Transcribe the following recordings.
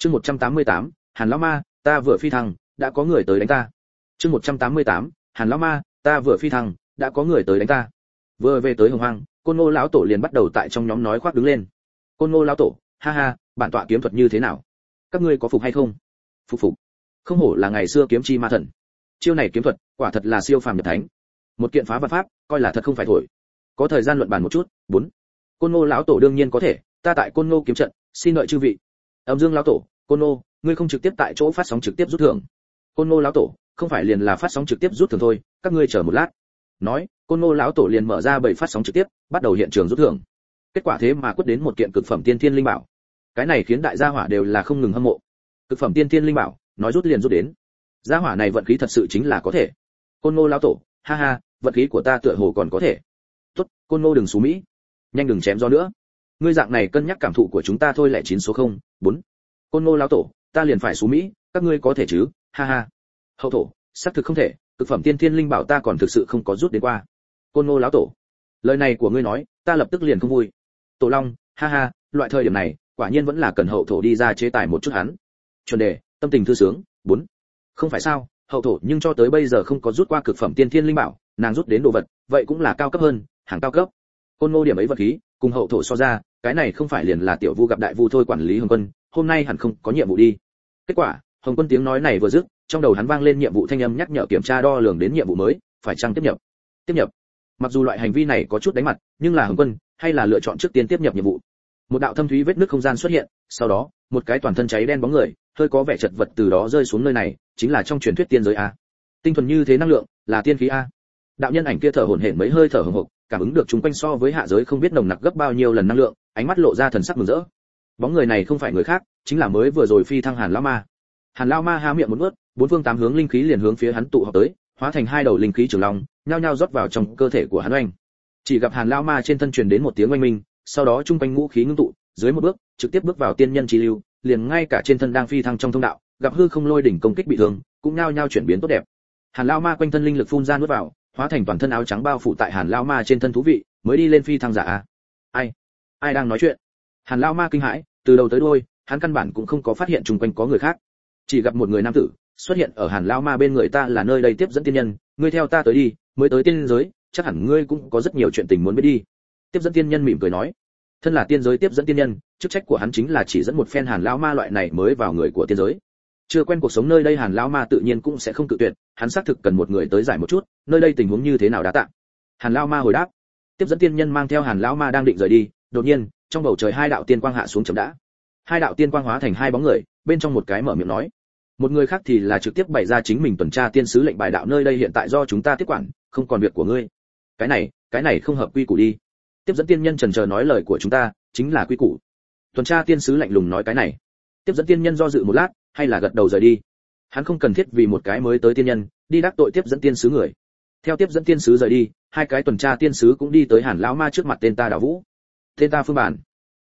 chương 188, hàn lão ma ta vừa phi thăng đã có người tới đánh ta. Chương 188, hàn lão ma ta vừa phi thăng đã có người tới đánh ta. Vừa về tới hồng hoang côn ngô lão tổ liền bắt đầu tại trong nhóm nói khoác đứng lên. Côn ngô lão tổ ha ha bản tọa kiếm thuật như thế nào? Các ngươi có phục hay không? Phục phục. Không hổ là ngày xưa kiếm chi ma thần. Chiêu này kiếm thuật quả thật là siêu phàm nhập thánh. Một kiện phá vật pháp coi là thật không phải thổi. Có thời gian luận bàn một chút bốn. Côn ngô lão tổ đương nhiên có thể ta tại côn ngô kiếm trận xin đợi chư vị. Âm dương lão tổ côn nô ngươi không trực tiếp tại chỗ phát sóng trực tiếp rút thưởng. Côn nô lão tổ, không phải liền là phát sóng trực tiếp rút thưởng thôi, các ngươi chờ một lát. Nói côn nô lão tổ liền mở ra bảy phát sóng trực tiếp, bắt đầu hiện trường rút thưởng. Kết quả thế mà quất đến một kiện cực phẩm tiên thiên linh bảo. Cái này khiến đại gia hỏa đều là không ngừng hâm mộ. Cực phẩm tiên thiên linh bảo, nói rút liền rút đến. Gia hỏa này vận khí thật sự chính là có thể. Côn nô lão tổ, ha ha, vận khí của ta tựa hồ còn có thể. Tốt côn nô đừng xú mỹ. Nhanh đừng chém gió nữa. Ngươi dạng này cân nhắc cảm thụ của chúng ta thôi lại chín số không, bốn côn ngô lão tổ, ta liền phải xú mỹ, các ngươi có thể chứ? Ha ha. Hậu thổ, xác thực không thể, cực phẩm tiên thiên linh bảo ta còn thực sự không có rút đến qua. Côn ngô lão tổ, lời này của ngươi nói, ta lập tức liền không vui. Tổ long, ha ha, loại thời điểm này, quả nhiên vẫn là cần hậu thổ đi ra chế tài một chút hắn. Chuẩn đề, tâm tình thư sướng, bốn. Không phải sao, hậu thổ nhưng cho tới bây giờ không có rút qua cực phẩm tiên thiên linh bảo, nàng rút đến đồ vật, vậy cũng là cao cấp hơn, hàng cao cấp. Côn ngô điểm ấy vật khí, cùng hậu thổ so ra, cái này không phải liền là tiểu vu gặp đại vu thôi quản lý hồng quân hôm nay hẳn không có nhiệm vụ đi. Kết quả, hồng quân tiếng nói này vừa dứt, trong đầu hắn vang lên nhiệm vụ thanh âm nhắc nhở kiểm tra đo lường đến nhiệm vụ mới, phải chăng tiếp nhập? Tiếp nhập. Mặc dù loại hành vi này có chút đánh mặt, nhưng là hồng quân, hay là lựa chọn trước tiên tiếp nhập nhiệm vụ. Một đạo thâm thúy vết nước không gian xuất hiện, sau đó, một cái toàn thân cháy đen bóng người, hơi có vẻ chật vật từ đó rơi xuống nơi này, chính là trong truyền thuyết tiên giới a. Tinh thuần như thế năng lượng, là tiên khí a. Đạo nhân ảnh kia thở hổn hển mấy hơi thở hổn hộc cảm ứng được chúng quanh so với hạ giới không biết nồng nặc gấp bao nhiêu lần năng lượng, ánh mắt lộ ra thần sắc mừng rỡ bóng người này không phải người khác, chính là mới vừa rồi phi thăng hàn lao ma. Hàn lao ma há miệng một nuốt, bốn phương tám hướng linh khí liền hướng phía hắn tụ họp tới, hóa thành hai đầu linh khí trường long, nhao nhao rót vào trong cơ thể của hắn oanh. Chỉ gặp hàn lao ma trên thân truyền đến một tiếng oanh minh, sau đó trung quanh ngũ khí ngưng tụ, dưới một bước, trực tiếp bước vào tiên nhân chi lưu, liền ngay cả trên thân đang phi thăng trong thông đạo, gặp hư không lôi đỉnh công kích bị thương, cũng nhao nhao chuyển biến tốt đẹp. Hàn lao ma quanh thân linh lực phun ra nuốt vào, hóa thành toàn thân áo trắng bao phủ tại hàn lao ma trên thân thú vị, mới đi lên phi thăng giả ai? Ai đang nói chuyện? Hàn lao ma kinh hãi từ đầu tới đuôi, hắn căn bản cũng không có phát hiện chung quanh có người khác. Chỉ gặp một người nam tử xuất hiện ở hàn lao ma bên người ta là nơi đây tiếp dẫn tiên nhân. Ngươi theo ta tới đi, mới tới tiên giới, chắc hẳn ngươi cũng có rất nhiều chuyện tình muốn biết đi. Tiếp dẫn tiên nhân mỉm cười nói, thân là tiên giới tiếp dẫn tiên nhân, chức trách của hắn chính là chỉ dẫn một phen hàn lao ma loại này mới vào người của tiên giới. Chưa quen cuộc sống nơi đây hàn lao ma tự nhiên cũng sẽ không tự tuyệt, hắn xác thực cần một người tới giải một chút, nơi đây tình huống như thế nào đã tạ? Hàn lao ma hồi đáp, tiếp dẫn tiên nhân mang theo hàn lao ma đang định rời đi, đột nhiên trong bầu trời hai đạo tiên quang hạ xuống chấm đã. Hai đạo tiên quang hóa thành hai bóng người, bên trong một cái mở miệng nói. Một người khác thì là trực tiếp bày ra chính mình tuần tra tiên sứ lệnh bài đạo nơi đây hiện tại do chúng ta tiếp quản, không còn việc của ngươi. Cái này cái này không hợp quy củ đi. Tiếp dẫn tiên nhân trần chờ nói lời của chúng ta, chính là quy củ. Tuần tra tiên sứ lạnh lùng nói cái này. Tiếp dẫn tiên nhân do dự một lát, hay là gật đầu rời đi. Hắn không cần thiết vì một cái mới tới tiên nhân, đi đắc tội tiếp dẫn tiên sứ người. Theo tiếp dẫn tiên sứ rời đi, hai cái tuần tra tiên sứ cũng đi tới hàn lão ma trước mặt tên ta đào vũ tên ta phương bản.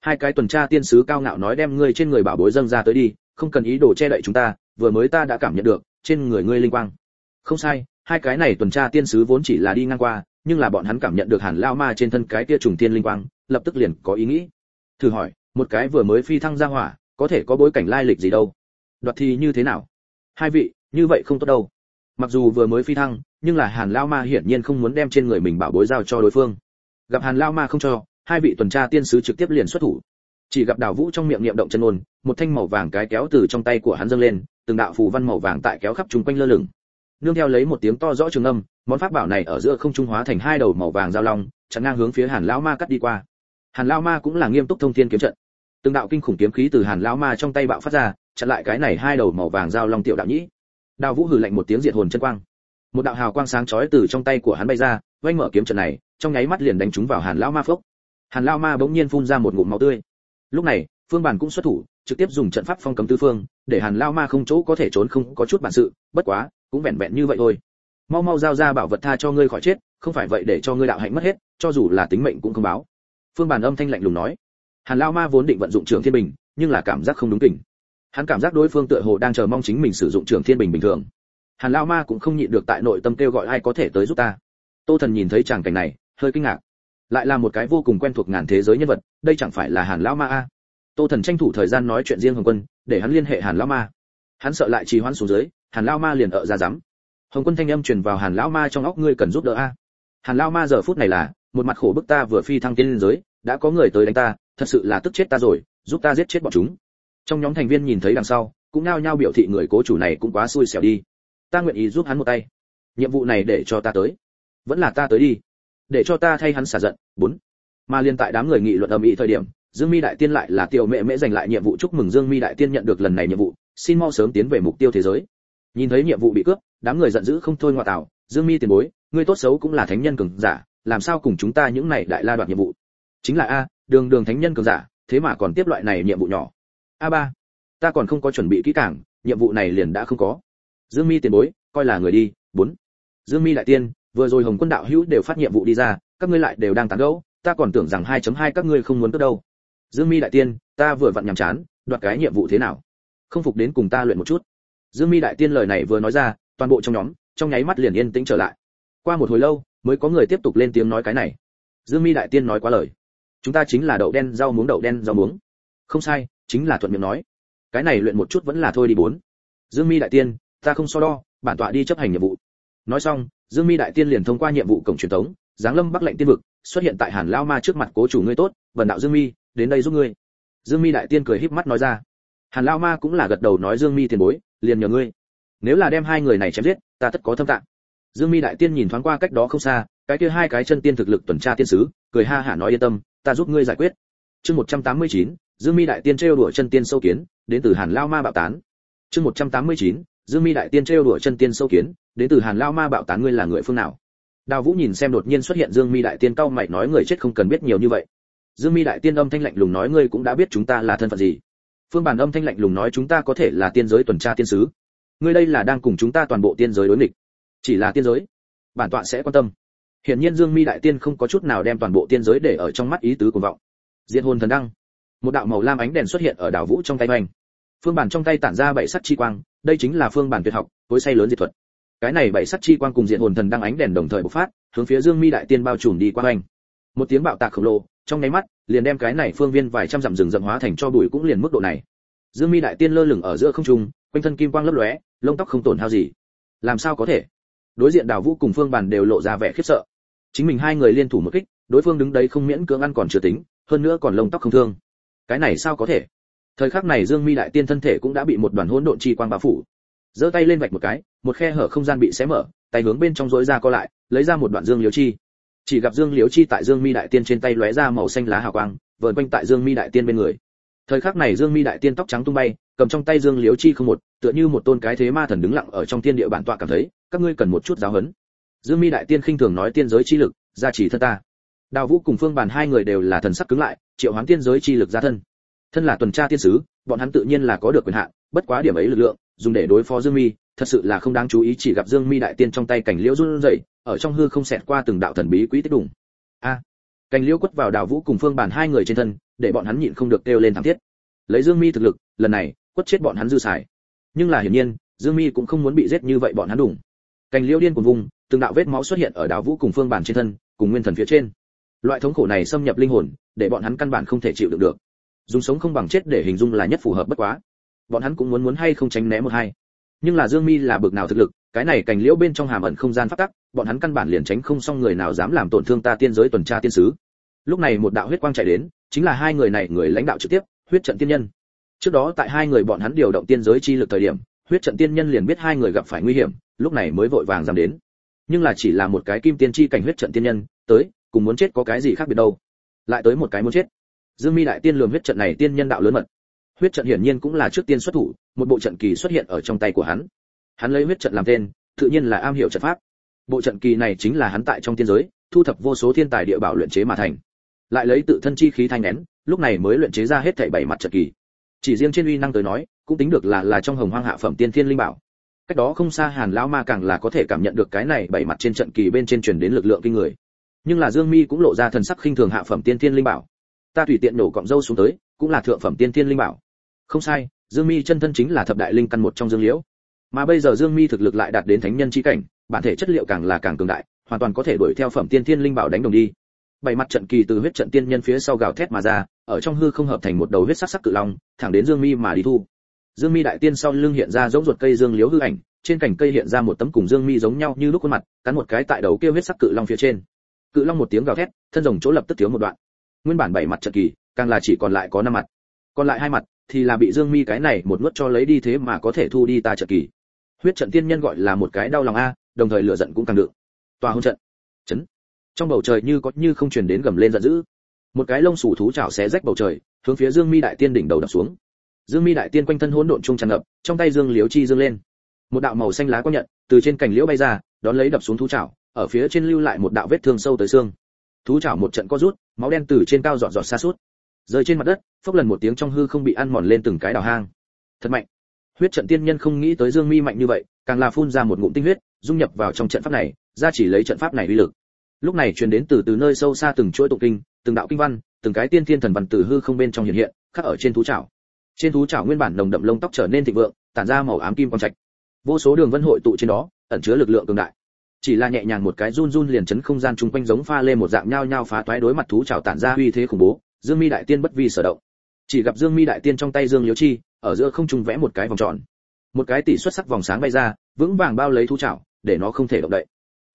Hai cái tuần tra tiên sứ cao ngạo nói đem ngươi trên người bảo bối dâng ra tới đi, không cần ý đồ che đậy chúng ta, vừa mới ta đã cảm nhận được, trên người ngươi linh quang. Không sai, hai cái này tuần tra tiên sứ vốn chỉ là đi ngang qua, nhưng là bọn hắn cảm nhận được hàn lao ma trên thân cái kia trùng tiên linh quang, lập tức liền có ý nghĩ. Thử hỏi, một cái vừa mới phi thăng ra hỏa, có thể có bối cảnh lai lịch gì đâu? Đoạt thì như thế nào? Hai vị, như vậy không tốt đâu. Mặc dù vừa mới phi thăng, nhưng là hàn lao ma hiển nhiên không muốn đem trên người mình bảo bối giao cho đối phương. Gặp hàn lao ma không cho hai vị tuần tra tiên sứ trực tiếp liền xuất thủ. Chỉ gặp đào vũ trong miệng niệm động chân ngôn, một thanh màu vàng cái kéo từ trong tay của hắn dâng lên từng đạo phù văn màu vàng tại kéo khắp chung quanh lơ lửng. Nương theo lấy một tiếng to rõ trường âm món pháp bảo này ở giữa không trung hóa thành hai đầu màu vàng giao long chắn ngang hướng phía hàn lão ma cắt đi qua. Hàn lão ma cũng là nghiêm túc thông thiên kiếm trận. Từng đạo kinh khủng kiếm khí từ hàn lão ma trong tay bạo phát ra chặn lại cái này hai đầu màu vàng giao long tiểu đạo nhĩ. Đào vũ hừ lạnh một tiếng diệt hồn chân quang. Một đạo hào quang sáng chói từ trong tay của hắn bay ra vây mở kiếm trận này trong nháy mắt liền đánh trúng vào hàn lão ma phốc hàn lão ma bỗng nhiên phun ra một ngụm máu tươi. Lúc này, phương bản cũng xuất thủ, trực tiếp dùng trận pháp phong cấm tứ phương, để hàn lão ma không chỗ có thể trốn không có chút bản sự, bất quá, cũng vẹn vẹn như vậy thôi. Mau mau giao ra bảo vật tha cho ngươi khỏi chết, không phải vậy để cho ngươi đạo hạnh mất hết, cho dù là tính mệnh cũng không báo. Phương bản âm thanh lạnh lùng nói. Hàn lao ma vốn định vận dụng trường thiên bình, nhưng là cảm giác không đúng kỉnh hắn cảm giác đối phương tựa hồ đang chờ mong chính mình sử dụng trường thiên bình bình thường. Hàn lao ma cũng không nhịn được tại nội tâm kêu gọi ai có thể tới giúp ta. Tô thần nhìn thấy tràng cảnh này, hơi kinh ngạc lại là một cái vô cùng quen thuộc ngàn thế giới nhân vật, đây chẳng phải là hàn Lão ma a? Tô thần tranh thủ thời gian nói chuyện riêng hồng quân, để hắn liên hệ hàn lão ma. Hắn sợ lại trì hoãn xuống dưới, hàn lão ma liền ở ra dám. Hồng quân thanh âm truyền vào hàn lão ma trong óc, ngươi cần giúp đỡ a? Hàn lão ma giờ phút này là, một mặt khổ bức ta vừa phi thăng tiên giới, đã có người tới đánh ta, thật sự là tức chết ta rồi, giúp ta giết chết bọn chúng. Trong nhóm thành viên nhìn thấy đằng sau, cũng nao nhao biểu thị người cố chủ này cũng quá xui xẻo đi. Ta nguyện ý giúp hắn một tay. Nhiệm vụ này để cho ta tới. Vẫn là ta tới đi để cho ta thay hắn xả giận. Bốn, mà liên tại đám người nghị luận ầm ĩ thời điểm, dương mi đại tiên lại là tiểu mẹ mễ giành lại nhiệm vụ chúc mừng dương mi đại tiên nhận được lần này nhiệm vụ, xin mau sớm tiến về mục tiêu thế giới. Nhìn thấy nhiệm vụ bị cướp, đám người giận dữ không thôi ngoại tảo dương mi tiền bối, ngươi tốt xấu cũng là thánh nhân cường giả, làm sao cùng chúng ta những này đại la đoạt nhiệm vụ? Chính là a, đường đường thánh nhân cường giả, thế mà còn tiếp loại này nhiệm vụ nhỏ. A ba, ta còn không có chuẩn bị kỹ càng, nhiệm vụ này liền đã không có. Dương mi tiền bối, coi là người đi. Bốn, dương mi đại tiên vừa rồi hồng quân đạo hữu đều phát nhiệm vụ đi ra, các ngươi lại đều đang tán gẫu, ta còn tưởng rằng 2.2 các ngươi không muốn cướp đâu. Dương mi đại tiên, ta vừa vặn nhàm chán, đoạt cái nhiệm vụ thế nào? Không phục đến cùng ta luyện một chút. Dương mi đại tiên lời này vừa nói ra, toàn bộ trong nhóm, trong nháy mắt liền yên tĩnh trở lại. Qua một hồi lâu, mới có người tiếp tục lên tiếng nói cái này. Dương mi đại tiên nói quá lời. Chúng ta chính là đậu đen rau muống, đậu đen rau muống. Không sai, chính là thuận miệng nói. Cái này luyện một chút vẫn là thôi đi bốn. Dương mi đại tiên, ta không so đo, bản tọa đi chấp hành nhiệm vụ. Nói xong dương mi đại tiên liền thông qua nhiệm vụ cổng truyền thống giáng lâm bắc lệnh tiên vực xuất hiện tại hàn lao ma trước mặt cố chủ ngươi tốt vần đạo dương mi đến đây giúp ngươi. Dương mi đại tiên cười híp mắt nói ra. Hàn lao ma cũng là gật đầu nói dương mi tiền bối liền nhờ ngươi. Nếu là đem hai người này chém giết ta tất có thâm tạng. Dương mi đại tiên nhìn thoáng qua cách đó không xa cái kia hai cái chân tiên thực lực tuần tra tiên sứ cười ha hả nói yên tâm ta giúp ngươi giải quyết. Chương 189, dương mi đại tiên trêu đùa chân tiên sâu kiến đến từ hàn lao ma bạo tán. Chương 189, dương mi đại tiên trêu đùa chân tiên sâu kiến, đến từ hàn lao ma bạo tán ngươi là người phương nào? Đào vũ nhìn xem đột nhiên xuất hiện dương mi đại tiên cau mày nói người chết không cần biết nhiều như vậy. Dương mi đại tiên âm thanh lạnh lùng nói ngươi cũng đã biết chúng ta là thân phận gì. Phương bản âm thanh lạnh lùng nói chúng ta có thể là tiên giới tuần tra tiên sứ. Ngươi đây là đang cùng chúng ta toàn bộ tiên giới đối nghịch. Chỉ là tiên giới, bản tọa sẽ quan tâm. Hiển nhiên dương mi đại tiên không có chút nào đem toàn bộ tiên giới để ở trong mắt ý tứ của vọng. Diệt hồn thần đăng. Một đạo màu lam ánh đèn xuất hiện ở đảo vũ trong tay hoành. Phương bản trong tay tản ra bảy sắc chi quang đây chính là phương bản tuyệt học với say lớn diệt thuật. Cái này bảy sắc chi quang cùng diện hồn thần đang ánh đèn đồng thời bộc phát, hướng phía dương mi đại tiên bao trùm đi qua hoành. Một tiếng bạo tạc khổng lồ, trong nháy mắt, liền đem cái này phương viên vài trăm dặm rừng rậm hóa thành cho bụi cũng liền mức độ này. Dương mi đại tiên lơ lửng ở giữa không trung, quanh thân kim quang lấp lóe, lông tóc không tổn hao gì. Làm sao có thể? Đối diện đào vũ cùng phương bản đều lộ ra vẻ khiếp sợ. Chính mình hai người liên thủ một kích, đối phương đứng đấy không miễn cưỡng ăn còn chưa tính, hơn nữa còn lông tóc không thương. Cái này sao có thể? Thời khắc này dương mi đại tiên thân thể cũng đã bị một đoàn hỗn độn chi quang bao phủ. Giơ tay lên vạch một cái, một khe hở không gian bị xé mở, tay hướng bên trong rối ra co lại, lấy ra một đoạn dương liễu chi. Chỉ gặp dương liễu chi tại dương mi đại tiên trên tay lóe ra màu xanh lá hào quang, vờn quanh tại dương mi đại tiên bên người. Thời khắc này dương mi đại tiên tóc trắng tung bay, cầm trong tay dương liễu chi không một, tựa như một tôn cái thế ma thần đứng lặng ở trong thiên địa bản tọa cảm thấy, các ngươi cần một chút giáo huấn. Dương mi đại tiên khinh thường nói tiên giới chi lực, gia trì thân ta. Đào vũ cùng phương bàn hai người đều là thần sắc cứng lại, triệu hoán tiên giới chi lực ra thân thân là tuần tra tiên sứ bọn hắn tự nhiên là có được quyền hạn bất quá điểm ấy lực lượng dùng để đối phó dương mi thật sự là không đáng chú ý chỉ gặp dương mi đại tiên trong tay cảnh liễu run rẩy ở trong hư không xẹt qua từng đạo thần bí quý tích đủng a à, cảnh liễu quất vào đào vũ cùng phương bàn hai người trên thân để bọn hắn nhịn không được kêu lên thảm thiết. Lấy dương mi thực lực lần này quất chết bọn hắn dư xài. Nhưng là hiển nhiên dương mi cũng không muốn bị giết như vậy bọn hắn đủng cảnh liễu điên cuồng vùng từng đạo vết máu xuất hiện ở đào vũ cùng phương bàn trên thân cùng nguyên thần phía trên. Loại thống khổ này xâm nhập linh hồn để bọn hắn căn bản không thể chịu đựng được dùng sống không bằng chết để hình dung là nhất phù hợp bất quá. Bọn hắn cũng muốn muốn hay không tránh né một hai. Nhưng là dương mi là bực nào thực lực, cái này cành liễu bên trong hàm ẩn không gian phát tắc, bọn hắn căn bản liền tránh không xong người nào dám làm tổn thương ta tiên giới tuần tra tiên sứ. Lúc này một đạo huyết quang chạy đến, chính là hai người này, người lãnh đạo trực tiếp, huyết trận tiên nhân. Trước đó tại hai người bọn hắn điều động tiên giới chi lực thời điểm, huyết trận tiên nhân liền biết hai người gặp phải nguy hiểm, lúc này mới vội vàng dám đến. Nhưng là chỉ là một cái kim tiên chi cảnh huyết trận tiên nhân, tới, cùng muốn chết có cái gì khác biệt đâu. Lại tới một cái muốn chết dương mi đại tiên lường huyết trận này tiên nhân đạo lớn mật. Huyết trận hiển nhiên cũng là trước tiên xuất thủ, một bộ trận kỳ xuất hiện ở trong tay của hắn. Hắn lấy huyết trận làm tên, tự nhiên là am hiểu trận pháp. Bộ trận kỳ này chính là hắn tại trong tiên giới, thu thập vô số thiên tài địa bảo luyện chế mà thành. Lại lấy tự thân chi khí thanh nén, lúc này mới luyện chế ra hết thảy bảy mặt trận kỳ. Chỉ riêng trên uy năng tới nói, cũng tính được là là trong hồng hoang hạ phẩm tiên thiên linh bảo. Cách đó không xa hàn lão ma càng là có thể cảm nhận được cái này bảy mặt trên trận kỳ bên trên truyền đến lực lượng kinh người. Nhưng là dương mi cũng lộ ra thần sắc khinh thường hạ phẩm tiên thiên linh bảo ta tùy tiện nổ cọng dâu xuống tới, cũng là thượng phẩm tiên thiên linh bảo. Không sai, dương mi chân thân chính là thập đại linh căn một trong dương liễu. Mà bây giờ dương mi thực lực lại đạt đến thánh nhân chi cảnh, bản thể chất liệu càng là càng cường đại, hoàn toàn có thể đuổi theo phẩm tiên thiên linh bảo đánh đồng đi. Bảy mặt trận kỳ từ huyết trận tiên nhân phía sau gào thét mà ra, ở trong hư không hợp thành một đầu huyết sắc sắc cự long, thẳng đến dương mi mà đi thu. Dương mi đại tiên sau lưng hiện ra giống ruột cây dương liễu hư ảnh, trên cành cây hiện ra một tấm cùng dương mi giống nhau như lúc khuôn mặt, cắn một cái tại đầu kia huyết sắc cự long phía trên. Cự long một tiếng gào thét, thân rồng chỗ lập tức thiếu một đoạn nguyên bản bảy mặt trận kỳ, càng là chỉ còn lại có năm mặt. Còn lại hai mặt thì là bị dương mi cái này một nuốt cho lấy đi thế mà có thể thu đi ta trận kỳ. Huyết trận tiên nhân gọi là một cái đau lòng a, đồng thời lửa giận cũng càng được. tòa hôn trận. Chấn. Trong bầu trời như có như không truyền đến gầm lên giận dữ. Một cái lông sủ thú chảo xé rách bầu trời, hướng phía dương mi đại tiên đỉnh đầu đập xuống. Dương mi đại tiên quanh thân hỗn độn trung tràn ngập, trong tay dương liếu chi dương lên. Một đạo màu xanh lá có nhận, từ trên cành liễu bay ra, đón lấy đập xuống thú chảo, ở phía trên lưu lại một đạo vết thương sâu tới xương thú chảo một trận co rút, máu đen từ trên cao dọn dọn xa suốt. Rơi trên mặt đất, phốc lần một tiếng trong hư không bị ăn mòn lên từng cái đào hang. Thật mạnh. Huyết trận tiên nhân không nghĩ tới dương mi mạnh như vậy, càng là phun ra một ngụm tinh huyết, dung nhập vào trong trận pháp này, ra chỉ lấy trận pháp này uy lực. Lúc này truyền đến từ từ nơi sâu xa từng chuỗi tụng kinh, từng đạo kinh văn, từng cái tiên thiên thần văn từ hư không bên trong hiện hiện, khắc ở trên thú chảo. Trên thú chảo nguyên bản nồng đậm lông tóc trở nên thịnh vượng, tản ra màu ám kim quang trạch. Vô số đường vân hội tụ trên đó, ẩn chứa lực lượng cường đại chỉ là nhẹ nhàng một cái run run liền chấn không gian chung quanh giống pha lên một dạng nhao nhao phá toái đối mặt thú chảo tản ra uy thế khủng bố dương mi đại tiên bất vi sở động. Chỉ gặp dương mi đại tiên trong tay dương liếu chi ở giữa không trung vẽ một cái vòng tròn. Một cái tỷ xuất sắc vòng sáng bay ra vững vàng bao lấy thú chảo để nó không thể động đậy.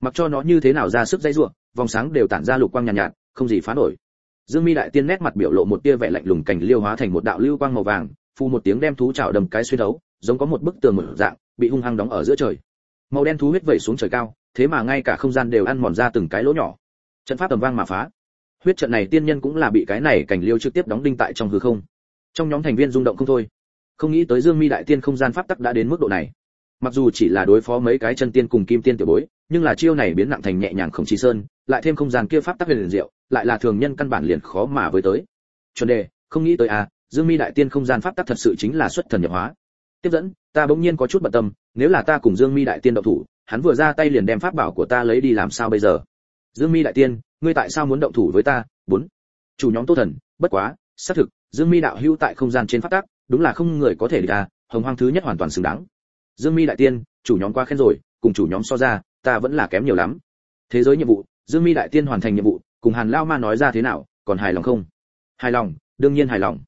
Mặc cho nó như thế nào ra sức dây rủa vòng sáng đều tản ra lục quang nhàn nhạt, nhạt không gì phá nổi. Dương mi đại tiên nét mặt biểu lộ một tia vẻ lạnh lùng cảnh liêu hóa thành một đạo lưu quang màu vàng phu một tiếng đem thú chảo đầm cái xuyên đấu giống có một bức tường một dạng bị hung hăng đóng ở giữa trời. Màu đen thú huyết vẩy xuống trời cao thế mà ngay cả không gian đều ăn mòn ra từng cái lỗ nhỏ. Trận pháp tầm vang mà phá. Huyết trận này tiên nhân cũng là bị cái này cảnh liêu trực tiếp đóng đinh tại trong hư không. Trong nhóm thành viên rung động không thôi. Không nghĩ tới dương mi đại tiên không gian pháp tắc đã đến mức độ này. Mặc dù chỉ là đối phó mấy cái chân tiên cùng kim tiên tiểu bối, nhưng là chiêu này biến nặng thành nhẹ nhàng không trí sơn, lại thêm không gian kia pháp tắc liền diệu, lại là thường nhân căn bản liền khó mà với tới. Chuẩn đề, không nghĩ tới à dương mi đại tiên không gian pháp tắc thật sự chính là xuất thần nhập hóa. Tiếp dẫn, ta bỗng nhiên có chút bận tâm, nếu là ta cùng dương mi đại tiên động thủ hắn vừa ra tay liền đem pháp bảo của ta lấy đi làm sao bây giờ? Dương mi đại tiên ngươi tại sao muốn động thủ với ta? Bốn. Chủ nhóm tô thần bất quá xác thực dương mi đạo hữu tại không gian trên phát tác, đúng là không người có thể địch à hồng hoang thứ nhất hoàn toàn xứng đáng. Dương mi đại tiên chủ nhóm qua khen rồi cùng chủ nhóm so ra ta vẫn là kém nhiều lắm. Thế giới nhiệm vụ dương mi đại tiên hoàn thành nhiệm vụ cùng hàn lao ma nói ra thế nào còn hài lòng không? Hài lòng đương nhiên hài lòng.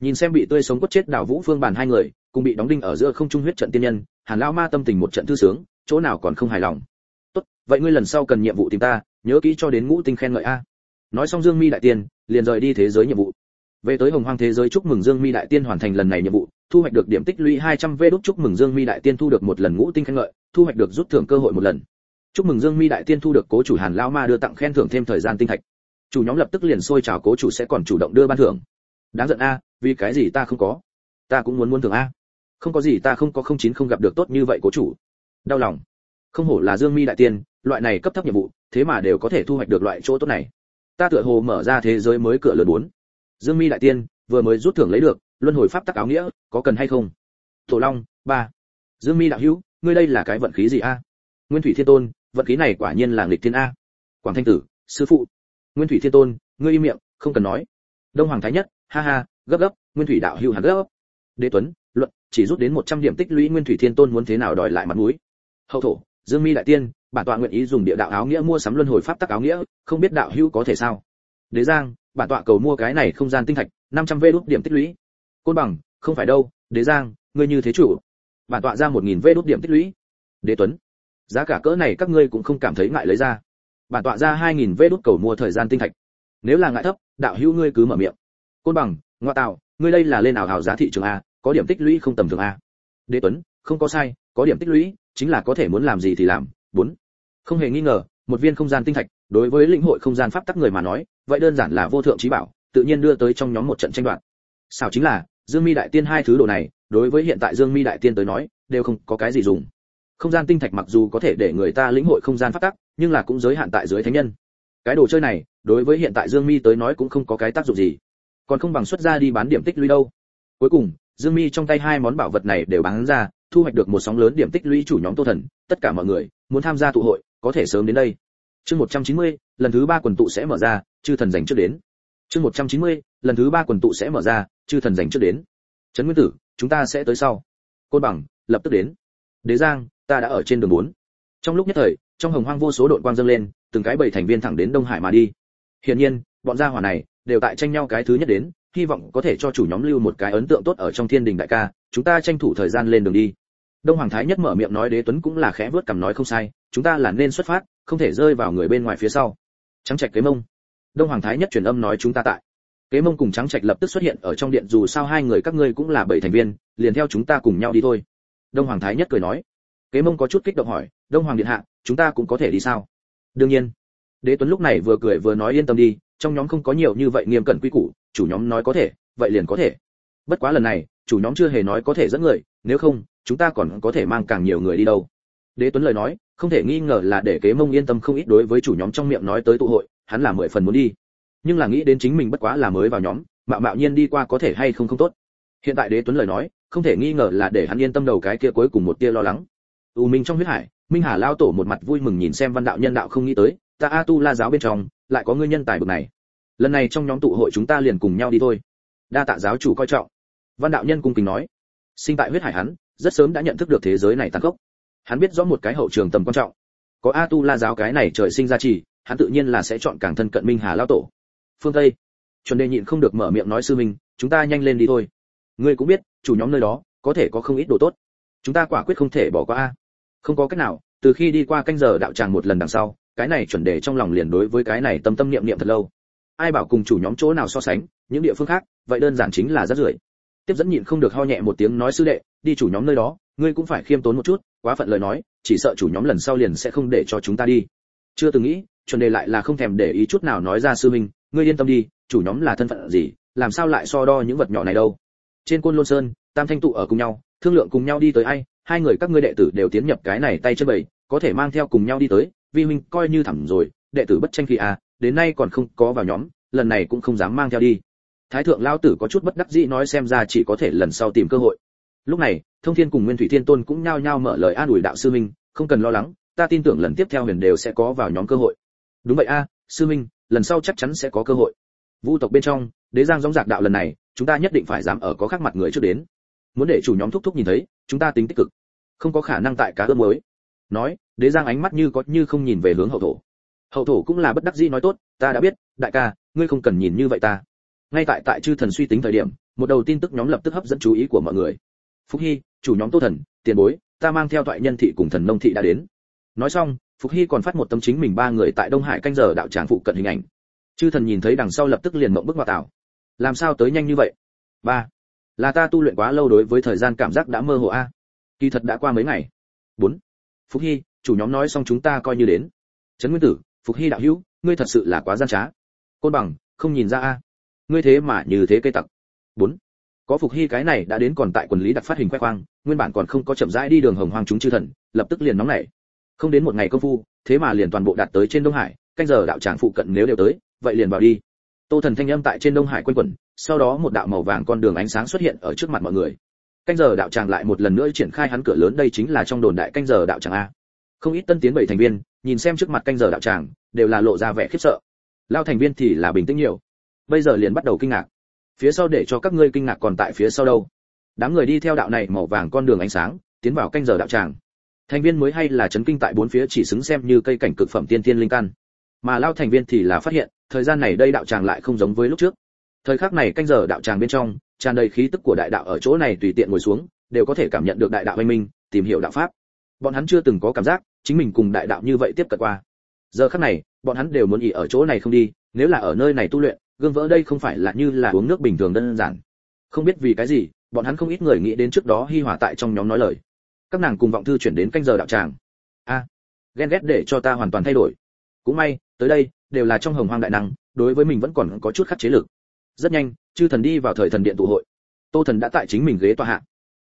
Nhìn xem bị tươi sống quất chết đảo vũ phương bàn hai người cùng bị đóng đinh ở giữa không trung huyết trận tiên nhân hàn lao ma tâm tình một trận thư sướng chỗ nào còn không hài lòng. Tốt, vậy ngươi lần sau cần nhiệm vụ tìm ta, nhớ kỹ cho đến ngũ tinh khen ngợi a. Nói xong dương mi đại tiên, liền rời đi thế giới nhiệm vụ. Về tới hồng hoang thế giới chúc mừng dương mi đại tiên hoàn thành lần này nhiệm vụ, thu hoạch được điểm tích lũy 200 v đúc chúc mừng dương mi đại tiên thu được một lần ngũ tinh khen ngợi, thu hoạch được rút thưởng cơ hội một lần. Chúc mừng dương mi đại tiên thu được cố chủ hàn lao ma đưa tặng khen thưởng thêm thời gian tinh thạch. Chủ nhóm lập tức liền xôi chào cố chủ sẽ còn chủ động đưa ban thưởng. Đáng giận a, vì cái gì ta không có? Ta cũng muốn muốn thưởng a. Không có gì ta không có không chín không gặp được tốt như vậy cố chủ đau lòng. Không hổ là dương mi đại tiên, loại này cấp thấp nhiệm vụ, thế mà đều có thể thu hoạch được loại chỗ tốt này. Ta tựa hồ mở ra thế giới mới cửa lớn bốn dương mi đại tiên, vừa mới rút thưởng lấy được, luân hồi pháp tắc áo nghĩa, có cần hay không? Tổ long, ba. Dương mi đạo hữu, ngươi đây là cái vận khí gì a? Nguyên thủy thiên tôn, vận khí này quả nhiên là nghịch thiên a. Quảng thanh tử, sư phụ. Nguyên thủy thiên tôn, ngươi im miệng, không cần nói. Đông hoàng thái nhất, ha ha, gấp gấp, nguyên thủy đạo hữu hắn gấp. Đế tuấn, luận, chỉ rút đến 100 điểm tích lũy nguyên thủy thiên tôn muốn thế nào đòi lại mặt mũi? Hậu thổ, dương mi đại tiên, bản tọa nguyện ý dùng địa đạo áo nghĩa mua sắm luân hồi pháp tắc áo nghĩa, không biết đạo hữu có thể sao? Đế giang, bản tọa cầu mua cái này không gian tinh thạch 500 vê đốt điểm tích lũy. Côn bằng, không phải đâu, đế giang, ngươi như thế chủ. Bản tọa ra 1000 vê đốt điểm tích lũy. Đế tuấn, giá cả cỡ này các ngươi cũng không cảm thấy ngại lấy ra. Bản tọa ra 2000 vê đốt cầu mua thời gian tinh thạch. Nếu là ngại thấp, đạo hữu ngươi cứ mở miệng. Côn bằng, ngoại tạo, ngươi đây là lên ảo hào giá thị trường a, có điểm tích lũy không tầm thường a. Đế tuấn, không có sai, có điểm tích lũy chính là có thể muốn làm gì thì làm. Bốn, không hề nghi ngờ, một viên không gian tinh thạch, đối với lĩnh hội không gian pháp tắc người mà nói, vậy đơn giản là vô thượng trí bảo, tự nhiên đưa tới trong nhóm một trận tranh đoạt. Sao chính là, dương mi đại tiên hai thứ đồ này, đối với hiện tại dương mi đại tiên tới nói, đều không có cái gì dùng. Không gian tinh thạch mặc dù có thể để người ta lĩnh hội không gian pháp tắc, nhưng là cũng giới hạn tại dưới thánh nhân. Cái đồ chơi này, đối với hiện tại dương mi tới nói cũng không có cái tác dụng gì. Còn không bằng xuất ra đi bán điểm tích lũy đâu. Cuối cùng, dương mi trong tay hai món bảo vật này đều bán ra thu hoạch được một sóng lớn điểm tích lũy chủ nhóm tô thần tất cả mọi người muốn tham gia tụ hội có thể sớm đến đây. Chương 190, lần thứ ba quần tụ sẽ mở ra chư thần dành trước đến. Chương 190, lần thứ ba quần tụ sẽ mở ra chư thần dành trước đến. Trấn nguyên tử chúng ta sẽ tới sau. Côn bằng lập tức đến. Đế giang ta đã ở trên đường bốn. Trong lúc nhất thời trong hồng hoang vô số đội quang dâng lên từng cái bảy thành viên thẳng đến đông hải mà đi. Hiển nhiên bọn gia hỏa này đều tại tranh nhau cái thứ nhất đến hy vọng có thể cho chủ nhóm lưu một cái ấn tượng tốt ở trong thiên đình đại ca. Chúng ta tranh thủ thời gian lên đường đi đông hoàng thái nhất mở miệng nói đế tuấn cũng là khẽ vớt cằm nói không sai, chúng ta là nên xuất phát, không thể rơi vào người bên ngoài phía sau. Trắng trạch kế mông. Đông hoàng thái nhất truyền âm nói chúng ta tại. Kế mông cùng trắng trạch lập tức xuất hiện ở trong điện, dù sao hai người các ngươi cũng là bảy thành viên, liền theo chúng ta cùng nhau đi thôi. Đông hoàng thái nhất cười nói. Kế mông có chút kích động hỏi, đông hoàng điện hạ, chúng ta cũng có thể đi sao? Đương nhiên. Đế tuấn lúc này vừa cười vừa nói yên tâm đi, trong nhóm không có nhiều như vậy nghiêm cẩn quy củ, chủ nhóm nói có thể, vậy liền có thể. Bất quá lần này, chủ nhóm chưa hề nói có thể dẫn người, nếu không chúng ta còn có thể mang càng nhiều người đi đâu? Đế tuấn lời nói, không thể nghi ngờ là để kế mông yên tâm không ít đối với chủ nhóm trong miệng nói tới tụ hội, hắn là mười phần muốn đi. Nhưng là nghĩ đến chính mình bất quá là mới vào nhóm, mạo mạo nhiên đi qua có thể hay không không tốt. Hiện tại đế tuấn lời nói, không thể nghi ngờ là để hắn yên tâm đầu cái kia cuối cùng một tia lo lắng. U minh trong huyết hải, minh hà lao tổ một mặt vui mừng nhìn xem văn đạo nhân đạo không nghĩ tới, ta a tu la giáo bên trong, lại có ngươi nhân tài bậc này. Lần này trong nhóm tụ hội chúng ta liền cùng nhau đi thôi. Đa tạ giáo chủ coi trọng. Văn đạo nhân cung kính nói. Sinh tại huyết hải hắn rất sớm đã nhận thức được thế giới này tăng gốc hắn biết rõ một cái hậu trường tầm quan trọng. Có a tu la giáo cái này trời sinh ra chỉ hắn tự nhiên là sẽ chọn càng thân cận minh hà lao tổ. Phương tây, chuẩn đề nhịn không được mở miệng nói sư minh, chúng ta nhanh lên đi thôi. Ngươi cũng biết, chủ nhóm nơi đó, có thể có không ít đồ tốt. Chúng ta quả quyết không thể bỏ qua a. Không có cách nào, từ khi đi qua canh giờ đạo tràng một lần đằng sau, cái này chuẩn đề trong lòng liền đối với cái này tâm tâm niệm niệm thật lâu. Ai bảo cùng chủ nhóm chỗ nào so sánh, những địa phương khác, vậy đơn giản chính là rất rưởi tiếp dẫn nhịn không được ho nhẹ một tiếng nói sư đệ đi chủ nhóm nơi đó, ngươi cũng phải khiêm tốn một chút, quá phận lời nói, chỉ sợ chủ nhóm lần sau liền sẽ không để cho chúng ta đi. Chưa từng nghĩ, chuẩn đề lại là không thèm để ý chút nào nói ra sư minh ngươi yên tâm đi, chủ nhóm là thân phận gì, làm sao lại so đo những vật nhỏ này đâu. Trên côn lôn sơn, tam thanh tụ ở cùng nhau, thương lượng cùng nhau đi tới ai, hai người các ngươi đệ tử đều tiến nhập cái này tay chân bầy, có thể mang theo cùng nhau đi tới, vi huynh coi như thẳng rồi, đệ tử bất tranh khi à đến nay còn không có vào nhóm, lần này cũng không dám mang theo đi. Thái thượng lao tử có chút bất đắc dĩ nói xem ra chỉ có thể lần sau tìm cơ hội lúc này, thông thiên cùng nguyên thủy thiên tôn cũng nhao nhao mở lời an ủi đạo sư minh, không cần lo lắng, ta tin tưởng lần tiếp theo huyền đều sẽ có vào nhóm cơ hội. Đúng vậy a, sư minh, lần sau chắc chắn sẽ có cơ hội. Vu tộc bên trong, đế giang giống giặc đạo lần này, chúng ta nhất định phải dám ở có khác mặt người trước đến. Muốn để chủ nhóm thúc thúc nhìn thấy, chúng ta tính tích cực. Không có khả năng tại cá ướp mới nói, đế giang ánh mắt như có như không nhìn về hướng hậu thổ. Hậu thổ cũng là bất đắc dĩ nói tốt, ta đã biết, đại ca, ngươi không cần nhìn như vậy ta. Ngay tại tại chư thần suy tính thời điểm, một đầu tin tức nhóm lập tức hấp dẫn chú ý của mọi người phúc hy, chủ nhóm tô thần, tiền bối, ta mang theo thoại nhân thị cùng thần nông thị đã đến. Nói xong phúc hy còn phát một tâm chính mình ba người tại đông hải canh giờ đạo tràng phụ cận hình ảnh. Chư thần nhìn thấy đằng sau lập tức liền mộng bức vào tảo. Làm sao tới nhanh như vậy? Ba, là ta tu luyện quá lâu đối với thời gian cảm giác đã mơ hồ a. Kỳ thật đã qua mấy ngày. Bốn phúc hy, chủ nhóm nói xong chúng ta coi như đến. Trấn nguyên tử, phục hy đạo hữu, ngươi thật sự là quá gian trá. Côn bằng, không nhìn ra a. Ngươi thế mà như thế cây tặc. Bốn có phục hy cái này đã đến còn tại quần lý đặc phát hình khoe khoang, nguyên bản còn không có chậm rãi đi đường hồng hoang chúng chư thần, lập tức liền nóng nảy. Không đến một ngày công phu, thế mà liền toàn bộ đạt tới trên đông hải, canh giờ đạo tràng phụ cận nếu đều tới, vậy liền vào đi. Tô thần thanh âm tại trên đông hải quanh quẩn, sau đó một đạo màu vàng con đường ánh sáng xuất hiện ở trước mặt mọi người. Canh giờ đạo tràng lại một lần nữa triển khai hắn cửa lớn, đây chính là trong đồn đại canh giờ đạo tràng a. Không ít tân tiến bảy thành viên, nhìn xem trước mặt canh giờ đạo tràng, đều là lộ ra vẻ khiếp sợ. Lao thành viên thì là bình tĩnh nhiều. Bây giờ liền bắt đầu kinh ngạc phía sau để cho các ngươi kinh ngạc còn tại phía sau đâu. Đám người đi theo đạo này màu vàng con đường ánh sáng, tiến vào canh giờ đạo tràng. Thành viên mới hay là chấn kinh tại bốn phía chỉ xứng xem như cây cảnh cực phẩm tiên tiên linh căn. Mà lao thành viên thì là phát hiện, thời gian này đây đạo tràng lại không giống với lúc trước. Thời khắc này canh giờ đạo tràng bên trong, tràn đầy khí tức của đại đạo ở chỗ này tùy tiện ngồi xuống, đều có thể cảm nhận được đại đạo anh minh, tìm hiểu đạo pháp. Bọn hắn chưa từng có cảm giác, chính mình cùng đại đạo như vậy tiếp cận qua. Giờ khắc này, bọn hắn đều muốn ỉ ở chỗ này không đi, nếu là ở nơi này tu luyện gương vỡ đây không phải là như là uống nước bình thường đơn giản. Không biết vì cái gì, bọn hắn không ít người nghĩ đến trước đó hi hòa tại trong nhóm nói lời. Các nàng cùng vọng thư chuyển đến canh giờ đạo tràng. A, ghen ghét để cho ta hoàn toàn thay đổi. Cũng may, tới đây, đều là trong hồng hoang đại năng, đối với mình vẫn còn có chút khắc chế lực. Rất nhanh, chư thần đi vào thời thần điện tụ hội. Tô thần đã tại chính mình ghế tọa hạ.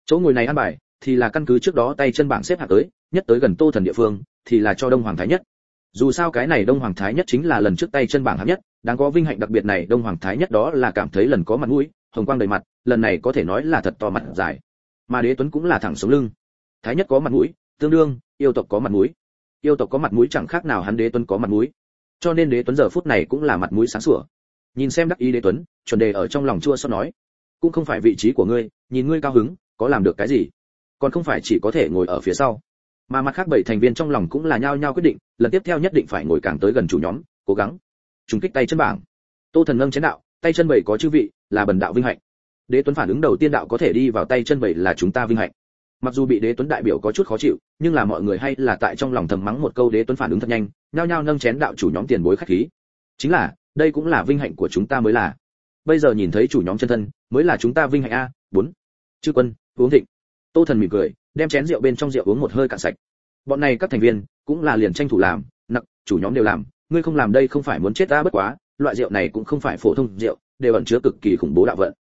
Chỗ ngồi này ăn bài, thì là căn cứ trước đó tay chân bảng xếp hạng tới, nhất tới gần tô thần địa phương, thì là cho đông hoàng thái nhất. Dù sao cái này đông hoàng thái nhất chính là lần trước tay chân bảng hạng nhất đáng có vinh hạnh đặc biệt này, đông hoàng thái nhất đó là cảm thấy lần có mặt mũi, hồng quang đầy mặt, lần này có thể nói là thật to mặt dài. Mà đế tuấn cũng là thẳng sống lưng. Thái nhất có mặt mũi, tương đương, yêu tộc có mặt mũi. Yêu tộc có mặt mũi chẳng khác nào hắn đế tuấn có mặt mũi. Cho nên đế tuấn giờ phút này cũng là mặt mũi sáng sủa. Nhìn xem đắc ý đế tuấn, chuẩn đề ở trong lòng chua xót nói, cũng không phải vị trí của ngươi, nhìn ngươi cao hứng, có làm được cái gì? Còn không phải chỉ có thể ngồi ở phía sau. Mà mặt khác bảy thành viên trong lòng cũng là nhao nhao quyết định, lần tiếp theo nhất định phải ngồi càng tới gần chủ nhóm, cố gắng trùng kích tay chân bảng. Tô thần nâng chén đạo, tay chân bảy có chư vị, là bần đạo vinh hạnh. Đế tuấn phản ứng đầu tiên đạo có thể đi vào tay chân bảy là chúng ta vinh hạnh. Mặc dù bị đế tuấn đại biểu có chút khó chịu, nhưng là mọi người hay là tại trong lòng thầm mắng một câu đế tuấn phản ứng thật nhanh, nhao nhao nâng chén đạo chủ nhóm tiền bối khách khí. Chính là, đây cũng là vinh hạnh của chúng ta mới là. Bây giờ nhìn thấy chủ nhóm chân thân, mới là chúng ta vinh hạnh a, bốn. Chư quân, uống thịnh. Tô thần mỉm cười, đem chén rượu bên trong rượu uống một hơi cạn sạch. Bọn này các thành viên, cũng là liền tranh thủ làm, nặng, chủ nhóm đều làm ngươi không làm đây không phải muốn chết ta bất quá, loại rượu này cũng không phải phổ thông rượu, đều ẩn chứa cực kỳ khủng bố đạo vận.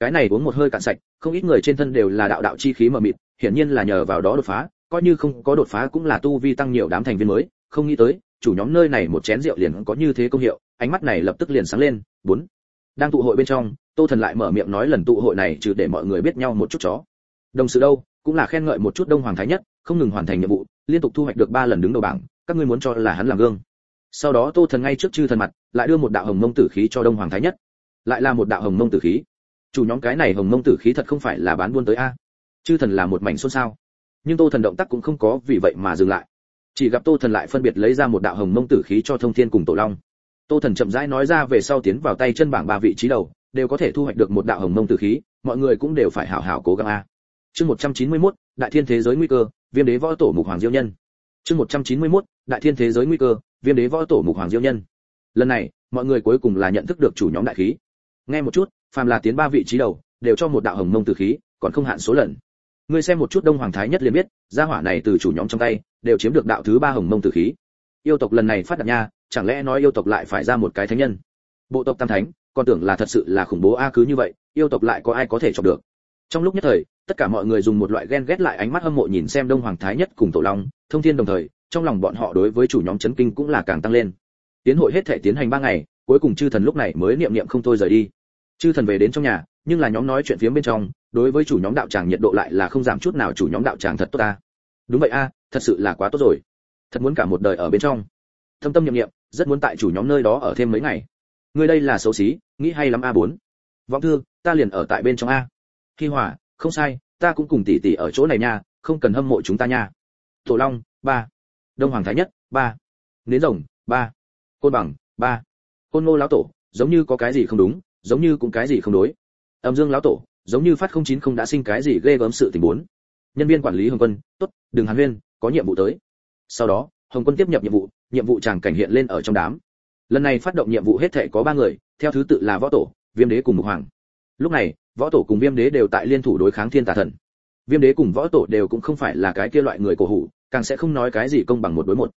Cái này uống một hơi cạn sạch, không ít người trên thân đều là đạo đạo chi khí mờ mịt, hiển nhiên là nhờ vào đó đột phá, coi như không có đột phá cũng là tu vi tăng nhiều đám thành viên mới, không nghĩ tới, chủ nhóm nơi này một chén rượu liền có như thế công hiệu, ánh mắt này lập tức liền sáng lên, bốn. Đang tụ hội bên trong, tô thần lại mở miệng nói lần tụ hội này trừ để mọi người biết nhau một chút chó. Đồng sự đâu, cũng là khen ngợi một chút đông hoàng thái nhất, không ngừng hoàn thành nhiệm vụ, liên tục thu hoạch được ba lần đứng đầu bảng, các ngươi muốn cho là hắn làm gương sau đó tô thần ngay trước chư thần mặt lại đưa một đạo hồng mông tử khí cho đông hoàng thái nhất. Lại là một đạo hồng mông tử khí. Chủ nhóm cái này hồng mông tử khí thật không phải là bán buôn tới a. Chư thần là một mảnh xôn xao. Nhưng tô thần động tác cũng không có vì vậy mà dừng lại. Chỉ gặp tô thần lại phân biệt lấy ra một đạo hồng mông tử khí cho thông thiên cùng tổ long. Tô thần chậm rãi nói ra về sau tiến vào tay chân bảng ba vị trí đầu đều có thể thu hoạch được một đạo hồng mông tử khí mọi người cũng đều phải hảo hảo cố gắng a. Chương 191, đại thiên thế giới nguy cơ viêm đế võ tổ mục hoàng diêu nhân. Chương 191, đại thiên thế giới nguy cơ viêm đế võ tổ mục hoàng diêu nhân. Lần này, mọi người cuối cùng là nhận thức được chủ nhóm đại khí. Nghe một chút, phàm là tiến ba vị trí đầu, đều cho một đạo hồng mông tử khí, còn không hạn số lần. Ngươi xem một chút đông hoàng thái nhất liền biết, gia hỏa này từ chủ nhóm trong tay, đều chiếm được đạo thứ ba hồng mông tử khí. Yêu tộc lần này phát đạt nha, chẳng lẽ nói yêu tộc lại phải ra một cái thánh nhân? Bộ tộc tam thánh, còn tưởng là thật sự là khủng bố a cứ như vậy, yêu tộc lại có ai có thể chọc được? Trong lúc nhất thời, tất cả mọi người dùng một loại ghen ghét lại ánh mắt hâm mộ nhìn xem đông hoàng thái nhất cùng tổ long, thông thiên đồng thời trong lòng bọn họ đối với chủ nhóm chấn kinh cũng là càng tăng lên. Tiến hội hết thể tiến hành ba ngày cuối cùng chư thần lúc này mới niệm niệm không thôi rời đi. Chư thần về đến trong nhà nhưng là nhóm nói chuyện phía bên trong đối với chủ nhóm đạo tràng nhiệt độ lại là không giảm chút nào chủ nhóm đạo tràng thật tốt ta. Đúng vậy a thật sự là quá tốt rồi. Thật muốn cả một đời ở bên trong. Thâm tâm niệm niệm, rất muốn tại chủ nhóm nơi đó ở thêm mấy ngày. Người đây là xấu xí nghĩ hay lắm a bốn. Vọng thư ta liền ở tại bên trong a. Khi hỏa không sai ta cũng cùng tỷ tỷ ở chỗ này nha không cần hâm mộ chúng ta nha. Tổ long ba đông hoàng thái nhất, ba. Nến rồng, ba. Côn bằng, ba. Côn ngô lão tổ, giống như có cái gì không đúng, giống như cũng cái gì không đối. Âm dương lão tổ, giống như phát không chín không đã sinh cái gì ghê gớm sự tình bốn. Nhân viên quản lý hồng quân, tốt, đừng hàn huyên, có nhiệm vụ tới. Sau đó, hồng quân tiếp nhập nhiệm vụ nhiệm vụ chàng cảnh hiện lên ở trong đám. Lần này phát động nhiệm vụ hết thể có ba người, theo thứ tự là võ tổ, viêm đế cùng mục hoàng. Lúc này, võ tổ cùng viêm đế đều tại liên thủ đối kháng thiên tà thần. Viêm đế cùng võ tổ đều cũng không phải là cái kia loại người cổ hủ càng sẽ không nói cái gì công bằng một đối một.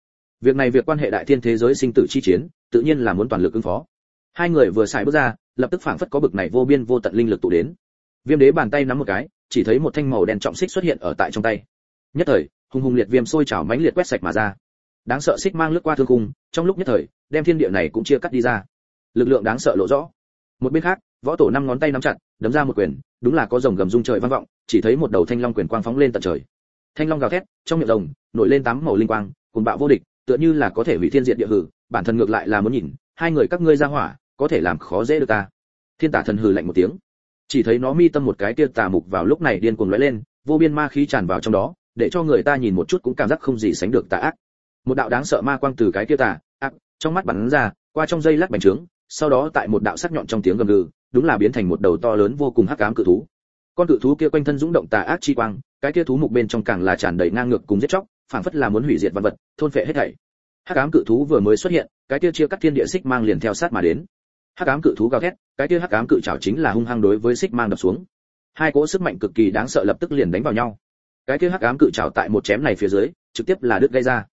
Việc này việc quan hệ đại thiên thế giới sinh tử chi chiến, tự nhiên là muốn toàn lực ứng phó. Hai người vừa xài bước ra, lập tức phảng phất có bực này vô biên vô tận linh lực tụ đến. Viêm đế bàn tay nắm một cái, chỉ thấy một thanh màu đen trọng xích xuất hiện ở tại trong tay. Nhất thời, hung hùng liệt viêm sôi trào mãnh liệt quét sạch mà ra. Đáng sợ xích mang lướt qua thương cung trong lúc nhất thời, đem thiên địa này cũng chia cắt đi ra. Lực lượng đáng sợ lộ rõ. Một bên khác, võ tổ năm ngón tay nắm chặt, đấm ra một quyền, đúng là có rồng gầm rung trời vang vọng, chỉ thấy một đầu thanh long quyền quang phóng lên tận trời thanh long gào thét, trong miệng rồng nổi lên tám màu linh quang cùng bạo vô địch, tựa như là có thể hủy thiên diệt địa hử, bản thân ngược lại là muốn nhìn, hai người các ngươi ra hỏa, có thể làm khó dễ được ta. Thiên tả thần hừ lạnh một tiếng. Chỉ thấy nó mi tâm một cái tia tà mục vào lúc này điên cuồng lóe lên, vô biên ma khí tràn vào trong đó, để cho người ta nhìn một chút cũng cảm giác không gì sánh được tà ác. Một đạo đáng sợ ma quang từ cái tia tà ác trong mắt bắn ra, qua trong dây lát bành trướng, sau đó tại một đạo sắc nhọn trong tiếng gầm gừ, đúng là biến thành một đầu to lớn vô cùng hắc ám cự thú. Con cự thú kia quanh thân dũng động tà ác chi quang cái kia thú mục bên trong càng là tràn đầy ngang ngược cùng giết chóc, phảng phất là muốn hủy diệt vật vật, thôn phệ hết thảy. Hắc ám cự thú vừa mới xuất hiện, cái kia chia cắt thiên địa xích mang liền theo sát mà đến. Hắc ám cự thú gào thét, cái kia hắc ám cự chảo chính là hung hăng đối với xích mang đập xuống. Hai cỗ sức mạnh cực kỳ đáng sợ lập tức liền đánh vào nhau. Cái kia hắc ám cự chảo tại một chém này phía dưới, trực tiếp là đứt gây ra.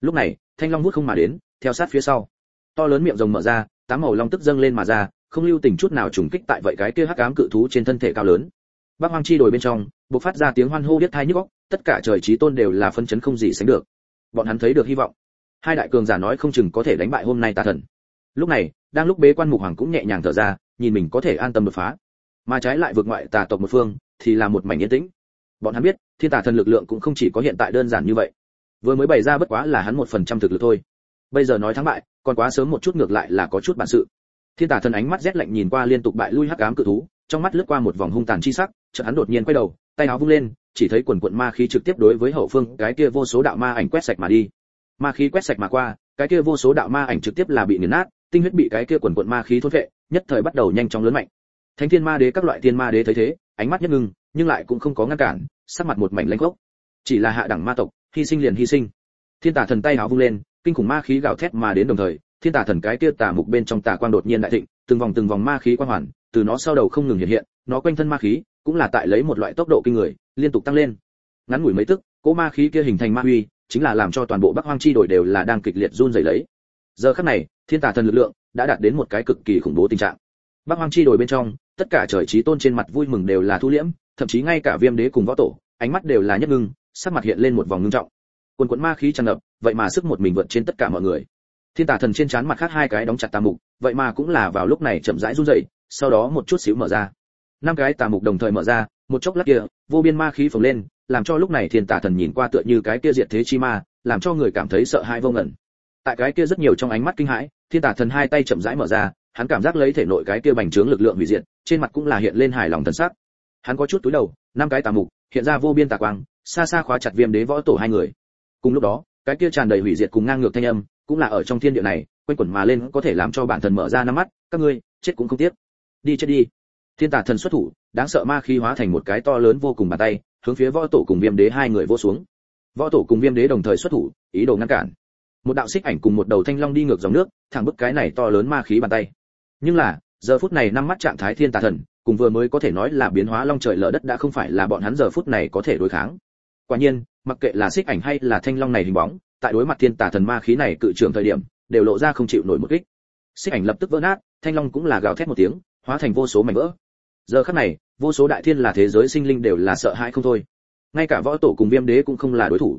Lúc này, thanh long vuốt không mà đến, theo sát phía sau. To lớn miệng rồng mở ra, tám màu long tức dâng lên mà ra, không lưu tình chút nào trùng kích tại vậy cái kia hắc ám cự thú trên thân thể cao lớn. Bác hoang chi đồi bên trong bộc phát ra tiếng hoan hô biết thai nhức óc, tất cả trời trí tôn đều là phân chấn không gì sánh được. Bọn hắn thấy được hy vọng. Hai đại cường giả nói không chừng có thể đánh bại hôm nay ta thần. Lúc này, đang lúc bế quan mục hoàng cũng nhẹ nhàng thở ra, nhìn mình có thể an tâm đột phá. Mà trái lại vượt ngoại tà tộc một phương, thì là một mảnh yên tĩnh. Bọn hắn biết, thiên tà thần lực lượng cũng không chỉ có hiện tại đơn giản như vậy. Vừa mới bày ra bất quá là hắn một phần trăm thực lực thôi. Bây giờ nói thắng bại, còn quá sớm một chút ngược lại là có chút bản sự. Thiên tà thần ánh mắt rét lạnh nhìn qua liên tục bại lui hắc ám cự thú, trong mắt lướt qua một vòng hung tàn chi sắc chợt hắn đột nhiên quay đầu, tay áo vung lên, chỉ thấy quần quận ma khí trực tiếp đối với hậu phương, cái kia vô số đạo ma ảnh quét sạch mà đi. Ma khí quét sạch mà qua, cái kia vô số đạo ma ảnh trực tiếp là bị nghiền nát, tinh huyết bị cái kia quần quận ma khí thôn phệ, nhất thời bắt đầu nhanh chóng lớn mạnh. Thánh thiên ma đế, các loại thiên ma đế thấy thế, ánh mắt nhất ngưng, nhưng lại cũng không có ngăn cản, sắc mặt một mảnh lãnh gốc chỉ là hạ đẳng ma tộc, hy sinh liền hy sinh. Thiên tà thần tay áo vung lên, kinh khủng ma khí gào thét mà đến đồng thời, thiên tà thần cái kia tà mục bên trong tà quang đột nhiên đại thịnh, từng vòng từng vòng ma khí quang hoàn, từ nó sau đầu không ngừng hiện hiện, nó quanh thân ma khí cũng là tại lấy một loại tốc độ kinh người, liên tục tăng lên. Ngắn ngủi mấy tức, cỗ ma khí kia hình thành ma huy, chính là làm cho toàn bộ bắc hoang chi đổi đều là đang kịch liệt run rẩy lấy. Giờ khắc này, thiên tà thần lực lượng đã đạt đến một cái cực kỳ khủng bố tình trạng. Bắc hoang chi đổi bên trong, tất cả trời trí tôn trên mặt vui mừng đều là thu liễm, thậm chí ngay cả viêm đế cùng võ tổ, ánh mắt đều là nhất ngưng, sắc mặt hiện lên một vòng ngưng trọng. Quần quần ma khí tràn ngập, vậy mà sức một mình vượt trên tất cả mọi người. Thiên tà thần trên trán mặt khác hai cái đóng chặt tà mục, vậy mà cũng là vào lúc này chậm rãi run rẩy, sau đó một chút xíu mở ra năm cái tà mục đồng thời mở ra, một chốc lát kia, vô biên ma khí phồng lên, làm cho lúc này thiên tà thần nhìn qua tựa như cái kia diệt thế chi ma, làm cho người cảm thấy sợ hãi vô ngẩn tại cái kia rất nhiều trong ánh mắt kinh hãi, thiên tà thần hai tay chậm rãi mở ra, hắn cảm giác lấy thể nội cái kia bành trướng lực lượng hủy diệt, trên mặt cũng là hiện lên hài lòng thần sắc. Hắn có chút túi đầu, năm cái tà mục, hiện ra vô biên tà quang, xa xa khóa chặt viêm đế võ tổ hai người. Cùng lúc đó, cái kia tràn đầy hủy diệt cùng ngang ngược thanh âm, cũng là ở trong thiên địa này, quanh quẩn mà lên, có thể làm cho bản thân mở ra năm mắt, các ngươi, chết cũng không tiếc. Đi chết đi thiên tà thần xuất thủ, đáng sợ ma khí hóa thành một cái to lớn vô cùng bàn tay, hướng phía võ tổ cùng viêm đế hai người vô xuống. Võ tổ cùng viêm đế đồng thời xuất thủ, ý đồ ngăn cản. Một đạo xích ảnh cùng một đầu thanh long đi ngược dòng nước, thẳng bức cái này to lớn ma khí bàn tay. Nhưng là, giờ phút này năm mắt trạng thái thiên tà thần, cùng vừa mới có thể nói là biến hóa long trời lở đất đã không phải là bọn hắn giờ phút này có thể đối kháng. Quả nhiên, mặc kệ là xích ảnh hay là thanh long này hình bóng, tại đối mặt thiên tà thần ma khí này cự trường thời điểm, đều lộ ra không chịu nổi một kích. Xích ảnh lập tức vỡ nát, thanh long cũng là gào thét một tiếng, hóa thành vô số mảnh vỡ giờ khắc này, vô số đại thiên là thế giới sinh linh đều là sợ hãi không thôi. Ngay cả võ tổ cùng viêm đế cũng không là đối thủ.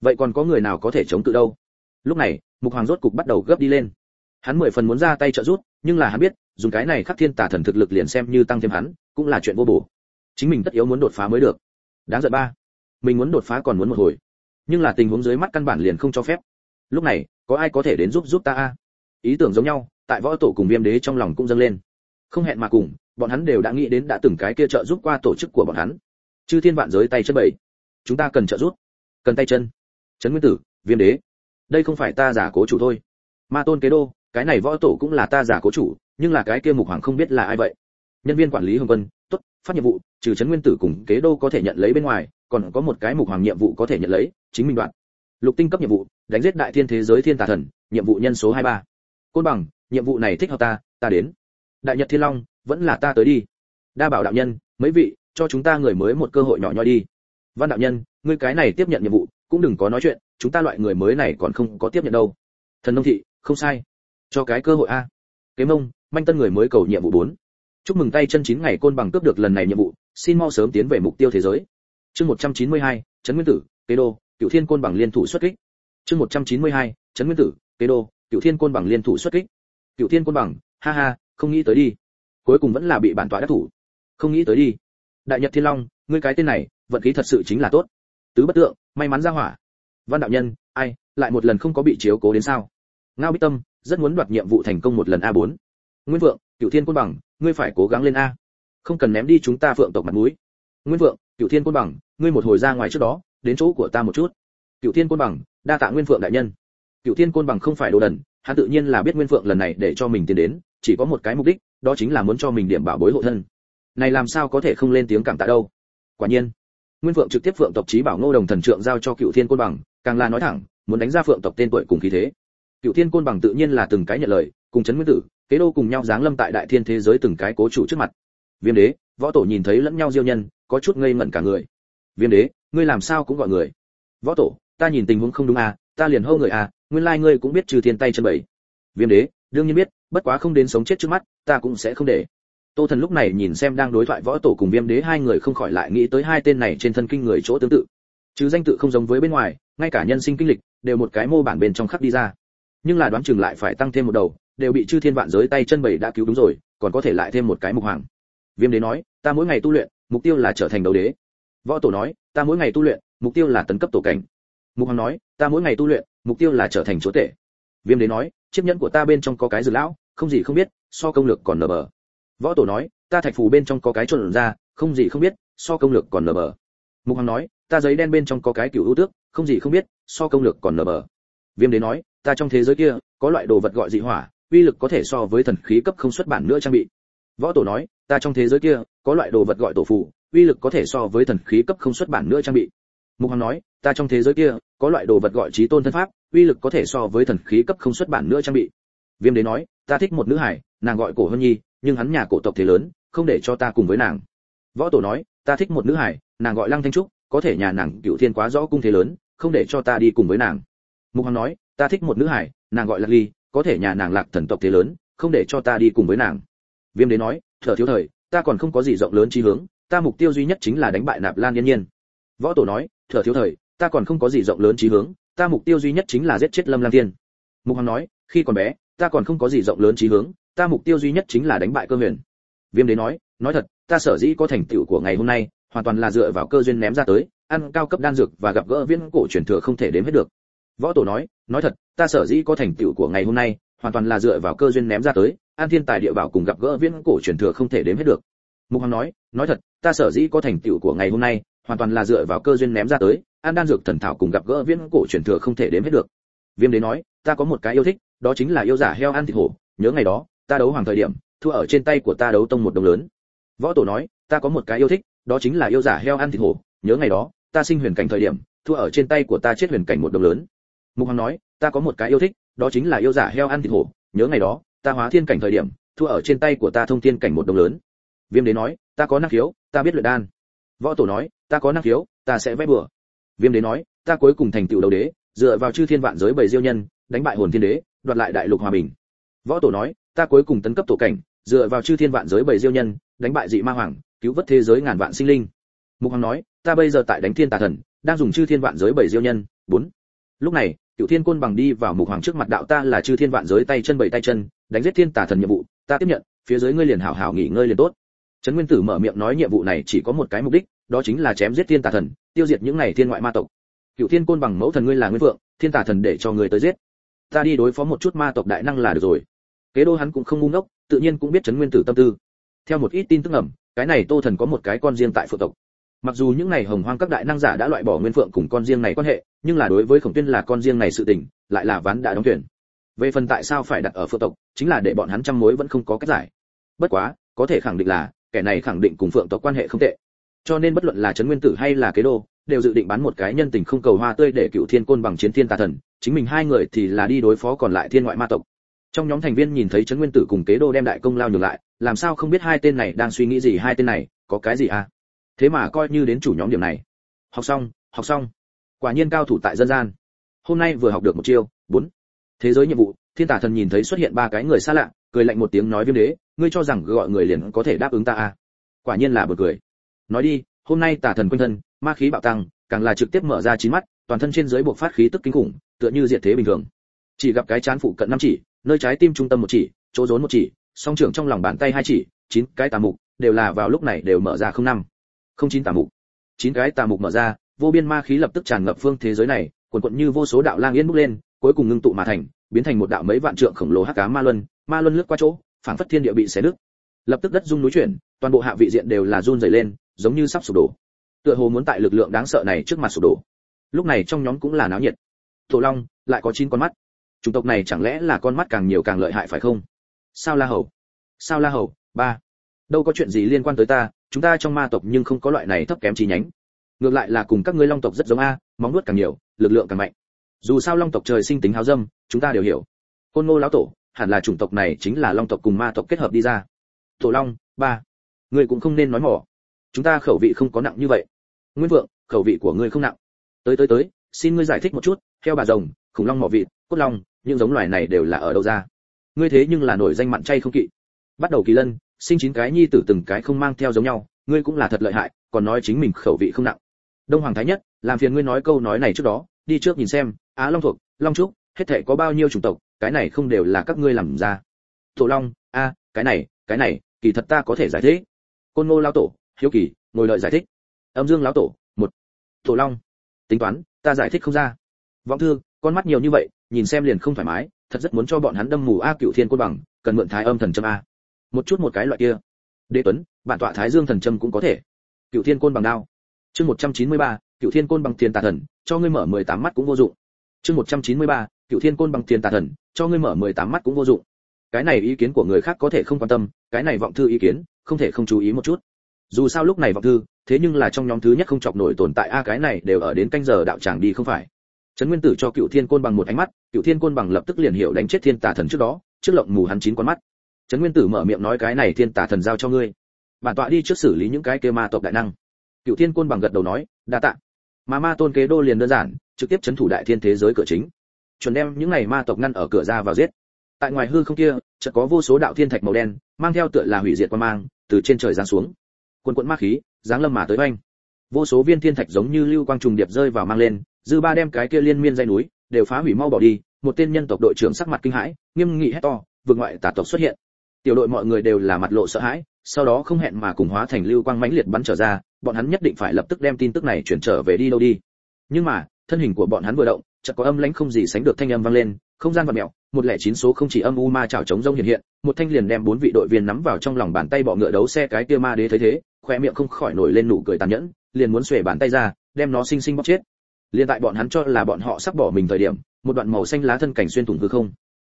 Vậy còn có người nào có thể chống cự đâu? Lúc này, mục hoàng rốt cục bắt đầu gấp đi lên. Hắn mười phần muốn ra tay trợ giúp, nhưng là hắn biết, dùng cái này khắc thiên tà thần thực lực liền xem như tăng thêm hắn, cũng là chuyện vô bổ. Chính mình tất yếu muốn đột phá mới được. Đáng giận ba. Mình muốn đột phá còn muốn một hồi. Nhưng là tình huống dưới mắt căn bản liền không cho phép. Lúc này, có ai có thể đến giúp giúp ta a? Ý tưởng giống nhau, tại võ tổ cùng viêm đế trong lòng cũng dâng lên. Không hẹn mà cùng bọn hắn đều đã nghĩ đến đã từng cái kia trợ giúp qua tổ chức của bọn hắn. Chư thiên vạn giới tay chân bảy. Chúng ta cần trợ giúp. Cần tay chân. Trấn nguyên tử, viêm đế. Đây không phải ta giả cố chủ thôi. Ma tôn kế đô, cái này võ tổ cũng là ta giả cố chủ, nhưng là cái kia mục hoàng không biết là ai vậy. Nhân viên quản lý hồng vân tốt, phát nhiệm vụ, trừ trấn nguyên tử cùng kế đô có thể nhận lấy bên ngoài, còn có một cái mục hoàng nhiệm vụ có thể nhận lấy, chính mình đoạn. Lục tinh cấp nhiệm vụ, đánh giết đại thiên thế giới thiên tà thần, nhiệm vụ nhân số 23. côn bằng, nhiệm vụ này thích hợp ta ta đến đại nhật thiên long vẫn là ta tới đi. Đa bảo đạo nhân mấy vị cho chúng ta người mới một cơ hội nhỏ nhoi đi. Văn đạo nhân ngươi cái này tiếp nhận nhiệm vụ cũng đừng có nói chuyện chúng ta loại người mới này còn không có tiếp nhận đâu. Thần nông thị không sai. Cho cái cơ hội a. Kế mông manh tân người mới cầu nhiệm vụ bốn. chúc mừng tay chân chín ngày côn bằng cướp được lần này nhiệm vụ xin mau sớm tiến về mục tiêu thế giới. Chương 192, trấn nguyên tử kế đô cựu thiên côn bằng liên thủ xuất kích. Chương 192, trấn nguyên tử kế đô cựu thiên côn bằng liên thủ xuất kích. Cựu thiên côn bằng ha ha không nghĩ tới đi. Cuối cùng vẫn là bị bản tọa đắc thủ. Không nghĩ tới đi. Đại nhật thiên long, ngươi cái tên này, vận khí thật sự chính là tốt. Tứ bất tượng, may mắn ra hỏa. Văn đạo nhân, ai, lại một lần không có bị chiếu cố đến sao? Ngao bích tâm, rất muốn đoạt nhiệm vụ thành công một lần a 4 nguyên vượng cựu thiên côn bằng, ngươi phải cố gắng lên a. Không cần ném đi chúng ta phượng tộc mặt mũi. Nguyên vượng cựu thiên côn bằng, ngươi một hồi ra ngoài trước đó, đến chỗ của ta một chút. Cựu thiên côn bằng, đa tạ nguyên vượng đại nhân. Cựu thiên côn bằng không phải đồ đần, hắn tự nhiên là biết nguyên vượng lần này để cho mình tiến đến chỉ có một cái mục đích, đó chính là muốn cho mình điểm bảo bối hộ thân. Này làm sao có thể không lên tiếng cảm tạ đâu? Quả nhiên, nguyên phượng trực tiếp phượng tộc trí bảo ngô đồng thần trượng giao cho cựu thiên côn bằng, càng là nói thẳng, muốn đánh ra phượng tộc tên tuổi cùng khí thế. Cựu thiên côn bằng tự nhiên là từng cái nhận lời, cùng chấn nguyên tử, kế đô cùng nhau giáng lâm tại đại thiên thế giới từng cái cố chủ trước mặt. Viêm đế, võ tổ nhìn thấy lẫn nhau diêu nhân, có chút ngây ngẩn cả người. Viêm đế, ngươi làm sao cũng gọi người. Võ tổ, ta nhìn tình huống không đúng à ta liền hô người à nguyên lai ngươi cũng biết trừ thiên tay chân bảy viêm đế đương nhiên biết, bất quá không đến sống chết trước mắt, ta cũng sẽ không để. Tô thần lúc này nhìn xem đang đối thoại võ tổ cùng viêm đế, hai người không khỏi lại nghĩ tới hai tên này trên thân kinh người chỗ tương tự. Chứ danh tự không giống với bên ngoài, ngay cả nhân sinh kinh lịch, đều một cái mô bản bên trong khắc đi ra. Nhưng là đoán chừng lại phải tăng thêm một đầu, đều bị chư thiên vạn giới tay chân bảy đã cứu đúng rồi, còn có thể lại thêm một cái mục hoàng. Viêm đế nói, ta mỗi ngày tu luyện, mục tiêu là trở thành đấu đế. Võ tổ nói, ta mỗi ngày tu luyện, mục tiêu là tấn cấp tổ cảnh. Mục hoàng nói, ta mỗi ngày tu luyện, mục tiêu là trở thành chúa tể viêm đế nói, chiếc nhẫn của ta bên trong có cái dược lão, không gì không biết, so công lực còn nở bờ. Võ tổ nói, ta thạch phù bên trong có cái trộn ra, không gì không biết, so công lực còn nở bờ. Mục hoàng nói, ta giấy đen bên trong có cái cựu ưu tước, không gì không biết, so công lực còn nở bờ. Viêm đế nói, ta trong thế giới kia, có loại đồ vật gọi dị hỏa, uy lực có thể so với thần khí cấp không xuất bản nữa trang bị. Võ tổ nói, ta trong thế giới kia, có loại đồ vật gọi tổ phù, uy lực có thể so với thần khí cấp không xuất bản nữa trang bị. Mục hoàng nói, ta trong thế giới kia, có loại đồ vật gọi trí tôn thân pháp uy lực có thể so với thần khí cấp không xuất bản nữa trang bị. Viêm đế nói, ta thích một nữ hải, nàng gọi cổ hân nhi, nhưng hắn nhà cổ tộc thế lớn, không để cho ta cùng với nàng. Võ tổ nói, ta thích một nữ hải, nàng gọi lăng thanh trúc, có thể nhà nàng cựu thiên quá rõ cung thế lớn, không để cho ta đi cùng với nàng. Mục hoàng nói, ta thích một nữ hải, nàng gọi lạc ly, có thể nhà nàng lạc thần tộc thế lớn, không để cho ta đi cùng với nàng. Viêm đế nói, thở thiếu thời, ta còn không có gì rộng lớn chi hướng, ta mục tiêu duy nhất chính là đánh bại nạp lan yên nhiên. Võ tổ nói, thở thiếu thời, ta còn không có gì rộng lớn chí hướng ta mục tiêu duy nhất chính là giết chết lâm lang thiên. Mục hoàng nói, khi còn bé, ta còn không có gì rộng lớn trí hướng, ta mục tiêu duy nhất chính là đánh bại cơ huyền. Viêm đế nói nói thật, ta sở dĩ có thành tựu của ngày hôm nay, hoàn toàn là dựa vào cơ duyên ném ra tới, ăn cao cấp đan dược và gặp gỡ viễn cổ truyền thừa không thể đếm hết được. Võ tổ nói nói thật, ta sở dĩ có thành tựu của ngày hôm nay, hoàn toàn là dựa vào cơ duyên ném ra tới, an thiên tài địa bảo cùng gặp gỡ viễn cổ truyền thừa không thể đếm hết được. Mục hoàng nói nói thật, ta sở dĩ có thành tựu của ngày hôm nay, hoàn toàn là dựa vào cơ duyên ném ra tới an đan dược thần thảo cùng gặp gỡ viễn cổ truyền thừa không thể đếm hết được. Viêm đế nói, ta có một cái yêu thích, đó chính là yêu giả heo ăn thịt hổ. Nhớ ngày đó, ta đấu hoàng thời điểm, thua ở trên tay của ta đấu tông một đồng lớn. Võ tổ nói, ta có một cái yêu thích, đó chính là yêu giả heo ăn thịt hổ. Nhớ ngày đó, ta sinh huyền cảnh thời điểm, thua ở trên tay của ta chết huyền cảnh một đồng lớn. Mục hoàng nói, ta có một cái yêu thích, đó chính là yêu giả heo ăn thịt hổ. Nhớ ngày đó, ta hóa thiên cảnh thời điểm, thua ở trên tay của ta thông thiên cảnh một đồng lớn. Viêm đế nói, ta có năng khiếu, ta biết luyện đan. Võ tổ nói, ta có năng khiếu, ta sẽ vẽ bừa viêm đế nói, ta cuối cùng thành tựu đầu đế, dựa vào chư thiên vạn giới bảy diêu nhân, đánh bại hồn thiên đế, đoạt lại đại lục hòa bình. Võ tổ nói, ta cuối cùng tấn cấp tổ cảnh, dựa vào chư thiên vạn giới bảy diêu nhân, đánh bại dị ma hoàng, cứu vớt thế giới ngàn vạn sinh linh. Mục hoàng nói, ta bây giờ tại đánh thiên tà thần, đang dùng chư thiên vạn giới bảy diêu nhân, bốn. Lúc này cựu thiên côn bằng đi vào mục hoàng trước mặt đạo ta là chư thiên vạn giới tay chân bảy tay chân, đánh giết thiên tà thần nhiệm vụ, ta tiếp nhận, phía dưới ngươi liền hảo hảo nghỉ ngơi liền tốt. Trấn nguyên tử mở miệng nói nhiệm vụ này chỉ có một cái mục đích, đó chính là chém giết thiên tà thần tiêu diệt những này thiên ngoại ma tộc. Cựu thiên côn bằng mẫu thần ngươi là nguyên vượng thiên tà thần để cho người tới giết. Ta đi đối phó một chút ma tộc đại năng là được rồi. Kế đô hắn cũng không ngu ngốc, tự nhiên cũng biết trấn nguyên tử tâm tư. Theo một ít tin tức ẩm cái này tô thần có một cái con riêng tại phượng tộc. Mặc dù những này hồng hoang các đại năng giả đã loại bỏ nguyên phượng cùng con riêng này quan hệ, nhưng là đối với khổng tuyên là con riêng này sự tình, lại là ván đã đóng tuyển về phần tại sao phải đặt ở phượng tộc, chính là để bọn hắn trăm mối vẫn không có cách giải. Bất quá, có thể khẳng định là, kẻ này khẳng định cùng phượng tộc quan hệ không tệ cho nên bất luận là trấn nguyên tử hay là kế đô, đều dự định bán một cái nhân tình không cầu hoa tươi để cựu thiên côn bằng chiến thiên tà thần, chính mình hai người thì là đi đối phó còn lại thiên ngoại ma tộc. Trong nhóm thành viên nhìn thấy trấn nguyên tử cùng kế đô đem đại công lao nhường lại, làm sao không biết hai tên này đang suy nghĩ gì, hai tên này có cái gì à? Thế mà coi như đến chủ nhóm điểm này. Học xong học xong. Quả nhiên cao thủ tại dân gian. Hôm nay vừa học được một chiêu, bốn. Thế giới nhiệm vụ, thiên tà thần nhìn thấy xuất hiện ba cái người xa lạ, cười lạnh một tiếng nói viêm đế, ngươi cho rằng gọi người liền có thể đáp ứng ta à? Quả nhiên là bật cười nói đi, hôm nay tà thần quanh thân, ma khí bạo tăng, càng là trực tiếp mở ra chín mắt, toàn thân trên dưới buộc phát khí tức kinh khủng, tựa như diệt thế bình thường. Chỉ gặp cái chán phụ cận năm chỉ, nơi trái tim trung tâm một chỉ, chỗ rốn một chỉ, song trưởng trong lòng bàn tay hai chỉ, chín cái tà mục đều là vào lúc này đều mở ra không năm. Không chín tà mục. Chín cái tà mục mở ra, vô biên ma khí lập tức tràn ngập phương thế giới này, quần quận như vô số đạo lang yên bốc lên, cuối cùng ngưng tụ mà thành, biến thành một đạo mấy vạn trượng khổng lồ hắc cá ma luân ma luân lướt qua chỗ, phảng phất thiên địa bị xé nứt. Lập tức đất rung núi chuyển, toàn bộ hạ vị diện đều là run rẩy lên giống như sắp sụp đổ. Tựa hồ muốn tại lực lượng đáng sợ này trước mặt sụp đổ. Lúc này trong nhóm cũng là náo nhiệt. Tổ long, lại có chín con mắt. Chủng tộc này chẳng lẽ là con mắt càng nhiều càng lợi hại phải không? Sao la hầu? Sao la hầu? Ba. Đâu có chuyện gì liên quan tới ta, chúng ta trong ma tộc nhưng không có loại này thấp kém chi nhánh. Ngược lại là cùng các ngươi long tộc rất giống a, móng nuốt càng nhiều, lực lượng càng mạnh. Dù sao long tộc trời sinh tính háo dâm, chúng ta đều hiểu. Côn ngô lão tổ, hẳn là chủng tộc này chính là long tộc cùng ma tộc kết hợp đi ra. Tổ long, ba. Người cũng không nên nói mỏ chúng ta khẩu vị không có nặng như vậy. Nguyên vượng khẩu vị của ngươi không nặng. Tới tới tới xin ngươi giải thích một chút theo bà rồng khủng long mỏ vịt, cốt long những giống loài này đều là ở đâu ra? Ngươi thế nhưng là nổi danh mặn chay không kỵ. Bắt đầu kỳ lân sinh chín cái nhi tử từng cái không mang theo giống nhau ngươi cũng là thật lợi hại còn nói chính mình khẩu vị không nặng. Đông hoàng thái nhất làm phiền ngươi nói câu nói này trước đó đi trước nhìn xem á long thuộc long trúc hết thảy có bao nhiêu chủng tộc cái này không đều là các ngươi làm ra. Tổ long a cái này cái này kỳ thật ta có thể giải thích. Côn ngô lão tổ hiếu kỳ, ngồi đợi giải thích. Âm dương lão tổ, một. Tổ long, tính toán, ta giải thích không ra. Vọng thương con mắt nhiều như vậy, nhìn xem liền không thoải mái, thật rất muốn cho bọn hắn đâm mù a cựu thiên côn bằng, cần mượn thái âm thần châm a. Một chút một cái loại kia. Đế tuấn, bản tọa thái dương thần châm cũng có thể. Cựu thiên côn bằng đao. Chương một trăm chín mươi ba cựu thiên côn bằng tiền tà thần, cho ngươi mở mười tám mắt cũng vô dụng. Chương một trăm chín mươi ba cựu thiên côn bằng tiền tà thần, cho ngươi mở mười tám mắt cũng vô dụng. Cái này ý kiến của người khác có thể không quan tâm, cái này vọng thư ý kiến, không thể không chú ý một chút dù sao lúc này vọng thư, thế nhưng là trong nhóm thứ nhất không chọc nổi tồn tại a cái này đều ở đến canh giờ đạo tràng đi không phải. Trấn nguyên tử cho cựu thiên côn bằng một ánh mắt, cựu thiên côn bằng lập tức liền hiểu đánh chết thiên tà thần trước đó, trước lộng mù hắn chín con mắt. Trấn nguyên tử mở miệng nói cái này thiên tà thần giao cho ngươi. Bản tọa đi trước xử lý những cái kia ma tộc đại năng. Cựu thiên côn bằng gật đầu nói, đa tạ. Mà ma tôn kế đô liền đơn giản, trực tiếp chấn thủ đại thiên thế giới cửa chính. Chuẩn đem những này ma tộc ngăn ở cửa ra vào giết. Tại ngoài hư không kia, chợt có vô số đạo thiên thạch màu đen, mang theo tựa là hủy diệt quan mang, từ trên trời giáng xuống quần quận ma khí, giáng lâm mà tới oanh. Vô số viên thiên thạch giống như lưu quang trùng điệp rơi vào mang lên, dư ba đem cái kia liên miên dây núi, đều phá hủy mau bỏ đi, một tên nhân tộc đội trưởng sắc mặt kinh hãi, nghiêm nghị hét to vượt ngoại tà tộc xuất hiện. Tiểu đội mọi người đều là mặt lộ sợ hãi, sau đó không hẹn mà cùng hóa thành lưu quang mãnh liệt bắn trở ra, bọn hắn nhất định phải lập tức đem tin tức này chuyển trở về đi đâu đi. Nhưng mà, thân hình của bọn hắn vừa động, chợt có âm lãnh không gì sánh được thanh âm vang lên, không gian vật mèo, một lẻ chín số không chỉ âm u ma chảo chống rông hiện hiện, một thanh liền đem bốn vị đội viên nắm vào trong lòng bàn tay bọ ngựa đấu xe cái kia ma đế thấy thế khoe miệng không khỏi nổi lên nụ cười tàn nhẫn, liền muốn xuề bàn tay ra, đem nó sinh sinh bóp chết. Liền tại bọn hắn cho là bọn họ sắp bỏ mình thời điểm, một đoạn màu xanh lá thân cảnh xuyên thủng hư không.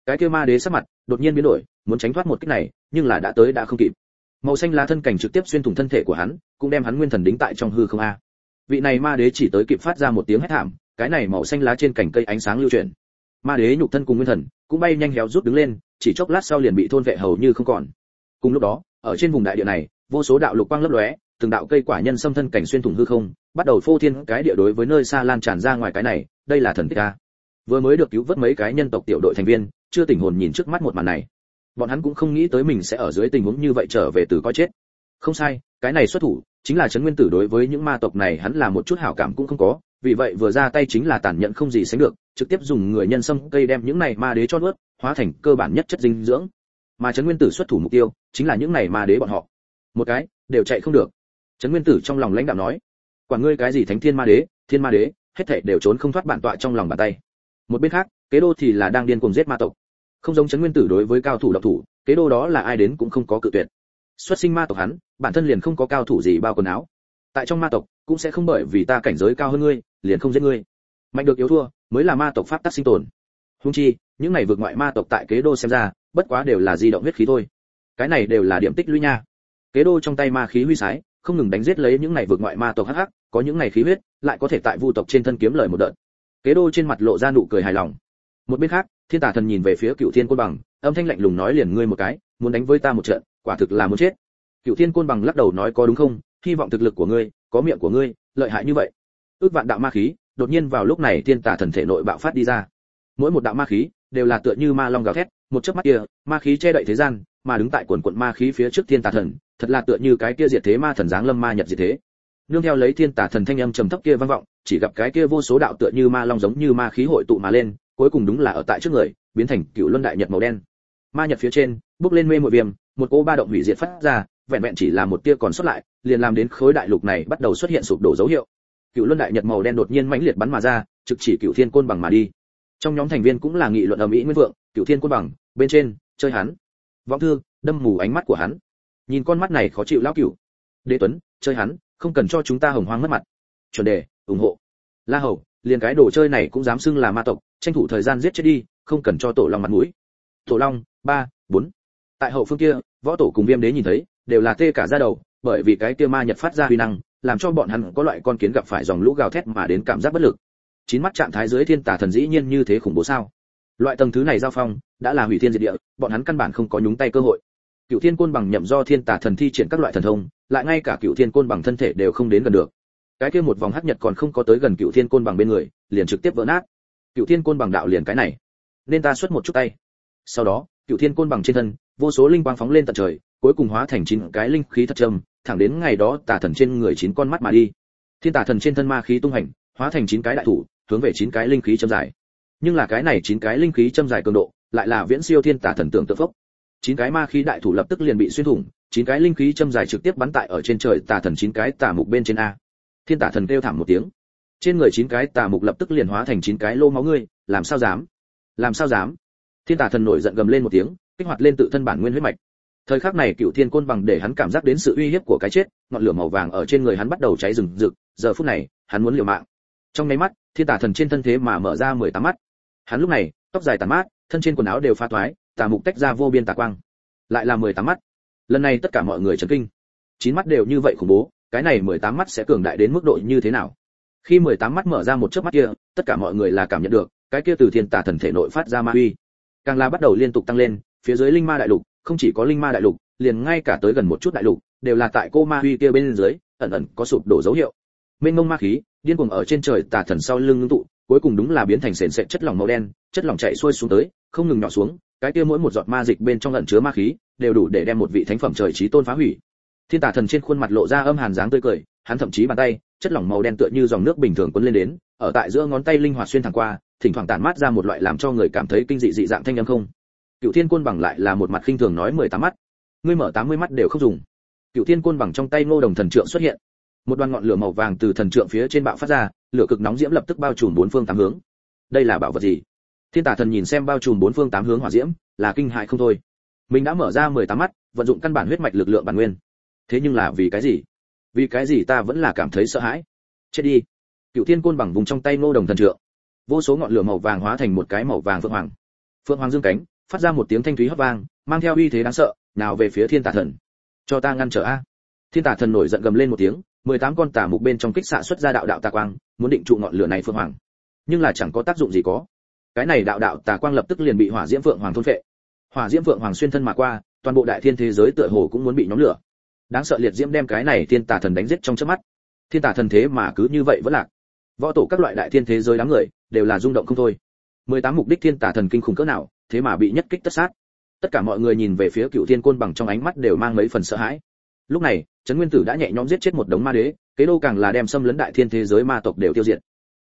Cái kia ma đế sắc mặt đột nhiên biến đổi, muốn tránh thoát một kích này, nhưng là đã tới đã không kịp. Màu xanh lá thân cảnh trực tiếp xuyên thủng thân thể của hắn, cũng đem hắn nguyên thần đính tại trong hư không a. Vị này ma đế chỉ tới kịp phát ra một tiếng hét thảm, cái này màu xanh lá trên cành cây ánh sáng lưu chuyển. Ma đế nhục thân cùng nguyên thần, cũng bay nhanh héo rút đứng lên, chỉ chốc lát sau liền bị thôn vệ hầu như không còn. Cùng lúc đó, ở trên vùng đại địa này vô số đạo lục quang lấp lóe, từng đạo cây quả nhân xâm thân cảnh xuyên thủng hư không, bắt đầu phô thiên cái địa đối với nơi xa lan tràn ra ngoài cái này, đây là thần tích a. Vừa mới được cứu vớt mấy cái nhân tộc tiểu đội thành viên, chưa tỉnh hồn nhìn trước mắt một màn này. Bọn hắn cũng không nghĩ tới mình sẽ ở dưới tình huống như vậy trở về từ coi chết. Không sai, cái này xuất thủ, chính là trấn nguyên tử đối với những ma tộc này hắn là một chút hảo cảm cũng không có, vì vậy vừa ra tay chính là tàn nhẫn không gì sánh được, trực tiếp dùng người nhân sâm cây đem những này ma đế cho nuốt, hóa thành cơ bản nhất chất dinh dưỡng. Mà trấn nguyên tử xuất thủ mục tiêu, chính là những này ma đế bọn họ một cái, đều chạy không được. Trấn nguyên tử trong lòng lãnh đạo nói, quản ngươi cái gì thánh thiên ma đế, thiên ma đế, hết thảy đều trốn không thoát bản tọa trong lòng bàn tay. Một bên khác, kế đô thì là đang điên cuồng giết ma tộc. Không giống trấn nguyên tử đối với cao thủ độc thủ, kế đô đó là ai đến cũng không có cự tuyệt. Xuất sinh ma tộc hắn, bản thân liền không có cao thủ gì bao quần áo. Tại trong ma tộc, cũng sẽ không bởi vì ta cảnh giới cao hơn ngươi, liền không giết ngươi. Mạnh được yếu thua, mới là ma tộc pháp tắc sinh tồn. Hung chi, những này vượt ngoại ma tộc tại kế đô xem ra, bất quá đều là di động huyết khí thôi. Cái này đều là điểm tích lũy nha kế đô trong tay ma khí huy sái, không ngừng đánh giết lấy những này vượt ngoại ma tộc hắc hắc, có những này khí huyết, lại có thể tại vu tộc trên thân kiếm lời một đợt. Kế đô trên mặt lộ ra nụ cười hài lòng. Một bên khác, thiên tả thần nhìn về phía cựu thiên côn bằng, âm thanh lạnh lùng nói liền ngươi một cái, muốn đánh với ta một trận, quả thực là muốn chết. Cựu thiên côn bằng lắc đầu nói có đúng không, hy vọng thực lực của ngươi, có miệng của ngươi, lợi hại như vậy. Ước vạn đạo ma khí, đột nhiên vào lúc này thiên tả thần thể nội bạo phát đi ra. Mỗi một đạo ma khí, đều là tựa như ma long gào thét, một chớp mắt kia, ma khí che đậy thế gian mà đứng tại quần quận ma khí phía trước thiên tà thần, thật là tựa như cái kia diệt thế ma thần giáng lâm ma nhật diệt thế. Nương theo lấy thiên tà thần thanh âm trầm thấp kia vang vọng, chỉ gặp cái kia vô số đạo tựa như ma long giống như ma khí hội tụ mà lên, cuối cùng đúng là ở tại trước người, biến thành cựu luân đại nhật màu đen. Ma nhật phía trên, bước lên mê một viêm, một cô ba động hủy diệt phát ra, vẹn vẹn chỉ là một tia còn xuất lại, liền làm đến khối đại lục này bắt đầu xuất hiện sụp đổ dấu hiệu. Cựu luân đại nhật màu đen đột nhiên mãnh liệt bắn mà ra, trực chỉ cựu thiên côn bằng mà đi. Trong nhóm thành viên cũng là nghị luận ầm ĩ nguyên vượng, cựu thiên côn bằng, bên trên, chơi hắn vọng thư, đâm mù ánh mắt của hắn. Nhìn con mắt này khó chịu lão cửu. Đế tuấn, chơi hắn, không cần cho chúng ta hồng hoang mất mặt. Chuẩn đề, ủng hộ. La hầu, liền cái đồ chơi này cũng dám xưng là ma tộc, tranh thủ thời gian giết chết đi, không cần cho tổ long mặt mũi. Tổ long, ba, bốn. Tại hậu phương kia, võ tổ cùng viêm đế nhìn thấy, đều là tê cả da đầu, bởi vì cái kia ma nhật phát ra huy năng, làm cho bọn hắn có loại con kiến gặp phải dòng lũ gào thét mà đến cảm giác bất lực. Chín mắt trạng thái dưới thiên tà thần dĩ nhiên như thế khủng bố sao? Loại tầng thứ này giao phong, đã là hủy thiên diệt địa, bọn hắn căn bản không có nhúng tay cơ hội. Cựu thiên côn bằng nhậm do thiên tả thần thi triển các loại thần thông, lại ngay cả cựu thiên côn bằng thân thể đều không đến gần được. Cái kia một vòng hắc nhật còn không có tới gần cựu thiên côn bằng bên người, liền trực tiếp vỡ nát. Cựu thiên côn bằng đạo liền cái này. Nên ta xuất một chút tay. Sau đó cựu thiên côn bằng trên thân, vô số linh quang phóng lên tận trời, cuối cùng hóa thành chín cái linh khí thật trầm, thẳng đến ngày đó tà thần trên người chín con mắt mà đi. Thiên tà thần trên thân ma khí tung hành, hóa thành chín cái đại thủ, hướng về chín cái linh khí châm dài nhưng là cái này chín cái linh khí châm dài cường độ, lại là viễn siêu thiên tả thần tượng tự phốc chín cái ma khí đại thủ lập tức liền bị xuyên thủng, chín cái linh khí châm dài trực tiếp bắn tại ở trên trời tà thần chín cái tà mục bên trên a. Thiên tả thần kêu thảm một tiếng. Trên người chín cái tà mục lập tức liền hóa thành chín cái lô máu ngươi, làm sao dám? Làm sao dám? Thiên tả thần nổi giận gầm lên một tiếng, kích hoạt lên tự thân bản nguyên huyết mạch. Thời khắc này cựu thiên côn bằng để hắn cảm giác đến sự uy hiếp của cái chết, ngọn lửa màu vàng ở trên người hắn bắt đầu cháy rừng rực, giờ phút này, hắn muốn liều mạng. Trong nháy mắt, thiên tả thần trên thân thế mà mở ra mười tám mắt hắn lúc này, tóc dài tàn mát, thân trên quần áo đều pha toái tà mục tách ra vô biên tà quang. Lại là 18 mắt. Lần này tất cả mọi người chấn kinh. Chín mắt đều như vậy khủng bố, cái này 18 mắt sẽ cường đại đến mức độ như thế nào? Khi 18 mắt mở ra một chớp mắt kia, tất cả mọi người là cảm nhận được, cái kia từ thiên tà thần thể nội phát ra ma uy. Càng là bắt đầu liên tục tăng lên, phía dưới linh ma đại lục, không chỉ có linh ma đại lục, liền ngay cả tới gần một chút đại lục, đều là tại cô ma uy kia bên dưới, ẩn ẩn có sụp đổ dấu hiệu. Mênh mông ma khí, điên cuồng ở trên trời tà thần sau lưng ngưng tụ cuối cùng đúng là biến thành sền sệt chất lỏng màu đen, chất lỏng chảy xuôi xuống tới, không ngừng nhỏ xuống, cái kia mỗi một giọt ma dịch bên trong ẩn chứa ma khí, đều đủ để đem một vị thánh phẩm trời trí tôn phá hủy. Thiên tà thần trên khuôn mặt lộ ra âm hàn dáng tươi cười, hắn thậm chí bàn tay, chất lỏng màu đen tựa như dòng nước bình thường cuốn lên đến, ở tại giữa ngón tay linh hoạt xuyên thẳng qua, thỉnh thoảng tản mát ra một loại làm cho người cảm thấy kinh dị dị dạng thanh âm không. Cựu thiên côn bằng lại là một mặt khinh thường nói mười tám mắt. Ngươi mở tám mươi mắt đều không dùng. Cựu thiên côn bằng trong tay ngô đồng thần trượng xuất hiện. Một đoàn ngọn lửa màu vàng từ thần trượng phía trên bạo phát ra lửa cực nóng diễm lập tức bao trùm bốn phương tám hướng. Đây là bảo vật gì? Thiên tả thần nhìn xem bao trùm bốn phương tám hướng hỏa diễm, là kinh hại không thôi. Mình đã mở ra mười tám mắt, vận dụng căn bản huyết mạch lực lượng bản nguyên. Thế nhưng là vì cái gì? Vì cái gì ta vẫn là cảm thấy sợ hãi? Chết đi. Cựu thiên côn bằng vùng trong tay ngô đồng thần trượng. Vô số ngọn lửa màu vàng hóa thành một cái màu vàng phượng hoàng. Phượng hoàng dương cánh, phát ra một tiếng thanh thúy hấp vang, mang theo uy thế đáng sợ, nào về phía thiên tả thần. Cho ta ngăn trở a. Thiên tả thần nổi giận gầm lên một tiếng mười tám con tà mục bên trong kích xạ xuất ra đạo đạo tà quang, muốn định trụ ngọn lửa này phượng hoàng. Nhưng là chẳng có tác dụng gì có. Cái này đạo đạo tà quang lập tức liền bị hỏa diễm phượng hoàng thôn phệ. Hỏa diễm phượng hoàng xuyên thân mà qua, toàn bộ đại thiên thế giới tựa hồ cũng muốn bị nhóm lửa. Đáng sợ liệt diễm đem cái này thiên tà thần đánh giết trong chớp mắt. Thiên tà thần thế mà cứ như vậy vẫn lạc. Võ tổ các loại đại thiên thế giới đám người đều là rung động không thôi. Mười tám mục đích thiên tà thần kinh khủng cỡ nào, thế mà bị nhất kích tất sát. Tất cả mọi người nhìn về phía cựu thiên côn bằng trong ánh mắt đều mang mấy phần sợ hãi lúc này, trấn nguyên tử đã nhẹ nhõm giết chết một đống ma đế, kế đô càng là đem xâm lấn đại thiên thế giới ma tộc đều tiêu diệt.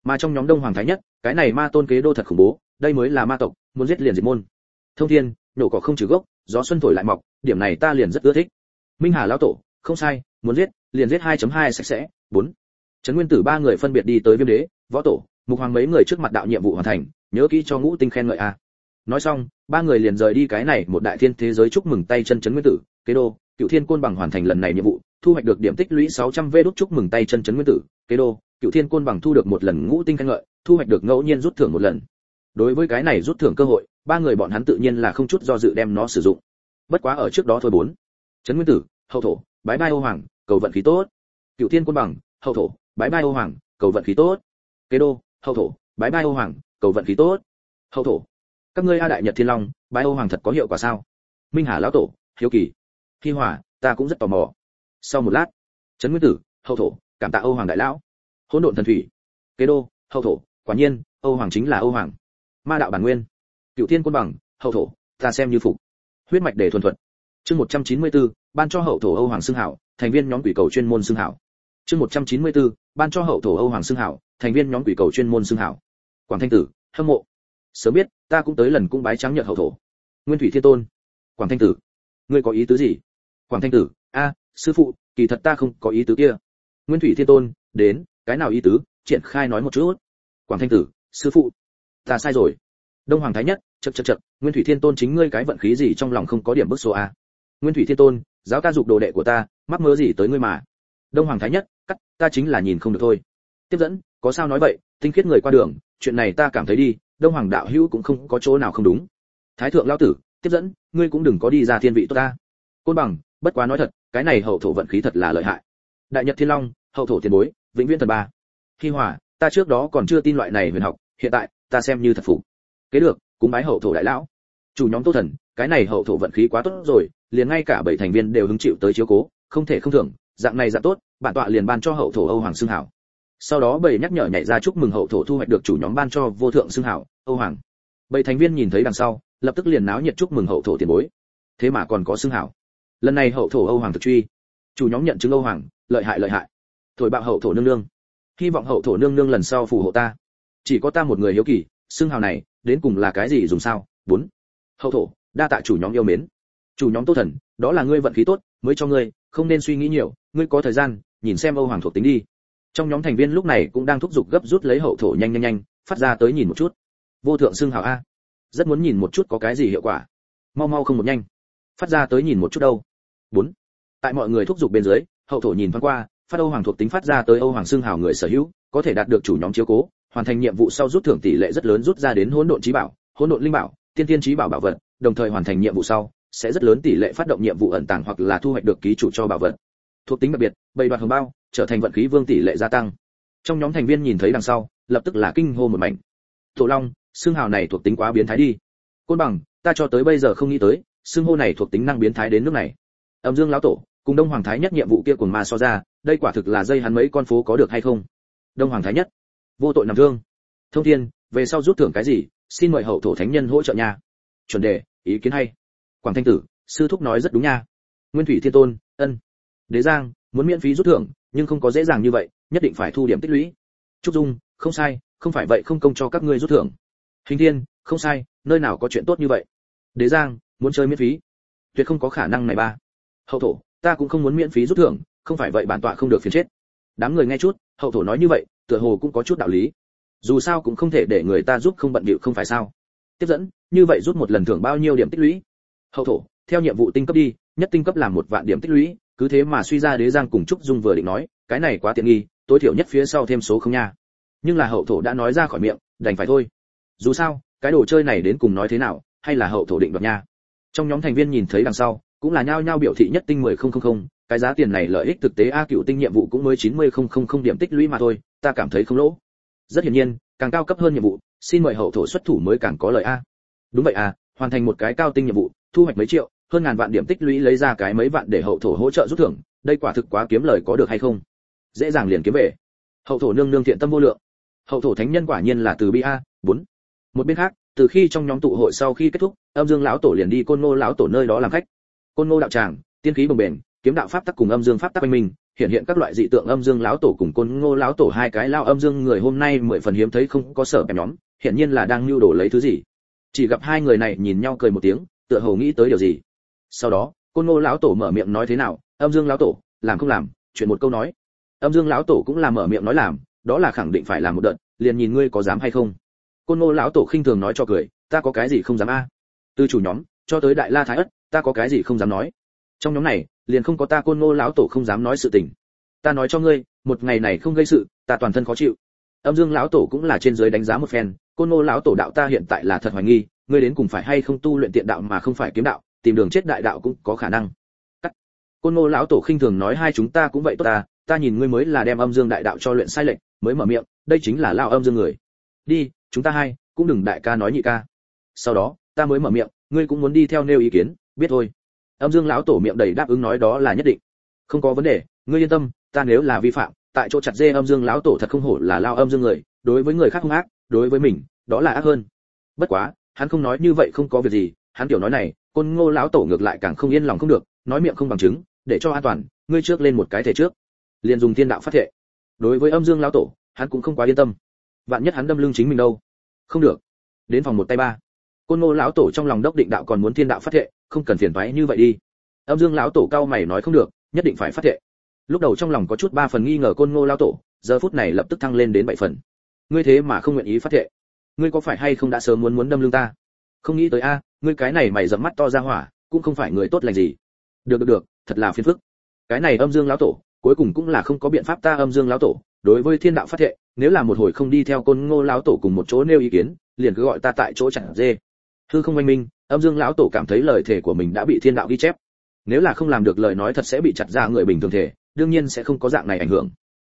Mà trong nhóm đông hoàng thái nhất, cái này ma tôn kế đô thật khủng bố, đây mới là ma tộc, muốn giết liền diệt môn. Thông thiên, nổ cỏ không trừ gốc, gió xuân thổi lại mọc, điểm này ta liền rất ưa thích. Minh hà lão tổ, không sai, muốn giết, liền giết 2.2 sạch sẽ, bốn. trấn nguyên tử ba người phân biệt đi tới viêm đế, võ tổ, mục hoàng mấy người trước mặt đạo nhiệm vụ hoàn thành, nhớ kỹ cho ngũ tinh khen ngợi a. Nói xong, ba người liền rời đi cái này một đại thiên thế giới chúc mừng tay chân trấn nguyên tử, kế đô cựu thiên côn bằng hoàn thành lần này nhiệm vụ, thu hoạch được điểm tích lũy 600 vê đốt chúc mừng tay chân trấn nguyên tử, kế đô cựu thiên côn bằng thu được một lần ngũ tinh khen ngợi, thu hoạch được ngẫu nhiên rút thưởng một lần. Đối với cái này rút thưởng cơ hội, ba người bọn hắn tự nhiên là không chút do dự đem nó sử dụng. Bất quá ở trước đó thôi bốn. Trấn nguyên tử, hậu thổ, bái bai ô hoàng, cầu vận khí tốt. Cựu thiên côn bằng, hậu thổ, bái bai ô hoàng, cầu vận khí tốt. Kế đô, hậu thổ, bái bai ô hoàng, cầu vận khí tốt. Hậu thổ. Các ngươi a đại nhật thiên long, bái ô hoàng thật có hiệu quả sao? Minh hà lão tổ, hiếu kỳ hi hòa ta cũng rất tò mò. Sau một lát trấn nguyên tử hậu thổ cảm tạ âu hoàng đại lão. Hỗn độn thần thủy kế đô hậu thổ quả nhiên âu hoàng chính là âu hoàng. Ma đạo bản nguyên cựu thiên côn bằng hậu thổ ta xem như phục. Huyết mạch để thuần thuật. Chương 194, ban cho hậu thổ âu hoàng xưng hảo thành viên nhóm quỷ cầu chuyên môn xưng hảo. Chương 194, ban cho hậu thổ âu hoàng xưng hảo thành viên nhóm quỷ cầu chuyên môn xưng hảo. Quảng thanh tử hâm mộ. Sớm biết ta cũng tới lần cung bái trắng nhợt hậu thổ. Nguyên thủy thiên tôn. Quảng thanh tử ngươi có ý tứ gì? Quảng thanh tử, a, sư phụ, kỳ thật ta không có ý tứ kia. Nguyên thủy thiên tôn, đến, cái nào ý tứ? Triển khai nói một chút. Quảng thanh tử, sư phụ, ta sai rồi. Đông hoàng thái nhất chật chật chật nguyên thủy thiên tôn chính ngươi cái vận khí gì trong lòng không có điểm bức số a? Nguyên thủy thiên tôn, giáo ta dục đồ đệ của ta, mắc mơ gì tới ngươi mà? Đông hoàng thái nhất, cắt, ta chính là nhìn không được thôi. Tiếp dẫn, có sao nói vậy? Tinh khiết người qua đường, chuyện này ta cảm thấy đi, đông hoàng đạo hữu cũng không có chỗ nào không đúng. Thái thượng lao tử, tiếp dẫn, ngươi cũng đừng có đi ra thiên vị tốt ta. Côn bằng bất quá nói thật, cái này hậu thổ vận khí thật là lợi hại. Đại nhật thiên long, hậu thổ tiền bối, vĩnh viễn thần ba. Khi hòa, ta trước đó còn chưa tin loại này huyền học, hiện tại, ta xem như thật phục. Kế được, cúng bái hậu thổ đại lão. Chủ nhóm tô thần, cái này hậu thổ vận khí quá tốt rồi, liền ngay cả bảy thành viên đều hứng chịu tới chiếu cố, không thể không thưởng, dạng này dạng tốt, bản tọa liền ban cho hậu thổ âu hoàng xưng hảo. Sau đó bảy nhắc nhở nhảy ra chúc mừng hậu thổ thu hoạch được chủ nhóm ban cho vô thượng xưng hảo, âu hoàng. Bảy thành viên nhìn thấy đằng sau, lập tức liền náo nhiệt chúc mừng hậu thổ tiền bối. Thế mà còn có xưng hảo lần này hậu thổ âu hoàng thực truy. Chủ nhóm nhận chứng âu hoàng, lợi hại lợi hại. Thổi bạo hậu thổ nương nương. Hy vọng hậu thổ nương nương lần sau phù hộ ta. Chỉ có ta một người hiếu kỳ, xưng hào này, đến cùng là cái gì dùng sao? Bốn. Hậu thổ, đa tạ chủ nhóm yêu mến. Chủ nhóm tô thần, đó là ngươi vận khí tốt, mới cho ngươi, không nên suy nghĩ nhiều, ngươi có thời gian, nhìn xem âu hoàng thuộc tính đi. Trong nhóm thành viên lúc này cũng đang thúc giục gấp rút lấy hậu thổ nhanh nhanh nhanh, phát ra tới nhìn một chút. Vô thượng xưng hào a. Rất muốn nhìn một chút có cái gì hiệu quả. Mau mau không một nhanh phát ra tới nhìn một chút đâu. Bốn. Tại mọi người thúc giục bên dưới, hậu thổ nhìn thoáng qua, phát âu hoàng thuộc tính phát ra tới âu hoàng xưng hào người sở hữu, có thể đạt được chủ nhóm chiếu cố, hoàn thành nhiệm vụ sau rút thưởng tỷ lệ rất lớn rút ra đến hỗn độn trí bảo, hỗn độn linh bảo, tiên tiên trí bảo bảo vật, đồng thời hoàn thành nhiệm vụ sau, sẽ rất lớn tỷ lệ phát động nhiệm vụ ẩn tàng hoặc là thu hoạch được ký chủ cho bảo vật. Thuộc tính đặc biệt, bầy đoạt hồng bao, trở thành vận khí vương tỷ lệ gia tăng. Trong nhóm thành viên nhìn thấy đằng sau, lập tức là kinh hô một mảnh. Tổ long xương hào này thuộc tính quá biến thái đi. Côn bằng, ta cho tới bây giờ không nghĩ tới xưng hô này thuộc tính năng biến thái đến nước này. Âm dương lão tổ, cùng đông hoàng thái nhất nhiệm vụ kia cùng ma so ra, đây quả thực là dây hắn mấy con phố có được hay không? Đông hoàng thái nhất, vô tội nằm thương. Thông thiên, về sau rút thưởng cái gì, xin mời hậu thổ thánh nhân hỗ trợ nha. Chuẩn đề, ý kiến hay. Quảng thanh tử, sư thúc nói rất đúng nha. Nguyên thủy thiên tôn, ân. Đế giang, muốn miễn phí rút thưởng, nhưng không có dễ dàng như vậy, nhất định phải thu điểm tích lũy. Trúc dung, không sai, không phải vậy không công cho các ngươi rút thưởng. Hình thiên, không sai, nơi nào có chuyện tốt như vậy? Đế giang muốn chơi miễn phí. Tuyệt không có khả năng này ba. Hậu thổ, ta cũng không muốn miễn phí rút thưởng, không phải vậy bản tọa không được phiền chết. Đám người nghe chút, hậu thổ nói như vậy, tựa hồ cũng có chút đạo lý. Dù sao cũng không thể để người ta giúp không bận bịu không phải sao. Tiếp dẫn, như vậy rút một lần thưởng bao nhiêu điểm tích lũy? Hậu thổ, theo nhiệm vụ tinh cấp đi, nhất tinh cấp làm một vạn điểm tích lũy, cứ thế mà suy ra đế giang cùng trúc dung vừa định nói, cái này quá tiện nghi, tối thiểu nhất phía sau thêm số không nha. Nhưng là hậu thổ đã nói ra khỏi miệng, đành phải thôi. Dù sao, cái đồ chơi này đến cùng nói thế nào, hay là hậu thổ định đoạt nha? Trong nhóm thành viên nhìn thấy đằng sau, cũng là nhao nhao biểu thị nhất tinh mười không không không, cái giá tiền này lợi ích thực tế a cựu tinh nhiệm vụ cũng mới chín mươi không không không điểm tích lũy mà thôi, ta cảm thấy không lỗ. Rất hiển nhiên, càng cao cấp hơn nhiệm vụ, xin mời hậu thổ xuất thủ mới càng có lợi a. Đúng vậy à hoàn thành một cái cao tinh nhiệm vụ, thu hoạch mấy triệu, hơn ngàn vạn điểm tích lũy lấy ra cái mấy vạn để hậu thổ hỗ trợ rút thưởng, đây quả thực quá kiếm lời có được hay không? Dễ dàng liền kiếm về. Hậu thổ nương nương thiện tâm vô lượng. Hậu thổ thánh nhân quả nhiên là từ bi a, bốn. Một bên khác, từ khi trong nhóm tụ hội sau khi kết thúc âm dương lão tổ liền đi côn ngô lão tổ nơi đó làm khách. Côn ngô đạo tràng, tiên khí bồng bềnh, kiếm đạo pháp tắc cùng âm dương pháp tắc anh minh hiện hiện các loại dị tượng âm dương lão tổ cùng côn ngô lão tổ hai cái lao âm dương người hôm nay mười phần hiếm thấy không có sở kèm nhóm, hiện nhiên là đang lưu đồ lấy thứ gì. Chỉ gặp hai người này nhìn nhau cười một tiếng, tựa hồ nghĩ tới điều gì. Sau đó, côn ngô lão tổ mở miệng nói thế nào, âm dương lão tổ, làm không làm, chuyện một câu nói. Âm dương lão tổ cũng là mở miệng nói làm, đó là khẳng định phải làm một đợt, liền nhìn ngươi có dám hay không. Côn ngô lão tổ khinh thường nói cho cười, ta có cái gì không dám a? Từ chủ nhóm, cho tới đại la thái ất, ta có cái gì không dám nói. Trong nhóm này, liền không có ta côn ngô lão tổ không dám nói sự tình. Ta nói cho ngươi, một ngày này không gây sự, ta toàn thân khó chịu. Âm dương lão tổ cũng là trên dưới đánh giá một phen, côn ngô lão tổ đạo ta hiện tại là thật hoài nghi, ngươi đến cùng phải hay không tu luyện tiện đạo mà không phải kiếm đạo, tìm đường chết đại đạo cũng có khả năng. Cắt. côn ngô lão tổ khinh thường nói hai chúng ta cũng vậy tốt ta ta nhìn ngươi mới là đem âm dương đại đạo cho luyện sai lệch, mới mở miệng, đây chính là lao âm dương người. Đi, chúng ta hai, cũng đừng đại ca nói nhị ca. Sau đó ta mới mở miệng, ngươi cũng muốn đi theo nêu ý kiến, biết thôi. Âm dương lão tổ miệng đầy đáp ứng nói đó là nhất định. Không có vấn đề, ngươi yên tâm, ta nếu là vi phạm, tại chỗ chặt dê âm dương lão tổ thật không hổ là lao âm dương người, đối với người khác không ác, đối với mình, đó là ác hơn. Bất quá, hắn không nói như vậy không có việc gì, hắn kiểu nói này, côn ngô lão tổ ngược lại càng không yên lòng không được, nói miệng không bằng chứng, để cho an toàn, ngươi trước lên một cái thể trước. Liền dùng thiên đạo phát thệ. Đối với âm dương lão tổ, hắn cũng không quá yên tâm. Vạn nhất hắn đâm lưng chính mình đâu. Không được. Đến phòng một tay ba côn ngô lão tổ trong lòng đốc định đạo còn muốn thiên đạo phát thệ, không cần phiền toái như vậy đi. Âm dương lão tổ cao mày nói không được, nhất định phải phát thệ. Lúc đầu trong lòng có chút ba phần nghi ngờ côn ngô lão tổ, giờ phút này lập tức thăng lên đến bảy phần. Ngươi thế mà không nguyện ý phát thệ. Ngươi có phải hay không đã sớm muốn muốn đâm lưng ta? Không nghĩ tới a, ngươi cái này mày dẫm mắt to ra hỏa, cũng không phải người tốt lành gì. Được được được, thật là phiền phức. Cái này âm dương lão tổ, cuối cùng cũng là không có biện pháp ta âm dương lão tổ, đối với thiên đạo phát thệ, nếu là một hồi không đi theo côn ngô lão tổ cùng một chỗ nêu ý kiến, liền cứ gọi ta tại chỗ chẳng dê hư không oanh minh âm dương lão tổ cảm thấy lời thể của mình đã bị thiên đạo ghi chép. Nếu là không làm được lời nói thật sẽ bị chặt ra người bình thường thể đương nhiên sẽ không có dạng này ảnh hưởng.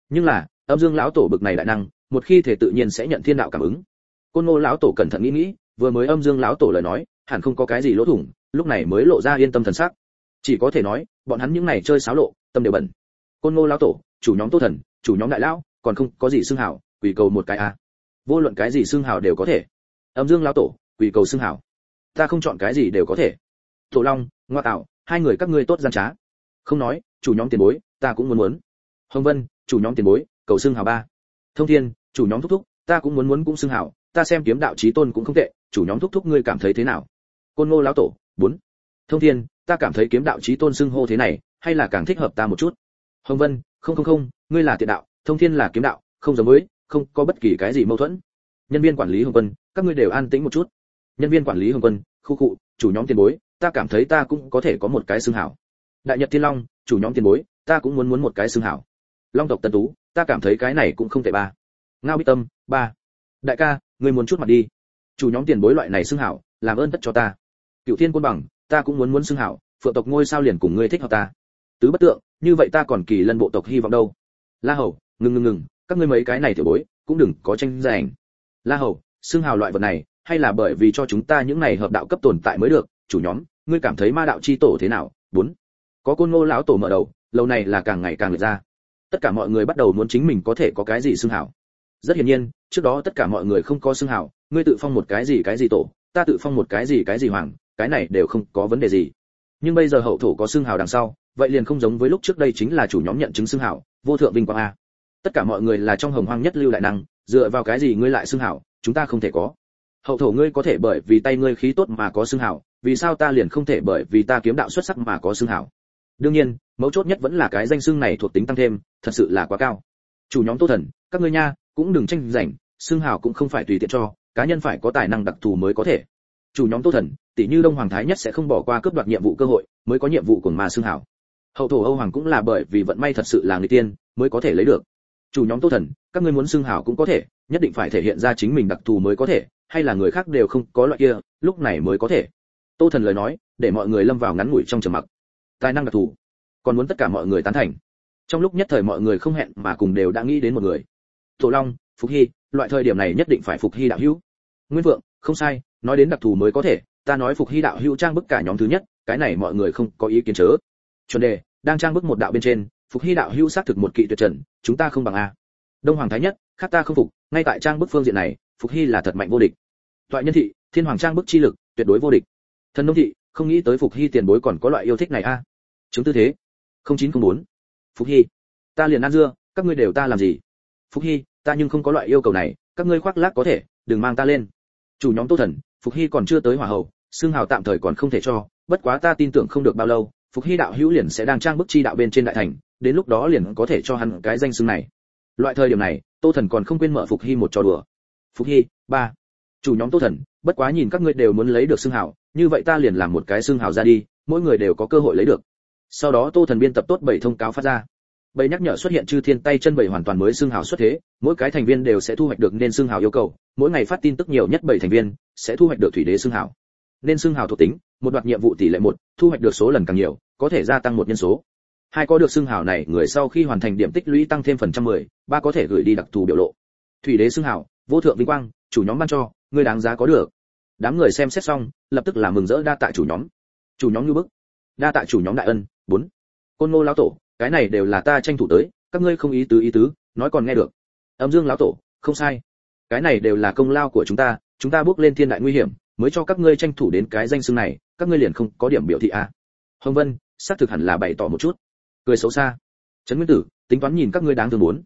Nhưng là âm dương lão tổ bực này đại năng một khi thể tự nhiên sẽ nhận thiên đạo cảm ứng. Côn ngô lão tổ cẩn thận nghĩ nghĩ vừa mới âm dương lão tổ lời nói hẳn không có cái gì lỗ thủng lúc này mới lộ ra yên tâm thần sắc. Chỉ có thể nói bọn hắn những này chơi xáo lộ tâm đều bẩn. Côn ngô lão tổ chủ nhóm tô thần chủ nhóm đại lão còn không có gì xưng hào, quỷ cầu một cái a. Vô luận cái gì xưng hào đều có thể. Âm dương lão tổ quỷ cầu xưng hảo. Ta không chọn cái gì đều có thể. Tổ long, ngoa tạo, hai người các ngươi tốt gian trá. Không nói, chủ nhóm tiền bối, ta cũng muốn muốn. Hồng vân, chủ nhóm tiền bối, cầu xưng hảo ba. Thông thiên, chủ nhóm thúc thúc, ta cũng muốn muốn cũng xưng hảo, ta xem kiếm đạo chí tôn cũng không tệ, chủ nhóm thúc thúc ngươi cảm thấy thế nào? Côn ngô lão tổ, bốn. Thông thiên, ta cảm thấy kiếm đạo chí tôn xưng hô thế này, hay là càng thích hợp ta một chút? Hồng vân, không không không, ngươi là tiện đạo, thông thiên là kiếm đạo, không giống với, không có bất kỳ cái gì mâu thuẫn. Nhân viên quản lý hồng vân các ngươi đều an tĩnh một chút nhân viên quản lý hồng Quân, khu cụ chủ nhóm tiền bối ta cảm thấy ta cũng có thể có một cái xương hảo. Đại nhật thiên long chủ nhóm tiền bối ta cũng muốn muốn một cái xương hảo. Long tộc tân tú ta cảm thấy cái này cũng không tệ ba. Ngao bích tâm ba. Đại ca ngươi muốn chút mặt đi. Chủ nhóm tiền bối loại này xương hảo làm ơn tất cho ta. Cựu thiên quân bằng ta cũng muốn muốn xương hảo phượng tộc ngôi sao liền cùng ngươi thích hợp ta. Tứ bất tượng như vậy ta còn kỳ lân bộ tộc hy vọng đâu. La hầu ngừng ngừng ngừng các ngươi mấy cái này tiểu bối cũng đừng có tranh giành. La hầu xương hào loại vật này hay là bởi vì cho chúng ta những này hợp đạo cấp tồn tại mới được, chủ nhóm, ngươi cảm thấy ma đạo chi tổ thế nào? Bốn, có côn ngô lão tổ mở đầu, lâu này là càng ngày càng lượt ra. Tất cả mọi người bắt đầu muốn chính mình có thể có cái gì xưng hào rất hiển nhiên, trước đó tất cả mọi người không có xưng hào ngươi tự phong một cái gì cái gì tổ, ta tự phong một cái gì cái gì hoàng, cái này đều không có vấn đề gì. Nhưng bây giờ hậu thổ có xưng hào đằng sau, vậy liền không giống với lúc trước đây chính là chủ nhóm nhận chứng xưng hào vô thượng vinh quang a. Tất cả mọi người là trong hồng hoang nhất lưu đại năng, dựa vào cái gì ngươi lại xưng hào chúng ta không thể có hậu thổ ngươi có thể bởi vì tay ngươi khí tốt mà có xương hào vì sao ta liền không thể bởi vì ta kiếm đạo xuất sắc mà có xương hào đương nhiên, mấu chốt nhất vẫn là cái danh xương này thuộc tính tăng thêm, thật sự là quá cao. Chủ nhóm tô thần, các ngươi nha, cũng đừng tranh giành xương hào cũng không phải tùy tiện cho, cá nhân phải có tài năng đặc thù mới có thể. Chủ nhóm tô thần, tỷ như đông hoàng thái nhất sẽ không bỏ qua cướp đoạt nhiệm vụ cơ hội, mới có nhiệm vụ của mà xương hào hậu thổ âu hoàng cũng là bởi vì vận may thật sự là người tiên, mới có thể lấy được. Chủ nhóm tô thần, các ngươi muốn xưng hào cũng có thể nhất định phải thể hiện ra chính mình đặc thù mới có thể, hay là người khác đều không có loại kia, lúc này mới có thể. Tô thần lời nói, để mọi người lâm vào ngắn ngủi trong trầm mặc. Tài năng đặc thù, còn muốn tất cả mọi người tán thành. Trong lúc nhất thời mọi người không hẹn mà cùng đều đã nghĩ đến một người. Tổ long, phục hy, loại thời điểm này nhất định phải phục hy đạo hữu. Nguyên vượng, không sai, nói đến đặc thù mới có thể, ta nói phục hy đạo hữu trang bức cả nhóm thứ nhất, cái này mọi người không có ý kiến chớ. Chuẩn đề, đang trang bức một đạo bên trên, phục hy đạo hữu xác thực một kỵ tuyệt trần, chúng ta không bằng a. Đông hoàng thái nhất khác ta không phục, ngay tại trang bức phương diện này, phục hy là thật mạnh vô địch. Toại nhân thị, thiên hoàng trang bức chi lực, tuyệt đối vô địch. Thần nông thị, không nghĩ tới phục hy tiền bối còn có loại yêu thích này a. À? Chứng tư thế, không chín không bốn. Phục hy, ta liền ăn dưa, các ngươi đều ta làm gì? Phục hy, ta nhưng không có loại yêu cầu này, các ngươi khoác lác có thể, đừng mang ta lên. Chủ nhóm tô thần, phục hy còn chưa tới hỏa hậu xương hào tạm thời còn không thể cho, bất quá ta tin tưởng không được bao lâu, phục hy đạo hữu liền sẽ đang trang bức chi đạo bên trên đại thành, đến lúc đó liền có thể cho hắn cái danh xưng này. Loại thời điểm này tô thần còn không quên mở phục hy một trò đùa. Phục hy, ba. Chủ nhóm tô thần, bất quá nhìn các ngươi đều muốn lấy được xương hào, như vậy ta liền làm một cái xương hào ra đi, mỗi người đều có cơ hội lấy được. Sau đó tô thần biên tập tốt bảy thông cáo phát ra. Bảy nhắc nhở xuất hiện chư thiên tay chân bảy hoàn toàn mới xương hào xuất thế, mỗi cái thành viên đều sẽ thu hoạch được nên xương hào yêu cầu, mỗi ngày phát tin tức nhiều nhất bảy thành viên sẽ thu hoạch được thủy đế xương hào. Nên xương hào thuộc tính, một đoạt nhiệm vụ tỷ lệ một, thu hoạch được số lần càng nhiều, có thể gia tăng một nhân số hai có được xưng hào này, người sau khi hoàn thành điểm tích lũy tăng thêm phần trăm mười, ba có thể gửi đi đặc thù biểu lộ. Thủy đế xưng hào vô thượng vinh quang, chủ nhóm ban cho, người đáng giá có được. Đám người xem xét xong, lập tức là mừng rỡ đa tạ chủ nhóm. Chủ nhóm như bức. Đa tạ chủ nhóm đại ân, bốn. Côn ngô lão tổ, cái này đều là ta tranh thủ tới, các ngươi không ý tứ ý tứ, nói còn nghe được. Âm dương lão tổ, không sai. Cái này đều là công lao của chúng ta chúng ta bước lên thiên đại nguy hiểm, mới cho các ngươi tranh thủ đến cái danh xưng này, các ngươi liền không có điểm biểu thị à. hồng vân, xác thực hẳn là bày tỏ một chút cười xấu xa. Trấn nguyên tử, tính toán nhìn các ngươi đáng thương muốn.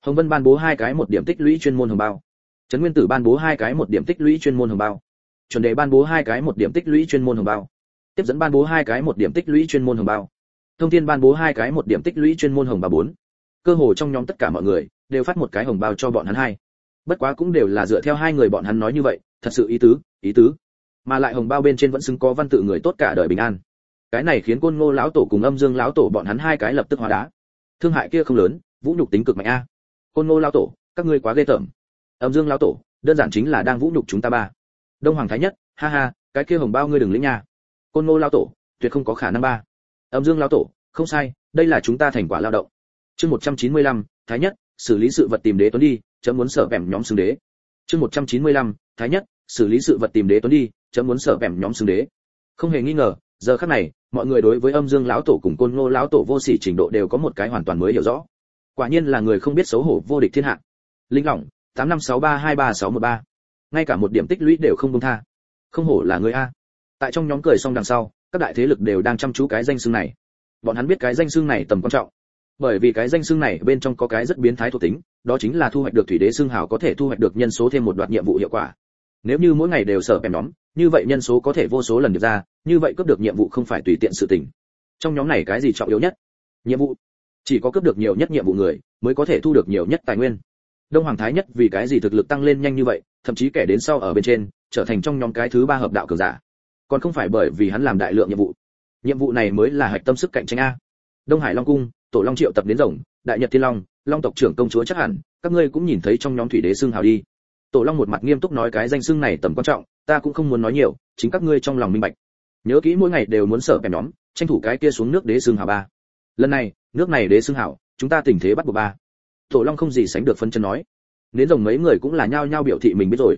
Hồng vân ban bố hai cái một điểm tích lũy chuyên môn hồng bao. Trấn nguyên tử ban bố hai cái một điểm tích lũy chuyên môn hồng bao. Chuẩn đề ban bố hai cái một điểm tích lũy chuyên môn hồng bao. Tiếp dẫn ban bố hai cái một điểm tích lũy chuyên môn hồng bao. Thông thiên ban bố hai cái một điểm tích lũy chuyên môn hồng bao bốn. Cơ hồ trong nhóm tất cả mọi người đều phát một cái hồng bao cho bọn hắn hai. Bất quá cũng đều là dựa theo hai người bọn hắn nói như vậy, thật sự ý tứ ý tứ. Mà lại hồng bao bên trên vẫn xứng có văn tự người tốt cả đời bình an cái này khiến côn ngô lão tổ cùng âm dương lão tổ bọn hắn hai cái lập tức hóa đá. Thương hại kia không lớn vũ nhục tính cực mạnh a. Côn ngô lão tổ các ngươi quá ghê tởm. Âm dương lão tổ đơn giản chính là đang vũ nhục chúng ta ba. Đông hoàng thái nhất ha ha cái kia hồng bao ngươi đừng lĩnh nha. Côn ngô lão tổ tuyệt không có khả năng ba. Âm dương lão tổ không sai đây là chúng ta thành quả lao động. Chương 195, thái nhất xử lý sự vật tìm đế tuấn đi chấm muốn sở vẻm nhóm xưng đế. Chương 195, thái nhất xử lý sự vật tìm đế tuấn đi chấm muốn sở vẻm nhóm xưng đế. Không hề nghi ngờ giờ khắc này, mọi người đối với âm dương lão tổ cùng côn ngô lão tổ vô sỉ trình độ đều có một cái hoàn toàn mới hiểu rõ. Quả nhiên là người không biết xấu hổ vô địch thiên hạ. Linh lỏng, tám năm sáu ba hai ba sáu một ba. Ngay cả một điểm tích lũy đều không buông tha. Không hổ là người a. Tại trong nhóm cười xong đằng sau, các đại thế lực đều đang chăm chú cái danh xưng này. Bọn hắn biết cái danh xưng này tầm quan trọng. Bởi vì cái danh xưng này bên trong có cái rất biến thái thuộc tính, đó chính là thu hoạch được thủy đế xưng hào có thể thu hoạch được nhân số thêm một đoạn nhiệm vụ hiệu quả nếu như mỗi ngày đều sở bèm nhóm, như vậy nhân số có thể vô số lần được ra, như vậy cướp được nhiệm vụ không phải tùy tiện sự tình. Trong nhóm này cái gì trọng yếu nhất? Nhiệm vụ. Chỉ có cướp được nhiều nhất nhiệm vụ người, mới có thể thu được nhiều nhất tài nguyên. Đông hoàng thái nhất vì cái gì thực lực tăng lên nhanh như vậy, thậm chí kẻ đến sau ở bên trên, trở thành trong nhóm cái thứ ba hợp đạo cường giả. Còn không phải bởi vì hắn làm đại lượng nhiệm vụ. Nhiệm vụ này mới là hạch tâm sức cạnh tranh a. Đông hải long cung, tổ long triệu tập đến rồng, đại nhật thiên long long tộc trưởng công chúa chắc hẳn, các ngươi cũng nhìn thấy trong nhóm thủy đế xương hào đi tổ long một mặt nghiêm túc nói cái danh xưng này tầm quan trọng, ta cũng không muốn nói nhiều, chính các ngươi trong lòng minh bạch. Nhớ kỹ mỗi ngày đều muốn sở bèm nhóm, tranh thủ cái kia xuống nước đế xương hào ba. Lần này, nước này đế xương hảo chúng ta tình thế bắt buộc ba. Tổ long không gì sánh được phân chân nói. Đến rồng mấy người cũng là nhao nhao biểu thị mình biết rồi.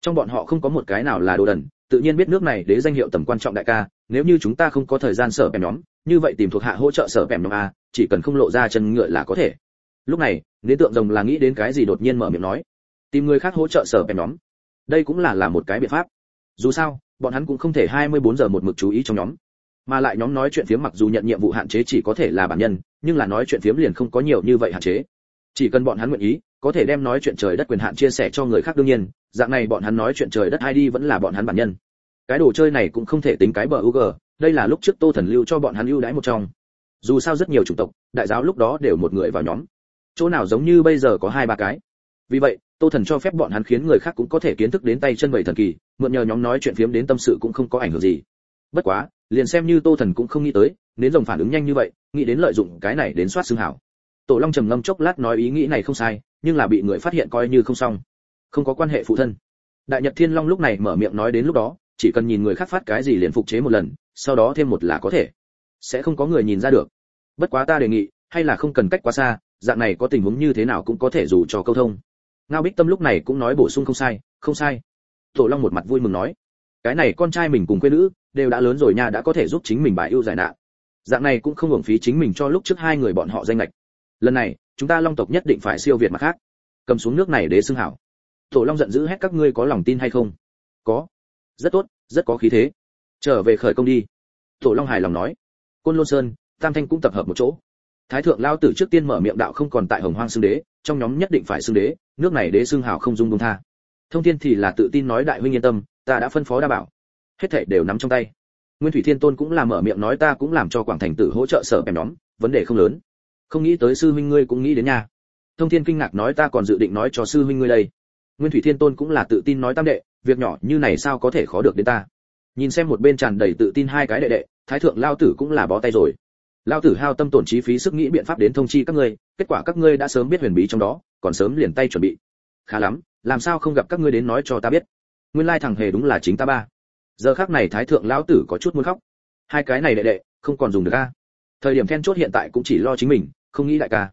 Trong bọn họ không có một cái nào là đồ đần, tự nhiên biết nước này đế danh hiệu tầm quan trọng đại ca, nếu như chúng ta không có thời gian sở bèm nhóm, như vậy tìm thuộc hạ hỗ trợ sở bèm nhóm a, chỉ cần không lộ ra chân ngựa là có thể. Lúc này đến tượng rồng là nghĩ đến cái gì đột nhiên mở miệng nói tìm người khác hỗ trợ sở bèn nhóm đây cũng là là một cái biện pháp dù sao bọn hắn cũng không thể 24 giờ một mực chú ý trong nhóm mà lại nhóm nói chuyện phiếm mặc dù nhận nhiệm vụ hạn chế chỉ có thể là bản nhân nhưng là nói chuyện phiếm liền không có nhiều như vậy hạn chế chỉ cần bọn hắn nguyện ý có thể đem nói chuyện trời đất quyền hạn chia sẻ cho người khác đương nhiên dạng này bọn hắn nói chuyện trời đất hay đi vẫn là bọn hắn bản nhân cái đồ chơi này cũng không thể tính cái bờ UG, đây là lúc trước Tô Thần lưu cho bọn hắn ưu đãi một trong. Dù sao rất nhiều chủng tộc, đại giáo lúc đó đều một người vào nhóm. Chỗ nào giống như bây giờ có hai ba cái. Vì vậy, Tô Thần cho phép bọn hắn khiến người khác cũng có thể kiến thức đến tay chân bảy thần kỳ, mượn nhờ nhóm nói chuyện phiếm đến tâm sự cũng không có ảnh hưởng gì. Bất quá, liền xem như Tô Thần cũng không nghĩ tới, đến rồng phản ứng nhanh như vậy, nghĩ đến lợi dụng cái này đến soát xương hảo. Tổ Long trầm ngâm chốc lát nói ý nghĩ này không sai, nhưng là bị người phát hiện coi như không xong. Không có quan hệ phụ thân. Đại Nhật Thiên Long lúc này mở miệng nói đến lúc đó, chỉ cần nhìn người khác phát cái gì liền phục chế một lần sau đó thêm một là có thể sẽ không có người nhìn ra được bất quá ta đề nghị hay là không cần cách quá xa dạng này có tình huống như thế nào cũng có thể dù cho câu thông ngao bích tâm lúc này cũng nói bổ sung không sai không sai. Tổ long một mặt vui mừng nói, cái này con trai mình cùng quê nữ, đều đã lớn rồi nha, đã có thể giúp chính mình bài ưu giải nạn. Dạng này cũng không hưởng phí chính mình cho lúc trước hai người bọn họ danh lệch lần này, chúng ta long tộc nhất định phải siêu việt mặt khác. Cầm xuống nước này để xưng hảo. Tổ long giận dữ hét, các ngươi có lòng tin hay không? Có. Rất tốt, rất có khí thế. Trở về khởi công đi. Tổ long hài lòng nói. Côn lôn sơn, tam thanh cũng tập hợp một chỗ. Thái thượng lao tử trước tiên mở miệng đạo không còn tại hồng hoang xưng đế trong nhóm nhất định phải xưng đế, nước này đế xưng hào không dung dung tha. Thông thiên thì là tự tin nói đại huynh yên tâm, ta đã phân phó đa bảo. Hết thảy đều nắm trong tay. Nguyên thủy thiên tôn cũng là mở miệng nói ta cũng làm cho quảng thành tử hỗ trợ sở bèm nhóm, vấn đề không lớn. Không nghĩ tới sư huynh ngươi cũng nghĩ đến nhà thông thiên kinh ngạc nói ta còn dự định nói cho sư huynh ngươi đây. Nguyên thủy thiên tôn cũng là tự tin nói tam đệ, việc nhỏ như này sao có thể khó được đến ta. Nhìn xem một bên tràn đầy tự tin hai cái đệ đệ, thái thượng lao tử cũng là bó tay rồi lao tử hao tâm tổn trí phí sức nghĩ biện pháp đến thông chi các ngươi, kết quả các ngươi đã sớm biết huyền bí trong đó, còn sớm liền tay chuẩn bị. Khá lắm, làm sao không gặp các ngươi đến nói cho ta biết? Nguyên lai thằng hề đúng là chính ta ba. Giờ khác này thái thượng lão tử có chút muốn khóc. Hai cái này đệ đệ, không còn dùng được a. Thời điểm then chốt hiện tại cũng chỉ lo chính mình, không nghĩ đại ca.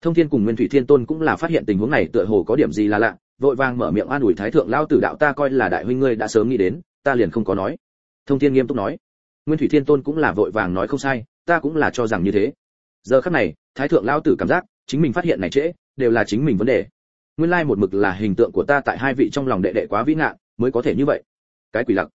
Thông thiên cùng nguyên thủy thiên tôn cũng là phát hiện tình huống này, tựa hồ có điểm gì là lạ, vội vàng mở miệng an ủi thái thượng lao tử đạo ta coi là đại huynh ngươi đã sớm nghĩ đến, ta liền không có nói. Thông thiên nghiêm túc nói. Nguyên thủy thiên tôn cũng là vội vàng nói không sai ta cũng là cho rằng như thế. Giờ khắc này, thái thượng lao tử cảm giác, chính mình phát hiện này trễ, đều là chính mình vấn đề. Nguyên lai một mực là hình tượng của ta tại hai vị trong lòng đệ đệ quá vĩ ngạn, mới có thể như vậy. Cái quỷ lặc.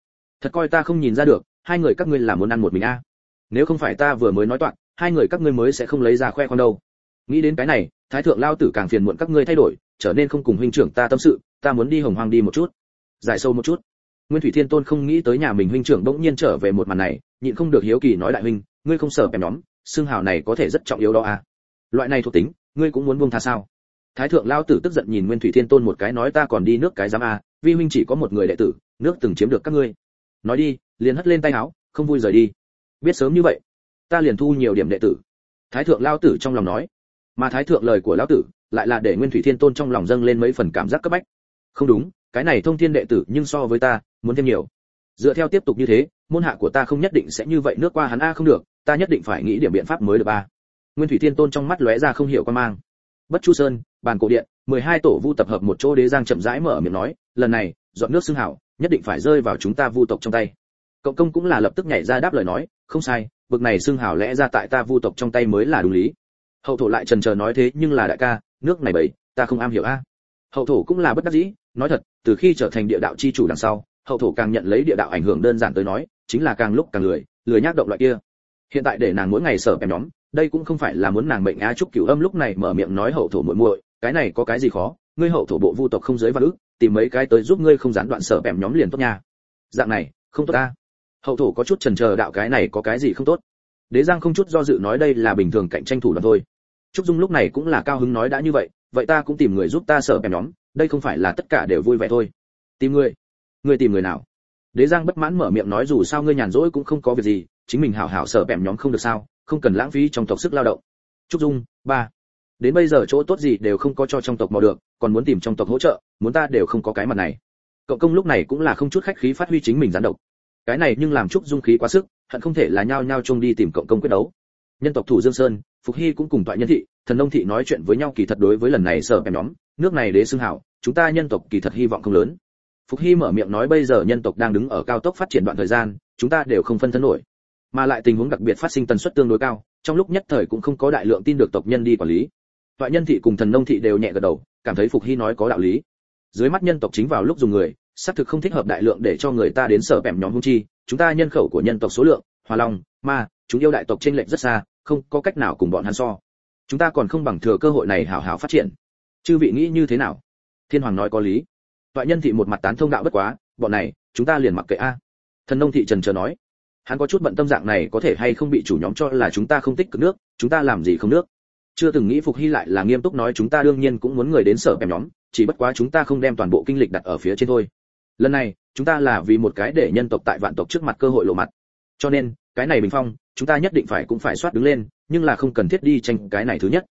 Thật coi ta không nhìn ra được, hai người các ngươi là muốn ăn một mình a. Nếu không phải ta vừa mới nói toạc, hai người các ngươi mới sẽ không lấy ra khoe khoang đâu. Nghĩ đến cái này, thái thượng lao tử càng phiền muộn các ngươi thay đổi, trở nên không cùng huynh trưởng ta tâm sự, ta muốn đi hồng hoang đi một chút. Giải sâu một chút. Nguyên thủy thiên tôn không nghĩ tới nhà mình huynh trưởng bỗng nhiên trở về một màn này, nhịn không được hiếu kỳ nói đại huynh ngươi không sợ bèm nhóm, xương hào này có thể rất trọng yếu đó à. Loại này thuộc tính, ngươi cũng muốn buông tha sao? Thái thượng lao tử tức giận nhìn nguyên thủy thiên tôn một cái nói ta còn đi nước cái giám à vi huynh chỉ có một người đệ tử, nước từng chiếm được các ngươi. Nói đi, liền hất lên tay áo, không vui rời đi. Biết sớm như vậy, ta liền thu nhiều điểm đệ tử. Thái thượng lao tử trong lòng nói. Mà thái thượng lời của lão tử lại là để nguyên thủy thiên tôn trong lòng dâng lên mấy phần cảm giác cấp bách. Không đúng, cái này thông thiên đệ tử nhưng so với ta, muốn thêm nhiều. Dựa theo tiếp tục như thế, môn hạ của ta không nhất định sẽ như vậy, nước qua hắn a không được ta nhất định phải nghĩ điểm biện pháp mới được ba. Nguyên thủy thiên tôn trong mắt lóe ra không hiểu quan mang. Bất chu sơn, bàn cổ điện, mười hai tổ vu tập hợp một chỗ đế giang chậm rãi mở miệng nói, lần này, dọn nước xương hảo, nhất định phải rơi vào chúng ta vu tộc trong tay. Cộng công cũng là lập tức nhảy ra đáp lời nói, không sai, bực này xương hảo lẽ ra tại ta vu tộc trong tay mới là đúng lý. Hậu thổ lại trần chờ nói thế, nhưng là đại ca, nước này bầy ta không am hiểu a. Hậu thổ cũng là bất đắc dĩ, nói thật, từ khi trở thành địa đạo chi chủ đằng sau, hậu thổ càng nhận lấy địa đạo ảnh hưởng đơn giản tới nói, chính là càng lúc càng lười lười nhác động loại kia hiện tại để nàng mỗi ngày sở em nhóm, đây cũng không phải là muốn nàng mệnh á trúc cửu âm lúc này mở miệng nói hậu thổ muội muội, cái này có cái gì khó, ngươi hậu thổ bộ vu tộc không giới văn ức, tìm mấy cái tới giúp ngươi không gián đoạn sở em nhóm liền tốt nha. Dạng này, không tốt ta. Hậu thổ có chút chần chờ đạo cái này có cái gì không tốt. Đế giang không chút do dự nói đây là bình thường cạnh tranh thủ đoạn thôi. Trúc dung lúc này cũng là cao hứng nói đã như vậy vậy ta cũng tìm người giúp ta sở em nhóm, đây không phải là tất cả đều vui vẻ thôi. Tìm người? Người tìm người nào? Đế giang bất mãn mở miệng nói dù sao ngươi nhàn rỗi cũng không có việc gì chính mình hảo hảo sợ bẻm nhóm không được sao, không cần lãng phí trong tộc sức lao động. Trúc dung, ba. Đến bây giờ chỗ tốt gì đều không có cho trong tộc mò được, còn muốn tìm trong tộc hỗ trợ, muốn ta đều không có cái mặt này. Cậu công lúc này cũng là không chút khách khí phát huy chính mình gián độc. Cái này nhưng làm trúc dung khí quá sức, hận không thể là nhao nhao chung đi tìm cộng công quyết đấu. Nhân tộc thủ dương sơn, phục hy cũng cùng toại nhân thị, thần nông thị nói chuyện với nhau kỳ thật đối với lần này sợ bèm nhóm, nước này đế xưng hảo, chúng ta nhân tộc kỳ thật hy vọng không lớn. Phục hy mở miệng nói bây giờ nhân tộc đang đứng ở cao tốc phát triển đoạn thời gian, chúng ta đều không phân thân nổi mà lại tình huống đặc biệt phát sinh tần suất tương đối cao, trong lúc nhất thời cũng không có đại lượng tin được tộc nhân đi quản lý. Toại nhân thị cùng thần nông thị đều nhẹ gật đầu, cảm thấy phục hy nói có đạo lý. Dưới mắt nhân tộc chính vào lúc dùng người, xác thực không thích hợp đại lượng để cho người ta đến sở bẻm nhóm hung chi, chúng ta nhân khẩu của nhân tộc số lượng, hòa long, ma, chúng yêu đại tộc trên lệnh rất xa, không có cách nào cùng bọn hắn so. Chúng ta còn không bằng thừa cơ hội này hảo hảo phát triển. Chư vị nghĩ như thế nào? Thiên hoàng nói có lý. Toại nhân thị một mặt tán thông đạo bất quá, bọn này, chúng ta liền mặc kệ a. Thần nông thị trần chờ nói hắn có chút bận tâm dạng này có thể hay không bị chủ nhóm cho là chúng ta không tích cực nước, chúng ta làm gì không nước. Chưa từng nghĩ phục hy lại là nghiêm túc nói chúng ta đương nhiên cũng muốn người đến sở bèm nhóm, chỉ bất quá chúng ta không đem toàn bộ kinh lịch đặt ở phía trên thôi. Lần này, chúng ta là vì một cái để nhân tộc tại vạn tộc trước mặt cơ hội lộ mặt. Cho nên, cái này bình phong, chúng ta nhất định phải cũng phải soát đứng lên, nhưng là không cần thiết đi tranh cái này thứ nhất.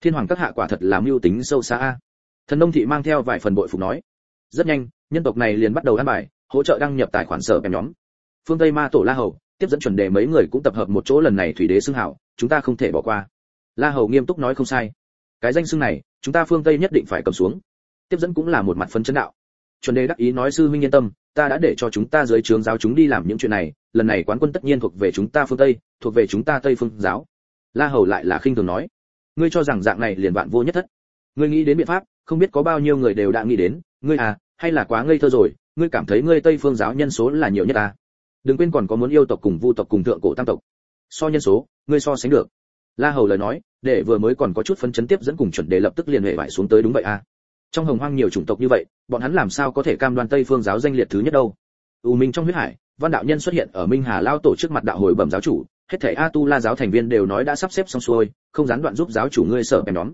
Thiên hoàng các hạ quả thật là mưu tính sâu xa a. Thần nông thị mang theo vài phần bội phục nói. Rất nhanh, nhân tộc này liền bắt đầu ăn bài, hỗ trợ đăng nhập tài khoản sở bèm nhóm. Phương tây ma tổ la hầu tiếp dẫn chuẩn đề mấy người cũng tập hợp một chỗ lần này thủy đế xưng hảo, chúng ta không thể bỏ qua. La hầu nghiêm túc nói không sai. Cái danh xưng này, chúng ta phương tây nhất định phải cầm xuống. Tiếp dẫn cũng là một mặt phân chấn đạo. Chuẩn đề đắc ý nói sư huynh yên tâm, ta đã để cho chúng ta dưới trướng giáo chúng đi làm những chuyện này, lần này quán quân tất nhiên thuộc về chúng ta phương tây, thuộc về chúng ta tây phương giáo. La hầu lại là khinh thường nói. Ngươi cho rằng dạng này liền vạn vô nhất thất. Ngươi nghĩ đến biện pháp, không biết có bao nhiêu người đều đã nghĩ đến, ngươi à hay là quá ngây thơ rồi, ngươi cảm thấy ngươi tây phương giáo nhân số là nhiều nhất à? Đừng quên còn có muốn yêu tộc cùng vu tộc cùng thượng cổ tam tộc. So nhân số, ngươi so sánh được. La hầu lời nói, để vừa mới còn có chút phấn chấn tiếp dẫn cùng chuẩn đề lập tức liền hệ vải xuống tới đúng vậy à. Trong hồng hoang nhiều chủng tộc như vậy, bọn hắn làm sao có thể cam đoan tây phương giáo danh liệt thứ nhất đâu? U minh trong huyết hải, văn đạo nhân xuất hiện ở minh hà lao tổ trước mặt đạo hồi bẩm giáo chủ, hết thảy a tu la giáo thành viên đều nói đã sắp xếp xong xuôi, không gián đoạn giúp giáo chủ ngươi sở em nhóm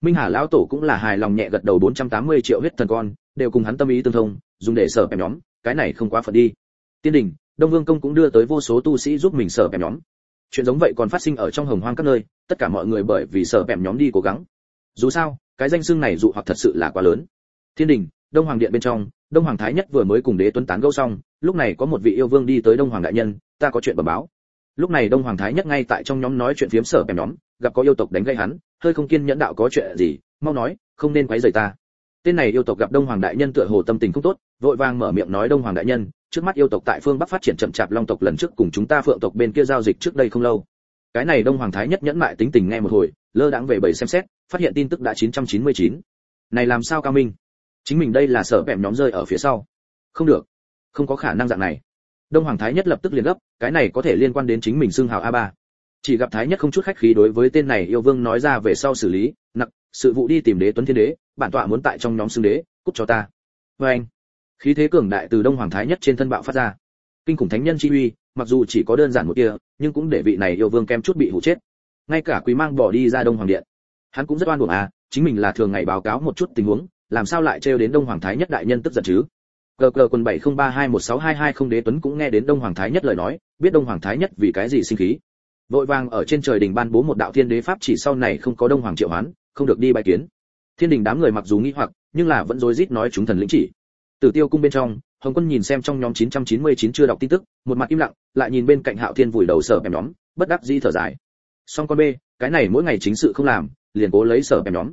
minh hà lao tổ cũng là hài lòng nhẹ gật đầu 480 triệu huyết thần con, đều cùng hắn tâm ý tương thông, dùng để sở em nhóm cái này không quá phận đi. Tiên đình đông vương công cũng đưa tới vô số tu sĩ giúp mình sở bèm nhóm. Chuyện giống vậy còn phát sinh ở trong hồng hoang các nơi, tất cả mọi người bởi vì sở bèm nhóm đi cố gắng. Dù sao, cái danh xưng này dụ hoặc thật sự là quá lớn. Thiên đình, đông hoàng điện bên trong, đông hoàng thái nhất vừa mới cùng đế tuấn tán gẫu xong, lúc này có một vị yêu vương đi tới đông hoàng đại nhân, ta có chuyện bẩm báo. Lúc này đông hoàng thái nhất ngay tại trong nhóm nói chuyện phiếm sở bèm nhóm, gặp có yêu tộc đánh gây hắn, hơi không kiên nhẫn đạo có chuyện gì? Mau nói, không nên quấy rầy ta. Tên này yêu tộc gặp đông hoàng đại nhân tựa hồ tâm tình không tốt, vội vàng mở miệng nói đông hoàng đại nhân trước mắt yêu tộc tại phương bắc phát triển chậm chạp long tộc lần trước cùng chúng ta phượng tộc bên kia giao dịch trước đây không lâu. Cái này đông hoàng thái nhất nhẫn mại tính tình nghe một hồi, lơ đãng về bảy xem xét, phát hiện tin tức đã 999. này làm sao cao minh? Chính mình đây là sở bẹm nhóm rơi ở phía sau. Không được. Không có khả năng dạng này. Đông hoàng thái nhất lập tức liền gấp, cái này có thể liên quan đến chính mình xưng hào a ba. Chỉ gặp thái nhất không chút khách khí đối với tên này yêu vương nói ra về sau xử lý nặng sự vụ đi tìm đế tuấn thiên đế, bản tọa muốn tại trong nhóm xưng đế, cút cho ta. Vê anh khí thế cường đại từ đông hoàng thái nhất trên thân bạo phát ra. Kinh khủng thánh nhân chi uy, mặc dù chỉ có đơn giản một kia nhưng cũng để vị này yêu vương kem chút bị hụ chết. Ngay cả quý mang bỏ đi ra đông hoàng điện, hắn cũng rất oan uổng à chính mình là thường ngày báo cáo một chút tình huống, làm sao lại trêu đến đông hoàng thái nhất đại nhân tức giận chứ? Cờ cờ quân bảy không ba hai một sáu hai hai không đế tuấn cũng nghe đến đông hoàng thái nhất lời nói, biết đông hoàng thái nhất vì cái gì sinh khí. Vội vàng ở trên trời đình ban bố một đạo thiên đế pháp chỉ sau này không có đông hoàng triệu hoán, không được đi bài kiến. Thiên đình đám người mặc dù nghi hoặc, nhưng là vẫn rối rít nói chúng thần lĩnh chỉ tử tiêu cung bên trong, hồng quân nhìn xem trong nhóm 999 chưa đọc tin tức, một mặt im lặng, lại nhìn bên cạnh hạo thiên vùi đầu sở bèm nhóm, bất đắc dĩ thở dài. Song con b, cái này mỗi ngày chính sự không làm, liền cố lấy sở bèm nhóm.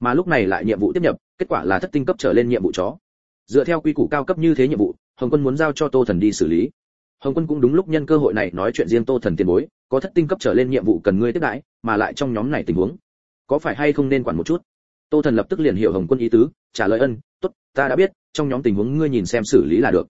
Mà lúc này lại nhiệm vụ tiếp nhập, kết quả là thất tinh cấp trở lên nhiệm vụ chó. Dựa theo quy củ cao cấp như thế nhiệm vụ, hồng quân muốn giao cho tô thần đi xử lý. Hồng quân cũng đúng lúc nhân cơ hội này nói chuyện riêng tô thần tiền bối, có thất tinh cấp trở lên nhiệm vụ cần ngươi tiếp đãi, mà lại trong nhóm này tình huống, có phải hay không nên quản một chút? Tô thần lập tức liền hiểu hồng quân ý tứ, trả lời ân, tốt, ta đã biết trong nhóm tình huống ngươi nhìn xem xử lý là được.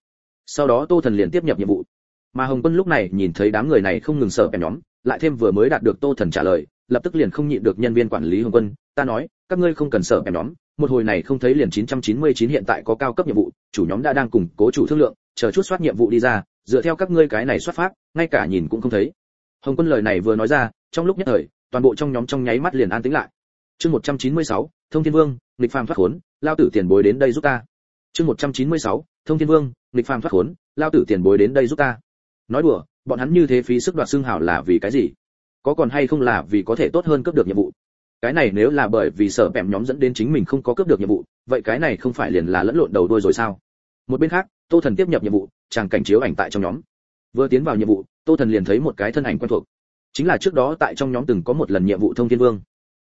Sau đó tô thần liền tiếp nhập nhiệm vụ. Mà hồng quân lúc này nhìn thấy đám người này không ngừng sợ bèm nhóm lại thêm vừa mới đạt được tô thần trả lời lập tức liền không nhịn được nhân viên quản lý hồng quân ta nói các ngươi không cần sợ bèm nhóm một hồi này không thấy liền 999 hiện tại có cao cấp nhiệm vụ chủ nhóm đã đang cùng cố chủ thương lượng chờ chút soát nhiệm vụ đi ra dựa theo các ngươi cái này soát pháp ngay cả nhìn cũng không thấy. Hồng quân lời này vừa nói ra trong lúc nhất thời toàn bộ trong nhóm trong nháy mắt liền an tĩnh lại. Chương 196, thông thiên vương nghịch phàm thoát khốn lao tử tiền bối đến đây giúp ta chương 196, thông thiên vương nghịch phàm thoát khốn lao tử tiền bối đến đây giúp ta. Nói đùa bọn hắn như thế phí sức đoạt xương hảo là vì cái gì? Có còn hay không là vì có thể tốt hơn cướp được nhiệm vụ? Cái này nếu là bởi vì sợ bẻm nhóm dẫn đến chính mình không có cướp được nhiệm vụ vậy cái này không phải liền là lẫn lộn đầu đuôi rồi sao? Một bên khác tô thần tiếp nhập nhiệm vụ chàng cảnh chiếu ảnh tại trong nhóm. Vừa tiến vào nhiệm vụ tô thần liền thấy một cái thân ảnh quen thuộc. Chính là trước đó tại trong nhóm từng có một lần nhiệm vụ thông thiên vương.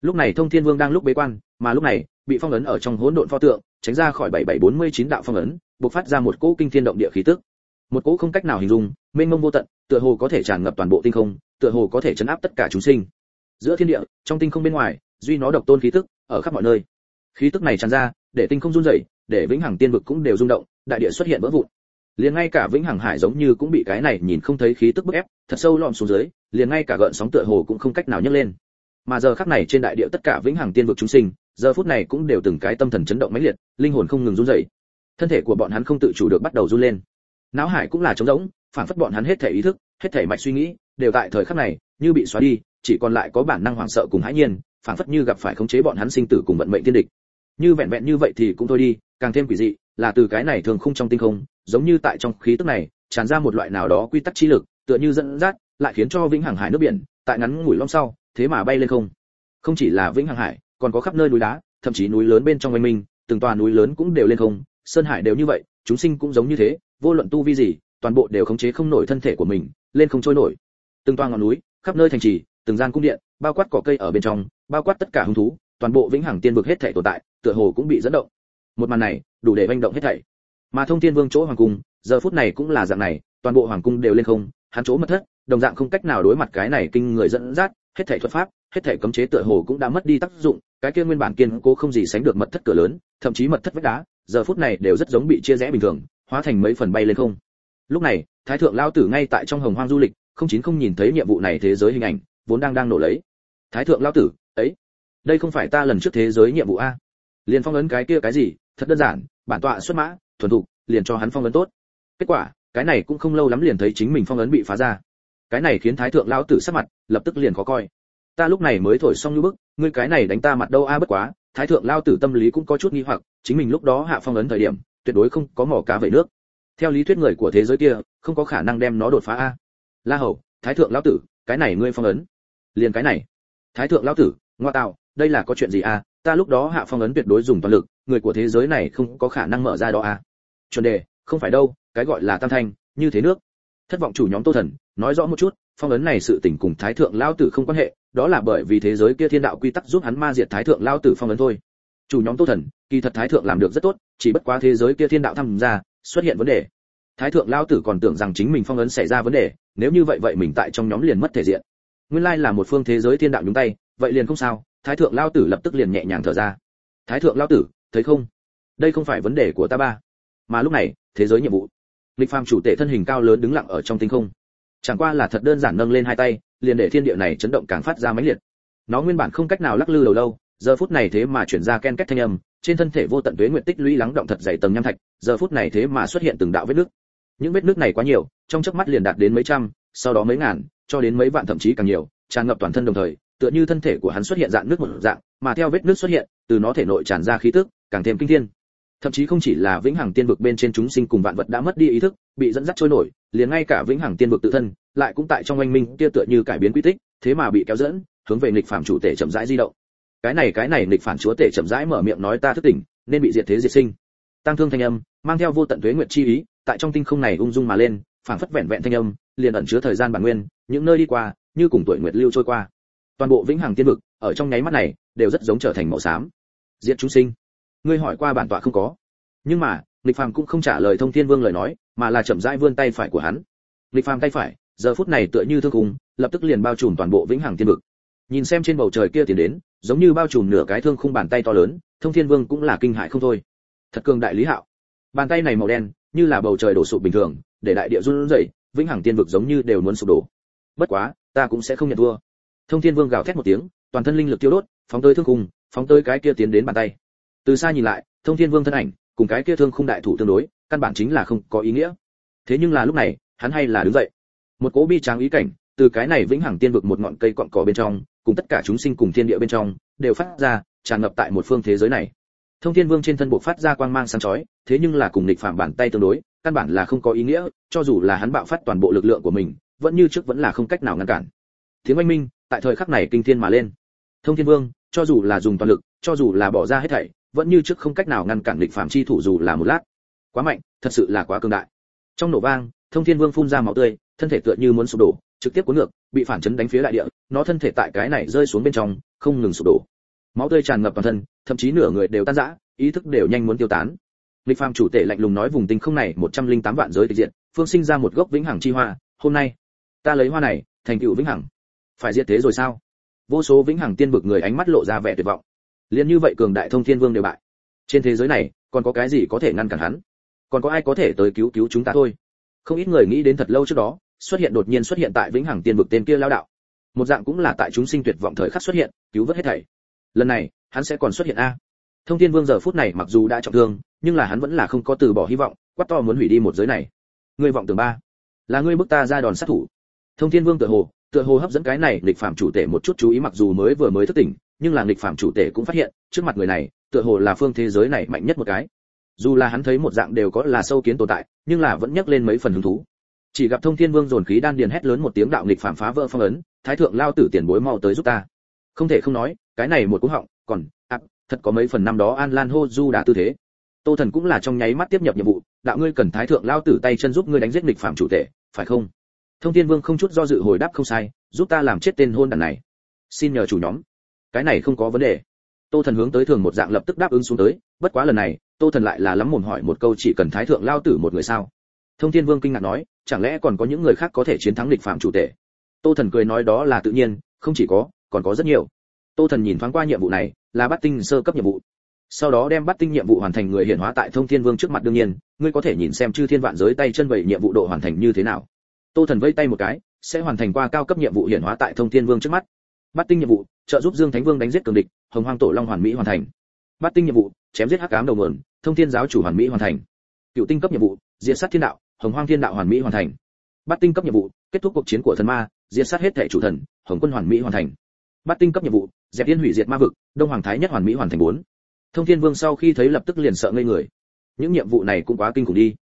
Lúc này thông thiên vương đang lúc bế quan mà lúc này bị phong ấn ở trong hỗn độn pho tượng tránh ra khỏi bảy bảy bốn mươi chín đạo phong ấn, bộc phát ra một cỗ kinh thiên động địa khí tức. Một cỗ không cách nào hình dung, mênh mông vô tận, tựa hồ có thể tràn ngập toàn bộ tinh không, tựa hồ có thể chấn áp tất cả chúng sinh. Giữa thiên địa, trong tinh không bên ngoài, duy nó độc tôn khí tức, ở khắp mọi nơi. Khí tức này tràn ra, để tinh không run rẩy, để vĩnh hằng tiên vực cũng đều rung động, đại địa xuất hiện vỡ vụn. Liền ngay cả vĩnh hằng hải giống như cũng bị cái này nhìn không thấy khí tức bức ép, thật sâu lõm xuống dưới, liền ngay cả gợn sóng tựa hồ cũng không cách nào nhấc lên. Mà giờ khắc này trên đại địa tất cả vĩnh hằng tiên vực chúng sinh giờ phút này cũng đều từng cái tâm thần chấn động mãnh liệt, linh hồn không ngừng run rẩy. Thân thể của bọn hắn không tự chủ được bắt đầu run lên. Não hải cũng là trống rỗng, phản phất bọn hắn hết thể ý thức, hết thể mạch suy nghĩ, đều tại thời khắc này, như bị xóa đi, chỉ còn lại có bản năng hoảng sợ cùng hãi nhiên, phản phất như gặp phải khống chế bọn hắn sinh tử cùng vận mệnh thiên địch. Như vẹn vẹn như vậy thì cũng thôi đi, càng thêm quỷ dị là từ cái này thường khung trong tinh không, giống như tại trong khí tức này, tràn ra một loại nào đó quy tắc chi lực, tựa như dẫn dắt, lại khiến cho vĩnh hằng hải nước biển, tại ngắn ngủi long sau, thế mà bay lên không. Không chỉ là vĩnh hằng hải còn có khắp nơi núi đá, thậm chí núi lớn bên trong oanh minh, từng tòa núi lớn cũng đều lên không, sơn hải đều như vậy, chúng sinh cũng giống như thế, vô luận tu vi gì, toàn bộ đều khống chế không nổi thân thể của mình, lên không trôi nổi. Từng toa ngọn núi, khắp nơi thành trì, từng gian cung điện, bao quát cỏ cây ở bên trong, bao quát tất cả hung thú, toàn bộ vĩnh hằng tiên vực hết thảy tồn tại, tựa hồ cũng bị dẫn động. Một màn này, đủ để manh động hết thảy. Mà thông thiên vương chỗ hoàng cung, giờ phút này cũng là dạng này, toàn bộ hoàng cung đều lên không, hắn chỗ mất thất, đồng dạng không cách nào đối mặt cái này kinh người dẫn dắt, hết thảy thuật pháp hết thể cấm chế tựa hồ cũng đã mất đi tác dụng, cái kia nguyên bản kiên cố không gì sánh được mật thất cửa lớn, thậm chí mật thất vách đá, giờ phút này đều rất giống bị chia rẽ bình thường, hóa thành mấy phần bay lên không. Lúc này, thái thượng lao tử ngay tại trong hồng hoang du lịch, không chín không nhìn thấy nhiệm vụ này thế giới hình ảnh, vốn đang đang nổ lấy. Thái thượng lao tử, ấy, đây không phải ta lần trước thế giới nhiệm vụ a? Liền phong ấn cái kia cái gì, thật đơn giản, bản tọa xuất mã, thuần thục, liền cho hắn phong ấn tốt. Kết quả, cái này cũng không lâu lắm liền thấy chính mình phong ấn bị phá ra. Cái này khiến thái thượng lao tử sắc mặt lập tức liền khó coi ta lúc này mới thổi xong như bức, ngươi cái này đánh ta mặt đâu a, bất quá, thái thượng lao tử tâm lý cũng có chút nghi hoặc, chính mình lúc đó hạ phong ấn thời điểm, tuyệt đối không có mỏ cá vẩy nước. Theo lý thuyết người của thế giới kia, không có khả năng đem nó đột phá a. La hầu, thái thượng lão tử, cái này ngươi phong ấn. Liền cái này. Thái thượng lão tử, ngoa tạo, đây là có chuyện gì a? Ta lúc đó hạ phong ấn tuyệt đối dùng toàn lực, người của thế giới này không có khả năng mở ra đó a. Chuẩn đề, không phải đâu, cái gọi là tam thanh, như thế nước. Thất vọng chủ nhóm tô thần, nói rõ một chút, phong ấn này sự tình cùng thái thượng lão tử không quan hệ đó là bởi vì thế giới kia thiên đạo quy tắc giúp hắn ma diệt thái thượng lao tử phong ấn thôi. Chủ nhóm tô thần, kỳ thật thái thượng làm được rất tốt, chỉ bất quá thế giới kia thiên đạo tham gia, xuất hiện vấn đề. Thái thượng lao tử còn tưởng rằng chính mình phong ấn xảy ra vấn đề, nếu như vậy vậy mình tại trong nhóm liền mất thể diện. Nguyên lai là một phương thế giới thiên đạo nhúng tay, vậy liền không sao, thái thượng lao tử lập tức liền nhẹ nhàng thở ra. Thái thượng lao tử, thấy không? Đây không phải vấn đề của ta ba. Mà lúc này, thế giới nhiệm vụ. Lịch phàm chủ tể thân hình cao lớn đứng lặng ở trong tinh không chẳng qua là thật đơn giản nâng lên hai tay, liền để thiên địa này chấn động càng phát ra mãnh liệt. Nó nguyên bản không cách nào lắc lư đầu lâu, giờ phút này thế mà chuyển ra ken két thanh âm, trên thân thể vô tận tuế nguyện tích lũy lắng động thật dày tầng nham thạch, giờ phút này thế mà xuất hiện từng đạo vết nước. Những vết nước này quá nhiều, trong chớp mắt liền đạt đến mấy trăm, sau đó mấy ngàn, cho đến mấy vạn thậm chí càng nhiều, tràn ngập toàn thân đồng thời, tựa như thân thể của hắn xuất hiện dạng nước một dạng, mà theo vết nước xuất hiện, từ nó thể nội tràn ra khí tức, càng thêm kinh thiên thậm chí không chỉ là vĩnh hằng tiên vực bên trên chúng sinh cùng vạn vật đã mất đi ý thức, bị dẫn dắt trôi nổi, liền ngay cả vĩnh hằng tiên vực tự thân lại cũng tại trong oanh minh kia tựa như cải biến quy tích, thế mà bị kéo dẫn, hướng về nghịch phản chủ tể chậm rãi di động. Cái này cái này, nghịch phản chúa tể chậm rãi mở miệng nói ta thức tỉnh, nên bị diệt thế diệt sinh. Tăng thương thanh âm, mang theo vô tận tuế nguyệt chi ý, tại trong tinh không này ung dung mà lên, phảng phất vẹn vẹn thanh âm, liền ẩn chứa thời gian bản nguyên, những nơi đi qua, như cùng tuổi nguyệt lưu trôi qua. Toàn bộ vĩnh hằng tiên vực, ở trong nháy mắt này, đều rất giống trở thành màu xám. Diệt chúng sinh. Ngươi hỏi qua bản tọa không có nhưng mà, lịch phàm cũng không trả lời thông thiên vương lời nói, mà là chậm rãi vươn tay phải của hắn. Lịch phàm tay phải, giờ phút này tựa như thương khung, lập tức liền bao trùm toàn bộ vĩnh hằng thiên vực. Nhìn xem trên bầu trời kia tiến đến, giống như bao trùm nửa cái thương khung bàn tay to lớn, thông thiên vương cũng là kinh hại không thôi. Thật cường đại lý hạo. Bàn tay này màu đen, như là bầu trời đổ sụp bình thường, để đại địa run rẩy, vĩnh hằng tiên vực giống như đều muốn sụp đổ. Bất quá, ta cũng sẽ không nhận thua. Thông thiên vương gào thét một tiếng, toàn thân linh lực tiêu đốt, phóng tới thương khung, phóng tới cái kia tiến đến bàn tay. Từ xa nhìn lại, thông thiên vương thân ảnh cùng cái kia thương khung đại thủ tương đối, căn bản chính là không có ý nghĩa. Thế nhưng là lúc này, hắn hay là đứng dậy. Một cố bi tráng ý cảnh, từ cái này vĩnh hằng tiên vực một ngọn cây cọn cỏ bên trong, cùng tất cả chúng sinh cùng thiên địa bên trong, đều phát ra, tràn ngập tại một phương thế giới này. Thông thiên vương trên thân bộ phát ra quang mang sáng chói, thế nhưng là cùng địch phạm bản tay tương đối, căn bản là không có ý nghĩa, cho dù là hắn bạo phát toàn bộ lực lượng của mình, vẫn như trước vẫn là không cách nào ngăn cản. Tiếng oanh minh, tại thời khắc này kinh thiên mà lên. Thông thiên vương, cho dù là dùng toàn lực, cho dù là bỏ ra hết thảy vẫn như trước không cách nào ngăn cản địch phạm chi thủ dù là một lát. Quá mạnh, thật sự là quá cường đại. Trong nổ vang, thông thiên vương phun ra máu tươi, thân thể tựa như muốn sụp đổ, trực tiếp cuốn ngược, bị phản chấn đánh phía đại địa, nó thân thể tại cái này rơi xuống bên trong, không ngừng sụp đổ. Máu tươi tràn ngập toàn thân, thậm chí nửa người đều tan rã, ý thức đều nhanh muốn tiêu tán. Lịch phàm chủ tể lạnh lùng nói vùng tinh không này 108 vạn giới tịch diện, phương sinh ra một gốc vĩnh hằng chi hoa, hôm nay, ta lấy hoa này, thành tựu vĩnh hằng. Phải diệt thế rồi sao? Vô số vĩnh hằng tiên bực người ánh mắt lộ ra vẻ tuyệt vọng liền như vậy cường đại thông thiên vương đều bại. Trên thế giới này, còn có cái gì có thể ngăn cản hắn? Còn có ai có thể tới cứu cứu chúng ta thôi? Không ít người nghĩ đến thật lâu trước đó, xuất hiện đột nhiên xuất hiện tại vĩnh hằng tiên vực tên kia lao đạo. Một dạng cũng là tại chúng sinh tuyệt vọng thời khắc xuất hiện, cứu vớt hết thảy. Lần này, hắn sẽ còn xuất hiện a. Thông thiên vương giờ phút này mặc dù đã trọng thương, nhưng là hắn vẫn là không có từ bỏ hy vọng, quát to muốn hủy đi một giới này. Ngươi vọng tưởng ba. Là ngươi bức ta ra đòn sát thủ. Thông thiên vương tựa hồ tựa hồ hấp dẫn cái này lịch phạm chủ tể một chút chú ý mặc dù mới vừa mới thức tỉnh nhưng là nghịch phạm chủ tể cũng phát hiện, trước mặt người này, tựa hồ là phương thế giới này mạnh nhất một cái. Dù là hắn thấy một dạng đều có là sâu kiến tồn tại, nhưng là vẫn nhắc lên mấy phần hứng thú. Chỉ gặp thông thiên vương dồn khí đan điền hét lớn một tiếng đạo nghịch phạm phá vỡ phong ấn, thái thượng lao tử tiền bối mau tới giúp ta. Không thể không nói, cái này một cú họng, còn ác thật có mấy phần năm đó an lan hô du đã tư thế. Tô thần cũng là trong nháy mắt tiếp nhập nhiệm vụ, đạo ngươi cần thái thượng lao tử tay chân giúp ngươi đánh giết nghịch phạm chủ tể, phải không? Thông thiên vương không chút do dự hồi đáp không sai, giúp ta làm chết tên hôn đàn này. Xin nhờ chủ nhóm cái này không có vấn đề. Tô thần hướng tới thường một dạng lập tức đáp ứng xuống tới, bất quá lần này, tô thần lại là lắm mồm hỏi một câu chỉ cần thái thượng lao tử một người sao? Thông thiên vương kinh ngạc nói, chẳng lẽ còn có những người khác có thể chiến thắng địch phạm chủ tể? Tô thần cười nói đó là tự nhiên, không chỉ có, còn có rất nhiều. Tô thần nhìn thoáng qua nhiệm vụ này, là bắt tinh sơ cấp nhiệm vụ. Sau đó đem bắt tinh nhiệm vụ hoàn thành người hiển hóa tại thông thiên vương trước mặt đương nhiên, ngươi có thể nhìn xem chư thiên vạn giới tay chân bảy nhiệm vụ độ hoàn thành như thế nào. Tô thần vây tay một cái, sẽ hoàn thành qua cao cấp nhiệm vụ hiển hóa tại thông thiên vương trước mắt. Bắt tinh nhiệm vụ trợ giúp dương thánh vương đánh giết cường địch, hồng hoang tổ long hoàn mỹ hoàn thành. Bát tinh nhiệm vụ, chém giết hắc ám đầu nguồn, thông thiên giáo chủ hoàn mỹ hoàn thành. Cựu tinh cấp nhiệm vụ, diệt sát thiên đạo, hồng hoang thiên đạo hoàn mỹ hoàn thành. Bát tinh cấp nhiệm vụ, kết thúc cuộc chiến của thần ma, diệt sát hết thể chủ thần, hồng quân hoàn mỹ hoàn thành. Bát tinh cấp nhiệm vụ, dẹp yên hủy diệt ma vực, đông hoàng thái nhất hoàn mỹ hoàn thành bốn. Thông thiên vương sau khi thấy lập tức liền sợ ngây người. Những nhiệm vụ này cũng quá kinh khủng đi.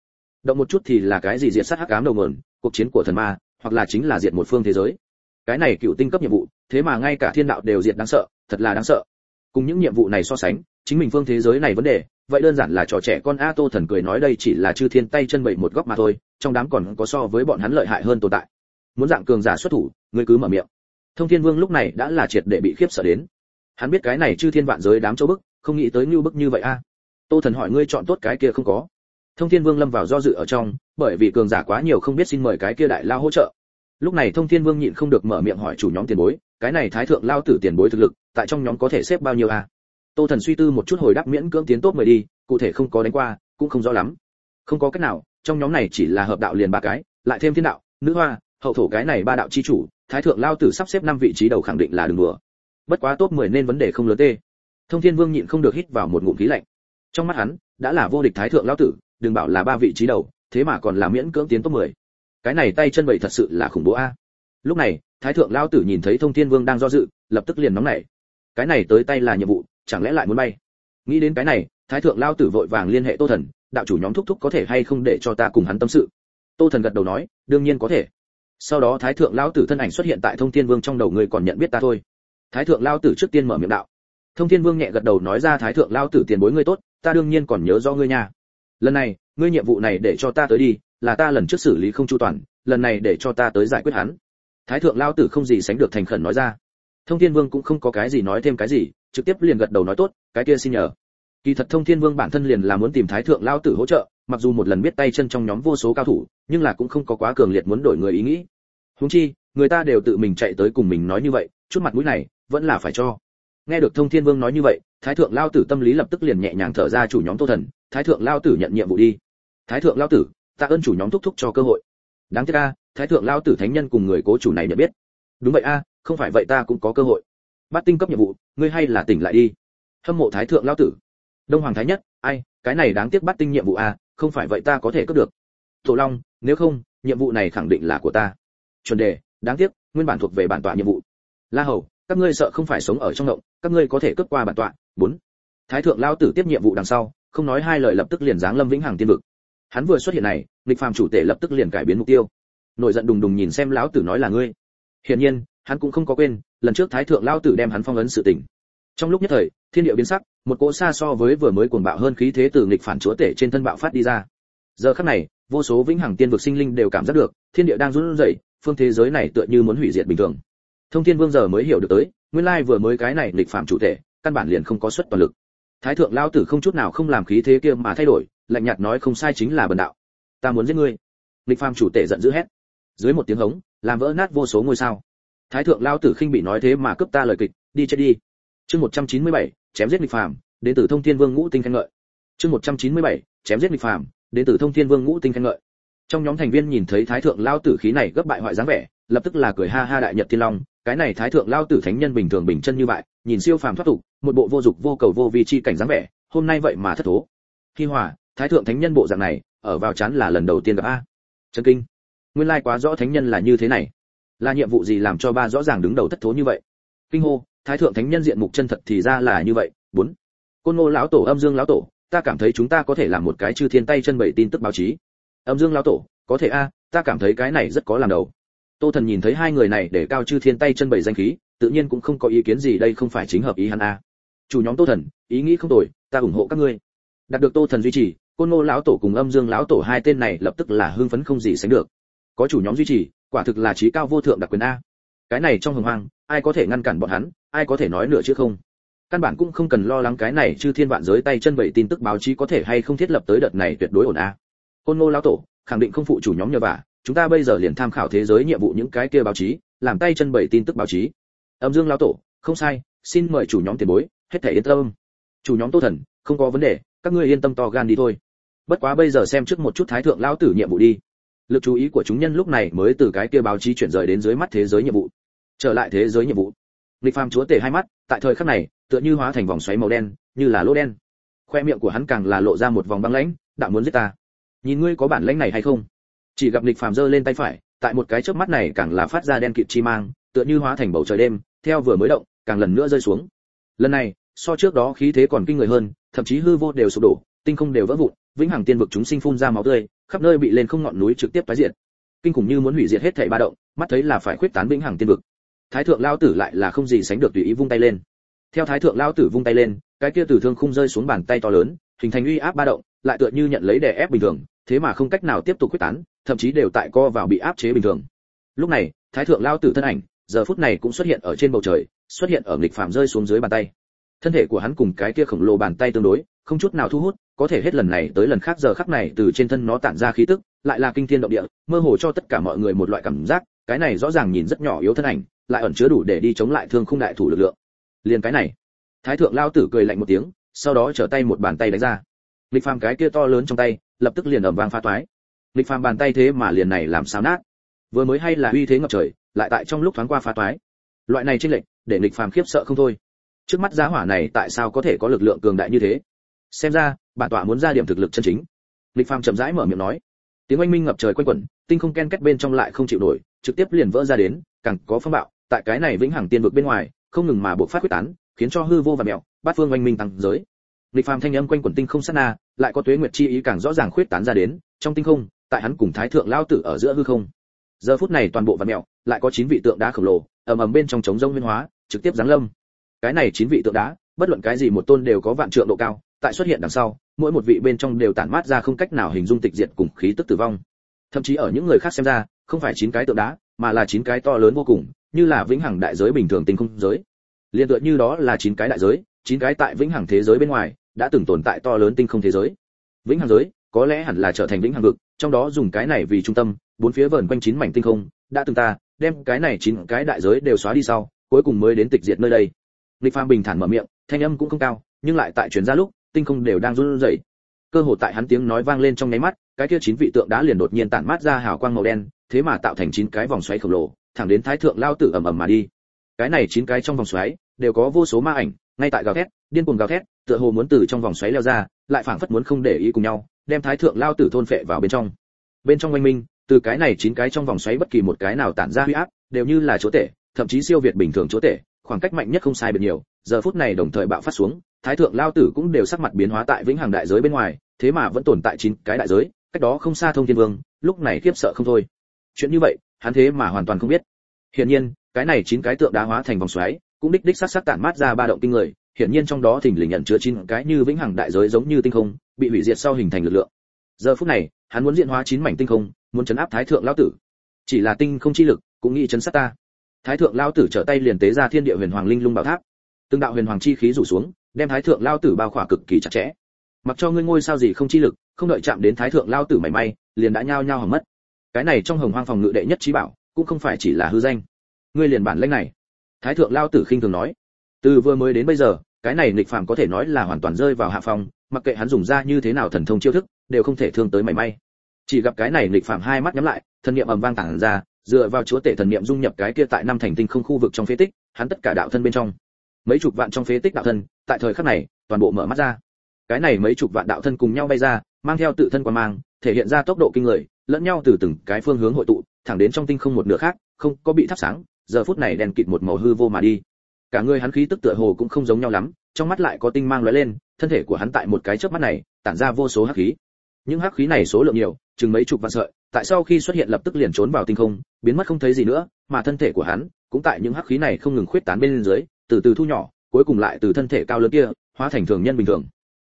Động một chút thì là cái gì diệt sát hắc ám đầu nguồn, cuộc chiến của thần ma, hoặc là chính là diệt một phương thế giới cái này cựu tinh cấp nhiệm vụ, thế mà ngay cả thiên đạo đều diệt đáng sợ, thật là đáng sợ. Cùng những nhiệm vụ này so sánh, chính mình phương thế giới này vấn đề, vậy đơn giản là trò trẻ con a tô thần cười nói đây chỉ là chư thiên tay chân bậy một góc mà thôi, trong đám còn có so với bọn hắn lợi hại hơn tồn tại. Muốn dạng cường giả xuất thủ, ngươi cứ mở miệng. Thông thiên vương lúc này đã là triệt để bị khiếp sợ đến. Hắn biết cái này chư thiên vạn giới đám châu bức, không nghĩ tới như bức như vậy a. Tô thần hỏi ngươi chọn tốt cái kia không có. Thông thiên vương lâm vào do dự ở trong, bởi vì cường giả quá nhiều không biết xin mời cái kia đại lao hỗ trợ lúc này thông thiên vương nhịn không được mở miệng hỏi chủ nhóm tiền bối, cái này thái thượng lao tử tiền bối thực lực, tại trong nhóm có thể xếp bao nhiêu a tô thần suy tư một chút hồi đáp miễn cưỡng tiến tốt mười đi, cụ thể không có đánh qua, cũng không rõ lắm. Không có cách nào, trong nhóm này chỉ là hợp đạo liền ba cái, lại thêm thiên đạo, nữ hoa, hậu thổ cái này ba đạo chi chủ, thái thượng lao tử sắp xếp năm vị trí đầu khẳng định là đường đùa. Bất quá tốt mười nên vấn đề không lớn tê. Thông thiên vương nhịn không được hít vào một ngụm khí lạnh. Trong mắt hắn, đã là vô địch thái thượng lao tử, đừng bảo là ba vị trí đầu, thế mà còn là miễn cưỡng tiến top mười cái này tay chân bậy thật sự là khủng bố a. Lúc này, thái thượng lao tử nhìn thấy thông thiên vương đang do dự, lập tức liền nóng nảy. Cái này tới tay là nhiệm vụ, chẳng lẽ lại muốn bay? Nghĩ đến cái này, thái thượng lao tử vội vàng liên hệ tô thần, đạo chủ nhóm thúc thúc có thể hay không để cho ta cùng hắn tâm sự. Tô thần gật đầu nói, đương nhiên có thể. Sau đó thái thượng lao tử thân ảnh xuất hiện tại thông thiên vương trong đầu người còn nhận biết ta thôi. Thái thượng lao tử trước tiên mở miệng đạo. Thông thiên vương nhẹ gật đầu nói ra, thái thượng lao tử tiền bối ngươi tốt, ta đương nhiên còn nhớ do ngươi nha. Lần này, ngươi nhiệm vụ này để cho ta tới đi là ta lần trước xử lý không chu toàn, lần này để cho ta tới giải quyết hắn. Thái thượng lao tử không gì sánh được thành khẩn nói ra. Thông thiên vương cũng không có cái gì nói thêm cái gì, trực tiếp liền gật đầu nói tốt, cái kia xin nhờ. Kỳ thật thông thiên vương bản thân liền là muốn tìm thái thượng lao tử hỗ trợ, mặc dù một lần biết tay chân trong nhóm vô số cao thủ, nhưng là cũng không có quá cường liệt muốn đổi người ý nghĩ. Huống chi, người ta đều tự mình chạy tới cùng mình nói như vậy, chút mặt mũi này, vẫn là phải cho. Nghe được thông thiên vương nói như vậy, thái thượng lao tử tâm lý lập tức liền nhẹ nhàng thở ra chủ nhóm tô thần, thái thượng lao tử nhận nhiệm vụ đi. Thái thượng lao tử ta ơn chủ nhóm thúc thúc cho cơ hội. Đáng tiếc a, thái thượng lao tử thánh nhân cùng người cố chủ này nhận biết. Đúng vậy a, không phải vậy ta cũng có cơ hội. Bắt tinh cấp nhiệm vụ, ngươi hay là tỉnh lại đi. Hâm mộ thái thượng lao tử. Đông hoàng thái nhất, ai, cái này đáng tiếc bắt tinh nhiệm vụ a, không phải vậy ta có thể cướp được. Tổ long, nếu không, nhiệm vụ này khẳng định là của ta. Chuẩn đề, đáng tiếc, nguyên bản thuộc về bản tọa nhiệm vụ. La hầu, các ngươi sợ không phải sống ở trong động, các ngươi có thể cướp qua bản tọa. Bốn, thái thượng lao tử tiếp nhiệm vụ đằng sau, không nói hai lời lập tức liền giáng lâm vĩnh hằng tiên vực hắn vừa xuất hiện này, nghịch phàm chủ tể lập tức liền cải biến mục tiêu. Nổi giận đùng đùng nhìn xem lão tử nói là ngươi. Hiển nhiên, hắn cũng không có quên, lần trước thái thượng lão tử đem hắn phong ấn sự tình. Trong lúc nhất thời, thiên địa biến sắc, một cỗ xa so với vừa mới cuồng bạo hơn khí thế từ nghịch phản chúa tể trên thân bạo phát đi ra. Giờ khắc này, vô số vĩnh hằng tiên vực sinh linh đều cảm giác được, thiên địa đang run rẩy, phương thế giới này tựa như muốn hủy diệt bình thường. Thông thiên vương giờ mới hiểu được tới, nguyên lai vừa mới cái này lịch phản chủ thể căn bản liền không có suất toàn lực. Thái thượng Lão tử không chút nào không làm khí thế kia mà thay đổi lạnh nhạt nói không sai chính là bần đạo. Ta muốn giết ngươi. Lịch Phàm chủ tể giận dữ hét. Dưới một tiếng hống làm vỡ nát vô số ngôi sao. Thái thượng lao tử khinh bị nói thế mà cướp ta lời kịch đi chết đi. Chương 197, chém giết lịch phàm đến từ thông thiên vương ngũ tinh khen ngợi. Chương 197, chém giết lịch phàm đến từ thông thiên vương ngũ tinh khen ngợi. Trong nhóm thành viên nhìn thấy thái thượng lao tử khí này gấp bại hoại dáng vẻ lập tức là cười ha ha đại nhật thiên long cái này thái thượng lao tử thánh nhân bình thường bình chân như vậy nhìn siêu phàm thoát tục một bộ vô dục vô cầu vô vi chi cảnh dáng vẻ hôm nay vậy mà thất thố. Khi hòa thái thượng thánh nhân bộ dạng này, ở vào chán là lần đầu tiên gặp a. Chân kinh. Nguyên lai quá rõ thánh nhân là như thế này. Là nhiệm vụ gì làm cho ba rõ ràng đứng đầu thất thố như vậy? Kinh hô, thái thượng thánh nhân diện mục chân thật thì ra là như vậy. Bốn. Côn ngô lão tổ, âm dương lão tổ, ta cảm thấy chúng ta có thể làm một cái chư thiên tay chân bảy tin tức báo chí. Âm dương lão tổ, có thể a, ta cảm thấy cái này rất có làm đầu. Tô thần nhìn thấy hai người này để cao chư thiên tay chân bảy danh khí, tự nhiên cũng không có ý kiến gì đây không phải chính hợp ý hắn a. Chủ nhóm tô thần, ý nghĩ không tồi, ta ủng hộ các ngươi. Đạt được tô thần duy trì côn ngô lão tổ cùng âm dương lão tổ hai tên này lập tức là hưng phấn không gì sánh được. Có chủ nhóm duy trì, quả thực là trí cao vô thượng đặc quyền a. Cái này trong hồng hoang, ai có thể ngăn cản bọn hắn, ai có thể nói nửa chứ không? Căn bản cũng không cần lo lắng cái này chứ thiên vạn giới tay chân bảy tin tức báo chí có thể hay không thiết lập tới đợt này tuyệt đối ổn a. Côn ngô lão tổ, khẳng định không phụ chủ nhóm nhờ vả, chúng ta bây giờ liền tham khảo thế giới nhiệm vụ những cái kia báo chí, làm tay chân bảy tin tức báo chí. Âm dương lão tổ, không sai, xin mời chủ nhóm tiền bối, hết thể yên tâm. Chủ nhóm tô thần, không có vấn đề, các ngươi yên tâm to gan đi thôi bất quá bây giờ xem trước một chút thái thượng lão tử nhiệm vụ đi. Lực chú ý của chúng nhân lúc này mới từ cái kia báo chí chuyển rời đến dưới mắt thế giới nhiệm vụ. Trở lại thế giới nhiệm vụ. Lịch phàm chúa tể hai mắt, tại thời khắc này, tựa như hóa thành vòng xoáy màu đen, như là lỗ đen. Khoe miệng của hắn càng là lộ ra một vòng băng lãnh, đạo muốn giết ta. Nhìn ngươi có bản lãnh này hay không? Chỉ gặp lịch phàm giơ lên tay phải, tại một cái chớp mắt này càng là phát ra đen kịt chi mang, tựa như hóa thành bầu trời đêm, theo vừa mới động, càng lần nữa rơi xuống. Lần này, so trước đó khí thế còn kinh người hơn, thậm chí hư vô đều sụp đổ, tinh không đều vỡ vụn vĩnh hằng tiên vực chúng sinh phun ra máu tươi, khắp nơi bị lên không ngọn núi trực tiếp tái diệt. Kinh khủng như muốn hủy diệt hết thảy ba động, mắt thấy là phải khuyết tán vĩnh hằng tiên vực. Thái thượng lao tử lại là không gì sánh được tùy ý vung tay lên. Theo thái thượng lao tử vung tay lên, cái kia tử thương khung rơi xuống bàn tay to lớn, hình thành uy áp ba động, lại tựa như nhận lấy đè ép bình thường, thế mà không cách nào tiếp tục quyết tán, thậm chí đều tại co vào bị áp chế bình thường. Lúc này, thái thượng lao tử thân ảnh, giờ phút này cũng xuất hiện ở trên bầu trời, xuất hiện ở nghịch phạm rơi xuống dưới bàn tay. Thân thể của hắn cùng cái kia khổng lồ bàn tay tương đối, không chút nào thu hút có thể hết lần này tới lần khác giờ khắc này từ trên thân nó tản ra khí tức, lại là kinh thiên động địa, mơ hồ cho tất cả mọi người một loại cảm giác, cái này rõ ràng nhìn rất nhỏ yếu thân ảnh, lại ẩn chứa đủ để đi chống lại thương khung đại thủ lực lượng. Liền cái này, thái thượng lao tử cười lạnh một tiếng, sau đó trở tay một bàn tay đánh ra. Lịch phàm cái kia to lớn trong tay, lập tức liền ầm vang phá toái. Lịch phàm bàn tay thế mà liền này làm sao nát. Vừa mới hay là uy thế ngập trời, lại tại trong lúc thoáng qua phá toái. Loại này chênh lệch, để lịch phàm khiếp sợ không thôi. Trước mắt giá hỏa này tại sao có thể có lực lượng cường đại như thế? Xem ra bản tọa muốn ra điểm thực lực chân chính. Lịch phàm chậm rãi mở miệng nói. Tiếng oanh minh ngập trời quanh quẩn tinh không ken kết bên trong lại không chịu nổi trực tiếp liền vỡ ra đến càng có phong bạo. Tại cái này vĩnh hằng tiên vực bên ngoài không ngừng mà buộc phát quyết tán khiến cho hư vô và mèo bát phương oanh minh tăng giới. Lịch phàm thanh âm quanh quẩn tinh không sát na lại có tuế nguyệt chi ý càng rõ ràng khuyết tán ra đến trong tinh không tại hắn cùng thái thượng lao tử ở giữa hư không. Giờ phút này toàn bộ và mèo, lại có chín vị tượng đá khổng lồ ầm ầm bên trong trống rông nguyên hóa trực tiếp giáng lâm. Cái này chín vị tượng đá bất luận cái gì một tôn đều có vạn trượng độ cao tại xuất hiện đằng sau, mỗi một vị bên trong đều tản mát ra không cách nào hình dung tịch diệt cùng khí tức tử vong. Thậm chí ở những người khác xem ra, không phải chín cái tượng đá, mà là chín cái to lớn vô cùng, như là vĩnh hằng đại giới bình thường tinh không giới. Liên tựa như đó là chín cái đại giới, chín cái tại vĩnh hằng thế giới bên ngoài, đã từng tồn tại to lớn tinh không thế giới. Vĩnh hằng giới, có lẽ hẳn là trở thành vĩnh hằng vực, trong đó dùng cái này vì trung tâm, bốn phía vờn quanh chín mảnh tinh không, đã từng ta, đem cái này chín cái đại giới đều xóa đi sau, cuối cùng mới đến tịch diệt nơi đây. Lịch phàm bình thản mở miệng, thanh âm cũng không cao, nhưng lại tại truyền ra lúc tinh không đều đang run rẩy. Cơ hồ tại hắn tiếng nói vang lên trong nháy mắt, cái kia chín vị tượng đá liền đột nhiên tản mát ra hào quang màu đen, thế mà tạo thành chín cái vòng xoáy khổng lồ, thẳng đến thái thượng lao tử ầm ầm mà đi. Cái này chín cái trong vòng xoáy, đều có vô số ma ảnh, ngay tại gào thét, điên cuồng gào thét, tựa hồ muốn từ trong vòng xoáy leo ra, lại phảng phất muốn không để ý cùng nhau, đem thái thượng lao tử thôn phệ vào bên trong. Bên trong quanh minh, từ cái này chín cái trong vòng xoáy bất kỳ một cái nào tản ra huy áp, đều như là chỗ tể, thậm chí siêu việt bình thường chỗ tể, khoảng cách mạnh nhất không sai biệt nhiều, giờ phút này đồng thời bạo phát xuống thái thượng lao tử cũng đều sắc mặt biến hóa tại vĩnh hằng đại giới bên ngoài, thế mà vẫn tồn tại chín cái đại giới, cách đó không xa thông thiên vương, lúc này khiếp sợ không thôi. Chuyện như vậy, hắn thế mà hoàn toàn không biết. Hiển nhiên, cái này chín cái tượng đá hóa thành vòng xoáy, cũng đích đích sát sát tản mát ra ba động kinh người, hiển nhiên trong đó thỉnh lình nhận chứa chín cái như vĩnh hằng đại giới giống như tinh không, bị hủy diệt sau hình thành lực lượng. Giờ phút này, hắn muốn diện hóa chín mảnh tinh không, muốn chấn áp thái thượng lão tử. Chỉ là tinh không chi lực, cũng nghĩ chấn sát ta. Thái thượng lão tử trở tay liền tế ra thiên địa huyền hoàng linh lung bảo tháp. Từng đạo huyền hoàng chi khí rủ xuống đem thái thượng lao tử bao khỏa cực kỳ chặt chẽ. Mặc cho ngươi ngôi sao gì không chi lực, không đợi chạm đến thái thượng lao tử mảy may, liền đã nhao nhao hỏng mất. Cái này trong hồng hoang phòng ngự đệ nhất trí bảo, cũng không phải chỉ là hư danh. Ngươi liền bản lĩnh này. Thái thượng lao tử khinh thường nói. Từ vừa mới đến bây giờ, cái này nghịch phàm có thể nói là hoàn toàn rơi vào hạ phòng mặc kệ hắn dùng ra như thế nào thần thông chiêu thức, đều không thể thương tới mảy may. Chỉ gặp cái này nghịch phàm hai mắt nhắm lại, thần niệm ầm vang tản ra, dựa vào chúa tể thần niệm dung nhập cái kia tại năm thành tinh không khu vực trong phế tích, hắn tất cả đạo thân bên trong. Mấy chục vạn trong phế tích đạo thân tại thời khắc này, toàn bộ mở mắt ra. Cái này mấy chục vạn đạo thân cùng nhau bay ra, mang theo tự thân quan mang, thể hiện ra tốc độ kinh người, lẫn nhau từ từng cái phương hướng hội tụ, thẳng đến trong tinh không một nửa khác, không có bị thắp sáng, giờ phút này đèn kịt một màu hư vô mà đi. Cả người hắn khí tức tựa hồ cũng không giống nhau lắm, trong mắt lại có tinh mang lóe lên, thân thể của hắn tại một cái chớp mắt này, tản ra vô số hắc khí. Những hắc khí này số lượng nhiều, chừng mấy chục vạn sợi, tại sau khi xuất hiện lập tức liền trốn vào tinh không, biến mất không thấy gì nữa, mà thân thể của hắn cũng tại những hắc khí này không ngừng khuyết tán bên dưới, từ từ thu nhỏ cuối cùng lại từ thân thể cao lớn kia, hóa thành thường nhân bình thường.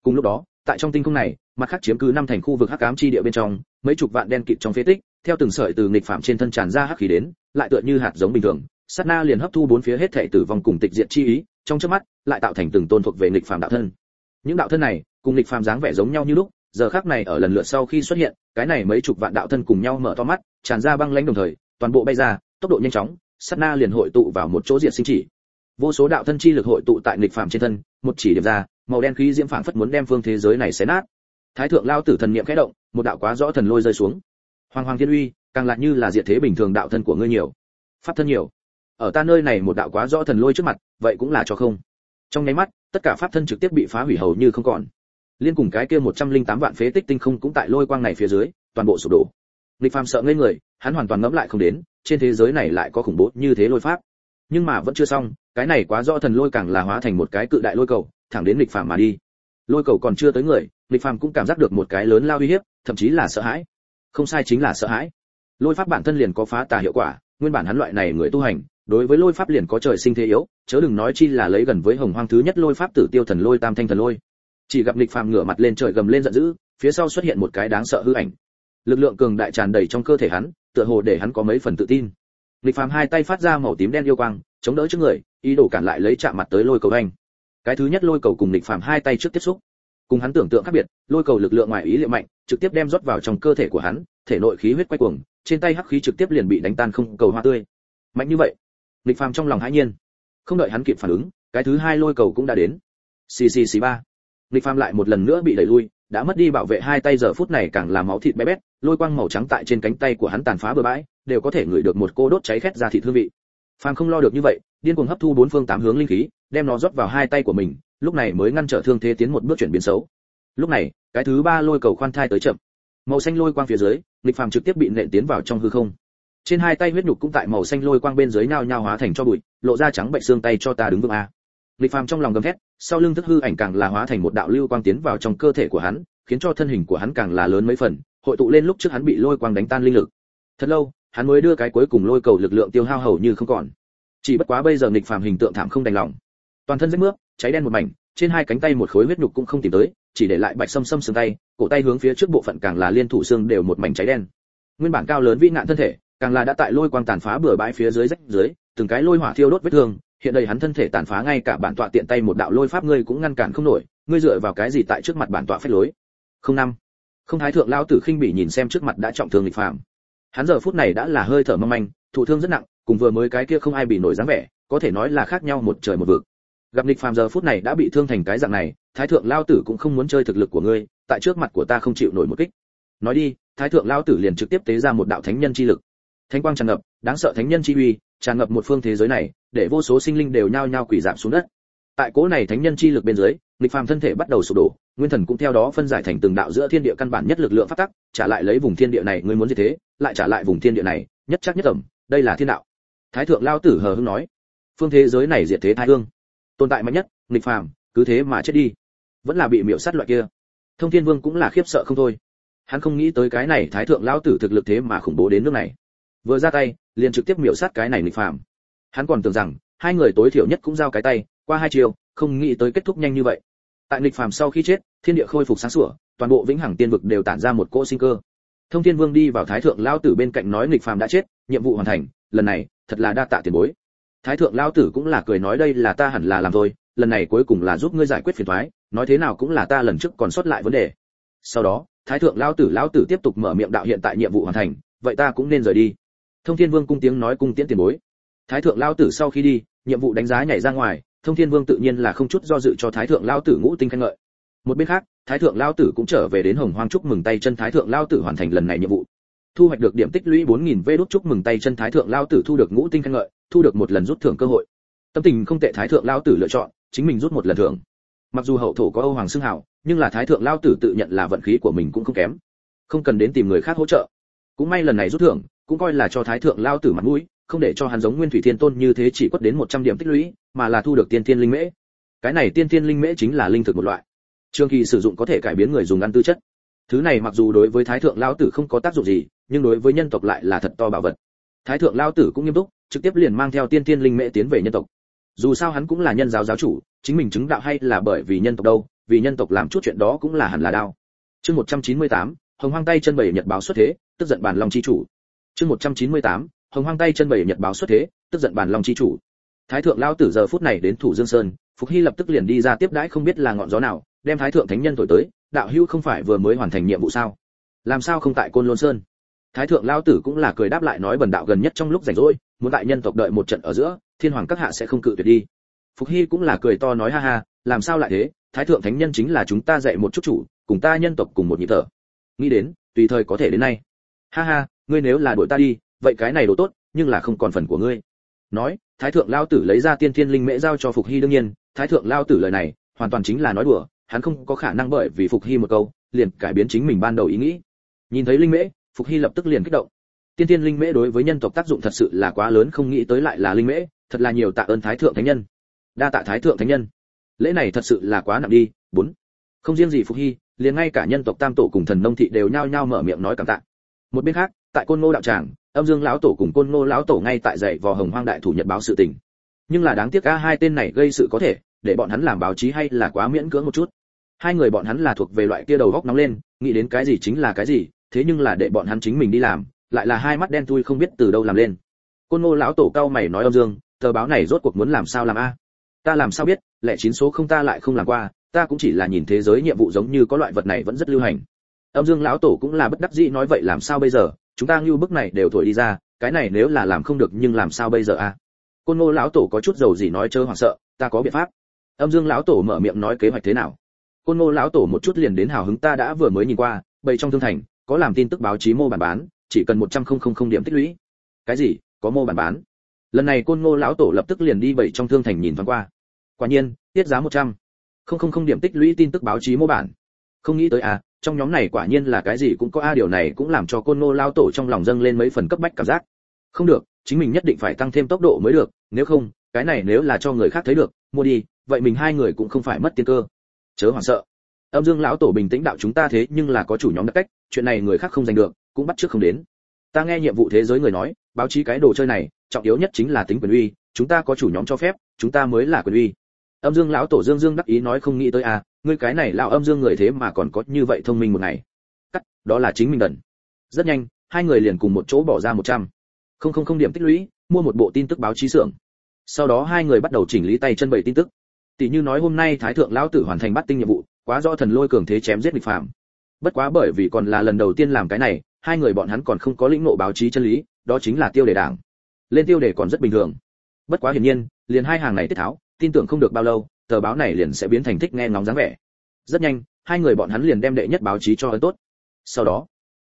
Cùng lúc đó, tại trong tinh không này, mặt khác chiếm cứ năm thành khu vực hắc ám chi địa bên trong, mấy chục vạn đen kịt trong phế tích, theo từng sợi từ nghịch phạm trên thân tràn ra hắc khí đến, lại tựa như hạt giống bình thường. Sát na liền hấp thu bốn phía hết thể tử vong cùng tịch diệt chi ý, trong chớp mắt, lại tạo thành từng tôn thuộc về nghịch phạm đạo thân. Những đạo thân này, cùng nghịch phạm dáng vẻ giống nhau như lúc, giờ khắc này ở lần lượt sau khi xuất hiện, cái này mấy chục vạn đạo thân cùng nhau mở to mắt, tràn ra băng lãnh đồng thời, toàn bộ bay ra, tốc độ nhanh chóng, sát na liền hội tụ vào một chỗ diện sinh chỉ vô số đạo thân chi lực hội tụ tại nghịch phàm trên thân, một chỉ điểm ra, màu đen khí diễm phảng phất muốn đem phương thế giới này xé nát. Thái thượng lao tử thần niệm khẽ động, một đạo quá rõ thần lôi rơi xuống. Hoàng hoàng thiên uy, càng lại như là diệt thế bình thường đạo thân của ngươi nhiều. Pháp thân nhiều. Ở ta nơi này một đạo quá rõ thần lôi trước mặt, vậy cũng là cho không. Trong nháy mắt, tất cả pháp thân trực tiếp bị phá hủy hầu như không còn. Liên cùng cái kia 108 vạn phế tích tinh không cũng tại lôi quang này phía dưới, toàn bộ sụp đổ. Lịch phàm sợ ngây người, hắn hoàn toàn ngẫm lại không đến, trên thế giới này lại có khủng bố như thế lôi pháp nhưng mà vẫn chưa xong, cái này quá rõ thần lôi càng là hóa thành một cái cự đại lôi cầu, thẳng đến lịch phàm mà đi. Lôi cầu còn chưa tới người, lịch phàm cũng cảm giác được một cái lớn lao uy hiếp, thậm chí là sợ hãi. Không sai chính là sợ hãi. Lôi pháp bản thân liền có phá tà hiệu quả, nguyên bản hắn loại này người tu hành, đối với lôi pháp liền có trời sinh thế yếu, chớ đừng nói chi là lấy gần với hồng hoang thứ nhất lôi pháp tử tiêu thần lôi, tam thanh thần lôi. Chỉ gặp lịch phàm ngửa mặt lên trời gầm lên giận dữ, phía sau xuất hiện một cái đáng sợ hư ảnh. Lực lượng cường đại tràn đầy trong cơ thể hắn, tựa hồ để hắn có mấy phần tự tin lịch phàm hai tay phát ra màu tím đen yêu quang chống đỡ trước người ý đồ cản lại lấy chạm mặt tới lôi cầu anh cái thứ nhất lôi cầu cùng lịch phàm hai tay trước tiếp xúc cùng hắn tưởng tượng khác biệt lôi cầu lực lượng ngoài ý liệu mạnh trực tiếp đem rót vào trong cơ thể của hắn thể nội khí huyết quay cuồng trên tay hắc khí trực tiếp liền bị đánh tan không cầu hoa tươi mạnh như vậy Lịch Phàm trong lòng hãi nhiên. Không đợi hắn kịp phản ứng, cái thứ hai lôi cầu cũng đã đến. Xì xì xì ba. Lịch Phàm lại một lần nữa bị đẩy lui, đã mất đi bảo vệ hai tay giờ phút này càng là máu thịt bé bét, lôi quang màu trắng tại trên cánh tay của hắn tàn phá bừa bãi, đều có thể ngửi được một cô đốt cháy khét ra thịt hương vị. Phàm không lo được như vậy, điên cuồng hấp thu bốn phương tám hướng linh khí, đem nó rót vào hai tay của mình, lúc này mới ngăn trở thương thế tiến một bước chuyển biến xấu. Lúc này, cái thứ ba lôi cầu khoan thai tới chậm. Màu xanh lôi quang phía dưới, Lịch Phàm trực tiếp bị nện tiến vào trong hư không trên hai tay huyết nhục cũng tại màu xanh lôi quang bên dưới nhao nhao hóa thành cho bụi lộ ra trắng bệnh xương tay cho ta đứng vững a lịch phàm trong lòng gầm thét sau lưng thức hư ảnh càng là hóa thành một đạo lưu quang tiến vào trong cơ thể của hắn khiến cho thân hình của hắn càng là lớn mấy phần hội tụ lên lúc trước hắn bị lôi quang đánh tan linh lực. Thật lâu, hắn mới đưa cái cuối cùng lôi cầu lực lượng tiêu hao hầu như không còn. Chỉ bất quá bây giờ nghịch phàm hình tượng thảm không đành lòng. Toàn thân rách mướp, cháy đen một mảnh, trên hai cánh tay một khối huyết nhục cũng không tìm tới, chỉ để lại bạch sâm sâm xương tay, cổ tay hướng phía trước bộ phận càng là liên thủ xương đều một mảnh cháy đen. Nguyên bản cao lớn vĩ nạn thân thể, càng là đã tại lôi quang tàn phá bừa bãi phía dưới rách dưới, từng cái lôi hỏa thiêu đốt vết thương, hiện đây hắn thân thể tàn phá ngay cả bản tọa tiện tay một đạo lôi pháp ngươi cũng ngăn cản không nổi, ngươi dựa vào cái gì tại trước mặt bản tọa phế lối? Không năm không thái thượng lão tử khinh bỉ nhìn xem trước mặt đã trọng thương lịch phàm. Hắn giờ phút này đã là hơi thở mong manh, thụ thương rất nặng, cùng vừa mới cái kia không ai bị nổi dáng vẻ, có thể nói là khác nhau một trời một vực. Gặp lịch phàm giờ phút này đã bị thương thành cái dạng này, thái thượng lão tử cũng không muốn chơi thực lực của ngươi, tại trước mặt của ta không chịu nổi một kích. Nói đi, thái thượng lão tử liền trực tiếp tế ra một đạo thánh nhân chi lực. Thánh quang tràn ngập, đáng sợ thánh nhân chi uy, tràn ngập một phương thế giới này, để vô số sinh linh đều nhao nhao quỷ giảm xuống đất. Tại cố này thánh nhân chi lực bên dưới nghịch phàm thân thể bắt đầu sụp đổ, nguyên thần cũng theo đó phân giải thành từng đạo giữa thiên địa căn bản nhất lực lượng phát tắc, trả lại lấy vùng thiên địa này, ngươi muốn gì thế, lại trả lại vùng thiên địa này, nhất chắc nhất ẩm, đây là thiên đạo. Thái thượng lao tử hờ hững nói, phương thế giới này diệt thế thái hương, tồn tại mạnh nhất, nghịch phàm, cứ thế mà chết đi, vẫn là bị miểu sát loại kia. Thông thiên vương cũng là khiếp sợ không thôi. Hắn không nghĩ tới cái này thái thượng lao tử thực lực thế mà khủng bố đến nước này. Vừa ra tay, liền trực tiếp miểu sát cái này nghịch phàm. Hắn còn tưởng rằng, hai người tối thiểu nhất cũng giao cái tay, qua hai chiều không nghĩ tới kết thúc nhanh như vậy. Tại nghịch phàm sau khi chết, thiên địa khôi phục sáng sủa, toàn bộ vĩnh hằng tiên vực đều tản ra một cỗ sinh cơ. Thông thiên vương đi vào thái thượng lao tử bên cạnh nói nghịch phàm đã chết, nhiệm vụ hoàn thành, lần này, thật là đa tạ tiền bối. Thái thượng lao tử cũng là cười nói đây là ta hẳn là làm thôi, lần này cuối cùng là giúp ngươi giải quyết phiền toái, nói thế nào cũng là ta lần trước còn sót lại vấn đề. Sau đó, thái thượng lao tử lao tử tiếp tục mở miệng đạo hiện tại nhiệm vụ hoàn thành, vậy ta cũng nên rời đi. Thông thiên vương cung tiếng nói cung tiễn tiền bối. Thái thượng lao tử sau khi đi, nhiệm vụ đánh giá nhảy ra ngoài thông thiên vương tự nhiên là không chút do dự cho thái thượng lao tử ngũ tinh khen ngợi. Một bên khác, thái thượng lao tử cũng trở về đến hồng hoang chúc mừng tay chân thái thượng lao tử hoàn thành lần này nhiệm vụ. Thu hoạch được điểm tích lũy 4000 vê đốt chúc mừng tay chân thái thượng lao tử thu được ngũ tinh khen ngợi, thu được một lần rút thưởng cơ hội. Tâm tình không tệ thái thượng lao tử lựa chọn, chính mình rút một lần thưởng. Mặc dù hậu thổ có âu hoàng xưng hào, nhưng là thái thượng lao tử tự nhận là vận khí của mình cũng không kém. Không cần đến tìm người khác hỗ trợ. Cũng may lần này rút thưởng, cũng coi là cho thái thượng lao tử mặt mũi không để cho hắn giống nguyên thủy thiên tôn như thế chỉ quất đến 100 điểm tích lũy mà là thu được tiên thiên linh mễ. Cái này tiên thiên linh mễ chính là linh thực một loại. Trường kỳ sử dụng có thể cải biến người dùng ăn tư chất. Thứ này mặc dù đối với thái thượng lao tử không có tác dụng gì nhưng đối với nhân tộc lại là thật to bảo vật. Thái thượng lao tử cũng nghiêm túc trực tiếp liền mang theo tiên tiên linh mễ tiến về nhân tộc. Dù sao hắn cũng là nhân giáo giáo chủ chính mình chứng đạo hay là bởi vì nhân tộc đâu vì nhân tộc làm chút chuyện đó cũng là hẳn là đau. Chương 198, hồng hoang tay chân bảy nhật báo xuất thế tức giận bản lòng chi chủ. Chương 198, hồng hoang tay chân bảy nhật báo xuất thế, tức giận bản long chi chủ. Thái thượng lao tử giờ phút này đến thủ dương sơn, phục hy lập tức liền đi ra tiếp đãi không biết là ngọn gió nào, đem thái thượng thánh nhân thổi tới, đạo hữu không phải vừa mới hoàn thành nhiệm vụ sao? Làm sao không tại côn lôn sơn? Thái thượng lao tử cũng là cười đáp lại nói bần đạo gần nhất trong lúc rảnh rỗi, muốn tại nhân tộc đợi một trận ở giữa, thiên hoàng các hạ sẽ không cự tuyệt đi. Phục hy cũng là cười to nói ha ha, làm sao lại thế? Thái thượng thánh nhân chính là chúng ta dạy một chút chủ, cùng ta nhân tộc cùng một nhịp thở. Nghĩ đến, tùy thời có thể đến nay. Ha ha, ngươi nếu là đội ta đi vậy cái này đồ tốt, nhưng là không còn phần của ngươi. Nói, thái thượng lao tử lấy ra tiên thiên linh mễ giao cho phục hy đương nhiên, thái thượng lao tử lời này, hoàn toàn chính là nói đùa, hắn không có khả năng bởi vì phục hy một câu, liền cải biến chính mình ban đầu ý nghĩ. Nhìn thấy linh mễ, phục hy lập tức liền kích động. Tiên thiên linh mễ đối với nhân tộc tác dụng thật sự là quá lớn, không nghĩ tới lại là linh mễ, thật là nhiều tạ ơn thái thượng thánh nhân. Đa tạ thái thượng thánh nhân. Lễ này thật sự là quá nặng đi. Bốn. Không riêng gì phục hy, liền ngay cả nhân tộc tam tổ cùng thần nông thị đều nhao nhao mở miệng nói cảm tạ. Một bên khác, tại côn ngô đạo tràng âm dương lão tổ cùng côn ngô lão tổ ngay tại dạy vò hồng hoang đại thủ nhật báo sự tình. Nhưng là đáng tiếc a hai tên này gây sự có thể, để bọn hắn làm báo chí hay là quá miễn cưỡng một chút. Hai người bọn hắn là thuộc về loại kia đầu góc nóng lên, nghĩ đến cái gì chính là cái gì, thế nhưng là để bọn hắn chính mình đi làm, lại là hai mắt đen thui không biết từ đâu làm lên. Côn ngô lão tổ cao mày nói âm dương, tờ báo này rốt cuộc muốn làm sao làm a? Ta làm sao biết lẽ chín số không ta lại không làm qua, ta cũng chỉ là nhìn thế giới nhiệm vụ giống như có loại vật này vẫn rất lưu hành. Âm dương lão tổ cũng là bất đắc dĩ nói vậy làm sao bây giờ? Chúng ta như bức này đều thổi đi ra, cái này nếu là làm không được nhưng làm sao bây giờ a côn ngô lão tổ có chút dầu gì nói chớ hoảng sợ, ta có biện pháp. Âm dương lão tổ mở miệng nói kế hoạch thế nào? Côn ngô lão tổ một chút liền đến hào hứng ta đã vừa mới nhìn qua, bầy trong thương thành, có làm tin tức báo chí mô bản bán, chỉ cần một trăm không không không điểm tích lũy. Cái gì? Có mô bản bán? Lần này côn ngô lão tổ lập tức liền đi bầy trong thương thành nhìn thoáng qua. Quả nhiên, tiết giá một trăm không không không điểm tích lũy tin tức báo chí mô bản. Không nghĩ tới à trong nhóm này quả nhiên là cái gì cũng có, a, điều này cũng làm cho côn ngô lão tổ trong lòng dâng lên mấy phần cấp bách cảm giác. Không được, chính mình nhất định phải tăng thêm tốc độ mới được, nếu không, cái này nếu là cho người khác thấy được, mua đi, vậy mình hai người cũng không phải mất tiên cơ. Chớ hoảng sợ. Âm dương lão tổ bình tĩnh đạo chúng ta thế nhưng là có chủ nhóm đặc cách, chuyện này người khác không giành được, cũng bắt trước không đến. Ta nghe nhiệm vụ thế giới người nói, báo chí cái đồ chơi này, trọng yếu nhất chính là tính quyền uy, chúng ta có chủ nhóm cho phép, chúng ta mới là quyền uy âm dương lão tổ dương dương đắc ý nói không nghĩ tới à ngươi cái này lão âm dương người thế mà còn có như vậy thông minh một ngày. Cắt, đó là chính mình đần. Rất nhanh, hai người liền cùng một chỗ bỏ ra một trăm. Không không không điểm tích lũy, mua một bộ tin tức báo chí xưởng. Sau đó hai người bắt đầu chỉnh lý tay chân bảy tin tức. Tỷ như nói hôm nay thái thượng lão tử hoàn thành bắt tinh nhiệm vụ, quá rõ thần lôi cường thế chém giết địch phạm. Bất quá bởi vì còn là lần đầu tiên làm cái này, hai người bọn hắn còn không có lĩnh ngộ báo chí chân lý, đó chính là tiêu đề đảng. Lên tiêu đề còn rất bình thường. Bất quá hiển nhiên, liền hai hàng này tiết tháo tin tưởng không được bao lâu, tờ báo này liền sẽ biến thành thích nghe ngóng dáng vẻ. Rất nhanh, hai người bọn hắn liền đem đệ nhất báo chí cho ấn tốt. Sau đó,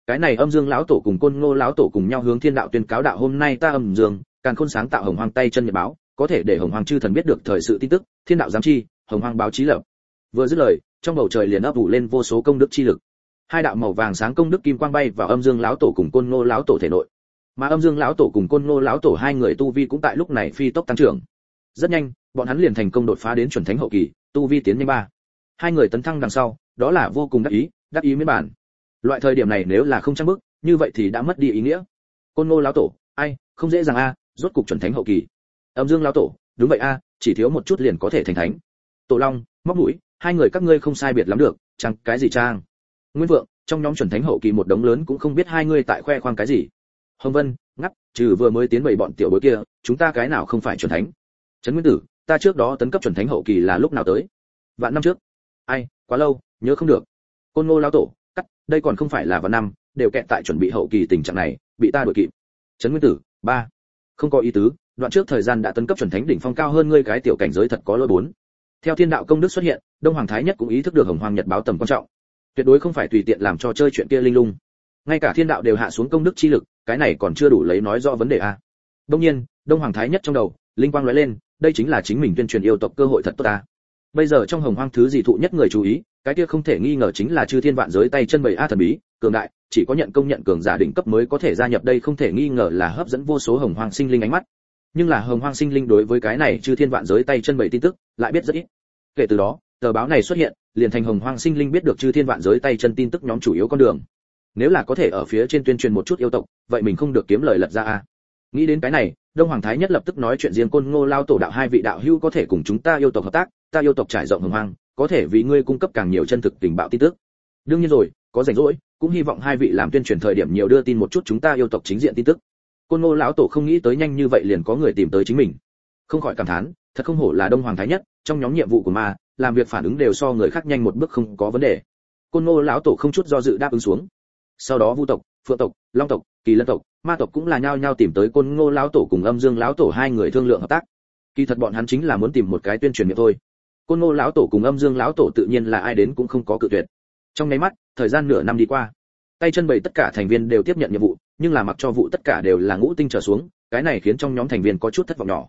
cái này âm dương lão tổ cùng côn ngô lão tổ cùng nhau hướng thiên đạo tuyên cáo đạo hôm nay ta âm dương, càng khôn sáng tạo hồng hoang tay chân nhật báo, có thể để hồng hoang chư thần biết được thời sự tin tức, thiên đạo giám chi, hồng hoang báo chí lập. Vừa dứt lời, trong bầu trời liền ấp ủ lên vô số công đức chi lực. Hai đạo màu vàng sáng công đức kim quang bay vào âm dương lão tổ cùng côn ngô lão tổ thể nội. Mà âm dương lão tổ cùng côn ngô lão tổ hai người tu vi cũng tại lúc này phi tốc tăng trưởng. Rất nhanh bọn hắn liền thành công đột phá đến chuẩn thánh hậu kỳ, tu vi tiến nhanh ba. Hai người tấn thăng đằng sau, đó là vô cùng đắc ý đắc ý miễn bản. Loại thời điểm này nếu là không trang bức như vậy thì đã mất đi ý nghĩa. Côn ngô lão tổ, ai, không dễ dàng a, rốt cục chuẩn thánh hậu kỳ. Âm dương lão tổ, đúng vậy a, chỉ thiếu một chút liền có thể thành thánh. Tổ long, móc mũi, hai người các ngươi không sai biệt lắm được, chẳng cái gì trang. Nguyên vượng, trong nhóm chuẩn thánh hậu kỳ một đống lớn cũng không biết hai ngươi tại khoe khoang cái gì. Hồng vân ngắp trừ vừa mới tiến bảy bọn tiểu bối kia, chúng ta cái nào không phải chuẩn thánh? Trấn nguyên tử ta trước đó tấn cấp chuẩn thánh hậu kỳ là lúc nào tới? Vạn năm trước. Ai, quá lâu, nhớ không được. Côn ngô lao tổ, cắt, đây còn không phải là vạn năm, đều kẹt tại chuẩn bị hậu kỳ tình trạng này, bị ta đuổi kịp. Trấn nguyên tử, ba. Không có ý tứ, đoạn trước thời gian đã tấn cấp chuẩn thánh đỉnh phong cao hơn ngươi cái tiểu cảnh giới thật có lỗi bốn. Theo thiên đạo công đức xuất hiện, đông hoàng thái nhất cũng ý thức được hồng hoàng nhật báo tầm quan trọng. Tuyệt đối không phải tùy tiện làm cho chơi chuyện kia linh lung. Ngay cả thiên đạo đều hạ xuống công đức chi lực, cái này còn chưa đủ lấy nói rõ vấn đề a. Đông nhiên, đông hoàng thái nhất trong đầu, linh quang lóe lên đây chính là chính mình tuyên truyền yêu tộc cơ hội thật tốt ta. Bây giờ trong hồng hoang thứ gì thụ nhất người chú ý, cái kia không thể nghi ngờ chính là chư thiên vạn giới tay chân bầy a thần bí, cường đại, chỉ có nhận công nhận cường giả đỉnh cấp mới có thể gia nhập đây không thể nghi ngờ là hấp dẫn vô số hồng hoang sinh linh ánh mắt. Nhưng là hồng hoang sinh linh đối với cái này chư thiên vạn giới tay chân bầy tin tức lại biết rất ít. Kể từ đó, tờ báo này xuất hiện, liền thành hồng hoang sinh linh biết được chư thiên vạn giới tay chân tin tức nhóm chủ yếu con đường. Nếu là có thể ở phía trên tuyên truyền một chút yêu tộc, vậy mình không được kiếm lời lật ra a. Nghĩ đến cái này đông hoàng thái nhất lập tức nói chuyện riêng côn ngô lao tổ đạo hai vị đạo hữu có thể cùng chúng ta yêu tộc hợp tác, ta yêu tộc trải rộng hồng hoang, có thể vì ngươi cung cấp càng nhiều chân thực tình báo tin tức. Đương nhiên rồi, có rảnh rỗi, cũng hy vọng hai vị làm tuyên truyền thời điểm nhiều đưa tin một chút chúng ta yêu tộc chính diện tin tức. Côn ngô lão tổ không nghĩ tới nhanh như vậy liền có người tìm tới chính mình. Không khỏi cảm thán, thật không hổ là đông hoàng thái nhất, trong nhóm nhiệm vụ của ma, làm việc phản ứng đều so người khác nhanh một bước không có vấn đề. Côn ngô lão tổ không chút do dự đáp ứng xuống. Sau đó vu tộc phượng tộc, long tộc, kỳ lân tộc, ma tộc cũng là nhao nhao tìm tới côn ngô lão tổ cùng âm dương lão tổ hai người thương lượng hợp tác. Kỳ thật bọn hắn chính là muốn tìm một cái tuyên truyền miệng thôi. Côn ngô lão tổ cùng âm dương lão tổ tự nhiên là ai đến cũng không có cự tuyệt. Trong nháy mắt, thời gian nửa năm đi qua. Tay chân bầy tất cả thành viên đều tiếp nhận nhiệm vụ, nhưng là mặc cho vụ tất cả đều là ngũ tinh trở xuống, cái này khiến trong nhóm thành viên có chút thất vọng nhỏ.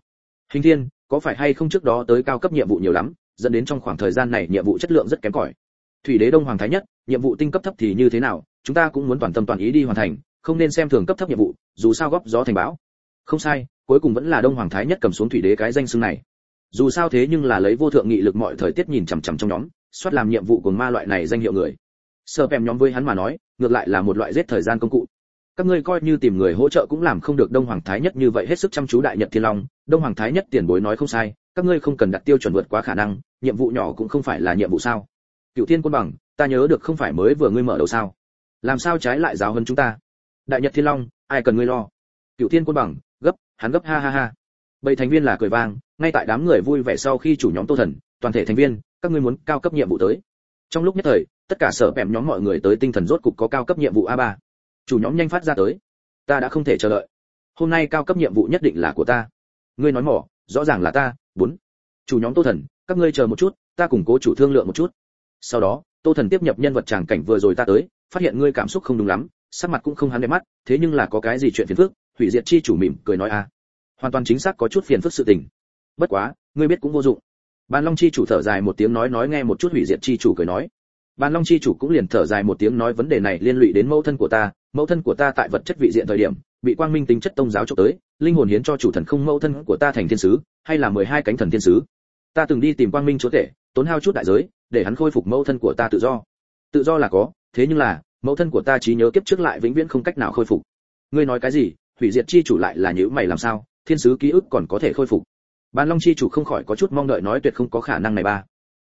Hình thiên, có phải hay không trước đó tới cao cấp nhiệm vụ nhiều lắm, dẫn đến trong khoảng thời gian này nhiệm vụ chất lượng rất kém cỏi? Thủy đế đông hoàng thái nhất, nhiệm vụ tinh cấp thấp thì như thế nào chúng ta cũng muốn toàn tâm toàn ý đi hoàn thành, không nên xem thường cấp thấp nhiệm vụ, dù sao góp gió thành bão. Không sai, cuối cùng vẫn là đông hoàng thái nhất cầm xuống thủy đế cái danh xưng này. Dù sao thế nhưng là lấy vô thượng nghị lực mọi thời tiết nhìn chằm chằm trong nhóm, soát làm nhiệm vụ của ma loại này danh hiệu người. Sơ pèm nhóm với hắn mà nói, ngược lại là một loại giết thời gian công cụ. Các ngươi coi như tìm người hỗ trợ cũng làm không được đông hoàng thái nhất như vậy hết sức chăm chú đại nhật thiên long. Đông hoàng thái nhất tiền bối nói không sai, các ngươi không cần đặt tiêu chuẩn vượt quá khả năng, nhiệm vụ nhỏ cũng không phải là nhiệm vụ sao? Cựu thiên quân bằng, ta nhớ được không phải mới vừa ngươi mở đầu sao? Làm sao trái lại giáo hơn chúng ta? Đại nhật thiên long, ai cần ngươi lo? Cựu thiên quân bằng, gấp, hắn gấp, ha ha ha. Bảy thành viên là cười vang, ngay tại đám người vui vẻ sau khi chủ nhóm tô thần, toàn thể thành viên, các ngươi muốn cao cấp nhiệm vụ tới. Trong lúc nhất thời, tất cả sở bèm nhóm mọi người tới tinh thần rốt cục có cao cấp nhiệm vụ a ba. chủ nhóm nhanh phát ra tới. Ta đã không thể chờ đợi. Hôm nay cao cấp nhiệm vụ nhất định là của ta. Ngươi nói mỏ, rõ ràng là ta, bốn. Chủ nhóm tô thần, các ngươi chờ một chút, ta củng cố chủ thương lượng một chút. Sau đó, tô thần tiếp nhập nhân vật tràng cảnh vừa rồi ta tới phát hiện ngươi cảm xúc không đúng lắm, sắc mặt cũng không hắn đẹp mắt, thế nhưng là có cái gì chuyện phiền phức hủy diệt chi chủ mỉm cười nói a. Hoàn toàn chính xác có chút phiền phức sự tình. Bất quá, ngươi biết cũng vô dụng. Bàn long chi chủ thở dài một tiếng nói nói nghe một chút hủy diệt chi chủ cười nói. Bàn long chi chủ cũng liền thở dài một tiếng nói vấn đề này liên lụy đến mẫu thân của ta, mẫu thân của ta tại vật chất vị diện thời điểm, bị quang minh tính chất tông giáo cho tới, linh hồn hiến cho chủ thần không mẫu thân của ta thành thiên sứ, hay là mười hai cánh thần thiên sứ. Ta từng đi tìm quang minh chúa tể, tốn hao chút đại giới, để hắn khôi phục mẫu thân của ta tự do. Tự do là có thế nhưng là, mẫu thân của ta trí nhớ kiếp trước lại vĩnh viễn không cách nào khôi phục. Ngươi nói cái gì? Hủy diệt chi chủ lại là nhữ mày làm sao? Thiên sứ ký ức còn có thể khôi phục. Bàn long chi chủ không khỏi có chút mong đợi nói tuyệt không có khả năng này ba.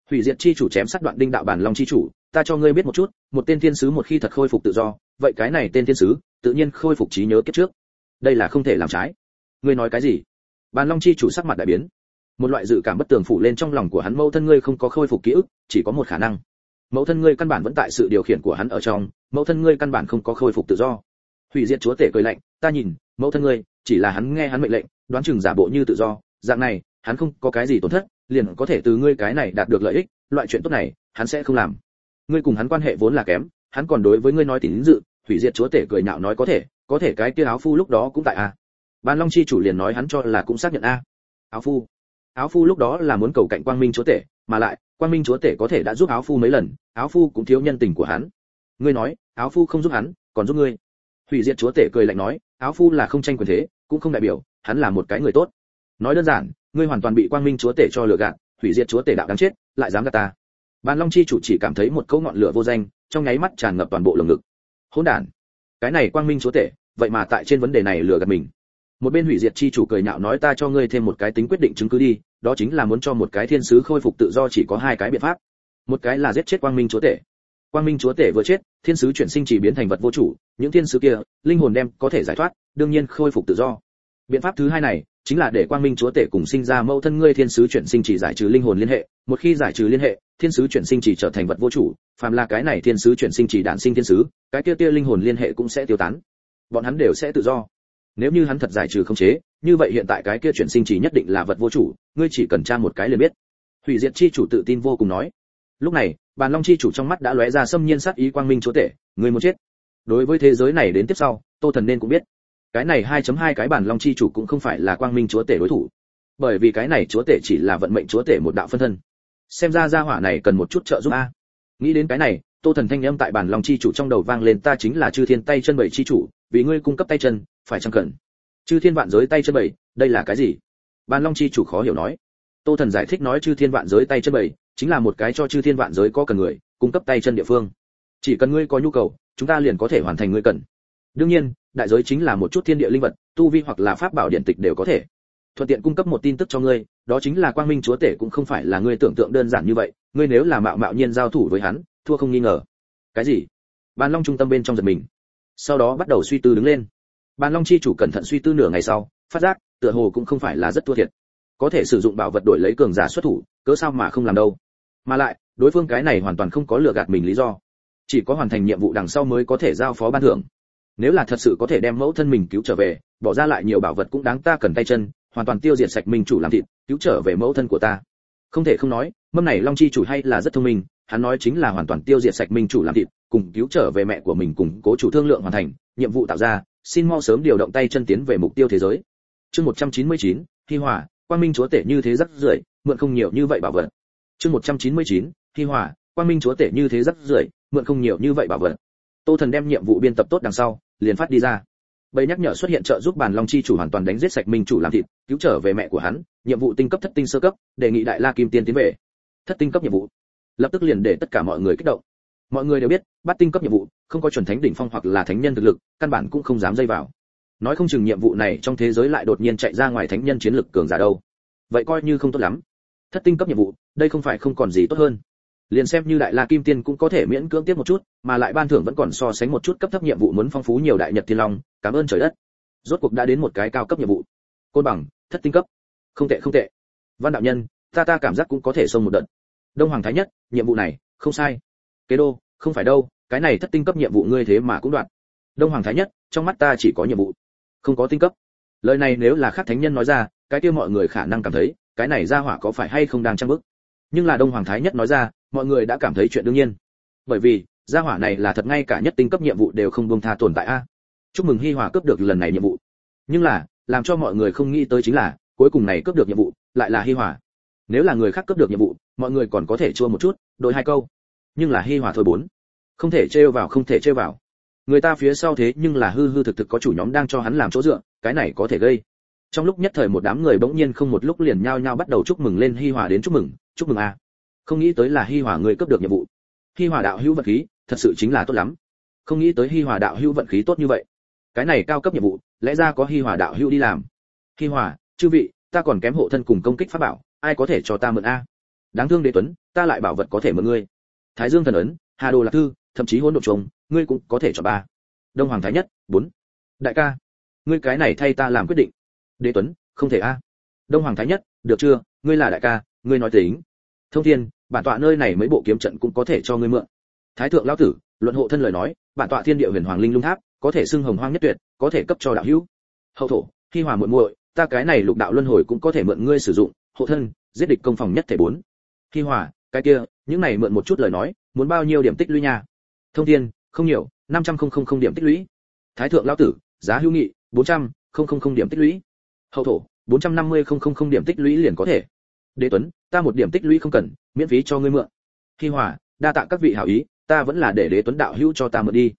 Hủy diệt chi chủ chém sát đoạn đinh đạo bàn long chi chủ, ta cho ngươi biết một chút, một tên thiên sứ một khi thật khôi phục tự do, vậy cái này tên thiên sứ, tự nhiên khôi phục trí nhớ kiếp trước. Đây là không thể làm trái. Ngươi nói cái gì? Bàn long chi chủ sắc mặt đại biến. Một loại dự cảm bất tường phủ lên trong lòng của hắn, mẫu thân ngươi không có khôi phục ký ức, chỉ có một khả năng mẫu thân ngươi căn bản vẫn tại sự điều khiển của hắn ở trong, mẫu thân ngươi căn bản không có khôi phục tự do. Hủy diệt chúa tể cười lạnh, ta nhìn, mẫu thân ngươi, chỉ là hắn nghe hắn mệnh lệnh, đoán chừng giả bộ như tự do, dạng này, hắn không có cái gì tổn thất, liền có thể từ ngươi cái này đạt được lợi ích, loại chuyện tốt này, hắn sẽ không làm. Ngươi cùng hắn quan hệ vốn là kém, hắn còn đối với ngươi nói tín dự, hủy diệt chúa tể cười nhạo nói có thể có thể cái kia áo phu lúc đó cũng tại a. Ban long chi chủ liền nói hắn cho là cũng xác nhận a. Áo phu. Áo phu lúc đó là muốn cầu cạnh quang minh chúa tể, mà lại quang minh chúa tể có thể đã giúp áo phu mấy lần, áo phu cũng thiếu nhân tình của hắn. Ngươi nói, áo phu không giúp hắn, còn giúp ngươi. Hủy diệt chúa tể cười lạnh nói, áo phu là không tranh quyền thế, cũng không đại biểu, hắn là một cái người tốt. Nói đơn giản, ngươi hoàn toàn bị quang minh chúa tể cho lừa gạt, hủy diệt chúa tể đạo đáng chết, lại dám gạt ta. Bàn long chi chủ chỉ cảm thấy một câu ngọn lửa vô danh, trong nháy mắt tràn ngập toàn bộ lồng ngực. Hỗn đản, cái này quang minh chúa tể, vậy mà tại trên vấn đề này lừa gạt mình một bên hủy diệt chi chủ cười nhạo nói ta cho ngươi thêm một cái tính quyết định chứng cứ đi, đó chính là muốn cho một cái thiên sứ khôi phục tự do chỉ có hai cái biện pháp. Một cái là giết chết quang minh chúa tể. Quang minh chúa tể vừa chết, thiên sứ chuyển sinh chỉ biến thành vật vô chủ, những thiên sứ kia, linh hồn đem có thể giải thoát, đương nhiên khôi phục tự do. Biện pháp thứ hai này, chính là để quang minh chúa tể cùng sinh ra mẫu thân ngươi thiên sứ chuyển sinh chỉ giải trừ linh hồn liên hệ. Một khi giải trừ liên hệ, thiên sứ chuyển sinh chỉ trở thành vật vô chủ, phàm là cái này thiên sứ chuyển sinh chỉ đản sinh thiên sứ, cái kia tia linh hồn liên hệ cũng sẽ tiêu tán. Bọn hắn đều sẽ tự do nếu như hắn thật giải trừ không chế, như vậy hiện tại cái kia chuyển sinh chỉ nhất định là vật vô chủ, ngươi chỉ cần tra một cái liền biết. Hủy diệt chi chủ tự tin vô cùng nói. Lúc này, bàn long chi chủ trong mắt đã lóe ra xâm nhiên sát ý quang minh chúa tể, ngươi muốn chết. Đối với thế giới này đến tiếp sau, tô thần nên cũng biết. Cái này 2.2 cái bản long chi chủ cũng không phải là quang minh chúa tể đối thủ. Bởi vì cái này chúa tể chỉ là vận mệnh chúa tể một đạo phân thân. Xem ra gia hỏa này cần một chút trợ giúp a. Nghĩ đến cái này, tô thần thanh âm tại bản long chi chủ trong đầu vang lên, ta chính là chư thiên tay chân bảy chi chủ, vì ngươi cung cấp tay chân phải chăng cần? Chư thiên vạn giới tay chân bảy đây là cái gì? Bàn long chi chủ khó hiểu nói. Tô thần giải thích nói chư thiên vạn giới tay chân bảy chính là một cái cho chư thiên vạn giới có cần người, cung cấp tay chân địa phương. Chỉ cần ngươi có nhu cầu, chúng ta liền có thể hoàn thành ngươi cần. Đương nhiên, đại giới chính là một chút thiên địa linh vật, tu vi hoặc là pháp bảo điện tịch đều có thể. Thuận tiện cung cấp một tin tức cho ngươi, đó chính là quang minh chúa tể cũng không phải là ngươi tưởng tượng đơn giản như vậy, ngươi nếu là mạo mạo nhiên giao thủ với hắn, thua không nghi ngờ. Cái gì? Bàn long trung tâm bên trong giật mình. Sau đó bắt đầu suy tư đứng lên bàn long chi chủ cẩn thận suy tư nửa ngày sau, phát giác, tựa hồ cũng không phải là rất thua thiệt. Có thể sử dụng bảo vật đổi lấy cường giả xuất thủ, cớ sao mà không làm đâu. Mà lại, đối phương cái này hoàn toàn không có lừa gạt mình lý do. Chỉ có hoàn thành nhiệm vụ đằng sau mới có thể giao phó ban thưởng. Nếu là thật sự có thể đem mẫu thân mình cứu trở về, bỏ ra lại nhiều bảo vật cũng đáng ta cần tay chân, hoàn toàn tiêu diệt sạch minh chủ làm thịt, cứu trở về mẫu thân của ta. Không thể không nói, mâm này long chi chủ hay là rất thông minh, hắn nói chính là hoàn toàn tiêu diệt sạch minh chủ làm thịt cùng cứu trở về mẹ của mình cùng cố chủ thương lượng hoàn thành nhiệm vụ tạo ra xin mau sớm điều động tay chân tiến về mục tiêu thế giới. Chương 199, thi hỏa quang minh chúa tể như thế rất rưởi mượn không nhiều như vậy bảo vật. Chương 199, thi hỏa quang minh chúa tể như thế rất rưởi mượn không nhiều như vậy bảo vật. Tô thần đem nhiệm vụ biên tập tốt đằng sau liền phát đi ra. Bầy nhắc nhở xuất hiện trợ giúp bàn long chi chủ hoàn toàn đánh giết sạch minh chủ làm thịt cứu trở về mẹ của hắn nhiệm vụ tinh cấp thất tinh sơ cấp đề nghị đại la kim tiên tiến về. Thất tinh cấp nhiệm vụ. Lập tức liền để tất cả mọi người kích động mọi người đều biết, bắt tinh cấp nhiệm vụ, không có chuẩn thánh đỉnh phong hoặc là thánh nhân thực lực, căn bản cũng không dám dây vào. Nói không chừng nhiệm vụ này trong thế giới lại đột nhiên chạy ra ngoài thánh nhân chiến lực cường giả đâu. Vậy coi như không tốt lắm. Thất tinh cấp nhiệm vụ, đây không phải không còn gì tốt hơn. Liền xem như đại la kim tiên cũng có thể miễn cưỡng tiếp một chút, mà lại ban thưởng vẫn còn so sánh một chút cấp thấp nhiệm vụ muốn phong phú nhiều đại nhật thiên long, cảm ơn trời đất. Rốt cuộc đã đến một cái cao cấp nhiệm vụ. Côn bằng, thất tinh cấp. Không tệ không tệ. Văn đạo nhân, ta ta cảm giác cũng có thể xông một đợt. Đông hoàng thái nhất, nhiệm vụ này, không sai kế đô, không phải đâu, cái này thất tinh cấp nhiệm vụ ngươi thế mà cũng đoạn đông hoàng thái nhất, trong mắt ta chỉ có nhiệm vụ. Không có tinh cấp. Lời này nếu là khác thánh nhân nói ra, cái kia mọi người khả năng cảm thấy, cái này ra hỏa có phải hay không đang trang bức nhưng là đông hoàng thái nhất nói ra, mọi người đã cảm thấy chuyện đương nhiên. Bởi vì gia hỏa này là thật ngay cả nhất tinh cấp nhiệm vụ đều không buông tha tồn tại a. Chúc mừng hi hòa cướp được lần này nhiệm vụ. Nhưng là, làm cho mọi người không nghĩ tới chính là, cuối cùng này cướp được nhiệm vụ, lại là hi hòa. Nếu là người khác cướp được nhiệm vụ, mọi người còn có thể chua một chút đội hai câu nhưng là hi hòa thôi bốn. Không thể trêu vào, không thể trêu vào. Người ta phía sau thế nhưng là hư hư thực thực có chủ nhóm đang cho hắn làm chỗ dựa, cái này có thể gây. Trong lúc nhất thời một đám người bỗng nhiên không một lúc liền nhao nhao bắt đầu chúc mừng lên hi hòa đến chúc mừng chúc mừng a. Không nghĩ tới là hi hòa người cấp được nhiệm vụ. Hi hòa đạo hữu vận khí, thật sự chính là tốt lắm. Không nghĩ tới hi hòa đạo hữu vận khí tốt như vậy. Cái này cao cấp nhiệm vụ, lẽ ra có hi hòa đạo hữu đi làm. Hi hòa, chư vị, ta còn kém hộ thân cùng công kích pháp bảo, ai có thể cho ta mượn a? Đáng thương đế tuấn, ta lại bảo vật có thể mượn ngươi thái dương thần ấn, hà đồ lạc thư, thậm chí hỗn độ trùng, ngươi cũng có thể cho ba. Đông hoàng thái nhất, bốn. Đại ca, ngươi cái này thay ta làm quyết định. Đế tuấn, không thể a. Đông hoàng thái nhất, được chưa? Ngươi là đại ca, ngươi nói tính. Thông thiên, bản tọa nơi này mấy bộ kiếm trận cũng có thể cho ngươi mượn. Thái thượng lão tử, luận hộ thân lời nói, bản tọa thiên địa huyền hoàng linh lung tháp, có thể xưng hồng hoang nhất tuyệt, có thể cấp cho đạo hữu. Hậu thổ khi hòa muội muội, ta cái này lục đạo luân hồi cũng có thể mượn ngươi sử dụng. Hộ thân, giết địch công phòng nhất thể bốn. Khi hòa cái kia, những này mượn một chút lời nói, muốn bao nhiêu điểm tích lũy nha? Thông thiên, không nhiều, năm trăm không không không điểm tích lũy. Thái thượng lão tử, giá hữu nghị, bốn trăm không không không điểm tích lũy. Hậu thổ, bốn trăm năm mươi không không không điểm tích lũy liền có thể. Đế tuấn, ta một điểm tích lũy không cần, miễn phí cho ngươi mượn. Khi hòa, đa tạ các vị hảo ý, ta vẫn là để đế tuấn đạo hữu cho ta mượn đi.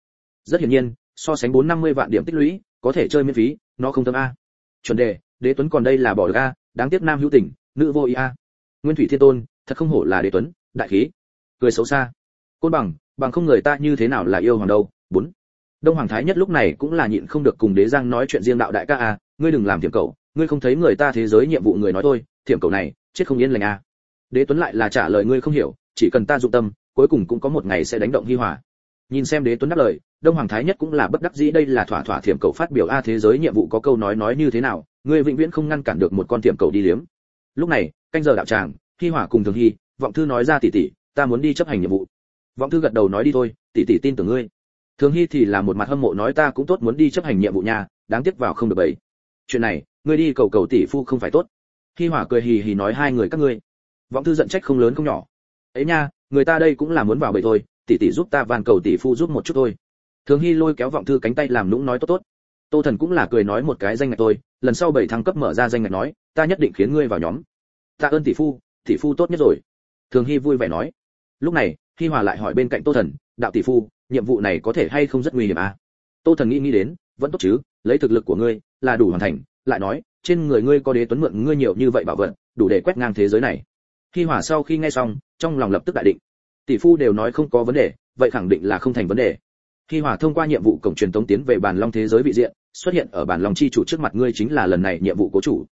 Rất hiển nhiên, so sánh bốn năm mươi vạn điểm tích lũy, có thể chơi miễn phí, nó không tâm a. Chuẩn đề, đế tuấn còn đây là bỏ được a, đáng tiếc nam hữu tình nữ vô ý a. Nguyên thủy thiên tôn thật không hổ là đế tuấn, đại khí. Cười xấu xa. Côn bằng bằng không người ta như thế nào là yêu hoàng đâu, bốn. Đông hoàng thái nhất lúc này cũng là nhịn không được cùng đế giang nói chuyện riêng đạo đại ca a, ngươi đừng làm thiểm cầu, ngươi không thấy người ta thế giới nhiệm vụ người nói thôi, thiểm cầu này, chết không yên lành a. Đế tuấn lại là trả lời ngươi không hiểu, chỉ cần ta dụng tâm, cuối cùng cũng có một ngày sẽ đánh động hi hòa. Nhìn xem đế tuấn đáp lời, đông hoàng thái nhất cũng là bất đắc dĩ đây là thỏa thỏa thiểm cầu phát biểu a thế giới nhiệm vụ có câu nói nói như thế nào, ngươi vĩnh viễn không ngăn cản được một con thiểm cầu đi liếm. Lúc này, canh giờ đạo tràng hi hỏa cùng thường hy vọng thư nói ra tỷ tỷ ta muốn đi chấp hành nhiệm vụ. Vọng thư gật đầu nói đi thôi tỷ tỷ tin tưởng ngươi. Thường hy thì là một mặt hâm mộ nói ta cũng tốt muốn đi chấp hành nhiệm vụ nhà đáng tiếc vào không được bảy chuyện này, ngươi đi cầu cầu tỷ phu không phải tốt. Hi hỏa cười hì hì nói hai người các ngươi. Vọng thư giận trách không lớn không nhỏ. Ấy nha, người ta đây cũng là muốn vào bầy thôi tỷ tỷ giúp ta van cầu tỷ phu giúp một chút thôi. Thường hy lôi kéo vọng thư cánh tay làm nũng nói tốt tốt. Tô thần cũng là cười nói một cái danh ngạch tôi lần sau bảy thăng cấp mở ra danh ngạch nói, ta nhất định khiến ngươi vào nhóm. Tạ ơn tỷ phu tỷ phu tốt nhất rồi. Thường hy vui vẻ nói. Lúc này, hi hòa lại hỏi bên cạnh tô thần, đạo tỷ phu, nhiệm vụ này có thể hay không rất nguy hiểm à? Tô thần nghĩ nghĩ đến, vẫn tốt chứ, lấy thực lực của ngươi, là đủ hoàn thành. Lại nói, trên người ngươi có đế tuấn mượn ngươi nhiều như vậy bảo vật, đủ để quét ngang thế giới này. Hi hòa sau khi nghe xong, trong lòng lập tức đại định. Tỷ phu đều nói không có vấn đề, vậy khẳng định là không thành vấn đề. Hi hòa thông qua nhiệm vụ cổng truyền tống tiến về bàn long thế giới vị diện, xuất hiện ở bàn long chi chủ trước mặt ngươi chính là lần này nhiệm vụ cố chủ.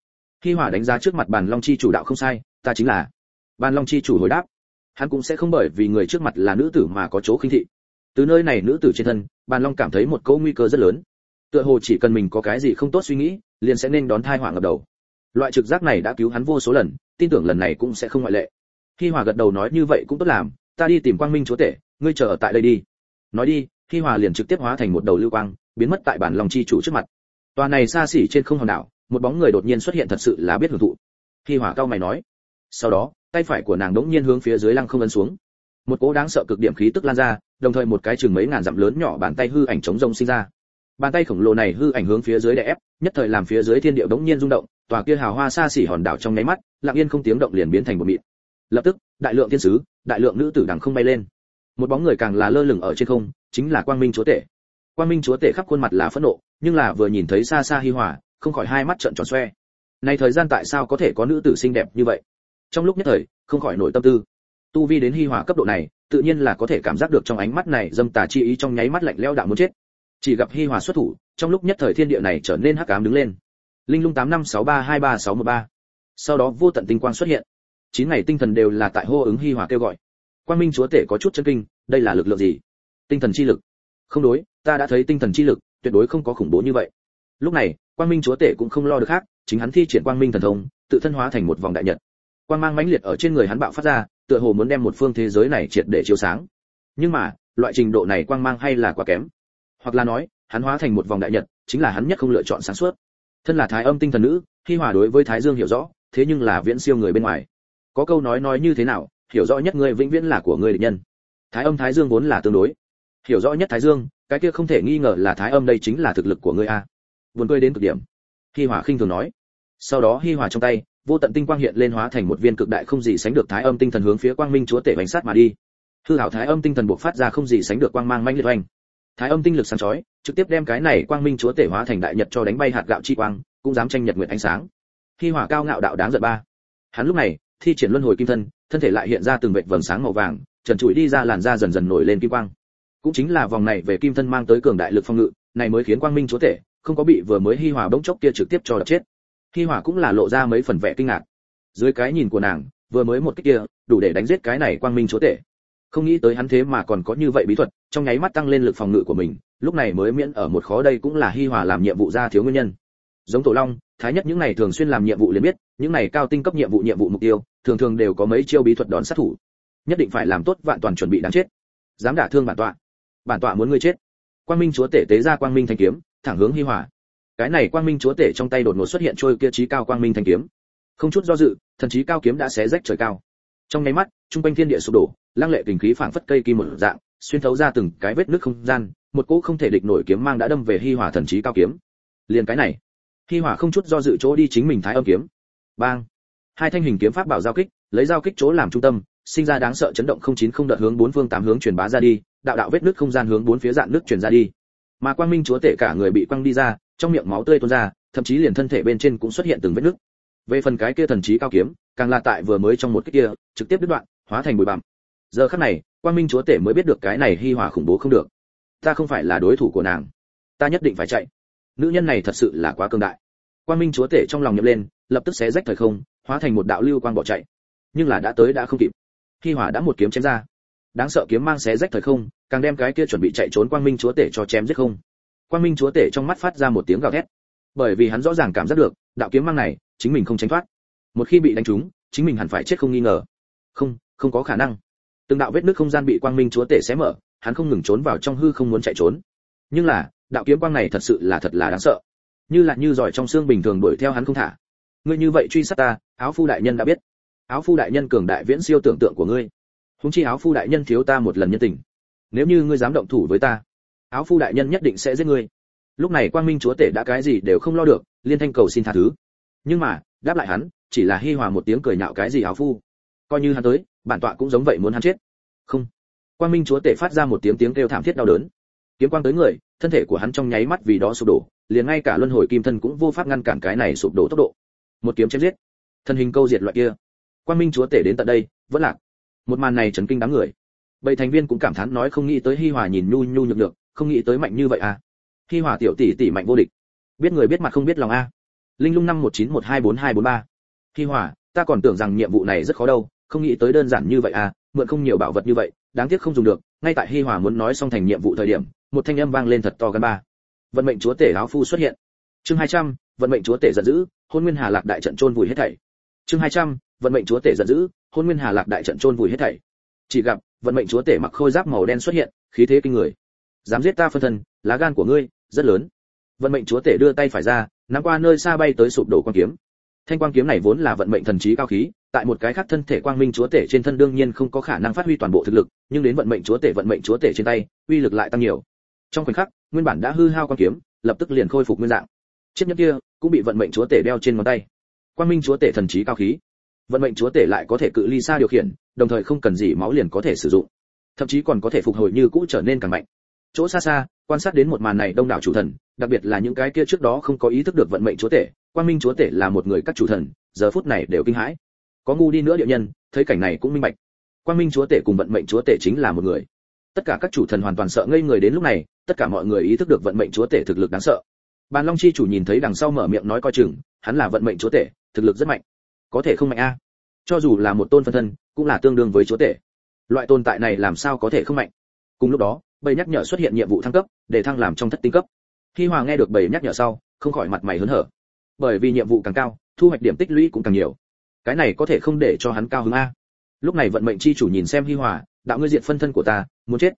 Hi hòa đánh giá trước mặt bàn long chi chủ đạo không sai ta chính là. Ban long chi chủ hồi đáp. Hắn cũng sẽ không bởi vì người trước mặt là nữ tử mà có chỗ khinh thị. Từ nơi này nữ tử trên thân, Ban long cảm thấy một cỗ nguy cơ rất lớn. Tựa hồ chỉ cần mình có cái gì không tốt suy nghĩ, liền sẽ nên đón thai họa ngập đầu. Loại trực giác này đã cứu hắn vô số lần, tin tưởng lần này cũng sẽ không ngoại lệ. Khi hòa gật đầu nói như vậy cũng tốt làm, ta đi tìm quang minh chúa tể, ngươi chờ ở tại đây đi. Nói đi khi hòa liền trực tiếp hóa thành một đầu lưu quang, biến mất tại bản lòng chi chủ trước mặt. Tòa này xa xỉ trên không hòn đảo, một bóng người đột nhiên xuất hiện thật sự là biết hưởng thụ. Khi hòa cao mày nói sau đó, tay phải của nàng đống nhiên hướng phía dưới lăng không ấn xuống. Một cỗ đáng sợ cực điểm khí tức lan ra, đồng thời một cái chừng mấy ngàn dặm lớn nhỏ bàn tay hư ảnh chống rông sinh ra. Bàn tay khổng lồ này hư ảnh hướng phía dưới đè ép, nhất thời làm phía dưới thiên địa đống nhiên rung động, tòa kia hào hoa xa xỉ hòn đảo trong nháy mắt, lặng yên không tiếng động liền biến thành một mịn lập tức, đại lượng thiên sứ, đại lượng nữ tử đằng không bay lên. Một bóng người càng là lơ lửng ở trên không, chính là quang minh chúa tể. Quang minh chúa tể khắp khuôn mặt là phẫn nộ, nhưng là vừa nhìn thấy xa xa hi hòa, không khỏi hai mắt trợn tròn xoe. Này thời gian tại sao có thể có nữ tử xinh đẹp như vậy? Trong lúc nhất thời, không khỏi nổi tâm tư. Tu vi đến hi hòa cấp độ này, tự nhiên là có thể cảm giác được trong ánh mắt này dâm tà chi ý trong nháy mắt lạnh lẽo đạo muốn chết. Chỉ gặp hi hòa xuất thủ, trong lúc nhất thời thiên địa này trở nên hắc ám đứng lên. Linh lung tám năm sáu ba hai ba sáu một ba. Sau đó vô tận tinh quang xuất hiện. Chín ngày tinh thần đều là tại hô ứng hi hòa kêu gọi. Quang minh chúa tể có chút chân kinh, đây là lực lượng gì? Tinh thần chi lực. Không đối, ta đã thấy tinh thần chi lực, tuyệt đối không có khủng bố như vậy. Lúc này, quang minh chúa tể cũng không lo được khác, chính hắn thi triển quang minh thần thông, tự thân hóa thành một vòng đại nhật quang mang mãnh liệt ở trên người hắn bạo phát ra, tựa hồ muốn đem một phương thế giới này triệt để chiếu sáng. Nhưng mà, loại trình độ này quang mang hay là quá kém. Hoặc là nói, hắn hóa thành một vòng đại nhật, chính là hắn nhất không lựa chọn sáng suốt. Thân là thái âm tinh thần nữ, khi hòa đối với thái dương hiểu rõ, thế nhưng là viễn siêu người bên ngoài. Có câu nói nói như thế nào, hiểu rõ nhất người vĩnh viễn là của người địch nhân. Thái âm thái dương vốn là tương đối. Hiểu rõ nhất thái dương, cái kia không thể nghi ngờ là thái âm đây chính là thực lực của ngươi a. Buồn cười đến cực điểm. Khi hòa khinh thường nói sau đó hi hòa trong tay, vô tận tinh quang hiện lên hóa thành một viên cực đại không gì sánh được thái âm tinh thần hướng phía quang minh chúa tể bánh sát mà đi. Hư hảo thái âm tinh thần buộc phát ra không gì sánh được quang mang manh liệt oanh. Thái âm tinh lực sáng chói, trực tiếp đem cái này quang minh chúa tể hóa thành đại nhật cho đánh bay hạt gạo chi quang, cũng dám tranh nhật nguyện ánh sáng. Hi hỏa cao ngạo đạo đáng giận ba. Hắn lúc này, thi triển luân hồi kim thân thân thể lại hiện ra từng vệt vầng sáng màu vàng, trần trụi đi ra làn da dần dần nổi lên kim quang. Cũng chính là vòng này về kim thân mang tới cường đại lực phong ngự, này mới khiến quang minh chúa tể không có bị vừa mới hi hòa bỗng chốc kia trực tiếp cho đập chết hi hỏa cũng là lộ ra mấy phần vẻ kinh ngạc. Dưới cái nhìn của nàng, vừa mới một cái kia, đủ để đánh giết cái này quang minh chúa tể. Không nghĩ tới hắn thế mà còn có như vậy bí thuật, trong nháy mắt tăng lên lực phòng ngự của mình, lúc này mới miễn ở một khó đây cũng là hi hòa làm nhiệm vụ ra thiếu nguyên nhân. Giống tổ long, thái nhất những này thường xuyên làm nhiệm vụ liền biết, những này cao tinh cấp nhiệm vụ nhiệm vụ mục tiêu, thường thường đều có mấy chiêu bí thuật đón sát thủ. Nhất định phải làm tốt vạn toàn chuẩn bị đáng chết. Dám đả thương bản tọa. Bản tọa muốn ngươi chết. Quang minh chúa tể tế ra quang minh thanh kiếm, thẳng hướng hi hòa cái này quang minh chúa tể trong tay đột ngột xuất hiện trôi kia trí cao quang minh thanh kiếm. Không chút do dự, thần trí cao kiếm đã xé rách trời cao. Trong nháy mắt, trung quanh thiên địa sụp đổ, lăng lệ kình khí phảng phất cây kim một dạng, xuyên thấu ra từng cái vết nước không gian, một cỗ không thể địch nổi kiếm mang đã đâm về hi hỏa thần trí cao kiếm. Liền cái này, hi hỏa không chút do dự chỗ đi chính mình thái âm kiếm. Bang! Hai thanh hình kiếm pháp bảo giao kích, lấy giao kích chỗ làm trung tâm, sinh ra đáng sợ chấn động không chín không đợt hướng bốn phương tám hướng truyền bá ra đi, đạo đạo vết nước không gian hướng bốn phía dạn nước truyền ra đi. Mà quang minh chúa tể cả người bị quăng đi ra trong miệng máu tươi tuôn ra, thậm chí liền thân thể bên trên cũng xuất hiện từng vết nước về phần cái kia thần trí cao kiếm, càng là tại vừa mới trong một cái kia, trực tiếp đứt đoạn, hóa thành bụi bặm. Giờ khắc này, quang minh chúa tể mới biết được cái này hi hòa khủng bố không được. Ta không phải là đối thủ của nàng. Ta nhất định phải chạy. Nữ nhân này thật sự là quá cường đại. Quang minh chúa tể trong lòng nhậm lên, lập tức xé rách thời không, hóa thành một đạo lưu quang bỏ chạy. Nhưng là đã tới đã không kịp. Hi hòa đã một kiếm chém ra. Đáng sợ kiếm mang xé rách thời không, càng đem cái kia chuẩn bị chạy trốn quang minh chúa tể cho chém giết không quang minh chúa tể trong mắt phát ra một tiếng gào thét. Bởi vì hắn rõ ràng cảm giác được, đạo kiếm mang này, chính mình không tránh thoát. Một khi bị đánh trúng, chính mình hẳn phải chết không nghi ngờ. Không không có khả năng. Từng đạo vết nước không gian bị quang minh chúa tể xé mở, hắn không ngừng trốn vào trong hư không muốn chạy trốn. Nhưng là, đạo kiếm quang này thật sự là thật là đáng sợ. Như là như giỏi trong xương bình thường đuổi theo hắn không thả. Ngươi như vậy truy sát ta, áo phu đại nhân đã biết. Áo phu đại nhân cường đại viễn siêu tưởng tượng của ngươi. Húng chi áo phu đại nhân thiếu ta một lần nhân tình. Nếu như ngươi dám động thủ với ta áo phu đại nhân nhất định sẽ giết ngươi. Lúc này quang minh chúa tể đã cái gì đều không lo được, liên thanh cầu xin tha thứ. Nhưng mà, đáp lại hắn, chỉ là hi hòa một tiếng cười nhạo cái gì áo phu. Coi như hắn tới, bản tọa cũng giống vậy muốn hắn chết. Không. Quang minh chúa tể phát ra một tiếng tiếng kêu thảm thiết đau đớn. Kiếm quang tới người, thân thể của hắn trong nháy mắt vì đó sụp đổ, liền ngay cả luân hồi kim thân cũng vô pháp ngăn cản cái này sụp đổ tốc độ. Một kiếm chém giết. Thân hình câu diệt loại kia. Quang minh chúa tể đến tận đây, vẫn lạc. Một màn này chấn kinh đám người. Bảy thành viên cũng cảm thán nói không nghĩ tới hi hòa nhìn nhu nhu nhược được không nghĩ tới mạnh như vậy à? Khi hỏa tiểu tỷ tỷ mạnh vô địch. Biết người biết mặt không biết lòng a. Linh lung năm một chín một hai bốn hai bốn ba. Hi hỏa, ta còn tưởng rằng nhiệm vụ này rất khó đâu không nghĩ tới đơn giản như vậy à mượn không nhiều bảo vật như vậy đáng tiếc không dùng được. Ngay tại hi hòa muốn nói xong thành nhiệm vụ thời điểm một thanh âm vang lên thật to gần ba. Vận mệnh chúa tể áo phu xuất hiện. Chương 200, vận mệnh chúa tể giận dữ hôn nguyên hà lạc đại trận trôn vùi hết thảy. Chương 200, vận mệnh chúa tể giận dữ hôn nguyên hà lạc đại trận trôn vùi hết thảy. Chỉ gặp vận mệnh chúa tể mặc khôi giáp màu đen xuất hiện khí thế kinh người dám giết ta phân thân, lá gan của ngươi, rất lớn. Vận mệnh chúa tể đưa tay phải ra, nắm qua nơi xa bay tới sụp đổ quan kiếm. Thanh quang kiếm này vốn là vận mệnh thần trí cao khí, tại một cái khác thân thể quang minh chúa tể trên thân đương nhiên không có khả năng phát huy toàn bộ thực lực, nhưng đến vận mệnh chúa tể, vận mệnh chúa tể trên tay, uy lực lại tăng nhiều. Trong khoảnh khắc, nguyên bản đã hư hao quang kiếm, lập tức liền khôi phục nguyên dạng. Chiếc nhẫn kia cũng bị vận mệnh chúa tể đeo trên ngón tay. Quang minh chúa tể thần trí cao khí. Vận mệnh chúa tể lại có thể cự ly xa điều khiển, đồng thời không cần gì máu liền có thể sử dụng. Thậm chí còn có thể phục hồi như cũ trở nên càng mạnh chỗ xa xa, quan sát đến một màn này đông đảo chủ thần, đặc biệt là những cái kia trước đó không có ý thức được vận mệnh chúa tể, quang minh chúa tể là một người các chủ thần, giờ phút này đều kinh hãi. Có ngu đi nữa địa nhân, thấy cảnh này cũng minh bạch. Quang minh chúa tể cùng vận mệnh chúa tể chính là một người. Tất cả các chủ thần hoàn toàn sợ ngây người đến lúc này, tất cả mọi người ý thức được vận mệnh chúa tể thực lực đáng sợ. Bàn long chi chủ nhìn thấy đằng sau mở miệng nói coi chừng, hắn là vận mệnh chúa tể, thực lực rất mạnh. Có thể không mạnh a. Cho dù là một tôn phân thân, cũng là tương đương với chúa tể. Loại tồn tại này làm sao có thể không mạnh? Cùng lúc đó bầy nhắc nhở xuất hiện nhiệm vụ thăng cấp, để thăng làm trong thất tinh cấp. Khi hòa nghe được bầy nhắc nhở sau, không khỏi mặt mày hớn hở. Bởi vì nhiệm vụ càng cao, thu hoạch điểm tích lũy cũng càng nhiều. Cái này có thể không để cho hắn cao hứng a. Lúc này vận mệnh chi chủ nhìn xem hi hòa, đạo ngươi diện phân thân của ta, muốn chết.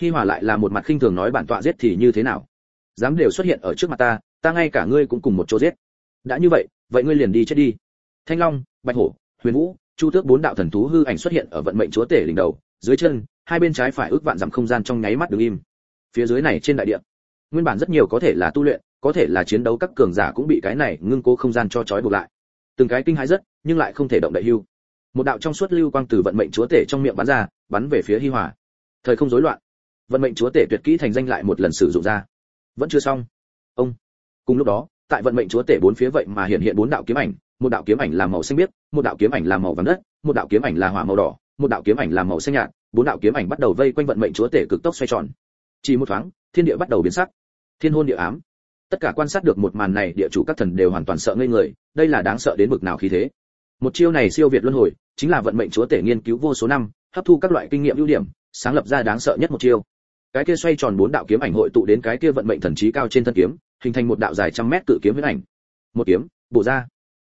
Hi hòa lại là một mặt khinh thường nói bản tọa giết thì như thế nào? Dám đều xuất hiện ở trước mặt ta ta ngay cả ngươi cũng cùng một chỗ giết. Đã như vậy vậy ngươi liền đi chết đi. Thanh long, bạch hổ, huyền vũ, chu tước bốn đạo thần thú hư ảnh xuất hiện ở vận mệnh chúa tể đỉnh đầu, dưới chân hai bên trái phải ước vạn dặm không gian trong nháy mắt đứng im. Phía dưới này trên đại địa, nguyên bản rất nhiều có thể là tu luyện, có thể là chiến đấu các cường giả cũng bị cái này ngưng cố không gian cho trói buộc lại. Từng cái kinh hãi rất, nhưng lại không thể động đậy hưu. Một đạo trong suốt lưu quang từ vận mệnh chúa tể trong miệng bắn ra, bắn về phía hi hòa. Thời không rối loạn. Vận mệnh chúa tể tuyệt kỹ thành danh lại một lần sử dụng ra. Vẫn chưa xong. Ông. Cùng lúc đó, tại vận mệnh chúa tể bốn phía vậy mà hiện hiện bốn đạo kiếm ảnh, một đạo kiếm ảnh là màu xanh biếc, một đạo kiếm ảnh là màu vàng đất, một đạo kiếm ảnh là hỏa màu đỏ một đạo kiếm ảnh làm màu xanh nhạt, bốn đạo kiếm ảnh bắt đầu vây quanh vận mệnh chúa tể cực tốc xoay tròn. Chỉ một thoáng, thiên địa bắt đầu biến sắc. Thiên hôn địa ám. Tất cả quan sát được một màn này, địa chủ các thần đều hoàn toàn sợ ngây người, đây là đáng sợ đến bực nào khí thế. Một chiêu này siêu việt luân hồi, chính là vận mệnh chúa tể nghiên cứu vô số năm, hấp thu các loại kinh nghiệm ưu điểm, sáng lập ra đáng sợ nhất một chiêu. Cái kia xoay tròn bốn đạo kiếm ảnh hội tụ đến cái kia vận mệnh thần trí cao trên thân kiếm, hình thành một đạo dài trăm mét cự kiếm huyết ảnh. Một kiếm, bổ ra.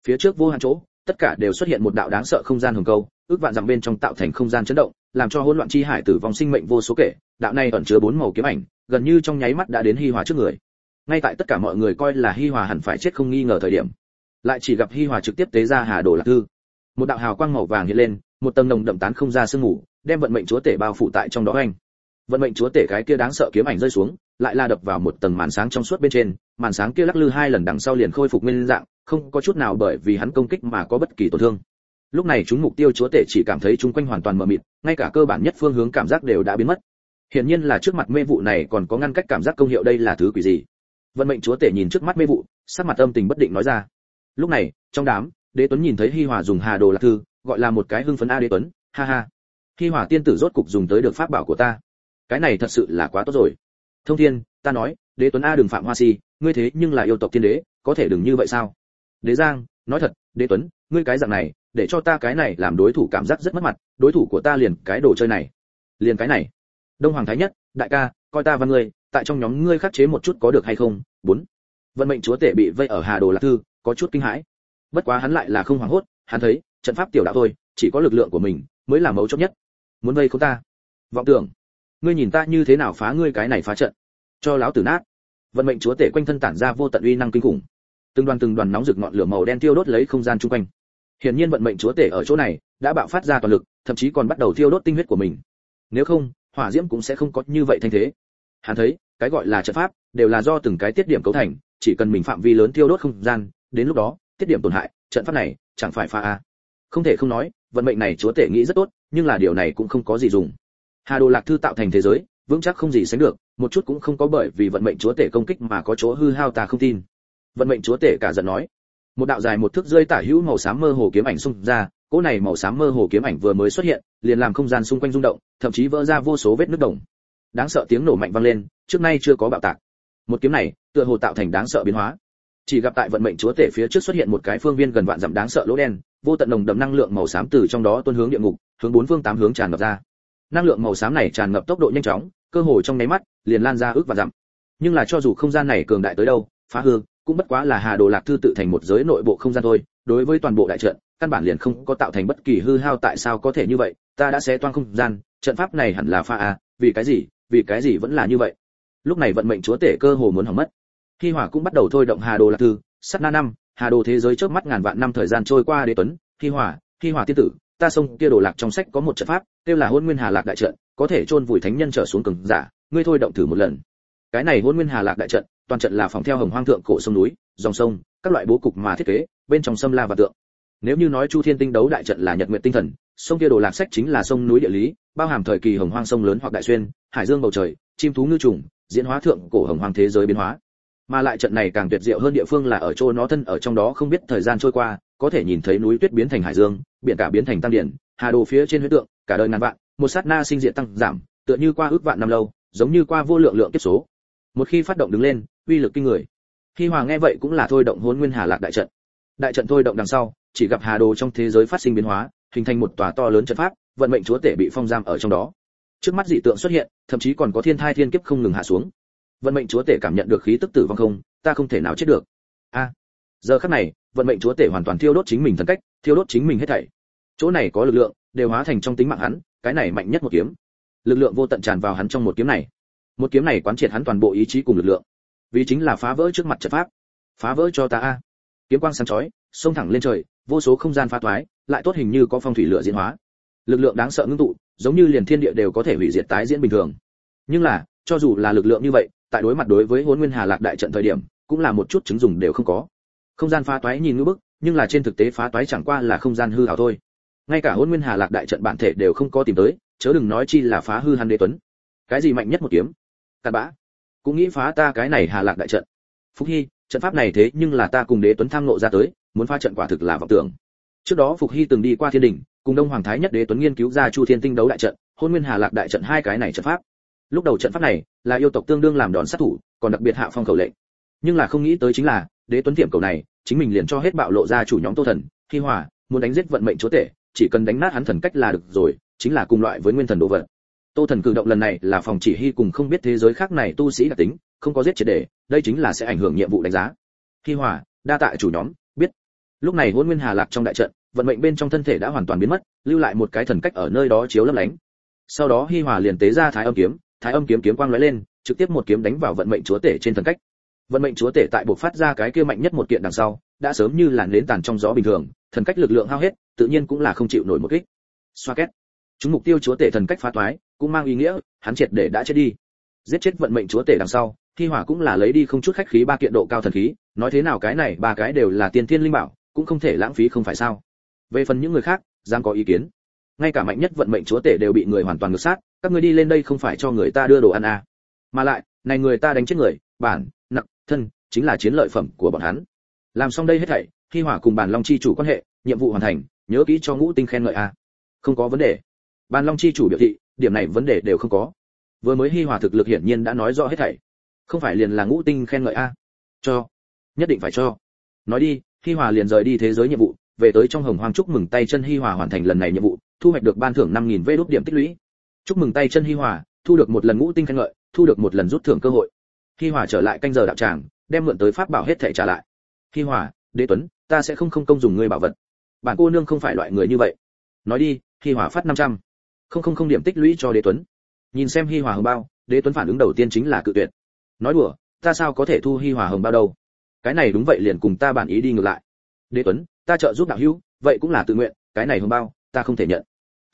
Phía trước vô hạn chỗ tất cả đều xuất hiện một đạo đáng sợ không gian hồng câu, ước vạn dặm bên trong tạo thành không gian chấn động, làm cho hỗn loạn chi hải tử vong sinh mệnh vô số kể, đạo này ẩn chứa bốn màu kiếm ảnh, gần như trong nháy mắt đã đến hi hòa trước người. Ngay tại tất cả mọi người coi là hi hòa hẳn phải chết không nghi ngờ thời điểm, lại chỉ gặp hi hòa trực tiếp tế ra hà đồ lạc thư. Một đạo hào quang màu vàng hiện lên, một tầng nồng đậm tán không ra sương ngủ đem vận mệnh chúa tể bao phủ tại trong đó anh. Vận mệnh chúa tể cái kia đáng sợ kiếm ảnh rơi xuống, lại la đập vào một tầng màn sáng trong suốt bên trên, màn sáng kia lắc lư hai lần đằng sau liền khôi phục nguyên dạng không có chút nào bởi vì hắn công kích mà có bất kỳ tổn thương. Lúc này chúng mục tiêu chúa tể chỉ cảm thấy chúng quanh hoàn toàn mờ mịt, ngay cả cơ bản nhất phương hướng cảm giác đều đã biến mất. Hiển nhiên là trước mặt mê vụ này còn có ngăn cách cảm giác công hiệu đây là thứ quỷ gì? Vận mệnh chúa tể nhìn trước mắt mê vụ, sắc mặt âm tình bất định nói ra. Lúc này, trong đám, đế tuấn nhìn thấy hi hòa dùng hà đồ lạc thư, gọi là một cái hưng phấn a đế tuấn, ha ha. Hi hòa tiên tử rốt cục dùng tới được pháp bảo của ta. Cái này thật sự là quá tốt rồi. Thông thiên, ta nói, đế tuấn a đừng phạm hoa si, ngươi thế nhưng là yêu tộc thiên đế, có thể đừng như vậy sao? Đế giang, nói thật, đế tuấn, ngươi cái dạng này, để cho ta cái này làm đối thủ cảm giác rất mất mặt, đối thủ của ta liền cái đồ chơi này. Liền cái này. Đông hoàng thái nhất, đại ca, coi ta văn ngươi, tại trong nhóm ngươi khắc chế một chút có được hay không? Bốn. Vận mệnh chúa tể bị vây ở hà đồ lạc thư, có chút kinh hãi. Bất quá hắn lại là không hoảng hốt, hắn thấy, trận pháp tiểu đạo thôi, chỉ có lực lượng của mình mới là mấu chốt nhất. Muốn vây không ta? Vọng tưởng. Ngươi nhìn ta như thế nào phá ngươi cái này phá trận? Cho láo tử nát. Vận mệnh chúa tể quanh thân tản ra vô tận uy năng kinh khủng từng đoàn từng đoàn nóng rực ngọn lửa màu đen tiêu đốt lấy không gian chung quanh. Hiển nhiên vận mệnh chúa tể ở chỗ này đã bạo phát ra toàn lực, thậm chí còn bắt đầu tiêu đốt tinh huyết của mình. Nếu không, hỏa diễm cũng sẽ không có như vậy thanh thế. Hắn thấy, cái gọi là trận pháp đều là do từng cái tiết điểm cấu thành, chỉ cần mình phạm vi lớn tiêu đốt không gian, đến lúc đó, tiết điểm tổn hại, trận pháp này chẳng phải pha a. Không thể không nói, vận mệnh này chúa tể nghĩ rất tốt, nhưng là điều này cũng không có gì dùng. Hà đồ lạc thư tạo thành thế giới, vững chắc không gì sánh được, một chút cũng không có bởi vì vận mệnh chúa tể công kích mà có chỗ hư hao ta không tin vận mệnh chúa tể cả giận nói. Một đạo dài một thước rơi tả hữu màu xám mơ hồ kiếm ảnh xung ra, cỗ này màu xám mơ hồ kiếm ảnh vừa mới xuất hiện, liền làm không gian xung quanh rung động, thậm chí vỡ ra vô số vết nứt đồng. Đáng sợ tiếng nổ mạnh vang lên, trước nay chưa có bạo tạc. Một kiếm này, tựa hồ tạo thành đáng sợ biến hóa. Chỉ gặp tại vận mệnh chúa tể phía trước xuất hiện một cái phương viên gần vạn dặm đáng sợ lỗ đen, vô tận nồng đậm năng lượng màu xám từ trong đó tuôn hướng địa ngục, hướng bốn phương tám hướng tràn ngập ra. Năng lượng màu xám này tràn ngập tốc độ nhanh chóng, cơ hồ trong nháy mắt, liền lan ra ước và dặm. Nhưng là cho dù không gian này cường đại tới đâu, phá hư cũng bất quá là hà đồ lạc thư tự thành một giới nội bộ không gian thôi, đối với toàn bộ đại trận, căn bản liền không có tạo thành bất kỳ hư hao tại sao có thể như vậy, ta đã xé toan không gian, trận pháp này hẳn là pha à vì cái gì, vì cái gì vẫn là như vậy. Lúc này vận mệnh chúa tể cơ hồ muốn hỏng mất. Khi hỏa cũng bắt đầu thôi động hà đồ lạc thư, sắt na năm, hà đồ thế giới trước mắt ngàn vạn năm thời gian trôi qua đế tuấn khi hỏa khi hỏa tiên tử, ta xông, kia đồ lạc trong sách có một trận pháp, kêu là hôn nguyên hà lạc đại trận, có thể chôn vùi thánh nhân trở xuống cường giả, ngươi thôi động thử một lần cái này hôn nguyên hà lạc đại trận, toàn trận là phòng theo hồng hoang thượng cổ sông núi, dòng sông, các loại bố cục mà thiết kế, bên trong sâm la và tượng. Nếu như nói chu thiên tinh đấu đại trận là nhật nguyện tinh thần, sông kia đồ lạc sách chính là sông núi địa lý, bao hàm thời kỳ hồng hoang sông lớn hoặc đại xuyên, hải dương bầu trời, chim thú ngư trùng, diễn hóa thượng cổ hồng hoang thế giới biến hóa. Mà lại trận này càng tuyệt diệu hơn địa phương là ở chỗ nó thân ở trong đó không biết thời gian trôi qua, có thể nhìn thấy núi tuyết biến thành hải dương, biển cả biến thành tăng điển hà đồ phía trên huyết tượng, cả đời ngàn vạn, một sát na sinh diện tăng giảm, tựa như qua ước vạn năm lâu, giống như qua vô lượng lượng kiếp số một khi phát động đứng lên, uy lực kinh người. Khi hoàng nghe vậy cũng là thôi động hôn nguyên hà lạc đại trận. Đại trận thôi động đằng sau, chỉ gặp hà đồ trong thế giới phát sinh biến hóa, hình thành một tòa to lớn trận pháp, vận mệnh chúa tể bị phong giam ở trong đó. Trước mắt dị tượng xuất hiện, thậm chí còn có thiên thai thiên kiếp không ngừng hạ xuống. Vận mệnh chúa tể cảm nhận được khí tức tử vong không, ta không thể nào chết được. A. Giờ khắc này, vận mệnh chúa tể hoàn toàn thiêu đốt chính mình thần cách, thiêu đốt chính mình hết thảy. Chỗ này có lực lượng, đều hóa thành trong tính mạng hắn, cái này mạnh nhất một kiếm. Lực lượng vô tận tràn vào hắn trong một kiếm này một kiếm này quán triệt hắn toàn bộ ý chí cùng lực lượng. Vì chính là phá vỡ trước mặt trận pháp. Phá vỡ cho ta a. Kiếm quang sáng chói xông thẳng lên trời, vô số không gian phá toái, lại tốt hình như có phong thủy lửa diễn hóa. Lực lượng đáng sợ ngưng tụ, giống như liền thiên địa đều có thể hủy diệt tái diễn bình thường. Nhưng là, cho dù là lực lượng như vậy, tại đối mặt đối với hôn nguyên hà lạc đại trận thời điểm, cũng là một chút chứng dùng đều không có. Không gian phá toái nhìn ngưỡng bức, nhưng là trên thực tế phá toái chẳng qua là không gian hư ảo thôi. Ngay cả hôn nguyên hà lạc đại trận bản thể đều không có tìm tới, chớ đừng nói chi là phá hư hắn đế tuấn. Cái gì mạnh nhất một kiếm? Cặn bã. Cũng nghĩ phá ta cái này hà lạc đại trận. Phúc hy, trận pháp này thế nhưng là ta cùng đế tuấn tham nộ ra tới, muốn phá trận quả thực là vọng tưởng. Trước đó phục hy từng đi qua thiên đình, cùng đông hoàng thái nhất đế tuấn nghiên cứu ra chu thiên tinh đấu đại trận, hôn nguyên hà lạc đại trận hai cái này trận pháp. Lúc đầu trận pháp này là yêu tộc tương đương làm đòn sát thủ, còn đặc biệt hạ phong cầu lệnh. Nhưng là không nghĩ tới chính là, đế tuấn tiệm cầu này, chính mình liền cho hết bạo lộ ra chủ nhóm tô thần khi hòa, muốn đánh giết vận mệnh chúa tể, chỉ cần đánh nát hắn thần cách là được rồi, chính là cùng loại với nguyên thần đồ vật tô thần cử động lần này là phòng chỉ hy cùng không biết thế giới khác này tu sĩ đặc tính, không có giết triệt để, đây chính là sẽ ảnh hưởng nhiệm vụ đánh giá. Khi hòa, đa tại chủ nhóm, biết. Lúc này hôn nguyên hà lạc trong đại trận, vận mệnh bên trong thân thể đã hoàn toàn biến mất, lưu lại một cái thần cách ở nơi đó chiếu lấp lánh. Sau đó hi hòa liền tế ra thái âm kiếm, thái âm kiếm kiếm quang lóe lên, trực tiếp một kiếm đánh vào vận mệnh chúa tể trên thần cách. Vận mệnh chúa tể tại buộc phát ra cái kia mạnh nhất một kiện đằng sau, đã sớm như làn nến tàn trong gió bình thường, thần cách lực lượng hao hết, tự nhiên cũng là không chịu nổi một kích. Xoa két chúng mục tiêu chúa tể thần cách phá toái, cũng mang ý nghĩa, hắn triệt để đã chết đi. Giết chết vận mệnh chúa tể đằng sau, thi hỏa cũng là lấy đi không chút khách khí ba kiện độ cao thần khí, nói thế nào cái này ba cái đều là tiên thiên linh bảo, cũng không thể lãng phí không phải sao? Về phần những người khác, dám có ý kiến? Ngay cả mạnh nhất vận mệnh chúa tể đều bị người hoàn toàn ngược sát, các ngươi đi lên đây không phải cho người ta đưa đồ ăn à. mà lại, này người ta đánh chết người, bản nặng thân, chính là chiến lợi phẩm của bọn hắn. Làm xong đây hết thảy, thi hỏa cùng bản long chi chủ quan hệ, nhiệm vụ hoàn thành, nhớ kỹ cho ngũ tinh khen ngợi a à. không có vấn đề. Ban long chi chủ biểu thị điểm này vấn đề đều không có vừa mới hi hòa thực lực hiển nhiên đã nói rõ hết thảy không phải liền là ngũ tinh khen ngợi a cho nhất định phải cho nói đi hi hòa liền rời đi thế giới nhiệm vụ về tới trong hồng hoang chúc mừng tay chân hi hòa hoàn thành lần này nhiệm vụ thu hoạch được ban thưởng 5000 vê đốt điểm tích lũy. Chúc mừng tay chân Hi Hòa, thu được một lần ngũ tinh khen ngợi, thu được một lần rút thưởng cơ hội. Hi Hòa trở lại canh giờ đạo tràng, đem mượn tới pháp bảo hết thảy trả lại. Hi Hòa, Đế Tuấn, ta sẽ không không công dùng ngươi bảo vật. Bản cô nương không phải loại người như vậy. Nói đi, Hi Hòa phát 500. Không không không điểm tích lũy cho Đế Tuấn. Nhìn xem Hi Hòa hồng bao, Đế Tuấn phản ứng đầu tiên chính là cự tuyệt. Nói đùa, ta sao có thể thu Hi Hòa hồng bao đâu? Cái này đúng vậy liền cùng ta bản ý đi ngược lại. Đế Tuấn, ta trợ giúp đạo hữu, vậy cũng là tự nguyện, cái này hồng bao, ta không thể nhận.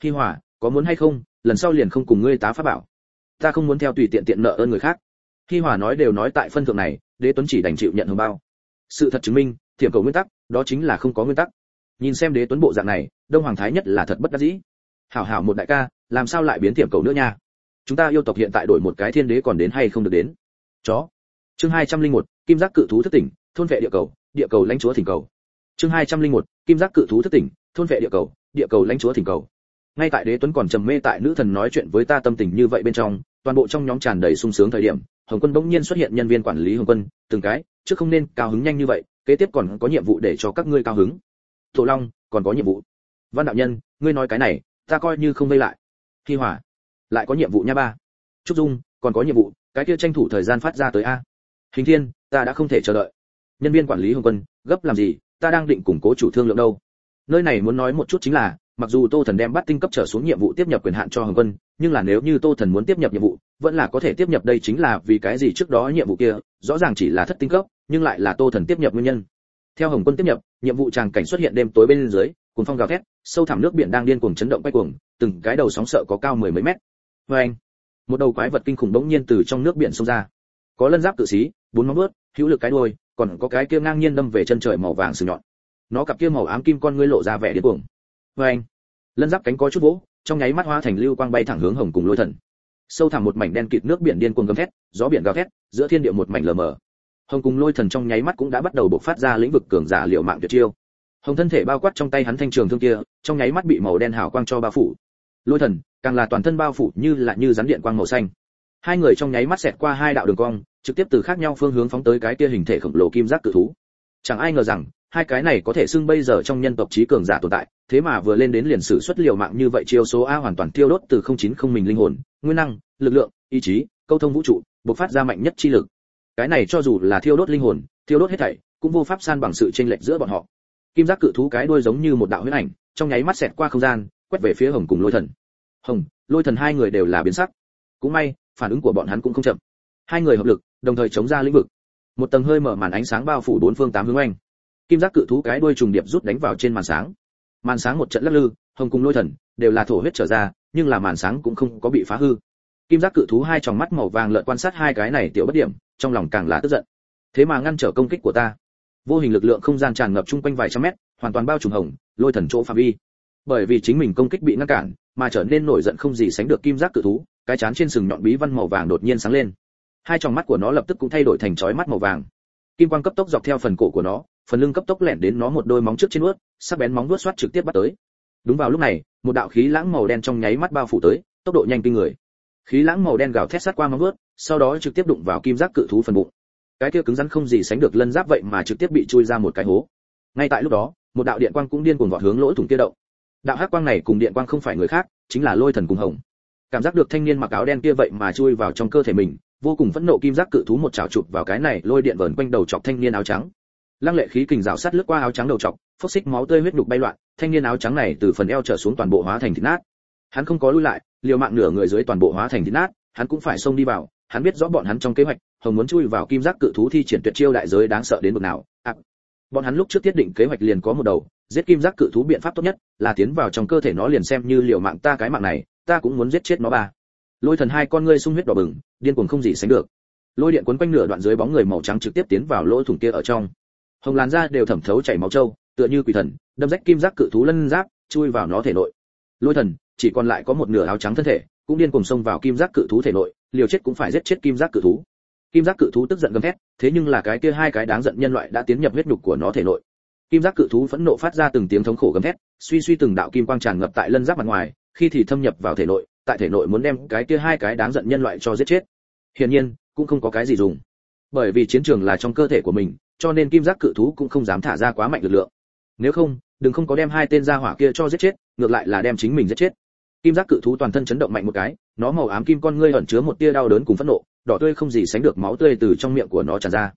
Hi Hòa, có muốn hay không, lần sau liền không cùng ngươi tá pháp bảo. Ta không muốn theo tùy tiện tiện nợ ơn người khác. Hi Hòa nói đều nói tại phân thượng này, Đế Tuấn chỉ đành chịu nhận hồng bao. Sự thật chứng minh, thiểm cầu nguyên tắc, đó chính là không có nguyên tắc. Nhìn xem Đế Tuấn bộ dạng này, Đông Hoàng Thái nhất là thật bất đắc dĩ. Hảo hảo một đại ca, làm sao lại biến thiểm cầu nữa nha? Chúng ta yêu tộc hiện tại đổi một cái thiên đế còn đến hay không được đến? Chó. Chương 201, Kim Giác cự thú thất tỉnh, thôn vệ địa cầu, địa cầu lãnh chúa thỉnh cầu. Chương 201, Kim Giác cự thú thất tỉnh, thôn vệ địa cầu, địa cầu lãnh chúa thỉnh cầu ngay tại đế tuấn còn trầm mê tại nữ thần nói chuyện với ta tâm tình như vậy bên trong toàn bộ trong nhóm tràn đầy sung sướng thời điểm hồng quân bỗng nhiên xuất hiện nhân viên quản lý hồng quân từng cái chứ không nên cao hứng nhanh như vậy kế tiếp còn có nhiệm vụ để cho các ngươi cao hứng thổ long còn có nhiệm vụ văn đạo nhân ngươi nói cái này ta coi như không vây lại. Hi hỏa lại có nhiệm vụ nha ba. Trúc dung, còn có nhiệm vụ, cái kia tranh thủ thời gian phát ra tới a. Hình thiên, ta đã không thể chờ đợi. Nhân viên quản lý hồng quân, gấp làm gì, ta đang định củng cố chủ thương lượng đâu. Nơi này muốn nói một chút chính là, mặc dù tô thần đem bắt tinh cấp trở xuống nhiệm vụ tiếp nhập quyền hạn cho hồng quân, nhưng là nếu như tô thần muốn tiếp nhập nhiệm vụ, vẫn là có thể tiếp nhập đây chính là vì cái gì trước đó nhiệm vụ kia, rõ ràng chỉ là thất tinh cấp, nhưng lại là tô thần tiếp nhập nguyên nhân. Theo hồng quân tiếp nhập, nhiệm vụ tràng cảnh xuất hiện đêm tối bên dưới cuồng phong gào thét, sâu thẳm nước biển đang điên cuồng chấn động quay cuồng, từng cái đầu sóng sợ có cao mười mấy mét. Vê anh, một đầu quái vật kinh khủng bỗng nhiên từ trong nước biển xông ra. Có lân giáp tự xí, bốn móng vuốt, hữu lực cái đuôi, còn có cái kia ngang nhiên đâm về chân trời màu vàng sừng nhọn. Nó cặp kia màu ám kim con ngươi lộ ra vẻ điên cuồng. Vê anh, lân giáp cánh có chút vỗ, trong nháy mắt hóa thành lưu quang bay thẳng hướng hồng cùng lôi thần. Sâu thẳm một mảnh đen kịt nước biển điên cuồng gầm thét, gió biển gào thét, giữa thiên địa một mảnh lờ mờ. Hồng cùng lôi thần trong nháy mắt cũng đã bắt đầu bộc phát ra lĩnh vực cường giả liều mạng tuyệt chiêu hồng thân thể bao quát trong tay hắn thanh trường thương kia, trong nháy mắt bị màu đen hào quang cho bao phủ. Lôi thần, càng là toàn thân bao phủ như là như rắn điện quang màu xanh. Hai người trong nháy mắt xẹt qua hai đạo đường cong, trực tiếp từ khác nhau phương hướng phóng tới cái kia hình thể khổng lồ kim giác cự thú. Chẳng ai ngờ rằng, hai cái này có thể xưng bây giờ trong nhân tộc trí cường giả tồn tại, thế mà vừa lên đến liền sử xuất liều mạng như vậy chiêu số a hoàn toàn tiêu đốt từ không chín không mình linh hồn, nguyên năng, lực lượng, ý chí, câu thông vũ trụ, bộc phát ra mạnh nhất chi lực. Cái này cho dù là thiêu đốt linh hồn, thiêu đốt hết thảy, cũng vô pháp san bằng sự chênh lệch giữa bọn họ kim giác cự thú cái đuôi giống như một đạo huyết ảnh, trong nháy mắt xẹt qua không gian, quét về phía hồng cùng lôi thần. Hồng, lôi thần hai người đều là biến sắc. Cũng may, phản ứng của bọn hắn cũng không chậm. Hai người hợp lực, đồng thời chống ra lĩnh vực. Một tầng hơi mở màn ánh sáng bao phủ bốn phương tám hướng anh kim giác cự thú cái đuôi trùng điệp rút đánh vào trên màn sáng. Màn sáng một trận lắc lư, hồng cùng lôi thần đều là thổ huyết trở ra, nhưng là màn sáng cũng không có bị phá hư. Kim giác cự thú hai tròng mắt màu vàng lợn quan sát hai cái này tiểu bất điểm, trong lòng càng là tức giận. Thế mà ngăn trở công kích của ta vô hình lực lượng không gian tràn ngập chung quanh vài trăm mét, hoàn toàn bao trùm hồng, lôi thần chỗ phạm vi. Bởi vì chính mình công kích bị ngăn cản, mà trở nên nổi giận không gì sánh được kim giác cự thú, cái chán trên sừng nhọn bí văn màu vàng đột nhiên sáng lên. Hai tròng mắt của nó lập tức cũng thay đổi thành chói mắt màu vàng. Kim quang cấp tốc dọc theo phần cổ của nó, phần lưng cấp tốc lẻn đến nó một đôi móng trước trên ướt sắc bén móng vuốt xoát trực tiếp bắt tới. Đúng vào lúc này, một đạo khí lãng màu đen trong nháy mắt bao phủ tới, tốc độ nhanh kinh người. Khí lãng màu đen gào thét sát qua móng vuốt, sau đó trực tiếp đụng vào kim giác cự thú phần bụng cái kia cứng rắn không gì sánh được lân giáp vậy mà trực tiếp bị chui ra một cái hố. Ngay tại lúc đó, một đạo điện quang cũng điên cuồng vọt hướng lỗ thủng kia động. Đạo hắc quang này cùng điện quang không phải người khác, chính là lôi thần cùng hồng. Cảm giác được thanh niên mặc áo đen kia vậy mà chui vào trong cơ thể mình, vô cùng phẫn nộ kim giác cự thú một chảo chụp vào cái này lôi điện vờn quanh đầu chọc thanh niên áo trắng. Lăng lệ khí kình rào sát lướt qua áo trắng đầu trọc phốc xích máu tươi huyết đục bay loạn, thanh niên áo trắng này từ phần eo trở xuống toàn bộ hóa thành thịt nát. Hắn không có lui lại, liều mạng nửa người dưới toàn bộ hóa thành thịt nát, hắn cũng phải xông đi vào hắn biết rõ bọn hắn trong kế hoạch hồng muốn chui vào kim giác cự thú thi triển tuyệt chiêu đại giới đáng sợ đến mức nào. À, bọn hắn lúc trước thiết định kế hoạch liền có một đầu giết kim giác cự thú biện pháp tốt nhất là tiến vào trong cơ thể nó liền xem như liều mạng ta cái mạng này ta cũng muốn giết chết nó ba. Lôi thần hai con ngươi sung huyết đỏ bừng điên cuồng không gì sánh được. Lôi điện quấn quanh nửa đoạn dưới bóng người màu trắng trực tiếp tiến vào lỗ thủng kia ở trong. Hồng làn da đều thẩm thấu chảy máu trâu tựa như quỷ thần đâm rách kim giác cự thú lân giáp chui vào nó thể nội. Lôi thần chỉ còn lại có một nửa áo trắng thân thể cũng điên cùng xông vào kim giác cự thú thể nội, liều chết cũng phải giết chết kim giác cự thú. Kim giác cự thú tức giận gầm thét, thế nhưng là cái kia hai cái đáng giận nhân loại đã tiến nhập huyết nhục của nó thể nội. Kim giác cự thú phẫn nộ phát ra từng tiếng thống khổ gầm thét, suy suy từng đạo kim quang tràn ngập tại lân giáp mặt ngoài, khi thì thâm nhập vào thể nội, tại thể nội muốn đem cái kia hai cái đáng giận nhân loại cho giết chết. Hiển nhiên, cũng không có cái gì dùng. Bởi vì chiến trường là trong cơ thể của mình, cho nên kim giác cự thú cũng không dám thả ra quá mạnh lực lượng. Nếu không, đừng không có đem hai tên gia hỏa kia cho giết chết, ngược lại là đem chính mình giết chết kim giác cự thú toàn thân chấn động mạnh một cái, nó màu ám kim con ngươi ẩn chứa một tia đau đớn cùng phẫn nộ, đỏ tươi không gì sánh được máu tươi từ trong miệng của nó tràn ra.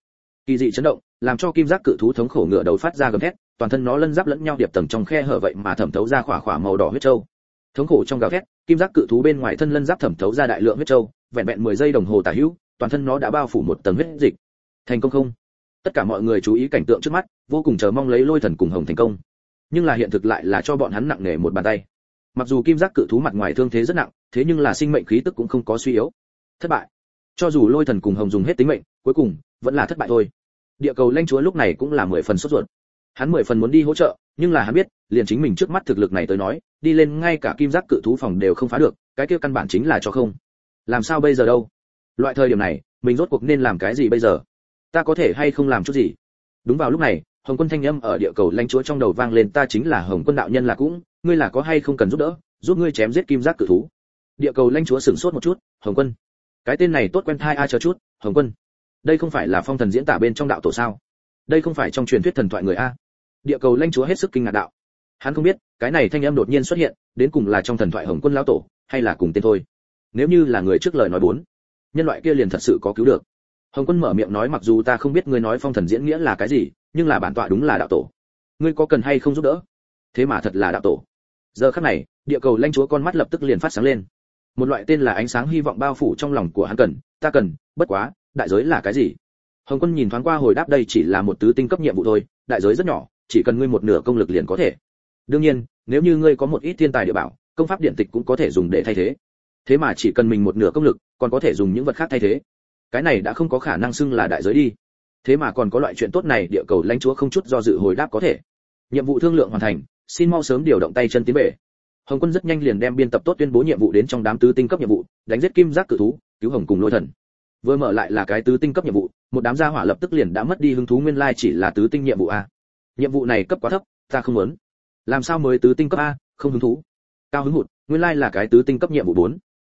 Kỳ dị chấn động, làm cho kim giác cự thú thống khổ ngựa đầu phát ra gầm thét, toàn thân nó lân giáp lẫn nhau điệp tầng trong khe hở vậy mà thẩm thấu ra khỏa khỏa màu đỏ huyết châu thống khổ trong gào thét, kim giác cự thú bên ngoài thân lân giáp thẩm thấu ra đại lượng huyết châu vẹn vẹn 10 giây đồng hồ tả hữu, toàn thân nó đã bao phủ một tầng huyết dịch. Thành công không? Tất cả mọi người chú ý cảnh tượng trước mắt, vô cùng chờ mong lấy lôi thần cùng hồng thành công. Nhưng là hiện thực lại là cho bọn hắn nặng nề một bàn tay mặc dù kim giác cự thú mặt ngoài thương thế rất nặng, thế nhưng là sinh mệnh khí tức cũng không có suy yếu. Thất bại. Cho dù lôi thần cùng hồng dùng hết tính mệnh, cuối cùng, vẫn là thất bại thôi. Địa cầu lanh chúa lúc này cũng là mười phần sốt ruột. Hắn mười phần muốn đi hỗ trợ, nhưng là hắn biết, liền chính mình trước mắt thực lực này tới nói, đi lên ngay cả kim giác cự thú phòng đều không phá được, cái kia căn bản chính là cho không. Làm sao bây giờ đâu? Loại thời điểm này, mình rốt cuộc nên làm cái gì bây giờ? Ta có thể hay không làm chút gì? Đúng vào lúc này, hồng quân thanh âm ở địa cầu lãnh chúa trong đầu vang lên, ta chính là hồng quân đạo nhân là cũng ngươi là có hay không cần giúp đỡ, giúp ngươi chém giết kim giác cự thú. Địa cầu lãnh chúa sửng sốt một chút, hồng quân. Cái tên này tốt quen thai ai chờ chút, hồng quân. Đây không phải là phong thần diễn tả bên trong đạo tổ sao? Đây không phải trong truyền thuyết thần thoại người a? Địa cầu lãnh chúa hết sức kinh ngạc đạo. Hắn không biết, cái này thanh âm đột nhiên xuất hiện, đến cùng là trong thần thoại hồng quân lão tổ, hay là cùng tên thôi. Nếu như là người trước lời nói bốn, nhân loại kia liền thật sự có cứu được. Hồng quân mở miệng nói mặc dù ta không biết ngươi nói phong thần diễn nghĩa là cái gì, nhưng là bản tọa đúng là đạo tổ. Ngươi có cần hay không giúp đỡ? Thế mà thật là đạo tổ giờ khắc này, địa cầu lanh chúa con mắt lập tức liền phát sáng lên. Một loại tên là ánh sáng hy vọng bao phủ trong lòng của hắn cần, ta cần, bất quá, đại giới là cái gì? Hồng quân nhìn thoáng qua hồi đáp đây chỉ là một tứ tinh cấp nhiệm vụ thôi, đại giới rất nhỏ, chỉ cần ngươi một nửa công lực liền có thể. Đương nhiên, nếu như ngươi có một ít thiên tài địa bảo, công pháp điện tịch cũng có thể dùng để thay thế. Thế mà chỉ cần mình một nửa công lực, còn có thể dùng những vật khác thay thế. Cái này đã không có khả năng xưng là đại giới đi. Thế mà còn có loại chuyện tốt này, địa cầu lãnh chúa không chút do dự hồi đáp có thể. Nhiệm vụ thương lượng hoàn thành xin mau sớm điều động tay chân tiến về. Hồng quân rất nhanh liền đem biên tập tốt tuyên bố nhiệm vụ đến trong đám tứ tinh cấp nhiệm vụ, đánh giết kim giác cự thú, cứu hồng cùng lôi thần. Vừa mở lại là cái tứ tinh cấp nhiệm vụ, một đám gia hỏa lập tức liền đã mất đi hứng thú nguyên lai chỉ là tứ tinh nhiệm vụ a. Nhiệm vụ này cấp quá thấp, ta không muốn. Làm sao mới tứ tinh cấp a, không hứng thú? Cao hứng hụt, nguyên lai là cái tứ tinh cấp nhiệm vụ bốn.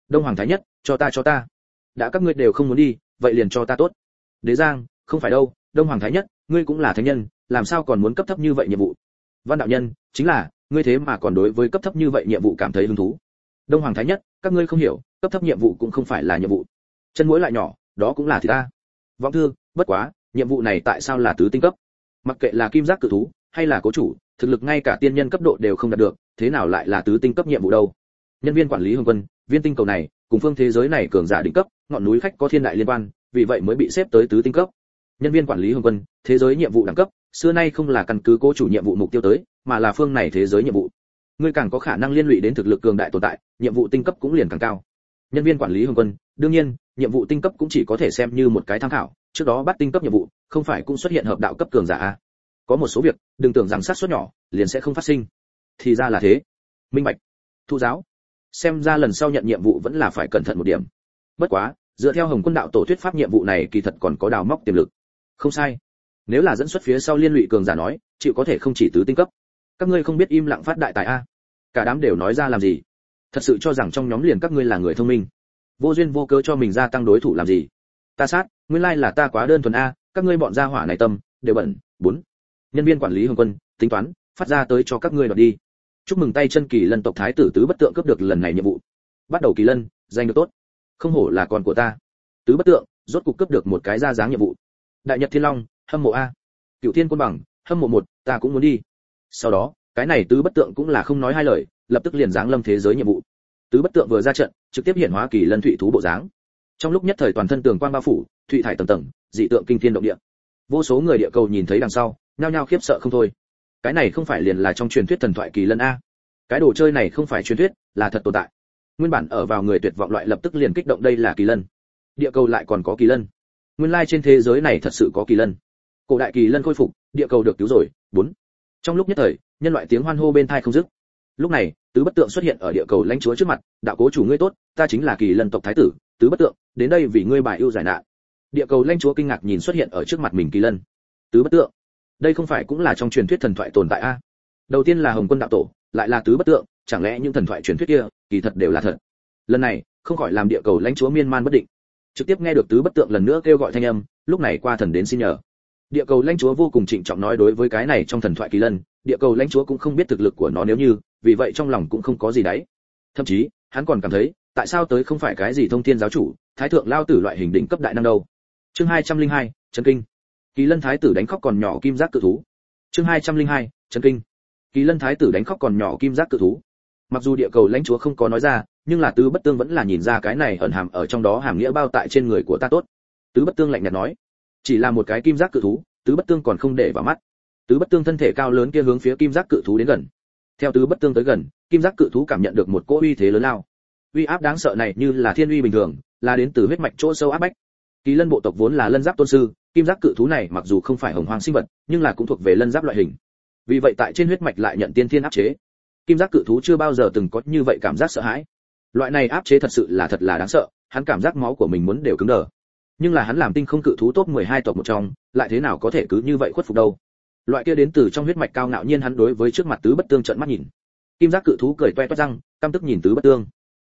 Đông hoàng thái nhất, cho ta cho ta. Đã các ngươi đều không muốn đi, vậy liền cho ta tốt. Đế giang, không phải đâu, đông hoàng thái nhất, ngươi cũng là thánh nhân, làm sao còn muốn cấp thấp như vậy nhiệm vụ? Văn đạo nhân, chính là, ngươi thế mà còn đối với cấp thấp như vậy nhiệm vụ cảm thấy hứng thú. Đông hoàng thái nhất, các ngươi không hiểu, cấp thấp nhiệm vụ cũng không phải là nhiệm vụ. Chân mũi lại nhỏ, đó cũng là thì ta. Vọng thư, bất quá, nhiệm vụ này tại sao là tứ tinh cấp? Mặc kệ là kim giác cự thú, hay là cố chủ, thực lực ngay cả tiên nhân cấp độ đều không đạt được, thế nào lại là tứ tinh cấp nhiệm vụ đâu? Nhân viên quản lý hồng quân, viên tinh cầu này, cùng phương thế giới này cường giả đỉnh cấp, ngọn núi khách có thiên đại liên quan, vì vậy mới bị xếp tới tứ tinh cấp. Nhân viên quản lý hồng quân, thế giới nhiệm vụ đẳng cấp xưa nay không là căn cứ cố chủ nhiệm vụ mục tiêu tới, mà là phương này thế giới nhiệm vụ. Ngươi càng có khả năng liên lụy đến thực lực cường đại tồn tại, nhiệm vụ tinh cấp cũng liền càng cao. Nhân viên quản lý hồng quân, đương nhiên, nhiệm vụ tinh cấp cũng chỉ có thể xem như một cái tham khảo, trước đó bắt tinh cấp nhiệm vụ, không phải cũng xuất hiện hợp đạo cấp cường giả a? Có một số việc, đừng tưởng rằng sát suất nhỏ, liền sẽ không phát sinh. Thì ra là thế. Minh bạch, thu giáo, xem ra lần sau nhận nhiệm vụ vẫn là phải cẩn thận một điểm. Bất quá, dựa theo hồng quân đạo tổ thuyết pháp nhiệm vụ này kỳ thật còn có đào móc tiềm lực. Không sai nếu là dẫn xuất phía sau liên lụy cường giả nói, chịu có thể không chỉ tứ tinh cấp. Các ngươi không biết im lặng phát đại tài a? Cả đám đều nói ra làm gì? Thật sự cho rằng trong nhóm liền các ngươi là người thông minh. Vô duyên vô cớ cho mình gia tăng đối thủ làm gì? Ta sát, nguyên lai là ta quá đơn thuần a, các ngươi bọn gia hỏa này tâm, đều bẩn, bốn. Nhân viên quản lý hồng quân, tính toán, phát ra tới cho các ngươi đoạt đi. Chúc mừng tay chân kỳ lân tộc thái tử tứ bất tượng cướp được lần này nhiệm vụ. Bắt đầu kỳ lân danh được tốt. Không hổ là con của ta. Tứ bất tượng, rốt cục cướp được một cái ra dáng nhiệm vụ. Đại nhật thiên long hâm mộ a. Cựu thiên quân bằng, hâm mộ một, ta cũng muốn đi. Sau đó, cái này tứ bất tượng cũng là không nói hai lời, lập tức liền giáng lâm thế giới nhiệm vụ. Tứ bất tượng vừa ra trận, trực tiếp hiện hóa kỳ lân thụy thú bộ dáng. Trong lúc nhất thời toàn thân tường quan bao phủ thụy thải tầng tầng, dị tượng kinh thiên động địa. Vô số người địa cầu nhìn thấy đằng sau, nhao nhao khiếp sợ không thôi. Cái này không phải liền là trong truyền thuyết thần thoại kỳ lân a? Cái đồ chơi này không phải truyền thuyết, là thật tồn tại. Nguyên bản ở vào người tuyệt vọng loại lập tức liền kích động đây là kỳ lân. Địa cầu lại còn có kỳ lân. Nguyên lai trên thế giới này thật sự có kỳ lân cổ đại kỳ lân khôi phục, địa cầu được cứu rồi, bốn. Trong lúc nhất thời, nhân loại tiếng hoan hô bên thai không dứt. Lúc này, tứ bất tượng xuất hiện ở địa cầu lãnh chúa trước mặt, đạo cố chủ ngươi tốt, ta chính là kỳ lân tộc thái tử, tứ bất tượng, đến đây vì ngươi bài ưu giải nạn. Địa cầu lãnh chúa kinh ngạc nhìn xuất hiện ở trước mặt mình kỳ lân. Tứ bất tượng, đây không phải cũng là trong truyền thuyết thần thoại tồn tại a? Đầu tiên là hồng quân đạo tổ, lại là tứ bất tượng, chẳng lẽ những thần thoại truyền thuyết kia, kỳ thật đều là thật? Lần này, không khỏi làm địa cầu lãnh chúa miên man bất định. Trực tiếp nghe được tứ bất tượng lần nữa kêu gọi thanh âm, lúc này qua thần đến xin nhờ địa cầu lãnh chúa vô cùng trịnh trọng nói đối với cái này trong thần thoại kỳ lân địa cầu lãnh chúa cũng không biết thực lực của nó nếu như vì vậy trong lòng cũng không có gì đấy thậm chí hắn còn cảm thấy tại sao tới không phải cái gì thông thiên giáo chủ thái thượng lao tử loại hình đỉnh cấp đại năng đâu. Chương 202, chấn kinh. Kỳ lân thái tử đánh khóc còn nhỏ kim giác cự thú. Chương 202, chấn kinh. Kỳ lân thái tử đánh khóc còn nhỏ kim giác cự thú. Mặc dù địa cầu lãnh chúa không có nói ra nhưng là tứ bất tương vẫn là nhìn ra cái này ẩn hàm ở trong đó hàm nghĩa bao tại trên người của ta tốt. Tứ bất tương lạnh nhạt nói chỉ là một cái kim giác cự thú, tứ bất tương còn không để vào mắt. Tứ bất tương thân thể cao lớn kia hướng phía kim giác cự thú đến gần. Theo tứ bất tương tới gần, kim giác cự thú cảm nhận được một cỗ uy thế lớn lao. Uy áp đáng sợ này như là thiên uy bình thường, là đến từ huyết mạch chỗ sâu áp bách. Kỳ lân bộ tộc vốn là lân giáp tôn sư, kim giác cự thú này mặc dù không phải hồng hoang sinh vật, nhưng là cũng thuộc về lân giáp loại hình. Vì vậy tại trên huyết mạch lại nhận tiên thiên áp chế. Kim giác cự thú chưa bao giờ từng có như vậy cảm giác sợ hãi. Loại này áp chế thật sự là thật là đáng sợ, hắn cảm giác máu của mình muốn đều cứng đờ nhưng là hắn làm tinh không cự thú tốt 12 tộc một trong, lại thế nào có thể cứ như vậy khuất phục đâu? Loại kia đến từ trong huyết mạch cao ngạo nhiên hắn đối với trước mặt tứ bất tương trợn mắt nhìn. Kim giác cự thú cười toe toét răng, căm tức nhìn tứ bất tương.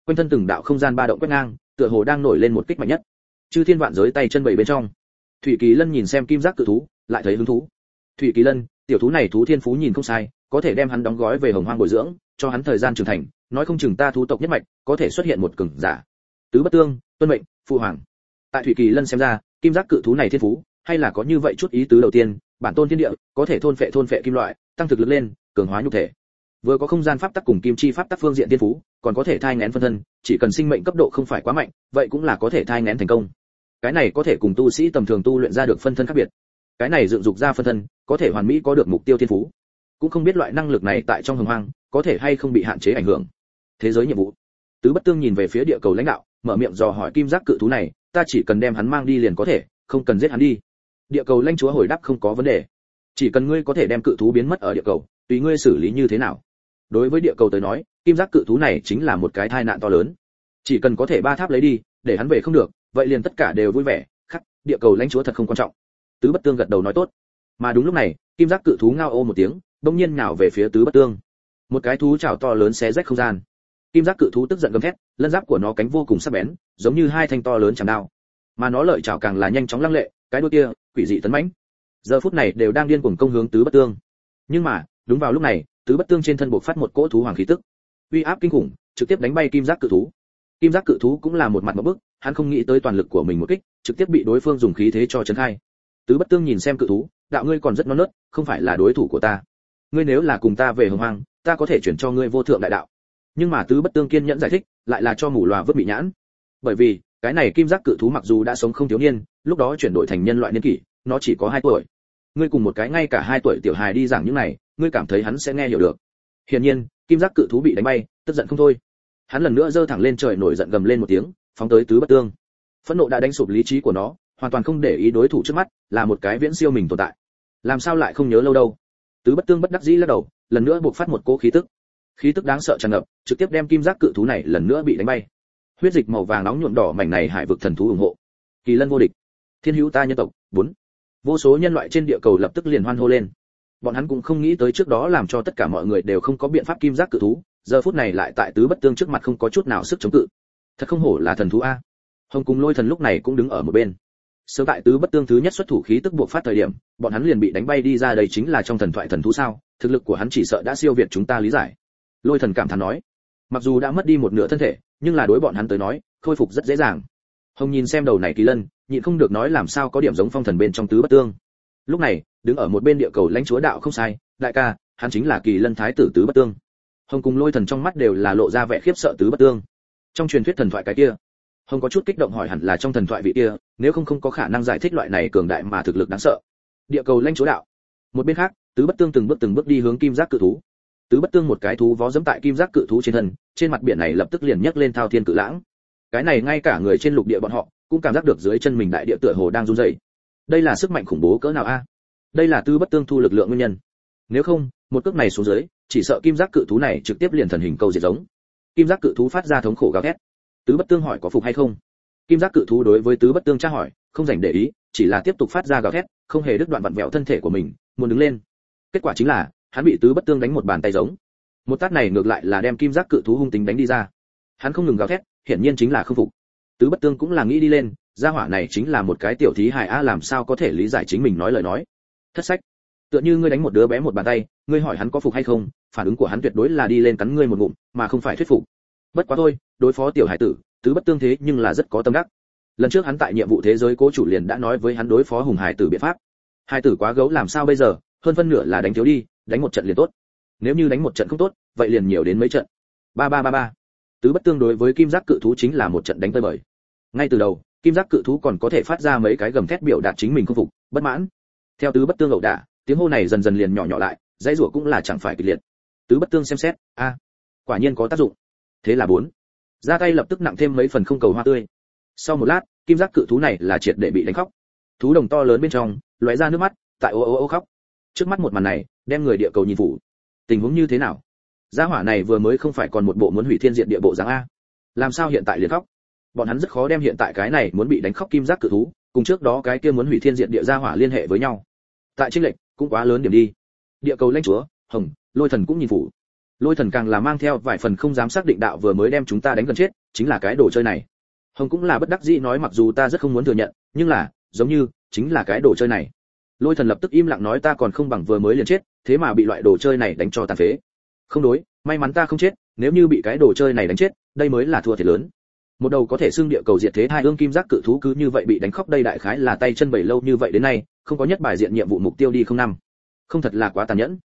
Quanh thân từng đạo không gian ba động quét ngang, tựa hồ đang nổi lên một kích mạnh nhất. Chư thiên vạn giới tay chân bảy bên trong. Thủy kỳ lân nhìn xem kim giác cự thú, lại thấy hứng thú. Thủy kỳ lân, tiểu thú này thú thiên phú nhìn không sai, có thể đem hắn đóng gói về hồng hoang bồi dưỡng, cho hắn thời gian trưởng thành, nói không chừng ta thú tộc nhất mạch, có thể xuất hiện một cường giả. Tứ bất tương, tuân mệnh, phụ hoàng tại thủy kỳ lân xem ra, kim giác cự thú này thiên phú, hay là có như vậy chút ý tứ đầu tiên, bản tôn thiên địa, có thể thôn phệ thôn phệ kim loại, tăng thực lực lên, cường hóa nhục thể. Vừa có không gian pháp tắc cùng kim chi pháp tắc phương diện thiên phú, còn có thể thai ngén phân thân, chỉ cần sinh mệnh cấp độ không phải quá mạnh, vậy cũng là có thể thai ngén thành công. Cái này có thể cùng tu sĩ tầm thường tu luyện ra được phân thân khác biệt. Cái này dựng dục ra phân thân, có thể hoàn mỹ có được mục tiêu thiên phú. Cũng không biết loại năng lực này tại trong hồng hoang, có thể hay không bị hạn chế ảnh hưởng. Thế giới nhiệm vụ. Tứ bất tương nhìn về phía địa cầu lãnh đạo, mở miệng dò hỏi kim giác cự thú này ta chỉ cần đem hắn mang đi liền có thể, không cần giết hắn đi. Địa cầu lãnh chúa hồi đáp không có vấn đề. Chỉ cần ngươi có thể đem cự thú biến mất ở địa cầu, tùy ngươi xử lý như thế nào. Đối với địa cầu tới nói, kim giác cự thú này chính là một cái tai nạn to lớn. Chỉ cần có thể ba tháp lấy đi, để hắn về không được, vậy liền tất cả đều vui vẻ, khắc, địa cầu lãnh chúa thật không quan trọng. Tứ bất tương gật đầu nói tốt. Mà đúng lúc này, kim giác cự thú ngao ô một tiếng, bỗng nhiên nhào về phía tứ bất tương. Một cái thú chảo to lớn xé rách không gian kim giác cự thú tức giận gầm thét, lân giáp của nó cánh vô cùng sắc bén, giống như hai thanh to lớn chẳng đao. Mà nó lợi chảo càng là nhanh chóng lăng lệ, cái đuôi kia, quỷ dị tấn mãnh. Giờ phút này đều đang điên cuồng công hướng tứ bất tương. Nhưng mà, đúng vào lúc này, tứ bất tương trên thân bộc phát một cỗ thú hoàng khí tức. Uy áp kinh khủng, trực tiếp đánh bay kim giác cự thú. Kim giác cự thú cũng là một mặt một bức, hắn không nghĩ tới toàn lực của mình một kích, trực tiếp bị đối phương dùng khí thế cho chấn khai. Tứ bất tương nhìn xem cự thú, đạo ngươi còn rất non nớt, không phải là đối thủ của ta. Ngươi nếu là cùng ta về hồng hoang, ta có thể chuyển cho ngươi vô thượng đại đạo nhưng mà tứ bất tương kiên nhẫn giải thích, lại là cho mù lòa vứt bị nhãn. Bởi vì, cái này kim giác cự thú mặc dù đã sống không thiếu niên, lúc đó chuyển đổi thành nhân loại niên kỷ, nó chỉ có hai tuổi. Ngươi cùng một cái ngay cả hai tuổi tiểu hài đi giảng những này, ngươi cảm thấy hắn sẽ nghe hiểu được. Hiển nhiên, kim giác cự thú bị đánh bay, tức giận không thôi. Hắn lần nữa giơ thẳng lên trời nổi giận gầm lên một tiếng, phóng tới tứ bất tương. Phẫn nộ đã đánh sụp lý trí của nó, hoàn toàn không để ý đối thủ trước mắt, là một cái viễn siêu mình tồn tại. Làm sao lại không nhớ lâu đâu? Tứ bất tương bất đắc dĩ lắc đầu, lần nữa buộc phát một cỗ khí tức khí tức đáng sợ tràn ngập, trực tiếp đem kim giác cự thú này lần nữa bị đánh bay. Huyết dịch màu vàng nóng nhuộm đỏ mảnh này hải vực thần thú ủng hộ. Kỳ lân vô địch. Thiên hữu ta nhân tộc, bốn. Vô số nhân loại trên địa cầu lập tức liền hoan hô lên. Bọn hắn cũng không nghĩ tới trước đó làm cho tất cả mọi người đều không có biện pháp kim giác cự thú, giờ phút này lại tại tứ bất tương trước mặt không có chút nào sức chống cự. Thật không hổ là thần thú a. Hồng cùng lôi thần lúc này cũng đứng ở một bên. Sớm tại tứ bất tương thứ nhất xuất thủ khí tức buộc phát thời điểm, bọn hắn liền bị đánh bay đi ra đây chính là trong thần thoại thần thú sao? Thực lực của hắn chỉ sợ đã siêu việt chúng ta lý giải lôi thần cảm thán nói, mặc dù đã mất đi một nửa thân thể, nhưng là đối bọn hắn tới nói, khôi phục rất dễ dàng. Hồng nhìn xem đầu này kỳ lân, nhịn không được nói làm sao có điểm giống phong thần bên trong tứ bất tương. Lúc này, đứng ở một bên địa cầu lãnh chúa đạo không sai, đại ca, hắn chính là kỳ lân thái tử tứ bất tương. Hồng cùng lôi thần trong mắt đều là lộ ra vẻ khiếp sợ tứ bất tương. Trong truyền thuyết thần thoại cái kia, hồng có chút kích động hỏi hẳn là trong thần thoại vị kia, nếu không không có khả năng giải thích loại này cường đại mà thực lực đáng sợ. Địa cầu lãnh chúa đạo, một bên khác, tứ bất tương từng bước từng bước đi hướng kim giác cự thú tứ bất tương một cái thú vó dẫm tại kim giác cự thú trên thân, trên mặt biển này lập tức liền nhấc lên thao thiên cự lãng. Cái này ngay cả người trên lục địa bọn họ, cũng cảm giác được dưới chân mình đại địa tựa hồ đang run rẩy. Đây là sức mạnh khủng bố cỡ nào a? Đây là tứ bất tương thu lực lượng nguyên nhân. Nếu không, một cước này xuống dưới, chỉ sợ kim giác cự thú này trực tiếp liền thần hình câu diệt giống. Kim giác cự thú phát ra thống khổ gào thét. Tứ bất tương hỏi có phục hay không? Kim giác cự thú đối với tứ bất tương tra hỏi, không dành để ý, chỉ là tiếp tục phát ra gào thét, không hề đứt đoạn vặn vẹo thân thể của mình, muốn đứng lên. Kết quả chính là hắn bị tứ bất tương đánh một bàn tay giống. Một tát này ngược lại là đem kim giác cự thú hung tính đánh đi ra. Hắn không ngừng gào thét, hiển nhiên chính là không phục. Tứ bất tương cũng là nghĩ đi lên, gia hỏa này chính là một cái tiểu thí hài a làm sao có thể lý giải chính mình nói lời nói. Thất sách. Tựa như ngươi đánh một đứa bé một bàn tay, ngươi hỏi hắn có phục hay không, phản ứng của hắn tuyệt đối là đi lên cắn ngươi một ngụm, mà không phải thuyết phục. Bất quá thôi, đối phó tiểu hải tử, tứ bất tương thế nhưng là rất có tâm đắc. Lần trước hắn tại nhiệm vụ thế giới cố chủ liền đã nói với hắn đối phó hùng hải tử biện pháp. Hải tử quá gấu làm sao bây giờ, hơn phân nửa là đánh thiếu đi đánh một trận liền tốt. Nếu như đánh một trận không tốt, vậy liền nhiều đến mấy trận. Ba ba ba ba. Tứ bất tương đối với kim giác cự thú chính là một trận đánh tơi bời. Ngay từ đầu, kim giác cự thú còn có thể phát ra mấy cái gầm thét biểu đạt chính mình không phục, bất mãn. Theo tứ bất tương ẩu đả, tiếng hô này dần dần liền nhỏ nhỏ lại, dãy rủa cũng là chẳng phải kịch liệt. Tứ bất tương xem xét, a, quả nhiên có tác dụng. Thế là bốn, ra tay lập tức nặng thêm mấy phần không cầu hoa tươi. Sau một lát, kim giác cự thú này là triệt để bị đánh khóc. Thú đồng to lớn bên trong, lóe ra nước mắt, tại ô ô ô khóc trước mắt một màn này, đem người địa cầu nhìn phủ. Tình huống như thế nào? Gia hỏa này vừa mới không phải còn một bộ muốn hủy thiên diện địa bộ dáng a. Làm sao hiện tại liền khóc? Bọn hắn rất khó đem hiện tại cái này muốn bị đánh khóc kim giác cự thú, cùng trước đó cái kia muốn hủy thiên diện địa gia hỏa liên hệ với nhau. Tại trinh lệnh cũng quá lớn điểm đi. Địa cầu lãnh chúa, hồng, lôi thần cũng nhìn phủ. Lôi thần càng là mang theo vài phần không dám xác định đạo vừa mới đem chúng ta đánh gần chết, chính là cái đồ chơi này. Hồng cũng là bất đắc dĩ nói mặc dù ta rất không muốn thừa nhận, nhưng là, giống như, chính là cái đồ chơi này lôi thần lập tức im lặng nói ta còn không bằng vừa mới liền chết, thế mà bị loại đồ chơi này đánh cho tàn phế. Không đối, may mắn ta không chết, nếu như bị cái đồ chơi này đánh chết, đây mới là thua thiệt lớn. Một đầu có thể xưng địa cầu diệt thế hai ương kim giác cự thú cứ như vậy bị đánh khóc đây đại khái là tay chân bảy lâu như vậy đến nay, không có nhất bài diện nhiệm vụ mục tiêu đi không năm. Không thật là quá tàn nhẫn.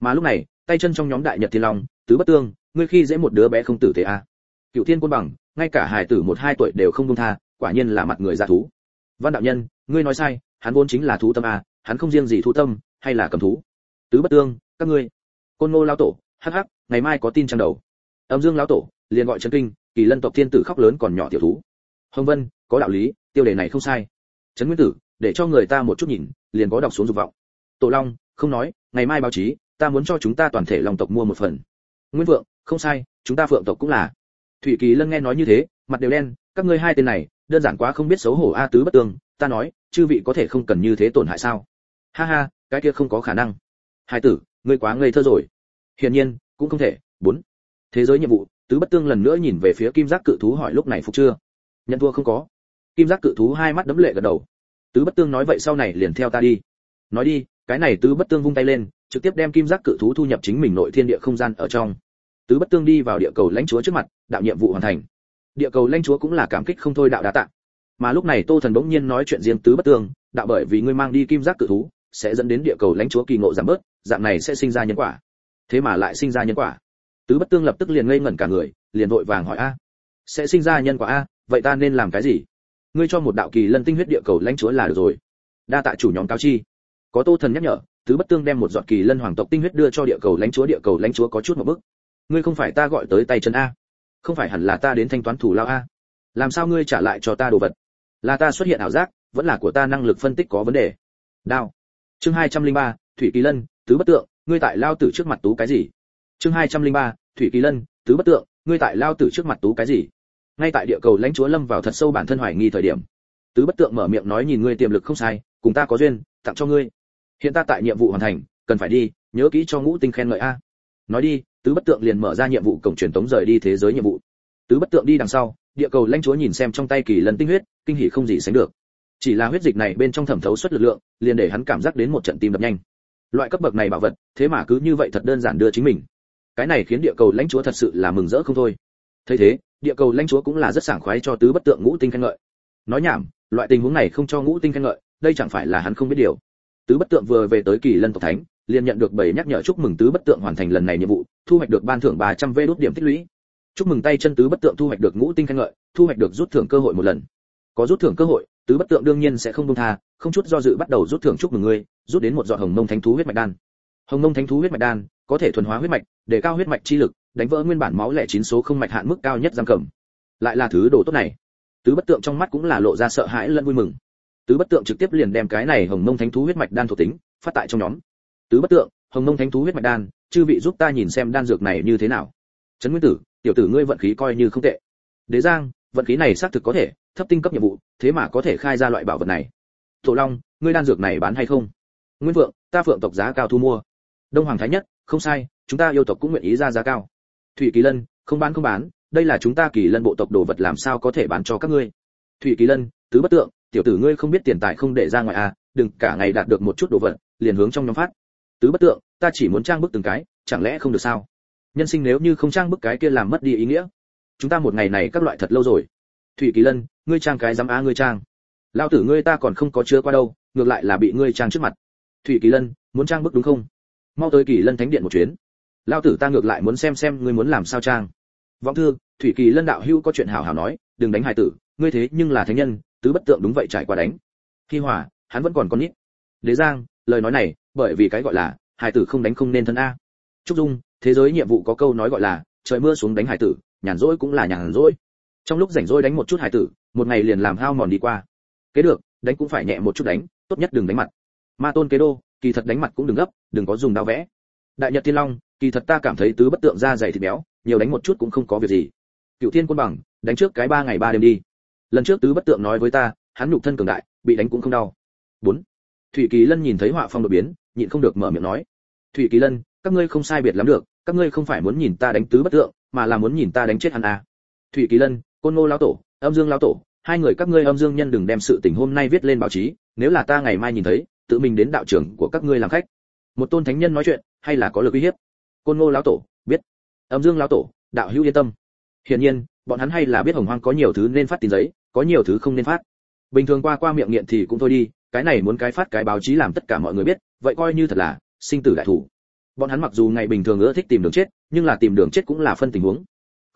Mà lúc này, tay chân trong nhóm đại nhật thiên long, tứ bất tương, ngươi khi dễ một đứa bé không tử thế a. À. cựu thiên quân bằng, ngay cả hài tử một hai tuổi đều không buông tha, quả nhiên là mặt người ra thú. Văn đạo nhân, ngươi nói sai, hắn vốn chính là thú tâm a hắn không riêng gì thú tâm, hay là cầm thú. Tứ bất tương, các ngươi. Côn ngô lao tổ, hắc hắc, ngày mai có tin trang đầu. Âm dương lão tổ, liền gọi chân kinh, kỳ lân tộc thiên tử khóc lớn còn nhỏ tiểu thú. Hồng vân, có đạo lý, tiêu đề này không sai. Trấn nguyên tử, để cho người ta một chút nhìn, liền có đọc xuống dục vọng. Tổ long, không nói, ngày mai báo chí, ta muốn cho chúng ta toàn thể lòng tộc mua một phần. Nguyên vượng, không sai, chúng ta phượng tộc cũng là. Thủy kỳ lân nghe nói như thế, mặt đều đen, các ngươi hai tên này, đơn giản quá không biết xấu hổ a tứ bất tương, ta nói, chư vị có thể không cần như thế tổn hại sao? Ha ha, cái kia không có khả năng. Hai tử, ngươi quá ngây thơ rồi. Hiển nhiên, cũng không thể. Bốn. Thế giới nhiệm vụ, tứ bất tương lần nữa nhìn về phía kim giác cự thú hỏi lúc này phục chưa? Nhận thua không có. Kim giác cự thú hai mắt đấm lệ gật đầu. Tứ bất tương nói vậy sau này liền theo ta đi. Nói đi, cái này tứ bất tương vung tay lên, trực tiếp đem kim giác cự thú thu nhập chính mình nội thiên địa không gian ở trong. Tứ bất tương đi vào địa cầu lãnh chúa trước mặt, đạo nhiệm vụ hoàn thành. Địa cầu lãnh chúa cũng là cảm kích không thôi đạo đã tạ. Mà lúc này tô thần bỗng nhiên nói chuyện riêng tứ bất tương, đạo bởi vì ngươi mang đi kim giác cự thú sẽ dẫn đến địa cầu lãnh chúa kỳ ngộ giảm bớt, dạng này sẽ sinh ra nhân quả. Thế mà lại sinh ra nhân quả. Tứ bất tương lập tức liền ngây ngẩn cả người, liền vội vàng hỏi a, sẽ sinh ra nhân quả a? Vậy ta nên làm cái gì? Ngươi cho một đạo kỳ lân tinh huyết địa cầu lãnh chúa là được rồi. Đa tạ chủ nhóm cao chi. Có tô thần nhắc nhở, tứ bất tương đem một giọt kỳ lân hoàng tộc tinh huyết đưa cho địa cầu lãnh chúa, địa cầu lãnh chúa có chút một bức. Ngươi không phải ta gọi tới tay chân a, không phải hẳn là ta đến thanh toán thủ lao a? Làm sao ngươi trả lại cho ta đồ vật? Là ta xuất hiện ảo giác, vẫn là của ta năng lực phân tích có vấn đề? Đao chương hai trăm linh ba, thủy kỳ lân, tứ bất tượng, ngươi tại lao tử trước mặt tú cái gì? Chương hai trăm linh ba, thủy kỳ lân, tứ bất tượng, ngươi tại lao tử trước mặt tú cái gì? Ngay tại địa cầu lãnh chúa lâm vào thật sâu bản thân hoài nghi thời điểm, tứ bất tượng mở miệng nói nhìn ngươi tiềm lực không sai, cùng ta có duyên, tặng cho ngươi. Hiện ta tại nhiệm vụ hoàn thành, cần phải đi, nhớ kỹ cho ngũ tinh khen ngợi a. Nói đi, tứ bất tượng liền mở ra nhiệm vụ cổng truyền tống rời đi thế giới nhiệm vụ. Tứ bất tượng đi đằng sau, địa cầu lãnh chúa nhìn xem trong tay kỳ lân tinh huyết, kinh hỉ không gì sánh được chỉ là huyết dịch này bên trong thẩm thấu suất lực lượng, liền để hắn cảm giác đến một trận tim đập nhanh. Loại cấp bậc này bảo vật, thế mà cứ như vậy thật đơn giản đưa chính mình. Cái này khiến địa cầu lãnh chúa thật sự là mừng rỡ không thôi. Thấy thế, địa cầu lãnh chúa cũng là rất sảng khoái cho tứ bất tượng ngũ tinh khen ngợi. Nói nhảm, loại tình huống này không cho ngũ tinh khen ngợi, đây chẳng phải là hắn không biết điều. Tứ bất tượng vừa về tới kỳ lân tộc thánh, liền nhận được bảy nhắc nhở chúc mừng tứ bất tượng hoàn thành lần này nhiệm vụ, thu hoạch được ban thưởng 300 vé đốt điểm tích lũy. Chúc mừng tay chân tứ bất tượng thu hoạch được ngũ tinh khen ngợi, thu hoạch được rút thưởng cơ hội một lần. Có rút thưởng cơ hội tứ bất tượng đương nhiên sẽ không buông tha, không chút do dự bắt đầu rút thưởng chúc mừng ngươi, rút đến một giọt hồng mông thánh thú huyết mạch đan. Hồng mông thánh thú huyết mạch đan có thể thuần hóa huyết mạch, để cao huyết mạch chi lực, đánh vỡ nguyên bản máu lẻ chín số không mạch hạn mức cao nhất giam cầm. Lại là thứ đồ tốt này. Tứ bất tượng trong mắt cũng là lộ ra sợ hãi lẫn vui mừng. Tứ bất tượng trực tiếp liền đem cái này hồng mông thánh thú huyết mạch đan thuộc tính, phát tại trong nhóm. Tứ bất tượng, hồng mông thánh thú huyết mạch đan, chư vị giúp ta nhìn xem đan dược này như thế nào. Trấn nguyên tử, tiểu tử ngươi vận khí coi như không tệ. Đế giang, vận khí này xác thực có thể thấp tinh cấp nhiệm vụ, thế mà có thể khai ra loại bảo vật này. Tổ long, ngươi đan dược này bán hay không? Nguyên vượng, ta phượng tộc giá cao thu mua. Đông hoàng thái nhất, không sai, chúng ta yêu tộc cũng nguyện ý ra giá cao. Thủy kỳ lân, không bán không bán, đây là chúng ta kỳ lân bộ tộc đồ vật làm sao có thể bán cho các ngươi? Thủy kỳ lân, tứ bất tượng, tiểu tử ngươi không biết tiền tài không để ra ngoài à đừng cả ngày đạt được một chút đồ vật, liền hướng trong nhóm phát. Tứ bất tượng, ta chỉ muốn trang bức từng cái, chẳng lẽ không được sao? Nhân sinh nếu như không trang bức cái kia làm mất đi ý nghĩa. Chúng ta một ngày này các loại thật lâu rồi. Thủy kỳ lân ngươi trang cái dám á ngươi trang. Lao tử ngươi ta còn không có chưa qua đâu, ngược lại là bị ngươi trang trước mặt. Thủy kỳ lân, muốn trang bức đúng không? Mau tới kỳ lân thánh điện một chuyến. Lao tử ta ngược lại muốn xem xem ngươi muốn làm sao trang. Vọng thư, thủy kỳ lân đạo hữu có chuyện hảo hảo nói, đừng đánh hài tử, ngươi thế nhưng là thánh nhân, tứ bất tượng đúng vậy trải qua đánh. Khi hỏa hắn vẫn còn con nít. Đế giang, lời nói này, bởi vì cái gọi là, hài tử không đánh không nên thân a. Trúc dung, thế giới nhiệm vụ có câu nói gọi là, trời mưa xuống đánh hài tử, nhàn rỗi cũng là nhàn rỗi trong lúc rảnh rỗi đánh một chút hải tử, một ngày liền làm hao mòn đi qua. Kế được, đánh cũng phải nhẹ một chút đánh, tốt nhất đừng đánh mặt. Ma tôn kế đô, kỳ thật đánh mặt cũng đừng gấp, đừng có dùng đao vẽ. Đại nhật thiên long, kỳ thật ta cảm thấy tứ bất tượng da dày thịt béo, nhiều đánh một chút cũng không có việc gì. Cựu thiên quân bằng, đánh trước cái ba ngày ba đêm đi. Lần trước tứ bất tượng nói với ta, hắn nhục thân cường đại, bị đánh cũng không đau. Bốn. Thủy kỳ lân nhìn thấy họa phong đột biến, nhịn không được mở miệng nói. Thủy kỳ lân, các ngươi không sai biệt lắm được, các ngươi không phải muốn nhìn ta đánh tứ bất tượng, mà là muốn nhìn ta đánh chết hắn à. thủy kỳ lân côn ngô lão tổ, âm dương lão tổ, hai người các ngươi âm dương nhân đừng đem sự tình hôm nay viết lên báo chí, nếu là ta ngày mai nhìn thấy, tự mình đến đạo trưởng của các ngươi làm khách. Một tôn thánh nhân nói chuyện, hay là có lực uy hiếp? Côn ngô lão tổ, biết. Âm dương lão tổ, đạo hữu yên tâm. Hiển nhiên, bọn hắn hay là biết hồng hoang có nhiều thứ nên phát tin giấy, có nhiều thứ không nên phát. Bình thường qua qua miệng nghiện thì cũng thôi đi, cái này muốn cái phát cái báo chí làm tất cả mọi người biết, vậy coi như thật là sinh tử đại thủ. Bọn hắn mặc dù ngày bình thường ưa thích tìm đường chết, nhưng là tìm đường chết cũng là phân tình huống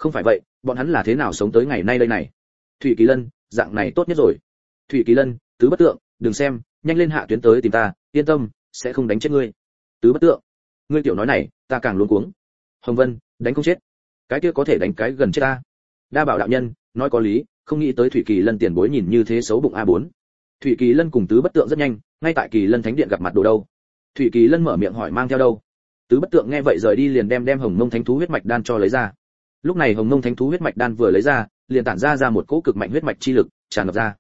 không phải vậy, bọn hắn là thế nào sống tới ngày nay đây này? Thủy kỳ lân, dạng này tốt nhất rồi. Thủy kỳ lân, tứ bất tượng, đừng xem, nhanh lên hạ tuyến tới tìm ta, yên tâm, sẽ không đánh chết ngươi. Tứ bất tượng. Ngươi tiểu nói này, ta càng luống cuống. Hồng vân, đánh không chết. Cái kia có thể đánh cái gần chết ta. Đa bảo đạo nhân, nói có lý, không nghĩ tới thủy kỳ lân tiền bối nhìn như thế xấu bụng a 4 thủy kỳ lân cùng tứ bất tượng rất nhanh, ngay tại kỳ lân thánh điện gặp mặt đồ đâu. Thủy kỳ lân mở miệng hỏi mang theo đâu. Tứ bất tượng nghe vậy rời đi liền đem đem hồng mông thánh thú huyết mạch đan cho lấy ra lúc này hồng mông thánh thú huyết mạch đan vừa lấy ra, liền tản ra ra một cỗ cực mạnh huyết mạch chi lực, tràn ngập ra.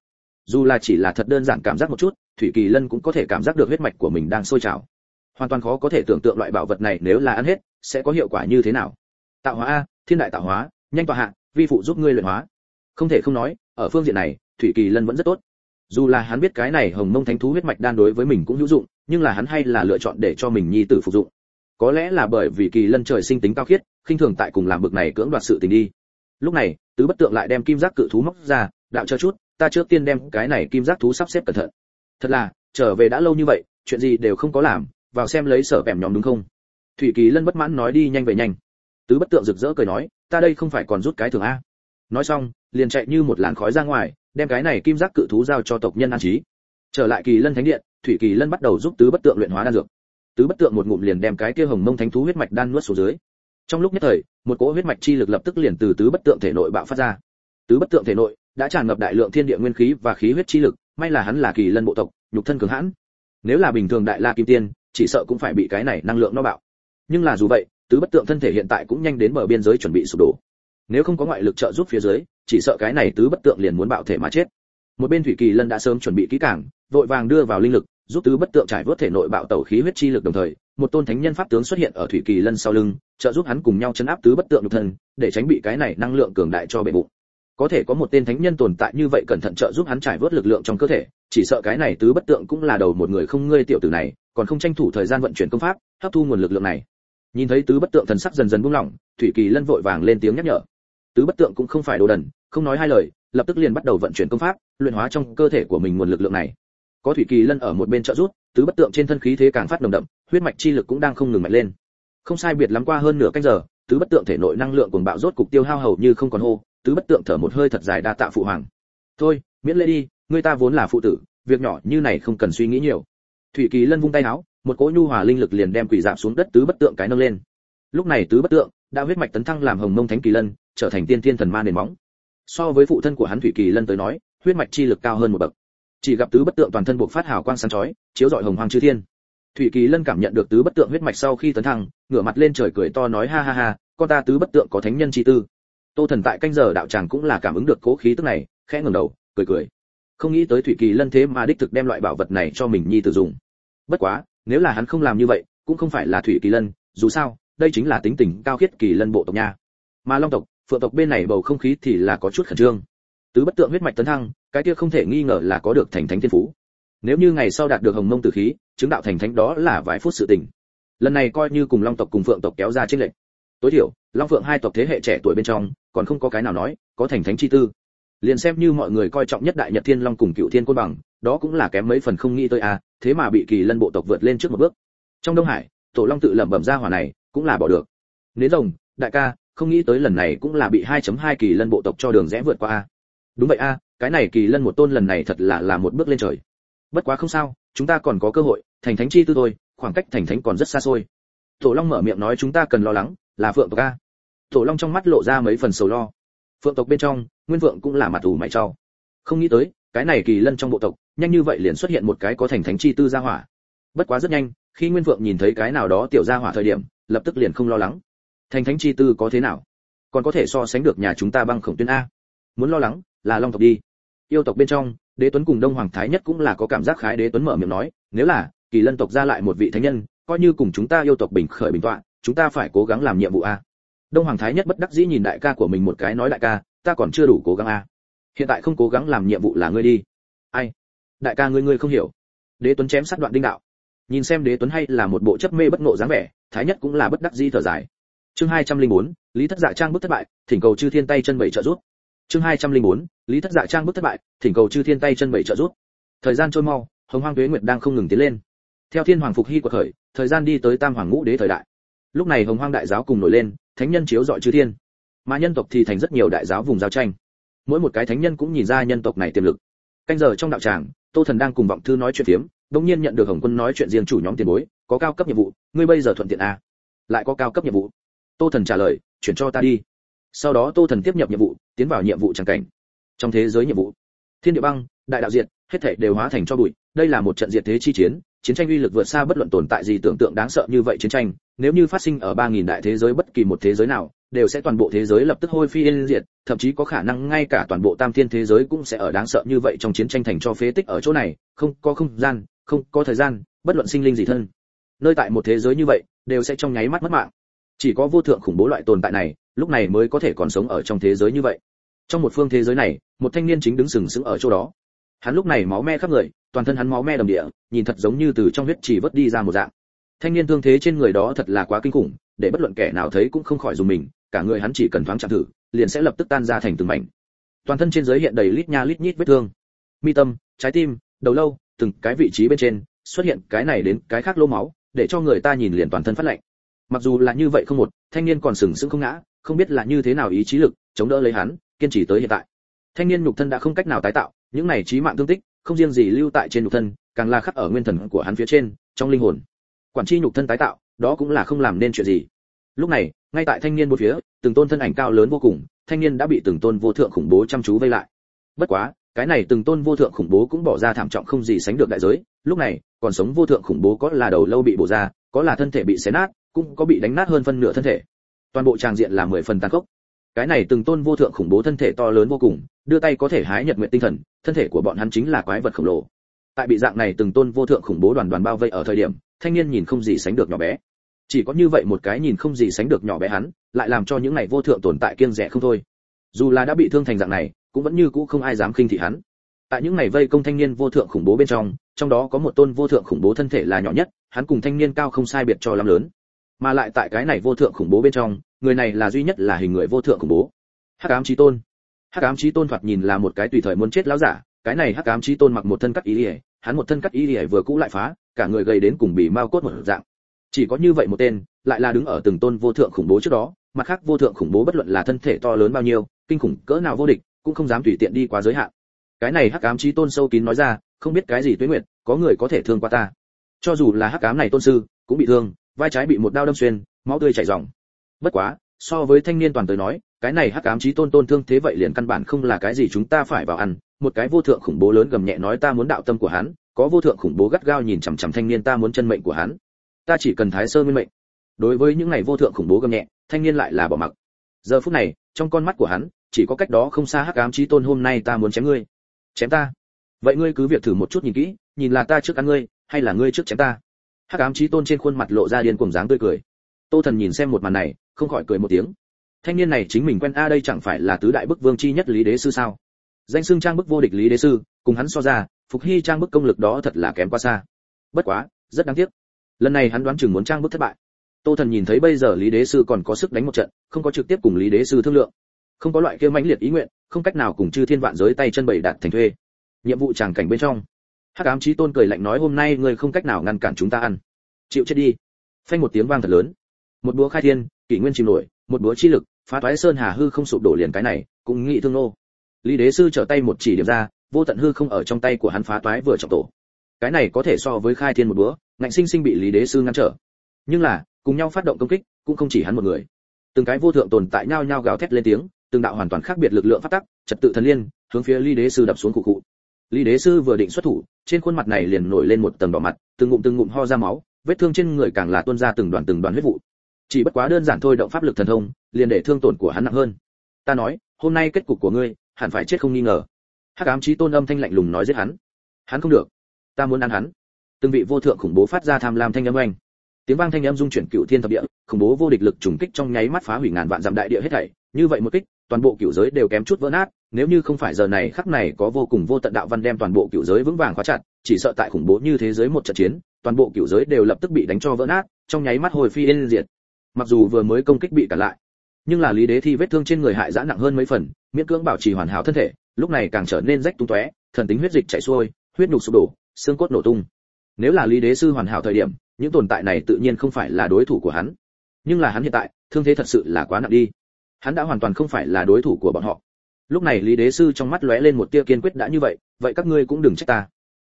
Dù là chỉ là thật đơn giản cảm giác một chút, thủy kỳ lân cũng có thể cảm giác được huyết mạch của mình đang sôi trào. Hoàn toàn khó có thể tưởng tượng loại bảo vật này nếu là ăn hết, sẽ có hiệu quả như thế nào. Tạo hóa a, thiên đại tạo hóa, nhanh tọa hạ, vi phụ giúp ngươi luyện hóa. Không thể không nói, ở phương diện này, thủy kỳ lân vẫn rất tốt. Dù là hắn biết cái này hồng mông thánh thú huyết mạch đan đối với mình cũng hữu dụng, nhưng là hắn hay là lựa chọn để cho mình nhi tử phục dụng có lẽ là bởi vì kỳ lân trời sinh tính cao khiết, khinh thường tại cùng làm bực này cưỡng đoạt sự tình đi. Lúc này, tứ bất tượng lại đem kim giác cự thú móc ra, đạo cho chút, ta trước tiên đem cái này kim giác thú sắp xếp cẩn thận. Thật là, trở về đã lâu như vậy, chuyện gì đều không có làm, vào xem lấy sở bẻm nhóm đúng không? Thủy kỳ lân bất mãn nói đi nhanh về nhanh. Tứ bất tượng rực rỡ cười nói, ta đây không phải còn rút cái thường a. Nói xong, liền chạy như một làn khói ra ngoài, đem cái này kim giác cự thú giao cho tộc nhân an trí. Trở lại kỳ lân thánh điện, thủy kỳ lân bắt đầu giúp tứ bất tượng luyện hóa đan dược tứ bất tượng một ngụm liền đem cái kia hồng mông thánh thú huyết mạch đan nuốt xuống dưới. Trong lúc nhất thời, một cỗ huyết mạch chi lực lập tức liền từ tứ bất tượng thể nội bạo phát ra. Tứ bất tượng thể nội đã tràn ngập đại lượng thiên địa nguyên khí và khí huyết chi lực, may là hắn là kỳ lân bộ tộc, nhục thân cường hãn. Nếu là bình thường đại la kim tiên, chỉ sợ cũng phải bị cái này năng lượng nó bạo. Nhưng là dù vậy, tứ bất tượng thân thể hiện tại cũng nhanh đến bờ biên giới chuẩn bị sụp đổ. Nếu không có ngoại lực trợ giúp phía dưới, chỉ sợ cái này tứ bất tượng liền muốn bạo thể mà chết. Một bên thủy kỳ lân đã sớm chuẩn bị kỹ càng, vội vàng đưa vào linh lực giúp tứ bất tượng trải vớt thể nội bạo tẩu khí huyết chi lực đồng thời, một tôn thánh nhân pháp tướng xuất hiện ở thủy kỳ lân sau lưng, trợ giúp hắn cùng nhau chấn áp tứ bất tượng nhục thân, để tránh bị cái này năng lượng cường đại cho bệ bụng. Có thể có một tên thánh nhân tồn tại như vậy cẩn thận trợ giúp hắn trải vớt lực lượng trong cơ thể, chỉ sợ cái này tứ bất tượng cũng là đầu một người không ngươi tiểu tử này, còn không tranh thủ thời gian vận chuyển công pháp, hấp thu nguồn lực lượng này. Nhìn thấy tứ bất tượng thần sắc dần dần buông lỏng, thủy kỳ lân vội vàng lên tiếng nhắc nhở. Tứ bất tượng cũng không phải đồ đần, không nói hai lời, lập tức liền bắt đầu vận chuyển công pháp, luyện hóa trong cơ thể của mình nguồn lực lượng này có thủy kỳ lân ở một bên trợ giúp, tứ bất tượng trên thân khí thế càng phát nồng đậm, huyết mạch chi lực cũng đang không ngừng mạnh lên. Không sai biệt lắm qua hơn nửa canh giờ, tứ bất tượng thể nội năng lượng cuồng bạo rốt cục tiêu hao hầu như không còn hô, tứ bất tượng thở một hơi thật dài đa tạ phụ hoàng. Thôi, miễn lễ đi, người ta vốn là phụ tử, việc nhỏ như này không cần suy nghĩ nhiều. Thủy kỳ lân vung tay áo một cỗ nhu hòa linh lực liền đem quỷ giảm xuống đất tứ bất tượng cái nâng lên. Lúc này tứ bất tượng đã huyết mạch tấn thăng làm hồng mông thánh kỳ lân, trở thành tiên thiên thần ma nền móng. So với phụ thân của hắn thủy kỳ lân tới nói, huyết mạch chi lực cao hơn một bậc chỉ gặp tứ bất tượng toàn thân buộc phát hào quang sáng chói, chiếu rọi hồng hoàng chư thiên. Thủy kỳ lân cảm nhận được tứ bất tượng huyết mạch sau khi tấn thăng, ngửa mặt lên trời cười to nói ha ha ha, con ta tứ bất tượng có thánh nhân chi tư. Tô thần tại canh giờ đạo tràng cũng là cảm ứng được cố khí tức này, khẽ ngẩng đầu, cười cười. Không nghĩ tới thủy kỳ lân thế mà đích thực đem loại bảo vật này cho mình nhi tử dùng. Bất quá, nếu là hắn không làm như vậy, cũng không phải là thủy kỳ lân, dù sao, đây chính là tính tình cao khiết kỳ lân bộ tộc nha. Mà long tộc, phượng tộc bên này bầu không khí thì là có chút khẩn trương tứ bất tượng huyết mạch tấn thăng, cái kia không thể nghi ngờ là có được thành thánh thiên phú. Nếu như ngày sau đạt được hồng mông tử khí, chứng đạo thành thánh đó là vài phút sự tình. Lần này coi như cùng long tộc cùng phượng tộc kéo ra trên lệnh. Tối thiểu, long phượng hai tộc thế hệ trẻ tuổi bên trong, còn không có cái nào nói, có thành thánh chi tư. Liền xem như mọi người coi trọng nhất đại nhật thiên long cùng cựu thiên côn bằng, đó cũng là kém mấy phần không nghĩ tới à thế mà bị kỳ lân bộ tộc vượt lên trước một bước. Trong đông hải, tổ long tự lẩm bẩm ra hỏa này, cũng là bỏ được. Nến rồng, đại ca, không nghĩ tới lần này cũng là bị 2.2 kỳ lân bộ tộc cho đường rẽ vượt qua a đúng vậy a, cái này kỳ lân một tôn lần này thật là là một bước lên trời. Bất quá không sao, chúng ta còn có cơ hội, thành thánh chi tư thôi, khoảng cách thành thánh còn rất xa xôi. Tổ long mở miệng nói chúng ta cần lo lắng, là phượng tộc a. Tổ long trong mắt lộ ra mấy phần sầu lo. Phượng tộc bên trong, nguyên vượng cũng là mặt ủ mày trao không nghĩ tới, cái này kỳ lân trong bộ tộc, nhanh như vậy liền xuất hiện một cái có thành thánh chi tư gia hỏa. Bất quá rất nhanh, khi nguyên vượng nhìn thấy cái nào đó tiểu gia hỏa thời điểm, lập tức liền không lo lắng. Thành thánh chi tư có thế nào? Còn có thể so sánh được nhà chúng ta băng khổng tuyên a. Muốn lo lắng là long tộc đi. Yêu tộc bên trong đế tuấn cùng đông hoàng thái nhất cũng là có cảm giác khái đế tuấn mở miệng nói nếu là kỳ lân tộc ra lại một vị thánh nhân coi như cùng chúng ta yêu tộc bình khởi bình tọa chúng ta phải cố gắng làm nhiệm vụ a. Đông hoàng thái nhất bất đắc dĩ nhìn đại ca của mình một cái nói đại ca ta còn chưa đủ cố gắng a. Hiện tại không cố gắng làm nhiệm vụ là ngươi đi. Ai? Đại ca ngươi ngươi không hiểu. Đế tuấn chém sát đoạn đinh đạo. Nhìn xem đế tuấn hay là một bộ chấp mê bất ngộ dáng vẻ thái nhất cũng là bất đắc dĩ thở dài. Chương 204, lý thất dạ trang bức thất bại thỉnh cầu chư thiên tay chân bảy trợ giúp chương 204, lý thất dạ trang bức thất bại thỉnh cầu chư thiên tay chân bảy trợ giúp. Thời gian trôi mau hồng hoang tuế nguyệt đang không ngừng tiến lên. Theo thiên hoàng phục hy của khởi thời gian đi tới tam hoàng ngũ đế thời đại. Lúc này hồng hoang đại giáo cùng nổi lên thánh nhân chiếu dọi chư thiên. Mà nhân tộc thì thành rất nhiều đại giáo vùng giao tranh. Mỗi một cái thánh nhân cũng nhìn ra nhân tộc này tiềm lực. Canh giờ trong đạo tràng tô thần đang cùng vọng thư nói chuyện phiếm đống nhiên nhận được hồng quân nói chuyện riêng chủ nhóm tiền bối có cao cấp nhiệm vụ ngươi bây giờ thuận tiện à? lại có cao cấp nhiệm vụ? Tô thần trả lời chuyển cho ta đi sau đó tô thần tiếp nhập nhiệm vụ, tiến vào nhiệm vụ tràng cảnh. Trong thế giới nhiệm vụ, thiên địa băng, đại đạo diệt, hết thảy đều hóa thành cho bụi, đây là một trận diệt thế chi chiến chiến tranh uy lực vượt xa bất luận tồn tại gì tưởng tượng đáng sợ như vậy chiến tranh, nếu như phát sinh ở ba nghìn đại thế giới bất kỳ một thế giới nào, đều sẽ toàn bộ thế giới lập tức hôi phi yên diệt, thậm chí có khả năng ngay cả toàn bộ tam thiên thế giới cũng sẽ ở đáng sợ như vậy trong chiến tranh thành cho phế tích ở chỗ này, không có không gian, không có thời gian, bất luận sinh linh gì thân. Nơi tại một thế giới như vậy, đều sẽ trong nháy mắt mất mạng. Chỉ có vô thượng khủng bố loại tồn tại này lúc này mới có thể còn sống ở trong thế giới như vậy. Trong một phương thế giới này, một thanh niên chính đứng sừng sững ở chỗ đó. Hắn lúc này máu me khắp người, toàn thân hắn máu me đầm địa, nhìn thật giống như từ trong huyết chỉ vớt đi ra một dạng. Thanh niên thương thế trên người đó thật là quá kinh khủng, để bất luận kẻ nào thấy cũng không khỏi dùng mình, cả người hắn chỉ cần thoáng chạm thử, liền sẽ lập tức tan ra thành từng mảnh. Toàn thân trên giới hiện đầy lít nha lít nhít vết thương. Mi tâm, trái tim, đầu lâu, từng cái vị trí bên trên, xuất hiện cái này đến cái khác lô máu, để cho người ta nhìn liền toàn thân phát lạnh. Mặc dù là như vậy không một, thanh niên còn sừng sững không ngã không biết là như thế nào ý chí lực, chống đỡ lấy hắn, kiên trì tới hiện tại. Thanh niên nhục thân đã không cách nào tái tạo, những này trí mạng thương tích, không riêng gì lưu tại trên nhục thân, càng là khắc ở nguyên thần của hắn phía trên, trong linh hồn. Quản chi nhục thân tái tạo, đó cũng là không làm nên chuyện gì. Lúc này, ngay tại thanh niên một phía, từng tôn thân ảnh cao lớn vô cùng, thanh niên đã bị từng tôn vô thượng khủng bố chăm chú vây lại. Bất quá, cái này từng tôn vô thượng khủng bố cũng bỏ ra thảm trọng không gì sánh được đại giới. Lúc này, còn sống vô thượng khủng bố có là đầu lâu bị bổ ra, có là thân thể bị xé nát, cũng có bị đánh nát hơn phân nửa thân thể toàn bộ tràng diện là mười phần tàn khốc. Cái này từng tôn vô thượng khủng bố thân thể to lớn vô cùng, đưa tay có thể hái nhật nguyện tinh thần, thân thể của bọn hắn chính là quái vật khổng lồ. Tại bị dạng này từng tôn vô thượng khủng bố đoàn đoàn bao vây ở thời điểm, thanh niên nhìn không gì sánh được nhỏ bé. Chỉ có như vậy một cái nhìn không gì sánh được nhỏ bé hắn, lại làm cho những này vô thượng tồn tại kiêng rẻ không thôi. Dù là đã bị thương thành dạng này, cũng vẫn như cũ không ai dám khinh thị hắn. Tại những ngày vây công thanh niên vô thượng khủng bố bên trong trong đó có một tôn vô thượng khủng bố thân thể là nhỏ nhất, hắn cùng thanh niên cao không sai biệt cho lắm lớn mà lại tại cái này vô thượng khủng bố bên trong, người này là duy nhất là hình người vô thượng khủng bố. Hắc ám chí tôn. Hắc ám chí tôn thoạt nhìn là một cái tùy thời muốn chết lão giả, cái này hắc ám chí tôn mặc một thân cắt ý ỉa hắn một thân cắt ý ỉa vừa cũ lại phá, cả người gầy đến cùng bị mau cốt một dạng. Chỉ có như vậy một tên, lại là đứng ở từng tôn vô thượng khủng bố trước đó, mặt khác vô thượng khủng bố bất luận là thân thể to lớn bao nhiêu, kinh khủng cỡ nào vô địch, cũng không dám tùy tiện đi quá giới hạn. Cái này hắc ám chí tôn sâu kín nói ra, không biết cái gì tuế nguyệt, có người có thể thương qua ta. Cho dù là hắc ám này tôn sư, cũng bị thương vai trái bị một đao đâm xuyên, máu tươi chảy ròng. Bất quá, so với thanh niên toàn tới nói, cái này hắc ám chí tôn tôn thương thế vậy liền căn bản không là cái gì chúng ta phải vào ăn. Một cái vô thượng khủng bố lớn gầm nhẹ nói ta muốn đạo tâm của hắn, có vô thượng khủng bố gắt gao nhìn chằm chằm thanh niên ta muốn chân mệnh của hắn. Ta chỉ cần thái sơ nguyên mệnh. Đối với những ngày vô thượng khủng bố gầm nhẹ, thanh niên lại là bỏ mặc. Giờ phút này, trong con mắt của hắn, chỉ có cách đó không xa hắc ám chí tôn hôm nay ta muốn chém ngươi. Chém ta. Vậy ngươi cứ việc thử một chút nhìn kỹ, nhìn là ta trước ăn ngươi, hay là ngươi trước chém ta? Hắc ám chí tôn trên khuôn mặt lộ ra điên cuồng dáng tươi cười. Tô thần nhìn xem một màn này, không khỏi cười một tiếng. Thanh niên này chính mình quen a đây chẳng phải là tứ đại bức vương chi nhất lý đế sư sao? Danh xưng trang bức vô địch lý đế sư, cùng hắn so ra, phục hy trang bức công lực đó thật là kém quá xa. Bất quá, rất đáng tiếc. Lần này hắn đoán chừng muốn trang bức thất bại. Tô thần nhìn thấy bây giờ lý đế sư còn có sức đánh một trận, không có trực tiếp cùng lý đế sư thương lượng. Không có loại kia mãnh liệt ý nguyện, không cách nào cùng chư thiên vạn giới tay chân bảy đạt thành thuê. Nhiệm vụ tràng cảnh bên trong hắc ám chí tôn cười lạnh nói, hôm nay ngươi không cách nào ngăn cản chúng ta ăn. Chịu chết đi. Phanh một tiếng vang thật lớn. Một búa khai thiên, kỷ nguyên chìm nổi, một búa chi lực, phá toái sơn hà hư không sụp đổ liền cái này, cũng nghĩ thương nô. Lý đế sư trở tay một chỉ điểm ra, vô tận hư không ở trong tay của hắn phá toái vừa trọng tổ. Cái này có thể so với khai thiên một búa, ngạnh sinh sinh bị lý đế sư ngăn trở. Nhưng là, cùng nhau phát động công kích, cũng không chỉ hắn một người. Từng cái vô thượng tồn tại nhau nhau gào thét lên tiếng, từng đạo hoàn toàn khác biệt lực lượng phát tắc, trật tự thần liên, hướng phía Lý đế sư đập xuống cụ cụ. Lý đế sư vừa định xuất thủ, trên khuôn mặt này liền nổi lên một tầng đỏ mặt, từng ngụm từng ngụm ho ra máu, vết thương trên người càng là tuôn ra từng đoàn từng đoàn huyết vụ. Chỉ bất quá đơn giản thôi động pháp lực thần thông, liền để thương tổn của hắn nặng hơn. Ta nói, hôm nay kết cục của ngươi, hẳn phải chết không nghi ngờ. Hắc ám chí tôn âm thanh lạnh lùng nói giết hắn. Hắn không được. Ta muốn ăn hắn. Từng vị vô thượng khủng bố phát ra tham lam thanh âm oanh tiếng vang thanh âm dung chuyển cựu thiên thập địa, khủng bố vô địch lực trùng kích trong nháy mắt phá hủy ngàn vạn dặm đại địa hết thảy. Như vậy một kích, toàn bộ cựu giới đều kém chút vỡ nát nếu như không phải giờ này khắc này có vô cùng vô tận đạo văn đem toàn bộ cựu giới vững vàng khóa chặt, chỉ sợ tại khủng bố như thế giới một trận chiến, toàn bộ cựu giới đều lập tức bị đánh cho vỡ nát, trong nháy mắt hồi phi yên diệt. Mặc dù vừa mới công kích bị cản lại, nhưng là lý đế thi vết thương trên người hại dã nặng hơn mấy phần, miễn cưỡng bảo trì hoàn hảo thân thể, lúc này càng trở nên rách tung tóe, thần tính huyết dịch chảy xuôi, huyết nhục sụp đổ, xương cốt nổ tung. Nếu là lý đế sư hoàn hảo thời điểm, những tồn tại này tự nhiên không phải là đối thủ của hắn. Nhưng là hắn hiện tại, thương thế thật sự là quá nặng đi. Hắn đã hoàn toàn không phải là đối thủ của bọn họ lúc này lý đế sư trong mắt lóe lên một tia kiên quyết đã như vậy vậy các ngươi cũng đừng trách ta.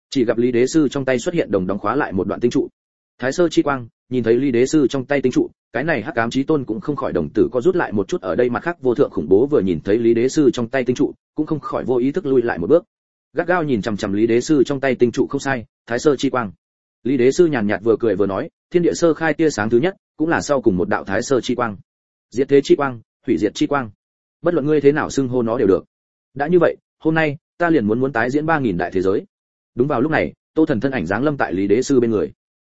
Chỉ gặp lý đế sư trong tay xuất hiện đồng đóng khóa lại một đoạn tinh trụ. Thái sơ chi quang, nhìn thấy lý đế sư trong tay tinh trụ, cái này hắc ám chí tôn cũng không khỏi đồng tử có rút lại một chút ở đây mặt khác vô thượng khủng bố vừa nhìn thấy lý đế sư trong tay tinh trụ, cũng không khỏi vô ý thức lui lại một bước. Gắt gao nhìn chằm chằm lý đế sư trong tay tinh trụ không sai, thái sơ chi quang. Lý đế sư nhàn nhạt vừa cười vừa nói, thiên địa sơ khai tia sáng thứ nhất, cũng là sau cùng một đạo thái sơ chi quang. Diệt thế chi quang, hủy diệt chi quang bất luận ngươi thế nào xưng hô nó đều được. Đã như vậy, hôm nay, ta liền muốn muốn tái diễn ba nghìn đại thế giới. Đúng vào lúc này, tô thần thân ảnh giáng lâm tại lý đế sư bên người.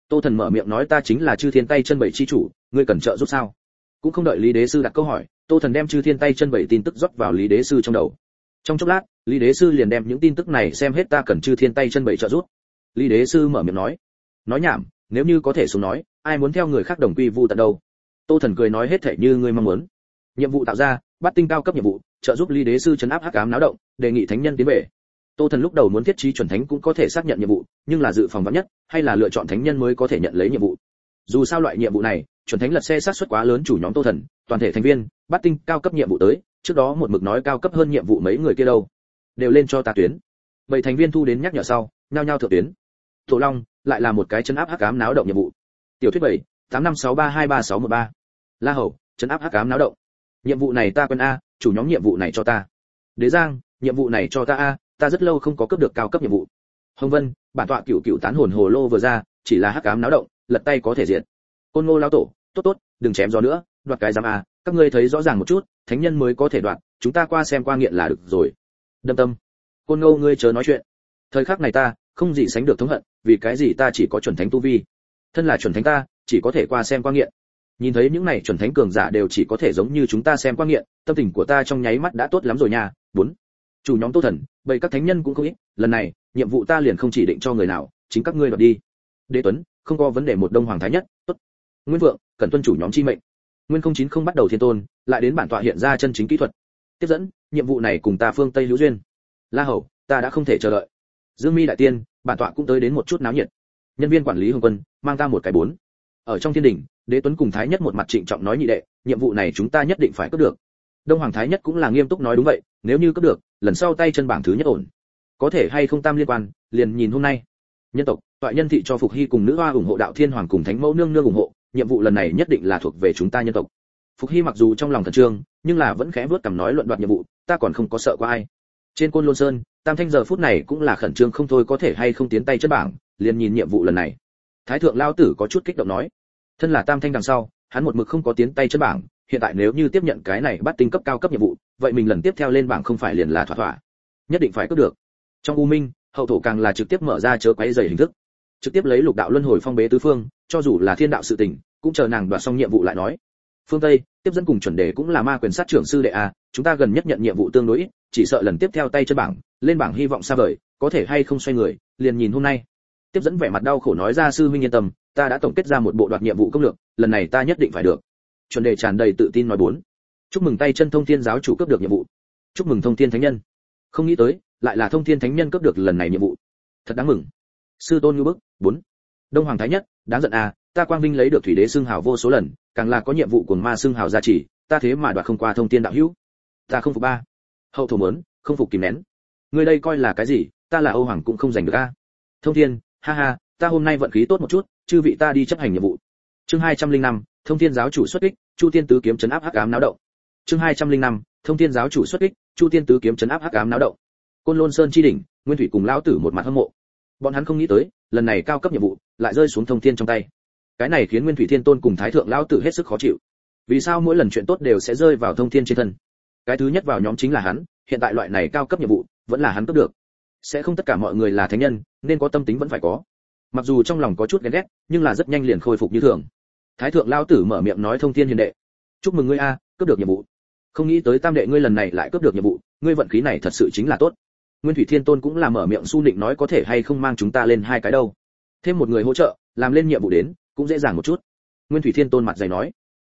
Tô thần mở miệng nói ta chính là chư thiên tay chân bảy chi chủ, ngươi cần trợ giúp sao? Cũng không đợi lý đế sư đặt câu hỏi, tô thần đem chư thiên tay chân bảy tin tức rót vào lý đế sư trong đầu. Trong chốc lát, lý đế sư liền đem những tin tức này xem hết ta cần chư thiên tay chân bảy trợ giúp. Lý đế sư mở miệng nói nói nhảm, nếu như có thể xuống nói, ai muốn theo người khác đồng quy vu tận đâu? Tô thần cười nói hết thể như ngươi mong muốn. Nhiệm vụ tạo ra bắt tinh cao cấp nhiệm vụ, trợ giúp ly đế sư chấn áp hắc ám náo động, đề nghị thánh nhân tiến về. Tô thần lúc đầu muốn thiết trí chuẩn thánh cũng có thể xác nhận nhiệm vụ, nhưng là dự phòng vắn nhất, hay là lựa chọn thánh nhân mới có thể nhận lấy nhiệm vụ. Dù sao loại nhiệm vụ này, chuẩn thánh lật xe sát xuất quá lớn chủ nhóm tô thần, toàn thể thành viên, bắt tinh cao cấp nhiệm vụ tới, trước đó một mực nói cao cấp hơn nhiệm vụ mấy người kia đâu. Đều lên cho ta tuyến. Bảy thành viên thu đến nhắc nhở sau, nhao nhao thượng tuyến. Tổ long, lại là một cái chấn áp hắc ám náo động nhiệm vụ. Tiểu thuyết bảy, tám năm sáu ba hai ba sáu một ba. La hầu, chấn áp hắc ám náo động nhiệm vụ này ta quen a, chủ nhóm nhiệm vụ này cho ta. Đế giang, nhiệm vụ này cho ta a, ta rất lâu không có cấp được cao cấp nhiệm vụ. Hồng vân, bản tọa cựu cựu tán hồn hồ lô vừa ra, chỉ là hắc ám náo động, lật tay có thể diện côn ngô lao tổ, tốt tốt, đừng chém gió nữa, đoạt cái giám a, các ngươi thấy rõ ràng một chút, thánh nhân mới có thể đoạt, chúng ta qua xem qua nghiện là được rồi. Đâm tâm. Côn ngô, ngươi chớ nói chuyện. Thời khắc này ta, không gì sánh được thống hận, vì cái gì ta chỉ có chuẩn thánh tu vi? Thân là chuẩn thánh ta, chỉ có thể qua xem qua nghiện nhìn thấy những này chuẩn thánh cường giả đều chỉ có thể giống như chúng ta xem quan nghiện, tâm tình của ta trong nháy mắt đã tốt lắm rồi nha. Bốn, chủ nhóm tô thần vậy các thánh nhân cũng không ít, lần này, nhiệm vụ ta liền không chỉ định cho người nào, chính các ngươi đoạt đi. Đế tuấn, không có vấn đề một đông hoàng thái nhất, tốt. Nguyên vượng cần tuân chủ nhóm chi mệnh. Nguyên không chín không bắt đầu thiên tôn, lại đến bản tọa hiện ra chân chính kỹ thuật. Tiếp dẫn, nhiệm vụ này cùng ta phương tây hữu duyên. La hầu, ta đã không thể chờ đợi. Dương mi đại tiên, bản tọa cũng tới đến một chút náo nhiệt. Nhân viên quản lý hồng quân, mang ta một cái bốn. Ở trong thiên đình đế tuấn cùng thái nhất một mặt trịnh trọng nói nhị đệ, nhiệm vụ này chúng ta nhất định phải cướp được. Đông hoàng thái nhất cũng là nghiêm túc nói đúng vậy, nếu như cướp được, lần sau tay chân bảng thứ nhất ổn. Có thể hay không tam liên quan, liền nhìn hôm nay. Nhân tộc, toại nhân thị cho phục hy cùng nữ hoa ủng hộ đạo thiên hoàng cùng thánh mẫu nương nương ủng hộ, nhiệm vụ lần này nhất định là thuộc về chúng ta nhân tộc. Phục hy mặc dù trong lòng thần trương, nhưng là vẫn khẽ vớt cằm nói luận đoạt nhiệm vụ, ta còn không có sợ qua ai. Trên côn lôn sơn, tam thanh giờ phút này cũng là khẩn trương không thôi có thể hay không tiến tay chân bảng, liền nhìn nhiệm vụ lần này. Thái thượng lao tử có chút kích động nói thân là tam thanh đằng sau, hắn một mực không có tiến tay chân bảng, hiện tại nếu như tiếp nhận cái này bắt tinh cấp cao cấp nhiệm vụ, vậy mình lần tiếp theo lên bảng không phải liền là thỏa thỏa. Nhất định phải cướp được. Trong u minh, hậu thổ càng là trực tiếp mở ra chớ quấy dày hình thức. Trực tiếp lấy lục đạo luân hồi phong bế tứ phương, cho dù là thiên đạo sự tình, cũng chờ nàng đoạt xong nhiệm vụ lại nói. Phương tây, tiếp dẫn cùng chuẩn đề cũng là ma quyền sát trưởng sư đệ a, chúng ta gần nhất nhận nhiệm vụ tương đối chỉ sợ lần tiếp theo tay chân bảng, lên bảng hy vọng xa vời, có thể hay không xoay người, liền nhìn hôm nay. Tiếp dẫn vẻ mặt đau khổ nói ra sư huynh yên tâm ta đã tổng kết ra một bộ đoạt nhiệm vụ công lược, lần này ta nhất định phải được. Chuẩn đề tràn đầy tự tin nói bốn. Chúc mừng tay chân thông thiên giáo chủ cấp được nhiệm vụ. Chúc mừng thông thiên thánh nhân. Không nghĩ tới, lại là thông thiên thánh nhân cấp được lần này nhiệm vụ. Thật đáng mừng. Sư tôn như bức, bốn. Đông hoàng thái nhất, đáng giận à ta quang vinh lấy được thủy đế xương hào vô số lần, càng là có nhiệm vụ của ma xương hào gia trì, ta thế mà đoạt không qua thông thiên đạo hữu. Ta không phục ba. Hậu thổ mớn, không phục kìm nén. Người đây coi là cái gì, ta là âu hoàng cũng không giành được a. Thông thiên, ha ha, ta hôm nay vận khí tốt một chút chư vị ta đi chấp hành nhiệm vụ. Chương hai trăm linh năm, thông thiên giáo chủ xuất kích, chu tiên tứ kiếm chấn áp hắc ám náo động. Chương hai trăm linh năm, thông thiên giáo chủ xuất kích, chu tiên tứ kiếm chấn áp hắc ám náo động. Côn lôn sơn chi đỉnh, nguyên thủy cùng lão tử một mặt hâm mộ. Bọn hắn không nghĩ tới, lần này cao cấp nhiệm vụ lại rơi xuống thông thiên trong tay. Cái này khiến nguyên thủy thiên tôn cùng thái thượng lão tử hết sức khó chịu. Vì sao mỗi lần chuyện tốt đều sẽ rơi vào thông thiên trên thân? Cái thứ nhất vào nhóm chính là hắn, hiện tại loại này cao cấp nhiệm vụ vẫn là hắn cấp được. Sẽ không tất cả mọi người là thánh nhân, nên có tâm tính vẫn phải có mặc dù trong lòng có chút ghen ghét, nhưng là rất nhanh liền khôi phục như thường. Thái thượng lao tử mở miệng nói thông thiên hiền đệ. Chúc mừng ngươi a, cướp được nhiệm vụ. Không nghĩ tới tam đệ ngươi lần này lại cướp được nhiệm vụ, ngươi vận khí này thật sự chính là tốt. Nguyên thủy thiên tôn cũng là mở miệng su định nói có thể hay không mang chúng ta lên hai cái đâu. Thêm một người hỗ trợ, làm lên nhiệm vụ đến, cũng dễ dàng một chút. Nguyên thủy thiên tôn mặt dày nói.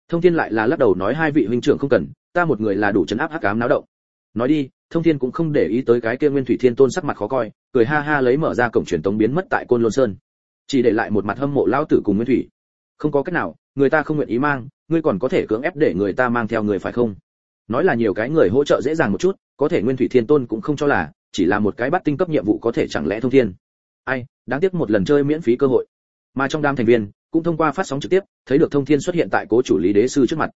Thông thiên lại là lắc đầu nói hai vị huynh trưởng không cần, ta một người là đủ chấn áp hắc ám náo động. Nói đi, thông thiên cũng không để ý tới cái kia nguyên thủy thiên tôn sắc mặt khó coi, cười ha ha lấy mở ra cổng truyền tống biến mất tại côn lôn sơn chỉ để lại một mặt hâm mộ lão tử cùng nguyên thủy. Không có cách nào, người ta không nguyện ý mang, ngươi còn có thể cưỡng ép để người ta mang theo người phải không? Nói là nhiều cái người hỗ trợ dễ dàng một chút, có thể nguyên thủy thiên tôn cũng không cho là, chỉ là một cái bắt tinh cấp nhiệm vụ có thể chẳng lẽ thông thiên. Ai, đáng tiếc một lần chơi miễn phí cơ hội. Mà trong đám thành viên, cũng thông qua phát sóng trực tiếp, thấy được thông thiên xuất hiện tại cố chủ lý đế sư trước mặt.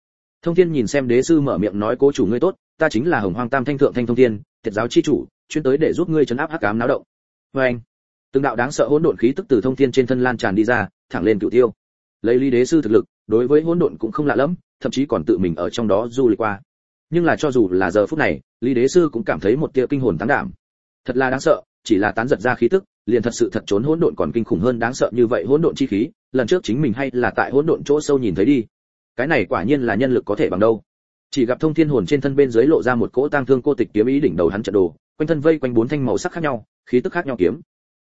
Thông thiên nhìn xem đế sư mở miệng nói cố chủ ngươi tốt, ta chính là hồng hoang tam thanh thượng thanh thông thiên, thiệt giáo chi chủ, chuyên tới để giúp ngươi chấn áp hắc ám náo động. Vê anh từng đạo đáng sợ hỗn độn khí tức từ thông thiên trên thân lan tràn đi ra, thẳng lên cửu tiêu. Lấy lý đế sư thực lực, đối với hỗn độn cũng không lạ lẫm, thậm chí còn tự mình ở trong đó du lịch qua. Nhưng là cho dù là giờ phút này, lý đế sư cũng cảm thấy một tia kinh hồn tán đảm. Thật là đáng sợ, chỉ là tán giật ra khí tức, liền thật sự thật trốn hỗn độn còn kinh khủng hơn đáng sợ như vậy hỗn độn chi khí, lần trước chính mình hay là tại hỗn độn chỗ sâu nhìn thấy đi. Cái này quả nhiên là nhân lực có thể bằng đâu. Chỉ gặp thông thiên hồn trên thân bên dưới lộ ra một cỗ tang thương cô tịch kiếm ý đỉnh đầu hắn trận đồ, quanh thân vây quanh bốn thanh màu sắc khác nhau, khí tức khác nhau kiếm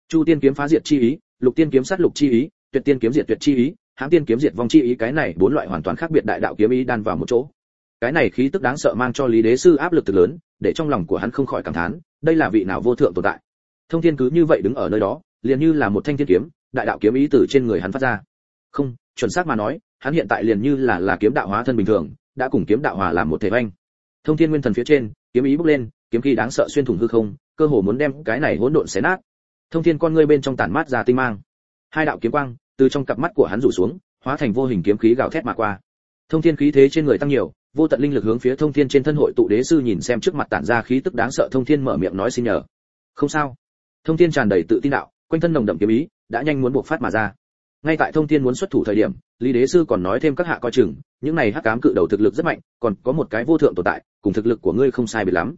chu tiên kiếm phá diệt chi ý, lục tiên kiếm sát lục chi ý, tuyệt tiên kiếm diệt tuyệt chi ý hãng tiên kiếm diệt vong chi ý, cái này bốn loại hoàn toàn khác biệt đại đạo kiếm ý đan vào một chỗ. Cái này khí tức đáng sợ mang cho lý đế sư áp lực từ lớn, để trong lòng của hắn không khỏi cảm thán, đây là vị nào vô thượng tồn tại. Thông thiên cứ như vậy đứng ở nơi đó, liền như là một thanh thiên kiếm, đại đạo kiếm ý từ trên người hắn phát ra. Không, chuẩn xác mà nói, hắn hiện tại liền như là là kiếm đạo hóa thân bình thường, đã cùng kiếm đạo hòa làm một thể vanh thông thiên nguyên thần phía trên, kiếm ý bốc lên, kiếm khí đáng sợ xuyên thủng hư không, cơ hồ muốn đem cái này hỗn độn xé nát thông thiên con ngươi bên trong tản mát ra tinh mang. Hai đạo kiếm quang từ trong cặp mắt của hắn rủ xuống, hóa thành vô hình kiếm khí gào thét mà qua. Thông thiên khí thế trên người tăng nhiều, vô tận linh lực hướng phía thông thiên trên thân hội tụ đế sư nhìn xem trước mặt tản ra khí tức đáng sợ thông thiên mở miệng nói xin nhờ. Không sao. Thông thiên tràn đầy tự tin đạo, quanh thân nồng đậm kiếm ý, đã nhanh muốn buộc phát mà ra. Ngay tại thông thiên muốn xuất thủ thời điểm, lý đế sư còn nói thêm các hạ coi chừng, những này hắc cám cự đầu thực lực rất mạnh, còn có một cái vô thượng tồn tại, cùng thực lực của ngươi không sai biệt lắm.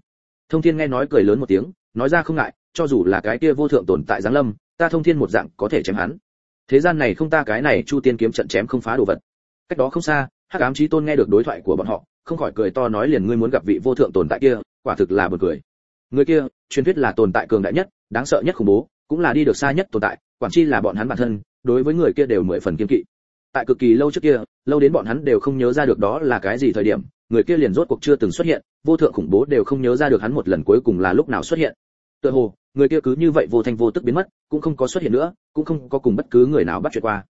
Thông thiên nghe nói cười lớn một tiếng, nói ra không ngại cho dù là cái kia vô thượng tồn tại giáng lâm, ta thông thiên một dạng có thể chém hắn. Thế gian này không ta cái này chu tiên kiếm trận chém không phá đồ vật. Cách đó không xa, hắc ám chí tôn nghe được đối thoại của bọn họ, không khỏi cười to nói liền ngươi muốn gặp vị vô thượng tồn tại kia, quả thực là buồn cười. Người kia, truyền thuyết là tồn tại cường đại nhất, đáng sợ nhất khủng bố, cũng là đi được xa nhất tồn tại, quản chi là bọn hắn bản thân, đối với người kia đều mười phần kiên kỵ. Tại cực kỳ lâu trước kia, lâu đến bọn hắn đều không nhớ ra được đó là cái gì thời điểm, người kia liền rốt cuộc chưa từng xuất hiện, vô thượng khủng bố đều không nhớ ra được hắn một lần cuối cùng là lúc nào xuất hiện. Tựa hồ người kia cứ như vậy vô thanh vô tức biến mất, cũng không có xuất hiện nữa, cũng không có cùng bất cứ người nào bắt chuyện qua.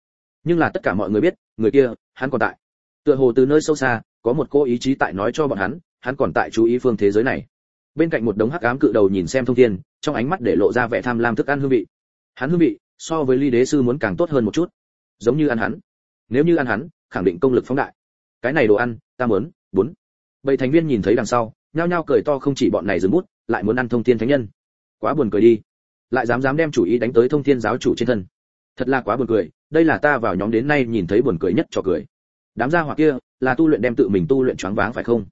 Nhưng là tất cả mọi người biết, người kia, hắn còn tại. Tựa hồ từ nơi sâu xa, có một cô ý chí tại nói cho bọn hắn hắn còn tại chú ý phương thế giới này. Bên cạnh một đống hắc ám cự đầu nhìn xem thông thiên, trong ánh mắt để lộ ra vẻ tham lam thức ăn hương vị. Hắn hương vị, so với ly đế sư muốn càng tốt hơn một chút. Giống như ăn hắn. Nếu như ăn hắn, khẳng định công lực phóng đại. Cái này đồ ăn, ta muốn. Bốn. Bảy thành viên nhìn thấy đằng sau, nhao nhao cười to không chỉ bọn này dừng bút, lại muốn ăn thông thiên thánh nhân quá buồn cười đi. Lại dám dám đem chủ ý đánh tới thông thiên giáo chủ trên thân. Thật là quá buồn cười, đây là ta vào nhóm đến nay nhìn thấy buồn cười nhất cho cười. Đám gia hỏa kia, là tu luyện đem tự mình tu luyện choáng váng phải không?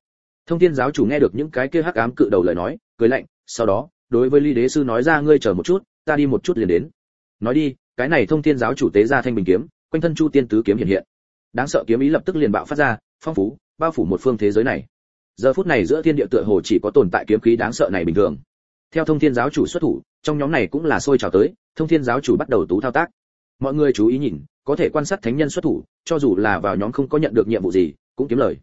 Thông thiên giáo chủ nghe được những cái kia hắc ám cự đầu lời nói, cười lạnh, sau đó, đối với ly đế sư nói ra ngươi chờ một chút, ta đi một chút liền đến. Nói đi, cái này thông thiên giáo chủ tế ra thanh bình kiếm, quanh thân chu tiên tứ kiếm hiện hiện. Đáng sợ kiếm ý lập tức liền bạo phát ra, phong phú, bao phủ một phương thế giới này. Giờ phút này giữa thiên địa tựa hồ chỉ có tồn tại kiếm khí đáng sợ này bình thường theo thông thiên giáo chủ xuất thủ, trong nhóm này cũng là sôi trào tới, thông thiên giáo chủ bắt đầu tú thao tác. Mọi người chú ý nhìn, có thể quan sát thánh nhân xuất thủ, cho dù là vào nhóm không có nhận được nhiệm vụ gì, cũng kiếm lời.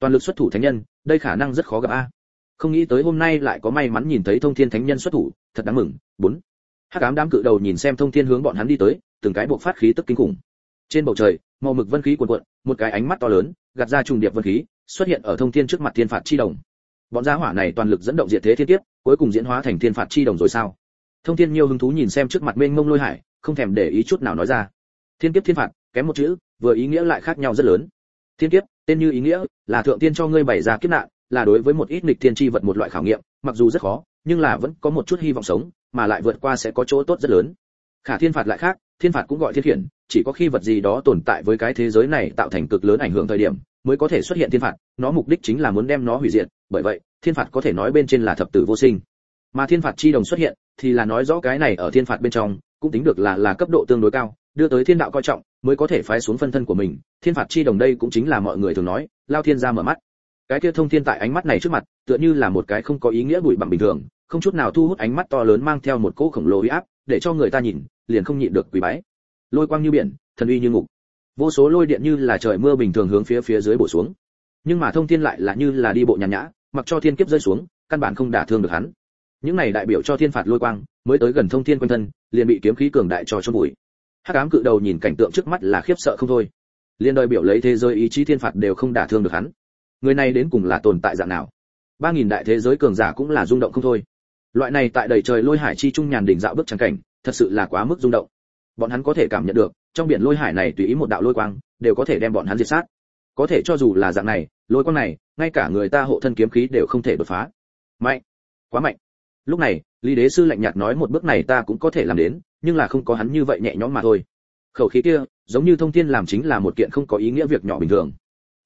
Toàn lực xuất thủ thánh nhân, đây khả năng rất khó gặp a. Không nghĩ tới hôm nay lại có may mắn nhìn thấy thông thiên thánh nhân xuất thủ, thật đáng mừng. Bốn. Hắc ám đám cự đầu nhìn xem thông thiên hướng bọn hắn đi tới, từng cái buộc phát khí tức kinh khủng. Trên bầu trời, màu mực vân khí cuồn cuộn, một cái ánh mắt to lớn, gạt ra trùng điệp vân khí, xuất hiện ở thông thiên trước mặt thiên phạt chi đồng bọn gia hỏa này toàn lực dẫn động diệt thế thiên kiếp, cuối cùng diễn hóa thành thiên phạt chi đồng rồi sao? Thông thiên nhiều hứng thú nhìn xem trước mặt mênh mông lôi hải, không thèm để ý chút nào nói ra. Thiên kiếp thiên phạt, kém một chữ, vừa ý nghĩa lại khác nhau rất lớn. Thiên kiếp, tên như ý nghĩa, là thượng tiên cho ngươi bày ra kiếp nạn, là đối với một ít nghịch thiên chi vật một loại khảo nghiệm, mặc dù rất khó, nhưng là vẫn có một chút hy vọng sống, mà lại vượt qua sẽ có chỗ tốt rất lớn. Khả thiên phạt lại khác, thiên phạt cũng gọi thiên khiển, chỉ có khi vật gì đó tồn tại với cái thế giới này tạo thành cực lớn ảnh hưởng thời điểm, mới có thể xuất hiện thiên phạt, nó mục đích chính là muốn đem nó hủy diệt bởi vậy, thiên phạt có thể nói bên trên là thập tử vô sinh. Mà thiên phạt chi đồng xuất hiện, thì là nói rõ cái này ở thiên phạt bên trong, cũng tính được là là cấp độ tương đối cao, đưa tới thiên đạo coi trọng, mới có thể phái xuống phân thân của mình. Thiên phạt chi đồng đây cũng chính là mọi người thường nói, lao thiên ra mở mắt. Cái kia thông thiên tại ánh mắt này trước mặt, tựa như là một cái không có ý nghĩa bụi bằng bình thường, không chút nào thu hút ánh mắt to lớn mang theo một cỗ khổng lồ uy áp, để cho người ta nhìn, liền không nhịn được quỳ bái. Lôi quang như biển, thần uy như ngục. Vô số lôi điện như là trời mưa bình thường hướng phía phía dưới bổ xuống. Nhưng mà thông thiên lại là như là đi bộ nhàn nhã mặc cho thiên kiếp rơi xuống, căn bản không đả thương được hắn. Những này đại biểu cho thiên phạt lôi quang, mới tới gần thông thiên quanh thân, liền bị kiếm khí cường đại cho chôn bụi hắc ám cự đầu nhìn cảnh tượng trước mắt là khiếp sợ không thôi. Liên đời biểu lấy thế giới ý chí thiên phạt đều không đả thương được hắn. Người này đến cùng là tồn tại dạng nào? Ba nghìn đại thế giới cường giả cũng là rung động không thôi. Loại này tại đầy trời lôi hải chi trung nhàn đỉnh dạo bước trắng cảnh, thật sự là quá mức rung động. Bọn hắn có thể cảm nhận được, trong biển lôi hải này tùy ý một đạo lôi quang, đều có thể đem bọn hắn diệt sát. Có thể cho dù là dạng này lôi quang này, ngay cả người ta hộ thân kiếm khí đều không thể đột phá. Mạnh, quá mạnh. Lúc này, lý đế sư lạnh nhạt nói một bước này ta cũng có thể làm đến, nhưng là không có hắn như vậy nhẹ nhõm mà thôi. Khẩu khí kia, giống như thông thiên làm chính là một kiện không có ý nghĩa việc nhỏ bình thường.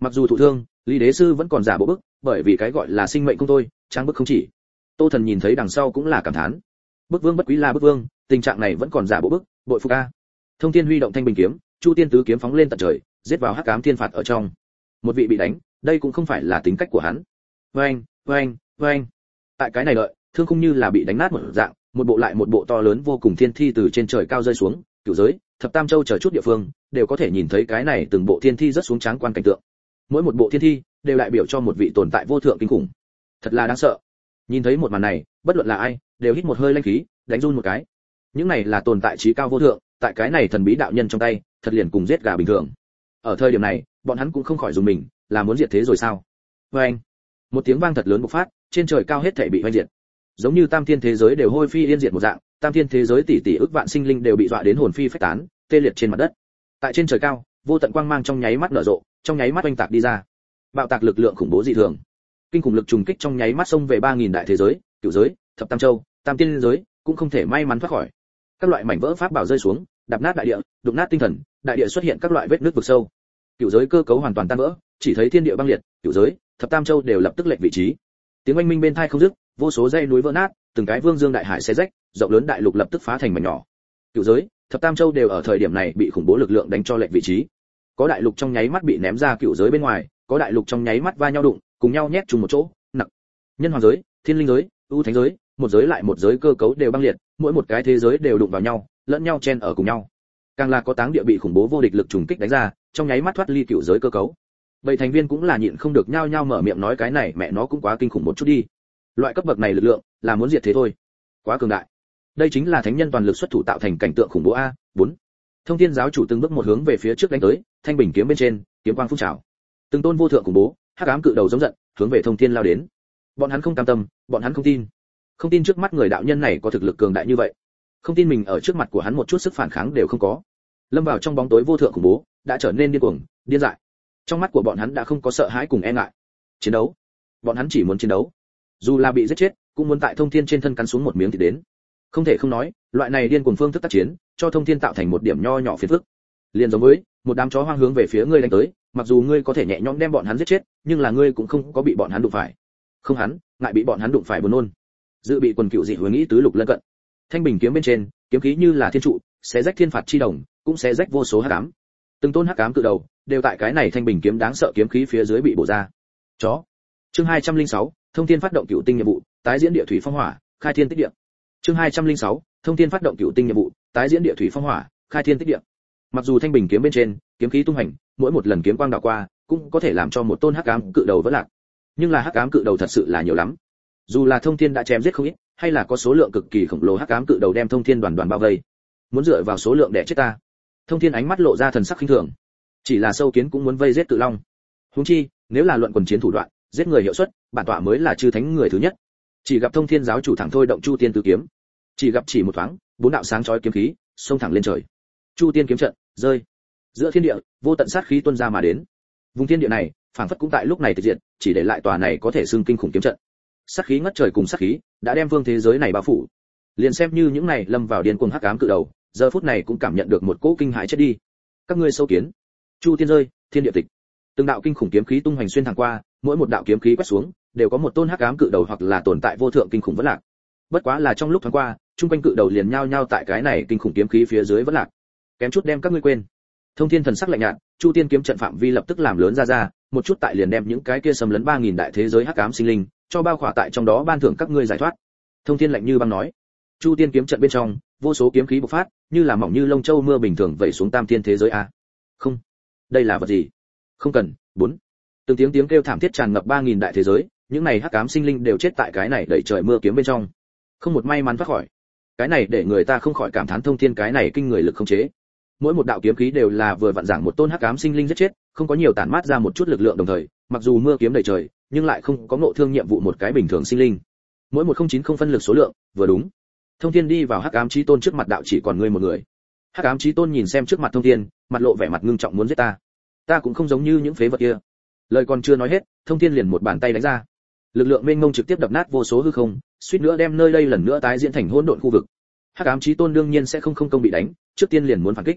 Mặc dù thụ thương, lý đế sư vẫn còn giả bộ bức, bởi vì cái gọi là sinh mệnh không thôi, trang bức không chỉ. Tô thần nhìn thấy đằng sau cũng là cảm thán. Bức vương bất quý là bức vương, tình trạng này vẫn còn giả bộ bức, bội phục a. Thông thiên huy động thanh bình kiếm, chu tiên tứ kiếm phóng lên tận trời, giết vào hắc ám thiên phạt ở trong. Một vị bị đánh đây cũng không phải là tính cách của hắn. Vâng vâng vâng tại cái này lợi thương không như là bị đánh nát một dạng, một bộ lại một bộ to lớn vô cùng thiên thi từ trên trời cao rơi xuống, cửu giới, thập tam châu chờ chút địa phương, đều có thể nhìn thấy cái này từng bộ thiên thi rất xuống tráng quan cảnh tượng. Mỗi một bộ thiên thi, đều đại biểu cho một vị tồn tại vô thượng kinh khủng. Thật là đáng sợ. Nhìn thấy một màn này, bất luận là ai, đều hít một hơi lanh khí, đánh run một cái. Những này là tồn tại trí cao vô thượng, tại cái này thần bí đạo nhân trong tay, thật liền cùng giết gà bình thường. Ở thời điểm này, bọn hắn cũng không khỏi dùng mình là muốn diệt thế rồi sao? Vê anh. Một tiếng vang thật lớn bộc phát, trên trời cao hết thảy bị hoanh diệt. Giống như tam thiên thế giới đều hôi phi yên diệt một dạng, tam thiên thế giới tỷ tỷ ức vạn sinh linh đều bị dọa đến hồn phi phách tán, tê liệt trên mặt đất. Tại trên trời cao, vô tận quang mang trong nháy mắt nở rộ, trong nháy mắt oanh tạc đi ra. Bạo tạc lực lượng khủng bố dị thường. Kinh khủng lực trùng kích trong nháy mắt xông về ba nghìn đại thế giới, cửu giới, thập tam châu, tam tiên giới, cũng không thể may mắn thoát khỏi. Các loại mảnh vỡ pháp bảo rơi xuống, đạp nát đại địa, đụng nát tinh thần, đại địa xuất hiện các loại vết nước vực sâu. Cửu giới cơ cấu hoàn toàn tan vỡ chỉ thấy thiên địa băng liệt, cửu giới, thập tam châu đều lập tức lệch vị trí. Tiếng oanh minh bên thai không dứt, vô số dây núi vỡ nát, từng cái vương dương đại hải xé rách, rộng lớn đại lục lập tức phá thành mảnh nhỏ. Cửu giới, thập tam châu đều ở thời điểm này bị khủng bố lực lượng đánh cho lệch vị trí. Có đại lục trong nháy mắt bị ném ra cựu giới bên ngoài, có đại lục trong nháy mắt va nhau đụng, cùng nhau nhét chung một chỗ, nặng. Nhân hoàng giới, thiên linh giới, ưu thánh giới, một giới lại một giới cơ cấu đều băng liệt, mỗi một cái thế giới đều đụng vào nhau, lẫn nhau chen ở cùng nhau. Càng là có táng địa bị khủng bố vô địch lực trùng kích đánh ra, trong nháy mắt thoát ly cựu giới cơ cấu bảy thành viên cũng là nhịn không được nhao nhao mở miệng nói cái này, mẹ nó cũng quá kinh khủng một chút đi. Loại cấp bậc này lực lượng, là muốn diệt thế thôi. Quá cường đại. Đây chính là thánh nhân toàn lực xuất thủ tạo thành cảnh tượng khủng bố a bốn. Thông thiên giáo chủ từng bước một hướng về phía trước đánh tới, thanh bình kiếm bên trên, kiếm quang phun trào. Từng tôn vô thượng khủng bố, hắc ám cự đầu giống giận, hướng về thông thiên lao đến. Bọn hắn không cam tâm, bọn hắn không tin. Không tin trước mắt người đạo nhân này có thực lực cường đại như vậy. Không tin mình ở trước mặt của hắn một chút sức phản kháng đều không có. Lâm vào trong bóng tối vô thượng khủng bố, đã trở nên điên cuồng, điên dại trong mắt của bọn hắn đã không có sợ hãi cùng e ngại. Chiến đấu. Bọn hắn chỉ muốn chiến đấu. Dù là bị giết chết, cũng muốn tại thông thiên trên thân cắn xuống một miếng thì đến. Không thể không nói, loại này điên cuồng phương thức tác chiến, cho thông thiên tạo thành một điểm nho nhỏ phiền phức. Liền giống với, một đám chó hoang hướng về phía ngươi đánh tới, mặc dù ngươi có thể nhẹ nhõm đem bọn hắn giết chết, nhưng là ngươi cũng không có bị bọn hắn đụng phải. Không hắn, ngại bị bọn hắn đụng phải buồn nôn. Dự bị quần cựu dị hướng nghĩ tứ lục lân cận. Thanh bình kiếm bên trên, kiếm khí như là thiên trụ, sẽ rách thiên phạt chi đồng, cũng sẽ rách vô số hắc ám từng tôn hắc ám cự đầu đều tại cái này thanh bình kiếm đáng sợ kiếm khí phía dưới bị bổ ra. Chó. Chương 206, thông thiên phát động cựu tinh nhiệm vụ tái diễn địa thủy phong hỏa khai thiên tích địa. Chương 206, thông thiên phát động cựu tinh nhiệm vụ tái diễn địa thủy phong hỏa khai thiên tích địa. Mặc dù thanh bình kiếm bên trên kiếm khí tung hành mỗi một lần kiếm quang đảo qua cũng có thể làm cho một tôn hắc ám cự đầu vỡ lạc. Nhưng là hắc ám cự đầu thật sự là nhiều lắm. Dù là thông thiên đã chém giết không ít hay là có số lượng cực kỳ khổng lồ hắc ám cự đầu đem thông thiên đoàn đoàn bao vây muốn dựa vào số lượng để chết ta thông thiên ánh mắt lộ ra thần sắc khinh thường. Chỉ là sâu kiến cũng muốn vây giết cự long. Huống chi, nếu là luận quần chiến thủ đoạn, giết người hiệu suất, bản tọa mới là chư thánh người thứ nhất. Chỉ gặp thông thiên giáo chủ thẳng thôi động chu tiên tứ kiếm. Chỉ gặp chỉ một thoáng, bốn đạo sáng chói kiếm khí xông thẳng lên trời. Chu tiên kiếm trận, rơi. Giữa thiên địa, vô tận sát khí tuôn ra mà đến. Vùng thiên địa này, phảng phất cũng tại lúc này thực diện chỉ để lại tòa này có thể xưng kinh khủng kiếm trận. Sát khí ngất trời cùng sát khí, đã đem vương thế giới này bao phủ. Liền xem như những này lâm vào điên cuồng hắc ám cự đầu giờ phút này cũng cảm nhận được một cỗ kinh hãi chết đi. Các ngươi sâu kiến. Chu tiên rơi, thiên địa tịch. Từng đạo kinh khủng kiếm khí tung hoành xuyên thẳng qua, mỗi một đạo kiếm khí quét xuống, đều có một tôn hắc ám cự đầu hoặc là tồn tại vô thượng kinh khủng vẫn lạc. Bất quá là trong lúc thoáng qua trung quanh cự đầu liền nhao nhao tại cái này kinh khủng kiếm khí phía dưới vẫn lạc. Kém chút đem các ngươi quên. Thông thiên thần sắc lạnh nhạt, chu tiên kiếm trận phạm vi lập tức làm lớn ra ra, một chút tại liền đem những cái kia xâm lấn ba nghìn đại thế giới hắc ám sinh linh, cho bao khỏa tại trong đó ban thưởng các ngươi giải thoát. Thông thiên lạnh như băng nói. Chu tiên kiếm trận bên trong vô số kiếm khí bộc phát, như là mỏng như lông châu mưa bình thường vẩy xuống tam thiên thế giới a. Không, đây là vật gì? Không cần, bốn. Từng tiếng tiếng kêu thảm thiết tràn ngập ba nghìn đại thế giới, những này hắc ám sinh linh đều chết tại cái này đẩy trời mưa kiếm bên trong. Không một may mắn thoát khỏi. Cái này để người ta không khỏi cảm thán thông thiên cái này kinh người lực không chế. Mỗi một đạo kiếm khí đều là vừa vặn giảng một tôn hắc ám sinh linh giết chết, không có nhiều tản mát ra một chút lực lượng đồng thời, mặc dù mưa kiếm đầy trời, nhưng lại không có ngộ thương nhiệm vụ một cái bình thường sinh linh. Mỗi một không chín không phân lực số lượng, vừa đúng thông thiên đi vào hắc ám chí tôn trước mặt đạo chỉ còn ngươi một người. Hắc ám chí tôn nhìn xem trước mặt thông thiên, mặt lộ vẻ mặt ngưng trọng muốn giết ta. Ta cũng không giống như những phế vật kia. Lời còn chưa nói hết, thông thiên liền một bàn tay đánh ra. Lực lượng mênh mông trực tiếp đập nát vô số hư không, suýt nữa đem nơi đây lần nữa tái diễn thành hỗn độn khu vực. Hắc ám chí tôn đương nhiên sẽ không không công bị đánh, trước tiên liền muốn phản kích.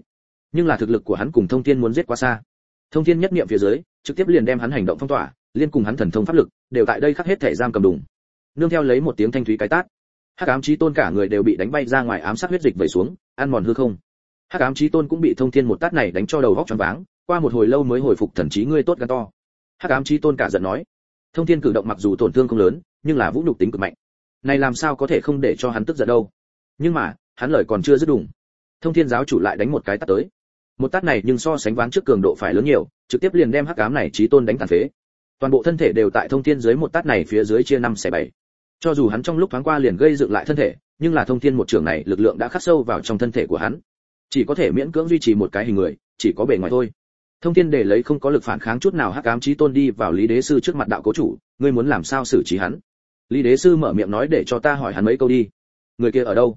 Nhưng là thực lực của hắn cùng thông thiên muốn giết quá xa. Thông thiên nhất niệm phía dưới, trực tiếp liền đem hắn hành động phong tỏa, liên cùng hắn thần thông pháp lực, đều tại đây khắc hết thể giam cầm đùng. Nương theo lấy một tiếng thanh thúy cái tát hắc ám chí tôn cả người đều bị đánh bay ra ngoài ám sát huyết dịch vẩy xuống, ăn mòn hư không. Hắc ám chí tôn cũng bị thông thiên một tát này đánh cho đầu góc choáng váng, qua một hồi lâu mới hồi phục thần trí ngươi tốt gan to. Hắc ám chí tôn cả giận nói. Thông thiên cử động mặc dù tổn thương không lớn, nhưng là vũ nhục tính cực mạnh. Này làm sao có thể không để cho hắn tức giận đâu. Nhưng mà, hắn lời còn chưa dứt đủng thông thiên giáo chủ lại đánh một cái tát tới. Một tát này nhưng so sánh ván trước cường độ phải lớn nhiều, trực tiếp liền đem hắc ám này chí tôn đánh tàn phế. Toàn bộ thân thể đều tại thông thiên dưới một tát này phía dưới chia năm xẻ bảy cho dù hắn trong lúc thoáng qua liền gây dựng lại thân thể, nhưng là thông thiên một trường này lực lượng đã khắc sâu vào trong thân thể của hắn. Chỉ có thể miễn cưỡng duy trì một cái hình người, chỉ có bề ngoài thôi. Thông thiên để lấy không có lực phản kháng chút nào hắc ám chí tôn đi vào lý đế sư trước mặt đạo cố chủ, ngươi muốn làm sao xử trí hắn? Lý đế sư mở miệng nói để cho ta hỏi hắn mấy câu đi. Người kia ở đâu?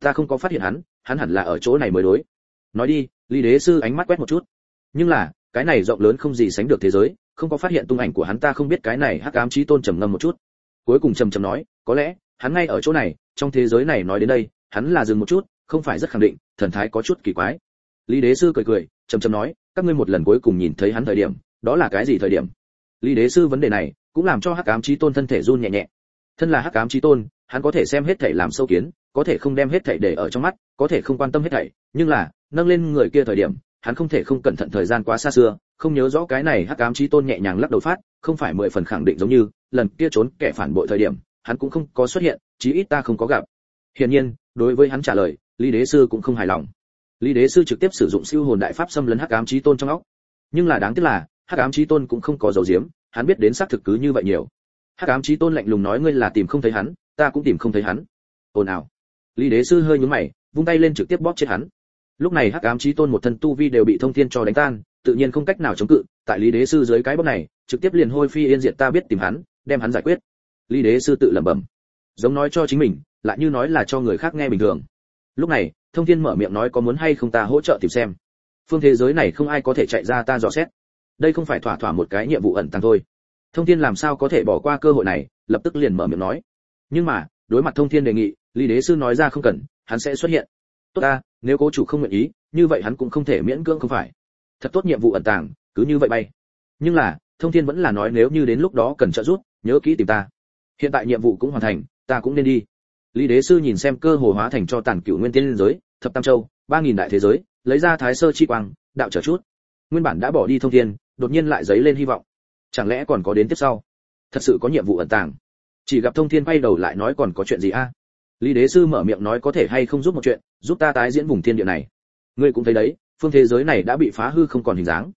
Ta không có phát hiện hắn hắn hẳn là ở chỗ này mới đối. Nói đi, lý đế sư ánh mắt quét một chút. Nhưng là, cái này rộng lớn không gì sánh được thế giới, không có phát hiện tung ảnh của hắn ta không biết cái này hắc ám chí tôn trầm ngâm một chút cuối cùng trầm trầm nói, có lẽ, hắn ngay ở chỗ này, trong thế giới này nói đến đây, hắn là dừng một chút, không phải rất khẳng định, thần thái có chút kỳ quái. Lý đế sư cười cười, trầm trầm nói, các ngươi một lần cuối cùng nhìn thấy hắn thời điểm, đó là cái gì thời điểm? Lý đế sư vấn đề này, cũng làm cho hắc ám chí tôn thân thể run nhẹ nhẹ. Thân là hắc ám chí tôn, hắn có thể xem hết thảy làm sâu kiến, có thể không đem hết thảy để ở trong mắt, có thể không quan tâm hết thảy, nhưng là, nâng lên người kia thời điểm, hắn không thể không cẩn thận thời gian quá xa xưa, không nhớ rõ cái này hắc ám chí tôn nhẹ nhàng lắc đầu phát, không phải mười phần khẳng định giống như lần kia trốn kẻ phản bội thời điểm, hắn cũng không có xuất hiện, chí ít ta không có gặp. Hiển nhiên, đối với hắn trả lời, lý đế sư cũng không hài lòng. Lý đế sư trực tiếp sử dụng siêu hồn đại pháp xâm lấn hắc ám chí tôn trong óc. Nhưng là đáng tiếc là, hắc ám chí tôn cũng không có dấu diếm hắn biết đến xác thực cứ như vậy nhiều. Hắc ám chí tôn lạnh lùng nói ngươi là tìm không thấy hắn, ta cũng tìm không thấy hắn. Ồn ào. Lý đế sư hơi nhướng mày, vung tay lên trực tiếp bóp chết hắn. Lúc này hắc ám chí tôn một thân tu vi đều bị thông thiên cho đánh tan, tự nhiên không cách nào chống cự, tại lý đế sư dưới cái bóp này, trực tiếp liền hôi phi yên diệt ta biết tìm hắn đem hắn giải quyết. Lý đế sư tự lẩm bẩm, giống nói cho chính mình, lại như nói là cho người khác nghe bình thường. Lúc này, thông thiên mở miệng nói có muốn hay không ta hỗ trợ tìm xem. Phương thế giới này không ai có thể chạy ra ta dò xét. Đây không phải thỏa thỏa một cái nhiệm vụ ẩn tàng thôi. Thông thiên làm sao có thể bỏ qua cơ hội này, lập tức liền mở miệng nói. Nhưng mà, đối mặt thông thiên đề nghị, lý đế sư nói ra không cần, hắn sẽ xuất hiện. Tốt ta, nếu cố chủ không nguyện ý, như vậy hắn cũng không thể miễn cưỡng không phải. Thật tốt nhiệm vụ ẩn tàng, cứ như vậy bay. Nhưng là, thông thiên vẫn là nói nếu như đến lúc đó cần trợ giúp nhớ kỹ tìm ta. Hiện tại nhiệm vụ cũng hoàn thành, ta cũng nên đi. Lý đế sư nhìn xem cơ hồ hóa thành cho tàn cựu nguyên tiên liên giới, thập tam châu, ba nghìn đại thế giới, lấy ra thái sơ chi quang, đạo trở chút. Nguyên bản đã bỏ đi thông thiên, đột nhiên lại dấy lên hy vọng. Chẳng lẽ còn có đến tiếp sau? Thật sự có nhiệm vụ ẩn tàng. Chỉ gặp thông thiên quay đầu lại nói còn có chuyện gì a? Lý đế sư mở miệng nói có thể hay không giúp một chuyện, giúp ta tái diễn vùng thiên địa này. Ngươi cũng thấy đấy, phương thế giới này đã bị phá hư không còn hình dáng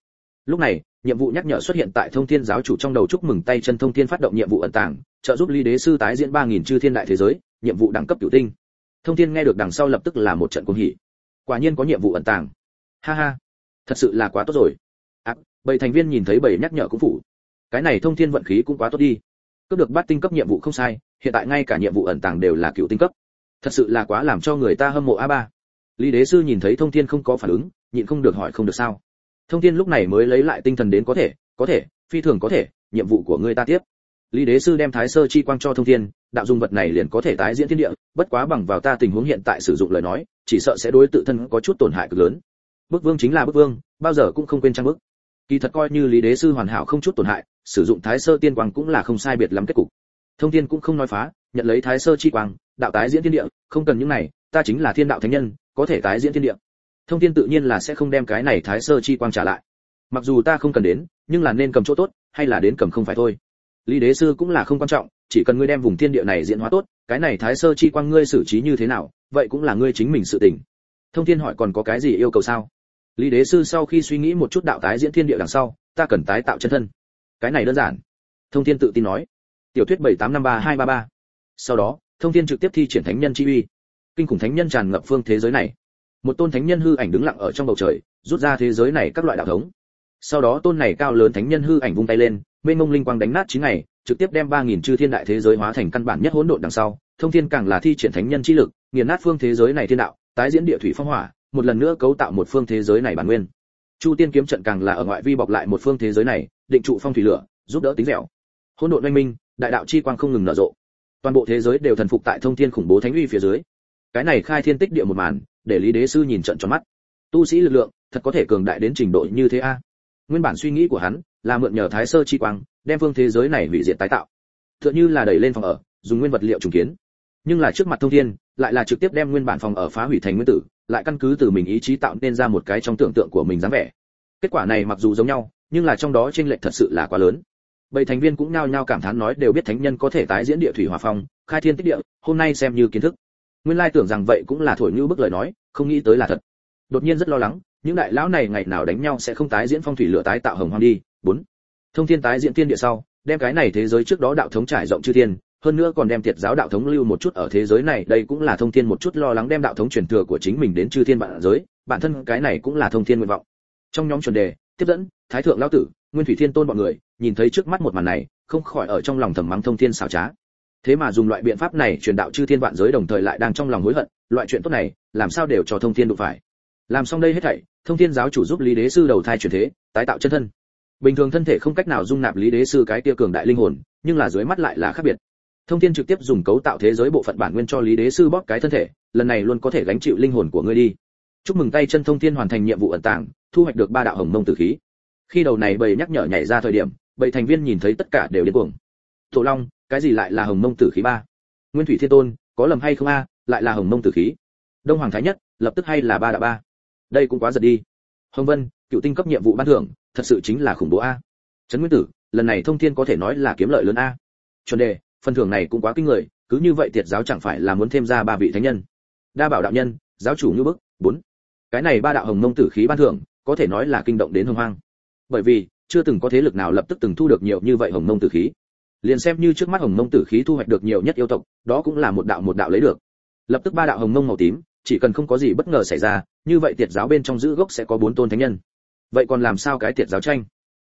lúc này nhiệm vụ nhắc nhở xuất hiện tại thông thiên giáo chủ trong đầu chúc mừng tay chân thông thiên phát động nhiệm vụ ẩn tàng trợ giúp ly đế sư tái diễn ba nghìn chư thiên đại thế giới nhiệm vụ đẳng cấp cửu tinh. Thông thiên nghe được đằng sau lập tức là một trận cuồng hỉ. Quả nhiên có nhiệm vụ ẩn tàng. Ha ha thật sự là quá tốt rồi. À, bảy thành viên nhìn thấy bảy nhắc nhở cũng phủ. Cái này thông thiên vận khí cũng quá tốt đi. Cướp được bắt tinh cấp nhiệm vụ không sai hiện tại ngay cả nhiệm vụ ẩn tàng đều là cựu tinh cấp. Thật sự là quá làm cho người ta hâm mộ a ba. Lý đế sư nhìn thấy thông thiên không có phản ứng nhịn không được hỏi không được sao thông thiên lúc này mới lấy lại tinh thần đến có thể có thể, phi thường có thể, nhiệm vụ của ngươi ta tiếp. Lý đế sư đem thái sơ chi quang cho thông thiên, đạo dung vật này liền có thể tái diễn thiên địa, bất quá bằng vào ta tình huống hiện tại sử dụng lời nói, chỉ sợ sẽ đối tự thân có chút tổn hại cực lớn. Bức vương chính là bức vương, bao giờ cũng không quên trang bức. Kỳ thật coi như lý đế sư hoàn hảo không chút tổn hại, sử dụng thái sơ tiên quang cũng là không sai biệt lắm kết cục. Thông thiên cũng không nói phá, nhận lấy thái sơ chi quang, đạo tái diễn thiên địa, không cần những này, ta chính là thiên đạo thánh nhân, có thể tái diễn thiên địa thông thiên tự nhiên là sẽ không đem cái này thái sơ chi quang trả lại. Mặc dù ta không cần đến, nhưng là nên cầm chỗ tốt, hay là đến cầm không phải thôi. Lý đế sư cũng là không quan trọng, chỉ cần ngươi đem vùng thiên địa này diễn hóa tốt, cái này thái sơ chi quang ngươi xử trí như thế nào, vậy cũng là ngươi chính mình sự tình. Thông thiên hỏi còn có cái gì yêu cầu sao? Lý đế sư sau khi suy nghĩ một chút đạo tái diễn thiên địa đằng sau, ta cần tái tạo chân thân. Cái này đơn giản. Thông thiên tự tin nói. Tiểu thuyết bảy tám năm ba hai ba ba. Sau đó, thông thiên trực tiếp thi triển thánh nhân chi uy. Kinh khủng thánh nhân tràn ngập phương thế giới này một tôn thánh nhân hư ảnh đứng lặng ở trong bầu trời, rút ra thế giới này các loại đạo thống. Sau đó tôn này cao lớn thánh nhân hư ảnh vung tay lên, mênh mông linh quang đánh nát chín ngày, trực tiếp đem ba nghìn chư thiên đại thế giới hóa thành căn bản nhất hỗn độn đằng sau. Thông thiên càng là thi triển thánh nhân chi lực, nghiền nát phương thế giới này thiên đạo, tái diễn địa thủy phong hỏa, một lần nữa cấu tạo một phương thế giới này bản nguyên. Chu tiên kiếm trận càng là ở ngoại vi bọc lại một phương thế giới này, định trụ phong thủy lửa, giúp đỡ tính dẻo. Hỗn độn oanh minh, đại đạo chi quang không ngừng nở rộ. Toàn bộ thế giới đều thần phục tại thông thiên khủng bố thánh uy phía dưới. Cái này khai thiên tích địa một màn để lý đế sư nhìn trận tròn mắt. Tu sĩ lực lượng, thật có thể cường đại đến trình độ như thế a. Nguyên bản suy nghĩ của hắn là mượn nhờ thái sơ chi quang, đem phương thế giới này hủy diệt tái tạo. Tựa như là đẩy lên phòng ở, dùng nguyên vật liệu trùng kiến. Nhưng là trước mặt thông thiên, lại là trực tiếp đem nguyên bản phòng ở phá hủy thành nguyên tử, lại căn cứ từ mình ý chí tạo nên ra một cái trong tưởng tượng của mình dáng vẻ. Kết quả này mặc dù giống nhau, nhưng là trong đó chênh lệch thật sự là quá lớn. Bảy thành viên cũng nhao nhao cảm thán nói đều biết thánh nhân có thể tái diễn địa thủy hỏa phong, khai thiên tích địa, hôm nay xem như kiến thức nguyên lai tưởng rằng vậy cũng là thổi như bức lời nói, không nghĩ tới là thật. Đột nhiên rất lo lắng, những đại lão này ngày nào đánh nhau sẽ không tái diễn phong thủy lửa tái tạo hồng hoang đi. Bốn, thông thiên tái diễn tiên địa sau, đem cái này thế giới trước đó đạo thống trải rộng chư thiên, hơn nữa còn đem tiệt giáo đạo thống lưu một chút ở thế giới này, đây cũng là thông thiên một chút lo lắng đem đạo thống truyền thừa của chính mình đến chư thiên bản giới, bản thân cái này cũng là thông thiên nguyện vọng. Trong nhóm chuẩn đề, tiếp dẫn, thái thượng lão tử, nguyên thủy thiên tôn bọn người, nhìn thấy trước mắt một màn này, không khỏi ở trong lòng thầm mắng thông thiên xảo trá thế mà dùng loại biện pháp này truyền đạo chư thiên vạn giới đồng thời lại đang trong lòng hối hận, loại chuyện tốt này, làm sao đều cho thông thiên đụng phải. Làm xong đây hết thảy, thông thiên giáo chủ giúp lý đế sư đầu thai chuyển thế, tái tạo chân thân. Bình thường thân thể không cách nào dung nạp lý đế sư cái tia cường đại linh hồn, nhưng là dưới mắt lại là khác biệt. Thông thiên trực tiếp dùng cấu tạo thế giới bộ phận bản nguyên cho lý đế sư bóp cái thân thể, lần này luôn có thể gánh chịu linh hồn của ngươi đi. Chúc mừng tay chân thông thiên hoàn thành nhiệm vụ ẩn tàng, thu hoạch được ba đạo hồng mông tử khí. Khi đầu này bầy nhắc nhở nhảy ra thời điểm, bầy thành viên nhìn thấy tất cả đều điên cuồng. Tổ long cái gì lại là hồng mông tử khí ba? Nguyên thủy thiên tôn, có lầm hay không a, lại là hồng mông tử khí? Đông hoàng thái nhất, lập tức hay là ba đạo ba? Đây cũng quá giật đi. Hồng vân, cựu tinh cấp nhiệm vụ ban thưởng, thật sự chính là khủng bố a. Trấn nguyên tử, lần này thông thiên có thể nói là kiếm lợi lớn a. Chuẩn đề, phần thưởng này cũng quá kinh người, cứ như vậy tiệt giáo chẳng phải là muốn thêm ra ba vị thánh nhân? Đa bảo đạo nhân, giáo chủ như bức, bốn. Cái này ba đạo hồng mông tử khí ban thưởng, có thể nói là kinh động đến hồng hoang. Bởi vì, chưa từng có thế lực nào lập tức từng thu được nhiều như vậy hồng mông tử khí liền xem như trước mắt hồng mông tử khí thu hoạch được nhiều nhất yêu tộc, đó cũng là một đạo một đạo lấy được. Lập tức ba đạo hồng mông màu tím, chỉ cần không có gì bất ngờ xảy ra, như vậy tiệt giáo bên trong giữ gốc sẽ có bốn tôn thánh nhân. Vậy còn làm sao cái tiệt giáo tranh?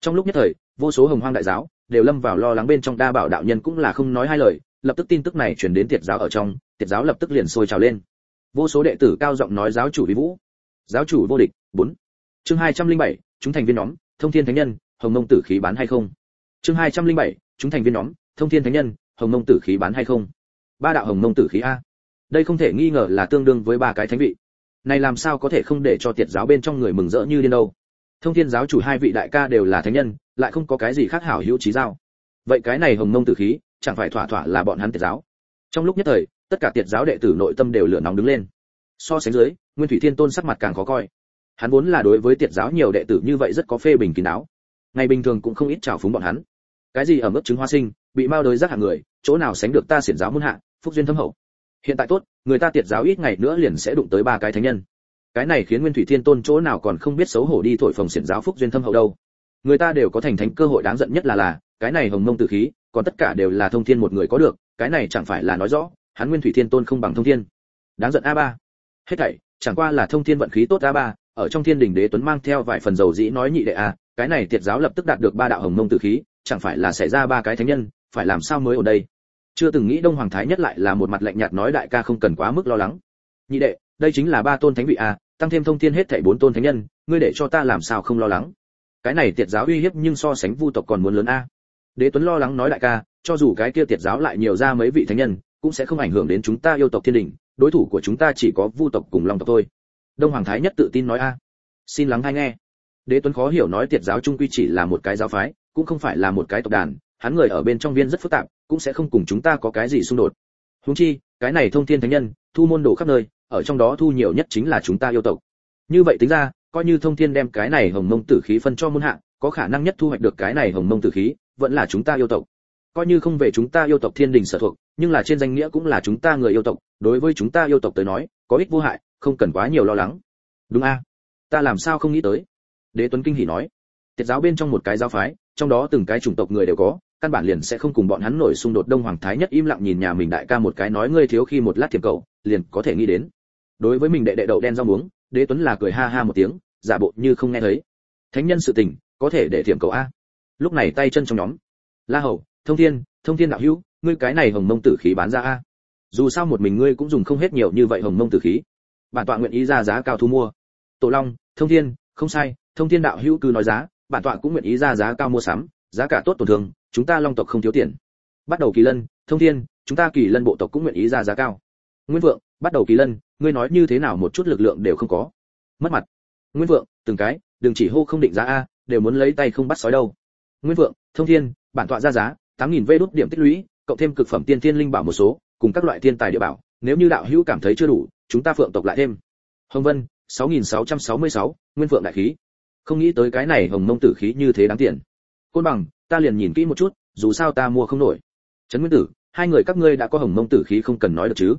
Trong lúc nhất thời, vô số hồng hoang đại giáo đều lâm vào lo lắng bên trong đa bảo đạo nhân cũng là không nói hai lời, lập tức tin tức này truyền đến tiệt giáo ở trong, tiệt giáo lập tức liền sôi trào lên. Vô số đệ tử cao giọng nói giáo chủ vi vũ, giáo chủ vô địch, bốn. Chương hai trăm linh bảy, chúng thành viên nhóm, thông thiên thánh nhân, hồng mông tử khí bán hay không? Chương hai trăm linh bảy chúng thành viên nhóm, thông thiên thánh nhân, hồng mông tử khí bán hay không? Ba đạo hồng mông tử khí a. Đây không thể nghi ngờ là tương đương với ba cái thánh vị. Này làm sao có thể không để cho tiệt giáo bên trong người mừng rỡ như điên đâu? Thông thiên giáo chủ hai vị đại ca đều là thánh nhân, lại không có cái gì khác hảo hữu trí giao. Vậy cái này hồng mông tử khí, chẳng phải thỏa thỏa là bọn hắn tiệt giáo? Trong lúc nhất thời, tất cả tiệt giáo đệ tử nội tâm đều lửa nóng đứng lên. So sánh dưới, nguyên thủy thiên tôn sắc mặt càng khó coi. Hắn vốn là đối với tiệt giáo nhiều đệ tử như vậy rất có phê bình kín đáo. Ngày bình thường cũng không ít trào phúng bọn hắn cái gì ở mức chứng hoa sinh, bị mao đới giác hạng người, chỗ nào sánh được ta xiển giáo muôn hạ, phúc duyên thâm hậu. Hiện tại tốt, người ta tiệt giáo ít ngày nữa liền sẽ đụng tới ba cái thánh nhân. Cái này khiến nguyên thủy thiên tôn chỗ nào còn không biết xấu hổ đi thổi phồng xiển giáo phúc duyên thâm hậu đâu. Người ta đều có thành thánh cơ hội đáng giận nhất là là, cái này hồng mông tử khí, còn tất cả đều là thông thiên một người có được, cái này chẳng phải là nói rõ, hắn nguyên thủy thiên tôn không bằng thông thiên. Đáng giận a ba. Hết thảy, chẳng qua là thông thiên vận khí tốt a ba, ở trong thiên đình đế tuấn mang theo vài phần dầu dĩ nói nhị đệ a, cái này tiệt giáo lập tức đạt được ba đạo hồng mông tử khí chẳng phải là xảy ra ba cái thánh nhân, phải làm sao mới ở đây? Chưa từng nghĩ đông hoàng thái nhất lại là một mặt lạnh nhạt nói đại ca không cần quá mức lo lắng. Nhị đệ, đây chính là ba tôn thánh vị a, tăng thêm thông thiên hết thảy bốn tôn thánh nhân, ngươi để cho ta làm sao không lo lắng? Cái này tiệt giáo uy hiếp nhưng so sánh vu tộc còn muốn lớn a. Đế tuấn lo lắng nói đại ca, cho dù cái kia tiệt giáo lại nhiều ra mấy vị thánh nhân, cũng sẽ không ảnh hưởng đến chúng ta yêu tộc thiên đình, đối thủ của chúng ta chỉ có vu tộc cùng long tộc thôi. Đông hoàng thái nhất tự tin nói a. Xin lắng hay nghe. Đế tuấn khó hiểu nói tiệt giáo trung quy chỉ là một cái giáo phái cũng không phải là một cái tộc đàn, hắn người ở bên trong viên rất phức tạp, cũng sẽ không cùng chúng ta có cái gì xung đột. Huống chi, cái này thông thiên thánh nhân, thu môn đồ khắp nơi, ở trong đó thu nhiều nhất chính là chúng ta yêu tộc. Như vậy tính ra, coi như thông thiên đem cái này hồng mông tử khí phân cho môn hạ, có khả năng nhất thu hoạch được cái này hồng mông tử khí, vẫn là chúng ta yêu tộc. Coi như không về chúng ta yêu tộc thiên đình sở thuộc, nhưng là trên danh nghĩa cũng là chúng ta người yêu tộc, đối với chúng ta yêu tộc tới nói, có ích vô hại, không cần quá nhiều lo lắng. Đúng a. Ta làm sao không nghĩ tới? Đế tuấn kinh hỉ nói tiết giáo bên trong một cái giáo phái, trong đó từng cái chủng tộc người đều có, căn bản liền sẽ không cùng bọn hắn nổi xung đột đông hoàng thái nhất im lặng nhìn nhà mình đại ca một cái nói ngươi thiếu khi một lát thiệp cầu, liền có thể nghĩ đến. Đối với mình đệ đệ đậu đen rau muống, đế tuấn là cười ha ha một tiếng, giả bộ như không nghe thấy. Thánh nhân sự tình, có thể để thiểm cầu a. Lúc này tay chân trong nhóm. La hầu, thông thiên thông thiên đạo hữu, ngươi cái này hồng mông tử khí bán ra a. Dù sao một mình ngươi cũng dùng không hết nhiều như vậy hồng mông tử khí. Bản tọa nguyện ý ra giá cao thu mua. Tổ long, thông thiên, không sai, thông thiên đạo hữu cứ nói giá bản tọa cũng nguyện ý ra giá cao mua sắm, giá cả tốt tổn thương, chúng ta long tộc không thiếu tiền. Bắt đầu kỳ lân, thông thiên, chúng ta kỳ lân bộ tộc cũng nguyện ý ra giá cao. Nguyên vượng, bắt đầu kỳ lân, ngươi nói như thế nào một chút lực lượng đều không có. Mất mặt. Nguyên vượng, từng cái, đừng chỉ hô không định giá a, đều muốn lấy tay không bắt sói đâu. Nguyên vượng, thông thiên, bản tọa ra giá, tám nghìn vê đốt điểm tích lũy, cộng thêm cực phẩm tiên thiên linh bảo một số, cùng các loại thiên tài địa bảo, nếu như đạo hữu cảm thấy chưa đủ, chúng ta phượng tộc lại thêm. Hồng vân, sáu nghìn sáu trăm sáu mươi sáu, nguyên phượng đại khí không nghĩ tới cái này hồng mông tử khí như thế đáng tiền. Côn bằng, ta liền nhìn kỹ một chút, dù sao ta mua không nổi. Trấn nguyên tử, hai người các ngươi đã có hồng mông tử khí không cần nói được chứ?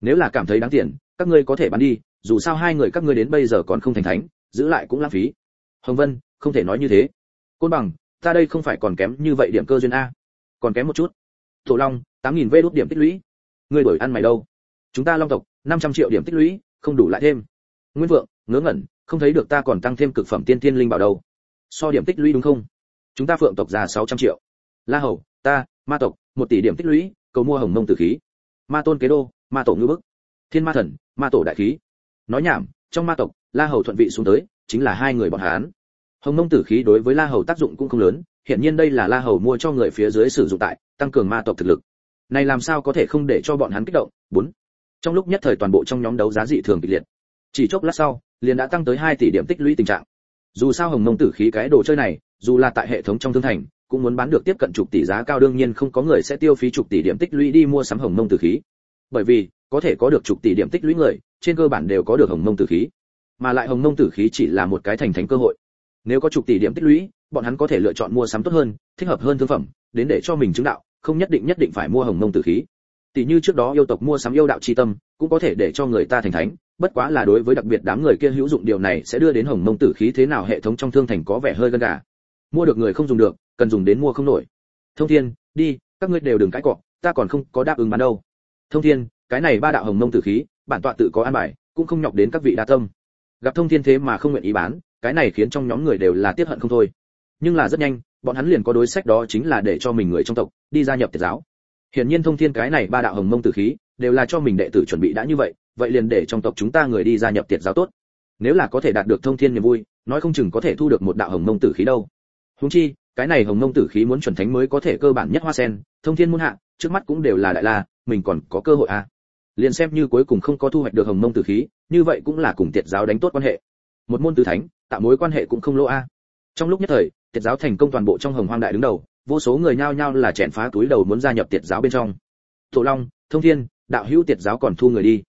Nếu là cảm thấy đáng tiền, các ngươi có thể bán đi, dù sao hai người các ngươi đến bây giờ còn không thành thánh, giữ lại cũng lãng phí. Hồng vân, không thể nói như thế. Côn bằng, ta đây không phải còn kém như vậy điểm cơ duyên a. Còn kém một chút. Thổ long, tám nghìn vê đốt điểm tích lũy. Ngươi đổi ăn mày đâu? Chúng ta long tộc, năm trăm triệu điểm tích lũy, không đủ lại thêm nguyên vượng, ngớ ngẩn, không thấy được ta còn tăng thêm cực phẩm tiên tiên linh bảo đâu. So điểm tích lũy đúng không? Chúng ta phượng tộc ra sáu trăm triệu. La hầu, ta, ma tộc, một tỷ điểm tích lũy, cầu mua hồng mông tử khí. Ma tôn kế đô, ma tổ ngư bức. Thiên ma thần, ma tổ đại khí. Nói nhảm, trong ma tộc, la hầu thuận vị xuống tới, chính là hai người bọn hán hồng mông tử khí đối với la hầu tác dụng cũng không lớn hiện nhiên đây là la hầu mua cho người phía dưới sử dụng tại, tăng cường ma tộc thực lực. Này làm sao có thể không để cho bọn hắn kích động? Bốn. Trong lúc nhất thời toàn bộ trong nhóm đấu giá dị thường kịch liệt chỉ chốc lát sau, liền đã tăng tới 2 tỷ điểm tích lũy tình trạng. Dù sao hồng mông tử khí cái đồ chơi này, dù là tại hệ thống trong thương thành, cũng muốn bán được tiếp cận chục tỷ giá cao, đương nhiên không có người sẽ tiêu phí chục tỷ điểm tích lũy đi mua sắm hồng mông tử khí. Bởi vì, có thể có được chục tỷ điểm tích lũy người, trên cơ bản đều có được hồng mông tử khí. Mà lại hồng mông tử khí chỉ là một cái thành thánh cơ hội. Nếu có chục tỷ điểm tích lũy, bọn hắn có thể lựa chọn mua sắm tốt hơn, thích hợp hơn thương phẩm, đến để cho mình chứng đạo, không nhất định nhất định phải mua hồng mông tử khí. Tỷ như trước đó yêu tộc mua sắm yêu đạo chi tâm, cũng có thể để cho người ta thành thánh bất quá là đối với đặc biệt đám người kia hữu dụng điều này sẽ đưa đến hồng mông tử khí thế nào hệ thống trong thương thành có vẻ hơi gân gà. Mua được người không dùng được, cần dùng đến mua không nổi. Thông thiên, đi, các ngươi đều đừng cãi cọ, ta còn không có đáp ứng bán đâu. Thông thiên, cái này ba đạo hồng mông tử khí, bản tọa tự có an bài, cũng không nhọc đến các vị đa tâm. Gặp thông thiên thế mà không nguyện ý bán, cái này khiến trong nhóm người đều là tiếc hận không thôi. Nhưng là rất nhanh, bọn hắn liền có đối sách đó chính là để cho mình người trong tộc, đi gia nhập tiệt giáo. Hiển nhiên thông thiên cái này ba đạo hồng mông tử khí, đều là cho mình đệ tử chuẩn bị đã như vậy vậy liền để trong tộc chúng ta người đi gia nhập tiệt giáo tốt. Nếu là có thể đạt được thông thiên niềm vui, nói không chừng có thể thu được một đạo hồng mông tử khí đâu. Huống chi, cái này hồng mông tử khí muốn chuẩn thánh mới có thể cơ bản nhất hoa sen, thông thiên muôn hạ, trước mắt cũng đều là đại la, mình còn có cơ hội à? Liền xem như cuối cùng không có thu hoạch được hồng mông tử khí, như vậy cũng là cùng tiệt giáo đánh tốt quan hệ. Một môn tứ thánh, tạo mối quan hệ cũng không lỗ a. Trong lúc nhất thời, tiệt giáo thành công toàn bộ trong hồng hoang đại đứng đầu, vô số người nhao nhao là chèn phá túi đầu muốn gia nhập tiệt giáo bên trong. Tổ long, thông thiên, đạo hữu tiệt giáo còn thu người đi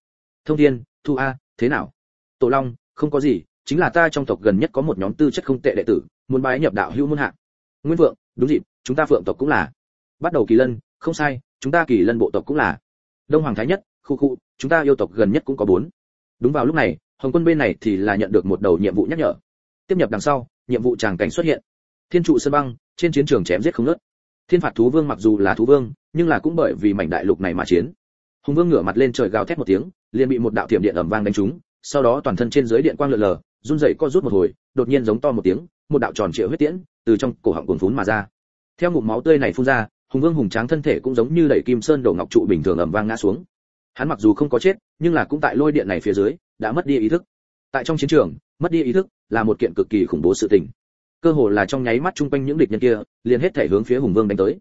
thông thiên, thu a, thế nào? Tổ long, không có gì, chính là ta trong tộc gần nhất có một nhóm tư chất không tệ đệ tử, muốn bái nhập đạo hữu muôn hạ. Nguyên vượng, đúng dịp, chúng ta phượng tộc cũng là. Bắt đầu kỳ lân, không sai, chúng ta kỳ lân bộ tộc cũng là. Đông hoàng thái nhất, khu khu, chúng ta yêu tộc gần nhất cũng có bốn. Đúng vào lúc này, hồng quân bên này thì là nhận được một đầu nhiệm vụ nhắc nhở. Tiếp nhập đằng sau, nhiệm vụ tràng cảnh xuất hiện. Thiên trụ sơn băng, trên chiến trường chém giết không nớt thiên phạt thú vương mặc dù là thú vương, nhưng là cũng bởi vì mảnh đại lục này mà chiến. Hùng vương ngửa mặt lên trời gào thét một tiếng liền bị một đạo tiệm điện ầm vang đánh trúng, sau đó toàn thân trên dưới điện quang lượn lờ, run rẩy co rút một hồi, đột nhiên giống to một tiếng, một đạo tròn triệu huyết tiễn từ trong cổ họng cuồn phún mà ra. Theo ngụm máu tươi này phun ra, hùng vương hùng tráng thân thể cũng giống như đẩy kim sơn đổ ngọc trụ bình thường ầm vang ngã xuống. Hắn mặc dù không có chết, nhưng là cũng tại lôi điện này phía dưới, đã mất đi ý thức. Tại trong chiến trường, mất đi ý thức là một kiện cực kỳ khủng bố sự tình. Cơ hồ là trong nháy mắt chung quanh những địch nhân kia, liền hết thể hướng phía hùng vương đánh tới.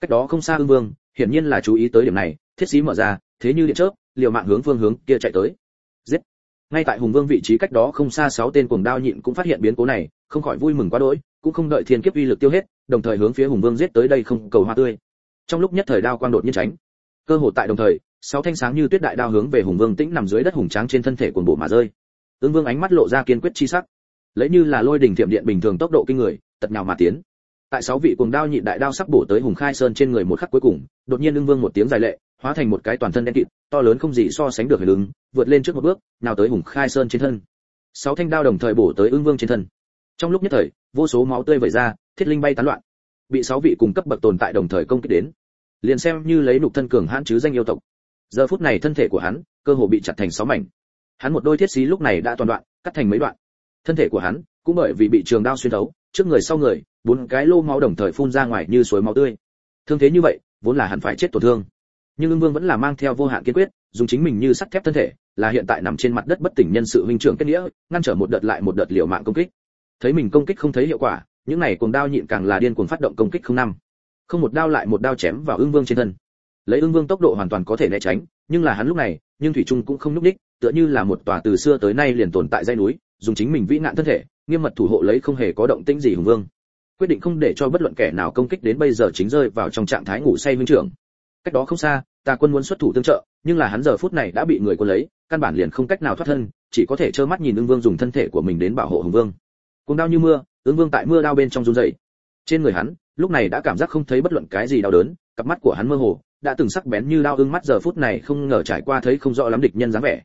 Cách đó không xa ương vương, hiển nhiên là chú ý tới điểm này, thiết sĩ mở ra, thế như điện chớp liều mạng hướng phương hướng kia chạy tới. Giết. Ngay tại hùng vương vị trí cách đó không xa sáu tên cuồng đao nhịn cũng phát hiện biến cố này, không khỏi vui mừng quá đỗi, cũng không đợi thiên kiếp uy lực tiêu hết, đồng thời hướng phía hùng vương giết tới đây không cầu hoa tươi. Trong lúc nhất thời đao quang đột nhiên tránh, cơ hội tại đồng thời, sáu thanh sáng như tuyết đại đao hướng về hùng vương tĩnh nằm dưới đất hùng tráng trên thân thể cuồng bộ mà rơi. Ương vương ánh mắt lộ ra kiên quyết chi sắc. Lấy như là lôi đỉnh thiểm điện bình thường tốc độ kinh người, tật nhào mà tiến. Tại sáu vị cuồng đao nhịn đại đao sắc bổ tới hùng khai sơn trên người một khắc cuối cùng, đột nhiên ương vương một tiếng dài lệ hóa thành một cái toàn thân đen kịt, to lớn không gì so sánh được huyền ứng, vượt lên trước một bước, nào tới hùng khai sơn trên thân. Sáu thanh đao đồng thời bổ tới ương vương trên thân. Trong lúc nhất thời, vô số máu tươi vẩy ra, thiết linh bay tán loạn. Bị sáu vị cùng cấp bậc tồn tại đồng thời công kích đến. Liền xem như lấy nục thân cường hãn chứ danh yêu tộc. Giờ phút này thân thể của hắn, cơ hồ bị chặt thành sáu mảnh. Hắn một đôi thiết xí lúc này đã toàn đoạn, cắt thành mấy đoạn. Thân thể của hắn, cũng bởi vì bị trường đao xuyên thấu, trước người sau người, bốn cái lô máu đồng thời phun ra ngoài như suối máu tươi. Thương thế như vậy, vốn là hắn phải chết tổn thương nhưng ưng vương vẫn là mang theo vô hạn kiên quyết, dùng chính mình như sắt thép thân thể, là hiện tại nằm trên mặt đất bất tỉnh nhân sự huynh trưởng kết nghĩa, ngăn trở một đợt lại một đợt liều mạng công kích. Thấy mình công kích không thấy hiệu quả, những này cuồng đao nhịn càng là điên cuồng phát động công kích không năm. Không một đao lại một đao chém vào ưng vương trên thân. Lấy ưng vương tốc độ hoàn toàn có thể né tránh, nhưng là hắn lúc này, nhưng thủy trung cũng không nhúc đích, tựa như là một tòa từ xưa tới nay liền tồn tại dãy núi, dùng chính mình vĩ nạn thân thể, nghiêm mật thủ hộ lấy không hề có động tĩnh gì hùng vương. Quyết định không để cho bất luận kẻ nào công kích đến bây giờ chính rơi vào trong trạng thái ngủ say huynh trưởng cách đó không xa, tà quân muốn xuất thủ tương trợ, nhưng là hắn giờ phút này đã bị người quân lấy, căn bản liền không cách nào thoát thân, chỉ có thể trơ mắt nhìn ưng vương dùng thân thể của mình đến bảo hộ hùng vương. Cùng đau như mưa, ưng vương tại mưa đao bên trong run rẩy. Trên người hắn, lúc này đã cảm giác không thấy bất luận cái gì đau đớn, cặp mắt của hắn mơ hồ, đã từng sắc bén như đao ưng mắt giờ phút này không ngờ trải qua thấy không rõ lắm địch nhân dáng vẻ.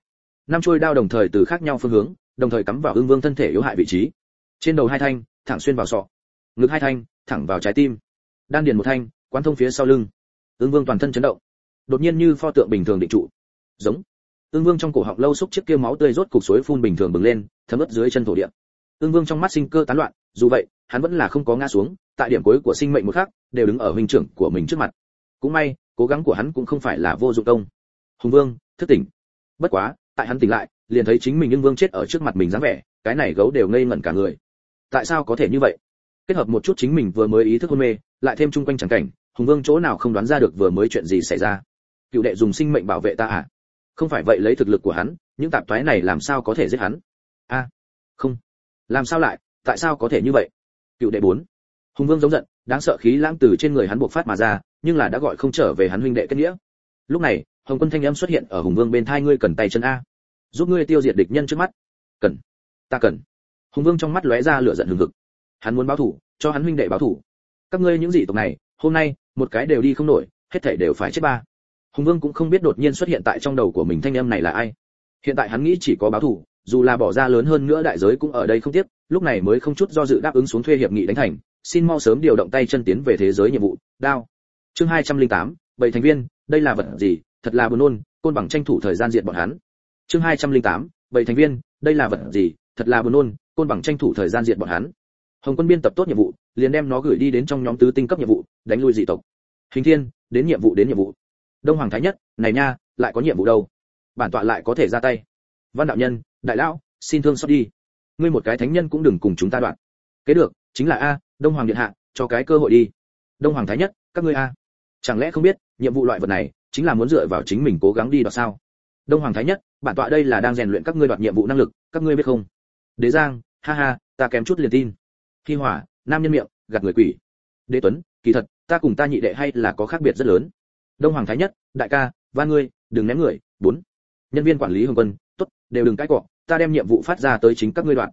Năm chuôi đao đồng thời từ khác nhau phương hướng, đồng thời cắm vào ưng vương thân thể yếu hại vị trí. Trên đầu hai thanh, thẳng xuyên vào sọ. Ngực hai thanh, thẳng vào trái tim. Đan điền một thanh, quán thông phía sau lưng ưng vương toàn thân chấn động. Đột nhiên như pho tượng bình thường định trụ. Giống. Ưng vương trong cổ họng lâu xúc chiếc kia máu tươi rốt cục suối phun bình thường bừng lên, thấm ướt dưới chân thổ địa. Ưng vương trong mắt sinh cơ tán loạn, dù vậy, hắn vẫn là không có ngã xuống, tại điểm cuối của sinh mệnh một khắc, đều đứng ở huynh trưởng của mình trước mặt. Cũng may, cố gắng của hắn cũng không phải là vô dụng công. Hùng vương, thức tỉnh. Bất quá, tại hắn tỉnh lại, liền thấy chính mình nhưng vương chết ở trước mặt mình dáng vẻ, cái này gấu đều ngây ngẩn cả người. Tại sao có thể như vậy? Kết hợp một chút chính mình vừa mới ý thức hôn mê, lại thêm chung quanh chẳng cảnh hùng vương chỗ nào không đoán ra được vừa mới chuyện gì xảy ra? Cựu đệ dùng sinh mệnh bảo vệ ta à? Không phải vậy lấy thực lực của hắn, những tạp thoái này làm sao có thể giết hắn? A, không. Làm sao lại? Tại sao có thể như vậy? Cựu đệ bốn. Hùng vương giống giận, đáng sợ khí lãng từ trên người hắn buộc phát mà ra, nhưng là đã gọi không trở về hắn huynh đệ kết nghĩa. Lúc này, hồng quân thanh âm xuất hiện ở hùng vương bên thai ngươi cần tay chân a. Giúp ngươi tiêu diệt địch nhân trước mắt. Cần. Ta cần. Hùng vương trong mắt lóe ra lửa giận hừng hực. Hắn muốn báo thủ, cho hắn huynh đệ báo thủ. Các ngươi những gì tộc này, hôm nay một cái đều đi không nổi hết thảy đều phải chết ba. Hùng vương cũng không biết đột nhiên xuất hiện tại trong đầu của mình thanh âm này là ai. Hiện tại hắn nghĩ chỉ có báo thủ dù là bỏ ra lớn hơn nữa đại giới cũng ở đây không tiếc lúc này mới không chút do dự đáp ứng xuống thuê hiệp nghị đánh thành xin mau sớm điều động tay chân tiến về thế giới nhiệm vụ. Đao. Chương 208, bảy thành viên đây là vật gì thật là buồn nôn côn bằng tranh thủ thời gian diện bọn hắn. Chương 208, bảy thành viên đây là vật gì thật là buồn nôn côn bằng tranh thủ thời gian diện bọn hắn hồng quân biên tập tốt nhiệm vụ, liền đem nó gửi đi đến trong nhóm tứ tinh cấp nhiệm vụ, đánh lui dị tộc. Hình thiên, đến nhiệm vụ, đến nhiệm vụ. Đông hoàng thái nhất, này nha, lại có nhiệm vụ đâu? Bản tọa lại có thể ra tay. Văn đạo nhân, đại lão, xin thương xót đi. Ngươi một cái thánh nhân cũng đừng cùng chúng ta đoạn. Kế được, chính là a, đông hoàng điện hạ, cho cái cơ hội đi. Đông hoàng thái nhất, các ngươi a. Chẳng lẽ không biết, nhiệm vụ loại vật này, chính là muốn dựa vào chính mình cố gắng đi đoạt sao? Đông hoàng thái nhất, bản tọa đây là đang rèn luyện các ngươi đoạt nhiệm vụ năng lực, các ngươi biết không? Đế giang, ha ha, ta kém chút liền tin khi hỏa nam nhân miệng, gạt người quỷ. Đế tuấn, kỳ thật, ta cùng ta nhị đệ hay là có khác biệt rất lớn. Đông hoàng thái nhất, đại ca van ngươi, đừng ném người. Bốn. Nhân viên quản lý hồng quân, tốt, đều đừng cãi cọ, ta đem nhiệm vụ phát ra tới chính các ngươi đoạn.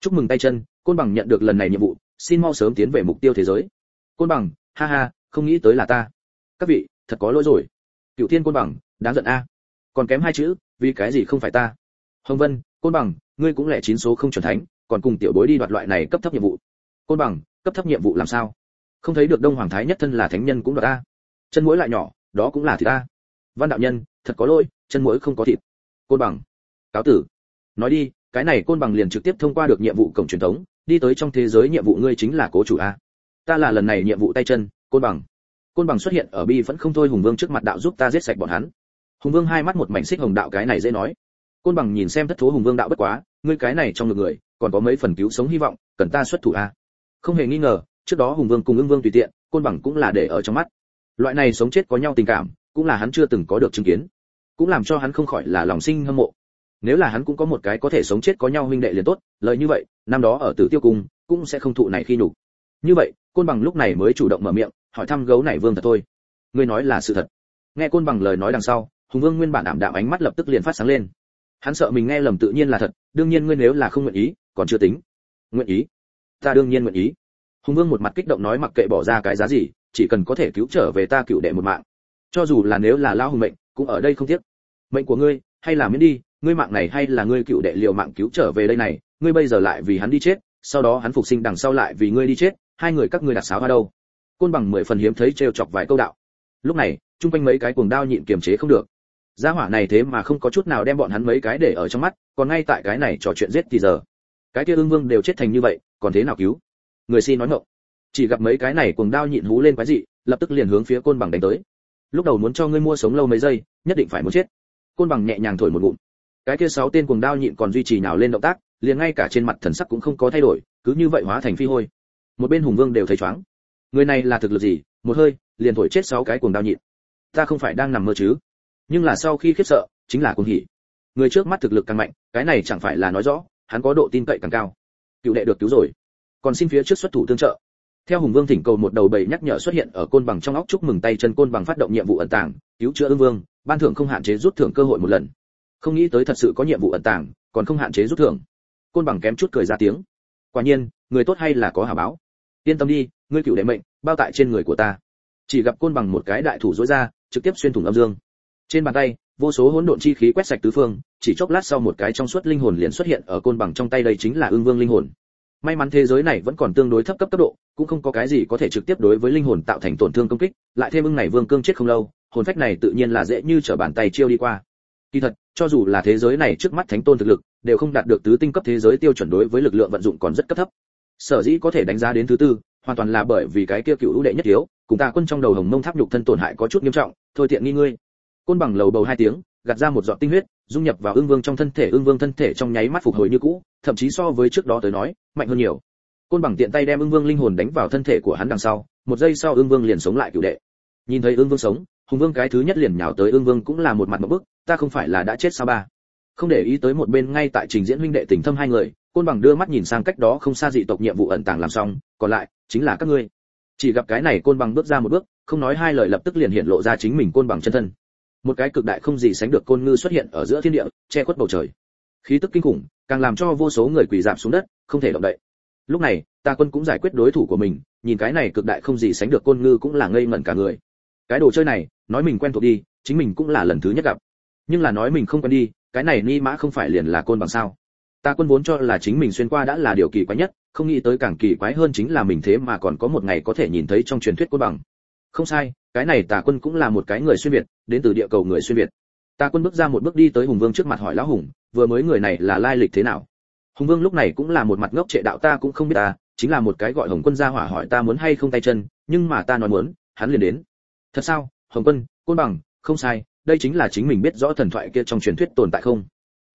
Chúc mừng tay chân, côn bằng nhận được lần này nhiệm vụ, xin mau sớm tiến về mục tiêu thế giới. Côn bằng, ha ha, không nghĩ tới là ta. Các vị, thật có lỗi rồi. Cựu thiên côn bằng, đáng giận a. Còn kém hai chữ, vì cái gì không phải ta? Hồng vân, côn bằng, ngươi cũng lẻ chín số không chuẩn thánh, còn cùng tiểu bối đi đoạt loại này cấp thấp nhiệm vụ côn bằng, cấp thấp nhiệm vụ làm sao? Không thấy được đông hoàng thái nhất thân là thánh nhân cũng đoạt ta. Chân mũi lại nhỏ, đó cũng là thịt ta. Văn đạo nhân, thật có lỗi, chân mũi không có thịt. Côn bằng. Cáo tử. Nói đi, cái này côn bằng liền trực tiếp thông qua được nhiệm vụ cổng truyền thống, đi tới trong thế giới nhiệm vụ ngươi chính là cố chủ a. Ta là lần này nhiệm vụ tay chân, côn bằng. Côn bằng xuất hiện ở bi vẫn không thôi hùng vương trước mặt đạo giúp ta giết sạch bọn hắn. Hùng vương hai mắt một mảnh xích hồng đạo cái này dễ nói. Côn bằng nhìn xem thất thố hùng vương đạo bất quá, ngươi cái này trong ngực người, còn có mấy phần cứu sống hy vọng, cần ta xuất thủ a không hề nghi ngờ, trước đó hùng vương cùng ưng vương tùy tiện, côn bằng cũng là để ở trong mắt. Loại này sống chết có nhau tình cảm, cũng là hắn chưa từng có được chứng kiến. Cũng làm cho hắn không khỏi là lòng sinh hâm mộ. Nếu là hắn cũng có một cái có thể sống chết có nhau huynh đệ liền tốt lợi như vậy, năm đó ở tử tiêu cung, cũng sẽ không thụ này khi nhục. Như vậy, côn bằng lúc này mới chủ động mở miệng, hỏi thăm gấu này vương thật thôi. Ngươi nói là sự thật. Nghe côn bằng lời nói đằng sau, hùng vương nguyên bản ảm đạm ánh mắt lập tức liền phát sáng lên. Hắn sợ mình nghe lầm tự nhiên là thật, đương nhiên ngươi nếu là không nguyện ý, còn chưa tính. Nguyện ý? Ta đương nhiên nguyện ý. Hùng vương một mặt kích động nói mặc kệ bỏ ra cái giá gì, chỉ cần có thể cứu trở về ta cựu đệ một mạng. Cho dù là nếu là lao hùng mệnh, cũng ở đây không tiếc. Mệnh của ngươi, hay là miễn đi, ngươi mạng này hay là ngươi cựu đệ liều mạng cứu trở về đây này, ngươi bây giờ lại vì hắn đi chết, sau đó hắn phục sinh đằng sau lại vì ngươi đi chết, hai người các ngươi đặt sáo hoa đâu. Côn bằng mười phần hiếm thấy trêu chọc vài câu đạo. Lúc này, chung quanh mấy cái cuồng đao nhịn kiềm chế không được. Gia hỏa này thế mà không có chút nào đem bọn hắn mấy cái để ở trong mắt, còn ngay tại cái này trò chuyện giết thì giờ. Cái kia ương vương đều chết thành như vậy còn thế nào cứu? Người xin nói ngộng chỉ gặp mấy cái này cuồng đao nhịn hú lên quái dị, lập tức liền hướng phía côn bằng đánh tới. Lúc đầu muốn cho ngươi mua sống lâu mấy giây, nhất định phải muốn chết. Côn bằng nhẹ nhàng thổi một ngụm. Cái kia sáu tên cuồng đao nhịn còn duy trì nào lên động tác, liền ngay cả trên mặt thần sắc cũng không có thay đổi, cứ như vậy hóa thành phi hôi. Một bên hùng vương đều thấy chóng người này là thực lực gì? Một hơi, liền thổi chết sáu cái cuồng đao nhịn. Ta không phải đang nằm mơ chứ? Nhưng là sau khi khiếp sợ, chính là cuồng hỉ. Người trước mắt thực lực càng mạnh, cái này chẳng phải là nói rõ, hắn có độ tin cậy càng cao cựu đệ được cứu rồi. Còn xin phía trước xuất thủ tương trợ. Theo hùng vương thỉnh cầu một đầu bầy nhắc nhở xuất hiện ở côn bằng trong óc, chúc mừng tay chân côn bằng phát động nhiệm vụ ẩn tàng, cứu chữa ương vương, ban thưởng không hạn chế rút thưởng cơ hội một lần. Không nghĩ tới thật sự có nhiệm vụ ẩn tàng, còn không hạn chế rút thưởng. Côn bằng kém chút cười ra tiếng. Quả nhiên, người tốt hay là có hả báo. Yên tâm đi, ngươi cựu đệ mệnh, bao tại trên người của ta. Chỉ gặp côn bằng một cái đại thủ dối ra, trực tiếp xuyên thủng âm dương. Trên bàn tay vô số hỗn độn chi khí quét sạch tứ phương, chỉ chốc lát sau một cái trong suốt linh hồn liền xuất hiện ở côn bằng trong tay đây chính là ương vương linh hồn. May mắn thế giới này vẫn còn tương đối thấp cấp cấp độ, cũng không có cái gì có thể trực tiếp đối với linh hồn tạo thành tổn thương công kích, lại thêm ưng này vương cương chết không lâu, hồn phách này tự nhiên là dễ như trở bàn tay chiêu đi qua. Kỳ thật, cho dù là thế giới này trước mắt thánh tôn thực lực, đều không đạt được tứ tinh cấp thế giới tiêu chuẩn đối với lực lượng vận dụng còn rất cấp thấp. Sở dĩ có thể đánh giá đến thứ tư, hoàn toàn là bởi vì cái kia cựu đệ nhất yếu cùng ta quân trong đầu hồng mông tháp nhục thân tổn hại có chút nghiêm trọng, thôi tiện nghi ngươi côn bằng lầu bầu hai tiếng, gạt ra một giọt tinh huyết, dung nhập vào ương vương trong thân thể, ương vương thân thể trong nháy mắt phục hồi như cũ, thậm chí so với trước đó tới nói, mạnh hơn nhiều. Côn bằng tiện tay đem ương vương linh hồn đánh vào thân thể của hắn đằng sau, một giây sau ương vương liền sống lại cựu đệ. Nhìn thấy ương vương sống, hùng vương cái thứ nhất liền nhào tới ương vương cũng là một mặt một bức, ta không phải là đã chết sao ba? Không để ý tới một bên ngay tại trình diễn huynh đệ tình thâm hai người, côn bằng đưa mắt nhìn sang cách đó không xa dị tộc nhiệm vụ ẩn tàng làm xong, còn lại, chính là các ngươi. Chỉ gặp cái này côn bằng bước ra một bước, không nói hai lời lập tức liền hiện lộ ra chính mình côn bằng chân thân một cái cực đại không gì sánh được côn ngư xuất hiện ở giữa thiên địa, che khuất bầu trời. Khí tức kinh khủng, càng làm cho vô số người quỳ giảm xuống đất, không thể động đậy. Lúc này, ta quân cũng giải quyết đối thủ của mình, nhìn cái này cực đại không gì sánh được côn ngư cũng là ngây ngẩn cả người. Cái đồ chơi này, nói mình quen thuộc đi, chính mình cũng là lần thứ nhất gặp. Nhưng là nói mình không quen đi, cái này ni mã không phải liền là côn bằng sao? Ta quân vốn cho là chính mình xuyên qua đã là điều kỳ quái nhất, không nghĩ tới càng kỳ quái hơn chính là mình thế mà còn có một ngày có thể nhìn thấy trong truyền thuyết côn bằng. Không sai cái này tà quân cũng là một cái người xuyên việt, đến từ địa cầu người xuyên việt. Tà quân bước ra một bước đi tới hùng vương trước mặt hỏi lão hùng, vừa mới người này là lai lịch thế nào? Hùng vương lúc này cũng là một mặt ngốc trệ đạo, ta cũng không biết ta, chính là một cái gọi hồng quân ra hỏa hỏi ta muốn hay không tay chân, nhưng mà ta nói muốn, hắn liền đến. Thật sao? Hồng quân, côn bằng, không sai, đây chính là chính mình biết rõ thần thoại kia trong truyền thuyết tồn tại không?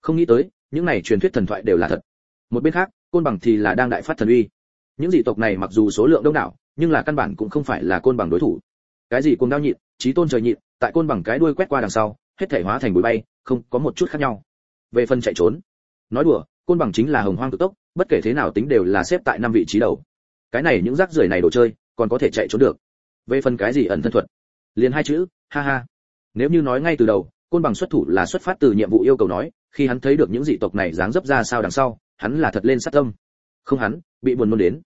Không nghĩ tới, những này truyền thuyết thần thoại đều là thật. Một bên khác, côn bằng thì là đang đại phát thần uy. Những dị tộc này mặc dù số lượng đông đảo, nhưng là căn bản cũng không phải là côn bằng đối thủ cái gì cùng đao nhịn trí tôn trời nhịn, tại côn bằng cái đuôi quét qua đằng sau, hết thể hóa thành bụi bay, không có một chút khác nhau. Về phần chạy trốn, nói đùa, côn bằng chính là hồng hoang tự tốc, bất kể thế nào tính đều là xếp tại năm vị trí đầu. Cái này những rác rưởi này đồ chơi, còn có thể chạy trốn được. Về phần cái gì ẩn thân thuật, liền hai chữ, ha ha. Nếu như nói ngay từ đầu, côn bằng xuất thủ là xuất phát từ nhiệm vụ yêu cầu nói, khi hắn thấy được những dị tộc này dáng dấp ra sao đằng sau, hắn là thật lên sát tâm. Không hắn, bị buồn nôn đến.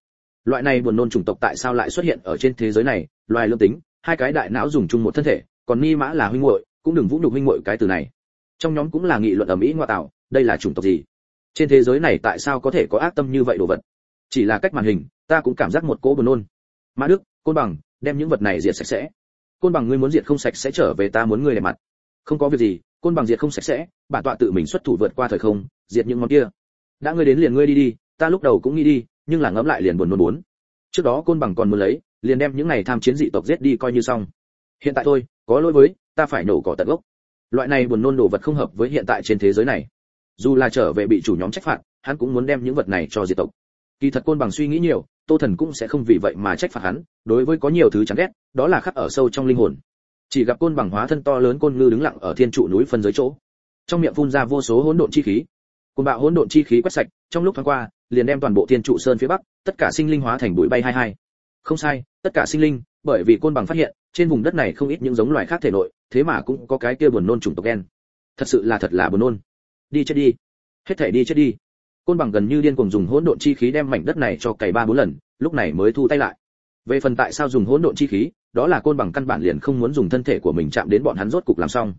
Loại này buồn nôn chủng tộc tại sao lại xuất hiện ở trên thế giới này, loài lương tính hai cái đại não dùng chung một thân thể, còn ni mã là huynh muội, cũng đừng vũ nhục huynh muội cái từ này. Trong nhóm cũng là nghị luận ở mỹ ngoại tạo, đây là chủng tộc gì? Trên thế giới này tại sao có thể có ác tâm như vậy đồ vật? Chỉ là cách màn hình, ta cũng cảm giác một cỗ buồn nôn. Mã đức, côn bằng, đem những vật này diệt sạch sẽ. Côn bằng, ngươi muốn diệt không sạch sẽ trở về ta muốn ngươi để mặt. Không có việc gì, côn bằng diệt không sạch sẽ, bản tọa tự mình xuất thủ vượt qua thời không, diệt những món kia. Đã ngươi đến liền ngươi đi đi, ta lúc đầu cũng nghĩ đi, nhưng là ngẫm lại liền buồn nôn bốn. Trước đó côn bằng còn muốn lấy liền đem những này tham chiến dị tộc giết đi coi như xong. Hiện tại thôi, có lỗi với, ta phải nổ cỏ tận gốc. Loại này buồn nôn đồ vật không hợp với hiện tại trên thế giới này. Dù là trở về bị chủ nhóm trách phạt, hắn cũng muốn đem những vật này cho diệt tộc. Kỳ thật côn bằng suy nghĩ nhiều, tô thần cũng sẽ không vì vậy mà trách phạt hắn, đối với có nhiều thứ chán ghét, đó là khắc ở sâu trong linh hồn. Chỉ gặp côn bằng hóa thân to lớn côn ngư đứng lặng ở thiên trụ núi phân giới chỗ. Trong miệng phun ra vô số hỗn độn chi khí. Côn bạo hỗn độn chi khí quét sạch, trong lúc thoáng qua, liền đem toàn bộ thiên trụ sơn phía bắc, tất cả sinh linh hóa thành bụi bay hai hai không sai, tất cả sinh linh, bởi vì côn bằng phát hiện, trên vùng đất này không ít những giống loài khác thể nội, thế mà cũng có cái kia buồn nôn chủng tộc đen thật sự là thật là buồn nôn. Đi chết đi. Hết thể đi chết đi. Côn bằng gần như điên cuồng dùng hỗn độn chi khí đem mảnh đất này cho cày ba bốn lần, lúc này mới thu tay lại. Về phần tại sao dùng hỗn độn chi khí, đó là côn bằng căn bản liền không muốn dùng thân thể của mình chạm đến bọn hắn rốt cục làm xong.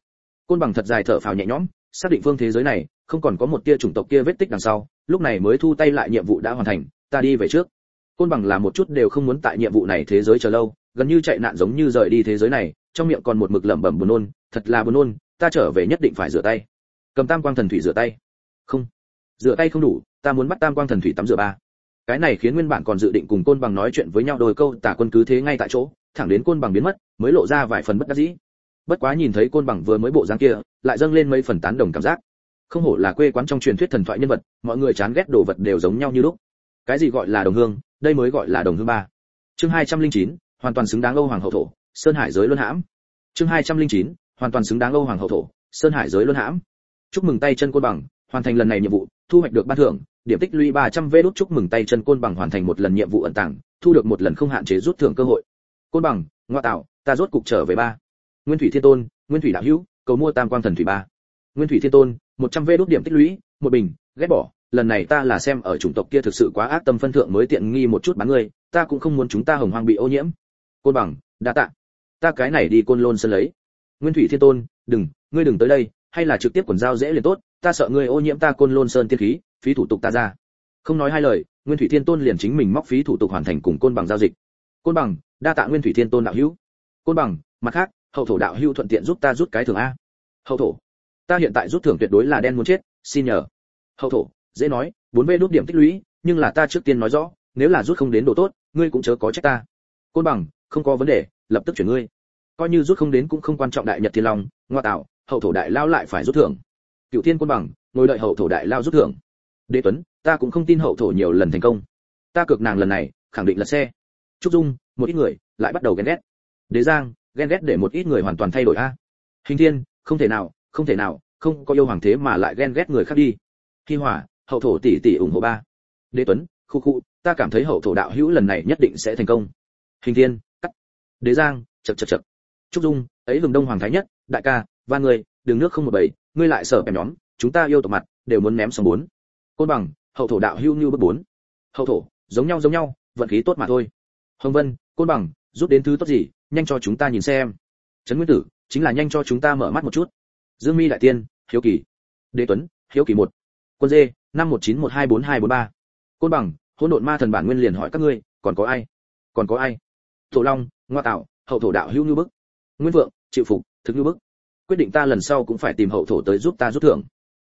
Côn bằng thật dài thở phào nhẹ nhõm, xác định phương thế giới này, không còn có một tia chủng tộc kia vết tích đằng sau, lúc này mới thu tay lại nhiệm vụ đã hoàn thành, ta đi về trước côn bằng là một chút đều không muốn tại nhiệm vụ này thế giới chờ lâu, gần như chạy nạn giống như rời đi thế giới này, trong miệng còn một mực lẩm bẩm buồn nôn, thật là buồn nôn, ta trở về nhất định phải rửa tay. Cầm tam quang thần thủy rửa tay. Không. Rửa tay không đủ, ta muốn bắt tam quang thần thủy tắm rửa ba. Cái này khiến nguyên bản còn dự định cùng côn bằng nói chuyện với nhau đôi câu, tả quân cứ thế ngay tại chỗ, thẳng đến côn bằng biến mất, mới lộ ra vài phần bất đắc dĩ. Bất quá nhìn thấy côn bằng vừa mới bộ dáng kia, lại dâng lên mấy phần tán đồng cảm giác. Không hổ là quê quán trong truyền thuyết thần thoại nhân vật, mọi người chán ghét đồ vật đều giống nhau như lúc. Cái gì gọi là đồng hương đây mới gọi là đồng hương ba. Chương 209, hoàn toàn xứng đáng âu hoàng hậu thổ sơn hải giới luân hãm. Chương 209, hoàn toàn xứng đáng âu hoàng hậu thổ sơn hải giới luân hãm. Chúc mừng tay chân côn bằng hoàn thành lần này nhiệm vụ thu hoạch được ban thưởng điểm tích lũy ba trăm vê đốt chúc mừng tay chân côn bằng hoàn thành một lần nhiệm vụ ẩn tàng thu được một lần không hạn chế rút thưởng cơ hội. Côn bằng ngoa tạo ta rốt cục trở về ba. Nguyên thủy thiên tôn nguyên thủy đạo hữu cầu mua tam quang thần thủy ba. Nguyên thủy thiên tôn một trăm vê đốt điểm tích lũy một bình ghét bỏ lần này ta là xem ở chủng tộc kia thực sự quá ác tâm phân thượng mới tiện nghi một chút bán ngươi, ta cũng không muốn chúng ta hồng hoang bị ô nhiễm. Côn bằng, đa tạ. Ta cái này đi côn lôn sân lấy. Nguyên thủy thiên tôn, đừng, ngươi đừng tới đây, hay là trực tiếp quần giao dễ liền tốt, ta sợ ngươi ô nhiễm ta côn lôn sơn tiên khí, phí thủ tục ta ra. Không nói hai lời, nguyên thủy thiên tôn liền chính mình móc phí thủ tục hoàn thành cùng côn bằng giao dịch. Côn bằng, đa tạ nguyên thủy thiên tôn đạo hữu. Côn bằng, mặt khác, hậu thổ đạo hữu thuận tiện giúp ta rút cái thưởng a. Hậu thổ, ta hiện tại rút thưởng tuyệt đối là đen muốn chết, xin nhờ. Hậu thổ dễ nói, bốn v đút điểm tích lũy, nhưng là ta trước tiên nói rõ, nếu là rút không đến đồ tốt, ngươi cũng chớ có trách ta. Côn bằng, không có vấn đề, lập tức chuyển ngươi. Coi như rút không đến cũng không quan trọng đại nhật thiên long, ngoa tạo, hậu thổ đại lao lại phải rút thưởng. Cựu thiên côn bằng, ngồi đợi hậu thổ đại lao rút thưởng. Đế tuấn, ta cũng không tin hậu thổ nhiều lần thành công. Ta cược nàng lần này, khẳng định là xe. Trúc dung, một ít người, lại bắt đầu ghen ghét. Đế giang, ghen ghét để một ít người hoàn toàn thay đổi a. Hình thiên, không thể nào, không thể nào, không có yêu hoàng thế mà lại ghen ghét người khác đi. Khi hỏa hậu thổ tỷ tỷ ủng hộ ba. Đế tuấn, khu khu, ta cảm thấy hậu thổ đạo hữu lần này nhất định sẽ thành công. Hình thiên, cắt. Đế giang chật chật chật trúc dung, ấy vùng đông hoàng thái nhất, đại ca, và người, đường nước không một bảy ngươi lại sở em nhóm, chúng ta yêu tộc mặt, đều muốn ném xong bốn. Côn bằng, hậu thổ đạo hữu như bước bốn. Hậu thổ, giống nhau giống nhau, vận khí tốt mà thôi. Hồng vân, côn bằng, rút đến thứ tốt gì, nhanh cho chúng ta nhìn xem. Trấn nguyên tử, chính là nhanh cho chúng ta mở mắt một chút. Dương mi đại tiên, hiếu kỳ. Đế tuấn, hiếu kỳ một. Quân dê năm một chín một hai bốn hai bốn ba. Côn bằng, hỗn độn ma thần bản nguyên liền hỏi các ngươi, còn có ai? Còn có ai? Thổ long, ngoa tạo, hậu thổ đạo hữu như bức. Nguyên vượng, chịu phục, thực như bức. Quyết định ta lần sau cũng phải tìm hậu thổ tới giúp ta rút thưởng.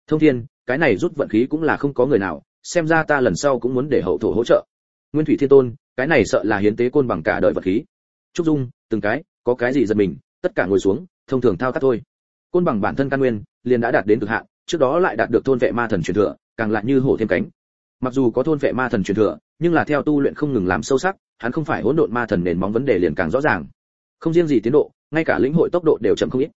Thông thiên, cái này rút vận khí cũng là không có người nào, xem ra ta lần sau cũng muốn để hậu thổ hỗ trợ. Nguyên thủy thiên tôn, cái này sợ là hiến tế côn bằng cả đời vật khí. Trúc dung, từng cái, có cái gì giật mình, tất cả ngồi xuống, thông thường thao tác thôi. Côn bằng bản thân căn nguyên, liền đã đạt đến cực hạn, trước đó lại đạt được thôn vệ ma thần truyền thừa càng lại như hổ thêm cánh. Mặc dù có thôn vệ ma thần truyền thừa, nhưng là theo tu luyện không ngừng làm sâu sắc, hắn không phải hỗn độn ma thần nền móng vấn đề liền càng rõ ràng. Không riêng gì tiến độ, ngay cả lĩnh hội tốc độ đều chậm không ít.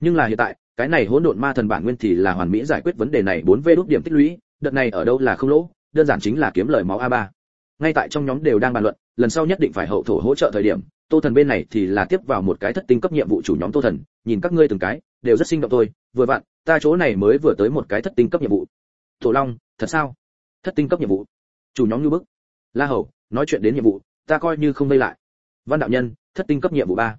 Nhưng là hiện tại, cái này hỗn độn ma thần bản nguyên thì là hoàn mỹ giải quyết vấn đề này bốn v đốt điểm tích lũy, đợt này ở đâu là không lỗ, đơn giản chính là kiếm lời máu a ba. Ngay tại trong nhóm đều đang bàn luận, lần sau nhất định phải hậu thổ hỗ trợ thời điểm, tô thần bên này thì là tiếp vào một cái thất tinh cấp nhiệm vụ chủ nhóm tô thần, nhìn các ngươi từng cái, đều rất sinh động thôi, vừa vặn, ta chỗ này mới vừa tới một cái thất tinh cấp nhiệm vụ tổ long, thật sao? Thất tinh cấp nhiệm vụ. Chủ nhóm như bức. La hầu, nói chuyện đến nhiệm vụ, ta coi như không vây lại. Văn đạo nhân, thất tinh cấp nhiệm vụ ba.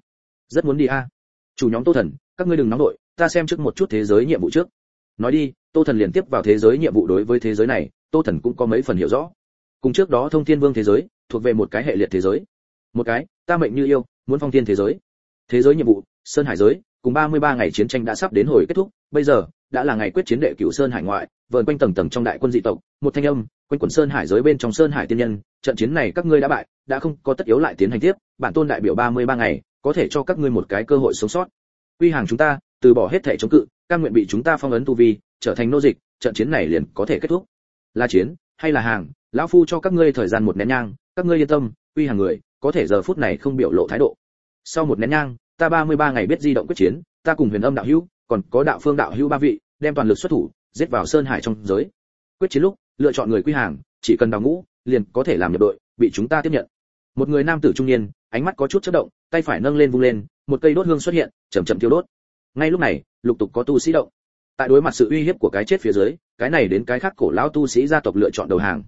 Rất muốn đi a. Chủ nhóm tô thần, các ngươi đừng nóng đội, ta xem trước một chút thế giới nhiệm vụ trước. Nói đi, tô thần liền tiếp vào thế giới nhiệm vụ đối với thế giới này, tô thần cũng có mấy phần hiểu rõ. Cùng trước đó thông thiên vương thế giới, thuộc về một cái hệ liệt thế giới. Một cái, ta mệnh như yêu, muốn phong thiên thế giới. Thế giới nhiệm vụ, sơn hải giới, cùng 33 ngày chiến tranh đã sắp đến hồi kết thúc, bây giờ đã là ngày quyết chiến đệ cửu sơn hải ngoại, vờn quanh tầng tầng trong đại quân dị tộc, một thanh âm, quanh quần sơn hải giới bên trong sơn hải tiên nhân, trận chiến này các ngươi đã bại, đã không có tất yếu lại tiến hành tiếp, bản tôn đại biểu 33 ngày, có thể cho các ngươi một cái cơ hội sống sót. Quy hàng chúng ta, từ bỏ hết thể chống cự cam nguyện bị chúng ta phong ấn tu vi, trở thành nô dịch, trận chiến này liền có thể kết thúc. Là chiến, hay là hàng, lão phu cho các ngươi thời gian một nén nhang, các ngươi yên tâm, quy hàng người, có thể giờ phút này không biểu lộ thái độ. Sau một nén nhang, ta 33 ngày biết di động quyết chiến, ta cùng huyền âm đạo hữu còn có đạo phương đạo hữu ba vị, đem toàn lực xuất thủ, giết vào sơn hải trong giới. Quyết chiến lúc, lựa chọn người quy hàng, chỉ cần đào ngũ, liền có thể làm nhập đội, bị chúng ta tiếp nhận. Một người nam tử trung niên, ánh mắt có chút chớp động, tay phải nâng lên vung lên, một cây đốt hương xuất hiện, chậm chậm thiêu đốt. Ngay lúc này, lục tục có tu sĩ động. Tại đối mặt sự uy hiếp của cái chết phía dưới, cái này đến cái khác cổ lão tu sĩ gia tộc lựa chọn đầu hàng.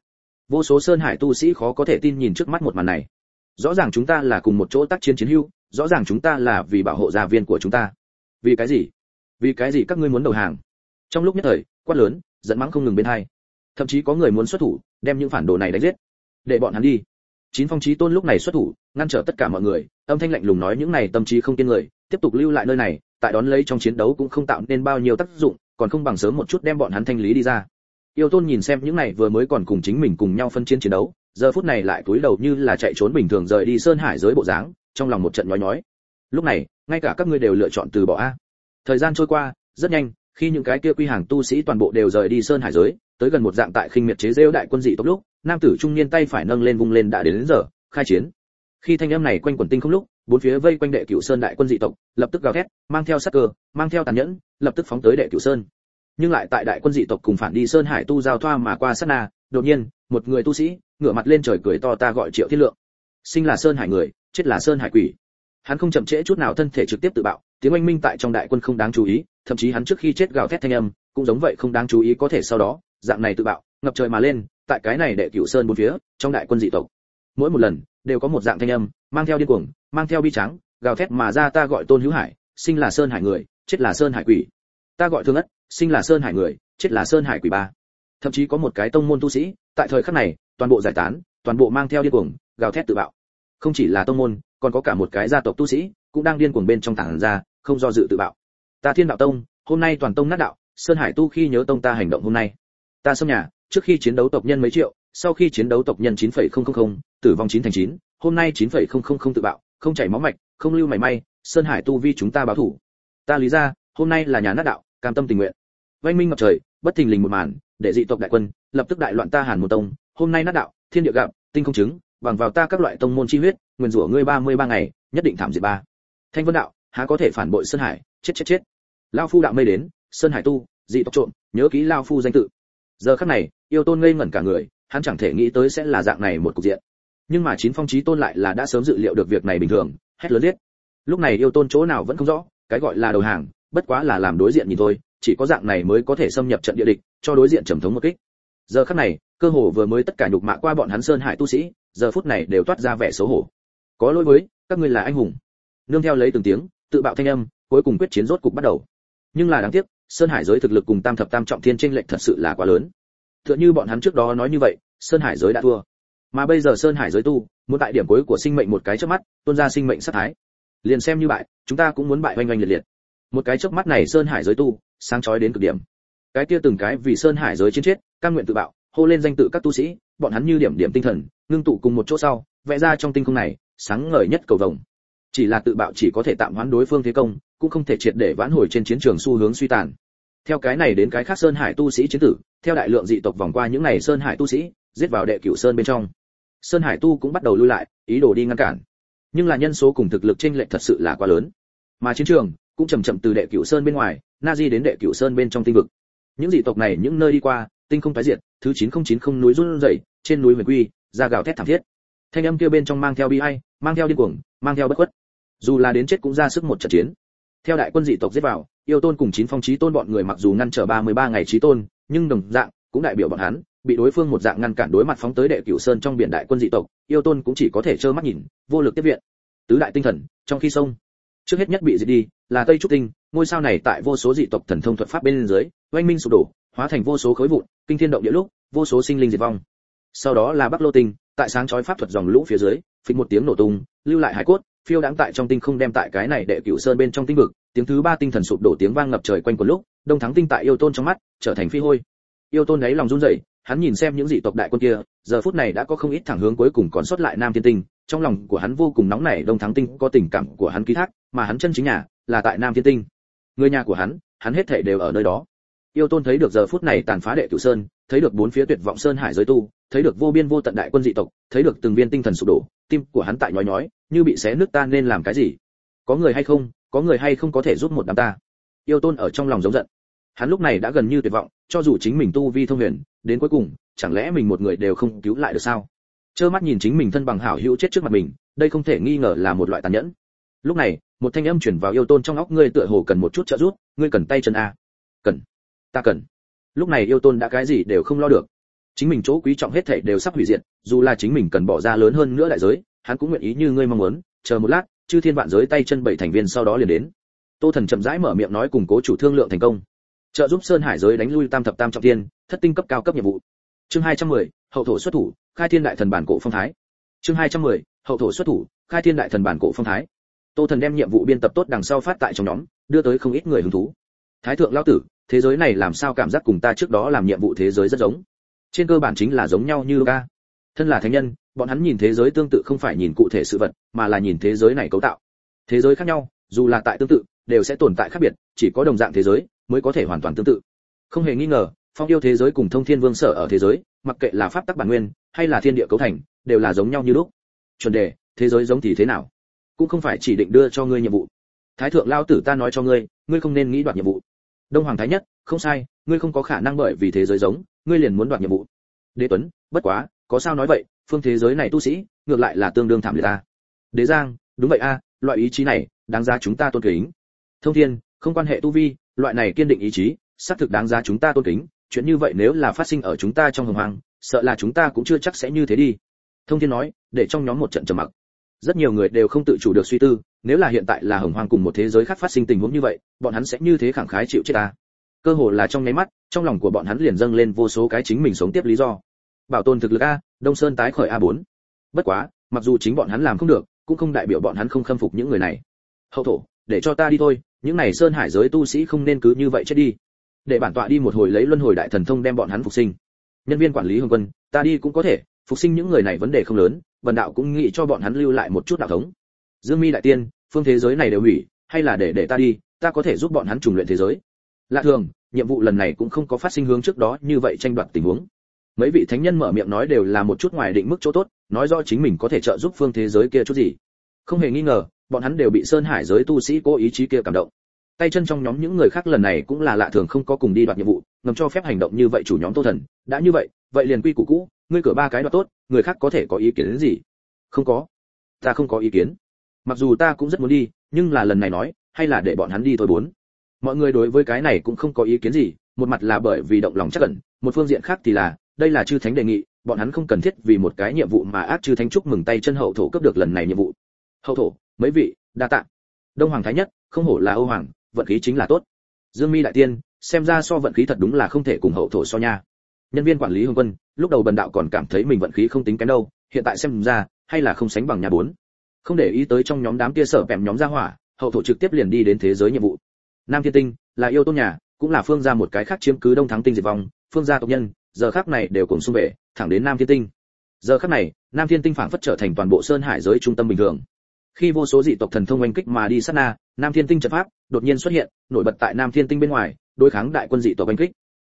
Vô số sơn hải tu sĩ khó có thể tin nhìn trước mắt một màn này. Rõ ràng chúng ta là cùng một chỗ tác chiến chiến hưu rõ ràng chúng ta là vì bảo hộ gia viên của chúng ta. Vì cái gì? Vì cái gì các ngươi muốn đầu hàng? Trong lúc nhất thời, quát lớn, giận mắng không ngừng bên hai. Thậm chí có người muốn xuất thủ, đem những phản đồ này đánh giết. Để bọn hắn đi. Chín phong chí tôn lúc này xuất thủ, ngăn trở tất cả mọi người, âm thanh lạnh lùng nói những này tâm trí không kiên người, tiếp tục lưu lại nơi này, tại đón lấy trong chiến đấu cũng không tạo nên bao nhiêu tác dụng, còn không bằng sớm một chút đem bọn hắn thanh lý đi ra. Yêu tôn nhìn xem những này vừa mới còn cùng chính mình cùng nhau phân chiến chiến đấu, giờ phút này lại cúi đầu như là chạy trốn bình thường rời đi sơn hải giới bộ dáng, trong lòng một trận nhói nhói. Lúc này, ngay cả các ngươi đều lựa chọn từ bỏ a thời gian trôi qua rất nhanh khi những cái kia quy hàng tu sĩ toàn bộ đều rời đi sơn hải giới tới gần một dạng tại khinh miệt chế rêu đại quân dị tốc lúc nam tử trung niên tay phải nâng lên vung lên đã đến, đến giờ khai chiến. Khi thanh âm này quanh quần tinh không lúc bốn phía vây quanh đệ cửu sơn đại quân dị tộc lập tức gào thét mang theo sát cơ mang theo tàn nhẫn lập tức phóng tới đệ cửu sơn. Nhưng lại tại đại quân dị tộc cùng phản đi sơn hải tu giao thoa mà qua sát na đột nhiên một người tu sĩ ngửa mặt lên trời cười to ta gọi triệu thiên lượng. Sinh là sơn hải người chết là sơn hải quỷ. Hắn không chậm trễ chút nào thân thể trực tiếp tự bạo tiếng oanh minh tại trong đại quân không đáng chú ý, thậm chí hắn trước khi chết gào thét thanh âm, cũng giống vậy không đáng chú ý có thể sau đó, dạng này tự bạo, ngập trời mà lên, tại cái này đệ cửu sơn bốn phía, trong đại quân dị tộc. Mỗi một lần, đều có một dạng thanh âm, mang theo điên cuồng, mang theo bi trắng gào thét mà ra ta gọi tôn hữu hải, sinh là sơn hải người, chết là sơn hải quỷ. Ta gọi thương ất, sinh là sơn hải người, chết là sơn hải quỷ ba. Thậm chí có một cái tông môn tu sĩ, tại thời khắc này, toàn bộ giải tán, toàn bộ mang theo điên cuồng, gào thét tự bạo. Không chỉ là tông môn, còn có cả một cái gia tộc tu sĩ, cũng đang điên cuồng bên trong tảng ra không do dự tự bạo. Ta thiên đạo tông hôm nay toàn tông nát đạo sơn hải tu khi nhớ tông ta hành động hôm nay. Ta xâm nhà trước khi chiến đấu tộc nhân mấy triệu sau khi chiến đấu tộc nhân 9,000, tử vong 9 thành 9, hôm nay 9,000 tự bạo không chảy máu mạch không lưu mảy may sơn hải tu vi chúng ta báo thủ. Ta lý ra hôm nay là nhà nát đạo cam tâm tình nguyện. Vanh minh ngập trời bất thình lình một màn để dị tộc đại quân lập tức đại loạn ta hàn một tông. Hôm nay nát đạo thiên địa gặp tinh không chứng bằng vào ta các loại tông môn chi huyết nguyên rủa ngươi 33 ngày nhất định thảm diệt ba. Thanh vân đạo há có thể phản bội sơn hải? Chết chết chết. Lao phu đạo mây đến, sơn hải tu, dị tộc trộm, nhớ kỹ lao phu danh tự. Giờ khắc này, yêu tôn ngây ngẩn cả người, hắn chẳng thể nghĩ tới sẽ là dạng này một cục diện. Nhưng mà chín phong chí tôn lại là đã sớm dự liệu được việc này bình thường, hét lớn liếc. Lúc này yêu tôn chỗ nào vẫn không rõ, cái gọi là đầu hàng, bất quá là làm đối diện nhìn thôi, chỉ có dạng này mới có thể xâm nhập trận địa địch, cho đối diện trầm thống một kích. Giờ khắc này, cơ hồ vừa mới tất cả nhục mạ qua bọn hắn sơn hải tu sĩ, giờ phút này đều toát ra vẻ xấu hổ. Có lỗi với, các ngươi là anh hùng. Nương theo lấy từng tiếng tự bạo thanh âm, cuối cùng quyết chiến rốt cục bắt đầu. Nhưng là đáng tiếc, sơn hải giới thực lực cùng tam thập tam trọng thiên chênh lệch thật sự là quá lớn. Tựa như bọn hắn trước đó nói như vậy, sơn hải giới đã thua. Mà bây giờ sơn hải giới tu, muốn tại điểm cuối của sinh mệnh một cái chớp mắt tôn ra sinh mệnh sát thái. Liền xem như bại, chúng ta cũng muốn bại oanh oanh liệt liệt. Một cái chớp mắt này sơn hải giới tu, sáng chói đến cực điểm. Cái kia từng cái vì sơn hải giới chiến chết, cam nguyện tự bạo, hô lên danh tự các tu sĩ, bọn hắn như điểm điểm tinh thần, ngưng tụ cùng một chỗ sau, vẽ ra trong tinh không này, sáng ngời nhất cầu vồng chỉ là tự bạo chỉ có thể tạm hoãn đối phương thế công, cũng không thể triệt để vãn hồi trên chiến trường xu hướng suy tàn. Theo cái này đến cái khác sơn hải tu sĩ chiến tử, theo đại lượng dị tộc vòng qua những này sơn hải tu sĩ, giết vào đệ cửu sơn bên trong. Sơn hải tu cũng bắt đầu lui lại, ý đồ đi ngăn cản. Nhưng là nhân số cùng thực lực chênh lệch thật sự là quá lớn. Mà chiến trường cũng chậm chậm từ đệ cửu sơn bên ngoài, na di đến đệ cửu sơn bên trong tinh vực. Những dị tộc này những nơi đi qua, tinh không tái diệt, thứ 9090 núi run rẩy, trên núi huyền quy, ra gào thét thảm thiết. Thanh âm kia bên trong mang theo bi ai, mang theo điên cuồng, mang theo bất khuất dù là đến chết cũng ra sức một trận chiến. Theo đại quân dị tộc giết vào, yêu tôn cùng chín phong chí tôn bọn người mặc dù ngăn trở 33 ngày chí tôn, nhưng đồng dạng, cũng đại biểu bọn hắn, bị đối phương một dạng ngăn cản đối mặt phóng tới đệ cửu sơn trong biển đại quân dị tộc, yêu tôn cũng chỉ có thể trơ mắt nhìn, vô lực tiếp viện. Tứ đại tinh thần, trong khi sông, trước hết nhất bị diệt đi, là tây trúc tinh, ngôi sao này tại vô số dị tộc thần thông thuật pháp bên dưới, oanh minh sụp đổ, hóa thành vô số khối vụn, kinh thiên động địa lúc, vô số sinh linh diệt vong. Sau đó là bắc lô tinh, tại sáng chói pháp thuật dòng lũ phía dưới, phịch một tiếng nổ tung, lưu lại hải cốt phiêu đáng tại trong tinh không đem tại cái này đệ cửu sơn bên trong tinh vực, tiếng thứ ba tinh thần sụp đổ tiếng vang ngập trời quanh quần lúc, đông thắng tinh tại yêu tôn trong mắt, trở thành phi hôi. Yêu tôn ấy lòng run rẩy, hắn nhìn xem những dị tộc đại quân kia, giờ phút này đã có không ít thẳng hướng cuối cùng còn sót lại nam thiên tinh, trong lòng của hắn vô cùng nóng nảy, đông thắng tinh có tình cảm của hắn ký thác, mà hắn chân chính nhà là tại nam thiên tinh. Người nhà của hắn hắn hết thể đều ở nơi đó. Yêu tôn thấy được giờ phút này tàn phá đệ cửu sơn, thấy được bốn phía tuyệt vọng sơn hải giới tu, thấy được vô biên vô tận đại quân dị tộc, thấy được từng viên tinh thần sụp đổ, tim của hắn tại nhói nhói như bị xé nước ta nên làm cái gì? Có người hay không? Có người hay không có thể giúp một đám ta? Yêu tôn ở trong lòng giống giận. Hắn lúc này đã gần như tuyệt vọng, cho dù chính mình tu vi thông huyền, đến cuối cùng, chẳng lẽ mình một người đều không cứu lại được sao? Trơ mắt nhìn chính mình thân bằng hảo hữu chết trước mặt mình, đây không thể nghi ngờ là một loại tàn nhẫn. Lúc này, một thanh âm chuyển vào yêu tôn trong óc, ngươi tựa hồ cần một chút trợ giúp, ngươi cần tay chân a. Cần, ta cần. Lúc này yêu tôn đã cái gì đều không lo được. Chính mình chỗ quý trọng hết thảy đều sắp hủy diệt, dù là chính mình cần bỏ ra lớn hơn nữa đại giới hắn cũng nguyện ý như ngươi mong muốn chờ một lát chư thiên vạn giới tay chân bảy thành viên sau đó liền đến. Tô thần chậm rãi mở miệng nói cùng cố chủ thương lượng thành công. Trợ giúp sơn hải giới đánh lui tam thập tam trọng thiên thất tinh cấp cao cấp nhiệm vụ. Chương 210, hậu thổ xuất thủ khai thiên đại thần bản cổ phong thái. Chương 210, hậu thổ xuất thủ khai thiên đại thần bản cổ phong thái. Tô thần đem nhiệm vụ biên tập tốt đằng sau phát tại trong nhóm đưa tới không ít người hứng thú. Thái thượng lao tử thế giới này làm sao cảm giác cùng ta trước đó làm nhiệm vụ thế giới rất giống? Trên cơ bản chính là giống nhau như ca thân là thánh nhân, bọn hắn nhìn thế giới tương tự không phải nhìn cụ thể sự vật, mà là nhìn thế giới này cấu tạo. Thế giới khác nhau, dù là tại tương tự, đều sẽ tồn tại khác biệt, chỉ có đồng dạng thế giới mới có thể hoàn toàn tương tự. Không hề nghi ngờ, phong yêu thế giới cùng thông thiên vương sở ở thế giới, mặc kệ là pháp tắc bản nguyên, hay là thiên địa cấu thành, đều là giống nhau như lúc. Chuẩn đề, thế giới giống thì thế nào? Cũng không phải chỉ định đưa cho ngươi nhiệm vụ. Thái thượng lao tử ta nói cho ngươi ngươi không nên nghĩ đoạt nhiệm vụ. Đông hoàng thái nhất, không sai, ngươi không có khả năng bởi vì thế giới giống, ngươi liền muốn đoạt nhiệm vụ. Đế tuấn, bất quá có sao nói vậy, phương thế giới này tu sĩ, ngược lại là tương đương thảm liệt ta. Đế giang, đúng vậy a, loại ý chí này, đáng giá chúng ta tôn kính. Thông thiên, không quan hệ tu vi, loại này kiên định ý chí, xác thực đáng giá chúng ta tôn kính. Chuyện như vậy nếu là phát sinh ở chúng ta trong hồng hoang, sợ là chúng ta cũng chưa chắc sẽ như thế đi. Thông thiên nói, để trong nhóm một trận trầm mặc. Rất nhiều người đều không tự chủ được suy tư, nếu là hiện tại là hồng hoang cùng một thế giới khác phát sinh tình huống như vậy, bọn hắn sẽ như thế khẳng khái chịu chết ta. Cơ hồ là trong nháy mắt, trong lòng của bọn hắn liền dâng lên vô số cái chính mình sống tiếp lý do bảo tồn thực lực a, đông sơn tái khởi a 4 bất quá, mặc dù chính bọn hắn làm không được, cũng không đại biểu bọn hắn không khâm phục những người này. Hậu thổ, để cho ta đi thôi, những này sơn hải giới tu sĩ không nên cứ như vậy chết đi. Để bản tọa đi một hồi lấy luân hồi đại thần thông đem bọn hắn phục sinh. Nhân viên quản lý hồng quân, ta đi cũng có thể, phục sinh những người này vấn đề không lớn vần đạo cũng nghĩ cho bọn hắn lưu lại một chút đạo thống. Dương mi đại tiên, phương thế giới này đều hủy, hay là để để ta đi, ta có thể giúp bọn hắn trùng luyện thế giới. Lạ thường, nhiệm vụ lần này cũng không có phát sinh hướng trước đó như vậy tranh đoạt tình huống mấy vị thánh nhân mở miệng nói đều là một chút ngoài định mức chỗ tốt, nói rõ chính mình có thể trợ giúp phương thế giới kia chút gì. Không hề nghi ngờ, bọn hắn đều bị sơn hải giới tu sĩ cố ý chí kia cảm động. Tay chân trong nhóm những người khác lần này cũng là lạ thường không có cùng đi đoạt nhiệm vụ, ngầm cho phép hành động như vậy chủ nhóm tô thần, đã như vậy vậy liền quy củ cũ, ngươi cửa ba cái đoạt tốt, người khác có thể có ý kiến đến gì? Không có, ta không có ý kiến. Mặc dù ta cũng rất muốn đi, nhưng là lần này nói, hay là để bọn hắn đi thôi bốn. Mọi người đối với cái này cũng không có ý kiến gì, một mặt là bởi vì động lòng chắc ẩn, một phương diện khác thì là đây là chư thánh đề nghị, bọn hắn không cần thiết vì một cái nhiệm vụ mà ác chư thánh chúc mừng tay chân hậu thổ cấp được lần này nhiệm vụ. Hậu thổ, mấy vị, đa tạ. Đông hoàng thái nhất, không hổ là âu hoàng, vận khí chính là tốt. Dương mi đại tiên, xem ra so vận khí thật đúng là không thể cùng hậu thổ so nha. Nhân viên quản lý hương quân, lúc đầu bần đạo còn cảm thấy mình vận khí không tính cái đâu, hiện tại xem ra, hay là không sánh bằng nhà bốn. Không để ý tới trong nhóm đám kia sở bèm nhóm gia hỏa, hậu thổ trực tiếp liền đi đến thế giới nhiệm vụ. Nam thiên tinh, là yêu tôn nhà, cũng là phương gia một cái khác chiếm cứ đông thắng tinh diệt vong, phương gia tộc nhân giờ khắc này đều cùng xung về, thẳng đến nam thiên tinh. Giờ khắc này, nam thiên tinh phảng phất trở thành toàn bộ sơn hải giới trung tâm bình thường. Khi vô số dị tộc thần thông oanh kích mà đi sát na, nam thiên tinh trận pháp đột nhiên xuất hiện, nổi bật tại nam thiên tinh bên ngoài, đối kháng đại quân dị tộc oanh kích.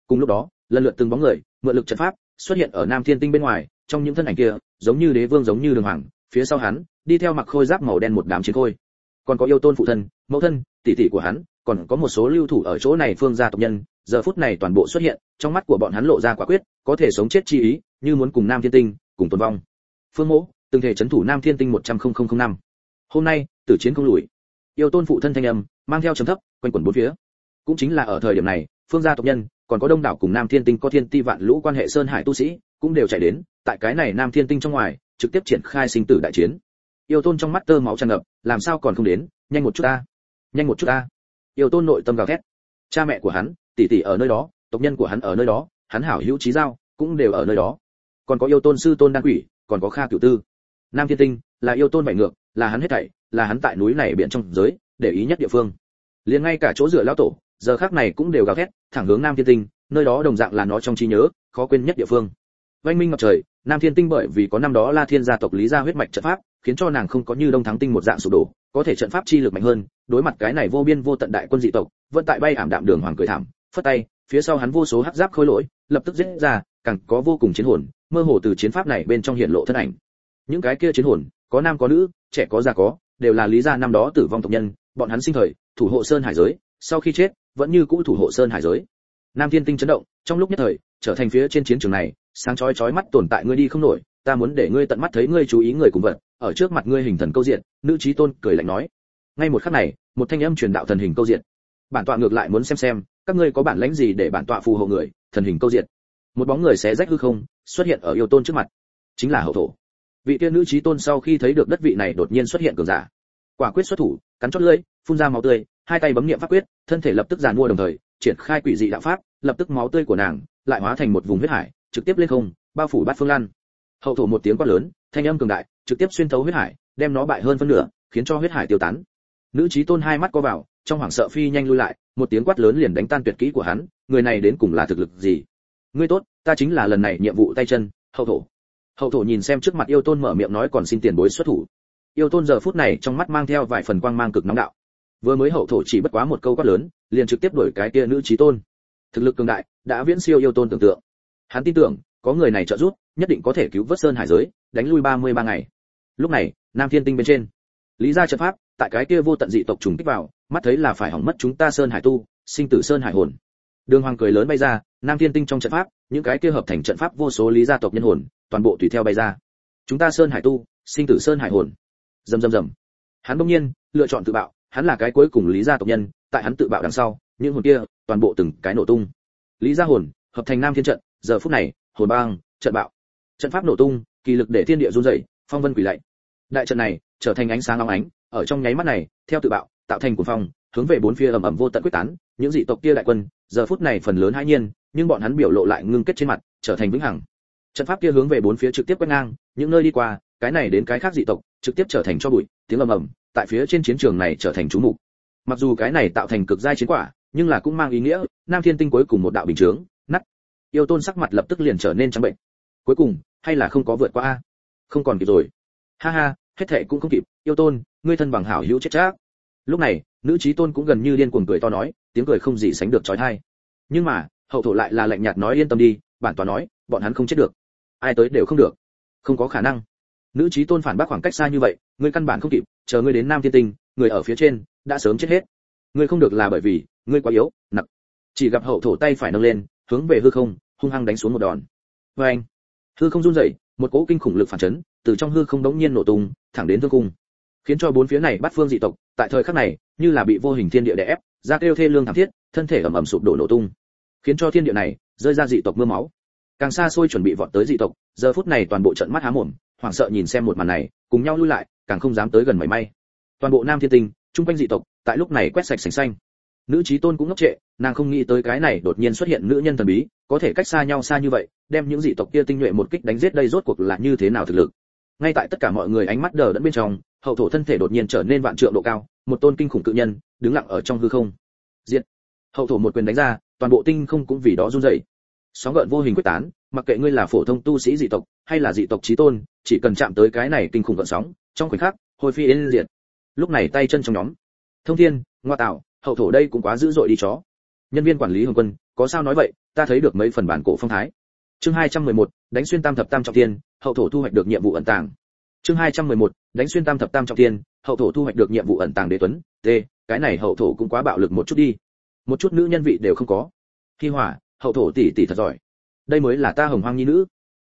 Cùng lúc đó, lần lượt từng bóng người, mượn lực trận pháp, xuất hiện ở nam thiên tinh bên ngoài, trong những thân ảnh kia, giống như đế vương giống như đường hoàng, phía sau hắn, đi theo mặc khôi giáp màu đen một đám chiến khôi. Còn có yêu tôn phụ thân, mẫu thân, tỷ tỷ của hắn còn có một số lưu thủ ở chỗ này phương gia tộc nhân, giờ phút này toàn bộ xuất hiện, trong mắt của bọn hắn lộ ra quả quyết, có thể sống chết chi ý, như muốn cùng nam thiên tinh, cùng tồn vong. Phương mỗ, từng thể chấn thủ nam thiên tinh một trăm linh năm. Hôm nay, tử chiến không lùi. Yêu tôn phụ thân thanh âm, mang theo trầm thấp, quanh quẩn bốn phía. Cũng chính là ở thời điểm này, phương gia tộc nhân, còn có đông đảo cùng nam thiên tinh có thiên ti vạn lũ quan hệ sơn hải tu sĩ, cũng đều chạy đến, tại cái này nam thiên tinh trong ngoài, trực tiếp triển khai sinh tử đại chiến. Yêu tôn trong mắt tơ máu tràn ngập, làm sao còn không đến, nhanh một chút a nhanh một chút a yêu tôn nội tâm gào thét. Cha mẹ của hắn, tỷ tỷ ở nơi đó, tộc nhân của hắn ở nơi đó, hắn hảo hữu trí giao, cũng đều ở nơi đó. Còn có yêu tôn sư tôn đan quỷ, còn có kha cửu tư. Nam thiên tinh, là yêu tôn bảy ngược, là hắn hết thảy, là hắn tại núi này biển trong giới, để ý nhất địa phương. Liền ngay cả chỗ dựa lão tổ, giờ khắc này cũng đều gào thét, thẳng hướng nam thiên tinh, nơi đó đồng dạng là nó trong trí nhớ, khó quên nhất địa phương. Vanh minh ngập trời, nam thiên tinh bởi vì có năm đó la thiên gia tộc lý gia huyết mạch trận pháp khiến cho nàng không có như đông thắng tinh một dạng sụp đổ, có thể trận pháp chi lực mạnh hơn, đối mặt cái này vô biên vô tận đại quân dị tộc, vẫn tại bay ảm đạm đường hoàng cười thảm, phất tay, phía sau hắn vô số hắc giáp khôi lỗi, lập tức giết ra, càng có vô cùng chiến hồn, mơ hồ từ chiến pháp này bên trong hiện lộ thân ảnh. Những cái kia chiến hồn, có nam có nữ, trẻ có già có, đều là lý gia năm đó tử vong tộc nhân, bọn hắn sinh thời, thủ hộ sơn hải giới, sau khi chết, vẫn như cũ thủ hộ sơn hải giới. Nam thiên tinh chấn động, trong lúc nhất thời, trở thành phía trên chiến trường này, sáng chói chói mắt tồn tại ngươi đi không nổi ta muốn để ngươi tận mắt thấy ngươi chú ý người cùng vật, ở trước mặt ngươi hình thần câu diện, nữ trí tôn cười lạnh nói. Ngay một khắc này, một thanh âm truyền đạo thần hình câu diện. Bản tọa ngược lại muốn xem xem, các ngươi có bản lãnh gì để bản tọa phù hộ người, thần hình câu diện. Một bóng người xé rách hư không, xuất hiện ở yêu tôn trước mặt. Chính là hậu thổ. Vị tiên nữ trí tôn sau khi thấy được đất vị này đột nhiên xuất hiện cường giả. Quả quyết xuất thủ, cắn chót lưỡi, phun ra máu tươi, hai tay bấm niệm pháp quyết, thân thể lập tức giàn mua đồng thời, triển khai quỷ dị đạo pháp, lập tức máu tươi của nàng lại hóa thành một vùng huyết hải, trực tiếp lên không, bao phủ bát phương lan hậu thổ một tiếng quát lớn, thanh âm cường đại, trực tiếp xuyên thấu huyết hải, đem nó bại hơn phân nửa, khiến cho huyết hải tiêu tán. Nữ trí tôn hai mắt co vào, trong hoảng sợ phi nhanh lui lại, một tiếng quát lớn liền đánh tan tuyệt kỹ của hắn, người này đến cùng là thực lực gì? Ngươi tốt, ta chính là lần này nhiệm vụ tay chân, hậu thổ. Hậu thổ nhìn xem trước mặt yêu tôn mở miệng nói còn xin tiền bối xuất thủ. Yêu tôn giờ phút này trong mắt mang theo vài phần quang mang cực nóng đạo. Vừa mới hậu thổ chỉ bất quá một câu quát lớn, liền trực tiếp đuổi cái kia nữ trí tôn. Thực lực cường đại, đã viễn siêu yêu tôn tưởng tượng. Hắn tin tưởng có người này trợ giúp, nhất định có thể cứu vớt sơn hải giới, đánh lui ba mươi ba ngày. Lúc này, nam thiên tinh bên trên. Lý gia trận pháp, tại cái kia vô tận dị tộc trùng kích vào, mắt thấy là phải hỏng mất chúng ta sơn hải tu, sinh tử sơn hải hồn. Đường hoàng cười lớn bay ra, nam thiên tinh trong trận pháp, những cái kia hợp thành trận pháp vô số lý gia tộc nhân hồn, toàn bộ tùy theo bay ra. Chúng ta sơn hải tu, sinh tử sơn hải hồn. Rầm rầm rầm. Hắn bỗng nhiên, lựa chọn tự bạo, hắn là cái cuối cùng lý gia tộc nhân, tại hắn tự bạo đằng sau, những hồn kia, toàn bộ từng cái nổ tung. Lý gia hồn, hợp thành nam thiên trận, giờ phút này hồn băng trận bạo. Trận pháp nổ tung, kỳ lực để thiên địa run rẩy, phong vân quỷ lạy. Đại trận này trở thành ánh sáng long ánh, ở trong nháy mắt này, theo tự bạo, tạo thành cuồng phong, hướng về bốn phía ầm ầm vô tận quyết tán, những dị tộc kia đại quân, giờ phút này phần lớn hai nhiên, nhưng bọn hắn biểu lộ lại ngưng kết trên mặt, trở thành vĩnh hằng. Trận pháp kia hướng về bốn phía trực tiếp quét ngang, những nơi đi qua, cái này đến cái khác dị tộc, trực tiếp trở thành cho bụi, tiếng ầm ầm, tại phía trên chiến trường này trở thành chú mục. Mặc dù cái này tạo thành cực giai chiến quả, nhưng là cũng mang ý nghĩa, nam thiên tinh cuối cùng một đạo bình chướng yêu tôn sắc mặt lập tức liền trở nên trắng bệnh. Cuối cùng, hay là không có vượt qua a? Không còn kịp rồi. Ha ha, hết thệ cũng không kịp. Yêu tôn, ngươi thân bằng hảo hữu chết chắc. Lúc này, nữ trí tôn cũng gần như điên cuồng cười to nói, tiếng cười không gì sánh được trói thai. Nhưng mà, hậu thổ lại là lạnh nhạt nói yên tâm đi, bản tòa nói, bọn hắn không chết được. Ai tới đều không được. Không có khả năng. Nữ trí tôn phản bác khoảng cách xa như vậy, ngươi căn bản không kịp, chờ ngươi đến nam thiên tinh, người ở phía trên, đã sớm chết hết. Ngươi không được là bởi vì, ngươi quá yếu, nặng. Chỉ gặp hậu thổ tay phải nâng lên, hướng về hư không hung hăng đánh xuống một đòn. Vê anh, hư không run rẩy, một cỗ kinh khủng lực phản chấn từ trong hư không đống nhiên nổ tung, thẳng đến thương cung. Khiến cho bốn phía này bắt phương dị tộc, tại thời khắc này, như là bị vô hình thiên địa đè ép, ra kêu thê lương thảm thiết, thân thể ầm ầm sụp đổ nổ tung. Khiến cho thiên địa này rơi ra dị tộc mưa máu. Càng xa xôi chuẩn bị vọt tới dị tộc, giờ phút này toàn bộ trận mắt há mồm, hoảng sợ nhìn xem một màn này, cùng nhau lui lại, càng không dám tới gần mảy may. Toàn bộ nam thiên tinh trung quanh dị tộc, tại lúc này quét sạch sành xanh nữ trí tôn cũng ngốc trệ, nàng không nghĩ tới cái này đột nhiên xuất hiện nữ nhân thần bí, có thể cách xa nhau xa như vậy, đem những dị tộc kia tinh nhuệ một kích đánh giết đây rốt cuộc là như thế nào thực lực. Ngay tại tất cả mọi người ánh mắt đờ đẫn bên trong, hậu thổ thân thể đột nhiên trở nên vạn trượng độ cao, một tôn kinh khủng cự nhân, đứng lặng ở trong hư không. Diện hậu thổ một quyền đánh ra, toàn bộ tinh không cũng vì đó run rẩy. Sóng gợn vô hình quyết tán, mặc kệ ngươi là phổ thông tu sĩ dị tộc, hay là dị tộc trí tôn, chỉ cần chạm tới cái này kinh khủng gợn sóng, trong khoảnh khắc, hồi phi yên diệt. Lúc này tay chân trong nhóm. Thông thiên, ngoa tạo hậu thổ đây cũng quá dữ dội đi chó. Nhân viên quản lý hồng quân có sao nói vậy ta thấy được mấy phần bản cổ phong thái. Chương 211, đánh xuyên tam thập tam trọng thiên hậu thổ thu hoạch được nhiệm vụ ẩn tàng. Chương 211, đánh xuyên tam thập tam trọng thiên hậu thổ thu hoạch được nhiệm vụ ẩn tàng đế tuấn. T cái này hậu thổ cũng quá bạo lực một chút đi. Một chút nữ nhân vị đều không có. Khi hỏa hậu thổ tỷ tỷ thật giỏi. Đây mới là ta hồng hoang nhi nữ.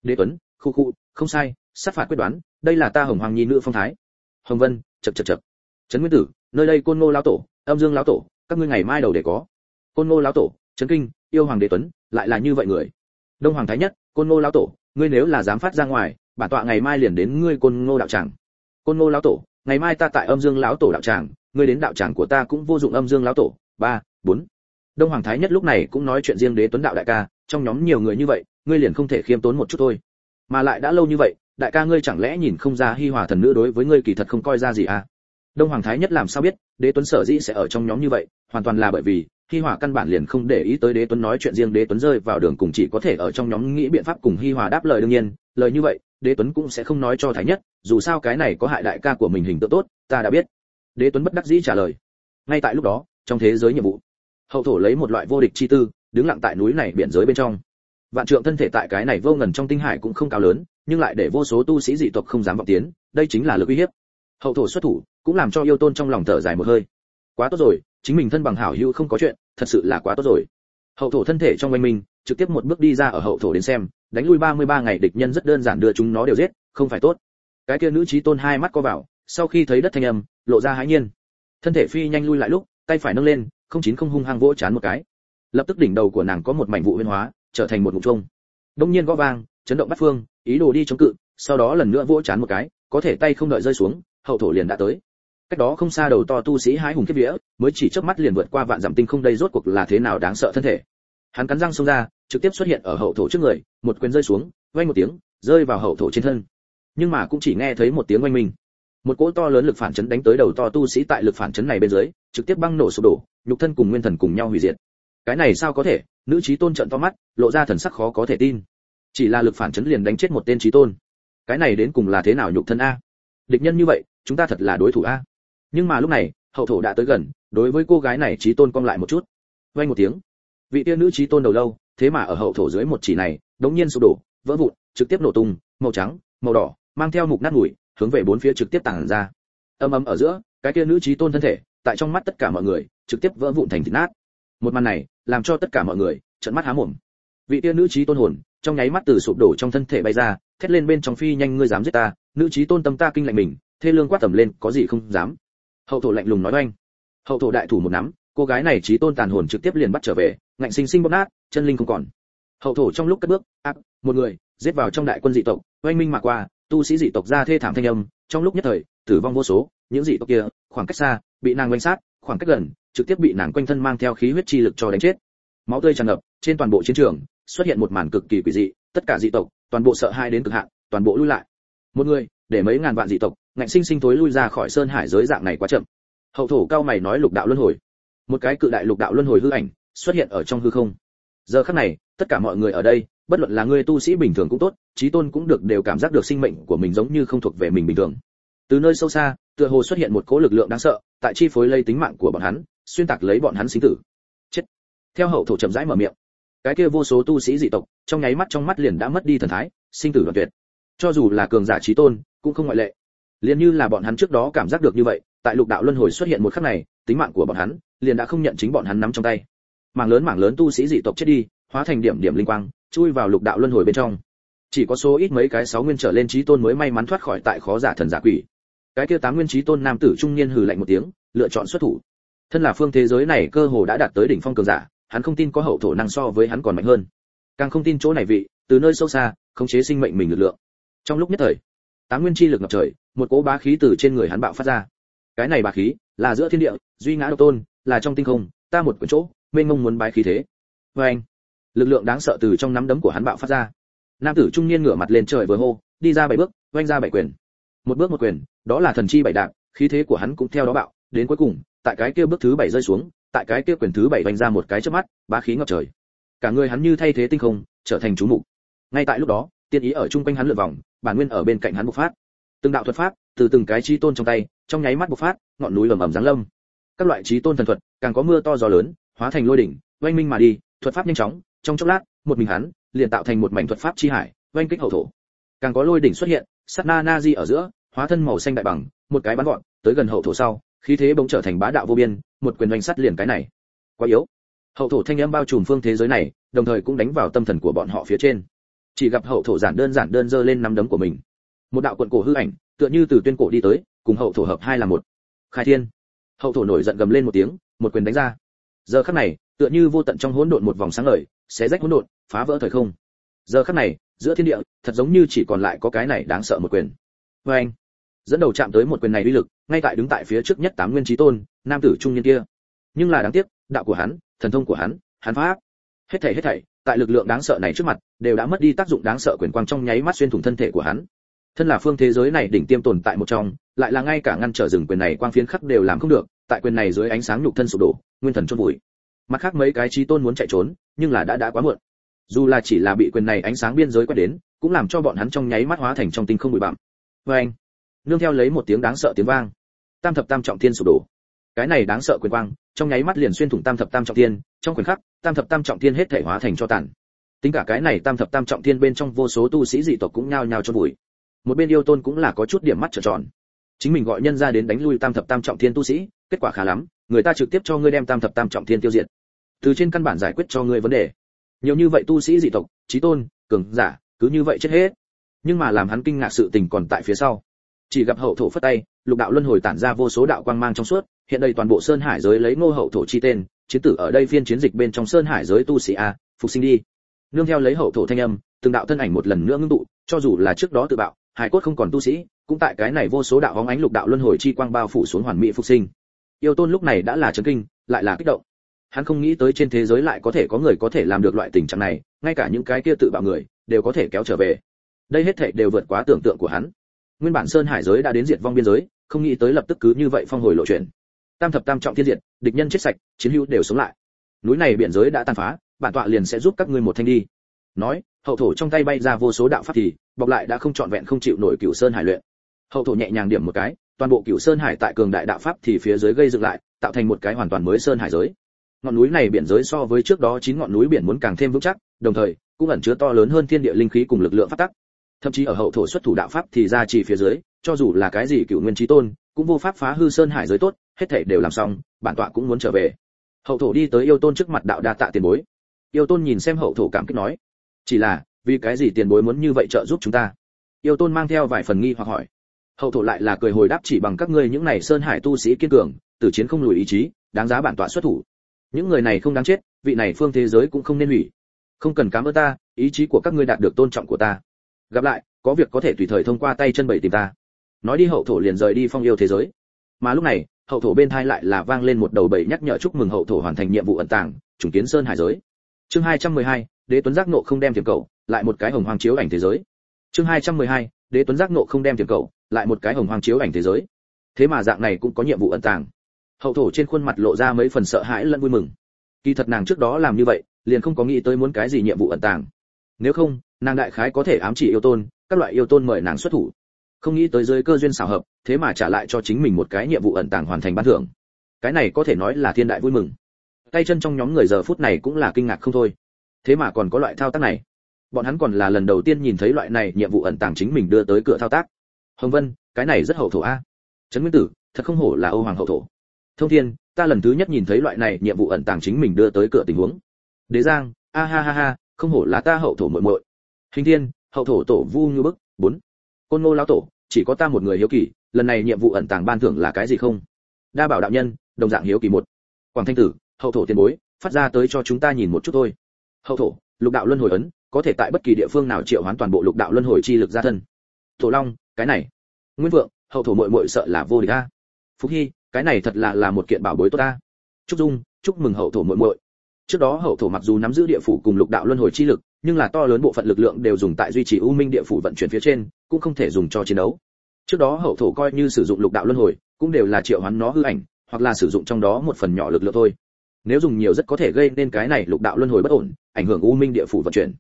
Đế tuấn khu khu không sai sát phạt quyết đoán đây là ta hồng hoàng nhi nữ phong thái. Hồng vân chật chật chật trấn nguyên tử nơi đây côn ngô lao tổ âm dương lão tổ, các ngươi ngày mai đầu để có. Côn ngô lão tổ, trấn kinh, yêu hoàng đế tuấn, lại là như vậy người. Đông hoàng thái nhất, côn ngô lão tổ, ngươi nếu là dám phát ra ngoài, bản tọa ngày mai liền đến ngươi côn ngô đạo tràng. Côn ngô lão tổ, ngày mai ta tại âm dương lão tổ đạo tràng, ngươi đến đạo tràng của ta cũng vô dụng âm dương lão tổ. Ba, bốn. Đông hoàng thái nhất lúc này cũng nói chuyện riêng đế tuấn đạo đại ca, trong nhóm nhiều người như vậy, ngươi liền không thể khiêm tốn một chút thôi. Mà lại đã lâu như vậy, đại ca ngươi chẳng lẽ nhìn không ra hi hòa thần nữ đối với ngươi kỳ thật không coi ra gì à? Đông hoàng thái nhất làm sao biết, đế tuấn sở dĩ sẽ ở trong nhóm như vậy, hoàn toàn là bởi vì, hi hòa căn bản liền không để ý tới đế tuấn nói chuyện riêng đế tuấn rơi vào đường cùng chỉ có thể ở trong nhóm nghĩ biện pháp cùng hi hòa đáp lời đương nhiên. Lời như vậy, đế tuấn cũng sẽ không nói cho thái nhất, dù sao cái này có hại đại ca của mình hình tượng tốt, ta đã biết. Đế tuấn bất đắc dĩ trả lời. Ngay tại lúc đó, trong thế giới nhiệm vụ, hậu thổ lấy một loại vô địch chi tư, đứng lặng tại núi này biển giới bên trong. Vạn trượng thân thể tại cái này vô ngần trong tinh hải cũng không cao lớn, nhưng lại để vô số tu sĩ dị tộc không dám vọng tiến, đây chính là lực uy hiếp hậu thổ xuất thủ, cũng làm cho yêu tôn trong lòng thở dài một hơi. Quá tốt rồi, chính mình thân bằng hảo hữu không có chuyện, thật sự là quá tốt rồi. Hậu thổ thân thể trong oanh minh, trực tiếp một bước đi ra ở hậu thổ đến xem, đánh lui 33 ngày địch nhân rất đơn giản đưa chúng nó đều giết, không phải tốt. Cái kia nữ trí tôn hai mắt co vào, sau khi thấy đất thanh âm, lộ ra hãi nhiên. Thân thể phi nhanh lui lại lúc, tay phải nâng lên, không chín không hung hăng vỗ chán một cái. Lập tức đỉnh đầu của nàng có một mảnh vụ huyên hóa, trở thành một ngụm trông đông nhiên gõ vang, chấn động bắt phương, ý đồ đi chống cự, sau đó lần nữa vỗ chán một cái, có thể tay không đợi rơi xuống hậu thổ liền đã tới. Cách đó không xa đầu to tu sĩ hái hùng kiếp vía, mới chỉ chớp mắt liền vượt qua vạn dặm tinh không đây rốt cuộc là thế nào đáng sợ thân thể. Hắn cắn răng xông ra, trực tiếp xuất hiện ở hậu thổ trước người, một quyền rơi xuống, vang một tiếng, rơi vào hậu thổ trên thân. Nhưng mà cũng chỉ nghe thấy một tiếng oanh minh. Một cỗ to lớn lực phản chấn đánh tới đầu to tu sĩ tại lực phản chấn này bên dưới, trực tiếp băng nổ sụp đổ, nhục thân cùng nguyên thần cùng nhau hủy diệt. Cái này sao có thể? Nữ trí tôn trận to mắt, lộ ra thần sắc khó có thể tin. Chỉ là lực phản chấn liền đánh chết một tên trí tôn. Cái này đến cùng là thế nào nhục thân a? Địch nhân như vậy chúng ta thật là đối thủ a. Nhưng mà lúc này, hậu thổ đã tới gần, đối với cô gái này trí tôn cong lại một chút. Vang một tiếng. Vị tiên nữ trí tôn đầu lâu, thế mà ở hậu thổ dưới một chỉ này, đống nhiên sụp đổ, vỡ vụn, trực tiếp nổ tung, màu trắng, màu đỏ, mang theo mục nát mùi, hướng về bốn phía trực tiếp tàng ra. Âm âm ở giữa, cái kia nữ trí tôn thân thể, tại trong mắt tất cả mọi người, trực tiếp vỡ vụn thành thịt nát. Một màn này, làm cho tất cả mọi người, trợn mắt há mồm. Vị tiên nữ trí tôn hồn, trong nháy mắt từ sụp đổ trong thân thể bay ra, thét lên bên trong phi nhanh, ngươi dám giết ta, nữ trí tôn tâm ta kinh lạnh mình thê lương quát tầm lên, có gì không dám. Hậu thổ lạnh lùng nói oanh. Hậu thổ đại thủ một nắm, cô gái này trí tôn tàn hồn trực tiếp liền bắt trở về, ngạnh sinh sinh bóp nát, chân linh không còn. Hậu thổ trong lúc cất bước áp một người, giết vào trong đại quân dị tộc, oanh minh mà qua, tu sĩ dị tộc ra thê thảm thanh âm, trong lúc nhất thời, tử vong vô số, những dị tộc kia, khoảng cách xa, bị nàng quanh sát, khoảng cách gần, trực tiếp bị nàng quanh thân mang theo khí huyết chi lực cho đánh chết. Máu tươi tràn ngập, trên toàn bộ chiến trường, xuất hiện một màn cực kỳ quỷ dị, tất cả dị tộc, toàn bộ sợ hai đến cực hạn, toàn bộ lui lại. Một người để mấy ngàn vạn dị tộc, ngạnh sinh sinh thối lui ra khỏi sơn hải giới dạng này quá chậm. Hậu thổ cao mày nói lục đạo luân hồi. Một cái cự đại lục đạo luân hồi hư ảnh xuất hiện ở trong hư không. Giờ khắc này, tất cả mọi người ở đây, bất luận là người tu sĩ bình thường cũng tốt trí tôn cũng được đều cảm giác được sinh mệnh của mình giống như không thuộc về mình bình thường. Từ nơi sâu xa, tựa hồ xuất hiện một cỗ lực lượng đáng sợ, tại chi phối lấy tính mạng của bọn hắn, xuyên tạc lấy bọn hắn sinh tử. Chết. Theo hậu thổ chậm rãi mở miệng. Cái kia vô số tu sĩ dị tộc, trong nháy mắt trong mắt liền đã mất đi thần thái, sinh tử đoạn tuyệt. Cho dù là cường giả trí tôn cũng không ngoại lệ. Liền như là bọn hắn trước đó cảm giác được như vậy, tại lục đạo luân hồi xuất hiện một khắc này, tính mạng của bọn hắn, liền đã không nhận chính bọn hắn nắm trong tay. Mảng lớn mảng lớn tu sĩ dị tộc chết đi, hóa thành điểm điểm linh quang, chui vào lục đạo luân hồi bên trong. Chỉ có số ít mấy cái sáu nguyên trở lên trí tôn mới may mắn thoát khỏi tại khó giả thần giả quỷ. Cái kia tám nguyên trí tôn nam tử trung niên hừ lạnh một tiếng, lựa chọn xuất thủ. Thân là phương thế giới này cơ hồ đã đạt tới đỉnh phong cường giả, hắn không tin có hậu thổ năng so với hắn còn mạnh hơn. Càng không tin chỗ này vị, từ nơi sâu xa, khống chế sinh mệnh mình lực lượng. Trong lúc nhất thời tám nguyên chi lực ngập trời, một cỗ bá khí từ trên người hắn bạo phát ra. Cái này bá khí là giữa thiên địa, duy ngã độc tôn, là trong tinh không, ta một quyển chỗ, mênh mông muốn bái khí thế. Vê anh, lực lượng đáng sợ từ trong nắm đấm của hắn bạo phát ra. Nam tử trung niên ngửa mặt lên trời vừa hô, đi ra bảy bước, oanh ra bảy quyền. Một bước một quyền, đó là thần chi bảy đạp, khí thế của hắn cũng theo đó bạo, đến cuối cùng, tại cái kia bước thứ bảy rơi xuống, tại cái kia quyền thứ bảy vành ra một cái chớp mắt, bá khí ngập trời. Cả người hắn như thay thế tinh không, trở thành chú mục. Ngay tại lúc đó, tiên ý ở chung quanh hắn lượn vòng bản nguyên ở bên cạnh hắn bộc phát. Từng đạo thuật pháp từ từng cái chi tôn trong tay, trong nháy mắt bộc phát, ngọn núi ầm ầm giáng lâm. Các loại trí tôn thần thuật, càng có mưa to gió lớn, hóa thành lôi đỉnh, oanh minh mà đi, thuật pháp nhanh chóng, trong chốc lát, một mình hắn, liền tạo thành một mảnh thuật pháp chi hải, oanh kích hậu thổ. Càng có lôi đỉnh xuất hiện, sát na na di ở giữa, hóa thân màu xanh đại bằng, một cái bắn gọn, tới gần hậu thổ sau, khí thế bỗng trở thành bá đạo vô biên, một quyền oanh sắt liền cái này. Quá yếu. Hậu thổ thanh âm bao trùm phương thế giới này, đồng thời cũng đánh vào tâm thần của bọn họ phía trên chỉ gặp hậu thổ giản đơn giản đơn dơ lên nắm đấm của mình. Một đạo quận cổ hư ảnh, tựa như từ tuyên cổ đi tới, cùng hậu thổ hợp hai là một. Khai thiên. Hậu thổ nổi giận gầm lên một tiếng, một quyền đánh ra. Giờ khắc này, tựa như vô tận trong hỗn độn một vòng sáng lời xé rách hỗn độn, phá vỡ thời không. Giờ khắc này, giữa thiên địa, thật giống như chỉ còn lại có cái này đáng sợ một quyền. Vê anh, dẫn đầu chạm tới một quyền này uy lực, ngay tại đứng tại phía trước nhất tám nguyên trí tôn, nam tử trung niên kia. Nhưng là đáng tiếc, đạo của hắn, thần thông của hắn hắn pháp hết thảy hết thảy tại lực lượng đáng sợ này trước mặt, đều đã mất đi tác dụng đáng sợ quyền quang trong nháy mắt xuyên thủng thân thể của hắn. Thân là phương thế giới này đỉnh tiêm tồn tại một trong, lại là ngay cả ngăn trở rừng quyền này quang phiến khắc đều làm không được, tại quyền này dưới ánh sáng nhục thân sụp đổ, nguyên thần chôn vùi. Mặt khác mấy cái trí tôn muốn chạy trốn, nhưng là đã đã quá muộn. Dù là chỉ là bị quyền này ánh sáng biên giới quét đến, cũng làm cho bọn hắn trong nháy mắt hóa thành trong tinh không bụi bặm. Vê anh nương theo lấy một tiếng đáng sợ tiếng vang. Tam thập tam trọng thiên sụp đổ cái này đáng sợ quyền quang, trong nháy mắt liền xuyên thủng tam thập tam trọng thiên, trong khoảnh khắc, tam thập tam trọng thiên hết thể hóa thành cho tàn. Tính cả cái này tam thập tam trọng thiên bên trong vô số tu sĩ dị tộc cũng nhao nhao cho bụi một bên yêu tôn cũng là có chút điểm mắt trợn tròn. Chính mình gọi nhân ra đến đánh lui tam thập tam trọng thiên tu sĩ, kết quả khá lắm, người ta trực tiếp cho ngươi đem tam thập tam trọng thiên tiêu diệt. Từ trên căn bản giải quyết cho ngươi vấn đề. Nhiều như vậy tu sĩ dị tộc, trí tôn, cường giả, cứ như vậy chết hết. Nhưng mà làm hắn kinh ngạc sự tình còn tại phía sau. Chỉ gặp hậu thổ phất tay lục đạo luân hồi tản ra vô số đạo quang mang trong suốt, hiện đây toàn bộ sơn hải giới lấy ngô hậu thổ chi tên, chiến tử ở đây phiên chiến dịch bên trong sơn hải giới tu sĩ a, phục sinh đi. Nương theo lấy hậu thổ thanh âm, từng đạo thân ảnh một lần nữa ngưng tụ, cho dù là trước đó tự bạo, hải cốt không còn tu sĩ, cũng tại cái này vô số đạo hóng ánh lục đạo luân hồi chi quang bao phủ xuống hoàn mỹ phục sinh. Yêu tôn lúc này đã là chấn kinh, lại là kích động. Hắn không nghĩ tới trên thế giới lại có thể có người có thể làm được loại tình trạng này, ngay cả những cái kia tự bạo người, đều có thể kéo trở về. Đây hết thảy đều vượt quá tưởng tượng của hắn. Nguyên bản sơn hải giới đã đến diệt vong biên giới không nghĩ tới lập tức cứ như vậy phong hồi lộ chuyển tam thập tam trọng thiên diệt, địch nhân chết sạch, chiến hữu đều sống lại. Núi này biển giới đã tan phá, bản tọa liền sẽ giúp các ngươi một thanh đi. Nói, hậu thổ trong tay bay ra vô số đạo pháp thì, bọc lại đã không trọn vẹn không chịu nổi cửu sơn hải luyện. Hậu thổ nhẹ nhàng điểm một cái, toàn bộ cửu sơn hải tại cường đại đạo pháp thì phía dưới gây dựng lại, tạo thành một cái hoàn toàn mới sơn hải giới. Ngọn núi này biển giới so với trước đó chín ngọn núi biển muốn càng thêm vững chắc, đồng thời, cũng ẩn chứa to lớn hơn thiên địa linh khí cùng lực lượng phát tắc. Thậm chí ở hậu thổ xuất thủ đạo pháp thì ra chỉ phía dưới cho dù là cái gì cựu nguyên trí tôn, cũng vô pháp phá hư sơn hải giới tốt, hết thảy đều làm xong, bản tọa cũng muốn trở về. Hậu thổ đi tới yêu tôn trước mặt đạo đa tạ tiền bối. Yêu tôn nhìn xem hậu thổ cảm kích nói, chỉ là, vì cái gì tiền bối muốn như vậy trợ giúp chúng ta? Yêu tôn mang theo vài phần nghi hoặc hỏi. Hậu thổ lại là cười hồi đáp chỉ bằng các ngươi những này sơn hải tu sĩ kiên cường, từ chiến không lùi ý chí, đáng giá bản tọa xuất thủ. Những người này không đáng chết, vị này phương thế giới cũng không nên hủy. Không cần cảm ơn ta, ý chí của các ngươi đạt được tôn trọng của ta. Gặp lại, có việc có thể tùy thời thông qua tay chân bảy tìm ta nói đi hậu thổ liền rời đi phong yêu thế giới. Mà lúc này hậu thổ bên thai lại là vang lên một đầu bảy nhắc nhở chúc mừng hậu thổ hoàn thành nhiệm vụ ẩn tàng trùng kiến sơn hải giới. Chương 212, đế tuấn giác nộ không đem tiềm cầu lại một cái hồng hoàng chiếu ảnh thế giới. Chương 212, đế tuấn giác nộ không đem tiềm cầu lại một cái hồng hoàng chiếu ảnh thế giới. Thế mà dạng này cũng có nhiệm vụ ẩn tàng. Hậu thổ trên khuôn mặt lộ ra mấy phần sợ hãi lẫn vui mừng. Kỳ thật nàng trước đó làm như vậy liền không có nghĩ tới muốn cái gì nhiệm vụ ẩn tàng. Nếu không nàng đại khái có thể ám chỉ yêu tôn các loại yêu tôn mời nàng xuất thủ không nghĩ tới dưới cơ duyên xảo hợp, thế mà trả lại cho chính mình một cái nhiệm vụ ẩn tàng hoàn thành ban thưởng. Cái này có thể nói là thiên đại vui mừng. Tay chân trong nhóm người giờ phút này cũng là kinh ngạc không thôi. Thế mà còn có loại thao tác này. Bọn hắn còn là lần đầu tiên nhìn thấy loại này nhiệm vụ ẩn tàng chính mình đưa tới cửa thao tác. Hồng vân, cái này rất hậu thổ a. Trấn nguyên tử, thật không hổ là âu hoàng hậu thổ. Thông thiên, ta lần thứ nhất nhìn thấy loại này nhiệm vụ ẩn tàng chính mình đưa tới cửa tình huống. Đế giang, a ha ha ha, không hổ là ta hậu thổ muội muội. Hình thiên, hậu thổ tổ vu như bức, bốn côn ngô lão tổ, chỉ có ta một người hiếu kỳ, lần này nhiệm vụ ẩn tàng ban thưởng là cái gì không? Đa bảo đạo nhân, đồng dạng hiếu kỳ một. Quảng thanh tử, hậu thổ tiền bối, phát ra tới cho chúng ta nhìn một chút thôi. Hậu thổ, lục đạo luân hồi ấn, có thể tại bất kỳ địa phương nào triệu hoán toàn bộ lục đạo luân hồi chi lực ra thân. Tổ long, cái này. Nguyên vượng, hậu thổ muội muội sợ là vô địch a. Phúc hy, cái này thật là là một kiện bảo bối tốt ta chúc dung, chúc mừng hậu thổ muội muội. Trước đó hậu thổ mặc dù nắm giữ địa phủ cùng lục đạo luân hồi chi lực nhưng là to lớn bộ phận lực lượng đều dùng tại duy trì u minh địa phủ vận chuyển phía trên, cũng không thể dùng cho chiến đấu. Trước đó hậu thổ coi như sử dụng lục đạo luân hồi, cũng đều là triệu hoán nó hư ảnh, hoặc là sử dụng trong đó một phần nhỏ lực lượng thôi. Nếu dùng nhiều rất có thể gây nên cái này lục đạo luân hồi bất ổn, ảnh hưởng u minh địa phủ vận chuyển.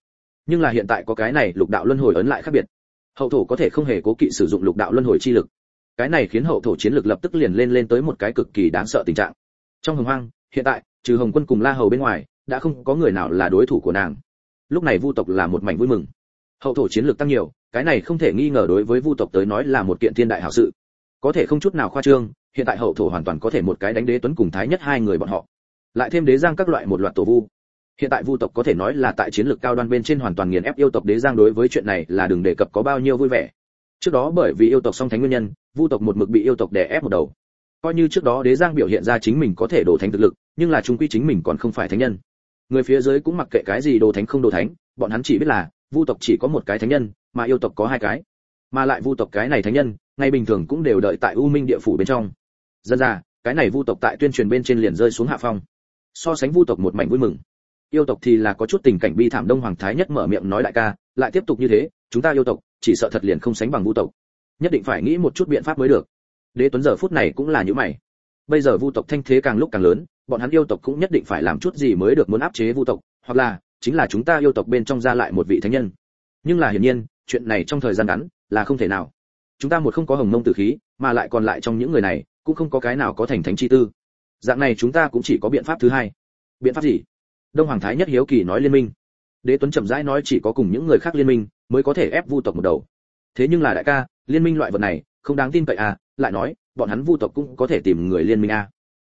Nhưng là hiện tại có cái này lục đạo luân hồi ấn lại khác biệt. Hậu thổ có thể không hề cố kỵ sử dụng lục đạo luân hồi chi lực. Cái này khiến hậu thổ chiến lực lập tức liền lên lên tới một cái cực kỳ đáng sợ tình trạng. Trong hồng hoang, hiện tại, trừ hồng quân cùng la hầu bên ngoài, đã không có người nào là đối thủ của nàng lúc này vu tộc là một mảnh vui mừng. Hậu thổ chiến lược tăng nhiều, cái này không thể nghi ngờ đối với vu tộc tới nói là một kiện thiên đại hảo sự. Có thể không chút nào khoa trương, hiện tại hậu thổ hoàn toàn có thể một cái đánh đế tuấn cùng thái nhất hai người bọn họ. Lại thêm đế giang các loại một loạt tổ vu. Hiện tại vu tộc có thể nói là tại chiến lược cao đoan bên trên hoàn toàn nghiền ép yêu tộc đế giang đối với chuyện này là đừng đề cập có bao nhiêu vui vẻ. Trước đó bởi vì yêu tộc song thánh nguyên nhân, vu tộc một mực bị yêu tộc đè ép một đầu. Coi như trước đó đế giang biểu hiện ra chính mình có thể đổ thánh thực lực, nhưng là trung quy chính mình còn không phải thánh nhân người phía dưới cũng mặc kệ cái gì đồ thánh không đồ thánh, bọn hắn chỉ biết là, vu tộc chỉ có một cái thánh nhân, mà yêu tộc có hai cái. Mà lại vu tộc cái này thánh nhân, ngay bình thường cũng đều đợi tại u minh địa phủ bên trong. Dân ra, cái này vu tộc tại tuyên truyền bên trên liền rơi xuống hạ phong. So sánh vu tộc một mảnh vui mừng. Yêu tộc thì là có chút tình cảnh bi thảm đông hoàng thái nhất mở miệng nói đại ca, lại tiếp tục như thế, chúng ta yêu tộc, chỉ sợ thật liền không sánh bằng vu tộc. Nhất định phải nghĩ một chút biện pháp mới được. Đế tuấn giờ phút này cũng là như mày. Bây giờ vu tộc thanh thế càng lúc càng lớn bọn hắn yêu tộc cũng nhất định phải làm chút gì mới được muốn áp chế vu tộc, hoặc là, chính là chúng ta yêu tộc bên trong ra lại một vị thánh nhân. Nhưng là hiển nhiên, chuyện này trong thời gian ngắn, là không thể nào. Chúng ta một không có hồng mông tử khí, mà lại còn lại trong những người này, cũng không có cái nào có thành thánh chi tư. Dạng này chúng ta cũng chỉ có biện pháp thứ hai. Biện pháp gì? Đông hoàng thái nhất hiếu kỳ nói liên minh. Đế tuấn chậm rãi nói chỉ có cùng những người khác liên minh, mới có thể ép vu tộc một đầu. Thế nhưng là đại ca, liên minh loại vật này, không đáng tin cậy à lại nói, bọn hắn vu tộc cũng có thể tìm người liên minh à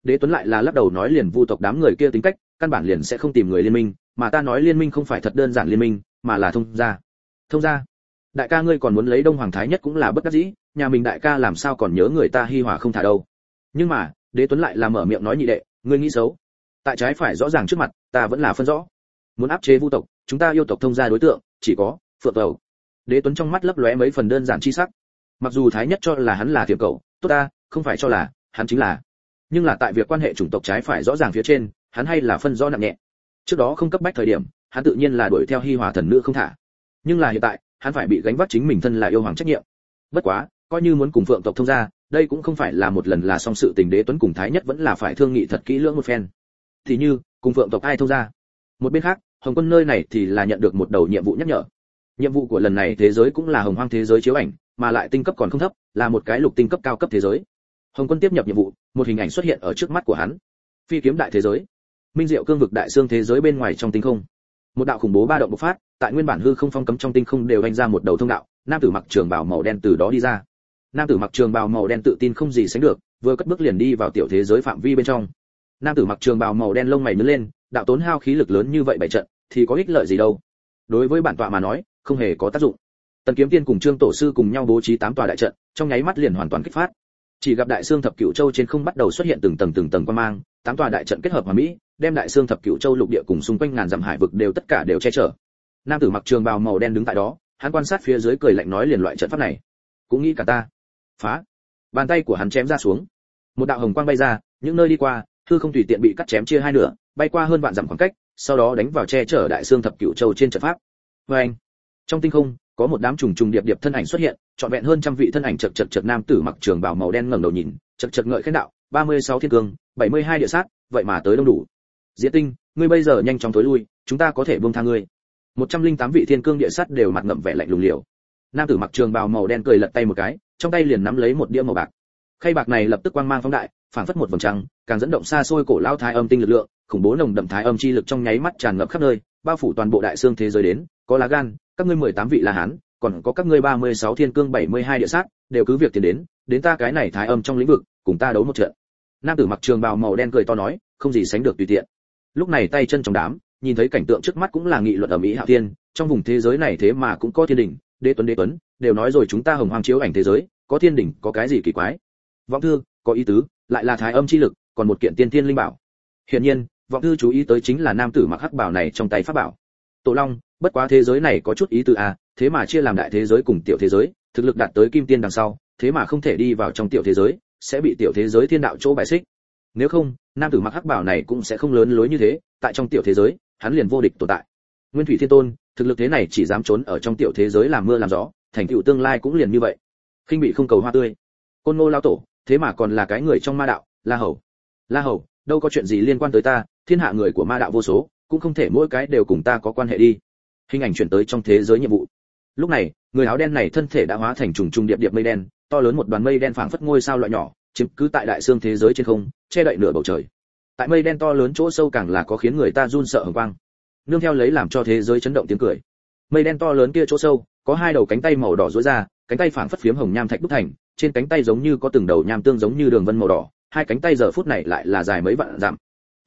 đế tuấn lại là lắc đầu nói liền vu tộc đám người kia tính cách, căn bản liền sẽ không tìm người liên minh, mà ta nói liên minh không phải thật đơn giản liên minh, mà là thông gia. Thông gia? Đại ca ngươi còn muốn lấy đông hoàng thái nhất cũng là bất đắc dĩ, nhà mình đại ca làm sao còn nhớ người ta hi hòa không thả đâu. Nhưng mà, đế tuấn lại là mở miệng nói nhị đệ, ngươi nghĩ xấu. Tại trái phải rõ ràng trước mặt, ta vẫn là phân rõ. Muốn áp chế vu tộc, chúng ta yêu tộc thông gia đối tượng, chỉ có phượng tẩu. đế tuấn trong mắt lấp lóe mấy phần đơn giản chi sắc. Mặc dù thái nhất cho là hắn là tiểu cầu, tốt ta, không phải cho là, hắn chính là nhưng là tại việc quan hệ chủng tộc trái phải rõ ràng phía trên, hắn hay là phân rõ nặng nhẹ. Trước đó không cấp bách thời điểm, hắn tự nhiên là đuổi theo hi hòa thần nữ không thả. Nhưng là hiện tại, hắn phải bị gánh vác chính mình thân là yêu hoàng trách nhiệm. Bất quá, coi như muốn cùng phượng tộc thông gia, đây cũng không phải là một lần là xong sự tình đế tuấn cùng thái nhất vẫn là phải thương nghị thật kỹ lưỡng một phen. Thì như, cùng phượng tộc ai thông gia? Một bên khác, hồng quân nơi này thì là nhận được một đầu nhiệm vụ nhắc nhở. Nhiệm vụ của lần này thế giới cũng là hồng hoang thế giới chiếu ảnh, mà lại tinh cấp còn không thấp, là một cái lục tinh cấp cao cấp thế giới hồng quân tiếp nhập nhiệm vụ, một hình ảnh xuất hiện ở trước mắt của hắn. Phi kiếm đại thế giới. Minh diệu cương vực đại xương thế giới bên ngoài trong tinh không. Một đạo khủng bố ba động bộc phát, tại nguyên bản hư không phong cấm trong tinh không đều anh ra một đầu thông đạo, nam tử mặc trường bào màu đen từ đó đi ra. Nam tử mặc trường bào màu đen tự tin không gì sánh được, vừa cất bước liền đi vào tiểu thế giới phạm vi bên trong. Nam tử mặc trường bào màu đen lông mày nhướng lên, đạo tốn hao khí lực lớn như vậy bảy trận, thì có ích lợi gì đâu? Đối với bản tọa mà nói, không hề có tác dụng. Tần kiếm tiên cùng trương tổ sư cùng nhau bố trí tám tòa đại trận, trong nháy mắt liền hoàn toàn kích phát chỉ gặp đại xương thập cửu châu trên không bắt đầu xuất hiện từng tầng từng tầng quan mang, tám tòa đại trận kết hợp hòa mỹ, đem đại xương thập cửu châu lục địa cùng xung quanh ngàn dặm hải vực đều tất cả đều che chở. Nam tử mặc trường bào màu đen đứng tại đó, hắn quan sát phía dưới cười lạnh nói liền loại trận pháp này. Cũng nghĩ cả ta. Phá. Bàn tay của hắn chém ra xuống. Một đạo hồng quang bay ra, những nơi đi qua, hư không tùy tiện bị cắt chém chia hai nửa, bay qua hơn vạn dặm khoảng cách, sau đó đánh vào che chở đại xương thập cửu châu trên trận pháp. Vê anh trong tinh không có một đám trùng trùng điệp điệp thân ảnh xuất hiện, trọn vẹn hơn trăm vị thân ảnh chật chật chật nam tử mặc trường bào màu đen ngẩng đầu nhìn, chật chật ngợi khen đạo 36 thiên cương 72 địa sát, vậy mà tới đông đủ. Diễn tinh, ngươi bây giờ nhanh chóng tối lui, chúng ta có thể buông tha ngươi. 108 vị thiên cương địa sát đều mặt ngậm vẻ lạnh lùng liều. Nam tử mặc trường bào màu đen cười lật tay một cái, trong tay liền nắm lấy một đĩa màu bạc. Khay bạc này lập tức quang mang phóng đại, phảng phất một vầng trăng, càng dẫn động xa xôi cổ lao thái âm tinh lực lượng, khủng bố nồng đậm thái âm chi lực trong nháy mắt tràn ngập khắp nơi, bao phủ toàn bộ đại xương thế giới đến, có lá gan các ngươi 18 vị la hán, còn có các ngươi 36 thiên cương 72 địa sát, đều cứ việc tiến đến đến ta cái này thái âm trong lĩnh vực, cùng ta đấu một trận. Nam tử mặc trường bào màu đen cười to nói, không gì sánh được tùy tiện. Lúc này tay chân trong đám, nhìn thấy cảnh tượng trước mắt cũng là nghị luận ở mỹ hạ thiên, trong vùng thế giới này thế mà cũng có thiên đỉnh, đế tuấn đế tuấn, đều nói rồi chúng ta hồng hoàng chiếu ảnh thế giới, có thiên đỉnh, có cái gì kỳ quái? Vọng thư, có ý tứ, lại là thái âm chi lực, còn một kiện tiên thiên linh bảo. Hiển nhiên, vọng thư chú ý tới chính là nam tử mặc hắc bảo này trong tay pháp bảo tổ long, bất quá thế giới này có chút ý tư à thế mà chia làm đại thế giới cùng tiểu thế giới, thực lực đạt tới kim tiên đằng sau, thế mà không thể đi vào trong tiểu thế giới, sẽ bị tiểu thế giới thiên đạo chỗ bài xích. Nếu không, nam tử mặc hắc bảo này cũng sẽ không lớn lối như thế, tại trong tiểu thế giới, hắn liền vô địch tồn tại. Nguyên thủy thiên tôn, thực lực thế này chỉ dám trốn ở trong tiểu thế giới làm mưa làm gió, thành tựu tương lai cũng liền như vậy. Khinh bị không cầu hoa tươi. Côn ngô lao tổ, thế mà còn là cái người trong ma đạo, la hầu. La hầu, đâu có chuyện gì liên quan tới ta, thiên hạ người của ma đạo vô số cũng không thể mỗi cái đều cùng ta có quan hệ đi. Hình ảnh chuyển tới trong thế giới nhiệm vụ. Lúc này, người áo đen này thân thể đã hóa thành trùng trùng điệp điệp mây đen, to lớn một đoàn mây đen phảng phất ngôi sao loại nhỏ, chiếm cứ tại đại xương thế giới trên không, che đậy nửa bầu trời. Tại mây đen to lớn chỗ sâu càng là có khiến người ta run sợ hồng quang. Nương theo lấy làm cho thế giới chấn động tiếng cười. Mây đen to lớn kia chỗ sâu, có hai đầu cánh tay màu đỏ rối ra, cánh tay phảng phất phiếm hồng nham thạch đúc thành, trên cánh tay giống như có từng đầu nham tương giống như đường vân màu đỏ, hai cánh tay giờ phút này lại là dài mấy vạn dặm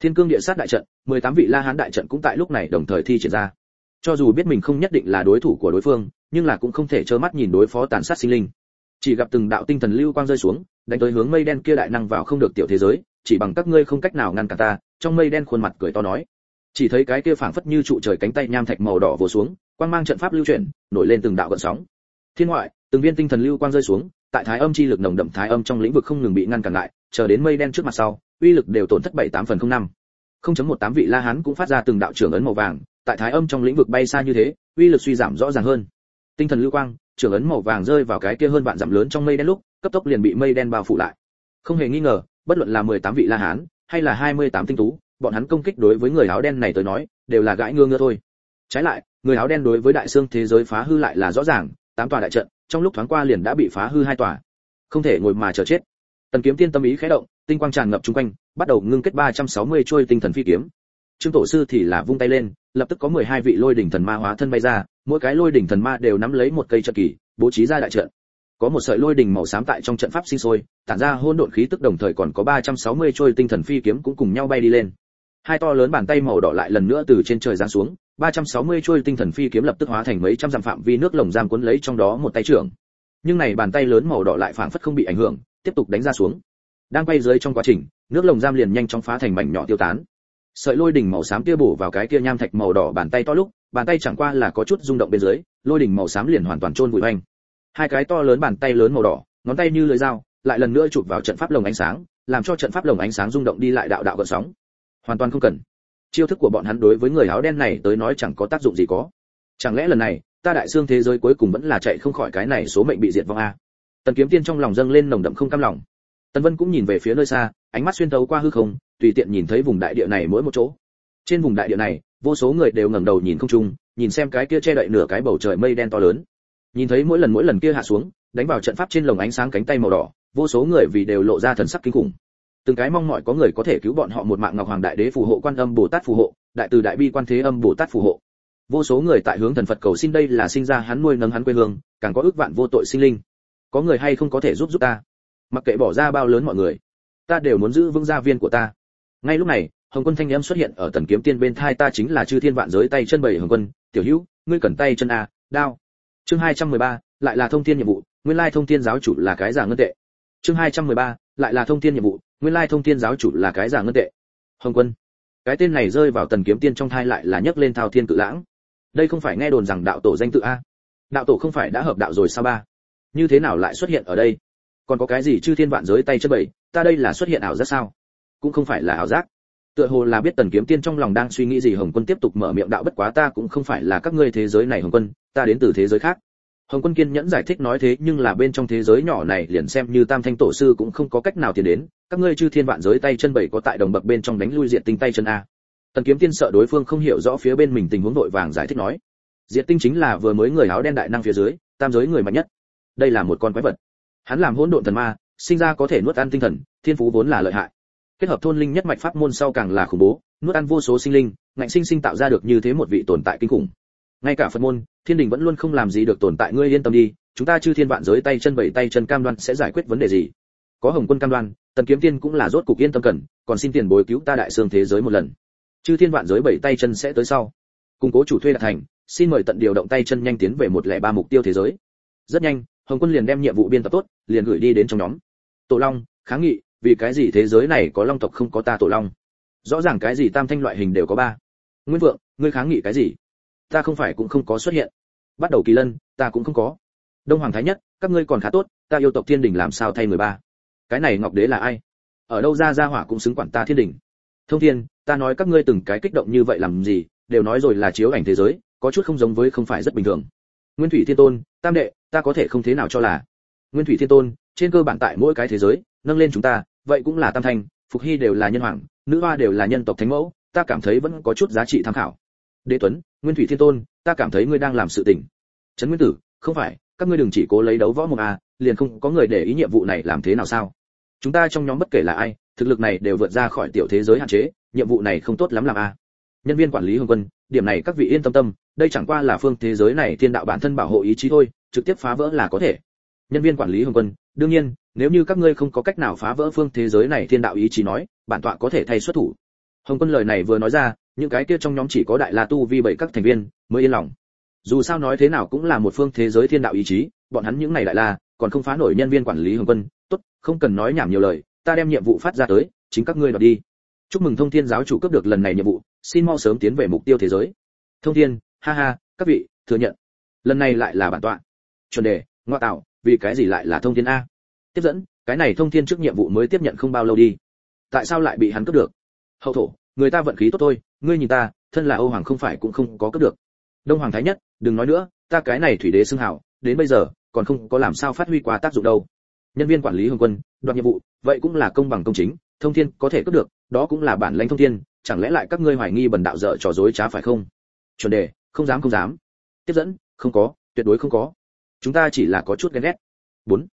thiên cương địa sát đại trận 18 vị la hán đại trận cũng tại lúc này đồng thời thi triển ra. Cho dù biết mình không nhất định là đối thủ của đối phương, nhưng là cũng không thể trơ mắt nhìn đối phó tàn sát sinh linh. Chỉ gặp từng đạo tinh thần lưu quang rơi xuống, đánh tới hướng mây đen kia đại năng vào không được tiểu thế giới, chỉ bằng các ngươi không cách nào ngăn cản ta, trong mây đen khuôn mặt cười to nói. Chỉ thấy cái kia phảng phất như trụ trời cánh tay nham thạch màu đỏ vồ xuống, quang mang trận pháp lưu chuyển, nổi lên từng đạo gợn sóng. Thiên ngoại, từng viên tinh thần lưu quang rơi xuống, tại thái âm chi lực nồng đậm thái âm trong lĩnh vực không ngừng bị ngăn cản lại, chờ đến mây đen trước mặt sau uy lực đều tổn thất bảy tám phần không năm. 0.18 vị la hán cũng phát ra từng đạo trưởng ấn màu vàng, tại thái âm trong lĩnh vực bay xa như thế, uy lực suy giảm rõ ràng hơn. Tinh thần lưu quang, trưởng ấn màu vàng rơi vào cái kia hơn vạn dặm lớn trong mây đen lúc, cấp tốc liền bị mây đen bao phủ lại. Không hề nghi ngờ, bất luận là 18 vị la hán, hay là 28 tinh tú, bọn hắn công kích đối với người áo đen này tới nói, đều là gãi ngơ ngơ thôi. Trái lại, người áo đen đối với đại xương thế giới phá hư lại là rõ ràng, tám tòa đại trận, trong lúc thoáng qua liền đã bị phá hư hai tòa. Không thể ngồi mà chờ chết. Tần kiếm tiên tâm ý khẽ động tinh quang tràn ngập chung quanh, bắt đầu ngưng kết 360 trôi tinh thần phi kiếm. Trương tổ sư thì là vung tay lên, lập tức có 12 vị lôi đỉnh thần ma hóa thân bay ra, mỗi cái lôi đỉnh thần ma đều nắm lấy một cây trận kỳ, bố trí ra đại trận. Có một sợi lôi đỉnh màu xám tại trong trận pháp sinh sôi, tản ra hỗn độn khí tức đồng thời còn có 360 trôi tinh thần phi kiếm cũng cùng nhau bay đi lên. Hai to lớn bàn tay màu đỏ lại lần nữa từ trên trời giáng xuống 360 trôi tinh thần phi kiếm lập tức hóa thành mấy trăm dặm phạm vi nước lồng giam cuốn lấy trong đó một tay trưởng. Nhưng này bàn tay lớn màu đỏ lại phảng phất không bị ảnh hưởng, tiếp tục đánh ra xuống đang quay dưới trong quá trình, nước lồng giam liền nhanh chóng phá thành mảnh nhỏ tiêu tán. Sợi lôi đỉnh màu xám kia bổ vào cái kia nham thạch màu đỏ bàn tay to lúc, bàn tay chẳng qua là có chút rung động bên dưới, lôi đỉnh màu xám liền hoàn toàn trôn vùi hoành hai cái to lớn bàn tay lớn màu đỏ, ngón tay như lưỡi dao, lại lần nữa chụp vào trận pháp lồng ánh sáng, làm cho trận pháp lồng ánh sáng rung động đi lại đạo đạo gợn sóng. Hoàn toàn không cần. Chiêu thức của bọn hắn đối với người áo đen này tới nói chẳng có tác dụng gì có. Chẳng lẽ lần này, ta đại xương thế giới cuối cùng vẫn là chạy không khỏi cái này số mệnh bị diệt vong a? Tần kiếm tiên trong lòng dâng lên nồng đậm không cam lòng tần vân cũng nhìn về phía nơi xa, ánh mắt xuyên thấu qua hư không, tùy tiện nhìn thấy vùng đại địa này mỗi một chỗ. Trên vùng đại địa này, vô số người đều ngẩng đầu nhìn không trung, nhìn xem cái kia che đậy nửa cái bầu trời mây đen to lớn. Nhìn thấy mỗi lần mỗi lần kia hạ xuống, đánh vào trận pháp trên lồng ánh sáng cánh tay màu đỏ, vô số người vì đều lộ ra thần sắc kinh khủng. Từng cái mong mỏi có người có thể cứu bọn họ một mạng ngọc hoàng đại đế phù hộ quan âm bồ tát phù hộ, đại từ đại bi quan thế âm bồ tát phù hộ. Vô số người tại hướng thần phật cầu xin đây là sinh ra hắn nuôi nấng hắn quê hương, càng có ước vạn vô tội sinh linh. Có người hay không có thể giúp giúp ta? Mặc kệ bỏ ra bao lớn mọi người ta đều muốn giữ vững gia viên của ta. Ngay lúc này hồng quân thanh em xuất hiện ở tần kiếm tiên bên thai ta chính là chư thiên vạn giới tay chân bảy hồng quân tiểu hữu ngươi cần tay chân a đao. Chương 213, lại là thông thiên nhiệm vụ nguyên lai thông thiên giáo chủ là cái giả ngân tệ. Chương 213, lại là thông thiên nhiệm vụ nguyên lai thông thiên giáo chủ là cái giả ngân tệ. Hồng quân cái tên này rơi vào tần kiếm tiên trong thai lại là nhấc lên thao thiên cự lãng. Đây không phải nghe đồn rằng đạo tổ danh tự a. Đạo tổ không phải đã hợp đạo rồi sao ba? Như thế nào lại xuất hiện ở đây? Còn có cái gì chư thiên vạn giới tay chân bảy ta đây là xuất hiện ảo giác sao? Cũng không phải là ảo giác. Tựa hồ là biết tần kiếm tiên trong lòng đang suy nghĩ gì hồng quân tiếp tục mở miệng đạo bất quá ta cũng không phải là các ngươi thế giới này hồng quân, ta đến từ thế giới khác. Hồng quân kiên nhẫn giải thích nói thế nhưng là bên trong thế giới nhỏ này liền xem như tam thanh tổ sư cũng không có cách nào tiến đến, các ngươi chư thiên vạn giới tay chân bảy có tại đồng bậc bên trong đánh lui diện tinh tay chân a. Tần kiếm tiên sợ đối phương không hiểu rõ phía bên mình tình huống vội vàng giải thích nói, diệt tinh chính là vừa mới người áo đen đại năng phía dưới, tam giới người mạnh nhất. Đây là một con quái vật hắn làm hỗn độn thần ma, sinh ra có thể nuốt ăn tinh thần, thiên phú vốn là lợi hại. Kết hợp thôn linh nhất mạch pháp môn sau càng là khủng bố, nuốt ăn vô số sinh linh, ngạnh sinh sinh tạo ra được như thế một vị tồn tại kinh khủng. Ngay cả phật môn, thiên đình vẫn luôn không làm gì được tồn tại, ngươi yên tâm đi, chúng ta chư thiên vạn giới tay chân bảy tay chân cam đoan sẽ giải quyết vấn đề gì. Có hồng quân cam đoan, tần kiếm tiên cũng là rốt cục yên tâm cần, còn xin tiền bồi cứu ta đại xương thế giới một lần. Chư thiên vạn giới bảy tay chân sẽ tới sau. Cùng cố chủ thuê đạt thành, xin mời tận điều động tay chân nhanh tiến về một lẻ ba mục tiêu thế giới. Rất nhanh hồng quân liền đem nhiệm vụ biên tập tốt, liền gửi đi đến trong nhóm. Tổ long, kháng nghị, vì cái gì thế giới này có long tộc không có ta tổ long? Rõ ràng cái gì tam thanh loại hình đều có ba. Nguyên vượng, ngươi kháng nghị cái gì? Ta không phải cũng không có xuất hiện. Bắt đầu kỳ lân, ta cũng không có. Đông hoàng thái nhất, các ngươi còn khá tốt, ta yêu tộc thiên đình làm sao thay người ba? Cái này ngọc đế là ai? Ở đâu ra ra hỏa cũng xứng quản ta thiên đình. Thông thiên, ta nói các ngươi từng cái kích động như vậy làm gì, đều nói rồi là chiếu ảnh thế giới, có chút không giống với không phải rất bình thường. Nguyên thủy thiên tôn, tam đệ ta có thể không thế nào cho là. Nguyên thủy thiên tôn, trên cơ bản tại mỗi cái thế giới, nâng lên chúng ta, vậy cũng là tam thanh, phục hy đều là nhân hoàng, nữ hoa đều là nhân tộc thánh mẫu, ta cảm thấy vẫn có chút giá trị tham khảo. Đế tuấn, nguyên thủy thiên tôn, ta cảm thấy ngươi đang làm sự tình. Trấn nguyên tử, không phải, các ngươi đừng chỉ cố lấy đấu võ mồm a, liền không có người để ý nhiệm vụ này làm thế nào sao? Chúng ta trong nhóm bất kể là ai, thực lực này đều vượt ra khỏi tiểu thế giới hạn chế, nhiệm vụ này không tốt lắm làm a. Nhân viên quản lý hương quân, điểm này các vị yên tâm tâm, đây chẳng qua là phương thế giới này thiên đạo bản thân bảo hộ ý chí thôi trực tiếp phá vỡ là có thể. Nhân viên quản lý hồng quân, đương nhiên, nếu như các ngươi không có cách nào phá vỡ phương thế giới này thiên đạo ý chí nói, bản tọa có thể thay xuất thủ. Hồng quân lời này vừa nói ra, những cái kia trong nhóm chỉ có đại la tu vi bảy các thành viên mới yên lòng. Dù sao nói thế nào cũng là một phương thế giới thiên đạo ý chí, bọn hắn những này đại la, còn không phá nổi nhân viên quản lý hồng quân, tốt, không cần nói nhảm nhiều lời, ta đem nhiệm vụ phát ra tới, chính các ngươi đoạt đi. Chúc mừng thông thiên giáo chủ cướp được lần này nhiệm vụ, xin mau sớm tiến về mục tiêu thế giới. Thông thiên, ha ha, các vị, thừa nhận. Lần này lại là bản tọa chuẩn đề, ngoa tạo, vì cái gì lại là thông thiên a? Tiếp dẫn, cái này thông thiên trước nhiệm vụ mới tiếp nhận không bao lâu đi. Tại sao lại bị hắn cướp được? Hậu thổ, người ta vận khí tốt thôi, ngươi nhìn ta, thân là âu hoàng không phải cũng không có cướp được. Đông hoàng thái nhất, đừng nói nữa, ta cái này thủy đế xưng hảo, đến bây giờ, còn không có làm sao phát huy quá tác dụng đâu. Nhân viên quản lý hương quân, đoạt nhiệm vụ, vậy cũng là công bằng công chính, thông thiên có thể cướp được, đó cũng là bản lãnh thông thiên, chẳng lẽ lại các ngươi hoài nghi bần đạo dở trò dối trá phải không? Chuẩn đề, không dám không dám. Tiếp dẫn, không có, tuyệt đối không có chúng ta chỉ là có chút ghen ghét. Bốn.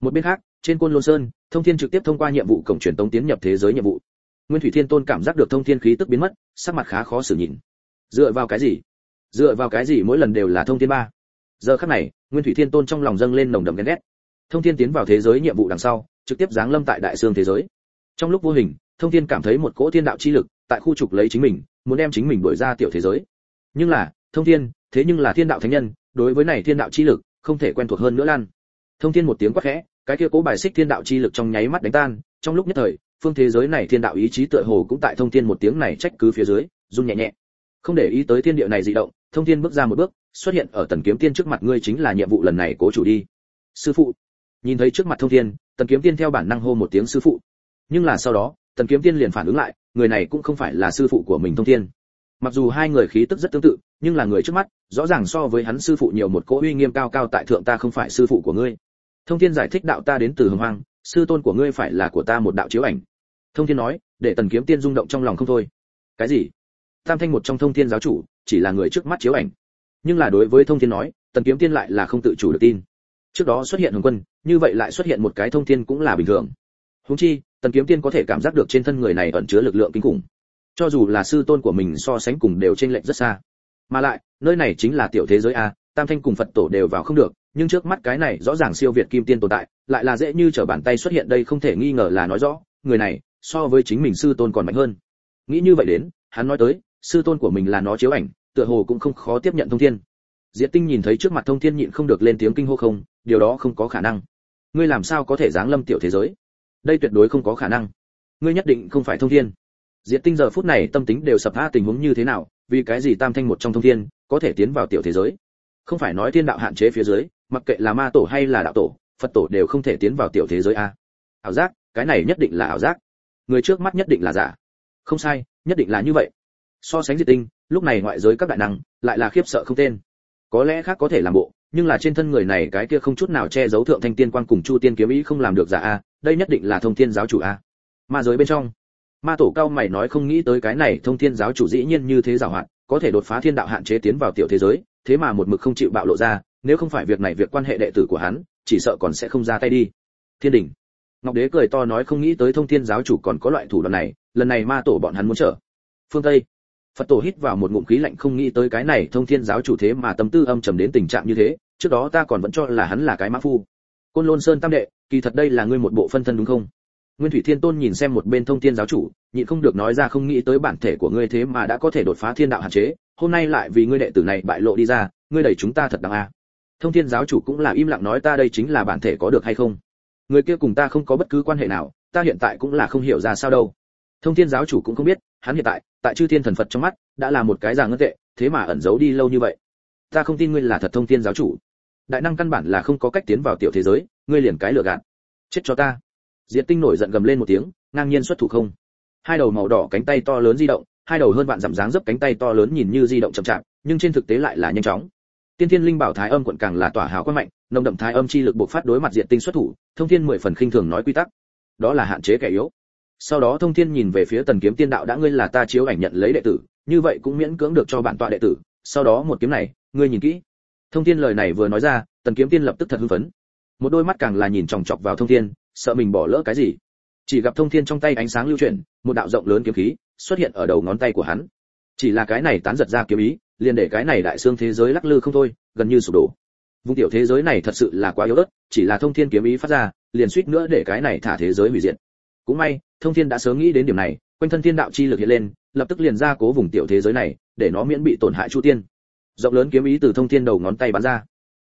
Một bên khác, trên côn lôn sơn, thông thiên trực tiếp thông qua nhiệm vụ cổng truyền tống tiến nhập thế giới nhiệm vụ. Nguyên thủy thiên tôn cảm giác được thông thiên khí tức biến mất, sắc mặt khá khó xử nhìn dựa vào cái gì? Dựa vào cái gì mỗi lần đều là thông thiên ba? Giờ khắc này, nguyên thủy thiên tôn trong lòng dâng lên nồng đậm ghen ghét. Thông thiên tiến vào thế giới nhiệm vụ đằng sau, trực tiếp giáng lâm tại đại xương thế giới. Trong lúc vô hình, thông thiên cảm thấy một cỗ thiên đạo chi lực tại khu trục lấy chính mình, muốn đem chính mình đuổi ra tiểu thế giới. Nhưng là, thông thiên, thế nhưng là thiên đạo thánh nhân, đối với này thiên đạo chi lực không thể quen thuộc hơn nữa lan. Thông thiên một tiếng quát khẽ, cái kia cố bài xích thiên đạo chi lực trong nháy mắt đánh tan, trong lúc nhất thời, phương thế giới này thiên đạo ý chí tựa hồ cũng tại thông thiên một tiếng này trách cứ phía dưới, run nhẹ nhẹ. Không để ý tới thiên địa này dị động, thông thiên bước ra một bước, xuất hiện ở tần kiếm tiên trước mặt ngươi chính là nhiệm vụ lần này cố chủ đi. Sư phụ. Nhìn thấy trước mặt thông thiên, tần kiếm tiên theo bản năng hô một tiếng sư phụ. Nhưng là sau đó, tần kiếm tiên liền phản ứng lại, người này cũng không phải là sư phụ của mình thông thiên. Mặc dù hai người khí tức rất tương tự nhưng là người trước mắt, rõ ràng so với hắn sư phụ nhiều một cỗ uy nghiêm cao cao tại thượng ta không phải sư phụ của ngươi. Thông thiên giải thích đạo ta đến từ hồng hoang, sư tôn của ngươi phải là của ta một đạo chiếu ảnh. Thông thiên nói, để tần kiếm tiên rung động trong lòng không thôi. Cái gì? Tam thanh một trong thông thiên giáo chủ, chỉ là người trước mắt chiếu ảnh. Nhưng là đối với thông thiên nói, tần kiếm tiên lại là không tự chủ được tin. Trước đó xuất hiện hồng quân, như vậy lại xuất hiện một cái thông thiên cũng là bình thường. Húng chi, tần kiếm tiên có thể cảm giác được trên thân người này ẩn chứa lực lượng kinh khủng. Cho dù là sư tôn của mình so sánh cùng đều trên lệnh rất xa mà lại, nơi này chính là tiểu thế giới a, tam thanh cùng phật tổ đều vào không được, nhưng trước mắt cái này rõ ràng siêu việt kim tiên tồn tại, lại là dễ như trở bàn tay xuất hiện đây không thể nghi ngờ là nói rõ, người này, so với chính mình sư tôn còn mạnh hơn. Nghĩ như vậy đến, hắn nói tới, sư tôn của mình là nó chiếu ảnh, tựa hồ cũng không khó tiếp nhận thông thiên. Diệt tinh nhìn thấy trước mặt thông thiên nhịn không được lên tiếng kinh hô không, điều đó không có khả năng. Ngươi làm sao có thể giáng lâm tiểu thế giới? Đây tuyệt đối không có khả năng. Ngươi nhất định không phải thông thiên. Diệt tinh giờ phút này tâm tính đều sập tha tình huống như thế nào vì cái gì tam thanh một trong thông thiên có thể tiến vào tiểu thế giới? Không phải nói thiên đạo hạn chế phía dưới, mặc kệ là ma tổ hay là đạo tổ, phật tổ đều không thể tiến vào tiểu thế giới a. Ảo giác, cái này nhất định là ảo giác. Người trước mắt nhất định là giả. Không sai, nhất định là như vậy. So sánh diệt tinh, lúc này ngoại giới các đại năng lại là khiếp sợ không tên. Có lẽ khác có thể làm bộ, nhưng là trên thân người này cái kia không chút nào che giấu thượng thanh tiên quan cùng chu tiên kiếm ý không làm được giả a, đây nhất định là thông thiên giáo chủ a. Ma giới bên trong ma tổ cao mày nói không nghĩ tới cái này thông thiên giáo chủ dĩ nhiên như thế giàu hạn, có thể đột phá thiên đạo hạn chế tiến vào tiểu thế giới, thế mà một mực không chịu bạo lộ ra, nếu không phải việc này việc quan hệ đệ tử của hắn, chỉ sợ còn sẽ không ra tay đi. Thiên đình. Ngọc đế cười to nói không nghĩ tới thông thiên giáo chủ còn có loại thủ đoạn này, lần này ma tổ bọn hắn muốn trở. Phương tây. Phật tổ hít vào một ngụm khí lạnh không nghĩ tới cái này thông thiên giáo chủ thế mà tâm tư âm trầm đến tình trạng như thế, trước đó ta còn vẫn cho là hắn là cái mã phu. Côn lôn sơn tam đệ, kỳ thật đây là ngươi một bộ phân thân đúng không? Nguyên thủy thiên tôn nhìn xem một bên thông thiên giáo chủ, nhịn không được nói ra không nghĩ tới bản thể của ngươi thế mà đã có thể đột phá thiên đạo hạn chế, hôm nay lại vì ngươi đệ tử này bại lộ đi ra, ngươi đẩy chúng ta thật đáng a. Thông thiên giáo chủ cũng là im lặng nói ta đây chính là bản thể có được hay không? Người kia cùng ta không có bất cứ quan hệ nào, ta hiện tại cũng là không hiểu ra sao đâu. Thông thiên giáo chủ cũng không biết, hắn hiện tại tại chư thiên thần phật trong mắt, đã là một cái già ngân tệ, thế mà ẩn giấu đi lâu như vậy. Ta không tin ngươi là thật thông thiên giáo chủ. Đại năng căn bản là không có cách tiến vào tiểu thế giới, ngươi liền cái lừa gạt. Chết cho ta diệt tinh nổi giận gầm lên một tiếng, ngang nhiên xuất thủ không. Hai đầu màu đỏ cánh tay to lớn di động, hai đầu hơn vạn dặm dáng dấp cánh tay to lớn nhìn như di động chậm chạp, nhưng trên thực tế lại là nhanh chóng. Tiên thiên linh bảo thái âm quận càng là tỏa hào quang mạnh, nồng đậm thái âm chi lực bộc phát đối mặt diện tinh xuất thủ, thông thiên mười phần khinh thường nói quy tắc. Đó là hạn chế kẻ yếu. Sau đó thông thiên nhìn về phía tần kiếm tiên đạo, đã ngươi là ta chiếu ảnh nhận lấy đệ tử, như vậy cũng miễn cưỡng được cho bản tọa đệ tử, sau đó một kiếm này, ngươi nhìn kỹ. Thông thiên lời này vừa nói ra, tần kiếm tiên lập tức thật hưng phấn. Một đôi mắt càng là nhìn chòng chọc vào thông thiên sợ mình bỏ lỡ cái gì. Chỉ gặp thông thiên trong tay ánh sáng lưu chuyển, một đạo rộng lớn kiếm khí xuất hiện ở đầu ngón tay của hắn. Chỉ là cái này tán giật ra kiếm ý, liền để cái này đại xương thế giới lắc lư không thôi, gần như sụp đổ. Vùng tiểu thế giới này thật sự là quá yếu ớt, chỉ là thông thiên kiếm ý phát ra, liền suýt nữa để cái này thả thế giới hủy diệt. Cũng may, thông thiên đã sớm nghĩ đến điểm này, quanh thân thiên đạo chi lực hiện lên, lập tức liền ra cố vùng tiểu thế giới này, để nó miễn bị tổn hại chu tiên. Rộng lớn kiếm ý từ thông thiên đầu ngón tay bắn ra.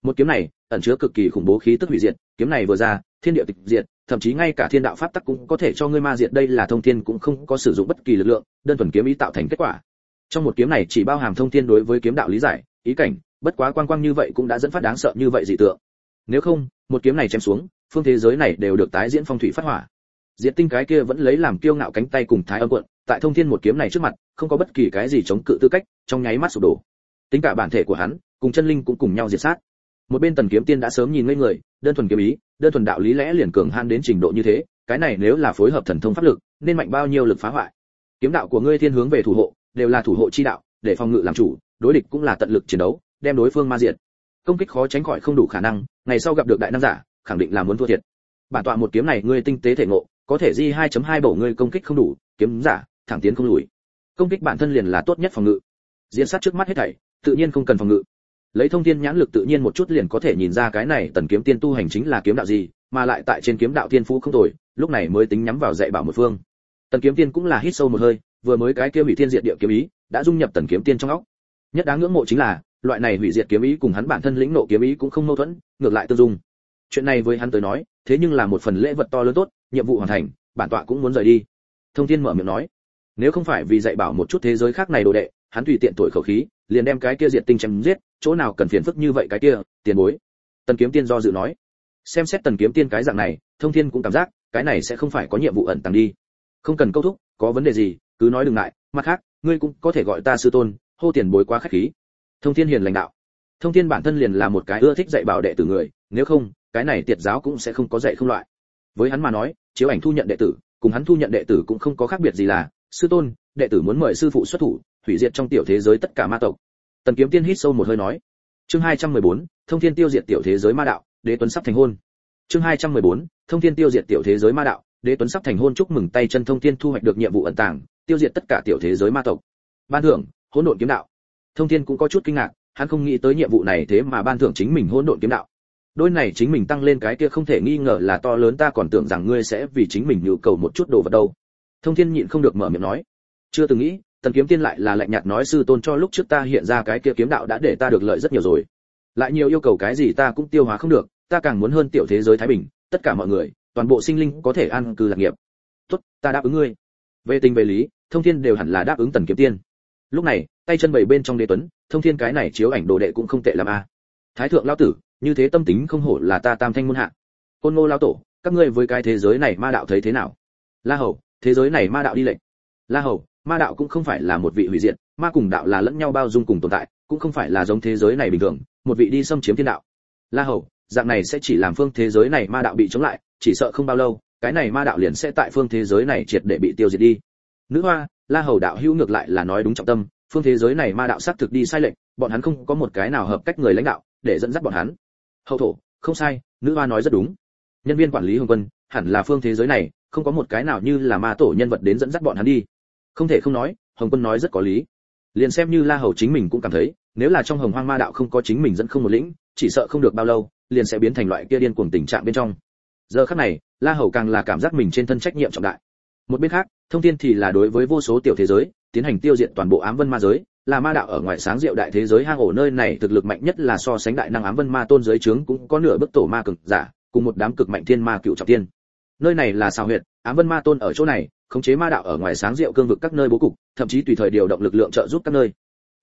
Một kiếm này, ẩn chứa cực kỳ khủng bố khí tức hủy diệt, kiếm này vừa ra thiên địa tịch diệt, thậm chí ngay cả thiên đạo pháp tắc cũng có thể cho ngươi ma diệt. Đây là thông thiên cũng không có sử dụng bất kỳ lực lượng, đơn thuần kiếm ý tạo thành kết quả. Trong một kiếm này chỉ bao hàm thông thiên đối với kiếm đạo lý giải, ý cảnh, bất quá quang quang như vậy cũng đã dẫn phát đáng sợ như vậy dị tượng. Nếu không, một kiếm này chém xuống, phương thế giới này đều được tái diễn phong thủy phát hỏa. Diệt tinh cái kia vẫn lấy làm kiêu ngạo cánh tay cùng thái âm quận, tại thông thiên một kiếm này trước mặt, không có bất kỳ cái gì chống cự tư cách, trong nháy mắt sụp đổ. Tính cả bản thể của hắn, cùng chân linh cũng cùng nhau diệt sát một bên tần kiếm tiên đã sớm nhìn ngây người, đơn thuần kiếm ý, đơn thuần đạo lý lẽ liền cường han đến trình độ như thế, cái này nếu là phối hợp thần thông pháp lực, nên mạnh bao nhiêu lực phá hoại. Kiếm đạo của ngươi thiên hướng về thủ hộ, đều là thủ hộ chi đạo, để phòng ngự làm chủ, đối địch cũng là tận lực chiến đấu, đem đối phương ma diệt. Công kích khó tránh khỏi không đủ khả năng, ngày sau gặp được đại nam giả, khẳng định là muốn thua thiệt. Bản tọa một kiếm này ngươi tinh tế thể ngộ, có thể di 2.2 bổ ngươi công kích không đủ, kiếm giả, thẳng tiến không lùi. Công kích bản thân liền là tốt nhất phòng ngự. Diễn sát trước mắt hết thảy, tự nhiên không cần phòng ngự lấy thông thiên nhãn lực tự nhiên một chút liền có thể nhìn ra cái này tần kiếm tiên tu hành chính là kiếm đạo gì, mà lại tại trên kiếm đạo thiên phú không tồi, lúc này mới tính nhắm vào dạy bảo một phương. Tần kiếm tiên cũng là hít sâu một hơi, vừa mới cái kia hủy thiên diệt địa kiếm ý đã dung nhập tần kiếm tiên trong óc. Nhất đáng ngưỡng mộ chính là, loại này hủy diệt kiếm ý cùng hắn bản thân lĩnh nộ kiếm ý cũng không mâu thuẫn, ngược lại tương dung. Chuyện này với hắn tới nói, thế nhưng là một phần lễ vật to lớn tốt, nhiệm vụ hoàn thành, bản tọa cũng muốn rời đi. Thông thiên mở miệng nói, nếu không phải vì dạy bảo một chút thế giới khác này đồ đệ, hắn tùy tiện tuổi khẩu khí, liền đem cái kia diệt tinh chém giết chỗ nào cần phiền phức như vậy cái kia, tiền bối. Tần kiếm tiên do dự nói. Xem xét tần kiếm tiên cái dạng này, thông thiên cũng cảm giác, cái này sẽ không phải có nhiệm vụ ẩn tàng đi. Không cần câu thúc, có vấn đề gì, cứ nói đừng ngại, mặt khác, ngươi cũng có thể gọi ta sư tôn, hô tiền bối quá khách khí. Thông thiên hiền lãnh đạo. Thông thiên bản thân liền là một cái ưa thích dạy bảo đệ tử người, nếu không, cái này tiệt giáo cũng sẽ không có dạy không loại. Với hắn mà nói, chiếu ảnh thu nhận đệ tử, cùng hắn thu nhận đệ tử cũng không có khác biệt gì là, sư tôn, đệ tử muốn mời sư phụ xuất thủ, hủy diệt trong tiểu thế giới tất cả ma tộc tần kiếm tiên hít sâu một hơi nói chương 214, thông thiên tiêu diệt tiểu thế giới ma đạo đế tuấn sắp thành hôn. Chương 214, thông thiên tiêu diệt tiểu thế giới ma đạo đế tuấn sắp thành hôn chúc mừng tay chân thông thiên thu hoạch được nhiệm vụ ẩn tàng tiêu diệt tất cả tiểu thế giới ma tộc. Ban thưởng hỗn độn kiếm đạo. Thông thiên cũng có chút kinh ngạc hắn không nghĩ tới nhiệm vụ này thế mà ban thưởng chính mình hỗn độn kiếm đạo. Đôi này chính mình tăng lên cái kia không thể nghi ngờ là to lớn ta còn tưởng rằng ngươi sẽ vì chính mình nhu cầu một chút đồ vật đâu. Thông thiên nhịn không được mở miệng nói chưa từng nghĩ tần kiếm tiên lại là lạnh nhạt nói, sư tôn, cho lúc trước ta hiện ra cái kia kiếm đạo đã để ta được lợi rất nhiều rồi. Lại nhiều yêu cầu cái gì ta cũng tiêu hóa không được, ta càng muốn hơn tiểu thế giới thái bình, tất cả mọi người, toàn bộ sinh linh có thể an cư lạc nghiệp. Tốt, ta đáp ứng ngươi. Về tình về lý, thông thiên đều hẳn là đáp ứng tần kiếm tiên. Lúc này, tay chân bảy bên trong đế tuấn, thông thiên cái này chiếu ảnh đồ đệ cũng không tệ làm a à. thái thượng lão tử, như thế tâm tính không hổ là ta tam thanh môn hạ. Côn ngô lão tổ, các ngươi với cái thế giới này ma đạo thấy thế nào? La hầu, thế giới này ma đạo đi lệnh. La hầu ma đạo cũng không phải là một vị hủy diệt, ma cùng đạo là lẫn nhau bao dung cùng tồn tại, cũng không phải là giống thế giới này bình thường, một vị đi xâm chiếm thiên đạo. La hầu, dạng này sẽ chỉ làm phương thế giới này ma đạo bị chống lại, chỉ sợ không bao lâu, cái này ma đạo liền sẽ tại phương thế giới này triệt để bị tiêu diệt đi. Nữ hoa, la hầu đạo hữu ngược lại là nói đúng trọng tâm, phương thế giới này ma đạo xác thực đi sai lệch, bọn hắn không có một cái nào hợp cách người lãnh đạo để dẫn dắt bọn hắn. Hậu thổ, không sai, nữ hoa nói rất đúng. Nhân viên quản lý hồng quân, hẳn là phương thế giới này, không có một cái nào như là ma tổ nhân vật đến dẫn dắt bọn hắn đi không thể không nói, hồng quân nói rất có lý. Liền xem như la hầu chính mình cũng cảm thấy, nếu là trong hồng hoang ma đạo không có chính mình dẫn không một lĩnh, chỉ sợ không được bao lâu, liền sẽ biến thành loại kia điên cuồng tình trạng bên trong. Giờ khắc này, la hầu càng là cảm giác mình trên thân trách nhiệm trọng đại. Một bên khác, thông thiên thì là đối với vô số tiểu thế giới, tiến hành tiêu diệt toàn bộ ám vân ma giới, là ma đạo ở ngoài sáng diệu đại thế giới hang ổ nơi này thực lực mạnh nhất là so sánh đại năng ám vân ma tôn giới trướng cũng có nửa bức tổ ma cực giả, cùng một đám cực mạnh thiên ma cựu trọng tiên nơi này là sao huyệt ám vân ma tôn ở chỗ này, khống chế ma đạo ở ngoài sáng diệu cương vực các nơi bố cục, thậm chí tùy thời điều động lực lượng trợ giúp các nơi.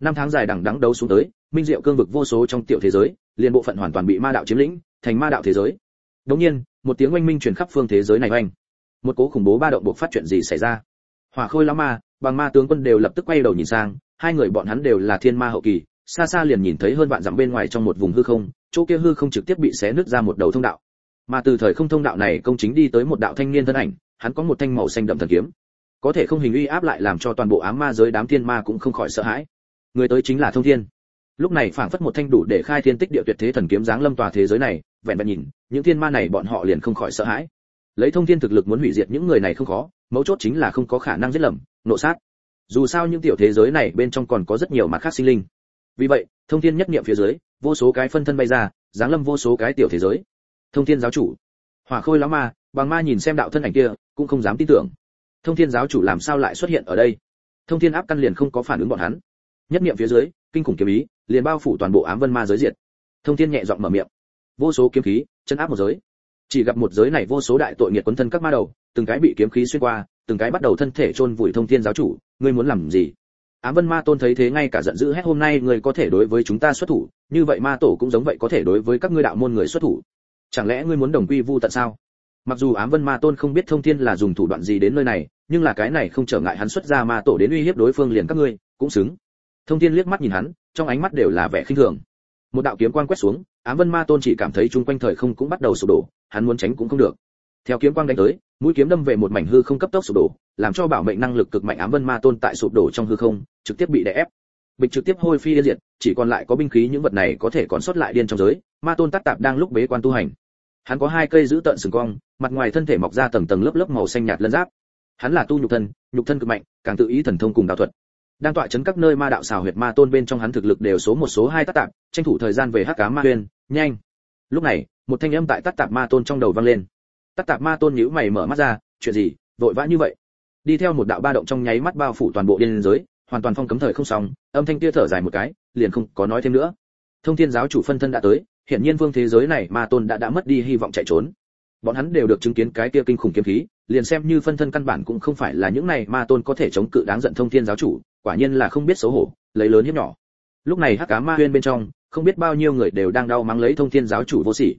Năm tháng dài đằng đắng đấu xuống tới, minh diệu cương vực vô số trong tiểu thế giới, liền bộ phận hoàn toàn bị ma đạo chiếm lĩnh, thành ma đạo thế giới. Đống nhiên, một tiếng oanh minh truyền khắp phương thế giới này oanh. Một cố khủng bố ba động buộc phát chuyện gì xảy ra? Hỏa khôi lão ma, bằng ma tướng quân đều lập tức quay đầu nhìn sang, hai người bọn hắn đều là thiên ma hậu kỳ, xa xa liền nhìn thấy hơn vạn dặm bên ngoài trong một vùng hư không, chỗ kia hư không trực tiếp bị xé nứt ra một đầu thông đạo mà từ thời không thông đạo này công chính đi tới một đạo thanh niên thân ảnh, hắn có một thanh màu xanh đậm thần kiếm. Có thể không hình uy áp lại làm cho toàn bộ ám ma giới đám thiên ma cũng không khỏi sợ hãi. Người tới chính là thông thiên. Lúc này phảng phất một thanh đủ để khai thiên tích địa tuyệt thế thần kiếm giáng lâm tòa thế giới này, vẹn vẹn nhìn, những thiên ma này bọn họ liền không khỏi sợ hãi. Lấy thông thiên thực lực muốn hủy diệt những người này không khó, mấu chốt chính là không có khả năng giết lầm, nộ sát. Dù sao những tiểu thế giới này bên trong còn có rất nhiều mặt khác sinh linh. Vì vậy, thông thiên nhất niệm phía dưới, vô số cái phân thân bay ra, giáng lâm vô số cái tiểu thế giới thông thiên giáo chủ. Hỏa khôi lão ma, bằng ma nhìn xem đạo thân ảnh kia, cũng không dám tin tưởng. Thông thiên giáo chủ làm sao lại xuất hiện ở đây? Thông thiên áp căn liền không có phản ứng bọn hắn. Nhất niệm phía dưới, kinh khủng kiếm ý, liền bao phủ toàn bộ ám vân ma giới diệt. Thông thiên nhẹ giọng mở miệng. Vô số kiếm khí, chân áp một giới. Chỉ gặp một giới này vô số đại tội nghiệt quấn thân các ma đầu, từng cái bị kiếm khí xuyên qua, từng cái bắt đầu thân thể chôn vùi thông thiên giáo chủ, ngươi muốn làm gì? Ám vân ma tôn thấy thế ngay cả giận dữ hết hôm nay người có thể đối với chúng ta xuất thủ, như vậy ma tổ cũng giống vậy có thể đối với các ngươi đạo môn người xuất thủ chẳng lẽ ngươi muốn đồng quy vu tận sao? Mặc dù ám vân ma tôn không biết thông thiên là dùng thủ đoạn gì đến nơi này, nhưng là cái này không trở ngại hắn xuất ra ma tổ đến uy hiếp đối phương liền các ngươi, cũng xứng. Thông thiên liếc mắt nhìn hắn, trong ánh mắt đều là vẻ khinh thường. Một đạo kiếm quang quét xuống, ám vân ma tôn chỉ cảm thấy chung quanh thời không cũng bắt đầu sụp đổ, hắn muốn tránh cũng không được. Theo kiếm quang đánh tới, mũi kiếm đâm về một mảnh hư không cấp tốc sụp đổ, làm cho bảo mệnh năng lực cực mạnh ám vân ma tôn tại sụp đổ trong hư không, trực tiếp bị đè ép. Bịch trực tiếp hôi phi yên diệt, chỉ còn lại có binh khí những vật này có thể còn sót lại điên trong giới, ma tôn tắc tạp đang lúc bế quan tu hành hắn có hai cây giữ tận sừng cong, mặt ngoài thân thể mọc ra tầng tầng lớp lớp màu xanh nhạt lân giáp. Hắn là tu nhục thân nhục thân cực mạnh, càng tự ý thần thông cùng đạo thuật. Đang tọa chấn các nơi ma đạo xào huyệt ma tôn bên trong hắn thực lực đều số một số hai tát tạp, tranh thủ thời gian về hắc cá ma huyên nhanh. Lúc này, một thanh âm tại tát tạp ma tôn trong đầu vang lên. Tát tạp ma tôn nhíu mày mở mắt ra, chuyện gì? Vội vã như vậy? Đi theo một đạo ba động trong nháy mắt bao phủ toàn bộ điên giới, hoàn toàn phong cấm thời không xong âm thanh kia thở dài một cái, liền không có nói thêm nữa. Thông thiên giáo chủ phân thân đã tới hiện nhiên vương thế giới này ma tôn đã đã mất đi hy vọng chạy trốn. Bọn hắn đều được chứng kiến cái kia kinh khủng kiếm khí, liền xem như phân thân căn bản cũng không phải là những này ma tôn có thể chống cự đáng giận thông thiên giáo chủ, quả nhiên là không biết xấu hổ, lấy lớn hiếp nhỏ. Lúc này hắc cá ma huyên bên trong, không biết bao nhiêu người đều đang đau mắng lấy thông thiên giáo chủ vô sỉ.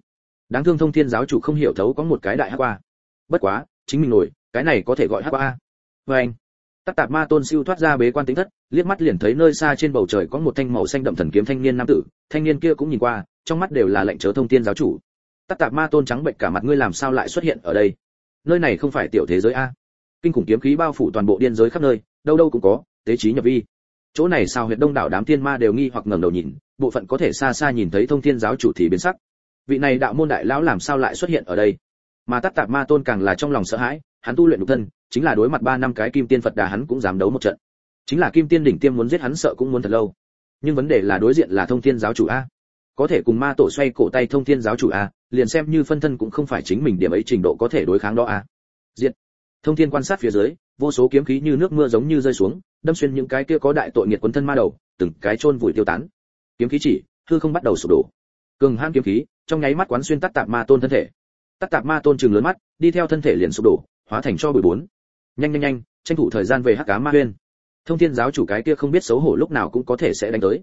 Đáng thương thông thiên giáo chủ không hiểu thấu có một cái đại hắc qua. Bất quá, chính mình nổi, cái này có thể gọi hắc qua vê anh, tắc tạp ma tôn siêu thoát ra bế quan tính thất, liếc mắt liền thấy nơi xa trên bầu trời có một thanh màu xanh đậm thần kiếm thanh niên nam tử, thanh niên kia cũng nhìn qua trong mắt đều là lệnh chớ thông thiên giáo chủ. Tắc tạp ma tôn trắng bệnh cả mặt ngươi làm sao lại xuất hiện ở đây? Nơi này không phải tiểu thế giới a. Kinh khủng kiếm khí bao phủ toàn bộ điên giới khắp nơi, đâu đâu cũng có, tế trí nhập vi. Chỗ này sao huyện đông đảo đám thiên ma đều nghi hoặc ngẩng đầu nhìn, bộ phận có thể xa xa nhìn thấy thông thiên giáo chủ thì biến sắc. Vị này đạo môn đại lão làm sao lại xuất hiện ở đây? Mà tắc tạp ma tôn càng là trong lòng sợ hãi, hắn tu luyện nhục thân, chính là đối mặt ba năm cái kim tiên phật đà hắn cũng dám đấu một trận. Chính là kim tiên đỉnh tiêm muốn giết hắn sợ cũng muốn thật lâu. Nhưng vấn đề là đối diện là thông thiên giáo chủ a có thể cùng ma tổ xoay cổ tay thông thiên giáo chủ a liền xem như phân thân cũng không phải chính mình điểm ấy trình độ có thể đối kháng đó à. a diện thông thiên quan sát phía dưới, vô số kiếm khí như nước mưa giống như rơi xuống, đâm xuyên những cái kia có đại tội nghiệt quấn thân ma đầu, từng cái chôn vùi tiêu tán. Kiếm khí chỉ, hư không bắt đầu sụp đổ. Cường hãn kiếm khí, trong nháy mắt quán xuyên tắt tạp ma tôn thân thể. Tắt tạp ma tôn trừng lớn mắt, đi theo thân thể liền sụp đổ, hóa thành cho bụi bốn. Nhanh nhanh nhanh, tranh thủ thời gian về hắc cá ma huyên. Thông thiên giáo chủ cái kia không biết xấu hổ lúc nào cũng có thể sẽ đánh tới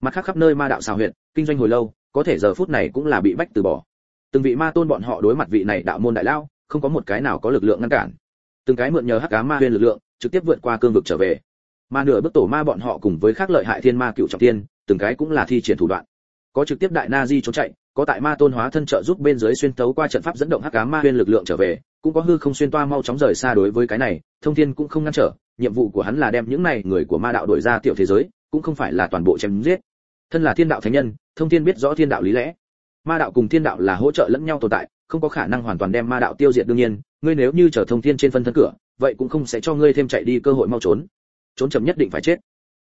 mặt khác khắp nơi ma đạo xào huyện kinh doanh hồi lâu, có thể giờ phút này cũng là bị bách từ bỏ. Từng vị ma tôn bọn họ đối mặt vị này đạo môn đại lao, không có một cái nào có lực lượng ngăn cản. Từng cái mượn nhờ hắc cá ma huyền lực lượng, trực tiếp vượt qua cương vực trở về. Mà nửa bức tổ ma bọn họ cùng với khác lợi hại thiên ma cựu trọng tiên, từng cái cũng là thi triển thủ đoạn. Có trực tiếp đại na di trốn chạy, có tại ma tôn hóa thân trợ giúp bên dưới xuyên tấu qua trận pháp dẫn động hắc cá ma huyền lực lượng trở về, cũng có hư không xuyên toa mau chóng rời xa đối với cái này, thông thiên cũng không ngăn trở, nhiệm vụ của hắn là đem những này người của ma đạo đổi ra tiểu thế giới, cũng không phải là toàn bộ chém giết thân là thiên đạo thánh nhân, thông thiên biết rõ thiên đạo lý lẽ. Ma đạo cùng thiên đạo là hỗ trợ lẫn nhau tồn tại, không có khả năng hoàn toàn đem ma đạo tiêu diệt đương nhiên, ngươi nếu như trở thông thiên trên phân thân cửa, vậy cũng không sẽ cho ngươi thêm chạy đi cơ hội mau trốn. Trốn chậm nhất định phải chết.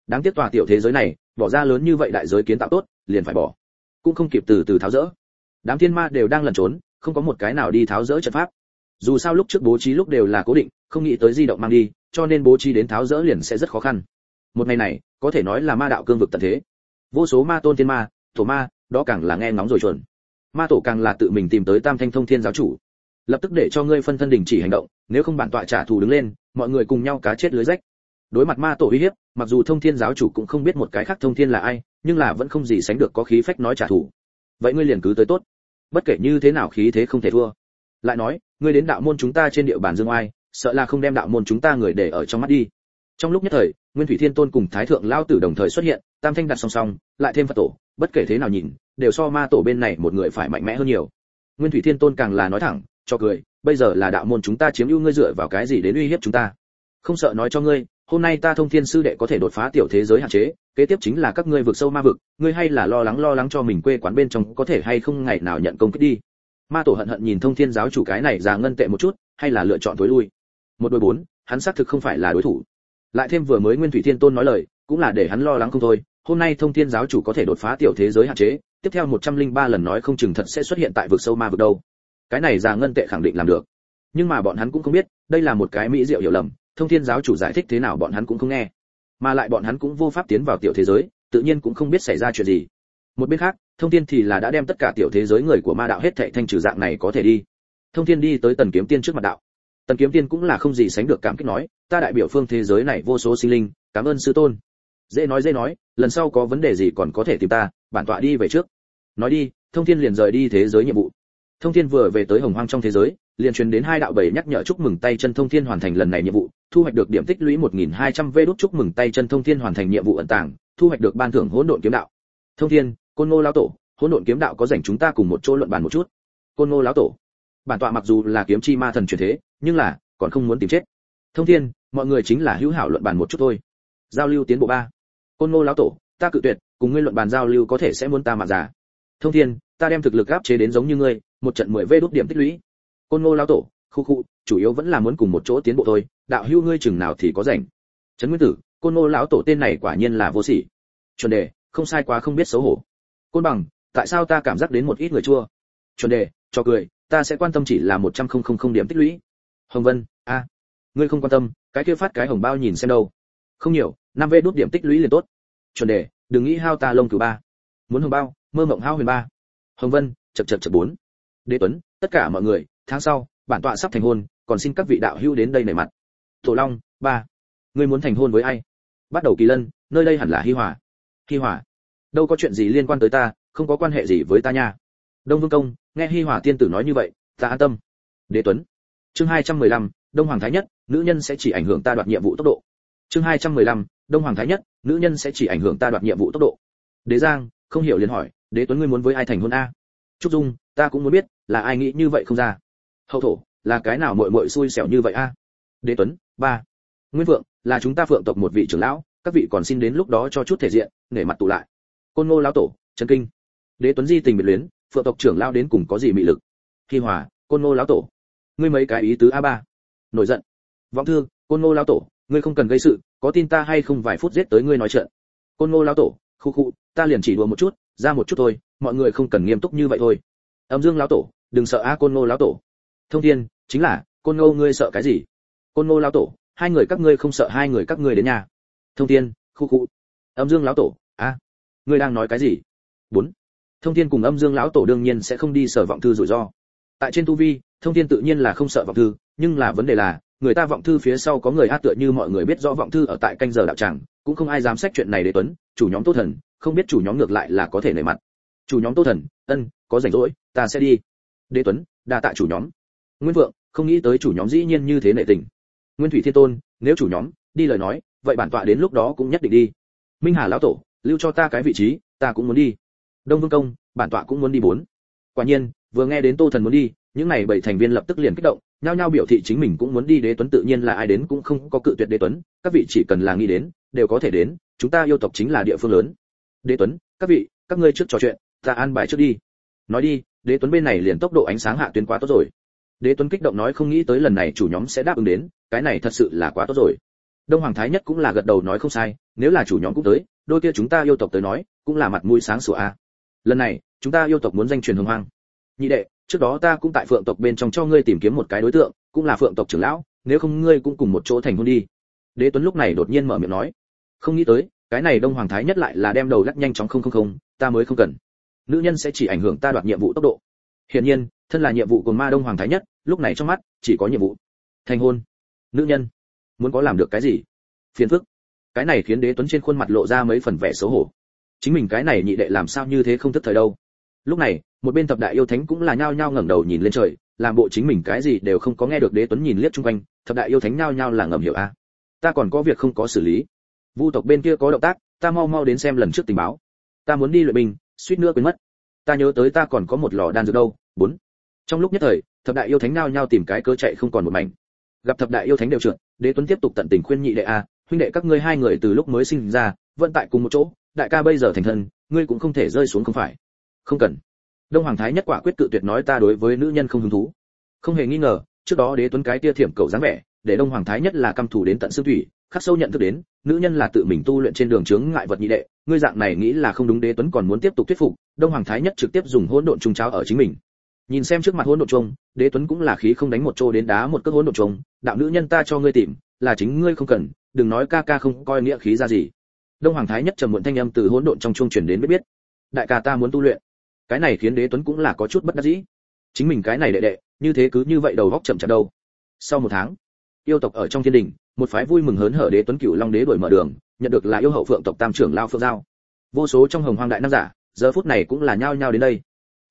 Đáng tiếc tòa tiểu thế giới này, bỏ ra lớn như vậy đại giới kiến tạo tốt, liền phải bỏ. Cũng không kịp từ từ tháo rỡ. Đám thiên ma đều đang lẩn trốn, không có một cái nào đi tháo rỡ trận pháp. Dù sao lúc trước bố trí lúc đều là cố định, không nghĩ tới di động mang đi, cho nên bố trí đến tháo rỡ liền sẽ rất khó khăn. Một ngày này, có thể nói là ma đạo cương vực tận thế vô số ma tôn thiên ma, thổ ma, đó càng là nghe ngóng rồi chuẩn. Ma tổ càng là tự mình tìm tới tam thanh thông thiên giáo chủ. Lập tức để cho ngươi phân thân đình chỉ hành động, nếu không bản tọa trả thù đứng lên, mọi người cùng nhau cá chết lưới rách. Đối mặt ma tổ uy hiếp, mặc dù thông thiên giáo chủ cũng không biết một cái khác thông thiên là ai, nhưng là vẫn không gì sánh được có khí phách nói trả thù. Vậy ngươi liền cứ tới tốt. Bất kể như thế nào khí thế không thể thua. Lại nói, ngươi đến đạo môn chúng ta trên địa bàn dương oai, sợ là không đem đạo môn chúng ta người để ở trong mắt đi. Trong lúc nhất thời, nguyên thủy thiên tôn cùng thái thượng lao tử đồng thời xuất hiện tam thanh đặt song song, lại thêm phật tổ, bất kể thế nào nhìn, đều so ma tổ bên này một người phải mạnh mẽ hơn nhiều. Nguyên thủy thiên tôn càng là nói thẳng, cho cười, bây giờ là đạo môn chúng ta chiếm ưu ngươi dựa vào cái gì đến uy hiếp chúng ta? Không sợ nói cho ngươi, hôm nay ta thông thiên sư đệ có thể đột phá tiểu thế giới hạn chế, kế tiếp chính là các ngươi vượt sâu ma vực, ngươi hay là lo lắng lo lắng cho mình quê quán bên trong có thể hay không ngày nào nhận công kích đi. Ma tổ hận hận nhìn thông thiên giáo chủ cái này già ngân tệ một chút, hay là lựa chọn tối lui. Một đôi bốn, hắn xác thực không phải là đối thủ. Lại thêm vừa mới nguyên thủy thiên tôn nói lời, cũng là để hắn lo lắng không thôi hôm nay thông thiên giáo chủ có thể đột phá tiểu thế giới hạn chế, tiếp theo 103 lần nói không chừng thật sẽ xuất hiện tại vực sâu ma vực đâu. Cái này già ngân tệ khẳng định làm được. Nhưng mà bọn hắn cũng không biết, đây là một cái mỹ diệu hiểu lầm, thông thiên giáo chủ giải thích thế nào bọn hắn cũng không nghe. Mà lại bọn hắn cũng vô pháp tiến vào tiểu thế giới, tự nhiên cũng không biết xảy ra chuyện gì. Một bên khác, thông thiên thì là đã đem tất cả tiểu thế giới người của ma đạo hết thệ thanh trừ dạng này có thể đi. Thông thiên đi tới tần kiếm tiên trước mặt đạo. Tần kiếm tiên cũng là không gì sánh được cảm kích nói, ta đại biểu phương thế giới này vô số sinh linh, cảm ơn sư tôn dễ nói dễ nói, lần sau có vấn đề gì còn có thể tìm ta, bản tọa đi về trước. Nói đi, thông thiên liền rời đi thế giới nhiệm vụ. Thông thiên vừa về tới hồng hoang trong thế giới, liền truyền đến hai đạo bảy nhắc nhở chúc mừng tay chân thông thiên hoàn thành lần này nhiệm vụ, thu hoạch được điểm tích lũy 1.200 vê đốt chúc mừng tay chân thông thiên hoàn thành nhiệm vụ ẩn tàng, thu hoạch được ban thưởng hỗn độn kiếm đạo. Thông thiên, côn ngô lão tổ, hỗn độn kiếm đạo có rảnh chúng ta cùng một chỗ luận bàn một chút. Côn ngô lão tổ, bản tọa mặc dù là kiếm chi ma thần truyền thế, nhưng là còn không muốn tìm chết. Thông thiên, mọi người chính là hữu hảo luận bàn một chút thôi. Giao lưu tiến bộ ba côn ngô lão tổ, ta cự tuyệt, cùng ngươi luận bàn giao lưu có thể sẽ muốn ta mà giả thông thiên, ta đem thực lực áp chế đến giống như ngươi, một trận mười vê đốt điểm tích lũy. Côn ngô lão tổ, khu khu, chủ yếu vẫn là muốn cùng một chỗ tiến bộ thôi, đạo hưu ngươi chừng nào thì có rảnh. Trấn nguyên tử, côn ngô lão tổ tên này quả nhiên là vô sỉ. Chuẩn đề, không sai quá không biết xấu hổ. Côn bằng, tại sao ta cảm giác đến một ít người chua? Chuẩn đề, cho cười, ta sẽ quan tâm chỉ là một trăm không không không điểm tích lũy. Hồng vân, a, ngươi không quan tâm, cái kia phát cái hồng bao nhìn xem đâu không nhiều năm vê đốt điểm tích lũy liền tốt. Chuẩn đề đừng nghĩ hao ta lông cửu ba. Muốn hồng bao mơ mộng hao huyền ba. Hồng vân chật chật chật bốn. Đế tuấn tất cả mọi người tháng sau bản tọa sắp thành hôn còn xin các vị đạo hữu đến đây nảy mặt. Tổ long ba. Ngươi muốn thành hôn với ai? Bắt đầu kỳ lân nơi đây hẳn là hi hòa. Hi hòa. Đâu có chuyện gì liên quan tới ta không có quan hệ gì với ta nha. Đông vương công nghe hi hòa tiên tử nói như vậy ta an tâm. Đế tuấn. Chương 215, đông hoàng thái nhất nữ nhân sẽ chỉ ảnh hưởng ta đoạt nhiệm vụ tốc độ chương 215, đông hoàng thái nhất nữ nhân sẽ chỉ ảnh hưởng ta đoạt nhiệm vụ tốc độ. Đế giang không hiểu liền hỏi đế tuấn ngươi muốn với ai thành hôn a? Trúc dung ta cũng muốn biết là ai nghĩ như vậy không ra? Hậu thổ là cái nào muội muội xui xẻo như vậy a? Đế tuấn ba. Nguyên vượng là chúng ta phượng tộc một vị trưởng lão các vị còn xin đến lúc đó cho chút thể diện nể mặt tụ lại. Côn ngô lão tổ chân kinh. Đế tuấn di tình biệt luyến phượng tộc trưởng lão đến cùng có gì mị lực? Khi hòa côn ngô lão tổ. Ngươi mấy cái ý tứ a ba? Nổi giận. Vọng thương côn ngô lão tổ ngươi không cần gây sự, có tin ta hay không vài phút giết tới ngươi nói chuyện. Côn ngô lão tổ, khu khu, ta liền chỉ đùa một chút, ra một chút thôi, mọi người không cần nghiêm túc như vậy thôi. Âm dương lão tổ, đừng sợ a côn ngô lão tổ. Thông thiên, chính là, côn ngô ngươi sợ cái gì? Côn ngô lão tổ, hai người các ngươi không sợ hai người các ngươi đến nhà. Thông thiên, khu khu. Âm dương lão tổ a ngươi đang nói cái gì? Bốn. Thông thiên cùng âm dương lão tổ đương nhiên sẽ không đi sở vọng thư rủi ro. Tại trên tu vi, thông thiên tự nhiên là không sợ vọng thư, nhưng là vấn đề là người ta vọng thư phía sau có người hát tựa như mọi người biết rõ vọng thư ở tại canh giờ đạo tràng, cũng không ai dám xét chuyện này để tuấn, chủ nhóm tô thần, không biết chủ nhóm ngược lại là có thể nể mặt. Chủ nhóm tô thần, ân, có rảnh rỗi, ta sẽ đi. Đế tuấn, đa tạ chủ nhóm. Nguyên vượng, không nghĩ tới chủ nhóm dĩ nhiên như thế nệ tình. Nguyên thủy thiên tôn, nếu chủ nhóm đi lời nói, vậy bản tọa đến lúc đó cũng nhất định đi. Minh hà lão tổ, lưu cho ta cái vị trí, ta cũng muốn đi. Đông vương công, bản tọa cũng muốn đi bốn. Quả nhiên, vừa nghe đến tô thần muốn đi những này bảy thành viên lập tức liền kích động, nhao nhao biểu thị chính mình cũng muốn đi đế tuấn tự nhiên là ai đến cũng không có cự tuyệt đế tuấn, các vị chỉ cần là nghĩ đến, đều có thể đến, chúng ta yêu tộc chính là địa phương lớn. Đế tuấn, các vị, các ngươi trước trò chuyện, ta an bài trước đi. Nói đi, đế tuấn bên này liền tốc độ ánh sáng hạ tuyến quá tốt rồi. Đế tuấn kích động nói không nghĩ tới lần này chủ nhóm sẽ đáp ứng đến, cái này thật sự là quá tốt rồi. Đông hoàng thái nhất cũng là gật đầu nói không sai, nếu là chủ nhóm cũng tới, đôi kia chúng ta yêu tộc tới nói, cũng là mặt mũi sáng sủa a. Lần này, chúng ta yêu tộc muốn danh truyền hồng hoang. Nhị đệ trước đó ta cũng tại phượng tộc bên trong cho ngươi tìm kiếm một cái đối tượng, cũng là phượng tộc trưởng lão, nếu không ngươi cũng cùng một chỗ thành hôn đi. Đế tuấn lúc này đột nhiên mở miệng nói. Không nghĩ tới, cái này đông hoàng thái nhất lại là đem đầu lắc nhanh chóng không không không, ta mới không cần. Nữ nhân sẽ chỉ ảnh hưởng ta đoạt nhiệm vụ tốc độ. Hiển nhiên, thân là nhiệm vụ của ma đông hoàng thái nhất, lúc này trong mắt chỉ có nhiệm vụ. Thành hôn. Nữ nhân. Muốn có làm được cái gì? Phiền phức. Cái này khiến đế tuấn trên khuôn mặt lộ ra mấy phần vẻ xấu hổ. Chính mình cái này nhị đệ làm sao như thế không thức thời đâu. Lúc này một bên thập đại yêu thánh cũng là nhao nhao ngẩng đầu nhìn lên trời, làm bộ chính mình cái gì đều không có nghe được đế tuấn nhìn liếc chung quanh, thập đại yêu thánh nhao nhao là ngầm hiểu a. Ta còn có việc không có xử lý. Vu tộc bên kia có động tác, ta mau mau đến xem lần trước tình báo. Ta muốn đi luyện binh, suýt nữa quên mất. Ta nhớ tới ta còn có một lò đan dược đâu, bốn. Trong lúc nhất thời, thập đại yêu thánh nhao nhao tìm cái cơ chạy không còn một mảnh. Gặp thập đại yêu thánh đều trượt, đế tuấn tiếp tục tận tình khuyên nhị đệ a, huynh đệ các ngươi hai người từ lúc mới sinh ra vận tại cùng một chỗ, đại ca bây giờ thành thân, ngươi cũng không thể rơi xuống không phải. Không cần đông hoàng thái nhất quả quyết cự tuyệt nói ta đối với nữ nhân không hứng thú. Không hề nghi ngờ, trước đó đế tuấn cái tia thiểm cầu dáng vẻ, để đông hoàng thái nhất là căm thù đến tận xương thủy, khắc sâu nhận thức đến, nữ nhân là tự mình tu luyện trên đường chướng ngại vật nhị đệ, ngươi dạng này nghĩ là không đúng, đế tuấn còn muốn tiếp tục thuyết phục, đông hoàng thái nhất trực tiếp dùng hỗn độn trung cháo ở chính mình. Nhìn xem trước mặt hỗn độn trung đế tuấn cũng là khí không đánh một chỗ đến đá một cước hỗn độn trung đạo nữ nhân ta cho ngươi tìm, là chính ngươi không cần, đừng nói ca ca không coi nghĩa khí ra gì. Đông hoàng thái nhất trầm muộn thanh âm từ hỗn độn trong chuông truyền đến biết biết, đại ca ta muốn tu luyện cái này khiến đế tuấn cũng là có chút bất đắc dĩ. Chính mình cái này đệ đệ, như thế cứ như vậy đầu góc chậm chạp đâu. Sau một tháng, yêu tộc ở trong thiên đình, một phái vui mừng hớn hở đế tuấn cửu long đế đổi mở đường, nhận được là yêu hậu phượng tộc tam trưởng lao phượng giao. Vô số trong hồng hoang đại nam giả, giờ phút này cũng là nhao nhao đến đây.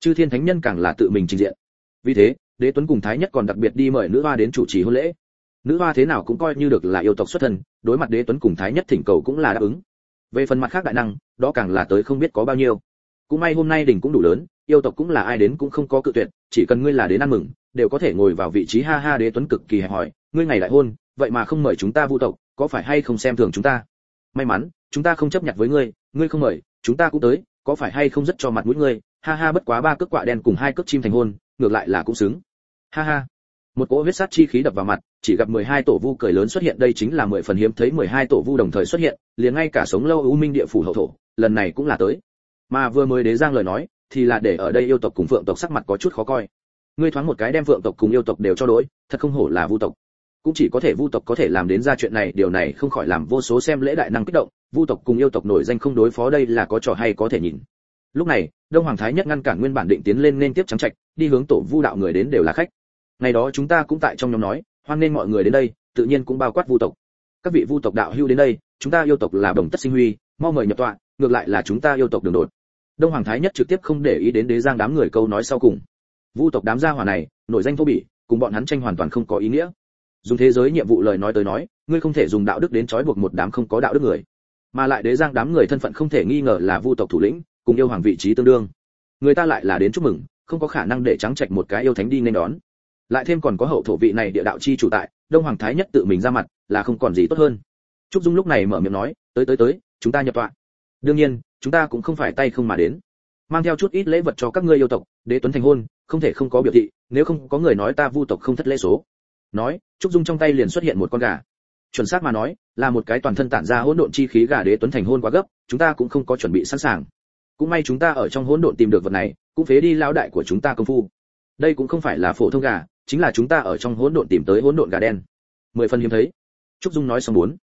Chư thiên thánh nhân càng là tự mình trình diện. Vì thế, đế tuấn cùng thái nhất còn đặc biệt đi mời nữ hoa đến chủ trì hôn lễ. Nữ hoa thế nào cũng coi như được là yêu tộc xuất thân, đối mặt đế tuấn cùng thái nhất thỉnh cầu cũng là đáp ứng. Về phần mặt khác đại năng, đó càng là tới không biết có bao nhiêu cũng may hôm nay đỉnh cũng đủ lớn, yêu tộc cũng là ai đến cũng không có cự tuyệt, chỉ cần ngươi là đến ăn mừng, đều có thể ngồi vào vị trí ha ha đế tuấn cực kỳ hẹp hỏi ngươi ngày lại hôn, vậy mà không mời chúng ta vu tộc, có phải hay không xem thường chúng ta? May mắn, chúng ta không chấp nhận với ngươi ngươi không mời, chúng ta cũng tới, có phải hay không rất cho mặt mũi ngươi? Ha ha, bất quá ba cước quạ đen cùng hai cước chim thành hôn, ngược lại là cũng xứng. Ha ha. Một cỗ huyết sát chi khí đập vào mặt, chỉ gặp 12 tổ vu cười lớn xuất hiện, đây chính là mười phần hiếm thấy 12 tổ vu đồng thời xuất hiện, liền ngay cả sống lâu u minh địa phủ hậu thổ, lần này cũng là tới mà vừa mới đế giang lời nói, thì là để ở đây yêu tộc cùng phượng tộc sắc mặt có chút khó coi. Ngươi thoáng một cái đem phượng tộc cùng yêu tộc đều cho đối, thật không hổ là vu tộc. Cũng chỉ có thể vu tộc có thể làm đến ra chuyện này, điều này không khỏi làm vô số xem lễ đại năng kích động, vu tộc cùng yêu tộc nổi danh không đối phó đây là có trò hay có thể nhìn. Lúc này, đông hoàng thái nhất ngăn cản nguyên bản định tiến lên nên tiếp trắng trạch, đi hướng tổ vu đạo người đến đều là khách. Ngày đó chúng ta cũng tại trong nhóm nói, hoan nên mọi người đến đây, tự nhiên cũng bao quát vu tộc. Các vị vu tộc đạo hưu đến đây, chúng ta yêu tộc là đồng tất sinh huy, mau mời nhập tọa, ngược lại là chúng ta yêu tộc đường đột đông hoàng thái nhất trực tiếp không để ý đến đế giang đám người câu nói sau cùng. Vu tộc đám gia hỏa này nổi danh thô bỉ, cùng bọn hắn tranh hoàn toàn không có ý nghĩa. Dùng thế giới nhiệm vụ lời nói tới nói, ngươi không thể dùng đạo đức đến trói buộc một đám không có đạo đức người. Mà lại đế giang đám người thân phận không thể nghi ngờ là vu tộc thủ lĩnh, cùng yêu hoàng vị trí tương đương. Người ta lại là đến chúc mừng, không có khả năng để trắng trạch một cái yêu thánh đi nên đón. Lại thêm còn có hậu thổ vị này địa đạo chi chủ tại, đông hoàng thái nhất tự mình ra mặt, là không còn gì tốt hơn. Trúc dung lúc này mở miệng nói, tới tới tới, chúng ta nhập tọa đương nhiên, chúng ta cũng không phải tay không mà đến. Mang theo chút ít lễ vật cho các ngươi yêu tộc, đế tuấn thành hôn, không thể không có biểu thị, nếu không có người nói ta vu tộc không thất lễ số. Nói, trúc dung trong tay liền xuất hiện một con gà. Chuẩn xác mà nói, là một cái toàn thân tản ra hỗn độn chi khí gà đế tuấn thành hôn quá gấp, chúng ta cũng không có chuẩn bị sẵn sàng. Cũng may chúng ta ở trong hỗn độn tìm được vật này, cũng phế đi lão đại của chúng ta công phu. Đây cũng không phải là phổ thông gà, chính là chúng ta ở trong hỗn độn tìm tới hỗn độn gà đen. Mười phần hiếm thấy. Trúc dung nói xong muốn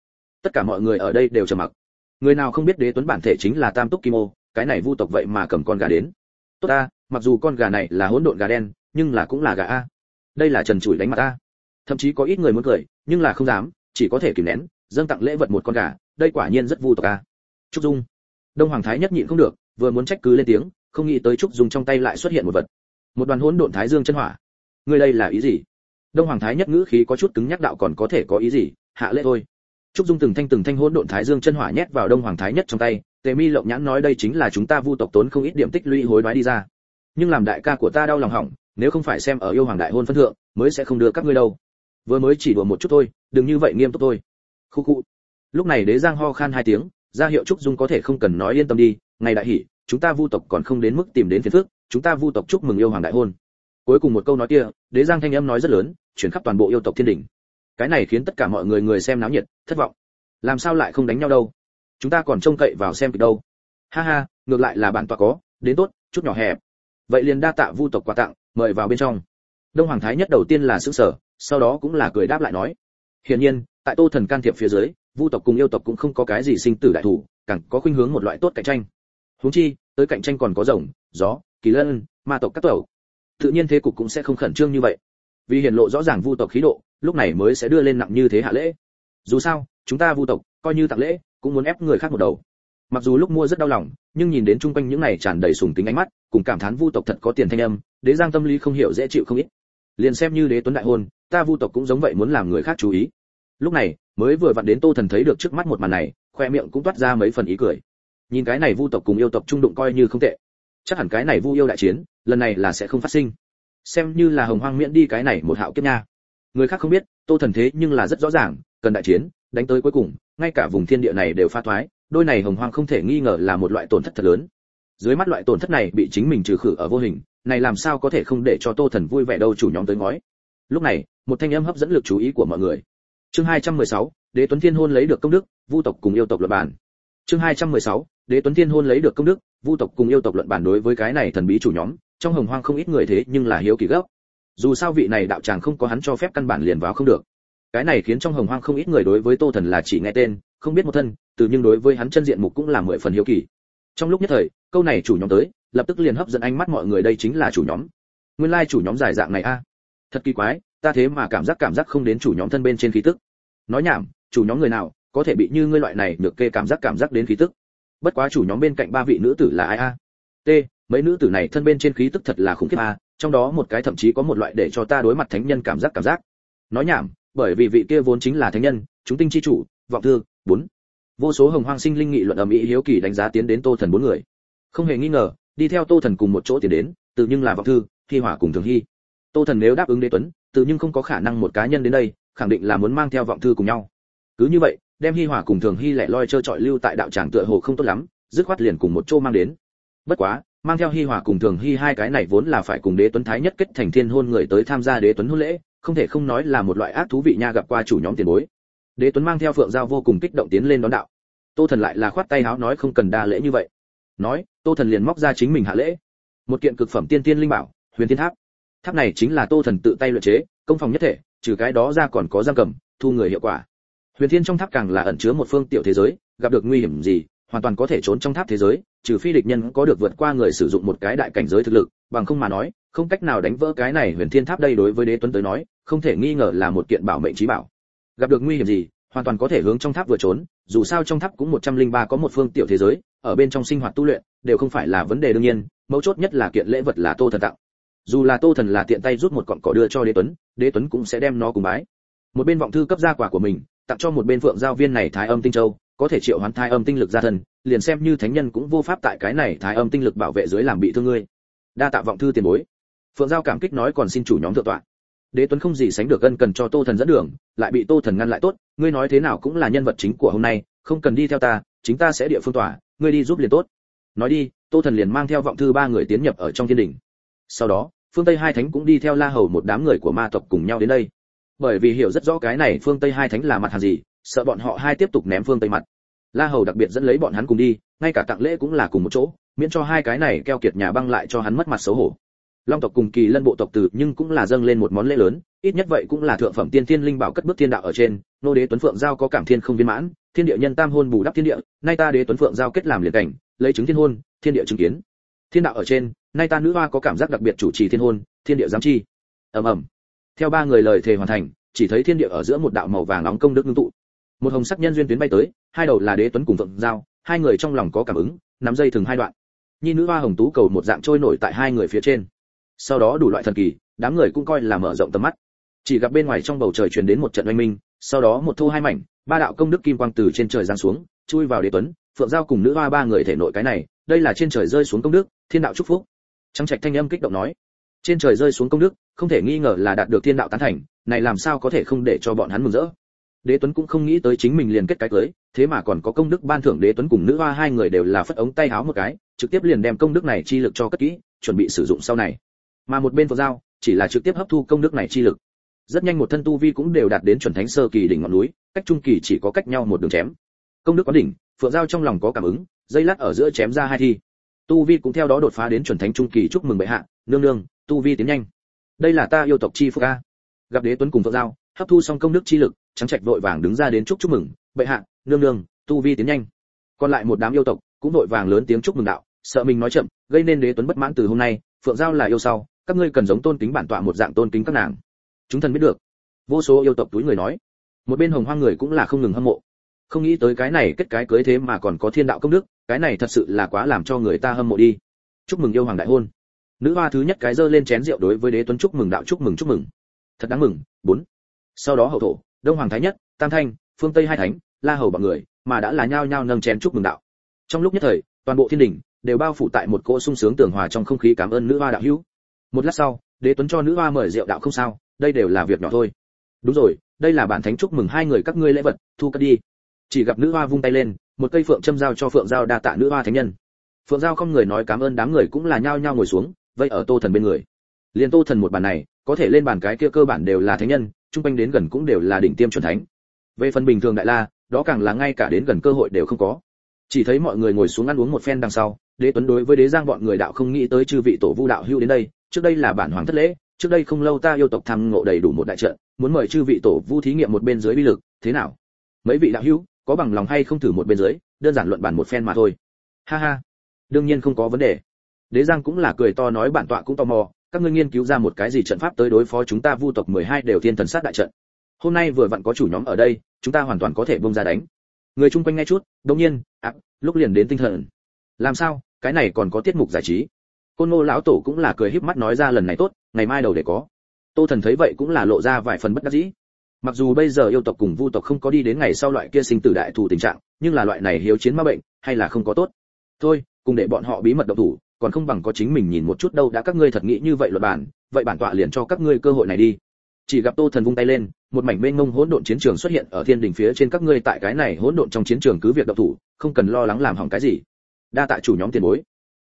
tất cả mọi người ở đây đều trầm mặc người nào không biết đế tuấn bản thể chính là tam túc kim ô, cái này vu tộc vậy mà cầm con gà đến. Tốt ta, mặc dù con gà này là hỗn độn gà đen, nhưng là cũng là gà a. Đây là trần trụi đánh mặt ta thậm chí có ít người muốn cười, nhưng là không dám, chỉ có thể kìm nén, dâng tặng lễ vật một con gà, đây quả nhiên rất vu tộc a. Trúc dung. Đông hoàng thái nhất nhịn không được, vừa muốn trách cứ lên tiếng, không nghĩ tới trúc dung trong tay lại xuất hiện một vật. Một đoàn hỗn độn thái dương chân hỏa. Ngươi đây là ý gì? Đông hoàng thái nhất ngữ khí có chút cứng nhắc đạo còn có thể có ý gì? Hạ lễ thôi trúc dung từng thanh từng thanh hỗn độn thái dương chân hỏa nhét vào đông hoàng thái nhất trong tay tề mi lộng nhãn nói đây chính là chúng ta vu tộc tốn không ít điểm tích lũy hối đoái đi ra. Nhưng làm đại ca của ta đau lòng hỏng nếu không phải xem ở yêu hoàng đại hôn phân thượng mới sẽ không đưa các ngươi đâu. Vừa mới chỉ đùa một chút thôi đừng như vậy nghiêm túc thôi. Khu khu. Lúc này đế giang ho khan hai tiếng ra hiệu trúc dung có thể không cần nói yên tâm đi ngày đại hỉ, chúng ta vu tộc còn không đến mức tìm đến phiền phức chúng ta vu tộc chúc mừng yêu hoàng đại hôn. Cuối cùng một câu nói kia đế giang thanh âm nói rất lớn chuyển khắp toàn bộ yêu tộc thiên đỉnh cái này khiến tất cả mọi người người xem náo nhiệt, thất vọng. Làm sao lại không đánh nhau đâu? Chúng ta còn trông cậy vào xem kịch đâu. Ha ha, ngược lại là bản tọa có, đến tốt, chút nhỏ hẹp. Vậy liền đa tạ vu tộc quà tặng, mời vào bên trong. Đông hoàng thái nhất đầu tiên là sững sở sau đó cũng là cười đáp lại nói. Hiển nhiên, tại tô thần can thiệp phía dưới, vu tộc cùng yêu tộc cũng không có cái gì sinh tử đại thủ, càng có khuynh hướng một loại tốt cạnh tranh. Huống chi, tới cạnh tranh còn có rồng, gió, kỳ lân, ma tộc các tộc. Tự nhiên thế cục cũng sẽ không khẩn trương như vậy. Vì hiển lộ rõ ràng vu tộc khí độ lúc này mới sẽ đưa lên nặng như thế hạ lễ. Dù sao, chúng ta vu tộc, coi như tặng lễ, cũng muốn ép người khác một đầu. Mặc dù lúc mua rất đau lòng, nhưng nhìn đến chung quanh những này tràn đầy sùng tính ánh mắt, cùng cảm thán vu tộc thật có tiền thanh âm, đế giang tâm lý không hiểu dễ chịu không ít. Liền xem như đế tuấn đại hôn, ta vu tộc cũng giống vậy muốn làm người khác chú ý. Lúc này, mới vừa vặn đến tô thần thấy được trước mắt một màn này, khoe miệng cũng toát ra mấy phần ý cười. Nhìn cái này vu tộc cùng yêu tộc trung đụng coi như không tệ. Chắc hẳn cái này vu yêu đại chiến, lần này là sẽ không phát sinh. Xem như là hồng hoang miễn đi cái này một hạo kiếp nha người khác không biết tô thần thế nhưng là rất rõ ràng cần đại chiến đánh tới cuối cùng ngay cả vùng thiên địa này đều pha thoái đôi này hồng hoang không thể nghi ngờ là một loại tổn thất thật lớn. Dưới mắt loại tổn thất này bị chính mình trừ khử ở vô hình này làm sao có thể không để cho tô thần vui vẻ đâu chủ nhóm tới ngói. Lúc này một thanh âm hấp dẫn lực chú ý của mọi người. Chương 216, đế tuấn thiên hôn lấy được công đức vu tộc cùng yêu tộc luận bản chương 216, đế tuấn thiên hôn lấy được công đức vu tộc cùng yêu tộc luận bản đối với cái này thần bí chủ nhóm trong hồng hoang không ít người thế nhưng là hiếu kỳ gấp dù sao vị này đạo tràng không có hắn cho phép căn bản liền vào không được. Cái này khiến trong hồng hoang không ít người đối với tô thần là chỉ nghe tên, không biết một thân, từ nhưng đối với hắn chân diện mục cũng là mười phần hiếu kỳ. Trong lúc nhất thời, câu này chủ nhóm tới, lập tức liền hấp dẫn ánh mắt mọi người đây chính là chủ nhóm. Nguyên lai chủ nhóm giải dạng này a. Thật kỳ quái, ta thế mà cảm giác cảm giác không đến chủ nhóm thân bên trên khí tức. Nói nhảm, chủ nhóm người nào, có thể bị như ngươi loại này được kê cảm giác cảm giác đến khí tức. Bất quá chủ nhóm bên cạnh ba vị nữ tử là ai a? T mấy nữ tử này thân bên trên khí tức thật là khủng khiếp a trong đó một cái thậm chí có một loại để cho ta đối mặt thánh nhân cảm giác cảm giác. Nói nhảm, bởi vì vị kia vốn chính là thánh nhân, chúng tinh chi chủ, vọng thư, bốn. Vô số hồng hoang sinh linh nghị luận ầm ĩ hiếu kỳ đánh giá tiến đến tô thần bốn người. Không hề nghi ngờ, đi theo tô thần cùng một chỗ tiến đến, tự nhưng là vọng thư, thi hỏa cùng thường hy. Tô thần nếu đáp ứng đế tuấn, tự nhưng không có khả năng một cá nhân đến đây, khẳng định là muốn mang theo vọng thư cùng nhau. Cứ như vậy, đem hi hỏa cùng thường hy lẻ loi chơi trọi lưu tại đạo tràng tựa hồ không tốt lắm, dứt khoát liền cùng một chỗ mang đến. Bất quá mang theo hi hỏa cùng thường hy hai cái này vốn là phải cùng đế tuấn thái nhất kết thành thiên hôn người tới tham gia đế tuấn hôn lễ, không thể không nói là một loại ác thú vị nha gặp qua chủ nhóm tiền bối. Đế tuấn mang theo phượng giao vô cùng kích động tiến lên đón đạo. Tô thần lại là khoát tay háo nói không cần đa lễ như vậy. Nói, tô thần liền móc ra chính mình hạ lễ. Một kiện cực phẩm tiên tiên linh bảo, huyền thiên tháp. Tháp này chính là tô thần tự tay luyện chế, công phòng nhất thể, trừ cái đó ra còn có giam cầm, thu người hiệu quả. Huyền thiên trong tháp càng là ẩn chứa một phương tiểu thế giới, gặp được nguy hiểm gì hoàn toàn có thể trốn trong tháp thế giới, trừ phi địch nhân có được vượt qua người sử dụng một cái đại cảnh giới thực lực, bằng không mà nói, không cách nào đánh vỡ cái này huyền thiên tháp đây đối với đế tuấn tới nói, không thể nghi ngờ là một kiện bảo mệnh trí bảo. Gặp được nguy hiểm gì, hoàn toàn có thể hướng trong tháp vừa trốn, dù sao trong tháp cũng 103 có một phương tiểu thế giới, ở bên trong sinh hoạt tu luyện, đều không phải là vấn đề đương nhiên, mấu chốt nhất là kiện lễ vật là tô thần tặng. Dù là tô thần là tiện tay rút một cọng cỏ đưa cho đế tuấn đế tuấn cũng sẽ đem nó cùng bái. Một bên vọng thư cấp gia quả của mình, tặng cho một bên phượng giao viên này thái âm tinh châu có thể triệu hoán thái âm tinh lực ra thân, liền xem như thánh nhân cũng vô pháp tại cái này thái âm tinh lực bảo vệ dưới làm bị thương ngươi. Đa tạ vọng thư tiền bối. Phượng giao cảm kích nói còn xin chủ nhóm thượng tọa. Đế tuấn không gì sánh được ân cần cho tô thần dẫn đường, lại bị tô thần ngăn lại tốt, ngươi nói thế nào cũng là nhân vật chính của hôm nay, không cần đi theo ta, chính ta sẽ địa phương tỏa ngươi đi giúp liền tốt. Nói đi, tô thần liền mang theo vọng thư ba người tiến nhập ở trong thiên đình. Sau đó, phương tây hai thánh cũng đi theo la hầu một đám người của ma tộc cùng nhau đến đây. Bởi vì hiểu rất rõ cái này phương tây hai thánh là mặt hàng gì sợ bọn họ hai tiếp tục ném phương tây mặt. La hầu đặc biệt dẫn lấy bọn hắn cùng đi, ngay cả tặng lễ cũng là cùng một chỗ, miễn cho hai cái này keo kiệt nhà băng lại cho hắn mất mặt xấu hổ. Long tộc cùng kỳ lân bộ tộc từ nhưng cũng là dâng lên một món lễ lớn, ít nhất vậy cũng là thượng phẩm tiên thiên linh bảo cất bước thiên đạo ở trên, nô đế tuấn phượng giao có cảm thiên không viên mãn, thiên địa nhân tam hôn bù đắp thiên địa, nay ta đế tuấn phượng giao kết làm liền cảnh, lấy chứng thiên hôn, thiên địa chứng kiến. Thiên đạo ở trên, nay ta nữ hoa có cảm giác đặc biệt chủ trì thiên hôn, thiên địa giám chi. Ầm ầm. Theo ba người lời thề hoàn thành, chỉ thấy thiên địa ở giữa một đạo màu vàng nóng công đức ngưng tụ một hồng sắc nhân duyên tuyến bay tới, hai đầu là đế tuấn cùng phượng giao, hai người trong lòng có cảm ứng, nắm dây thừng hai đoạn. Nhi nữ hoa hồng tú cầu một dạng trôi nổi tại hai người phía trên. Sau đó đủ loại thần kỳ, đám người cũng coi là mở rộng tầm mắt. Chỉ gặp bên ngoài trong bầu trời truyền đến một trận oanh minh, sau đó một thu hai mảnh, ba đạo công đức kim quang từ trên trời giáng xuống, chui vào đế tuấn, phượng giao cùng nữ hoa ba người thể nội cái này, đây là trên trời rơi xuống công đức, thiên đạo chúc phúc. Trắng trạch thanh âm kích động nói, trên trời rơi xuống công đức, không thể nghi ngờ là đạt được thiên đạo tán thành, này làm sao có thể không để cho bọn hắn mừng rỡ? Đế tuấn cũng không nghĩ tới chính mình liền kết cái cưới, thế mà còn có công đức ban thưởng đế tuấn cùng nữ hoa hai người đều là phất ống tay háo một cái, trực tiếp liền đem công đức này chi lực cho cất kỹ, chuẩn bị sử dụng sau này. Mà một bên phật giao, chỉ là trực tiếp hấp thu công đức này chi lực. Rất nhanh một thân tu vi cũng đều đạt đến chuẩn thánh sơ kỳ đỉnh ngọn núi, cách trung kỳ chỉ có cách nhau một đường chém. Công đức có đỉnh, phượng giao trong lòng có cảm ứng, dây lát ở giữa chém ra hai thi. Tu vi cũng theo đó đột phá đến chuẩn thánh trung kỳ chúc mừng bệ hạ, nương nương, tu vi tiến nhanh. Đây là ta yêu tộc chi phúc a. Gặp đế tuấn cùng phượng giao, hấp thu xong công đức chi lực trắng trạch vội vàng đứng ra đến chúc chúc mừng, bệ hạ, nương nương, tu vi tiến nhanh. Còn lại một đám yêu tộc cũng vội vàng lớn tiếng chúc mừng đạo, sợ mình nói chậm, gây nên đế tuấn bất mãn từ hôm nay, phượng giao là yêu sau, các ngươi cần giống tôn kính bản tọa một dạng tôn kính các nàng. Chúng thần biết được. Vô số yêu tộc túi người nói. Một bên hồng hoang người cũng là không ngừng hâm mộ. Không nghĩ tới cái này kết cái cưới thế mà còn có thiên đạo công đức, cái này thật sự là quá làm cho người ta hâm mộ đi. Chúc mừng yêu hoàng đại hôn. Nữ hoa thứ nhất cái giơ lên chén rượu đối với đế tuấn chúc mừng đạo chúc mừng chúc mừng. Thật đáng mừng. Bốn. Sau đó hậu thổ đông hoàng thái nhất, tam thanh, phương tây hai thánh, la hầu bọn người, mà đã là nhao nhao nâng chén chúc mừng đạo. Trong lúc nhất thời, toàn bộ thiên đình đều bao phủ tại một cỗ sung sướng tường hòa trong không khí cảm ơn nữ hoa đạo hữu. Một lát sau, đế tuấn cho nữ hoa mời rượu đạo không sao, đây đều là việc nhỏ thôi. Đúng rồi, đây là bản thánh chúc mừng hai người các ngươi lễ vật, thu cất đi. Chỉ gặp nữ hoa vung tay lên, một cây phượng châm giao cho phượng giao đa tạ nữ hoa thánh nhân. Phượng giao không người nói cảm ơn đám người cũng là nhao nhao ngồi xuống, vây ở tô thần bên người. Liền tô thần một bàn này, có thể lên bàn cái kia cơ bản đều là thánh nhân trung quanh đến gần cũng đều là đỉnh tiêm chuẩn thánh. Về phần bình thường đại la, đó càng là ngay cả đến gần cơ hội đều không có. Chỉ thấy mọi người ngồi xuống ăn uống một phen đằng sau, đế tuấn đối với đế giang bọn người đạo không nghĩ tới chư vị tổ vu đạo hưu đến đây, trước đây là bản hoàng thất lễ, trước đây không lâu ta yêu tộc tham ngộ đầy đủ một đại trận, muốn mời chư vị tổ vu thí nghiệm một bên dưới bi lực, thế nào? Mấy vị đạo hưu có bằng lòng hay không thử một bên dưới, đơn giản luận bản một phen mà thôi. Ha ha. Đương nhiên không có vấn đề. Đế giang cũng là cười to nói bản tọa cũng tò mò các ngươi nghiên cứu ra một cái gì trận pháp tới đối phó chúng ta vu tộc 12 đều thiên thần sát đại trận. Hôm nay vừa vặn có chủ nhóm ở đây chúng ta hoàn toàn có thể bông ra đánh. Người chung quanh nghe chút đột nhiên à, lúc liền đến tinh thần. Làm sao? Cái này còn có tiết mục giải trí. Côn ngô lão tổ cũng là cười híp mắt nói ra lần này tốt ngày mai đầu để có. Tô thần thấy vậy cũng là lộ ra vài phần bất đắc dĩ. Mặc dù bây giờ yêu tộc cùng vu tộc không có đi đến ngày sau loại kia sinh tử đại thù tình trạng nhưng là loại này hiếu chiến ma bệnh hay là không có tốt. Thôi cùng để bọn họ bí mật độc thủ còn không bằng có chính mình nhìn một chút đâu đã các ngươi thật nghĩ như vậy luật bản, vậy bản tọa liền cho các ngươi cơ hội này đi. Chỉ gặp tô thần vung tay lên, một mảnh mênh mông hỗn độn chiến trường xuất hiện ở thiên đỉnh phía trên các ngươi tại cái này hỗn độn trong chiến trường cứ việc độc thủ, không cần lo lắng làm hỏng cái gì. Đa tạ chủ nhóm tiền bối.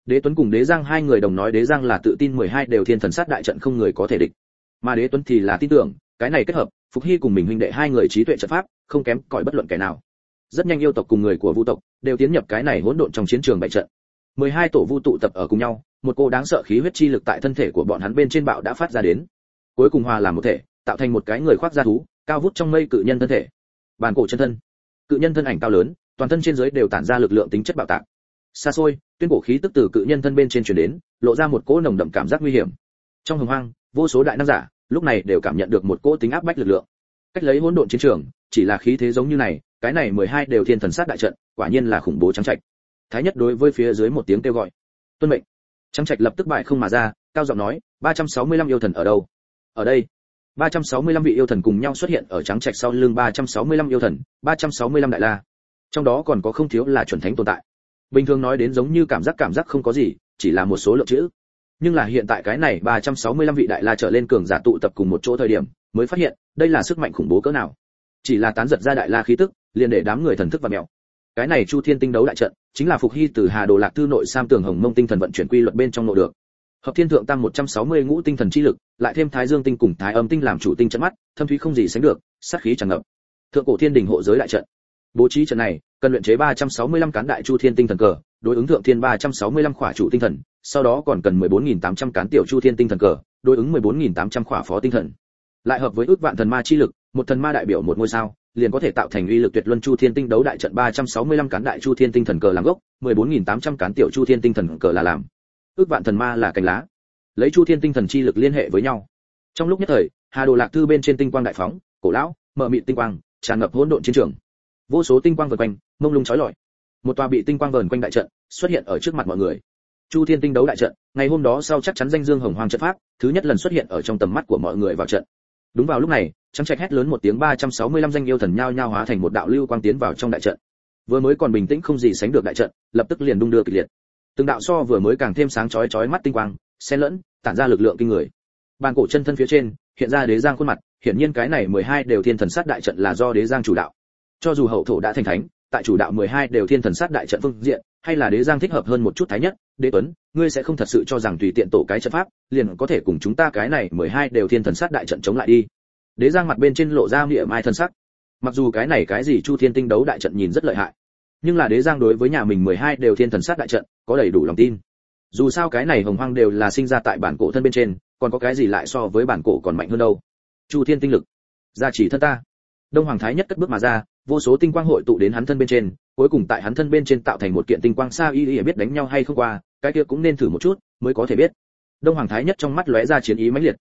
Đế tuấn cùng đế giang hai người đồng nói đế giang là tự tin 12 đều thiên thần sát đại trận không người có thể địch. Mà đế tuấn thì là tin tưởng, cái này kết hợp, phục hy cùng mình huynh đệ hai người trí tuệ trận pháp, không kém cỏi bất luận kẻ nào. Rất nhanh yêu tộc cùng người của vu tộc đều tiến nhập cái này hỗn độn trong chiến trường bại trận. 12 tổ vu tụ tập ở cùng nhau, một cô đáng sợ khí huyết chi lực tại thân thể của bọn hắn bên trên bạo đã phát ra đến. Cuối cùng hòa làm một thể, tạo thành một cái người khoác da thú, cao vút trong mây cự nhân thân thể. Bàn cổ chân thân. Cự nhân thân ảnh cao lớn, toàn thân trên dưới đều tản ra lực lượng tính chất bạo tạc. Xa xôi, tuyên cổ khí tức từ cự nhân thân bên trên truyền đến, lộ ra một cỗ nồng đậm cảm giác nguy hiểm. Trong hồng hoang, vô số đại năng giả, lúc này đều cảm nhận được một cỗ tính áp bách lực lượng. Cách lấy hỗn độn chiến trường, chỉ là khí thế giống như này, cái này mười hai đều thiên thần sát đại trận, quả nhiên là khủng bố trắng trạch thái nhất đối với phía dưới một tiếng kêu gọi tuân mệnh trắng trạch lập tức bại không mà ra cao giọng nói ba trăm sáu mươi lăm yêu thần ở đâu ở đây 365 vị yêu thần cùng nhau xuất hiện ở trắng trạch sau lưng 365 yêu thần, 365 đại la. Trong đó còn có không thiếu là chuẩn thánh tồn tại. Bình thường nói đến giống như cảm giác cảm giác không có gì, chỉ là một số lượng chữ. Nhưng là hiện tại cái này 365 vị đại la trở lên cường giả tụ tập cùng một chỗ thời điểm, mới phát hiện, đây là sức mạnh khủng bố cỡ nào. Chỉ là tán giật ra đại la khí tức, liền để đám người thần thức và mèo. Cái này Chu Thiên Tinh đấu đại trận, chính là phục hy từ Hà Đồ Lạc Thư nội Sam Tường Hồng Mông tinh thần vận chuyển quy luật bên trong nội được hợp thiên thượng tăng 160 ngũ tinh thần chi lực, lại thêm thái dương tinh cùng thái âm tinh làm chủ tinh trận mắt, thâm thúy không gì sánh được, sát khí tràn ngập. Thượng cổ thiên đình hộ giới đại trận. Bố trí trận này, cần luyện chế 365 cán đại chu thiên tinh thần cờ, đối ứng thượng thiên 365 khỏa chủ tinh thần, sau đó còn cần 14800 cán tiểu chu thiên tinh thần cờ, đối ứng 14800 khỏa phó tinh thần. Lại hợp với ước vạn thần ma chi lực, một thần ma đại biểu một ngôi sao, liền có thể tạo thành uy lực tuyệt luân chu thiên tinh đấu đại trận 365 cán đại chu thiên tinh thần cờ làm gốc, 14800 cán tiểu chu thiên tinh thần cờ là làm. Ước vạn thần ma là cành lá. Lấy chu thiên tinh thần chi lực liên hệ với nhau. Trong lúc nhất thời hà đồ lạc thư bên trên tinh quang đại phóng cổ lão mở mịt tinh quang tràn ngập hỗn độn chiến trường. Vô số tinh quang vần quanh mông lung chói lọi. Một tòa bị tinh quang vờn quanh đại trận xuất hiện ở trước mặt mọi người. Chu thiên tinh đấu đại trận ngày hôm đó sau chắc chắn danh dương hồng hoàng trận pháp thứ nhất lần xuất hiện ở trong tầm mắt của mọi người vào trận. Đúng vào lúc này trắng trạch hét lớn một tiếng 365 danh yêu thần nhao nhao hóa thành một đạo lưu quang tiến vào trong đại trận. Vừa mới còn bình tĩnh không gì sánh được đại trận, lập tức liền đung đưa kịch liệt. Từng đạo so vừa mới càng thêm sáng chói chói mắt tinh quang, xen lẫn, tản ra lực lượng kinh người. Bàn cổ chân thân phía trên, hiện ra đế giang khuôn mặt, hiển nhiên cái này 12 đều thiên thần sát đại trận là do đế giang chủ đạo. Cho dù hậu thổ đã thành thánh, tại chủ đạo 12 đều thiên thần sát đại trận phương diện, hay là đế giang thích hợp hơn một chút thái nhất, đế tuấn, ngươi sẽ không thật sự cho rằng tùy tiện tổ cái trận pháp, liền có thể cùng chúng ta cái này 12 đều thiên thần sát đại trận chống lại đi đế giang mặt bên trên lộ ra miệng mai thân sắc. Mặc dù cái này cái gì chu thiên tinh đấu đại trận nhìn rất lợi hại, nhưng là đế giang đối với nhà mình 12 đều thiên thần sát đại trận, có đầy đủ lòng tin. Dù sao cái này hồng hoang đều là sinh ra tại bản cổ thân bên trên, còn có cái gì lại so với bản cổ còn mạnh hơn đâu? Chu thiên tinh lực, gia chỉ thân ta. Đông hoàng thái nhất cất bước mà ra, vô số tinh quang hội tụ đến hắn thân bên trên, cuối cùng tại hắn thân bên trên tạo thành một kiện tinh quang xa y y biết đánh nhau hay không qua, cái kia cũng nên thử một chút, mới có thể biết. Đông hoàng thái nhất trong mắt lóe ra chiến ý mãnh liệt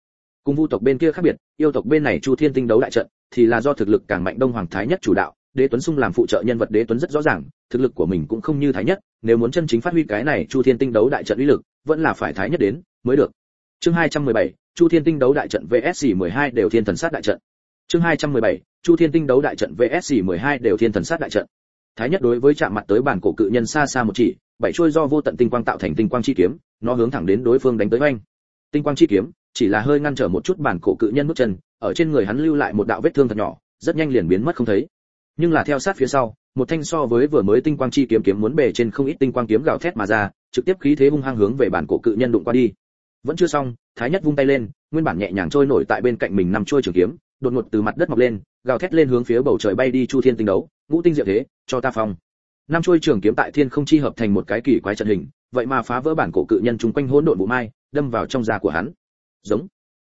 cùng vu tộc bên kia khác biệt yêu tộc bên này chu thiên tinh đấu đại trận thì là do thực lực càng mạnh đông hoàng thái nhất chủ đạo đế tuấn sung làm phụ trợ nhân vật đế tuấn rất rõ ràng thực lực của mình cũng không như thái nhất nếu muốn chân chính phát huy cái này chu thiên tinh đấu đại trận uy lực vẫn là phải thái nhất đến mới được. Chương 217, chu thiên tinh đấu đại trận vsc 12 đều thiên thần sát đại trận. Chương 217, chu thiên tinh đấu đại trận vsc 12 đều thiên thần sát đại trận. Thái nhất đối với chạm mặt tới bản cổ cự nhân xa xa một chỉ bảy chuôi do vô tận tinh quang tạo thành tinh quang chi kiếm nó hướng thẳng đến đối phương đánh tới oanh. Tinh quang chi kiếm chỉ là hơi ngăn trở một chút bản cổ cự nhân bước chân, ở trên người hắn lưu lại một đạo vết thương thật nhỏ, rất nhanh liền biến mất không thấy. Nhưng là theo sát phía sau, một thanh so với vừa mới tinh quang chi kiếm kiếm muốn bề trên không ít tinh quang kiếm gào thét mà ra, trực tiếp khí thế hung hăng hướng về bản cổ cự nhân đụng qua đi. Vẫn chưa xong, thái nhất vung tay lên, nguyên bản nhẹ nhàng trôi nổi tại bên cạnh mình nằm trôi trường kiếm, đột ngột từ mặt đất mọc lên, gào thét lên hướng phía bầu trời bay đi chu thiên tinh đấu, ngũ tinh diệu thế, cho ta phong. Năm trôi trường kiếm tại thiên không chi hợp thành một cái kỳ quái trận hình, vậy mà phá vỡ bản cổ cự nhân chúng quanh hỗn độn bộ mai, đâm vào trong da của hắn giống.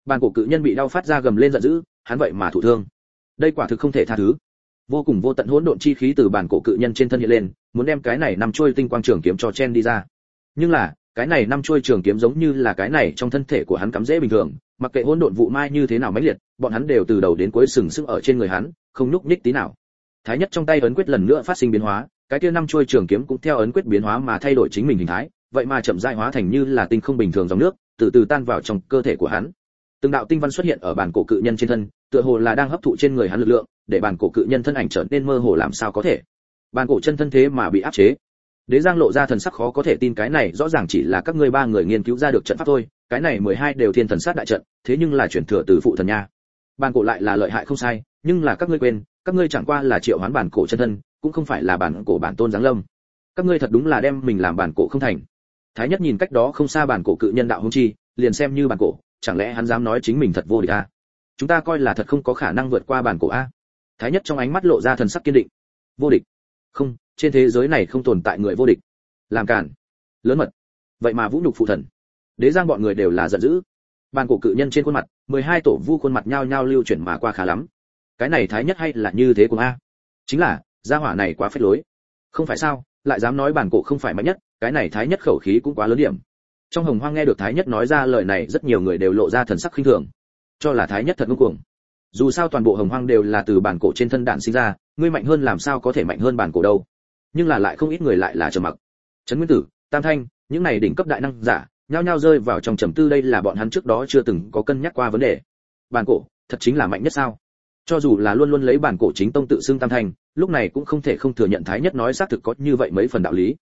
Bàn cổ cự nhân bị đau phát ra gầm lên giận dữ, hắn vậy mà thụ thương. Đây quả thực không thể tha thứ. Vô cùng vô tận hỗn độn chi khí từ bàn cổ cự nhân trên thân hiện lên, muốn đem cái này năm chuôi tinh quang trường kiếm cho chen đi ra. Nhưng là, cái này năm chuôi trường kiếm giống như là cái này trong thân thể của hắn cắm dễ bình thường, mặc kệ hỗn độn vụ mai như thế nào mãnh liệt, bọn hắn đều từ đầu đến cuối sừng sững ở trên người hắn, không nhúc nhích tí nào. Thái nhất trong tay ấn quyết lần nữa phát sinh biến hóa, cái kia năm chuôi trường kiếm cũng theo ấn quyết biến hóa mà thay đổi chính mình hình thái, vậy mà chậm rãi hóa thành như là tinh không bình thường dòng nước từ từ tan vào trong cơ thể của hắn. Từng đạo tinh văn xuất hiện ở bản cổ cự nhân trên thân, tựa hồ là đang hấp thụ trên người hắn lực lượng, để bản cổ cự nhân thân ảnh trở nên mơ hồ làm sao có thể. Bản cổ chân thân thế mà bị áp chế. Đế giang lộ ra thần sắc khó có thể tin cái này, rõ ràng chỉ là các ngươi ba người nghiên cứu ra được trận pháp thôi, cái này mười hai đều thiên thần sát đại trận, thế nhưng là chuyển thừa từ phụ thần nha. Bản cổ lại là lợi hại không sai, nhưng là các ngươi quên, các ngươi chẳng qua là triệu hoán bản cổ chân thân, cũng không phải là bản cổ bản tôn giáng lâm. Các ngươi thật đúng là đem mình làm bản cổ không thành thái nhất nhìn cách đó không xa bản cổ cự nhân đạo hung chi, liền xem như bản cổ, chẳng lẽ hắn dám nói chính mình thật vô địch à? chúng ta coi là thật không có khả năng vượt qua bản cổ a. Thái nhất trong ánh mắt lộ ra thần sắc kiên định. Vô địch? Không, trên thế giới này không tồn tại người vô địch. Làm cản lớn mật. Vậy mà vũ nhục phụ thần. Đế giang bọn người đều là giận dữ. Bàn cổ cự nhân trên khuôn mặt, mười hai tổ vu khuôn mặt nhao nhao lưu chuyển mà qua khá lắm. Cái này thái nhất hay là như thế của a? Chính là, gia hỏa này quá phết lối. Không phải sao? Lại dám nói bản cổ không phải mạnh nhất, cái này thái nhất khẩu khí cũng quá lớn điểm. Trong hồng hoang nghe được thái nhất nói ra lời này, rất nhiều người đều lộ ra thần sắc khinh thường. Cho là thái nhất thật ngông cuồng. Dù sao toàn bộ hồng hoang đều là từ bản cổ trên thân đạn sinh ra, ngươi mạnh hơn làm sao có thể mạnh hơn bản cổ đâu. Nhưng là lại không ít người lại là trầm mặc. Trấn nguyên tử, tam thanh, những này đỉnh cấp đại năng giả, nhao nhao rơi vào trong trầm tư, đây là bọn hắn trước đó chưa từng có cân nhắc qua vấn đề. Bản cổ, thật chính là mạnh nhất sao? Cho dù là luôn luôn lấy bản cổ chính tông tự xưng tam thành, lúc này cũng không thể không thừa nhận thái nhất nói xác thực có như vậy mấy phần đạo lý.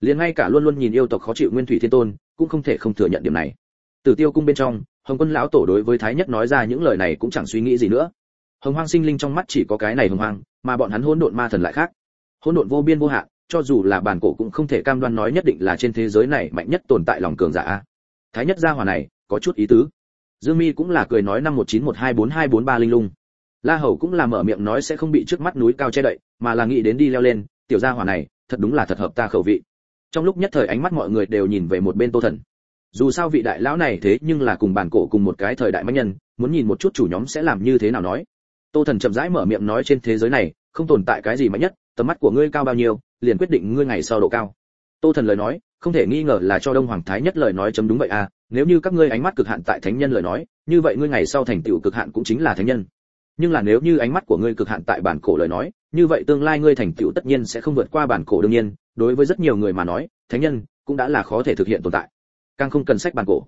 Liền ngay cả luôn luôn nhìn yêu tộc khó chịu nguyên thủy thiên tôn cũng không thể không thừa nhận điểm này. Tử tiêu cung bên trong hồng quân lão tổ đối với thái nhất nói ra những lời này cũng chẳng suy nghĩ gì nữa. Hồng hoang sinh linh trong mắt chỉ có cái này hồng hoang mà bọn hắn hỗn độn ma thần lại khác. Hỗn độn vô biên vô hạn cho dù là bản cổ cũng không thể cam đoan nói nhất định là trên thế giới này mạnh nhất tồn tại lòng cường giả. Thái nhất gia hỏa này có chút ý tứ. Dương mi cũng là cười nói năm một chín một hai bốn hai bốn ba linh lung la hầu cũng là mở miệng nói sẽ không bị trước mắt núi cao che đậy, mà là nghĩ đến đi leo lên, tiểu gia hỏa này, thật đúng là thật hợp ta khẩu vị. Trong lúc nhất thời ánh mắt mọi người đều nhìn về một bên tô thần. Dù sao vị đại lão này thế nhưng là cùng bản cổ cùng một cái thời đại mạnh nhân, muốn nhìn một chút chủ nhóm sẽ làm như thế nào nói. Tô thần chậm rãi mở miệng nói trên thế giới này, không tồn tại cái gì mạnh nhất, tầm mắt của ngươi cao bao nhiêu, liền quyết định ngươi ngày sau độ cao. Tô thần lời nói, không thể nghi ngờ là cho đông hoàng thái nhất lời nói chấm đúng vậy à nếu như các ngươi ánh mắt cực hạn tại thánh nhân lời nói, như vậy ngươi ngày sau thành tựu cực hạn cũng chính là thánh nhân nhưng là nếu như ánh mắt của ngươi cực hạn tại bản cổ lời nói, như vậy tương lai ngươi thành tựu tất nhiên sẽ không vượt qua bản cổ đương nhiên, đối với rất nhiều người mà nói, thánh nhân cũng đã là khó thể thực hiện tồn tại. Càng không cần sách bản cổ.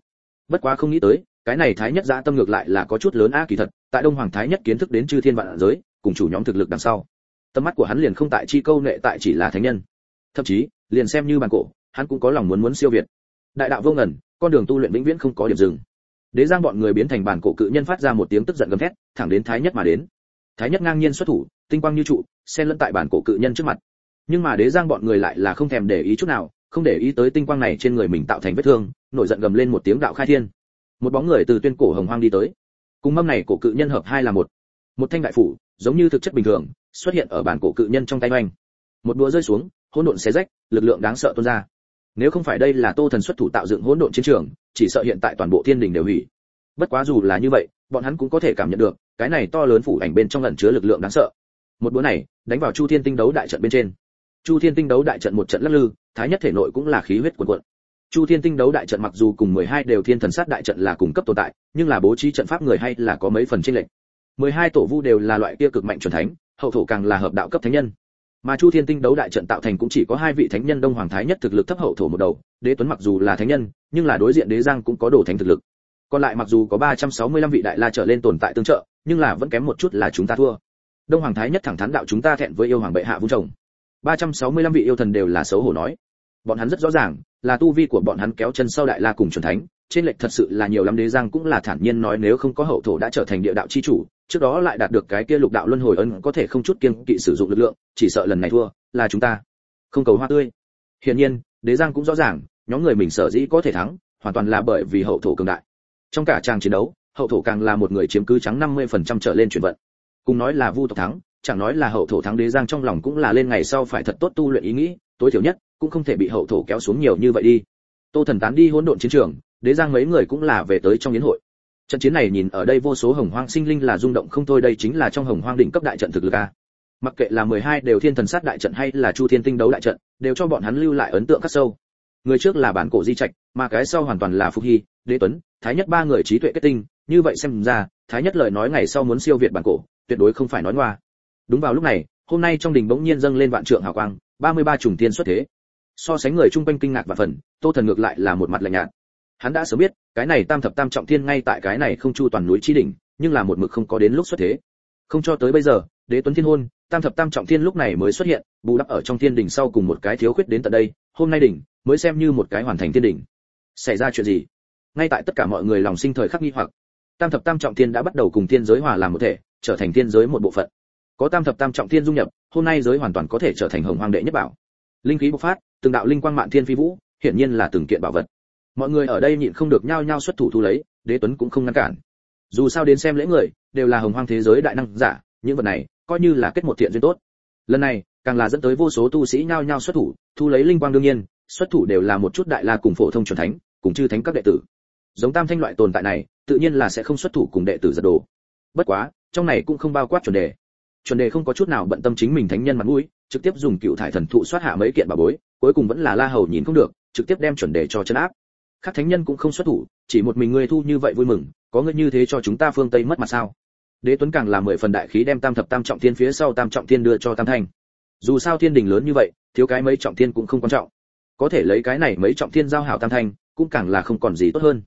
Bất quá không nghĩ tới, cái này thái nhất dã tâm ngược lại là có chút lớn a kỳ thật, tại đông hoàng thái nhất kiến thức đến chư thiên vạn giới, cùng chủ nhóm thực lực đằng sau. Tâm mắt của hắn liền không tại chi câu nệ tại chỉ là thánh nhân. Thậm chí, liền xem như bản cổ, hắn cũng có lòng muốn muốn siêu việt. Đại đạo vô ngần, con đường tu luyện vĩnh viễn không có điểm dừng đế giang bọn người biến thành bản cổ cự nhân phát ra một tiếng tức giận gầm thét, thẳng đến thái nhất mà đến. Thái nhất ngang nhiên xuất thủ, tinh quang như trụ, xen lẫn tại bản cổ cự nhân trước mặt. Nhưng mà đế giang bọn người lại là không thèm để ý chút nào, không để ý tới tinh quang này trên người mình tạo thành vết thương, nổi giận gầm lên một tiếng đạo khai thiên. Một bóng người từ tuyên cổ hồng hoang đi tới. Cùng mâm này cổ cự nhân hợp hai là một. Một thanh đại phủ, giống như thực chất bình thường, xuất hiện ở bản cổ cự nhân trong tay oanh. Một đũa rơi xuống, hỗn độn xé rách, lực lượng đáng sợ tuôn ra. Nếu không phải đây là tô thần xuất thủ tạo dựng hỗn độn chiến trường chỉ sợ hiện tại toàn bộ thiên đình đều hủy. Bất quá dù là như vậy, bọn hắn cũng có thể cảm nhận được, cái này to lớn phủ ảnh bên trong ẩn chứa lực lượng đáng sợ. Một bữa này, đánh vào chu thiên tinh đấu đại trận bên trên. Chu thiên tinh đấu đại trận một trận lắc lư, thái nhất thể nội cũng là khí huyết cuồn cuộn. Chu thiên tinh đấu đại trận mặc dù cùng 12 đều thiên thần sát đại trận là cùng cấp tồn tại, nhưng là bố trí trận pháp người hay là có mấy phần chênh lệch. 12 tổ vu đều là loại kia cực mạnh chuẩn thánh, hậu thổ càng là hợp đạo cấp thánh nhân mà chu thiên tinh đấu đại trận tạo thành cũng chỉ có hai vị thánh nhân đông hoàng thái nhất thực lực thấp hậu thổ một đầu, đế tuấn mặc dù là thánh nhân, nhưng là đối diện đế giang cũng có đồ thánh thực lực. Còn lại mặc dù có 365 vị đại la trở lên tồn tại tương trợ, nhưng là vẫn kém một chút là chúng ta thua. Đông hoàng thái nhất thẳng thắn đạo chúng ta thẹn với yêu hoàng bệ hạ vung chồng. 365 vị yêu thần đều là xấu hổ nói. Bọn hắn rất rõ ràng, là tu vi của bọn hắn kéo chân sau đại la cùng chuẩn thánh, trên lệch thật sự là nhiều lắm đế giang cũng là thản nhiên nói nếu không có hậu thổ đã trở thành địa đạo chi chủ trước đó lại đạt được cái kia lục đạo luân hồi ân có thể không chút kiên kỵ sử dụng lực lượng, chỉ sợ lần này thua là chúng ta. Không cầu hoa tươi. Hiển nhiên, đế giang cũng rõ ràng, nhóm người mình sở dĩ có thể thắng, hoàn toàn là bởi vì hậu thổ cường đại. Trong cả trang chiến đấu, hậu thổ càng là một người chiếm cứ trắng 50% trở lên chuyển vận. Cùng nói là vu tộc thắng, chẳng nói là hậu thổ thắng đế giang trong lòng cũng là lên ngày sau phải thật tốt tu luyện ý nghĩ, tối thiểu nhất, cũng không thể bị hậu thổ kéo xuống nhiều như vậy đi. Tô thần tán đi hỗn độn chiến trường, đế giang mấy người cũng là về tới trong yến hội trận chiến này nhìn ở đây vô số hồng hoang sinh linh là rung động không thôi, đây chính là trong hồng hoang đỉnh cấp đại trận thực lực a. Mặc kệ là 12 đều thiên thần sát đại trận hay là chu thiên tinh đấu đại trận, đều cho bọn hắn lưu lại ấn tượng khắc sâu. Người trước là bản cổ di trạch, mà cái sau hoàn toàn là phúc hy, đế tuấn, thái nhất ba người trí tuệ kết tinh, như vậy xem ra, thái nhất lời nói ngày sau muốn siêu việt bản cổ, tuyệt đối không phải nói ngoa. Đúng vào lúc này, hôm nay trong đình bỗng nhiên dâng lên vạn trượng hào quang 33 trùng tiên xuất thế. So sánh người trung quanh kinh ngạc và phần, tô thần ngược lại là một mặt lạnh nhạt hắn đã sớm biết, cái này tam thập tam trọng thiên ngay tại cái này không chu toàn núi chi đỉnh, nhưng là một mực không có đến lúc xuất thế. Không cho tới bây giờ, đế tuấn thiên hôn, tam thập tam trọng thiên lúc này mới xuất hiện, bù đắp ở trong thiên đỉnh sau cùng một cái thiếu khuyết đến tận đây, hôm nay đỉnh, mới xem như một cái hoàn thành thiên đỉnh. Xảy ra chuyện gì? Ngay tại tất cả mọi người lòng sinh thời khắc nghi hoặc, tam thập tam trọng thiên đã bắt đầu cùng thiên giới hòa làm một thể, trở thành thiên giới một bộ phận. Có tam thập tam trọng thiên dung nhập, hôm nay giới hoàn toàn có thể trở thành hồng hoàng đệ nhất bảo. Linh khí bộc phát, từng đạo linh quang mạn thiên phi vũ, hiển nhiên là từng kiện bảo vật mọi người ở đây nhịn không được nhao nhao xuất thủ thu lấy, đế tuấn cũng không ngăn cản. Dù sao đến xem lễ người, đều là hồng hoang thế giới đại năng giả, những vật này, coi như là kết một thiện duyên tốt. Lần này, càng là dẫn tới vô số tu sĩ nhao nhao xuất thủ, thu lấy linh quang đương nhiên, xuất thủ đều là một chút đại la cùng phổ thông chuẩn thánh, cùng chư thánh các đệ tử. Giống tam thanh loại tồn tại này, tự nhiên là sẽ không xuất thủ cùng đệ tử giật đồ. Bất quá, trong này cũng không bao quát chuẩn đề. Chuẩn đề không có chút nào bận tâm chính mình thánh nhân mặt mũi, trực tiếp dùng cựu thải thần thụ soát hạ mấy kiện bà bối, cuối cùng vẫn là la hầu nhìn không được, trực tiếp đem chuẩn đề cho chân áp các thánh nhân cũng không xuất thủ, chỉ một mình ngươi thu như vậy vui mừng, có ngươi như thế cho chúng ta phương tây mất mặt sao? Đế tuấn càng là mười phần đại khí đem tam thập tam trọng thiên phía sau tam trọng thiên đưa cho tam thanh. Dù sao thiên đình lớn như vậy, thiếu cái mấy trọng thiên cũng không quan trọng. Có thể lấy cái này mấy trọng thiên giao hảo tam thanh, cũng càng là không còn gì tốt hơn.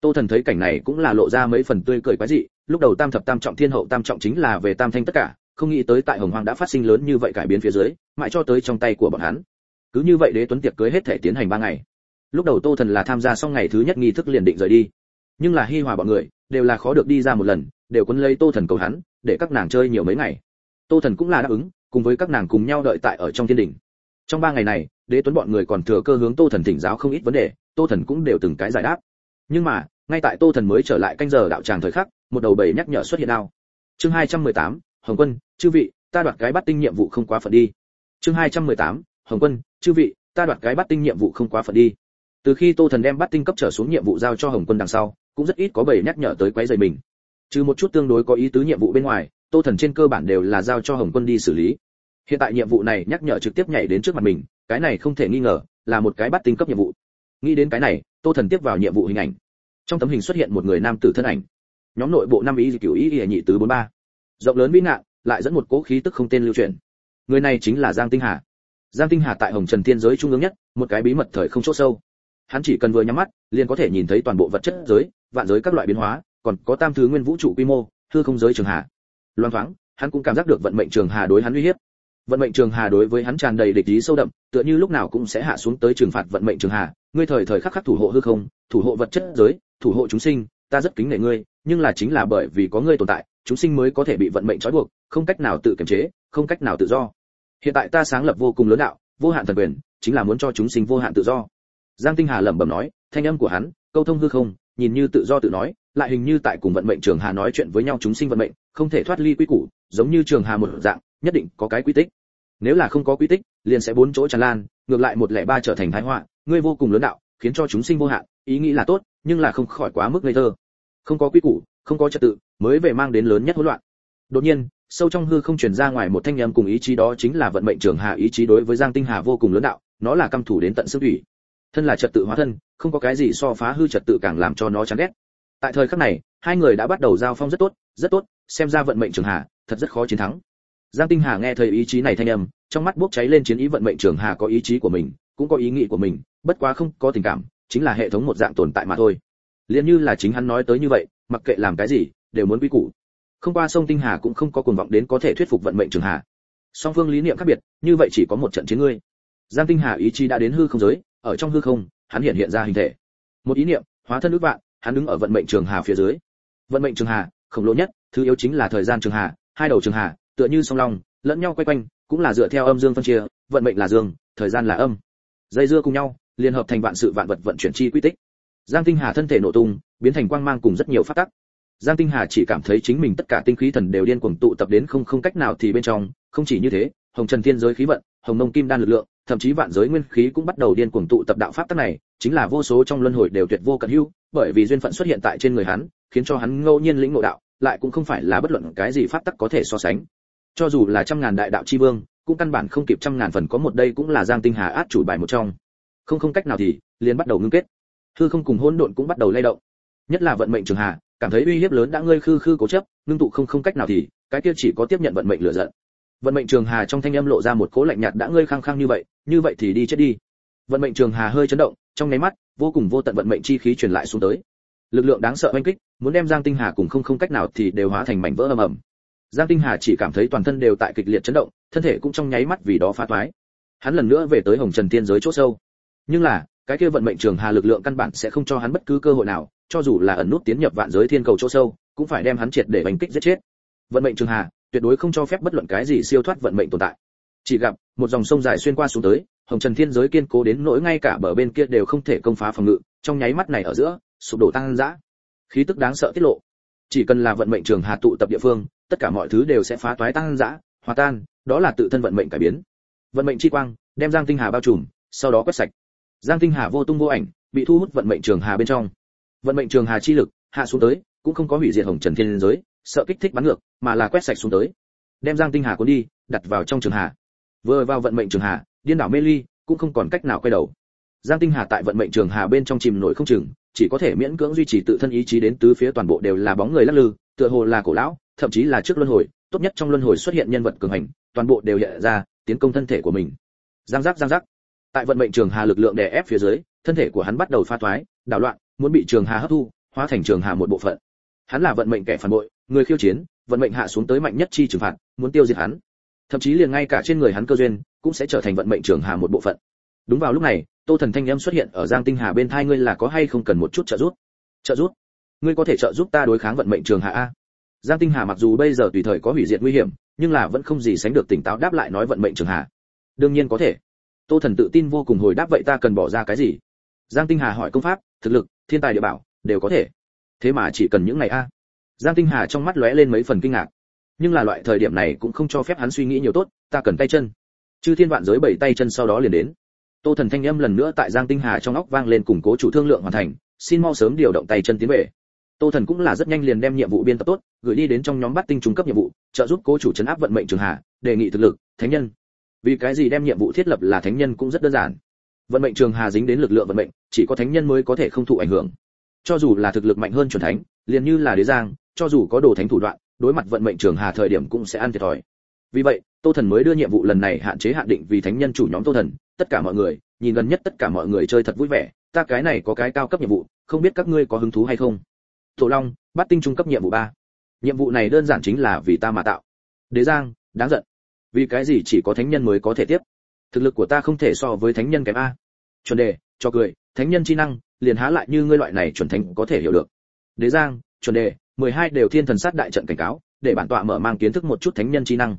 Tô thần thấy cảnh này cũng là lộ ra mấy phần tươi cười quái dị, lúc đầu tam thập tam trọng thiên hậu tam trọng chính là về tam thanh tất cả, không nghĩ tới tại hồng hoàng đã phát sinh lớn như vậy cải biến phía dưới, mãi cho tới trong tay của bọn hắn. Cứ như vậy đế tuấn tiệc cưới hết thể tiến hành ba ngày lúc đầu tô thần là tham gia xong ngày thứ nhất nghi thức liền định rời đi. Nhưng là hi hòa bọn người đều là khó được đi ra một lần đều quấn lấy tô thần cầu hắn để các nàng chơi nhiều mấy ngày. Tô thần cũng là đáp ứng cùng với các nàng cùng nhau đợi tại ở trong thiên đình. Trong ba ngày này đế tuấn bọn người còn thừa cơ hướng tô thần thỉnh giáo không ít vấn đề tô thần cũng đều từng cái giải đáp. Nhưng mà ngay tại tô thần mới trở lại canh giờ đạo tràng thời khắc một đầu bầy nhắc nhở xuất hiện nào chương 218, hồng quân chư vị ta đoạt cái bắt tinh nhiệm vụ không quá phận đi. Chương 218, hồng quân chư vị ta đoạt cái bắt tinh nhiệm vụ không quá phận đi từ khi tô thần đem bắt tinh cấp trở xuống nhiệm vụ giao cho hồng quân đằng sau, cũng rất ít có bầy nhắc nhở tới quấy rầy mình. Trừ một chút tương đối có ý tứ nhiệm vụ bên ngoài, tô thần trên cơ bản đều là giao cho hồng quân đi xử lý. Hiện tại nhiệm vụ này nhắc nhở trực tiếp nhảy đến trước mặt mình, cái này không thể nghi ngờ là một cái bắt tinh cấp nhiệm vụ. Nghĩ đến cái này, tô thần tiếp vào nhiệm vụ hình ảnh. Trong tấm hình xuất hiện một người nam tử thân ảnh. Nhóm nội bộ năm ý cửu ý ỉa nhị tứ bốn ba. Rộng lớn vĩ ngạn lại dẫn một cỗ khí tức không tên lưu truyền người này chính là giang tinh hà. Giang tinh hà tại hồng trần thiên giới trung ương nhất, một cái bí mật thời không chỗ sâu hắn chỉ cần vừa nhắm mắt, liền có thể nhìn thấy toàn bộ vật chất giới, vạn giới các loại biến hóa, còn có tam thứ nguyên vũ trụ quy mô, hư không giới trường hà loan thoáng, hắn cũng cảm giác được vận mệnh trường hà đối hắn uy hiếp. Vận mệnh trường hà đối với hắn tràn đầy địch ý sâu đậm, tựa như lúc nào cũng sẽ hạ xuống tới trừng phạt vận mệnh trường hà ngươi thời thời khắc khắc thủ hộ hư không, thủ hộ vật chất giới, thủ hộ chúng sinh, ta rất kính nể ngươi, nhưng là chính là bởi vì có ngươi tồn tại, chúng sinh mới có thể bị vận mệnh trói buộc, không cách nào tự kiềm chế, không cách nào tự do. Hiện tại ta sáng lập vô cùng lớn đạo, vô hạn thần quyền, chính là muốn cho chúng sinh vô hạn tự do giang tinh hà lẩm bẩm nói, thanh âm của hắn, câu thông hư không, nhìn như tự do tự nói, lại hình như tại cùng vận mệnh trường hà nói chuyện với nhau chúng sinh vận mệnh, không thể thoát ly quy củ, giống như trường hà một dạng, nhất định có cái quy tích. Nếu là không có quy tích, liền sẽ bốn chỗ tràn lan, ngược lại một lẻ ba trở thành thái họa, ngươi vô cùng lớn đạo, khiến cho chúng sinh vô hạn, ý nghĩ là tốt, nhưng là không khỏi quá mức ngây thơ. Không có quy củ, không có trật tự, mới về mang đến lớn nhất hỗn loạn. Đột nhiên, sâu trong hư không truyền ra ngoài một thanh âm cùng ý chí đó chính là vận mệnh trường hà ý chí đối với giang tinh hà vô cùng lớn đạo, nó là căm thủ đến tận xương thủy thân là trật tự hóa thân, không có cái gì so phá hư trật tự càng làm cho nó chán ghét. Tại thời khắc này, hai người đã bắt đầu giao phong rất tốt rất tốt, xem ra vận mệnh trường hà, thật rất khó chiến thắng. Giang tinh hà nghe thấy ý chí này thanh âm, trong mắt bốc cháy lên chiến ý vận mệnh trường hà có ý chí của mình, cũng có ý nghĩ của mình, bất quá không có tình cảm, chính là hệ thống một dạng tồn tại mà thôi. Liền như là chính hắn nói tới như vậy, mặc kệ làm cái gì, đều muốn quy củ. Không qua sông tinh hà cũng không có cuồng vọng đến có thể thuyết phục vận mệnh trường hà. Song phương lý niệm khác biệt, như vậy chỉ có một trận chiến ngươi. Giang tinh hà ý chí đã đến hư không giới ở trong hư không, hắn hiện hiện ra hình thể. Một ý niệm, hóa thân ước vạn, hắn đứng ở vận mệnh trường hà phía dưới. Vận mệnh trường hà, khổng lồ nhất, thứ yếu chính là thời gian trường hà, hai đầu trường hà, tựa như song long, lẫn nhau quay quanh, cũng là dựa theo âm dương phân chia, vận mệnh là dương, thời gian là âm. Dây dưa cùng nhau, liên hợp thành vạn sự vạn vật vận chuyển chi quy tích. Giang tinh hà thân thể nổ tung, biến thành quang mang cùng rất nhiều phát tắc. Giang tinh hà chỉ cảm thấy chính mình tất cả tinh khí thần đều điên cuồng tụ tập đến không không cách nào thì bên trong, không chỉ như thế, hồng trần thiên giới khí vận, hồng nông kim đan lực lượng thậm chí vạn giới nguyên khí cũng bắt đầu điên cuồng tụ tập đạo pháp tắc này, chính là vô số trong luân hồi đều tuyệt vô cận hữu, bởi vì duyên phận xuất hiện tại trên người hắn, khiến cho hắn ngẫu nhiên lĩnh ngộ đạo, lại cũng không phải là bất luận cái gì pháp tắc có thể so sánh. Cho dù là trăm ngàn đại đạo chi vương, cũng căn bản không kịp trăm ngàn phần có một đây cũng là giang tinh hà át chủ bài một trong. Không không cách nào thì, liền bắt đầu ngưng kết. Hư không cùng hỗn độn cũng bắt đầu lay động. Nhất là vận mệnh trường hà cảm thấy uy hiếp lớn đã ngơi khư khư cố chấp, ngưng tụ không không cách nào thì, cái kia chỉ có tiếp nhận vận mệnh lửa giận vận mệnh trường hà trong thanh âm lộ ra một cố lạnh nhạt đã ngơi khăng khăng như vậy như vậy thì đi chết đi. Vận mệnh trường hà hơi chấn động, trong nháy mắt, vô cùng vô tận vận mệnh chi khí truyền lại xuống tới. Lực lượng đáng sợ oanh kích, muốn đem giang tinh hà cùng không không cách nào thì đều hóa thành mảnh vỡ ầm ầm. Giang tinh hà chỉ cảm thấy toàn thân đều tại kịch liệt chấn động, thân thể cũng trong nháy mắt vì đó phá thoái hắn lần nữa về tới hồng trần tiên giới chỗ sâu. Nhưng là, cái kia vận mệnh trường hà lực lượng căn bản sẽ không cho hắn bất cứ cơ hội nào, cho dù là ẩn nút tiến nhập vạn giới thiên cầu chỗ sâu, cũng phải đem hắn triệt để đánh kích giết chết. Vận mệnh trường hà tuyệt đối không cho phép bất luận cái gì siêu thoát vận mệnh tồn tại. Chỉ gặp, một dòng sông dài xuyên qua xuống tới, hồng trần thiên giới kiên cố đến nỗi ngay cả bờ bên kia đều không thể công phá phòng ngự, trong nháy mắt này ở giữa, sụp đổ tăng dã khí tức đáng sợ tiết lộ. Chỉ cần là vận mệnh trường hà tụ tập địa phương, tất cả mọi thứ đều sẽ phá toái tăng dã hòa tan, đó là tự thân vận mệnh cải biến. Vận mệnh chi quang, đem giang tinh hà bao trùm, sau đó quét sạch. Giang tinh hà vô tung vô ảnh, bị thu hút vận mệnh trường hà bên trong. Vận mệnh trường hà chi lực, hạ xuống tới, cũng không có hủy diệt hồng trần thiên giới sợ kích thích bắn ngược, mà là quét sạch xuống tới. Đem giang tinh hà cuốn đi, đặt vào trong trường hà vừa vào vận mệnh trường hà điên đảo mê ly, cũng không còn cách nào quay đầu. Giang tinh hà tại vận mệnh trường hà bên trong chìm nổi không chừng, chỉ có thể miễn cưỡng duy trì tự thân ý chí đến tứ phía toàn bộ đều là bóng người lắc lư, tựa hồ là cổ lão, thậm chí là trước luân hồi, tốt nhất trong luân hồi xuất hiện nhân vật cường hành, toàn bộ đều hiện ra, tiến công thân thể của mình. Giang giác giang giác. Tại vận mệnh trường hà lực lượng đè ép phía dưới, thân thể của hắn bắt đầu pha thoái đảo loạn, muốn bị trường hà hấp thu, hóa thành trường hà một bộ phận. Hắn là vận mệnh kẻ phản bội người khiêu chiến, vận mệnh hạ xuống tới mạnh nhất chi trừng phạt, muốn tiêu diệt hắn. Thậm chí liền ngay cả trên người hắn cơ duyên, cũng sẽ trở thành vận mệnh trường hà một bộ phận. Đúng vào lúc này, tô thần thanh âm xuất hiện ở giang tinh hà bên thai ngươi là có hay không cần một chút trợ giúp? Trợ giúp? Ngươi có thể trợ giúp ta đối kháng vận mệnh trường hà a. Giang tinh hà mặc dù bây giờ tùy thời có hủy diệt nguy hiểm, nhưng là vẫn không gì sánh được tỉnh táo đáp lại nói vận mệnh trường hà đương nhiên có thể. Tô thần tự tin vô cùng hồi đáp vậy ta cần bỏ ra cái gì? Giang tinh hà hỏi công pháp, thực lực, thiên tài địa bảo, đều có thể. Thế mà chỉ cần những ngày a giang tinh hà trong mắt lóe lên mấy phần kinh ngạc. Nhưng là loại thời điểm này cũng không cho phép hắn suy nghĩ nhiều tốt, ta cần tay chân. Chư thiên vạn giới bảy tay chân sau đó liền đến. Tô thần thanh âm lần nữa tại giang tinh hà trong óc vang lên củng cố chủ thương lượng hoàn thành, xin mau sớm điều động tay chân tiến về. Tô thần cũng là rất nhanh liền đem nhiệm vụ biên tập tốt, gửi đi đến trong nhóm bắt tinh trung cấp nhiệm vụ, trợ giúp cố chủ chấn áp vận mệnh trường hà đề nghị thực lực, thánh nhân. Vì cái gì đem nhiệm vụ thiết lập là thánh nhân cũng rất đơn giản. Vận mệnh trường hà dính đến lực lượng vận mệnh, chỉ có thánh nhân mới có thể không thụ ảnh hưởng. Cho dù là thực lực mạnh hơn chuẩn thánh, liền như là đế giang cho dù có đồ thánh thủ đoạn, đối mặt vận mệnh trường hà thời điểm cũng sẽ ăn thiệt thòi. Vì vậy, tô thần mới đưa nhiệm vụ lần này hạn chế hạn định vì thánh nhân chủ nhóm tô thần, tất cả mọi người, nhìn gần nhất tất cả mọi người chơi thật vui vẻ, ta cái này có cái cao cấp nhiệm vụ, không biết các ngươi có hứng thú hay không? Tổ long, bắt tinh trung cấp nhiệm vụ ba. Nhiệm vụ này đơn giản chính là vì ta mà tạo. Đế giang, đáng giận. Vì cái gì chỉ có thánh nhân mới có thể tiếp? Thực lực của ta không thể so với thánh nhân kém a. Chuẩn đề, cho cười, thánh nhân chi năng, liền há lại như ngươi loại này chuẩn thánh có thể hiểu được. Đế giang, chuẩn đề mười hai đều thiên thần sát đại trận cảnh cáo, để bản tọa mở mang kiến thức một chút thánh nhân trí năng.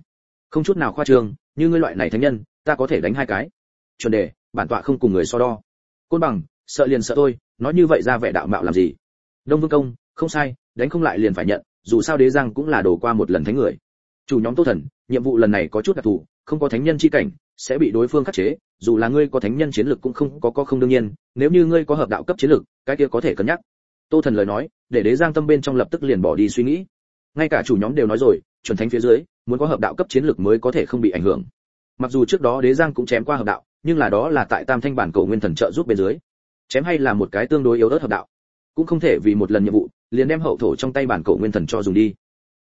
Không chút nào khoa trương, như ngươi loại này thánh nhân, ta có thể đánh hai cái. Chuẩn đề, bản tọa không cùng người so đo. Côn bằng, sợ liền sợ tôi, nói như vậy ra vẻ đạo mạo làm gì? Đông vương công, không sai, đánh không lại liền phải nhận, dù sao đế giang cũng là đổ qua một lần thánh người. Chủ nhóm tô thần, nhiệm vụ lần này có chút đặc thù, không có thánh nhân chi cảnh, sẽ bị đối phương khắc chế, dù là ngươi có thánh nhân chiến lực cũng không có có không đương nhiên, nếu như ngươi có hợp đạo cấp chiến lực, cái kia có thể cân nhắc tô thần lời nói, để đế giang tâm bên trong lập tức liền bỏ đi suy nghĩ. Ngay cả chủ nhóm đều nói rồi, chuẩn thánh phía dưới, muốn có hợp đạo cấp chiến lực mới có thể không bị ảnh hưởng. Mặc dù trước đó đế giang cũng chém qua hợp đạo, nhưng là đó là tại tam thanh bản cổ nguyên thần trợ giúp bên dưới. Chém hay là một cái tương đối yếu ớt hợp đạo, cũng không thể vì một lần nhiệm vụ, liền đem hậu thổ trong tay bản cổ nguyên thần cho dùng đi.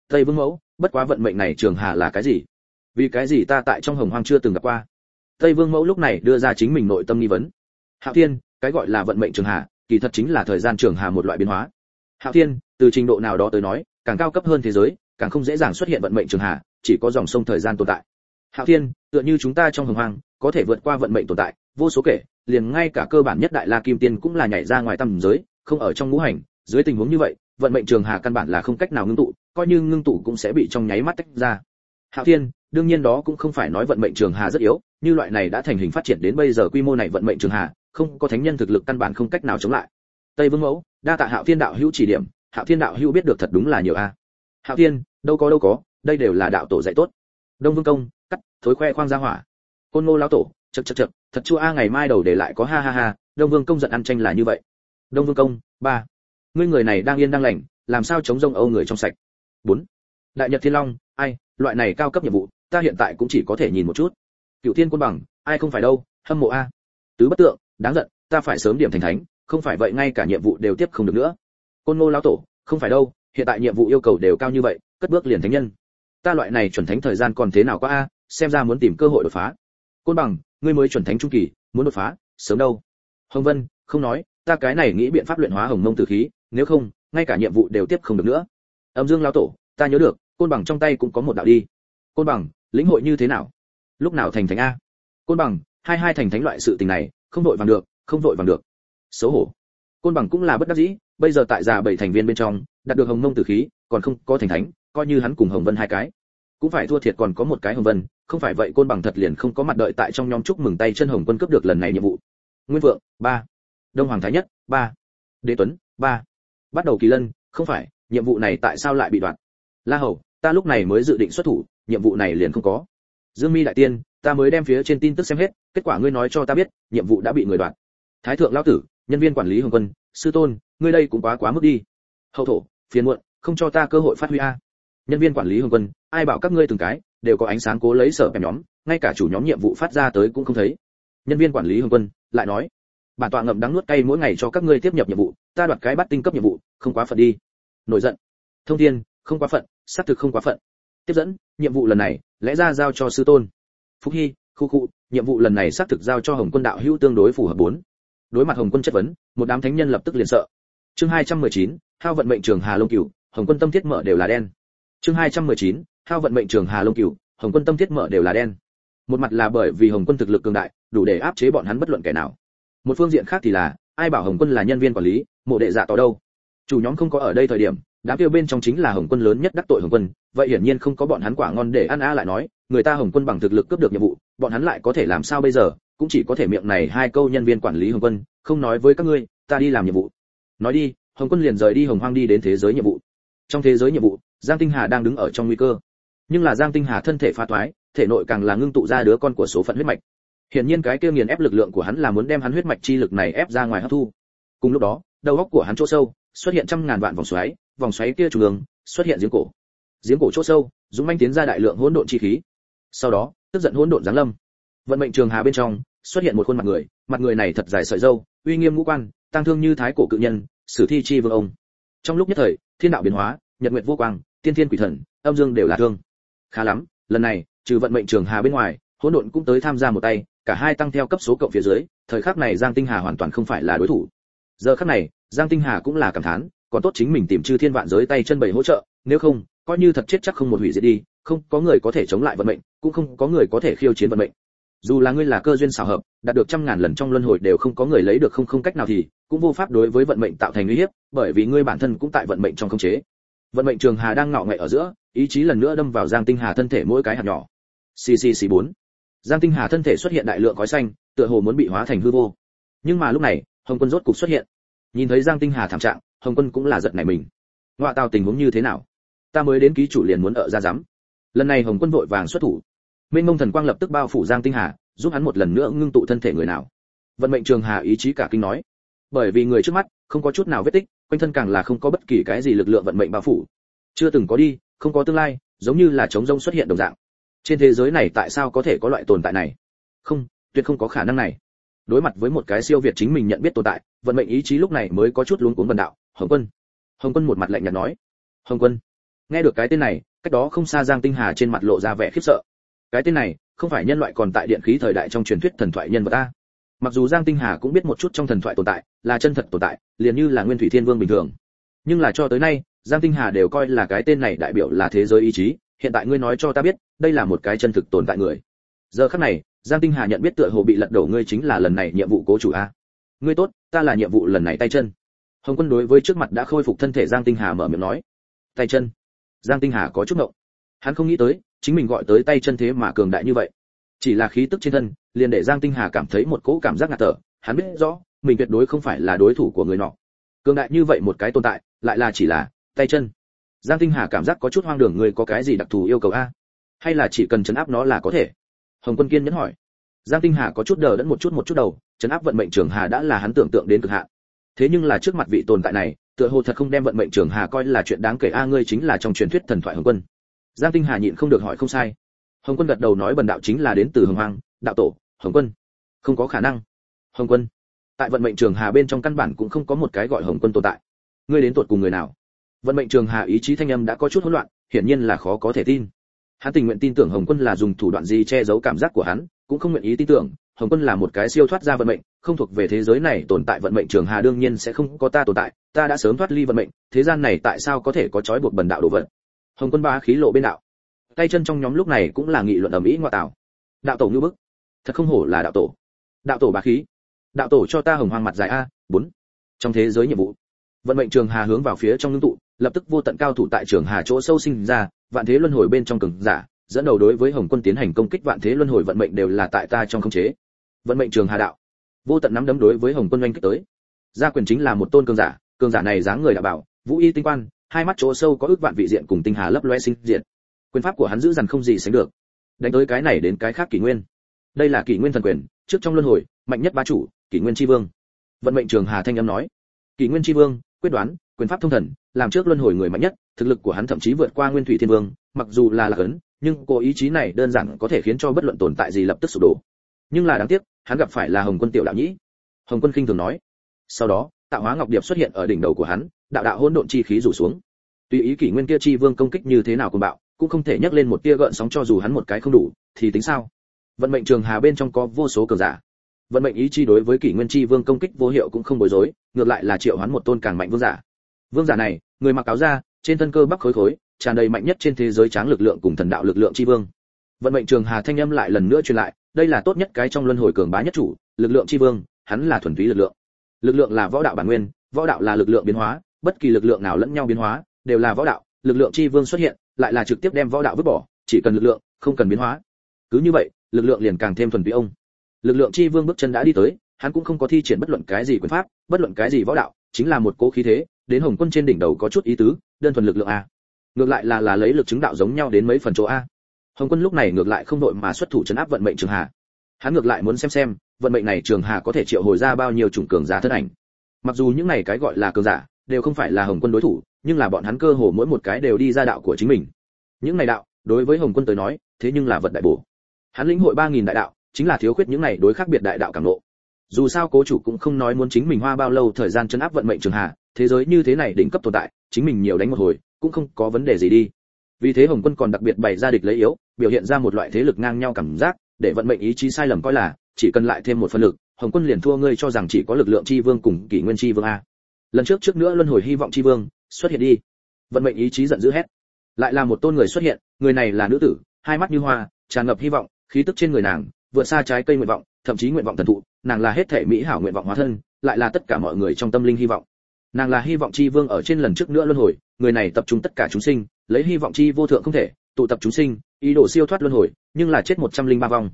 Tây vương mẫu, bất quá vận mệnh này trường hà là cái gì? Vì cái gì ta tại trong hồng hoang chưa từng gặp qua? Tây vương mẫu lúc này đưa ra chính mình nội tâm nghi vấn. Hạo thiên, cái gọi là vận mệnh trường hà kỳ thật chính là thời gian trường hà một loại biến hóa. Hạo thiên, từ trình độ nào đó tới nói, càng cao cấp hơn thế giới, càng không dễ dàng xuất hiện vận mệnh trường hà, chỉ có dòng sông thời gian tồn tại. Hạo thiên, tựa như chúng ta trong hồng hoang, có thể vượt qua vận mệnh tồn tại, vô số kể, liền ngay cả cơ bản nhất đại la kim tiên cũng là nhảy ra ngoài tầm giới, không ở trong ngũ hành, dưới tình huống như vậy, vận mệnh trường hà căn bản là không cách nào ngưng tụ, coi như ngưng tụ cũng sẽ bị trong nháy mắt tách ra. Hạo thiên, đương nhiên đó cũng không phải nói vận mệnh trường hà rất yếu, như loại này đã thành hình phát triển đến bây giờ quy mô này vận mệnh trường hà không có thánh nhân thực lực căn bản không cách nào chống lại. Tây vương mẫu, đa tạ hạo thiên đạo hữu chỉ điểm, hạo thiên đạo hữu biết được thật đúng là nhiều a. Hạo thiên, đâu có đâu có, đây đều là đạo tổ dạy tốt. Đông vương công, cắt, thối khoe khoang ra hỏa. Côn ngô lão tổ chật chật chật thật chua a, ngày mai đầu để lại có ha ha ha, đông vương công giận ăn tranh là như vậy. Đông vương công, ba, ngươi người này đang yên đang lành, làm sao chống rông âu người trong sạch? Bốn, đại nhật thiên long, ai, loại này cao cấp nhiệm vụ, ta hiện tại cũng chỉ có thể nhìn một chút. Cựu thiên quân bằng, ai không phải đâu, hâm mộ a. Tứ bất tượng đáng giận, ta phải sớm điểm thành thánh, không phải vậy ngay cả nhiệm vụ đều tiếp không được nữa. Côn ngô lão tổ, không phải đâu, hiện tại nhiệm vụ yêu cầu đều cao như vậy, cất bước liền thánh nhân. Ta loại này chuẩn thánh thời gian còn thế nào quá a, xem ra muốn tìm cơ hội đột phá. Côn bằng, ngươi mới chuẩn thánh trung kỳ, muốn đột phá, sớm đâu. Hồng vân, không nói, ta cái này nghĩ biện pháp luyện hóa hồng mông tử khí, nếu không, ngay cả nhiệm vụ đều tiếp không được nữa. Âm dương lão tổ, ta nhớ được, côn bằng trong tay cũng có một đạo đi. Côn bằng, lĩnh hội như thế nào? Lúc nào thành thánh a? Côn bằng, hai hai thành thánh loại sự tình này không vội vàng được, không vội vàng được. Xấu hổ. Côn bằng cũng là bất đắc dĩ, bây giờ tại già bảy thành viên bên trong, đạt được hồng mông tử khí, còn không có thành thánh, coi như hắn cùng hồng vân hai cái. Cũng phải thua thiệt còn có một cái hồng vân, không phải vậy côn bằng thật liền không có mặt đợi tại trong nhóm chúc mừng tay chân hồng quân cướp được lần này nhiệm vụ. Nguyên vượng, ba. Đông hoàng thái nhất, ba. Đế tuấn, ba. Bắt đầu kỳ lân, không phải, nhiệm vụ này tại sao lại bị đoạn la hầu, ta lúc này mới dự định xuất thủ, nhiệm vụ này liền không có. Dương mi đại tiên ta mới đem phía trên tin tức xem hết, kết quả ngươi nói cho ta biết, nhiệm vụ đã bị người đoạn thái thượng lão tử, nhân viên quản lý hồng quân, sư tôn, ngươi đây cũng quá quá mức đi. Hậu thổ, phiền muộn, không cho ta cơ hội phát huy a. Nhân viên quản lý hồng quân, ai bảo các ngươi từng cái, đều có ánh sáng cố lấy sở em nhóm, ngay cả chủ nhóm nhiệm vụ phát ra tới cũng không thấy. Nhân viên quản lý hồng quân, lại nói, bản tọa ngậm đắng nuốt cay mỗi ngày cho các ngươi tiếp nhập nhiệm vụ, ta đoạt cái bắt tinh cấp nhiệm vụ, không quá phận đi. Nổi giận. Thông thiên không quá phận, xác thực không quá phận. Tiếp dẫn, nhiệm vụ lần này, lẽ ra giao cho sư tôn phúc hy khu khu nhiệm vụ lần này xác thực giao cho hồng quân đạo hữu tương đối phù hợp bốn. Đối mặt hồng quân chất vấn một đám thánh nhân lập tức liền sợ. Chương 219, hao vận mệnh trường hà long cửu hồng quân tâm thiết mở đều là đen. Chương 219, hao vận mệnh trường hà long cửu hồng quân tâm thiết mở đều là đen. Một mặt là bởi vì hồng quân thực lực cường đại đủ để áp chế bọn hắn bất luận kẻ nào. Một phương diện khác thì là ai bảo hồng quân là nhân viên quản lý mộ đệ giả tỏ đâu? Chủ nhóm không có ở đây thời điểm đám kêu bên trong chính là hồng quân lớn nhất đắc tội hồng quân vậy hiển nhiên không có bọn hắn quả ngon để ăn a lại nói người ta hồng quân bằng thực lực cướp được nhiệm vụ, bọn hắn lại có thể làm sao bây giờ? Cũng chỉ có thể miệng này hai câu nhân viên quản lý hồng quân, không nói với các ngươi, ta đi làm nhiệm vụ. Nói đi, hồng quân liền rời đi hồng hoang đi đến thế giới nhiệm vụ. Trong thế giới nhiệm vụ, giang tinh hà đang đứng ở trong nguy cơ. Nhưng là giang tinh hà thân thể pha toái, thể nội càng là ngưng tụ ra đứa con của số phận huyết mạch. Hiển nhiên cái kia nghiền ép lực lượng của hắn là muốn đem hắn huyết mạch chi lực này ép ra ngoài hấp thu. Cùng lúc đó, đầu óc của hắn chỗ sâu, xuất hiện trăm ngàn vạn vòng xoáy vòng xoáy kia trung ương, xuất hiện giếng cổ. Giếng cổ chỗ sâu, dũng manh tiến ra đại lượng hỗn độn chi khí sau đó, tức giận hỗn độn giáng lâm. Vận mệnh trường hà bên trong, xuất hiện một khuôn mặt người mặt người này thật dài sợi râu uy nghiêm ngũ quan tăng thương như thái cổ cự nhân, sử thi chi vương ông. Trong lúc nhất thời, thiên đạo biến hóa, nhật nguyệt vô quang, tiên thiên quỷ thần, âm dương đều là thương. Khá lắm, lần này, trừ vận mệnh trường hà bên ngoài, hỗn độn cũng tới tham gia một tay, cả hai tăng theo cấp số cộng phía dưới, thời khắc này giang tinh hà hoàn toàn không phải là đối thủ. Giờ khắc này, giang tinh hà cũng là cảm thán, còn tốt chính mình tìm chư thiên vạn giới tay chân bầy hỗ trợ, nếu không, coi như thật chết chắc không một hủy diệt đi không có người có thể chống lại vận mệnh, cũng không có người có thể khiêu chiến vận mệnh. Dù là ngươi là cơ duyên xảo hợp, đạt được trăm ngàn lần trong luân hồi đều không có người lấy được không không cách nào thì, cũng vô pháp đối với vận mệnh tạo thành uy hiếp, bởi vì ngươi bản thân cũng tại vận mệnh trong khống chế. Vận mệnh trường hà đang ngọ ngậy ở giữa, ý chí lần nữa đâm vào giang tinh hà thân thể mỗi cái hạt nhỏ. Ccc bốn. Giang tinh hà thân thể xuất hiện đại lượng khói xanh, tựa hồ muốn bị hóa thành hư vô. Nhưng mà lúc này, hồng quân rốt cục xuất hiện. Nhìn thấy giang tinh hà thảm trạng, hồng quân cũng là giật nảy mình. Ngoại tao tình huống như thế nào? Ta mới đến ký chủ liền muốn ở ra dám lần này hồng quân vội vàng xuất thủ. Minh mông thần quang lập tức bao phủ giang tinh hà, giúp hắn một lần nữa ngưng tụ thân thể người nào. Vận mệnh trường hà ý chí cả kinh nói. Bởi vì người trước mắt, không có chút nào vết tích, quanh thân càng là không có bất kỳ cái gì lực lượng vận mệnh bao phủ. Chưa từng có đi, không có tương lai, giống như là trống rông xuất hiện đồng dạng. Trên thế giới này tại sao có thể có loại tồn tại này? Không, tuyệt không có khả năng này. Đối mặt với một cái siêu việt chính mình nhận biết tồn tại, vận mệnh ý chí lúc này mới có chút luống cuống vần đạo. Hồng quân. Hồng quân một mặt lạnh nhạt nói. Hồng quân. Nghe được cái tên này cách đó không xa giang tinh hà trên mặt lộ ra vẻ khiếp sợ. Cái tên này, không phải nhân loại còn tại điện khí thời đại trong truyền thuyết thần thoại nhân vật ta. Mặc dù giang tinh hà cũng biết một chút trong thần thoại tồn tại, là chân thật tồn tại, liền như là nguyên thủy thiên vương bình thường. Nhưng là cho tới nay, giang tinh hà đều coi là cái tên này đại biểu là thế giới ý chí, hiện tại ngươi nói cho ta biết, đây là một cái chân thực tồn tại người. Giờ khắc này, giang tinh hà nhận biết tựa hồ bị lật đổ ngươi chính là lần này nhiệm vụ cố chủ a. Ngươi tốt, ta là nhiệm vụ lần này tay chân. Hồng quân đối với trước mặt đã khôi phục thân thể giang tinh hà mở miệng nói. Tay chân giang tinh hà có chút ngộng. Hắn không nghĩ tới, chính mình gọi tới tay chân thế mà cường đại như vậy. Chỉ là khí tức trên thân, liền để giang tinh hà cảm thấy một cỗ cảm giác ngạt thở. Hắn biết rõ, mình tuyệt đối không phải là đối thủ của người nọ. Cường đại như vậy một cái tồn tại, lại là chỉ là tay chân. Giang tinh hà cảm giác có chút hoang đường, người có cái gì đặc thù yêu cầu a? Hay là chỉ cần chấn áp nó là có thể? Hồng quân kiên nhẫn hỏi. Giang tinh hà có chút đờ đẫn một chút một chút đầu, chấn áp vận mệnh trường hà đã là hắn tưởng tượng đến cực hạn. Thế nhưng là trước mặt vị tồn tại này tựa hồ thật không đem vận mệnh trường hà coi là chuyện đáng kể. A, ngươi chính là trong truyền thuyết thần thoại hồng quân. Giang tinh hà nhịn không được hỏi không sai. Hồng quân gật đầu nói bần đạo chính là đến từ hồng hoang, đạo tổ, hồng quân. Không có khả năng. Hồng quân. Tại vận mệnh trường hà bên trong căn bản cũng không có một cái gọi hồng quân tồn tại. Ngươi đến tuột cùng người nào? Vận mệnh trường hà ý chí thanh âm đã có chút hỗn loạn, hiển nhiên là khó có thể tin. Hắn tình nguyện tin tưởng hồng quân là dùng thủ đoạn gì che giấu cảm giác của hắn, cũng không nguyện ý tin tưởng hồng quân là một cái siêu thoát ra vận mệnh không thuộc về thế giới này tồn tại vận mệnh trường hà đương nhiên sẽ không có ta tồn tại, ta đã sớm thoát ly vận mệnh, thế gian này tại sao có thể có trói buộc bần đạo đồ vật? Hồng quân ba khí lộ bên đạo. Tay chân trong nhóm lúc này cũng là nghị luận ầm ĩ ngoại tảo đạo tổ như bức. Thật không hổ là đạo tổ. Đạo tổ bá khí. Đạo tổ cho ta hồng hoang mặt dài a, bốn. Trong thế giới nhiệm vụ, vận mệnh trường hà hướng vào phía trong ngưng tụ, lập tức vô tận cao thủ tại trường hà chỗ sâu sinh ra, vạn thế luân hồi bên trong cường giả, dẫn đầu đối với hồng quân tiến hành công kích vạn thế luân hồi vận mệnh đều là tại ta trong khống chế. Vận mệnh trường hà đạo vô tận nắm đấm đối với hồng quân oanh kích tới. Gia quyền chính là một tôn cường giả cường giả này dáng người đã bảo, vũ y tinh quan hai mắt chỗ sâu có ước vạn vị diện cùng tinh hà lấp loe sinh diện quyền pháp của hắn giữ dằn không gì sánh được. Đánh tới cái này đến cái khác kỷ nguyên. Đây là kỷ nguyên thần quyền, trước trong luân hồi, mạnh nhất bá chủ, kỷ nguyên tri vương. Vận mệnh trường hà thanh âm nói, kỷ nguyên tri vương, quyết đoán, quyền pháp thông thần, làm trước luân hồi người mạnh nhất, thực lực của hắn thậm chí vượt qua nguyên thủy thiên vương, mặc dù là lạc ấn, nhưng cô ý chí này đơn giản có thể khiến cho bất luận tồn tại gì lập tức sụp đổ. Nhưng là đáng tiếc hắn gặp phải là hồng quân tiểu đạo nhĩ. Hồng quân kinh thường nói. Sau đó, tạo hóa ngọc điệp xuất hiện ở đỉnh đầu của hắn, đạo đạo hỗn độn chi khí rủ xuống. Tùy ý kỷ nguyên kia chi vương công kích như thế nào cùng bạo, cũng không thể nhắc lên một tia gợn sóng cho dù hắn một cái không đủ, thì tính sao? Vận mệnh trường hà bên trong có vô số cường giả. Vận mệnh ý chi đối với kỷ nguyên chi vương công kích vô hiệu cũng không bối rối, ngược lại là triệu hoán một tôn càng mạnh vương giả. Vương giả này, người mặc áo da, trên thân cơ bắc khối khối, tràn đầy mạnh nhất trên thế giới tráng lực lượng cùng thần đạo lực lượng chi vương. Vận mệnh trường hà thanh âm lại lần nữa truyền lại đây là tốt nhất cái trong luân hồi cường bá nhất chủ, lực lượng chi vương, hắn là thuần túy lực lượng. Lực lượng là võ đạo bản nguyên, võ đạo là lực lượng biến hóa, bất kỳ lực lượng nào lẫn nhau biến hóa, đều là võ đạo. Lực lượng chi vương xuất hiện, lại là trực tiếp đem võ đạo vứt bỏ, chỉ cần lực lượng, không cần biến hóa. Cứ như vậy, lực lượng liền càng thêm thuần túy ông. Lực lượng chi vương bước chân đã đi tới, hắn cũng không có thi triển bất luận cái gì quyền pháp, bất luận cái gì võ đạo, chính là một cố khí thế, đến hồng quân trên đỉnh đầu có chút ý tứ, đơn thuần lực lượng a. Ngược lại là là lấy lực chứng đạo giống nhau đến mấy phần chỗ a hồng quân lúc này ngược lại không đội mà xuất thủ chấn áp vận mệnh trường hà. Hắn ngược lại muốn xem xem, vận mệnh này trường hà có thể triệu hồi ra bao nhiêu chủng cường giả thân ảnh. Mặc dù những này cái gọi là cường giả đều không phải là hồng quân đối thủ, nhưng là bọn hắn cơ hồ mỗi một cái đều đi ra đạo của chính mình. Những này đạo, đối với hồng quân tới nói, thế nhưng là vật đại bổ. Hắn lĩnh hội ba nghìn đại đạo, chính là thiếu khuyết những này đối khác biệt đại đạo cảm nộ dù sao cố chủ cũng không nói muốn chính mình hoa bao lâu thời gian chấn áp vận mệnh trường hà, thế giới như thế này đỉnh cấp tồn tại, chính mình nhiều đánh một hồi, cũng không có vấn đề gì đi vì thế hồng quân còn đặc biệt bày ra địch lấy yếu, biểu hiện ra một loại thế lực ngang nhau cảm giác, để vận mệnh ý chí sai lầm coi là, chỉ cần lại thêm một phần lực, hồng quân liền thua ngươi cho rằng chỉ có lực lượng chi vương cùng kỷ nguyên chi vương a. Lần trước trước nữa luân hồi hy vọng chi vương, xuất hiện đi. Vận mệnh ý chí giận dữ hét. Lại là một tôn người xuất hiện, người này là nữ tử, hai mắt như hoa, tràn ngập hy vọng, khí tức trên người nàng, vượt xa trái cây nguyện vọng, thậm chí nguyện vọng thần thụ, nàng là hết thể mỹ hảo nguyện vọng hóa thân, lại là tất cả mọi người trong tâm linh hy vọng. Nàng là hy vọng chi vương ở trên lần trước nữa luân hồi, người này tập trung tất cả chúng sinh lấy hy vọng chi vô thượng không thể, tụ tập chúng sinh, ý đồ siêu thoát luân hồi, nhưng là chết một trăm linh ba vong.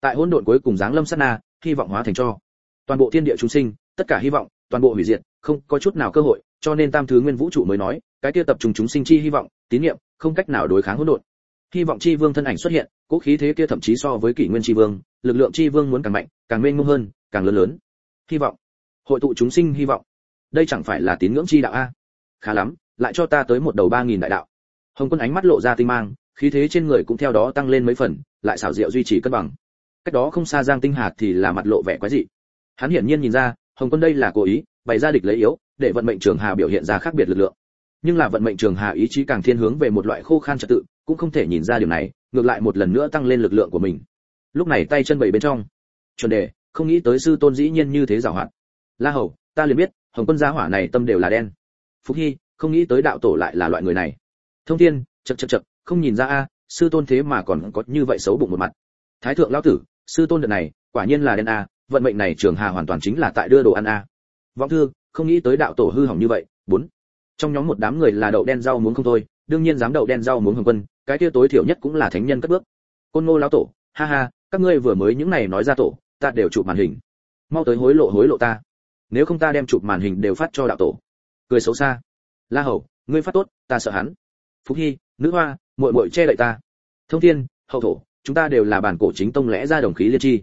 Tại hỗn độn cuối cùng giáng lâm sát na, hy vọng hóa thành cho. Toàn bộ thiên địa chúng sinh, tất cả hy vọng, toàn bộ hủy diệt, không có chút nào cơ hội, cho nên tam thứ nguyên vũ trụ mới nói, cái kia tập trung chúng sinh chi hy vọng, tín niệm, không cách nào đối kháng hỗn độn. Hy vọng chi vương thân ảnh xuất hiện, cố khí thế kia thậm chí so với kỷ nguyên chi vương, lực lượng chi vương muốn càng mạnh, càng mênh mông hơn, càng lớn lớn. Hy vọng. Hội tụ chúng sinh hy vọng. Đây chẳng phải là tín ngưỡng chi đạo a? Khá lắm, lại cho ta tới một đầu ba nghìn đại đạo hồng quân ánh mắt lộ ra tinh mang, khí thế trên người cũng theo đó tăng lên mấy phần, lại xảo diệu duy trì cân bằng. Cách đó không xa giang tinh hạt thì là mặt lộ vẻ quái dị. Hắn hiển nhiên nhìn ra, hồng quân đây là cố ý, bày ra địch lấy yếu, để vận mệnh trường hà biểu hiện ra khác biệt lực lượng. Nhưng là vận mệnh trường hà ý chí càng thiên hướng về một loại khô khan trật tự, cũng không thể nhìn ra điều này, ngược lại một lần nữa tăng lên lực lượng của mình. Lúc này tay chân bảy bên trong. Chuẩn đề, không nghĩ tới sư tôn dĩ nhiên như thế giàu hạn la hầu, ta liền biết, hồng quân gia hỏa này tâm đều là đen. Phúc hy, không nghĩ tới đạo tổ lại là loại người này thông thiên chật chật chật không nhìn ra a, sư tôn thế mà còn có như vậy xấu bụng một mặt. Thái thượng lão tử, sư tôn đợt này, quả nhiên là đen a, vận mệnh này trường hà hoàn toàn chính là tại đưa đồ ăn a. Vọng thư, không nghĩ tới đạo tổ hư hỏng như vậy. Bốn, trong nhóm một đám người là đậu đen rau muốn không thôi, đương nhiên dám đậu đen rau muốn hồng quân, cái kia tối thiểu nhất cũng là thánh nhân cất bước. Côn ngô lão tổ, ha ha, các ngươi vừa mới những này nói ra tổ, ta đều chụp màn hình. Mau tới hối lộ hối lộ ta. Nếu không ta đem chụp màn hình đều phát cho đạo tổ. Cười xấu xa. La hầu, ngươi phát tốt, ta sợ hắn phúc hy, nữ hoa, muội muội che đậy ta. Thông thiên, hậu thổ, chúng ta đều là bản cổ chính tông lẽ ra đồng khí liên chi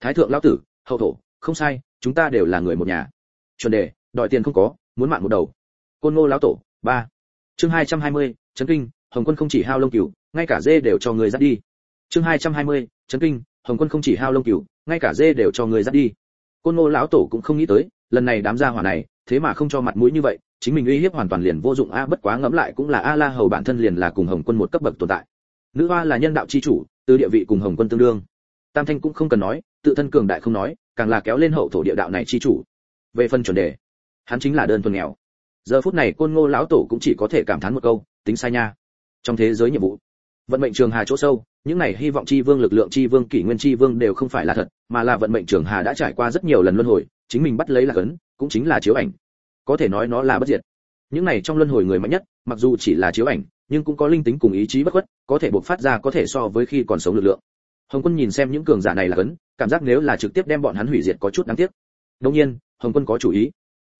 thái thượng lão tử, hậu thổ, không sai, chúng ta đều là người một nhà. Chuẩn đề, đòi tiền không có, muốn mạng một đầu. Côn ngô lão tổ, ba. Chương hai trăm hai mươi, chấn kinh, hồng quân không chỉ hao lông cửu ngay cả dê đều cho người dắt đi. Chương hai trăm hai mươi, chấn kinh, hồng quân không chỉ hao lông cửu ngay cả dê đều cho người dắt đi. Côn ngô lão tổ cũng không nghĩ tới lần này đám gia hỏa này, thế mà không cho mặt mũi như vậy, chính mình uy hiếp hoàn toàn liền vô dụng a, bất quá ngẫm lại cũng là a la hầu bản thân liền là cùng hồng quân một cấp bậc tồn tại. Nữ hoa là nhân đạo chi chủ, từ địa vị cùng hồng quân tương đương. Tam thanh cũng không cần nói, tự thân cường đại không nói, càng là kéo lên hậu thổ địa đạo này chi chủ. Về phần chuẩn đề, hắn chính là đơn thuần nghèo. Giờ phút này côn ngô lão tổ cũng chỉ có thể cảm thán một câu, tính sai nha. Trong thế giới nhiệm vụ, vận mệnh trường hà chỗ sâu những này hy vọng chi vương, lực lượng chi vương, kỷ nguyên chi vương đều không phải là thật, mà là vận mệnh trường hà đã trải qua rất nhiều lần luân hồi, chính mình bắt lấy là cấn, cũng chính là chiếu ảnh. Có thể nói nó là bất diệt. Những này trong luân hồi người mạnh nhất, mặc dù chỉ là chiếu ảnh, nhưng cũng có linh tính cùng ý chí bất khuất, có thể bộc phát ra có thể so với khi còn sống lực lượng. Hồng quân nhìn xem những cường giả này là cấn, cảm giác nếu là trực tiếp đem bọn hắn hủy diệt có chút đáng tiếc. Đương nhiên, hồng quân có chủ ý.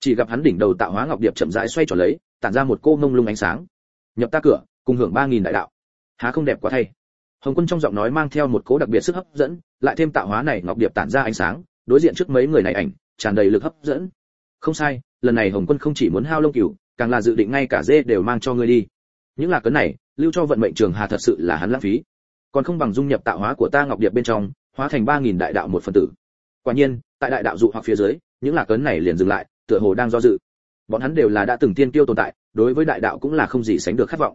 Chỉ gặp hắn đỉnh đầu tạo hóa ngọc điệp chậm rãi xoay tròn lấy, tản ra một cô mông lung ánh sáng. Nhập ta cửa, cùng hưởng ba nghìn đại đạo. Há không đẹp quá thay hồng quân trong giọng nói mang theo một cố đặc biệt sức hấp dẫn, lại thêm tạo hóa này ngọc điệp tản ra ánh sáng, đối diện trước mấy người này ảnh, tràn đầy lực hấp dẫn. Không sai, lần này hồng quân không chỉ muốn hao lông cửu càng là dự định ngay cả dê đều mang cho ngươi đi. Những lạc cấn này, lưu cho vận mệnh trường hà thật sự là hắn lãng phí. Còn không bằng dung nhập tạo hóa của ta ngọc điệp bên trong, hóa thành ba nghìn đại đạo một phần tử. Quả nhiên, tại đại đạo dụ hoặc phía dưới, những lạc cấn này liền dừng lại, tựa hồ đang do dự. Bọn hắn đều là đã từng tiên tiêu tồn tại, đối với đại đạo cũng là không gì sánh được khát vọng.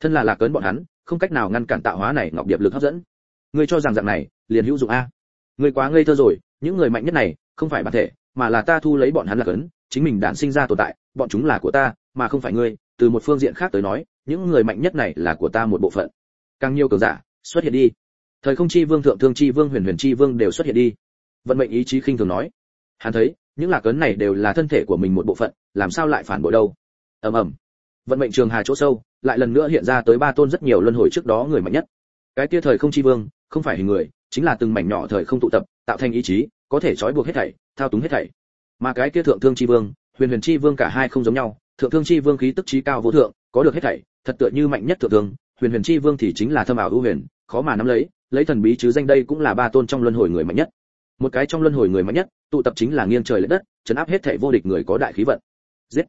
Thân là lạc cấn bọn hắn không cách nào ngăn cản tạo hóa này ngọc điệp lực hấp dẫn. Ngươi cho rằng dạng này, liền hữu dụng a. Ngươi quá ngây thơ rồi, những người mạnh nhất này, không phải bản thể, mà là ta thu lấy bọn hắn là cấn, chính mình đản sinh ra tồn tại, bọn chúng là của ta, mà không phải ngươi. Từ một phương diện khác tới nói, những người mạnh nhất này là của ta một bộ phận. Càng nhiều cường giả, xuất hiện đi. Thời không chi vương, thượng thương chi vương, huyền huyền chi vương đều xuất hiện đi. Vận mệnh ý chí khinh thường nói. Hắn thấy, những lạc ấn này đều là thân thể của mình một bộ phận, làm sao lại phản bội đâu? Ầm ầm vận mệnh trường hà chỗ sâu, lại lần nữa hiện ra tới ba tôn rất nhiều luân hồi trước đó người mạnh nhất. Cái kia thời không chi vương, không phải hình người, chính là từng mảnh nhỏ thời không tụ tập, tạo thành ý chí, có thể trói buộc hết thảy, thao túng hết thảy. Mà cái kia thượng thương chi vương, huyền huyền chi vương cả hai không giống nhau, thượng thương chi vương khí tức trí cao vô thượng, có được hết thảy, thật tựa như mạnh nhất thượng thương, huyền huyền chi vương thì chính là thâm ảo ưu huyền, khó mà nắm lấy lấy thần bí chứ danh đây cũng là ba tôn trong luân hồi người mạnh nhất. Một cái trong luân hồi người mạnh nhất, tụ tập chính là nghiêng trời lệch đất, chấn áp hết thảy vô địch người có đại khí vận. Giết!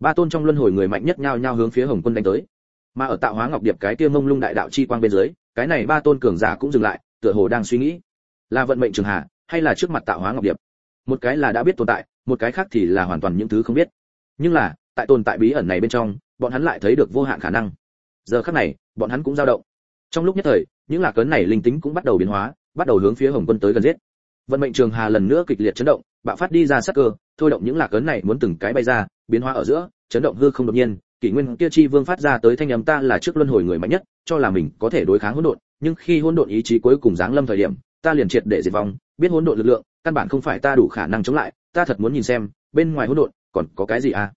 Ba tôn trong luân hồi người mạnh nhất nhao nhao hướng phía hồng quân đánh tới. Mà ở tạo hóa ngọc điệp cái kia mông lung đại đạo chi quang bên dưới, cái này ba tôn cường giả cũng dừng lại, tựa hồ đang suy nghĩ, là vận mệnh trường hà hay là trước mặt tạo hóa ngọc điệp. Một cái là đã biết tồn tại, một cái khác thì là hoàn toàn những thứ không biết. Nhưng là, tại tồn tại bí ẩn này bên trong, bọn hắn lại thấy được vô hạn khả năng. Giờ khắc này, bọn hắn cũng dao động. Trong lúc nhất thời, những lạc cấn này linh tính cũng bắt đầu biến hóa, bắt đầu hướng phía hồng quân tới gần giết. Vận mệnh trường hà lần nữa kịch liệt chấn động, bạo phát đi ra sắc cơ, thôi động những lạc cấn này muốn từng cái bay ra biến hóa ở giữa, chấn động hư không đột nhiên, kỷ nguyên kia chi vương phát ra tới thanh âm ta là trước luân hồi người mạnh nhất, cho là mình có thể đối kháng hỗn độn, nhưng khi hỗn độn ý chí cuối cùng giáng lâm thời điểm, ta liền triệt để diệt vong, biết hỗn độn lực lượng, căn bản không phải ta đủ khả năng chống lại, ta thật muốn nhìn xem, bên ngoài hỗn độn, còn có cái gì à?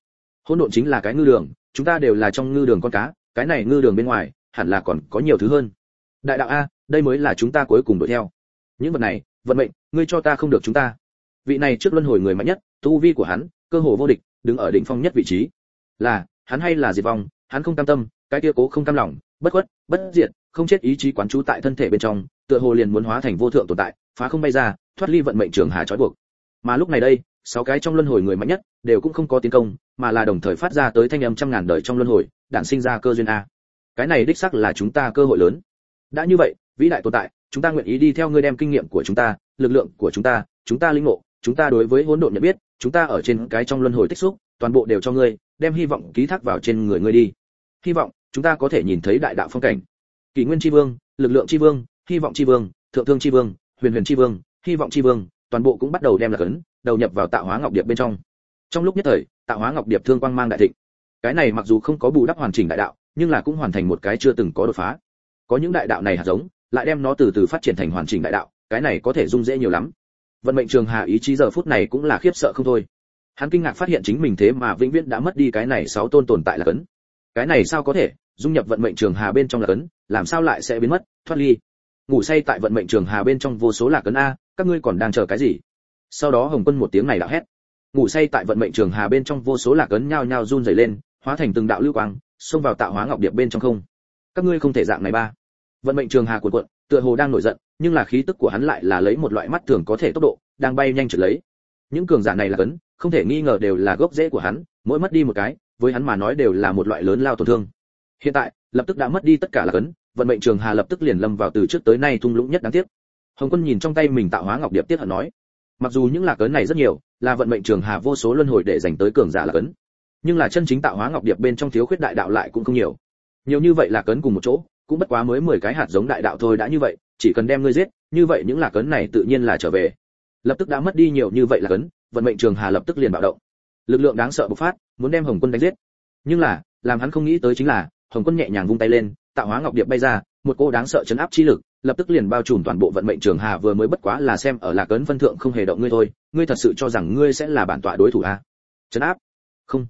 Hỗn độn chính là cái ngư đường, chúng ta đều là trong ngư đường con cá, cái này ngư đường bên ngoài, hẳn là còn có nhiều thứ hơn. Đại đạo a, đây mới là chúng ta cuối cùng đuổi theo. Những vật này, vận mệnh, ngươi cho ta không được chúng ta. Vị này trước luân hồi người mạnh nhất, tu vi của hắn cơ hồ vô địch, đứng ở đỉnh phong nhất vị trí. Là, hắn hay là diệt vong, hắn không cam tâm, cái kia cố không cam lòng, bất khuất, bất diệt, không chết ý chí quán trú tại thân thể bên trong, tựa hồ liền muốn hóa thành vô thượng tồn tại, phá không bay ra, thoát ly vận mệnh trường hà trói buộc. Mà lúc này đây, sáu cái trong luân hồi người mạnh nhất, đều cũng không có tiến công, mà là đồng thời phát ra tới thanh âm trăm ngàn đời trong luân hồi, đản sinh ra cơ duyên a. Cái này đích xác là chúng ta cơ hội lớn. Đã như vậy, vĩ đại tồn tại, chúng ta nguyện ý đi theo ngươi đem kinh nghiệm của chúng ta, lực lượng của chúng ta chúng ta linh ngộ, chúng ta đối với hỗn độn nhận biết chúng ta ở trên cái trong luân hồi tích xúc, toàn bộ đều cho ngươi, đem hy vọng ký thác vào trên người ngươi đi. Hy vọng, chúng ta có thể nhìn thấy đại đạo phong cảnh. Kỷ nguyên tri vương, lực lượng tri vương, hy vọng tri vương, thượng thương tri vương, huyền huyền tri vương, hy vọng tri vương, toàn bộ cũng bắt đầu đem là cấn đầu nhập vào tạo hóa ngọc điệp bên trong. Trong lúc nhất thời, tạo hóa ngọc điệp thương quang mang đại thịnh. Cái này mặc dù không có bù đắp hoàn chỉnh đại đạo, nhưng là cũng hoàn thành một cái chưa từng có đột phá. Có những đại đạo này hạt giống, lại đem nó từ từ phát triển thành hoàn chỉnh đại đạo, cái này có thể dung dễ nhiều lắm vận mệnh trường hà ý chí giờ phút này cũng là khiếp sợ không thôi. Hắn kinh ngạc phát hiện chính mình thế mà vĩnh viễn đã mất đi cái này sáu tôn tồn tại là cấn. Cái này sao có thể? Dung nhập vận mệnh trường hà bên trong là cấn, làm sao lại sẽ biến mất? Thoát ly. Ngủ say tại vận mệnh trường hà bên trong vô số là cấn a, các ngươi còn đang chờ cái gì? Sau đó hồng quân một tiếng này đã hét. Ngủ say tại vận mệnh trường hà bên trong vô số là cấn nhao nhao run rẩy lên, hóa thành từng đạo lưu quang, xông vào tạo hóa ngọc điệp bên trong không. Các ngươi không thể dạng này ba. Vận mệnh trường hà cuộn cuộn, tựa hồ đang nổi giận nhưng là khí tức của hắn lại là lấy một loại mắt thường có thể tốc độ, đang bay nhanh trở lấy. Những cường giả này là cấn, không thể nghi ngờ đều là gốc rễ của hắn, mỗi mất đi một cái, với hắn mà nói đều là một loại lớn lao tổn thương. Hiện tại, lập tức đã mất đi tất cả là cấn, vận mệnh trường hà lập tức liền lâm vào từ trước tới nay thung lũng nhất đáng tiếc. Hồng quân nhìn trong tay mình tạo hóa ngọc điệp tiếc hận nói, mặc dù những lạc cấn này rất nhiều, là vận mệnh trường hà vô số luân hồi để dành tới cường giả lạc cấn, nhưng là chân chính tạo hóa ngọc điệp bên trong thiếu khuyết đại đạo lại cũng không nhiều. Nhiều như vậy là cấn cùng một chỗ, cũng bất quá mới 10 cái hạt giống đại đạo thôi đã như vậy chỉ cần đem ngươi giết, như vậy những lạc cấn này tự nhiên là trở về. Lập tức đã mất đi nhiều như vậy là cấn vận mệnh trường hà lập tức liền bạo động. Lực lượng đáng sợ bộc phát, muốn đem hồng quân đánh giết. Nhưng là, làm hắn không nghĩ tới chính là, hồng quân nhẹ nhàng vung tay lên, tạo hóa ngọc điệp bay ra, một cô đáng sợ chấn áp chi lực, lập tức liền bao trùm toàn bộ vận mệnh trường hà vừa mới bất quá là xem ở lạc ấn phân thượng không hề động ngươi thôi, ngươi thật sự cho rằng ngươi sẽ là bản tọa đối thủ à? chấn áp? Không.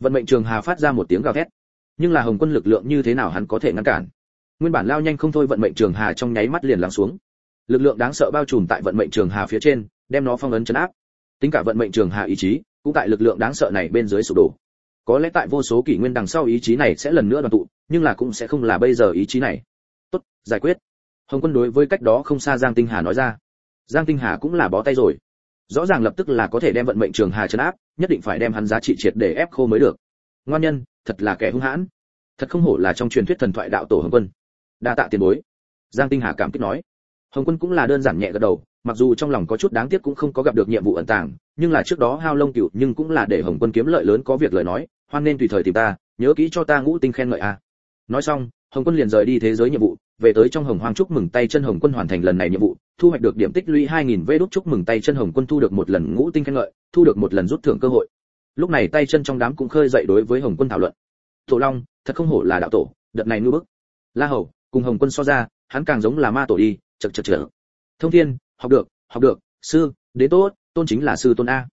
Vận mệnh trường hà phát ra một tiếng gào thét. Nhưng là hồng quân lực lượng như thế nào hắn có thể ngăn cản? Nguyên bản lao nhanh không thôi vận mệnh trường hà trong nháy mắt liền lắng xuống. Lực lượng đáng sợ bao trùm tại vận mệnh trường hà phía trên, đem nó phong ấn chấn áp. Tính cả vận mệnh trường hà ý chí, cũng tại lực lượng đáng sợ này bên dưới sụp đổ. Có lẽ tại vô số kỷ nguyên đằng sau ý chí này sẽ lần nữa đoàn tụ, nhưng là cũng sẽ không là bây giờ ý chí này. Tốt, giải quyết. Hồng quân đối với cách đó không xa giang tinh hà nói ra. Giang tinh hà cũng là bó tay rồi. Rõ ràng lập tức là có thể đem vận mệnh trường hà chấn áp, nhất định phải đem hắn giá trị triệt để ép khô mới được. Ngoan nhân, thật là kẻ hung hãn. Thật không hổ là trong truyền thuyết thần thoại đạo tổ hồng quân đa tạ tiền bối. Giang tinh hà cảm kích nói. Hồng quân cũng là đơn giản nhẹ gật đầu, mặc dù trong lòng có chút đáng tiếc cũng không có gặp được nhiệm vụ ẩn tàng, nhưng là trước đó hao lông cựu nhưng cũng là để hồng quân kiếm lợi lớn có việc lời nói, hoan nên tùy thời tìm ta, nhớ kỹ cho ta ngũ tinh khen ngợi a. Nói xong, hồng quân liền rời đi thế giới nhiệm vụ, về tới trong hồng hoang chúc mừng tay chân hồng quân hoàn thành lần này nhiệm vụ, thu hoạch được điểm tích lũy 2000 vê đúc chúc mừng tay chân hồng quân thu được một lần ngũ tinh khen ngợi, thu được một lần rút thưởng cơ hội. Lúc này tay chân trong đám cũng khơi dậy đối với hồng quân thảo luận. Tổ long, thật không hổ là đạo tổ, đợt này ngư bức. La hầu cùng hồng quân so ra, hắn càng giống là ma tổ đi chật chật chật thông thiên, học được học được, sư, đến tốt, tôn chính là sư tôn a.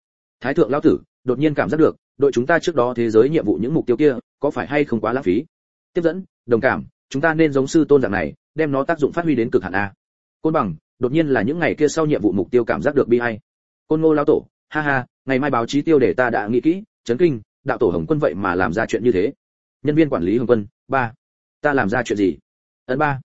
Thái thượng lão tử, đột nhiên cảm giác được, đội chúng ta trước đó thế giới nhiệm vụ những mục tiêu kia, có phải hay không quá lãng phí? Tiếp dẫn, đồng cảm, chúng ta nên giống sư tôn dạng này, đem nó tác dụng phát huy đến cực hạn a. Côn bằng, đột nhiên là những ngày kia sau nhiệm vụ mục tiêu cảm giác được bi hay côn ngô lão tổ, ha ha, ngày mai báo chí tiêu để ta đã nghĩ kỹ, chấn kinh, đạo tổ hồng quân vậy mà làm ra chuyện như thế. Nhân viên quản lý hồng quân, ba, ta làm ra chuyện gì? Ấn ba.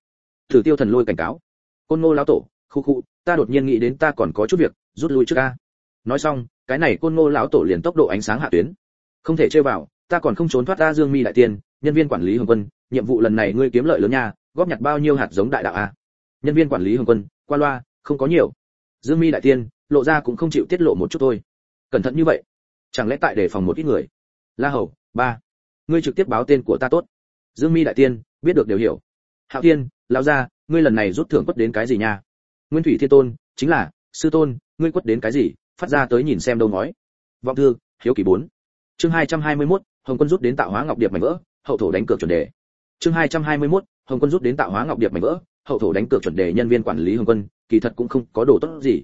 Thử tiêu thần lôi cảnh cáo. Côn ngô lão tổ, khu khu, ta đột nhiên nghĩ đến ta còn có chút việc, rút lui trước a. Nói xong, cái này côn ngô lão tổ liền tốc độ ánh sáng hạ tuyến. Không thể chơi vào, ta còn không trốn thoát ra dương mi đại tiên, nhân viên quản lý hồng quân, nhiệm vụ lần này ngươi kiếm lợi lớn nha, góp nhặt bao nhiêu hạt giống đại đạo a. Nhân viên quản lý hồng quân, qua loa, không có nhiều. Dương mi đại tiên, lộ ra cũng không chịu tiết lộ một chút thôi. Cẩn thận như vậy, chẳng lẽ tại để phòng một ít người? La hầu, ba. Ngươi trực tiếp báo tên của ta tốt. Dương mi đại tiên, biết được đều hiểu hạo Thiên, lao ra ngươi lần này rút thưởng quất đến cái gì nha? Nguyên thủy thiên tôn chính là sư tôn ngươi quất đến cái gì? Phát ra tới nhìn xem đâu nói vọng thư hiếu kỳ bốn. Chương 221, hồng quân rút đến tạo hóa ngọc điệp mảnh vỡ hậu thổ đánh cược chuẩn đề. Chương 221, hồng quân rút đến tạo hóa ngọc điệp mảnh vỡ hậu thổ đánh cược chuẩn đề nhân viên quản lý hồng quân kỳ thật cũng không có đồ tốt gì.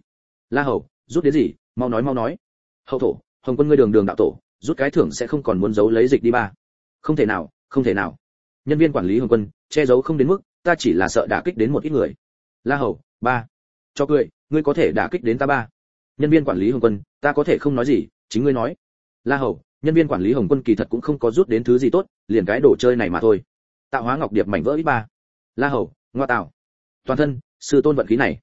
La hầu rút đến gì? Mau nói mau nói. Hậu thổ hồng quân ngươi đường đường đạo tổ rút cái thưởng sẽ không còn muốn giấu lấy dịch đi ba. Không thể nào không thể nào. Nhân viên quản lý hồng quân che giấu không đến mức, ta chỉ là sợ đả kích đến một ít người. La hầu, ba. Cho cười, ngươi có thể đả kích đến ta ba. Nhân viên quản lý hồng quân, ta có thể không nói gì, chính ngươi nói. La hầu, nhân viên quản lý hồng quân kỳ thật cũng không có rút đến thứ gì tốt, liền cái đồ chơi này mà thôi. Tạo hóa ngọc điệp mảnh vỡ ít ba. La hầu, ngoa tạo. Toàn thân, sư tôn vận khí này.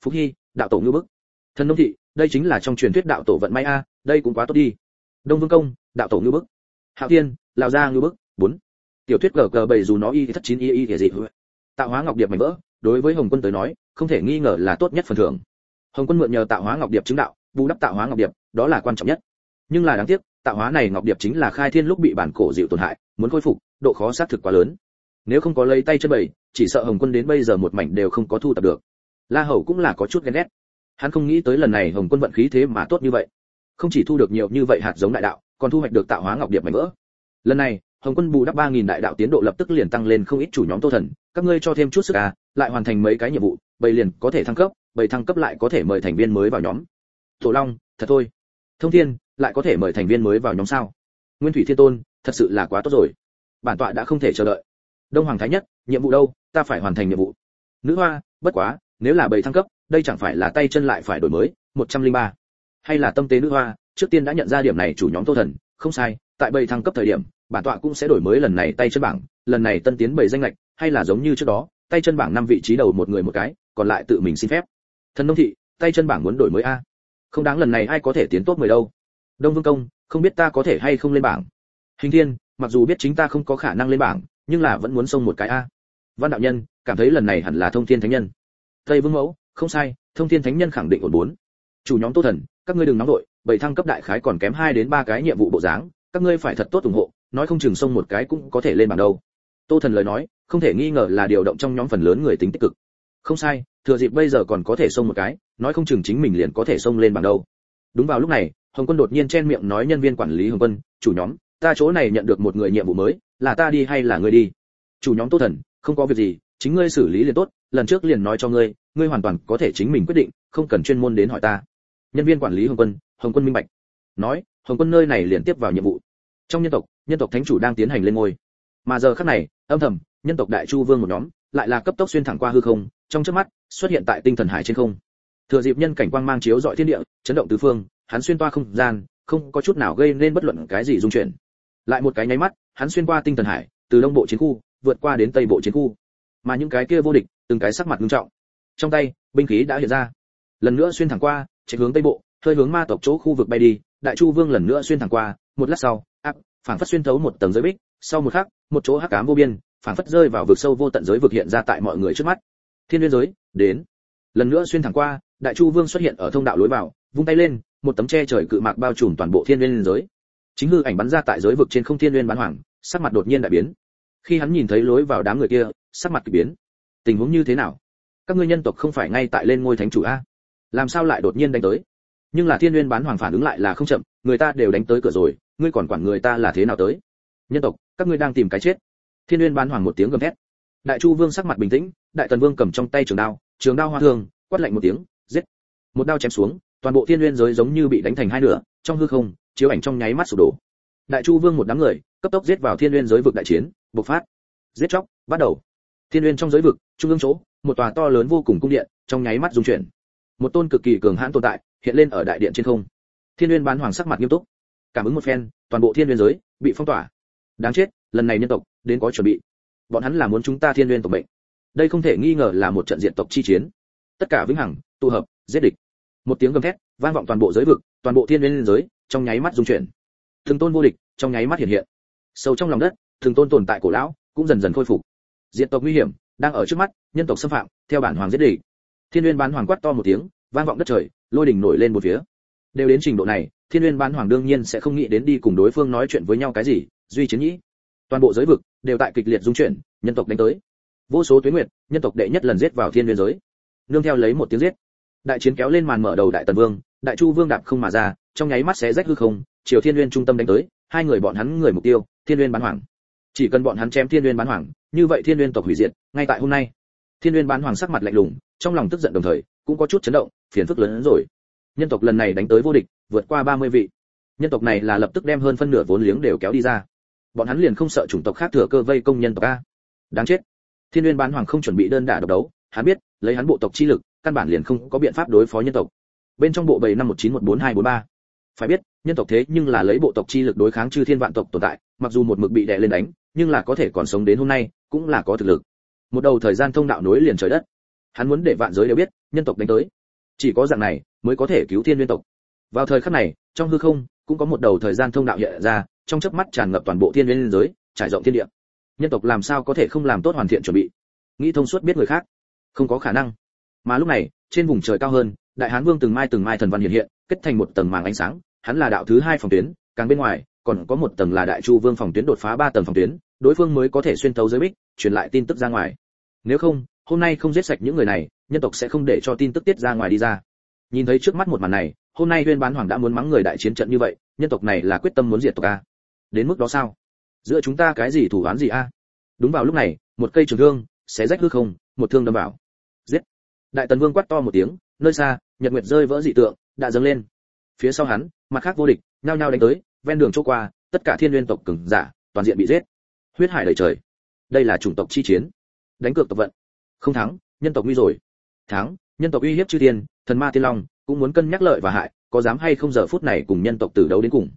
Phúc hy, đạo tổ ngưu bức. Thân nông thị, đây chính là trong truyền thuyết đạo tổ vận may a, đây cũng quá tốt đi. Đông vương công, đạo tổ ngưu bức. Hạo tiên lào gia ngưu bức. Bốn tiểu thuyết gờ gờ bảy dù nó y thất chín y y thì gì. Tạo hóa ngọc điệp mảnh vỡ, đối với hồng quân tới nói, không thể nghi ngờ là tốt nhất phần thưởng. Hồng quân mượn nhờ tạo hóa ngọc điệp chứng đạo, bù đắp tạo hóa ngọc điệp, đó là quan trọng nhất. Nhưng là đáng tiếc, tạo hóa này ngọc điệp chính là khai thiên lúc bị bản cổ dịu tổn hại, muốn khôi phục, độ khó xác thực quá lớn. Nếu không có lấy tay chân bầy, chỉ sợ hồng quân đến bây giờ một mảnh đều không có thu tập được. La hầu cũng là có chút ghen ghét. Hắn không nghĩ tới lần này hồng quân vận khí thế mà tốt như vậy. Không chỉ thu được nhiều như vậy hạt giống đại đạo, còn thu hoạch được tạo hóa ngọc điệp mảnh vỡ. Lần này hồng quân bù đắp ba nghìn đại đạo tiến độ lập tức liền tăng lên không ít chủ nhóm tô thần. Các ngươi cho thêm chút sức à lại hoàn thành mấy cái nhiệm vụ, bầy liền có thể thăng cấp, bầy thăng cấp lại có thể mời thành viên mới vào nhóm. Thổ long, thật thôi. Thông thiên, lại có thể mời thành viên mới vào nhóm sao? Nguyên thủy thiên tôn, thật sự là quá tốt rồi. Bản tọa đã không thể chờ đợi. Đông hoàng thái nhất, nhiệm vụ đâu? Ta phải hoàn thành nhiệm vụ. Nữ hoa, bất quá, nếu là bầy thăng cấp, đây chẳng phải là tay chân lại phải đổi mới 103. hay là tâm tế nữ hoa, trước tiên đã nhận ra điểm này chủ nhóm tô thần, không sai, tại bầy thăng cấp thời điểm bản tọa cũng sẽ đổi mới lần này tay chân bảng, lần này tân tiến bảy danh lệch, hay là giống như trước đó, tay chân bảng năm vị trí đầu một người một cái, còn lại tự mình xin phép. Thần nông thị, tay chân bảng muốn đổi mới a. Không đáng lần này ai có thể tiến tốt mười đâu. Đông vương công, không biết ta có thể hay không lên bảng. Hình thiên, mặc dù biết chính ta không có khả năng lên bảng, nhưng là vẫn muốn xông một cái a. Văn đạo nhân, cảm thấy lần này hẳn là thông thiên thánh nhân. Tây vương mẫu, không sai, thông thiên thánh nhân khẳng định ổn bốn. Chủ nhóm tô thần, các ngươi đừng nóng đội bảy thăng cấp đại khái còn kém hai đến ba cái nhiệm vụ bộ dáng, các ngươi phải thật tốt ủng hộ nói không chừng xông một cái cũng có thể lên bảng đâu. Tô thần lời nói, không thể nghi ngờ là điều động trong nhóm phần lớn người tính tích cực. Không sai, thừa dịp bây giờ còn có thể xông một cái, nói không chừng chính mình liền có thể xông lên bằng đâu. Đúng vào lúc này, hồng quân đột nhiên chen miệng nói nhân viên quản lý hồng quân, chủ nhóm, ta chỗ này nhận được một người nhiệm vụ mới, là ta đi hay là ngươi đi? Chủ nhóm tô thần, không có việc gì, chính ngươi xử lý liền tốt, lần trước liền nói cho ngươi ngươi hoàn toàn có thể chính mình quyết định, không cần chuyên môn đến hỏi ta. Nhân viên quản lý hồng quân hồng quân minh bạch, nói, hồng quân nơi này liền tiếp vào nhiệm vụ. Trong nhân tộc nhân tộc thánh chủ đang tiến hành lên ngôi. Mà giờ khắc này, âm thầm, nhân tộc đại chu vương một nhóm, lại là cấp tốc xuyên thẳng qua hư không, trong chớp mắt, xuất hiện tại tinh thần hải trên không. Thừa dịp nhân cảnh quang mang chiếu dọi thiên địa, chấn động tứ phương, hắn xuyên toa không gian, không có chút nào gây nên bất luận cái gì dung chuyển. Lại một cái nháy mắt, hắn xuyên qua tinh thần hải, từ đông bộ chiến khu, vượt qua đến tây bộ chiến khu. Mà những cái kia vô địch, từng cái sắc mặt nghiêm trọng. Trong tay, binh khí đã hiện ra. Lần nữa xuyên thẳng qua, chạy hướng tây bộ, hơi hướng ma tộc chỗ khu vực bay đi, đại chu vương lần nữa xuyên thẳng qua, một lát sau, áp phảng phất xuyên thấu một tầng giới bích, sau một khắc, một chỗ hắc ám vô biên, phảng phất rơi vào vực sâu vô tận giới vực hiện ra tại mọi người trước mắt. Thiên liên giới, đến. Lần nữa xuyên thẳng qua, đại chu vương xuất hiện ở thông đạo lối vào, vung tay lên, một tấm che trời cự mạc bao trùm toàn bộ thiên liên giới. Chính hư ảnh bắn ra tại giới vực trên không thiên liên bán hoàng, sắc mặt đột nhiên đại biến. Khi hắn nhìn thấy lối vào đám người kia, sắc mặt kỳ biến. Tình huống như thế nào? Các ngươi nhân tộc không phải ngay tại lên ngôi thánh chủ a? Làm sao lại đột nhiên đánh tới? Nhưng là thiên nguyên bán hoàng phản ứng lại là không chậm, người ta đều đánh tới cửa rồi ngươi còn quản người ta là thế nào tới? Nhân tộc các ngươi đang tìm cái chết. Thiên uyên bán hoàng một tiếng gầm thét. Đại chu vương sắc mặt bình tĩnh đại tần vương cầm trong tay trường đao trường đao hoa thường, quát lạnh một tiếng giết. Một đao chém xuống toàn bộ thiên uyên giới giống như bị đánh thành hai nửa trong hư không chiếu ảnh trong nháy mắt sụp đổ. Đại chu vương một đám người cấp tốc giết vào thiên uyên giới vực đại chiến bộc phát. Giết chóc bắt đầu. Thiên uyên trong giới vực trung ương chỗ một tòa to lớn vô cùng cung điện trong nháy mắt dung chuyển. Một tôn cực kỳ cường hãn tồn tại hiện lên ở đại điện trên không. Thiên uyên bán hoàng sắc mặt nghiêm túc cảm ứng một phen, toàn bộ thiên nguyên giới bị phong tỏa. Đáng chết, lần này nhân tộc đến có chuẩn bị. Bọn hắn là muốn chúng ta thiên nguyên tộc bệnh đây không thể nghi ngờ là một trận diện tộc chi chiến. Tất cả vĩnh hằng, tụ hợp, giết địch. Một tiếng gầm thét, vang vọng toàn bộ giới vực, toàn bộ thiên nguyên giới, trong nháy mắt dung chuyển. Thường tôn vô địch trong nháy mắt hiện hiện. Sâu trong lòng đất thường tôn tồn tại cổ lão cũng dần dần khôi phục. Diện tộc nguy hiểm đang ở trước mắt, nhân tộc xâm phạm, theo bản hoàng giết địch. Thiên nguyên bán hoàng quát to một tiếng, vang vọng đất trời, lôi đỉnh nổi lên một phía. Đều đến trình độ này thiên nguyên bán hoàng đương nhiên sẽ không nghĩ đến đi cùng đối phương nói chuyện với nhau cái gì, duy chiến nhĩ toàn bộ giới vực đều tại kịch liệt dung chuyển, nhân tộc đánh tới. Vô số tuyến nguyệt, nhân tộc đệ nhất lần giết vào thiên nguyên giới. Nương theo lấy một tiếng giết. Đại chiến kéo lên màn mở đầu đại tần vương, đại chu vương đạp không mà ra, trong nháy mắt sẽ rách hư không, chiều thiên nguyên trung tâm đánh tới, hai người bọn hắn người mục tiêu, thiên nguyên bán hoàng. Chỉ cần bọn hắn chém thiên nguyên bán hoàng, như vậy thiên nguyên tộc hủy diệt, ngay tại hôm nay. Thiên nguyên bán hoàng sắc mặt lạnh lùng, trong lòng tức giận đồng thời, cũng có chút chấn động, phiền phức lớn hơn rồi nhân tộc lần này đánh tới vô địch, vượt qua 30 vị. Nhân tộc này là lập tức đem hơn phân nửa vốn liếng đều kéo đi ra. Bọn hắn liền không sợ chủng tộc khác thừa cơ vây công nhân tộc a. Đáng chết. Thiên nguyên bán hoàng không chuẩn bị đơn đả độc đấu, hắn biết, lấy hắn bộ tộc chi lực, căn bản liền không có biện pháp đối phó nhân tộc. Bên trong bộ bảy năm một chín một bốn hai bốn ba. Phải biết, nhân tộc thế nhưng là lấy bộ tộc chi lực đối kháng chư thiên vạn tộc tồn tại, mặc dù một mực bị đè lên đánh, nhưng là có thể còn sống đến hôm nay, cũng là có thực lực. Một đầu thời gian thông đạo nối liền trời đất. Hắn muốn để vạn giới đều biết, nhân tộc đánh tới. Chỉ có dạng này mới có thể cứu thiên nguyên tộc. Vào thời khắc này, trong hư không, cũng có một đầu thời gian thông đạo hiện ra, trong chớp mắt tràn ngập toàn bộ thiên nguyên giới, trải rộng thiên địa. Nhân tộc làm sao có thể không làm tốt hoàn thiện chuẩn bị? Nghĩ thông suốt biết người khác. Không có khả năng. Mà lúc này, trên vùng trời cao hơn, đại hán vương từng mai từng mai thần văn hiện hiện, kết thành một tầng màng ánh sáng. Hắn là đạo thứ hai phòng tuyến, càng bên ngoài, còn có một tầng là đại chu vương phòng tuyến đột phá ba tầng phòng tuyến, đối phương mới có thể xuyên thấu giới bích, truyền lại tin tức ra ngoài. Nếu không, hôm nay không giết sạch những người này, nhân tộc sẽ không để cho tin tức tiết ra ngoài đi ra nhìn thấy trước mắt một màn này, hôm nay huyên bán hoàng đã muốn mắng người đại chiến trận như vậy, nhân tộc này là quyết tâm muốn diệt tộc a. Đến mức đó sao? Giữa chúng ta cái gì thủ án gì a? Đúng vào lúc này, một cây trường thương xé rách hư không, một thương đâm vào. Giết! Đại tần vương quát to một tiếng, nơi xa, nhật nguyệt rơi vỡ dị tượng, đã dâng lên. Phía sau hắn, mặt khác vô địch, nhao nhao đánh tới, ven đường chỗ qua, tất cả thiên nguyên tộc cường giả, toàn diện bị giết. Huyết hải đầy trời. Đây là chủng tộc chi chiến. Đánh cược tộc vận. Không thắng, nhân tộc nguy rồi. Thắng nhân tộc uy hiếp chư thiên, thần ma tiên long, cũng muốn cân nhắc lợi và hại, có dám hay không giờ phút này cùng nhân tộc tử đấu đến cùng.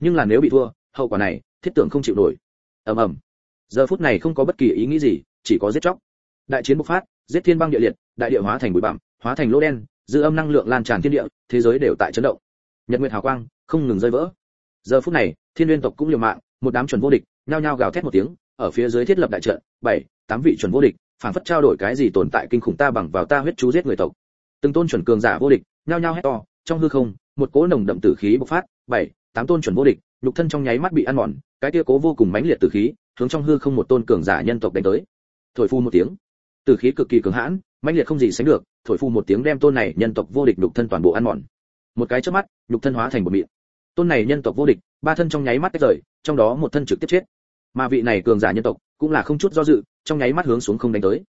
Nhưng là nếu bị thua, hậu quả này, thiết tưởng không chịu nổi. Ầm ầm. Giờ phút này không có bất kỳ ý nghĩ gì, chỉ có giết chóc. Đại chiến bộc phát, giết thiên băng địa liệt, đại địa hóa thành bụi bặm, hóa thành lỗ đen, dư âm năng lượng lan tràn thiên địa, thế giới đều tại chấn động. Nhật nguyệt hào quang, không ngừng rơi vỡ. Giờ phút này, thiên nguyên tộc cũng liều mạng, một đám chuẩn vô địch, nhao nhao gào thét một tiếng, ở phía dưới thiết lập đại trận, bảy, tám vị chuẩn vô địch phản phất trao đổi cái gì tồn tại kinh khủng ta bằng vào ta huyết chú giết người tộc. Từng tôn chuẩn cường giả vô địch, nhao nhao hét to, trong hư không, một cỗ nồng đậm tử khí bộc phát, bảy, tám tôn chuẩn vô địch, nhục thân trong nháy mắt bị ăn mòn, cái kia cố vô cùng mãnh liệt tử khí, hướng trong hư không một tôn cường giả nhân tộc đánh tới. Thổi phu một tiếng. Tử khí cực kỳ cường hãn, mãnh liệt không gì sánh được, thổi phu một tiếng đem tôn này nhân tộc vô địch nhục thân toàn bộ ăn mòn. Một cái chớp mắt, nhục thân hóa thành một mịn. Tôn này nhân tộc vô địch, ba thân trong nháy mắt tách rời, trong đó một thân trực tiếp chết. Mà vị này cường giả nhân tộc cũng là không chút do dự trong nháy mắt hướng xuống không đánh tới.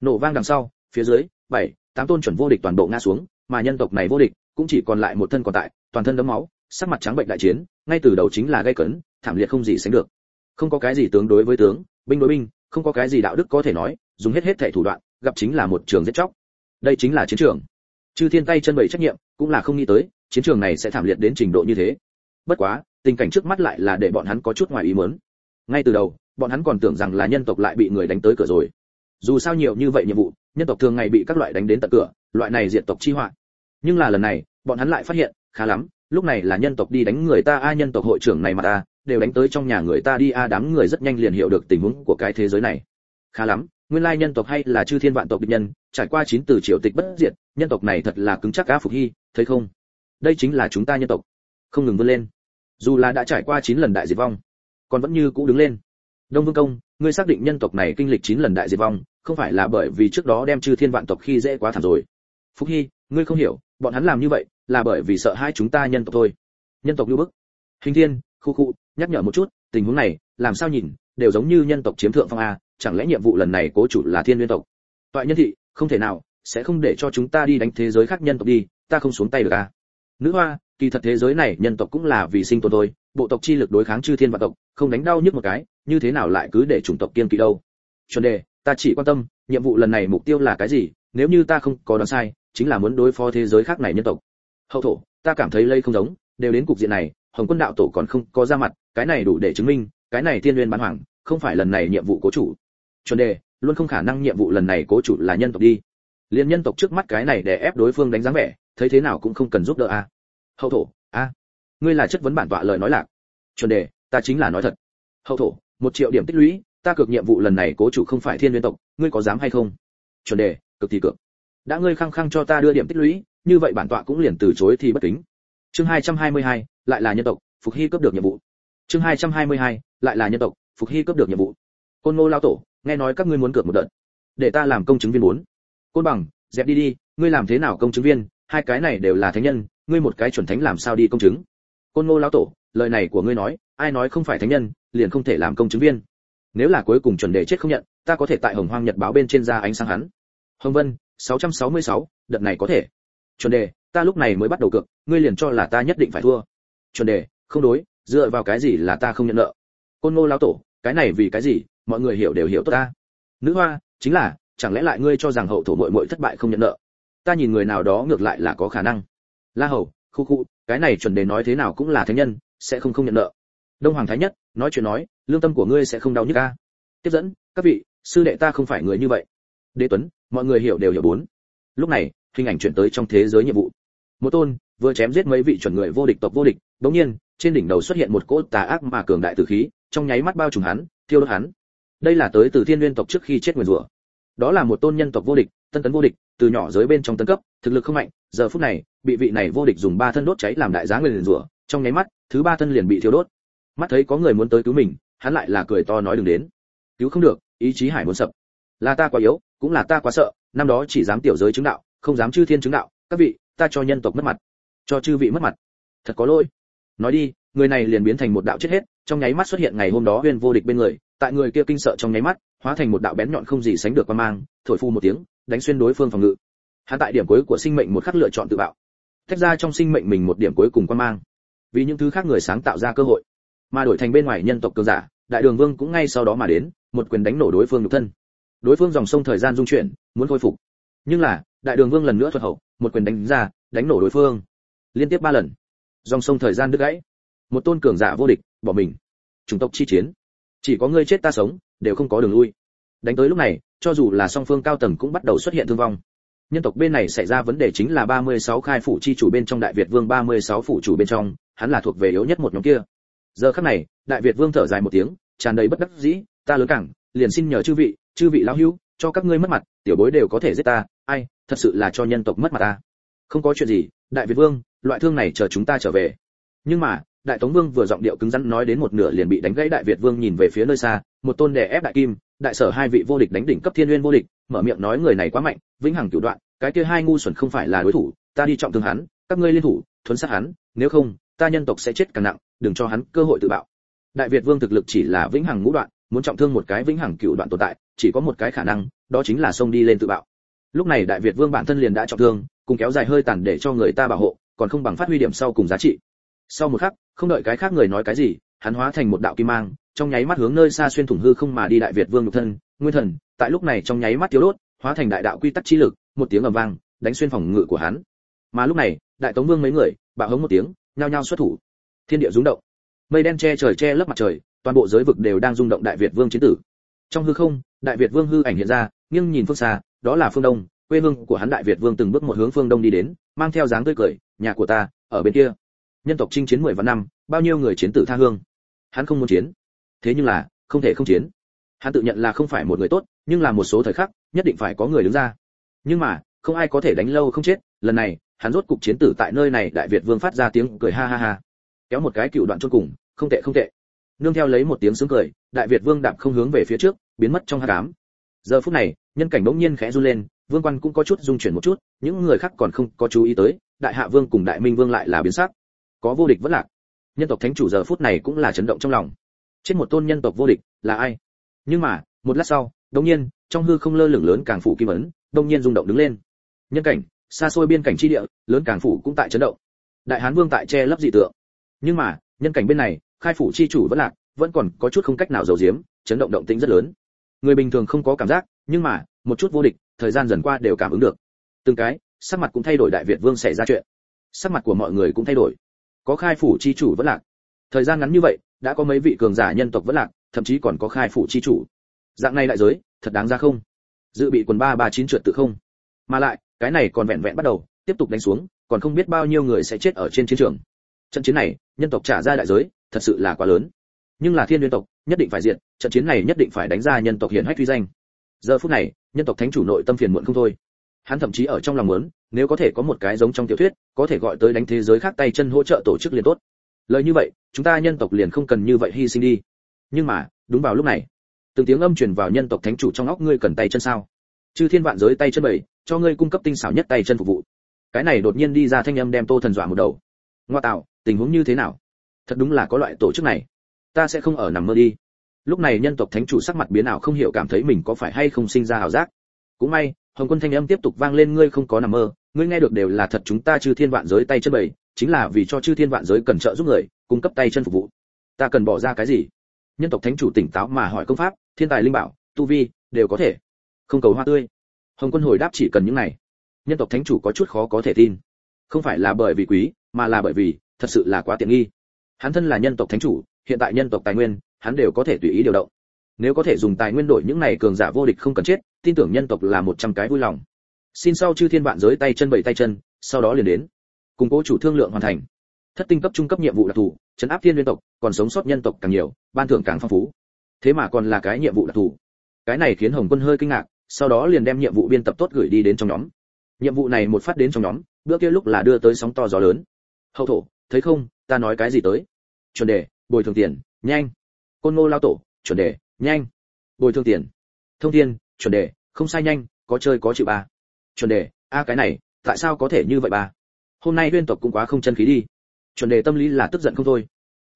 Nổ vang đằng sau, phía dưới, bảy, tám tôn chuẩn vô địch toàn bộ ngã xuống, mà nhân tộc này vô địch cũng chỉ còn lại một thân còn tại, toàn thân đấm máu, sắc mặt trắng bệnh đại chiến, ngay từ đầu chính là gây cấn, thảm liệt không gì sánh được. Không có cái gì tướng đối với tướng, binh đối binh, không có cái gì đạo đức có thể nói, dùng hết hết thể thủ đoạn, gặp chính là một trường giết chóc. Đây chính là chiến trường. Chư thiên tay chân bảy trách nhiệm, cũng là không nghĩ tới, chiến trường này sẽ thảm liệt đến trình độ như thế. Bất quá, tình cảnh trước mắt lại là để bọn hắn có chút ngoài ý muốn. Ngay từ đầu bọn hắn còn tưởng rằng là nhân tộc lại bị người đánh tới cửa rồi. Dù sao nhiều như vậy nhiệm vụ, nhân tộc thường ngày bị các loại đánh đến tận cửa, loại này diệt tộc chi họa. Nhưng là lần này, bọn hắn lại phát hiện, khá lắm, lúc này là nhân tộc đi đánh người ta, a, nhân tộc hội trưởng này mà ta, đều đánh tới trong nhà người ta đi, a, đám người rất nhanh liền hiểu được tình huống của cái thế giới này. Khá lắm, nguyên lai nhân tộc hay là chư thiên vạn tộc địch nhân, trải qua chín từ triều tịch bất diệt, nhân tộc này thật là cứng chắc cá phục hy, thấy không? Đây chính là chúng ta nhân tộc. Không ngừng vươn lên. Dù là đã trải qua chín lần đại diệt vong, còn vẫn như cũ đứng lên đông vương công, ngươi xác định nhân tộc này kinh lịch chín lần đại diệt vong, không phải là bởi vì trước đó đem chư thiên vạn tộc khi dễ quá thảm rồi. Phúc hy, ngươi không hiểu, bọn hắn làm như vậy là bởi vì sợ hai chúng ta nhân tộc thôi. Nhân tộc lưu bức. Hình thiên, khu khu, nhắc nhở một chút, tình huống này, làm sao nhìn, đều giống như nhân tộc chiếm thượng phong a, chẳng lẽ nhiệm vụ lần này cố chủ là thiên nguyên tộc? Toại nhân thị, không thể nào, sẽ không để cho chúng ta đi đánh thế giới khác nhân tộc đi, ta không xuống tay được a. Nữ hoa kỳ thật thế giới này nhân tộc cũng là vì sinh tồn thôi, bộ tộc chi lực đối kháng chư thiên vạn tộc, không đánh đau nhức một cái, như thế nào lại cứ để chủng tộc kiên kỵ đâu? Chuẩn đề, ta chỉ quan tâm, nhiệm vụ lần này mục tiêu là cái gì, nếu như ta không có đoán sai, chính là muốn đối phó thế giới khác này nhân tộc. Hậu thổ, ta cảm thấy lây không giống, đều đến cục diện này, hồng quân đạo tổ còn không có ra mặt, cái này đủ để chứng minh, cái này thiên nguyên bán hoàng, không phải lần này nhiệm vụ cố chủ. Chuẩn đề, luôn không khả năng nhiệm vụ lần này cố chủ là nhân tộc đi. Liên nhân tộc trước mắt cái này để ép đối phương đánh giá vẻ, thấy thế nào cũng không cần giúp đỡ a hậu thổ a ngươi là chất vấn bản tọa lời nói lạc. Chuẩn đề ta chính là nói thật. Hậu thổ một triệu điểm tích lũy ta cược nhiệm vụ lần này cố chủ không phải thiên nguyên tộc ngươi có dám hay không? Chuẩn đề cực thì cược. Đã ngươi khăng khăng cho ta đưa điểm tích lũy như vậy bản tọa cũng liền từ chối thì bất kính. Chương 222, lại là nhân tộc phục hy cướp được nhiệm vụ. Chương 222, lại là nhân tộc phục hy cướp được nhiệm vụ. Côn ngô lao tổ nghe nói các ngươi muốn cược một đợt. Để ta làm công chứng viên muốn côn bằng dẹp đi đi ngươi làm thế nào công chứng viên? Hai cái này đều là thánh nhân ngươi một cái chuẩn thánh làm sao đi công chứng? Côn ngô lão tổ lời này của ngươi nói ai nói không phải thánh nhân liền không thể làm công chứng viên. Nếu là cuối cùng chuẩn đề chết không nhận ta có thể tại hồng hoang nhật báo bên trên ra ánh sáng hắn. Hồng vân 666, đợt này có thể. Chuẩn đề ta lúc này mới bắt đầu cược ngươi liền cho là ta nhất định phải thua. Chuẩn đề không đối dựa vào cái gì là ta không nhận nợ? Côn ngô lão tổ cái này vì cái gì mọi người hiểu đều hiểu tốt ta. Nữ hoa chính là chẳng lẽ lại ngươi cho rằng hậu thổ muội muội thất bại không nhận nợ? Ta nhìn người nào đó ngược lại là có khả năng la hầu, khu khu, cái này chuẩn đề nói thế nào cũng là thánh nhân, sẽ không không nhận nợ. Đông hoàng thái nhất, nói chuyện nói, lương tâm của ngươi sẽ không đau nhức a tiếp dẫn, các vị, sư đệ ta không phải người như vậy. Đế tuấn, mọi người hiểu đều hiểu bốn. Lúc này, hình ảnh chuyển tới trong thế giới nhiệm vụ. Một tôn, vừa chém giết mấy vị chuẩn người vô địch tộc vô địch, đống nhiên, trên đỉnh đầu xuất hiện một cỗ tà ác mà cường đại tử khí, trong nháy mắt bao trùm hắn, thiêu đốt hắn. Đây là tới từ thiên nguyên tộc trước khi chết nguyền rủa. Đó là một tôn nhân tộc vô địch, tân tấn vô địch từ nhỏ giới bên trong tấn cấp, thực lực không mạnh, giờ phút này, bị vị này vô địch dùng ba thân đốt cháy làm đại giá nguyền rủa, trong nháy mắt, thứ ba thân liền bị thiêu đốt. Mắt thấy có người muốn tới cứu mình, hắn lại là cười to nói đừng đến. Cứu không được, ý chí hải muốn sập. Là ta quá yếu, cũng là ta quá sợ, năm đó chỉ dám tiểu giới chứng đạo, không dám chư thiên chứng đạo, các vị, ta cho nhân tộc mất mặt. Cho chư vị mất mặt. Thật có lỗi. Nói đi, người này liền biến thành một đạo chết hết, trong nháy mắt xuất hiện ngày hôm đó huyên vô địch bên người, tại người kia kinh sợ trong nháy mắt, hóa thành một đạo bén nhọn không gì sánh được qua mang, thổi phu một tiếng đánh xuyên đối phương phòng ngự. Hắn tại điểm cuối của sinh mệnh một khắc lựa chọn tự bạo. Tách ra trong sinh mệnh mình một điểm cuối cùng quan mang. Vì những thứ khác người sáng tạo ra cơ hội. Mà đổi thành bên ngoài nhân tộc cường giả, đại đường vương cũng ngay sau đó mà đến, một quyền đánh nổ đối phương nhục thân. Đối phương dòng sông thời gian dung chuyển, muốn khôi phục. Nhưng là, đại đường vương lần nữa thuật hậu, một quyền đánh ra, đánh nổ đối phương. Liên tiếp ba lần. Dòng sông thời gian đứt gãy. Một tôn cường giả vô địch, bỏ mình. Chủng tộc chi chiến. Chỉ có ngươi chết ta sống, đều không có đường lui đánh tới lúc này, cho dù là song phương cao tầng cũng bắt đầu xuất hiện thương vong. Nhân tộc bên này xảy ra vấn đề chính là 36 khai phủ chi chủ bên trong đại việt vương 36 phủ chủ bên trong, hắn là thuộc về yếu nhất một nhóm kia. Giờ khắc này, đại việt vương thở dài một tiếng, tràn đầy bất đắc dĩ, ta lớn cảng, liền xin nhờ chư vị chư vị lão hữu, cho các ngươi mất mặt, tiểu bối đều có thể giết ta, ai, thật sự là cho nhân tộc mất mặt ta. Không có chuyện gì, đại việt vương, loại thương này chờ chúng ta trở về. Nhưng mà, đại tống vương vừa giọng điệu cứng rắn nói đến một nửa liền bị đánh gãy đại việt vương nhìn về phía nơi xa, một tôn đè ép đại kim đại sở hai vị vô địch đánh đỉnh cấp thiên nguyên vô địch, mở miệng nói người này quá mạnh, vĩnh hằng cửu đoạn, cái kia hai ngu xuẩn không phải là đối thủ, ta đi trọng thương hắn, các ngươi liên thủ, thuấn sát hắn, nếu không, ta nhân tộc sẽ chết càng nặng, đừng cho hắn cơ hội tự bạo. Đại việt vương thực lực chỉ là vĩnh hằng ngũ đoạn, muốn trọng thương một cái vĩnh hằng cửu đoạn tồn tại, chỉ có một cái khả năng, đó chính là xông đi lên tự bạo. Lúc này đại việt vương bản thân liền đã trọng thương, cùng kéo dài hơi tàn để cho người ta bảo hộ, còn không bằng phát huy điểm sau cùng giá trị. Sau một khắc, không đợi cái khác người nói cái gì, hắn hóa thành một đạo kim mang trong nháy mắt hướng nơi xa xuyên thủng hư không mà đi đại việt vương nhục thân, nguyên thần, tại lúc này trong nháy mắt thiếu đốt, hóa thành đại đạo quy tắc chi lực, một tiếng ầm vang, đánh xuyên phòng ngự của hắn. Mà lúc này, đại tống vương mấy người, bạo hống một tiếng, nhao nhao xuất thủ. Thiên địa rung động. Mây đen che trời che lấp mặt trời, toàn bộ giới vực đều đang rung động đại việt vương chiến tử. Trong hư không, đại việt vương hư ảnh hiện ra, nghiêng nhìn phương xa, đó là phương đông, quê hương của hắn đại việt vương từng bước một hướng phương đông đi đến, mang theo dáng tươi cười, nhà của ta, ở bên kia. Nhân tộc chinh chiến mười vạn năm, bao nhiêu người chiến tử tha hương? Hắn không muốn chiến thế nhưng là, không thể không chiến. Hắn tự nhận là không phải một người tốt, nhưng là một số thời khắc, nhất định phải có người đứng ra. Nhưng mà, không ai có thể đánh lâu không chết, lần này, hắn rốt cục chiến tử tại nơi này, đại việt vương phát ra tiếng cười ha ha ha. Kéo một cái cựu đoạn chôn cùng, không tệ không tệ. Nương theo lấy một tiếng sướng cười, đại việt vương đạp không hướng về phía trước, biến mất trong hắc ám. Giờ phút này, nhân cảnh bỗng nhiên khẽ run lên, vương quan cũng có chút rung chuyển một chút, những người khác còn không có chú ý tới, đại hạ vương cùng đại minh vương lại là biến sắc. Có vô địch vẫn lạc. Nhân tộc thánh chủ giờ phút này cũng là chấn động trong lòng trên một tôn nhân tộc vô địch là ai? Nhưng mà, một lát sau đột nhiên, trong hư không lơ lửng lớn càng phủ kim ấn đột nhiên rung động đứng lên. Nhân cảnh, xa xôi biên cảnh chi địa, lớn càng phủ cũng tại chấn động. Đại hán vương tại che lấp dị tượng. Nhưng mà, nhân cảnh bên này, khai phủ chi chủ vẫn lạc, vẫn còn có chút không cách nào giấu giếm, chấn động động tĩnh rất lớn. Người bình thường không có cảm giác, nhưng mà, một chút vô địch, thời gian dần qua đều cảm ứng được. Từng cái, sắc mặt cũng thay đổi đại việt vương xảy ra chuyện. Sắc mặt của mọi người cũng thay đổi. Có khai phủ chi chủ vẫn lạc. Thời gian ngắn như vậy đã có mấy vị cường giả nhân tộc vẫn lạc, thậm chí còn có khai phủ chi chủ. Dạng này đại giới, thật đáng ra không? Dự bị quần ba ba chín trượt tự không? Mà lại, cái này còn vẹn vẹn bắt đầu, tiếp tục đánh xuống, còn không biết bao nhiêu người sẽ chết ở trên chiến trường. Trận chiến này, nhân tộc trả ra đại giới, thật sự là quá lớn. Nhưng là thiên nguyên tộc, nhất định phải diện trận chiến này nhất định phải đánh ra nhân tộc hiển hách uy danh. Giờ phút này, nhân tộc thánh chủ nội tâm phiền muộn không thôi. Hắn thậm chí ở trong lòng muốn, nếu có thể có một cái giống trong tiểu thuyết, có thể gọi tới đánh thế giới khác tay chân hỗ trợ tổ chức liền tốt lời như vậy, chúng ta nhân tộc liền không cần như vậy hy sinh đi. Nhưng mà, đúng vào lúc này, từng tiếng âm truyền vào nhân tộc thánh chủ trong óc ngươi cần tay chân sao? Chư thiên vạn giới tay chân bảy cho ngươi cung cấp tinh xảo nhất tay chân phục vụ. Cái này đột nhiên đi ra thanh âm đem tô thần dọa một đầu. Ngoa tạo, tình huống như thế nào? Thật đúng là có loại tổ chức này. Ta sẽ không ở nằm mơ đi. Lúc này nhân tộc thánh chủ sắc mặt biến ảo không hiểu cảm thấy mình có phải hay không sinh ra ảo giác. Cũng may, hồng quân thanh âm tiếp tục vang lên, ngươi không có nằm mơ. Ngươi nghe được đều là thật chúng ta chư thiên vạn giới tay chân bảy chính là vì cho chư thiên vạn giới cần trợ giúp người, cung cấp tay chân phục vụ. Ta cần bỏ ra cái gì? Nhân tộc thánh chủ tỉnh táo mà hỏi công pháp, thiên tài linh bảo, tu vi, đều có thể. Không cầu hoa tươi. Hồng quân hồi đáp chỉ cần những này. Nhân tộc thánh chủ có chút khó có thể tin. Không phải là bởi vì quý, mà là bởi vì, thật sự là quá tiện nghi. Hắn thân là nhân tộc thánh chủ, hiện tại nhân tộc tài nguyên, hắn đều có thể tùy ý điều động. Nếu có thể dùng tài nguyên đổi những này cường giả vô địch không cần chết, tin tưởng nhân tộc là một trăm cái vui lòng. Xin sau chư thiên vạn giới tay chân bảy tay chân, sau đó liền đến cùng cố chủ thương lượng hoàn thành. Thất tinh cấp trung cấp nhiệm vụ đặc thù, chấn áp thiên liên tộc, còn sống sót nhân tộc càng nhiều, ban thưởng càng phong phú. Thế mà còn là cái nhiệm vụ đặc thù. Cái này khiến hồng quân hơi kinh ngạc, sau đó liền đem nhiệm vụ biên tập tốt gửi đi đến trong nhóm. Nhiệm vụ này một phát đến trong nhóm, bữa kia lúc là đưa tới sóng to gió lớn. Hậu thổ, thấy không, ta nói cái gì tới? Chuẩn đề, bồi thường tiền, nhanh. Côn ngô lao tổ, chuẩn đề, nhanh. Bồi thường tiền. Thông thiên, chuẩn đề, không sai nhanh, có chơi có chịu ba. Chuẩn đề, a cái này, tại sao có thể như vậy ba? Hôm nay huyên tộc cũng quá không chân khí đi. Chuẩn đề tâm lý là tức giận không thôi.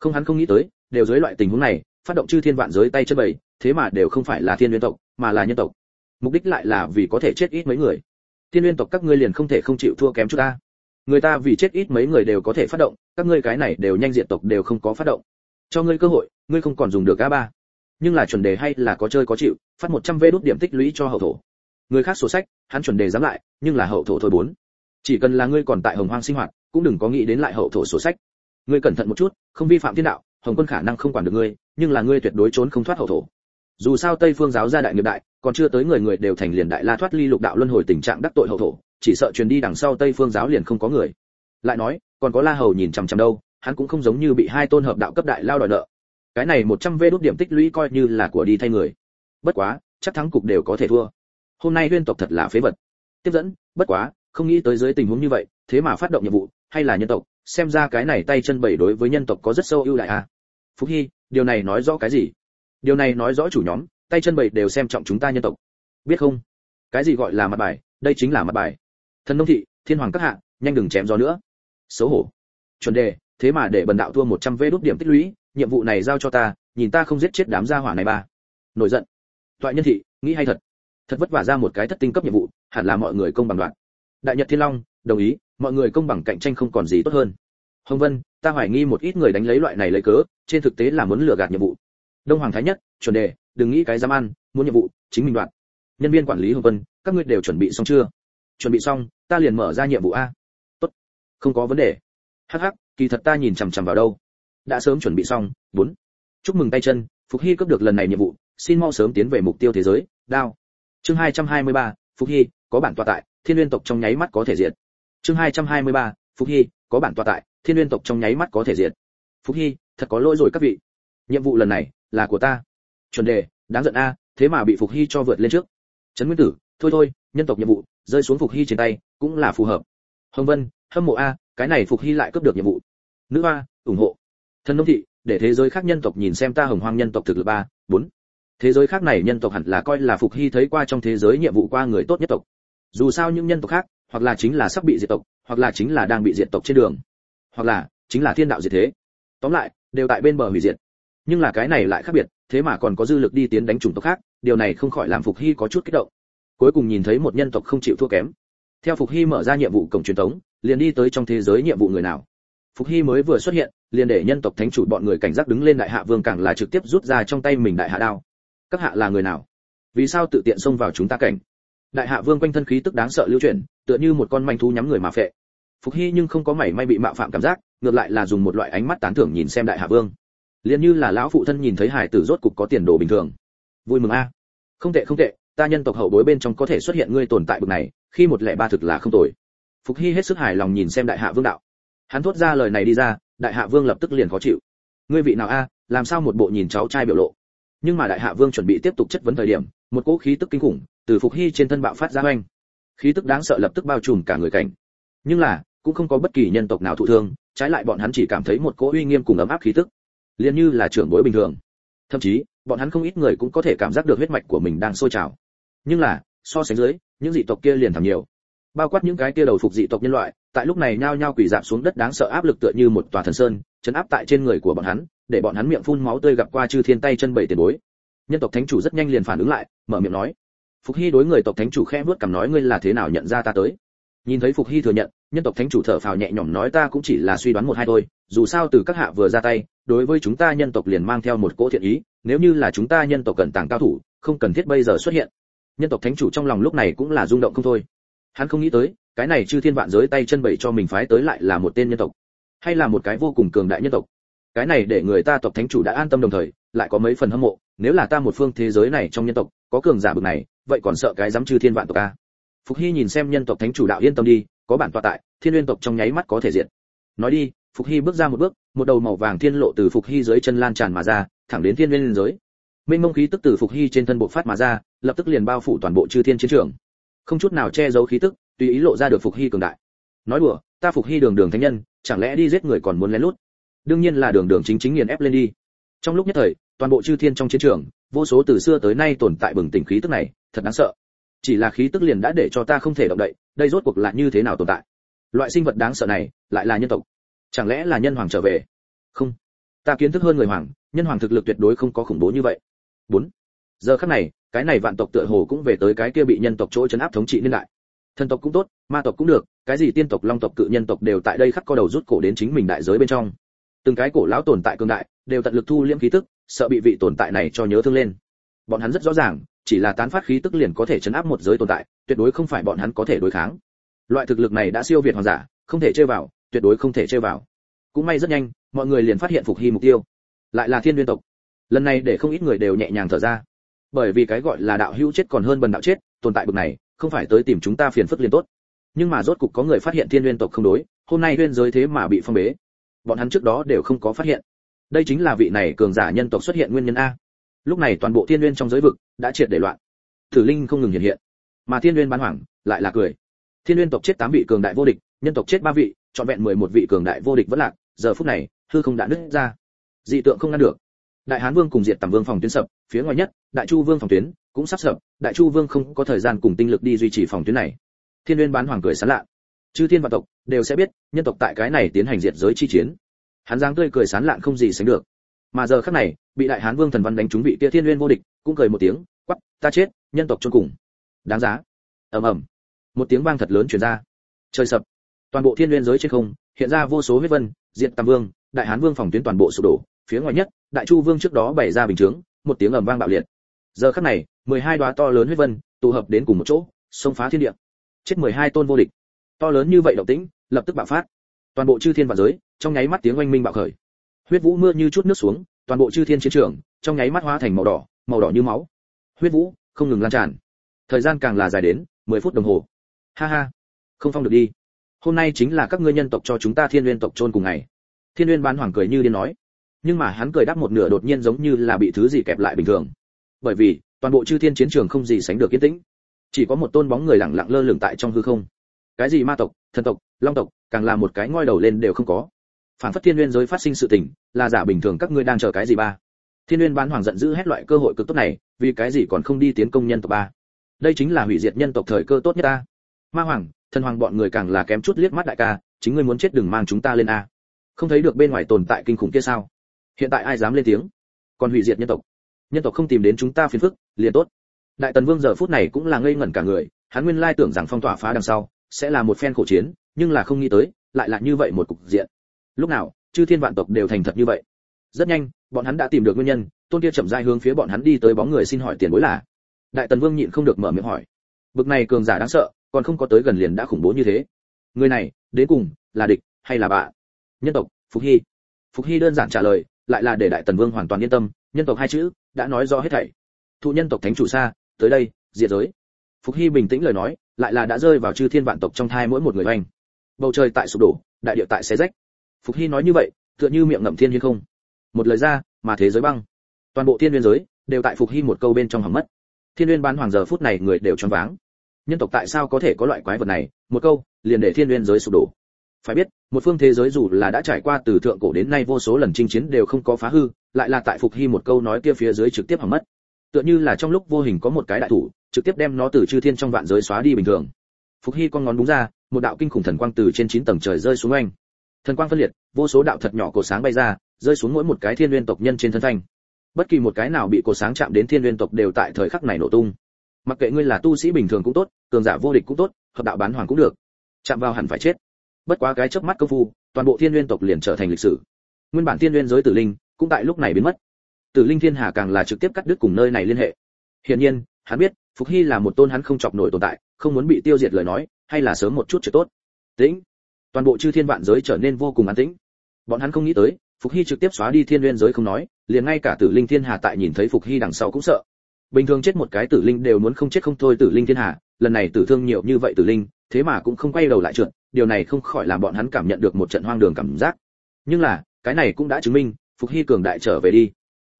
Không hắn không nghĩ tới, đều dưới loại tình huống này, phát động chư thiên vạn giới tay chân bầy, thế mà đều không phải là thiên huyên tộc, mà là nhân tộc. Mục đích lại là vì có thể chết ít mấy người. Thiên huyên tộc các ngươi liền không thể không chịu thua kém chút ta. Người ta vì chết ít mấy người đều có thể phát động, các ngươi cái này đều nhanh diện tộc đều không có phát động. Cho ngươi cơ hội, ngươi không còn dùng được a ba. Nhưng là chuẩn đề hay là có chơi có chịu, phát một trăm vê đốt điểm tích lũy cho hậu thổ. Người khác sổ sách, hắn chuẩn đề dám lại, nhưng là hậu thổ thôi bốn chỉ cần là ngươi còn tại hồng hoang sinh hoạt, cũng đừng có nghĩ đến lại hậu thổ sổ sách. Ngươi cẩn thận một chút, không vi phạm thiên đạo, hồng quân khả năng không quản được ngươi, nhưng là ngươi tuyệt đối trốn không thoát hậu thổ. Dù sao tây phương giáo gia đại nghiệp đại, còn chưa tới người người đều thành liền đại la thoát ly lục đạo luân hồi tình trạng đắc tội hậu thổ, chỉ sợ truyền đi đằng sau tây phương giáo liền không có người. Lại nói, còn có la hầu nhìn chằm chằm đâu, hắn cũng không giống như bị hai tôn hợp đạo cấp đại lao đòi nợ. Cái này một trăm vê đốt điểm tích lũy coi như là của đi thay người. Bất quá, chắc thắng cục đều có thể thua. Hôm nay huyên tộc thật là phế vật. Tiếp dẫn, bất quá không nghĩ tới dưới tình huống như vậy, thế mà phát động nhiệm vụ, hay là nhân tộc, xem ra cái này tay chân bảy đối với nhân tộc có rất sâu ưu đại à. Phúc hy, điều này nói rõ cái gì? Điều này nói rõ chủ nhóm, tay chân bảy đều xem trọng chúng ta nhân tộc. Biết không? Cái gì gọi là mặt bài, đây chính là mặt bài. Thần nông thị, thiên hoàng các hạ, nhanh đừng chém gió nữa. Xấu hổ. Chuẩn đề, thế mà để bần đạo thua 100 vé đút điểm tích lũy, nhiệm vụ này giao cho ta, nhìn ta không giết chết đám gia hỏa này ba. Nổi giận. Toại nhân thị, nghĩ hay thật. Thật vất vả ra một cái thất tinh cấp nhiệm vụ, hẳn là mọi người công bằng đoạn đại nhật thiên long đồng ý mọi người công bằng cạnh tranh không còn gì tốt hơn. Hồng vân ta hoài nghi một ít người đánh lấy loại này lấy cớ trên thực tế là muốn lừa gạt nhiệm vụ. Đông hoàng thái nhất chuẩn đề đừng nghĩ cái dám ăn muốn nhiệm vụ chính mình đoạn nhân viên quản lý hồng vân các ngươi đều chuẩn bị xong chưa? Chuẩn bị xong ta liền mở ra nhiệm vụ a. Tốt. Không có vấn đề. Hắc hắc kỳ thật ta nhìn chằm chằm vào đâu. Đã sớm chuẩn bị xong bốn. Chúc mừng tay chân phục hy cấp được lần này nhiệm vụ xin mau sớm tiến về mục tiêu thế giới đao. Chương 223, phục hy có bản tọa tại thiên nguyên tộc trong nháy mắt có thể diệt. Chương 223, phục hy có bản tọa tại thiên nguyên tộc trong nháy mắt có thể diệt. Phục hy thật có lỗi rồi các vị. Nhiệm vụ lần này là của ta. Chuẩn đề đáng giận a thế mà bị phục hy cho vượt lên trước. Trấn nguyên tử thôi thôi nhân tộc nhiệm vụ rơi xuống phục hy trên tay cũng là phù hợp. Hồng vân hâm mộ a cái này phục hy lại cướp được nhiệm vụ. Nữ hoa ủng hộ. Thần nông thị để thế giới khác nhân tộc nhìn xem ta hồng hoang nhân tộc thực lực ba bốn. Thế giới khác này nhân tộc hẳn là coi là phục hy thấy qua trong thế giới nhiệm vụ qua người tốt nhất tộc dù sao những nhân tộc khác, hoặc là chính là sắp bị diệt tộc, hoặc là chính là đang bị diệt tộc trên đường, hoặc là chính là thiên đạo diệt thế. Tóm lại, đều tại bên bờ hủy diệt. Nhưng là cái này lại khác biệt, thế mà còn có dư lực đi tiến đánh chủng tộc khác, điều này không khỏi làm phục hy có chút kích động. Cuối cùng nhìn thấy một nhân tộc không chịu thua kém. Theo phục hy mở ra nhiệm vụ cổng truyền thống, liền đi tới trong thế giới nhiệm vụ người nào. Phục hy mới vừa xuất hiện, liền để nhân tộc thánh chủ bọn người cảnh giác đứng lên đại hạ vương càng là trực tiếp rút ra trong tay mình đại hạ đao. Các hạ là người nào? Vì sao tự tiện xông vào chúng ta cảnh? Đại hạ vương quanh thân khí tức đáng sợ lưu chuyển, tựa như một con manh thú nhắm người mà phệ. Phục hy nhưng không có mảy may bị mạo phạm cảm giác, ngược lại là dùng một loại ánh mắt tán thưởng nhìn xem đại hạ vương. Liền như là lão phụ thân nhìn thấy hải tử rốt cục có tiền đồ bình thường. Vui mừng a. Không tệ không tệ, ta nhân tộc hậu bối bên trong có thể xuất hiện ngươi tồn tại bực này, khi một lẻ ba thực là không tồi. Phục hy hết sức hài lòng nhìn xem đại hạ vương đạo. Hắn thốt ra lời này đi ra, đại hạ vương lập tức liền khó chịu. Ngươi vị nào a, làm sao một bộ nhìn cháu trai biểu lộ? Nhưng mà đại hạ vương chuẩn bị tiếp tục chất vấn thời điểm, một cỗ khí tức kinh khủng từ phục hy trên thân bạo phát ra oanh. Khí tức đáng sợ lập tức bao trùm cả người cảnh. Nhưng là, cũng không có bất kỳ nhân tộc nào thụ thương, trái lại bọn hắn chỉ cảm thấy một cỗ uy nghiêm cùng ấm áp khí tức. Liền như là trưởng bối bình thường. Thậm chí, bọn hắn không ít người cũng có thể cảm giác được huyết mạch của mình đang sôi trào. Nhưng là, so sánh dưới, những dị tộc kia liền thảm nhiều. Bao quát những cái kia đầu phục dị tộc nhân loại, tại lúc này nhao nhao quỳ dạp xuống đất đáng sợ áp lực tựa như một tòa thần sơn, chấn áp tại trên người của bọn hắn, để bọn hắn miệng phun máu tươi gặp qua chư thiên tay chân bảy tiền bối. Nhân tộc thánh chủ rất nhanh liền phản ứng lại, mở miệng nói phục hy đối người tộc thánh chủ khẽ vuốt cầm nói, ngươi là thế nào nhận ra ta tới? Nhìn thấy phục hy thừa nhận, nhân tộc thánh chủ thở phào nhẹ nhõm nói, ta cũng chỉ là suy đoán một hai thôi, dù sao từ các hạ vừa ra tay, đối với chúng ta nhân tộc liền mang theo một cỗ thiện ý, nếu như là chúng ta nhân tộc cần tàng cao thủ, không cần thiết bây giờ xuất hiện. Nhân tộc thánh chủ trong lòng lúc này cũng là rung động không thôi. Hắn không nghĩ tới, cái này chư thiên vạn giới tay chân bậy cho mình phái tới lại là một tên nhân tộc, hay là một cái vô cùng cường đại nhân tộc. Cái này để người ta tộc thánh chủ đã an tâm đồng thời, lại có mấy phần hâm mộ, nếu là ta một phương thế giới này trong nhân tộc, có cường giả bực này vậy còn sợ cái dám chư thiên vạn tộc a phục hy nhìn xem nhân tộc thánh chủ đạo yên tâm đi, có bản tọa tại, thiên nguyên tộc trong nháy mắt có thể diện nói đi, phục hy bước ra một bước, một đầu màu vàng thiên lộ từ phục hy dưới chân lan tràn mà ra, thẳng đến thiên nguyên giới. Mênh mông khí tức từ phục hy trên thân bộ phát mà ra, lập tức liền bao phủ toàn bộ chư thiên chiến trường. Không chút nào che giấu khí tức, tùy ý lộ ra được phục hy cường đại. Nói đùa, ta phục hy đường đường thánh nhân, chẳng lẽ đi giết người còn muốn lén lút? Đương nhiên là đường đường chính chính nghiền ép lên đi. Trong lúc nhất thời, toàn bộ chư thiên trong chiến trường, vô số từ xưa tới nay tồn tại bừng tỉnh khí tức này thật đáng sợ. Chỉ là khí tức liền đã để cho ta không thể động đậy, đây rốt cuộc là như thế nào tồn tại? Loại sinh vật đáng sợ này lại là nhân tộc. Chẳng lẽ là nhân hoàng trở về? Không. Ta kiến thức hơn người hoàng, nhân hoàng thực lực tuyệt đối không có khủng bố như vậy. Bốn. Giờ khắc này, cái này vạn tộc tựa hồ cũng về tới cái kia bị nhân tộc chỗ chấn áp thống trị niên đại. Thần tộc cũng tốt, ma tộc cũng được, cái gì tiên tộc, long tộc, cự nhân tộc đều tại đây khắc co đầu rút cổ đến chính mình đại giới bên trong. Từng cái cổ lão tồn tại cường đại, đều tận lực thu liễm khí tức, sợ bị vị tồn tại này cho nhớ thương lên. Bọn hắn rất rõ ràng chỉ là tán phát khí tức liền có thể chấn áp một giới tồn tại, tuyệt đối không phải bọn hắn có thể đối kháng. Loại thực lực này đã siêu việt hoàng giả, không thể chơi vào, tuyệt đối không thể chơi vào. Cũng may rất nhanh, mọi người liền phát hiện phục hy mục tiêu. Lại là thiên nguyên tộc. Lần này để không ít người đều nhẹ nhàng thở ra. Bởi vì cái gọi là đạo hữu chết còn hơn bần đạo chết, tồn tại bực này, không phải tới tìm chúng ta phiền phức liền tốt. Nhưng mà rốt cục có người phát hiện thiên nguyên tộc không đối, hôm nay nguyên giới thế mà bị phong bế. Bọn hắn trước đó đều không có phát hiện. Đây chính là vị này cường giả nhân tộc xuất hiện nguyên nhân a lúc này toàn bộ thiên nguyên trong giới vực đã triệt để loạn. Thử linh không ngừng hiện hiện, mà thiên nguyên bán hoàng lại là cười. Thiên nguyên tộc chết tám vị cường đại vô địch, nhân tộc chết ba vị, trọn vẹn mười một vị cường đại vô địch vẫn lạc, giờ phút này, hư không đã nứt ra. Dị tượng không ngăn được. Đại hán vương cùng diệt tầm vương phòng tuyến sập, phía ngoài nhất, đại chu vương phòng tuyến cũng sắp sập, đại chu vương không có thời gian cùng tinh lực đi duy trì phòng tuyến này. Thiên nguyên bán hoàng cười sán lạ. Chư thiên và tộc đều sẽ biết, nhân tộc tại cái này tiến hành diệt giới chi chiến. Hắn giang tươi cười sán lạn không gì sánh được mà giờ khắc này, bị đại hán vương thần văn đánh trúng vị kia thiên nguyên vô địch, cũng cười một tiếng quắp ta chết, nhân tộc chôn cùng. Đáng giá. Ầm ầm. Một tiếng vang thật lớn truyền ra. Trời sập. Toàn bộ thiên nguyên giới trên không, hiện ra vô số huyết vân, diệt tam vương, đại hán vương phòng tuyến toàn bộ sụp đổ. Phía ngoài nhất, đại chu vương trước đó bày ra bình chướng, một tiếng ầm vang bạo liệt. Giờ khắc này, mười hai đóa to lớn huyết vân, tụ hợp đến cùng một chỗ, xông phá thiên địa. Chết mười hai tôn vô địch. To lớn như vậy động tĩnh, lập tức bạo phát. Toàn bộ chư thiên và giới, trong nháy mắt tiếng oanh minh bạo khởi huyết vũ mưa như chút nước xuống, toàn bộ chư thiên chiến trường, trong nháy mắt hóa thành màu đỏ màu đỏ như máu. Huyết vũ, không ngừng lan tràn. Thời gian càng là dài đến mười phút đồng hồ. Ha ha, không phong được đi. Hôm nay chính là các ngươi nhân tộc cho chúng ta thiên nguyên tộc chôn cùng ngày. Thiên nguyên bán hoàng cười như điên nói. Nhưng mà hắn cười đáp một nửa đột nhiên giống như là bị thứ gì kẹp lại bình thường. Bởi vì, toàn bộ chư thiên chiến trường không gì sánh được yên tĩnh. Chỉ có một tôn bóng người lẳng lặng lơ lửng tại trong hư không. Cái gì ma tộc, thần tộc, long tộc, càng là một cái ngoi đầu lên đều không có phản phất thiên nguyên giới phát sinh sự tình, là giả bình thường các ngươi đang chờ cái gì ba? Thiên nguyên bán hoàng giận dữ hết loại cơ hội cực tốt này, vì cái gì còn không đi tiến công nhân tộc ba? Đây chính là hủy diệt nhân tộc thời cơ tốt nhất ta. Ma hoàng, thần hoàng bọn người càng là kém chút liếc mắt đại ca, chính ngươi muốn chết đừng mang chúng ta lên a. Không thấy được bên ngoài tồn tại kinh khủng kia sao? Hiện tại ai dám lên tiếng? Còn hủy diệt nhân tộc. Nhân tộc không tìm đến chúng ta phiền phức, liền tốt. Đại tần vương giờ phút này cũng là ngây ngẩn cả người, hắn nguyên lai tưởng rằng phong tỏa phá đằng sau sẽ là một phen khổ chiến, nhưng là không nghĩ tới, lại là như vậy một cục diện lúc nào, chư thiên vạn tộc đều thành thật như vậy. Rất nhanh, bọn hắn đã tìm được nguyên nhân, tôn kia chậm rãi hướng phía bọn hắn đi tới bóng người xin hỏi tiền bối là. Đại tần vương nhịn không được mở miệng hỏi. Bực này cường giả đáng sợ, còn không có tới gần liền đã khủng bố như thế. Người này, đến cùng là địch hay là bạn nhân tộc, phục hy. Phục hy đơn giản trả lời, lại là để đại tần vương hoàn toàn yên tâm, nhân tộc hai chữ đã nói rõ hết thảy. Thụ nhân tộc thánh chủ xa, tới đây, diệt giới. Phục hy bình tĩnh lời nói, lại là đã rơi vào chư thiên vạn tộc trong thai mỗi một người oanh. Bầu trời tại sụp đổ, đại địa tại xé rách phục hy nói như vậy, tựa như miệng ngậm thiên hiên không. Một lời ra, mà thế giới băng. Toàn bộ thiên nguyên giới đều tại phục hy một câu bên trong hầm mất. Thiên nguyên bán hoàng giờ phút này người đều choáng váng. Nhân tộc tại sao có thể có loại quái vật này? Một câu, liền để thiên nguyên giới sụp đổ. Phải biết, một phương thế giới dù là đã trải qua từ thượng cổ đến nay vô số lần chinh chiến đều không có phá hư, lại là tại phục hy một câu nói kia phía dưới trực tiếp hỏng mất. Tựa như là trong lúc vô hình có một cái đại thủ, trực tiếp đem nó từ chư thiên trong vạn giới xóa đi bình thường. Phục hy con ngón đúng ra, một đạo kinh khủng thần quang từ trên chín tầng trời rơi xuống anh thần quang phân liệt, vô số đạo thật nhỏ cổ sáng bay ra, rơi xuống mỗi một cái thiên nguyên tộc nhân trên thân thanh bất kỳ một cái nào bị cổ sáng chạm đến thiên nguyên tộc đều tại thời khắc này nổ tung. Mặc kệ ngươi là tu sĩ bình thường cũng tốt, cường giả vô địch cũng tốt, hợp đạo bán hoàng cũng được. Chạm vào hẳn phải chết. Bất quá cái chớp mắt công phu, toàn bộ thiên nguyên tộc liền trở thành lịch sử. Nguyên bản thiên nguyên giới tử linh cũng tại lúc này biến mất. Tử linh thiên hà càng là trực tiếp cắt đứt cùng nơi này liên hệ. Hiển nhiên, hắn biết, phục hy là một tôn hắn không chọc nổi tồn tại, không muốn bị tiêu diệt lời nói, hay là sớm một chút chưa tốt. Tĩnh toàn bộ chư thiên vạn giới trở nên vô cùng an tĩnh. Bọn hắn không nghĩ tới, phục hy trực tiếp xóa đi thiên nguyên giới không nói, liền ngay cả tử linh thiên hà tại nhìn thấy phục hy đằng sau cũng sợ. Bình thường chết một cái tử linh đều muốn không chết không thôi tử linh thiên hà, lần này tử thương nhiều như vậy tử linh, thế mà cũng không quay đầu lại trượt, điều này không khỏi làm bọn hắn cảm nhận được một trận hoang đường cảm giác. Nhưng là, cái này cũng đã chứng minh, phục hy cường đại trở về đi.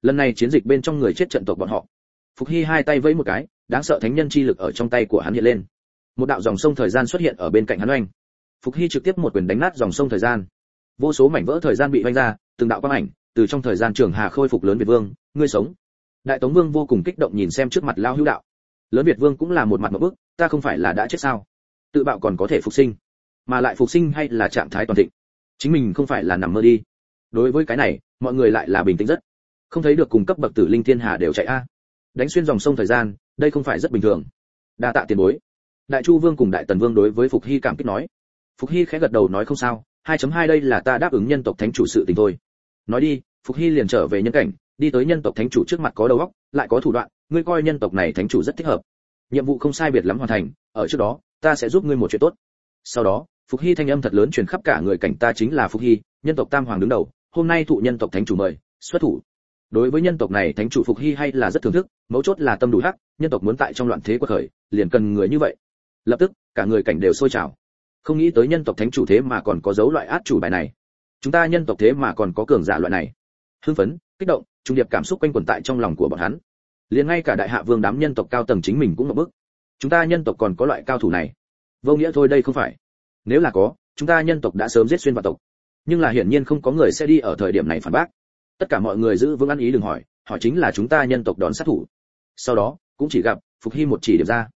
Lần này chiến dịch bên trong người chết trận tộc bọn họ. Phục hy hai tay vẫy một cái, đáng sợ thánh nhân chi lực ở trong tay của hắn hiện lên. Một đạo dòng sông thời gian xuất hiện ở bên cạnh hắn oanh phục hy trực tiếp một quyền đánh nát dòng sông thời gian. Vô số mảnh vỡ thời gian bị vanh ra, từng đạo quang ảnh từ trong thời gian trường hà khôi phục lớn việt vương, ngươi sống. Đại tống vương vô cùng kích động nhìn xem trước mặt lao hữu đạo. Lớn việt vương cũng là một mặt một bức, ta không phải là đã chết sao? Tự bạo còn có thể phục sinh, mà lại phục sinh hay là trạng thái toàn thịnh? Chính mình không phải là nằm mơ đi. Đối với cái này, mọi người lại là bình tĩnh rất. Không thấy được cùng cấp bậc tử linh thiên hà đều chạy a. Đánh xuyên dòng sông thời gian, đây không phải rất bình thường. Đa tạ tiền bối. Đại chu vương cùng đại tần vương đối với phục hy cảm kích nói phục hy khẽ gật đầu nói không sao 2.2 đây là ta đáp ứng nhân tộc thánh chủ sự tình thôi. Nói đi, phục hy liền trở về nhân cảnh, đi tới nhân tộc thánh chủ trước mặt có đầu óc, lại có thủ đoạn, ngươi coi nhân tộc này thánh chủ rất thích hợp. Nhiệm vụ không sai biệt lắm hoàn thành, ở trước đó, ta sẽ giúp ngươi một chuyện tốt. Sau đó, phục hy thanh âm thật lớn truyền khắp cả người cảnh ta chính là phục hy, nhân tộc tam hoàng đứng đầu, hôm nay thụ nhân tộc thánh chủ mời, xuất thủ. Đối với nhân tộc này thánh chủ phục hy hay là rất thưởng thức, mấu chốt là tâm đủ hắc, nhân tộc muốn tại trong loạn thế quật khởi, liền cần người như vậy. Lập tức, cả người cảnh đều sôi trào không nghĩ tới nhân tộc thánh chủ thế mà còn có dấu loại át chủ bài này. Chúng ta nhân tộc thế mà còn có cường giả loại này. Hưng phấn, kích động, trung điệp cảm xúc quanh quẩn tại trong lòng của bọn hắn. Liền ngay cả đại hạ vương đám nhân tộc cao tầng chính mình cũng ngập bước chúng ta nhân tộc còn có loại cao thủ này. Vô nghĩa thôi đây không phải. Nếu là có, chúng ta nhân tộc đã sớm giết xuyên vào tộc. Nhưng là hiển nhiên không có người sẽ đi ở thời điểm này phản bác. Tất cả mọi người giữ vững ăn ý đừng hỏi họ chính là chúng ta nhân tộc đón sát thủ. Sau đó, cũng chỉ gặp phục hy một chỉ điểm ra.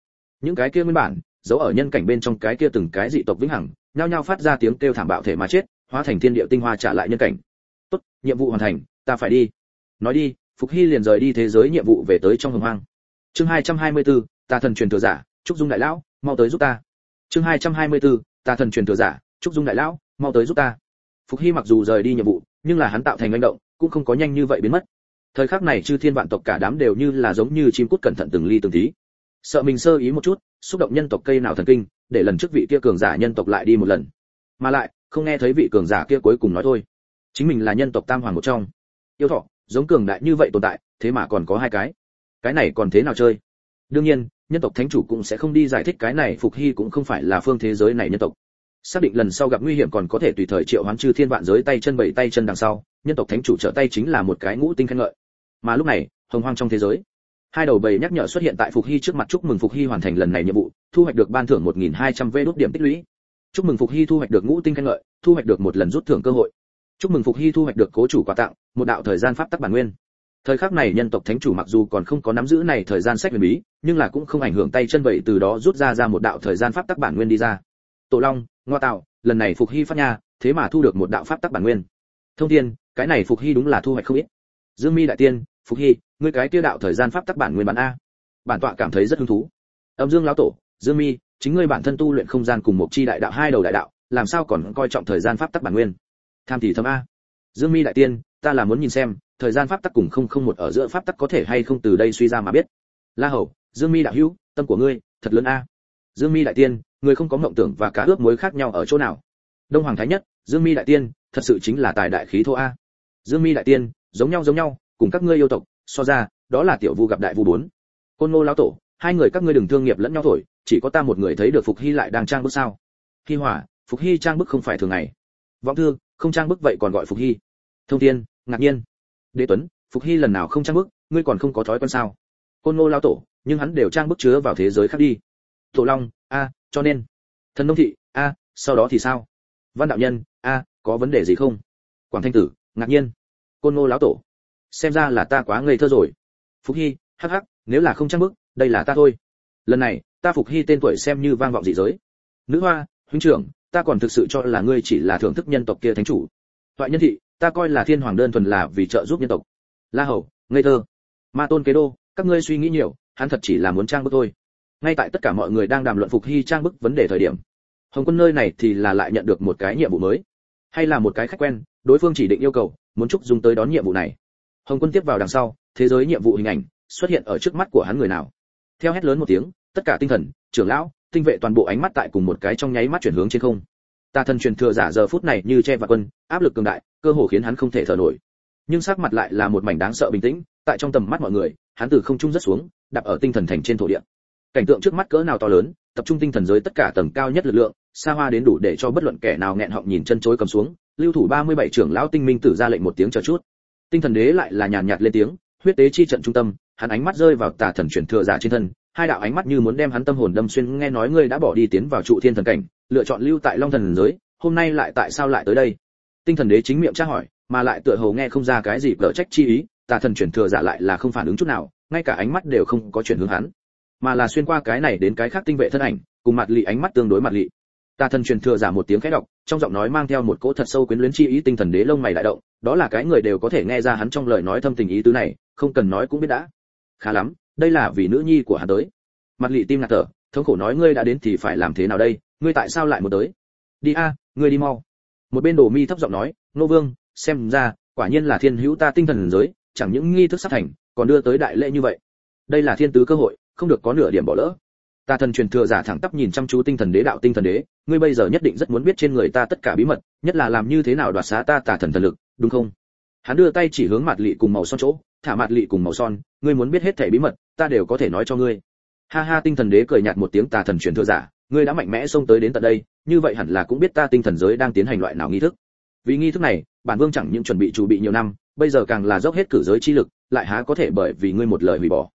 Những cái kia nguyên bản dấu ở nhân cảnh bên trong cái kia từng cái dị tộc vĩnh hằng nhao nhao phát ra tiếng kêu thảm bạo thể mà chết hóa thành thiên địa tinh hoa trả lại nhân cảnh. Tốt nhiệm vụ hoàn thành ta phải đi. Nói đi phục hy liền rời đi thế giới nhiệm vụ về tới trong hồng hoang. Chương 224, ta thần truyền thừa giả trúc dung đại lão mau tới giúp ta. Chương 224, ta thần truyền thừa giả trúc dung đại lão mau tới giúp ta. Phục hy mặc dù rời đi nhiệm vụ nhưng là hắn tạo thành manh động cũng không có nhanh như vậy biến mất. Thời khắc này chư thiên vạn tộc cả đám đều như là giống như chim cút cẩn thận từng ly từng tí. Sợ mình sơ ý một chút xúc động nhân tộc cây nào thần kinh, để lần trước vị kia cường giả nhân tộc lại đi một lần. Mà lại, không nghe thấy vị cường giả kia cuối cùng nói thôi. Chính mình là nhân tộc tam hoàng một trong. Yêu thọ, giống cường đại như vậy tồn tại, thế mà còn có hai cái. Cái này còn thế nào chơi? Đương nhiên, nhân tộc thánh chủ cũng sẽ không đi giải thích cái này, phục hy cũng không phải là phương thế giới này nhân tộc. Xác định lần sau gặp nguy hiểm còn có thể tùy thời triệu hoán chư thiên vạn giới tay chân bảy tay chân đằng sau, nhân tộc thánh chủ trợ tay chính là một cái ngũ tinh khen ngợi. Mà lúc này, hồng hoang trong thế giới hai đầu bầy nhắc nhở xuất hiện tại phục hy trước mặt chúc mừng phục hy hoàn thành lần này nhiệm vụ, thu hoạch được ban thưởng 1.200 vê đốt điểm tích lũy. Chúc mừng phục hy thu hoạch được ngũ tinh khen ngợi, thu hoạch được một lần rút thưởng cơ hội. Chúc mừng phục hy thu hoạch được cố chủ quà tặng, một đạo thời gian pháp tắc bản nguyên. Thời khắc này nhân tộc thánh chủ mặc dù còn không có nắm giữ này thời gian sách huyền bí, nhưng là cũng không ảnh hưởng tay chân vậy từ đó rút ra ra một đạo thời gian pháp tắc bản nguyên đi ra. Tổ long, ngoa tạo, lần này phục hy phát nha, thế mà thu được một đạo pháp tắc bản nguyên. Thông thiên, cái này phục hy đúng là thu hoạch không ít. Dương mi đại tiên phục hy, ngươi cái tiêu đạo thời gian pháp tắc bản nguyên bản a. Bản tọa cảm thấy rất hứng thú. Âm dương lão tổ, dương mi, chính ngươi bản thân tu luyện không gian cùng một chi đại đạo, hai đầu đại đạo, làm sao còn coi trọng thời gian pháp tắc bản nguyên? Tham thì thâm a. Dương mi đại tiên, ta là muốn nhìn xem, thời gian pháp tắc cùng không không một ở giữa pháp tắc có thể hay không từ đây suy ra mà biết. La hầu, dương mi đạo hữu, tâm của ngươi, thật lớn a. Dương mi đại tiên, ngươi không có mộng tưởng và cá ước muối khác nhau ở chỗ nào? Đông hoàng thái nhất, dương mi đại tiên, thật sự chính là tài đại khí thô a. Dương mi đại tiên, giống nhau giống nhau cùng các ngươi yêu tộc, so ra, đó là tiểu vu gặp đại vu bốn. Côn ngô lão tổ, hai người các ngươi đừng thương nghiệp lẫn nhau thổi, chỉ có ta một người thấy được phục hy lại đang trang bức sao? Hy hỏa phục hy trang bức không phải thường ngày. Vọng thương không trang bức vậy còn gọi phục hy. Thông thiên, ngạc nhiên. Đế tuấn, phục hy lần nào không trang bức, ngươi còn không có thói quen sao? Côn ngô lão tổ, nhưng hắn đều trang bức chứa vào thế giới khác đi. Tổ long, a, cho nên. Thần nông thị, a, sau đó thì sao? Văn đạo nhân, a, có vấn đề gì không? Quảng thanh tử, ngạc nhiên. Côn ngô lão tổ xem ra là ta quá ngây thơ rồi. Phục hy, hắc hắc, nếu là không trang bức đây là ta thôi. Lần này, ta phục hy tên tuổi xem như vang vọng dị giới. Nữ hoa, huynh trưởng, ta còn thực sự cho là ngươi chỉ là thưởng thức nhân tộc kia thánh chủ. Toại nhân thị, ta coi là thiên hoàng đơn thuần là vì trợ giúp nhân tộc. La hầu, ngây thơ. Ma tôn kế đô, các ngươi suy nghĩ nhiều, hắn thật chỉ là muốn trang bức thôi. Ngay tại tất cả mọi người đang đàm luận phục hy trang bức vấn đề thời điểm, hồng quân nơi này thì là lại nhận được một cái nhiệm vụ mới. Hay là một cái khách quen, đối phương chỉ định yêu cầu, muốn chúc dùng tới đón nhiệm vụ này hồng quân tiếp vào đằng sau, thế giới nhiệm vụ hình ảnh xuất hiện ở trước mắt của hắn người nào. Theo hét lớn một tiếng, tất cả tinh thần, trưởng lão, tinh vệ toàn bộ ánh mắt tại cùng một cái trong nháy mắt chuyển hướng trên không. Tà thần truyền thừa giả giờ phút này như che và quân, áp lực cường đại, cơ hồ khiến hắn không thể thở nổi. Nhưng sắc mặt lại là một mảnh đáng sợ bình tĩnh, tại trong tầm mắt mọi người, hắn từ không trung rất xuống, đạp ở tinh thần thành trên thổ địa. Cảnh tượng trước mắt cỡ nào to lớn, tập trung tinh thần giới tất cả tầng cao nhất lực lượng, xa hoa đến đủ để cho bất luận kẻ nào nghẹn họng nhìn chân chối cầm xuống, lưu thủ 37 trưởng lão tinh minh tử ra lệnh một tiếng chờ chút tinh thần đế lại là nhàn nhạt lên tiếng, huyết tế chi trận trung tâm, hắn ánh mắt rơi vào tà thần chuyển thừa giả trên thân, hai đạo ánh mắt như muốn đem hắn tâm hồn đâm xuyên, nghe nói ngươi đã bỏ đi tiến vào trụ thiên thần cảnh, lựa chọn lưu tại long thần giới, hôm nay lại tại sao lại tới đây? Tinh thần đế chính miệng tra hỏi, mà lại tựa hồ nghe không ra cái gì cỡ trách chi ý, tà thần chuyển thừa giả lại là không phản ứng chút nào, ngay cả ánh mắt đều không có chuyển hướng hắn, mà là xuyên qua cái này đến cái khác tinh vệ thân ảnh, cùng mặt lị ánh mắt tương đối mặt lị tà thần truyền thừa giả một tiếng khẽ đọc, trong giọng nói mang theo một cỗ thật sâu quyến luyến chi ý tinh thần đế lông mày đại động, đó là cái người đều có thể nghe ra hắn trong lời nói thâm tình ý tứ này, không cần nói cũng biết đã. Khá lắm, đây là vì nữ nhi của hắn tới. Mặt lị tim ngạt thở, thống khổ nói ngươi đã đến thì phải làm thế nào đây, ngươi tại sao lại muốn tới? Đi a, ngươi đi mau. Một bên đồ mi thấp giọng nói, nô vương, xem ra, quả nhiên là thiên hữu ta tinh thần giới, chẳng những nghi thức sắp thành, còn đưa tới đại lễ như vậy. Đây là thiên tứ cơ hội, không được có nửa điểm bỏ lỡ. Ta thần truyền thừa giả thẳng tắp nhìn chăm chú tinh thần đế đạo tinh thần đế ngươi bây giờ nhất định rất muốn biết trên người ta tất cả bí mật, nhất là làm như thế nào đoạt xá ta tà thần thần lực, đúng không? Hắn đưa tay chỉ hướng mặt lị cùng màu son chỗ, thả mặt lị cùng màu son, ngươi muốn biết hết thảy bí mật, ta đều có thể nói cho ngươi. Ha ha, tinh thần đế cười nhạt một tiếng tà thần truyền thừa giả, ngươi đã mạnh mẽ xông tới đến tận đây, như vậy hẳn là cũng biết ta tinh thần giới đang tiến hành loại nào nghi thức. Vì nghi thức này, bản vương chẳng những chuẩn bị chuẩn bị nhiều năm, bây giờ càng là dốc hết cử giới chi lực, lại há có thể bởi vì ngươi một lời hủy bỏ.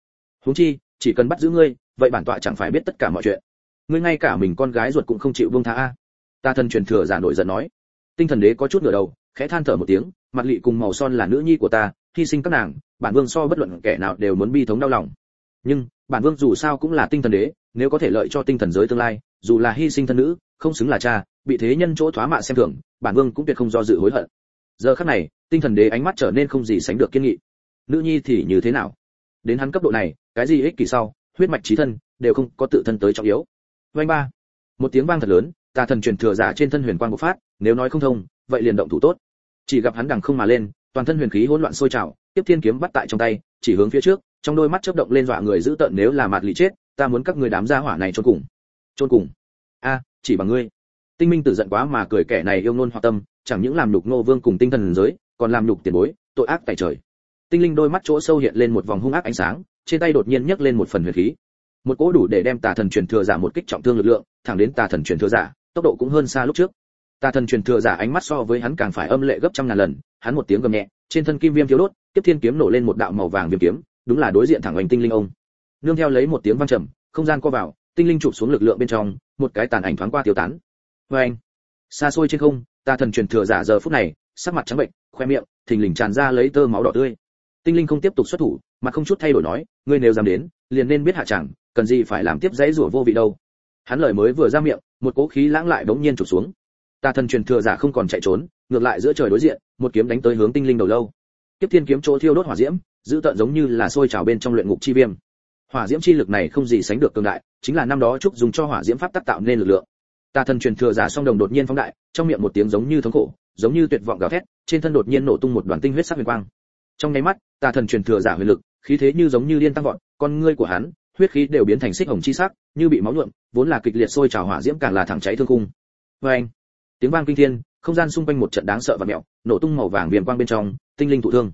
Huống chi, chỉ cần bắt giữ ngươi, vậy bản tọa chẳng phải biết tất cả mọi chuyện ngươi ngay cả mình con gái ruột cũng không chịu buông tha a. Ta thần truyền thừa giả nổi giận nói. Tinh thần đế có chút ngửa đầu, khẽ than thở một tiếng, mặt lị cùng màu son là nữ nhi của ta, hy sinh các nàng, bản vương so bất luận kẻ nào đều muốn bi thống đau lòng. Nhưng, bản vương dù sao cũng là tinh thần đế, nếu có thể lợi cho tinh thần giới tương lai, dù là hy sinh thân nữ, không xứng là cha, bị thế nhân chỗ thoá mạ xem thường, bản vương cũng tuyệt không do dự hối hận. Giờ khắc này, tinh thần đế ánh mắt trở nên không gì sánh được kiên nghị. Nữ nhi thì như thế nào? Đến hắn cấp độ này, cái gì ích kỷ sau, huyết mạch trí thân, đều không có tự thân tới trọng yếu vanh ba. Một tiếng vang thật lớn, tà thần truyền thừa giả trên thân huyền quang bộc phát, nếu nói không thông, vậy liền động thủ tốt. Chỉ gặp hắn đằng không mà lên, toàn thân huyền khí hỗn loạn sôi trào, tiếp thiên kiếm bắt tại trong tay, chỉ hướng phía trước, trong đôi mắt chớp động lên dọa người giữ tợn nếu là mạt lì chết, ta muốn các người đám gia hỏa này chôn cùng. Chôn cùng. A, chỉ bằng ngươi. Tinh minh tử giận quá mà cười kẻ này yêu nôn hoặc tâm, chẳng những làm nhục nô vương cùng tinh thần giới, còn làm nhục tiền bối, tội ác tại trời. Tinh linh đôi mắt chỗ sâu hiện lên một vòng hung ác ánh sáng, trên tay đột nhiên nhấc lên một phần huyền khí một cỗ đủ để đem tà thần truyền thừa giả một kích trọng thương lực lượng, thẳng đến tà thần truyền thừa giả, tốc độ cũng hơn xa lúc trước. Tà thần truyền thừa giả ánh mắt so với hắn càng phải âm lệ gấp trăm ngàn lần, hắn một tiếng gầm nhẹ, trên thân kim viêm thiếu đốt, tiếp thiên kiếm nổ lên một đạo màu vàng viêm kiếm, đúng là đối diện thẳng oanh tinh linh ông. Nương theo lấy một tiếng vang trầm, không gian co vào, tinh linh chụp xuống lực lượng bên trong, một cái tàn ảnh thoáng qua tiêu tán. Vê anh xa xôi trên không, tà thần truyền thừa giả giờ phút này, sắc mặt trắng bệnh, khoe miệng, thình lình tràn ra lấy tơ máu đỏ tươi. Tinh linh không tiếp tục xuất thủ, mà không chút thay đổi nói, ngươi nếu dám đến, liền nên biết hạ chẳng cần gì phải làm tiếp dãy rủa vô vị đâu. Hắn lời mới vừa ra miệng, một cỗ khí lãng lại bỗng nhiên trục xuống. Tà thần truyền thừa giả không còn chạy trốn, ngược lại giữa trời đối diện, một kiếm đánh tới hướng tinh linh đầu lâu. Tiếp thiên kiếm chỗ thiêu đốt hỏa diễm, giữ tận giống như là sôi trào bên trong luyện ngục chi viêm. Hỏa diễm chi lực này không gì sánh được cường đại, chính là năm đó trúc dùng cho hỏa diễm pháp tác tạo nên lực lượng. Tà thần truyền thừa giả song đồng đột nhiên phóng đại, trong miệng một tiếng giống như thống khổ, giống như tuyệt vọng gào thét, trên thân đột nhiên nổ tung một đoàn tinh huyết sắc huyền quang. Trong nháy mắt, tà thần truyền thừa giả huyền lực, khí thế như giống như liên tăng vọt, con ngươi của hắn huyết khí đều biến thành xích hồng chi sắc, như bị máu nhuộm, vốn là kịch liệt sôi trào hỏa diễm càng là thẳng cháy thương khung. Oeng! anh, tiếng vang kinh thiên, không gian xung quanh một trận đáng sợ và mẹo, nổ tung màu vàng viền quang bên trong, tinh linh thụ thương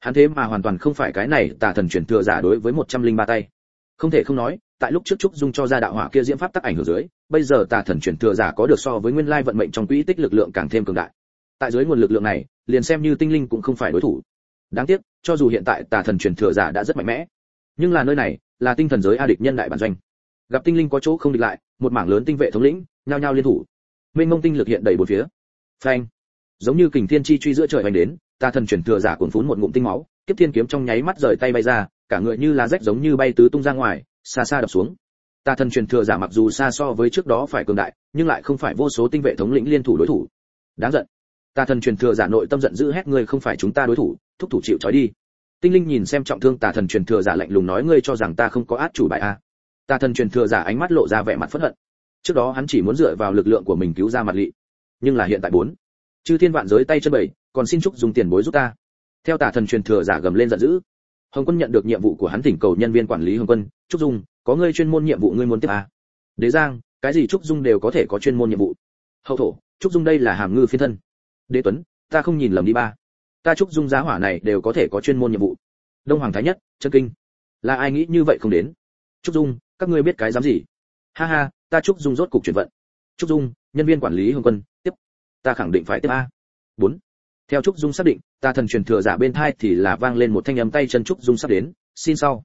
hắn thế mà hoàn toàn không phải cái này, tà thần chuyển thừa giả đối với một trăm linh ba tay không thể không nói, tại lúc trước trúc dung cho ra đạo hỏa kia diễm pháp tác ảnh hưởng dưới, bây giờ tà thần chuyển thừa giả có được so với nguyên lai vận mệnh trong quỹ tích lực lượng càng thêm cường đại tại dưới nguồn lực lượng này, liền xem như tinh linh cũng không phải đối thủ đáng tiếc, cho dù hiện tại tà thần chuyển thừa giả đã rất mạnh mẽ, nhưng là nơi này là tinh thần giới a địch nhân đại bản doanh. Gặp tinh linh có chỗ không địch lại, một mảng lớn tinh vệ thống lĩnh, nhao nhao liên thủ. Mênh mông tinh lực hiện đầy bốn phía. Phanh. Giống như kình thiên chi truy giữa trời hành đến, ta thần truyền thừa giả cuốn phún một ngụm tinh máu, kiếp thiên kiếm trong nháy mắt rời tay bay ra, cả người như là rách giống như bay tứ tung ra ngoài, xa xa đập xuống. Ta thần truyền thừa giả mặc dù xa so với trước đó phải cường đại, nhưng lại không phải vô số tinh vệ thống lĩnh liên thủ đối thủ. Đáng giận. Ta thần truyền thừa giả nội tâm giận dữ hét, ngươi không phải chúng ta đối thủ, thúc thủ chịu trói đi tinh linh nhìn xem trọng thương tà thần truyền thừa giả lạnh lùng nói, ngươi cho rằng ta không có át chủ bài a à. tà thần truyền thừa giả ánh mắt lộ ra vẻ mặt phẫn hận. Trước đó hắn chỉ muốn dựa vào lực lượng của mình cứu ra mặt lị, nhưng là hiện tại bốn. Chư thiên vạn giới tay chân bảy, còn xin chúc dùng tiền bối giúp ta. Theo tà thần truyền thừa giả gầm lên giận dữ. Hồng quân nhận được nhiệm vụ của hắn thỉnh cầu nhân viên quản lý hồng quân trúc dung có ngươi chuyên môn nhiệm vụ ngươi muốn tiếp à? đế giang, cái gì trúc dung đều có thể có chuyên môn nhiệm vụ. Hậu thổ trúc dung đây là hàm ngư phiên thân. Đế tuấn, ta không nhìn lầm đi ba ta chúc dung giá hỏa này đều có thể có chuyên môn nhiệm vụ. Đông hoàng thái nhất, chân kinh. Là ai nghĩ như vậy không đến? Chúc dung, các ngươi biết cái dám gì? Ha ha, ta chúc dung rốt cục chuyển vận. Chúc dung, nhân viên quản lý hồng quân, tiếp. Ta khẳng định phải tiếp a. Bốn. Theo trúc dung xác định, ta thần truyền thừa giả bên thai thì là vang lên một thanh âm tay chân trúc dung sắp đến. Xin sau.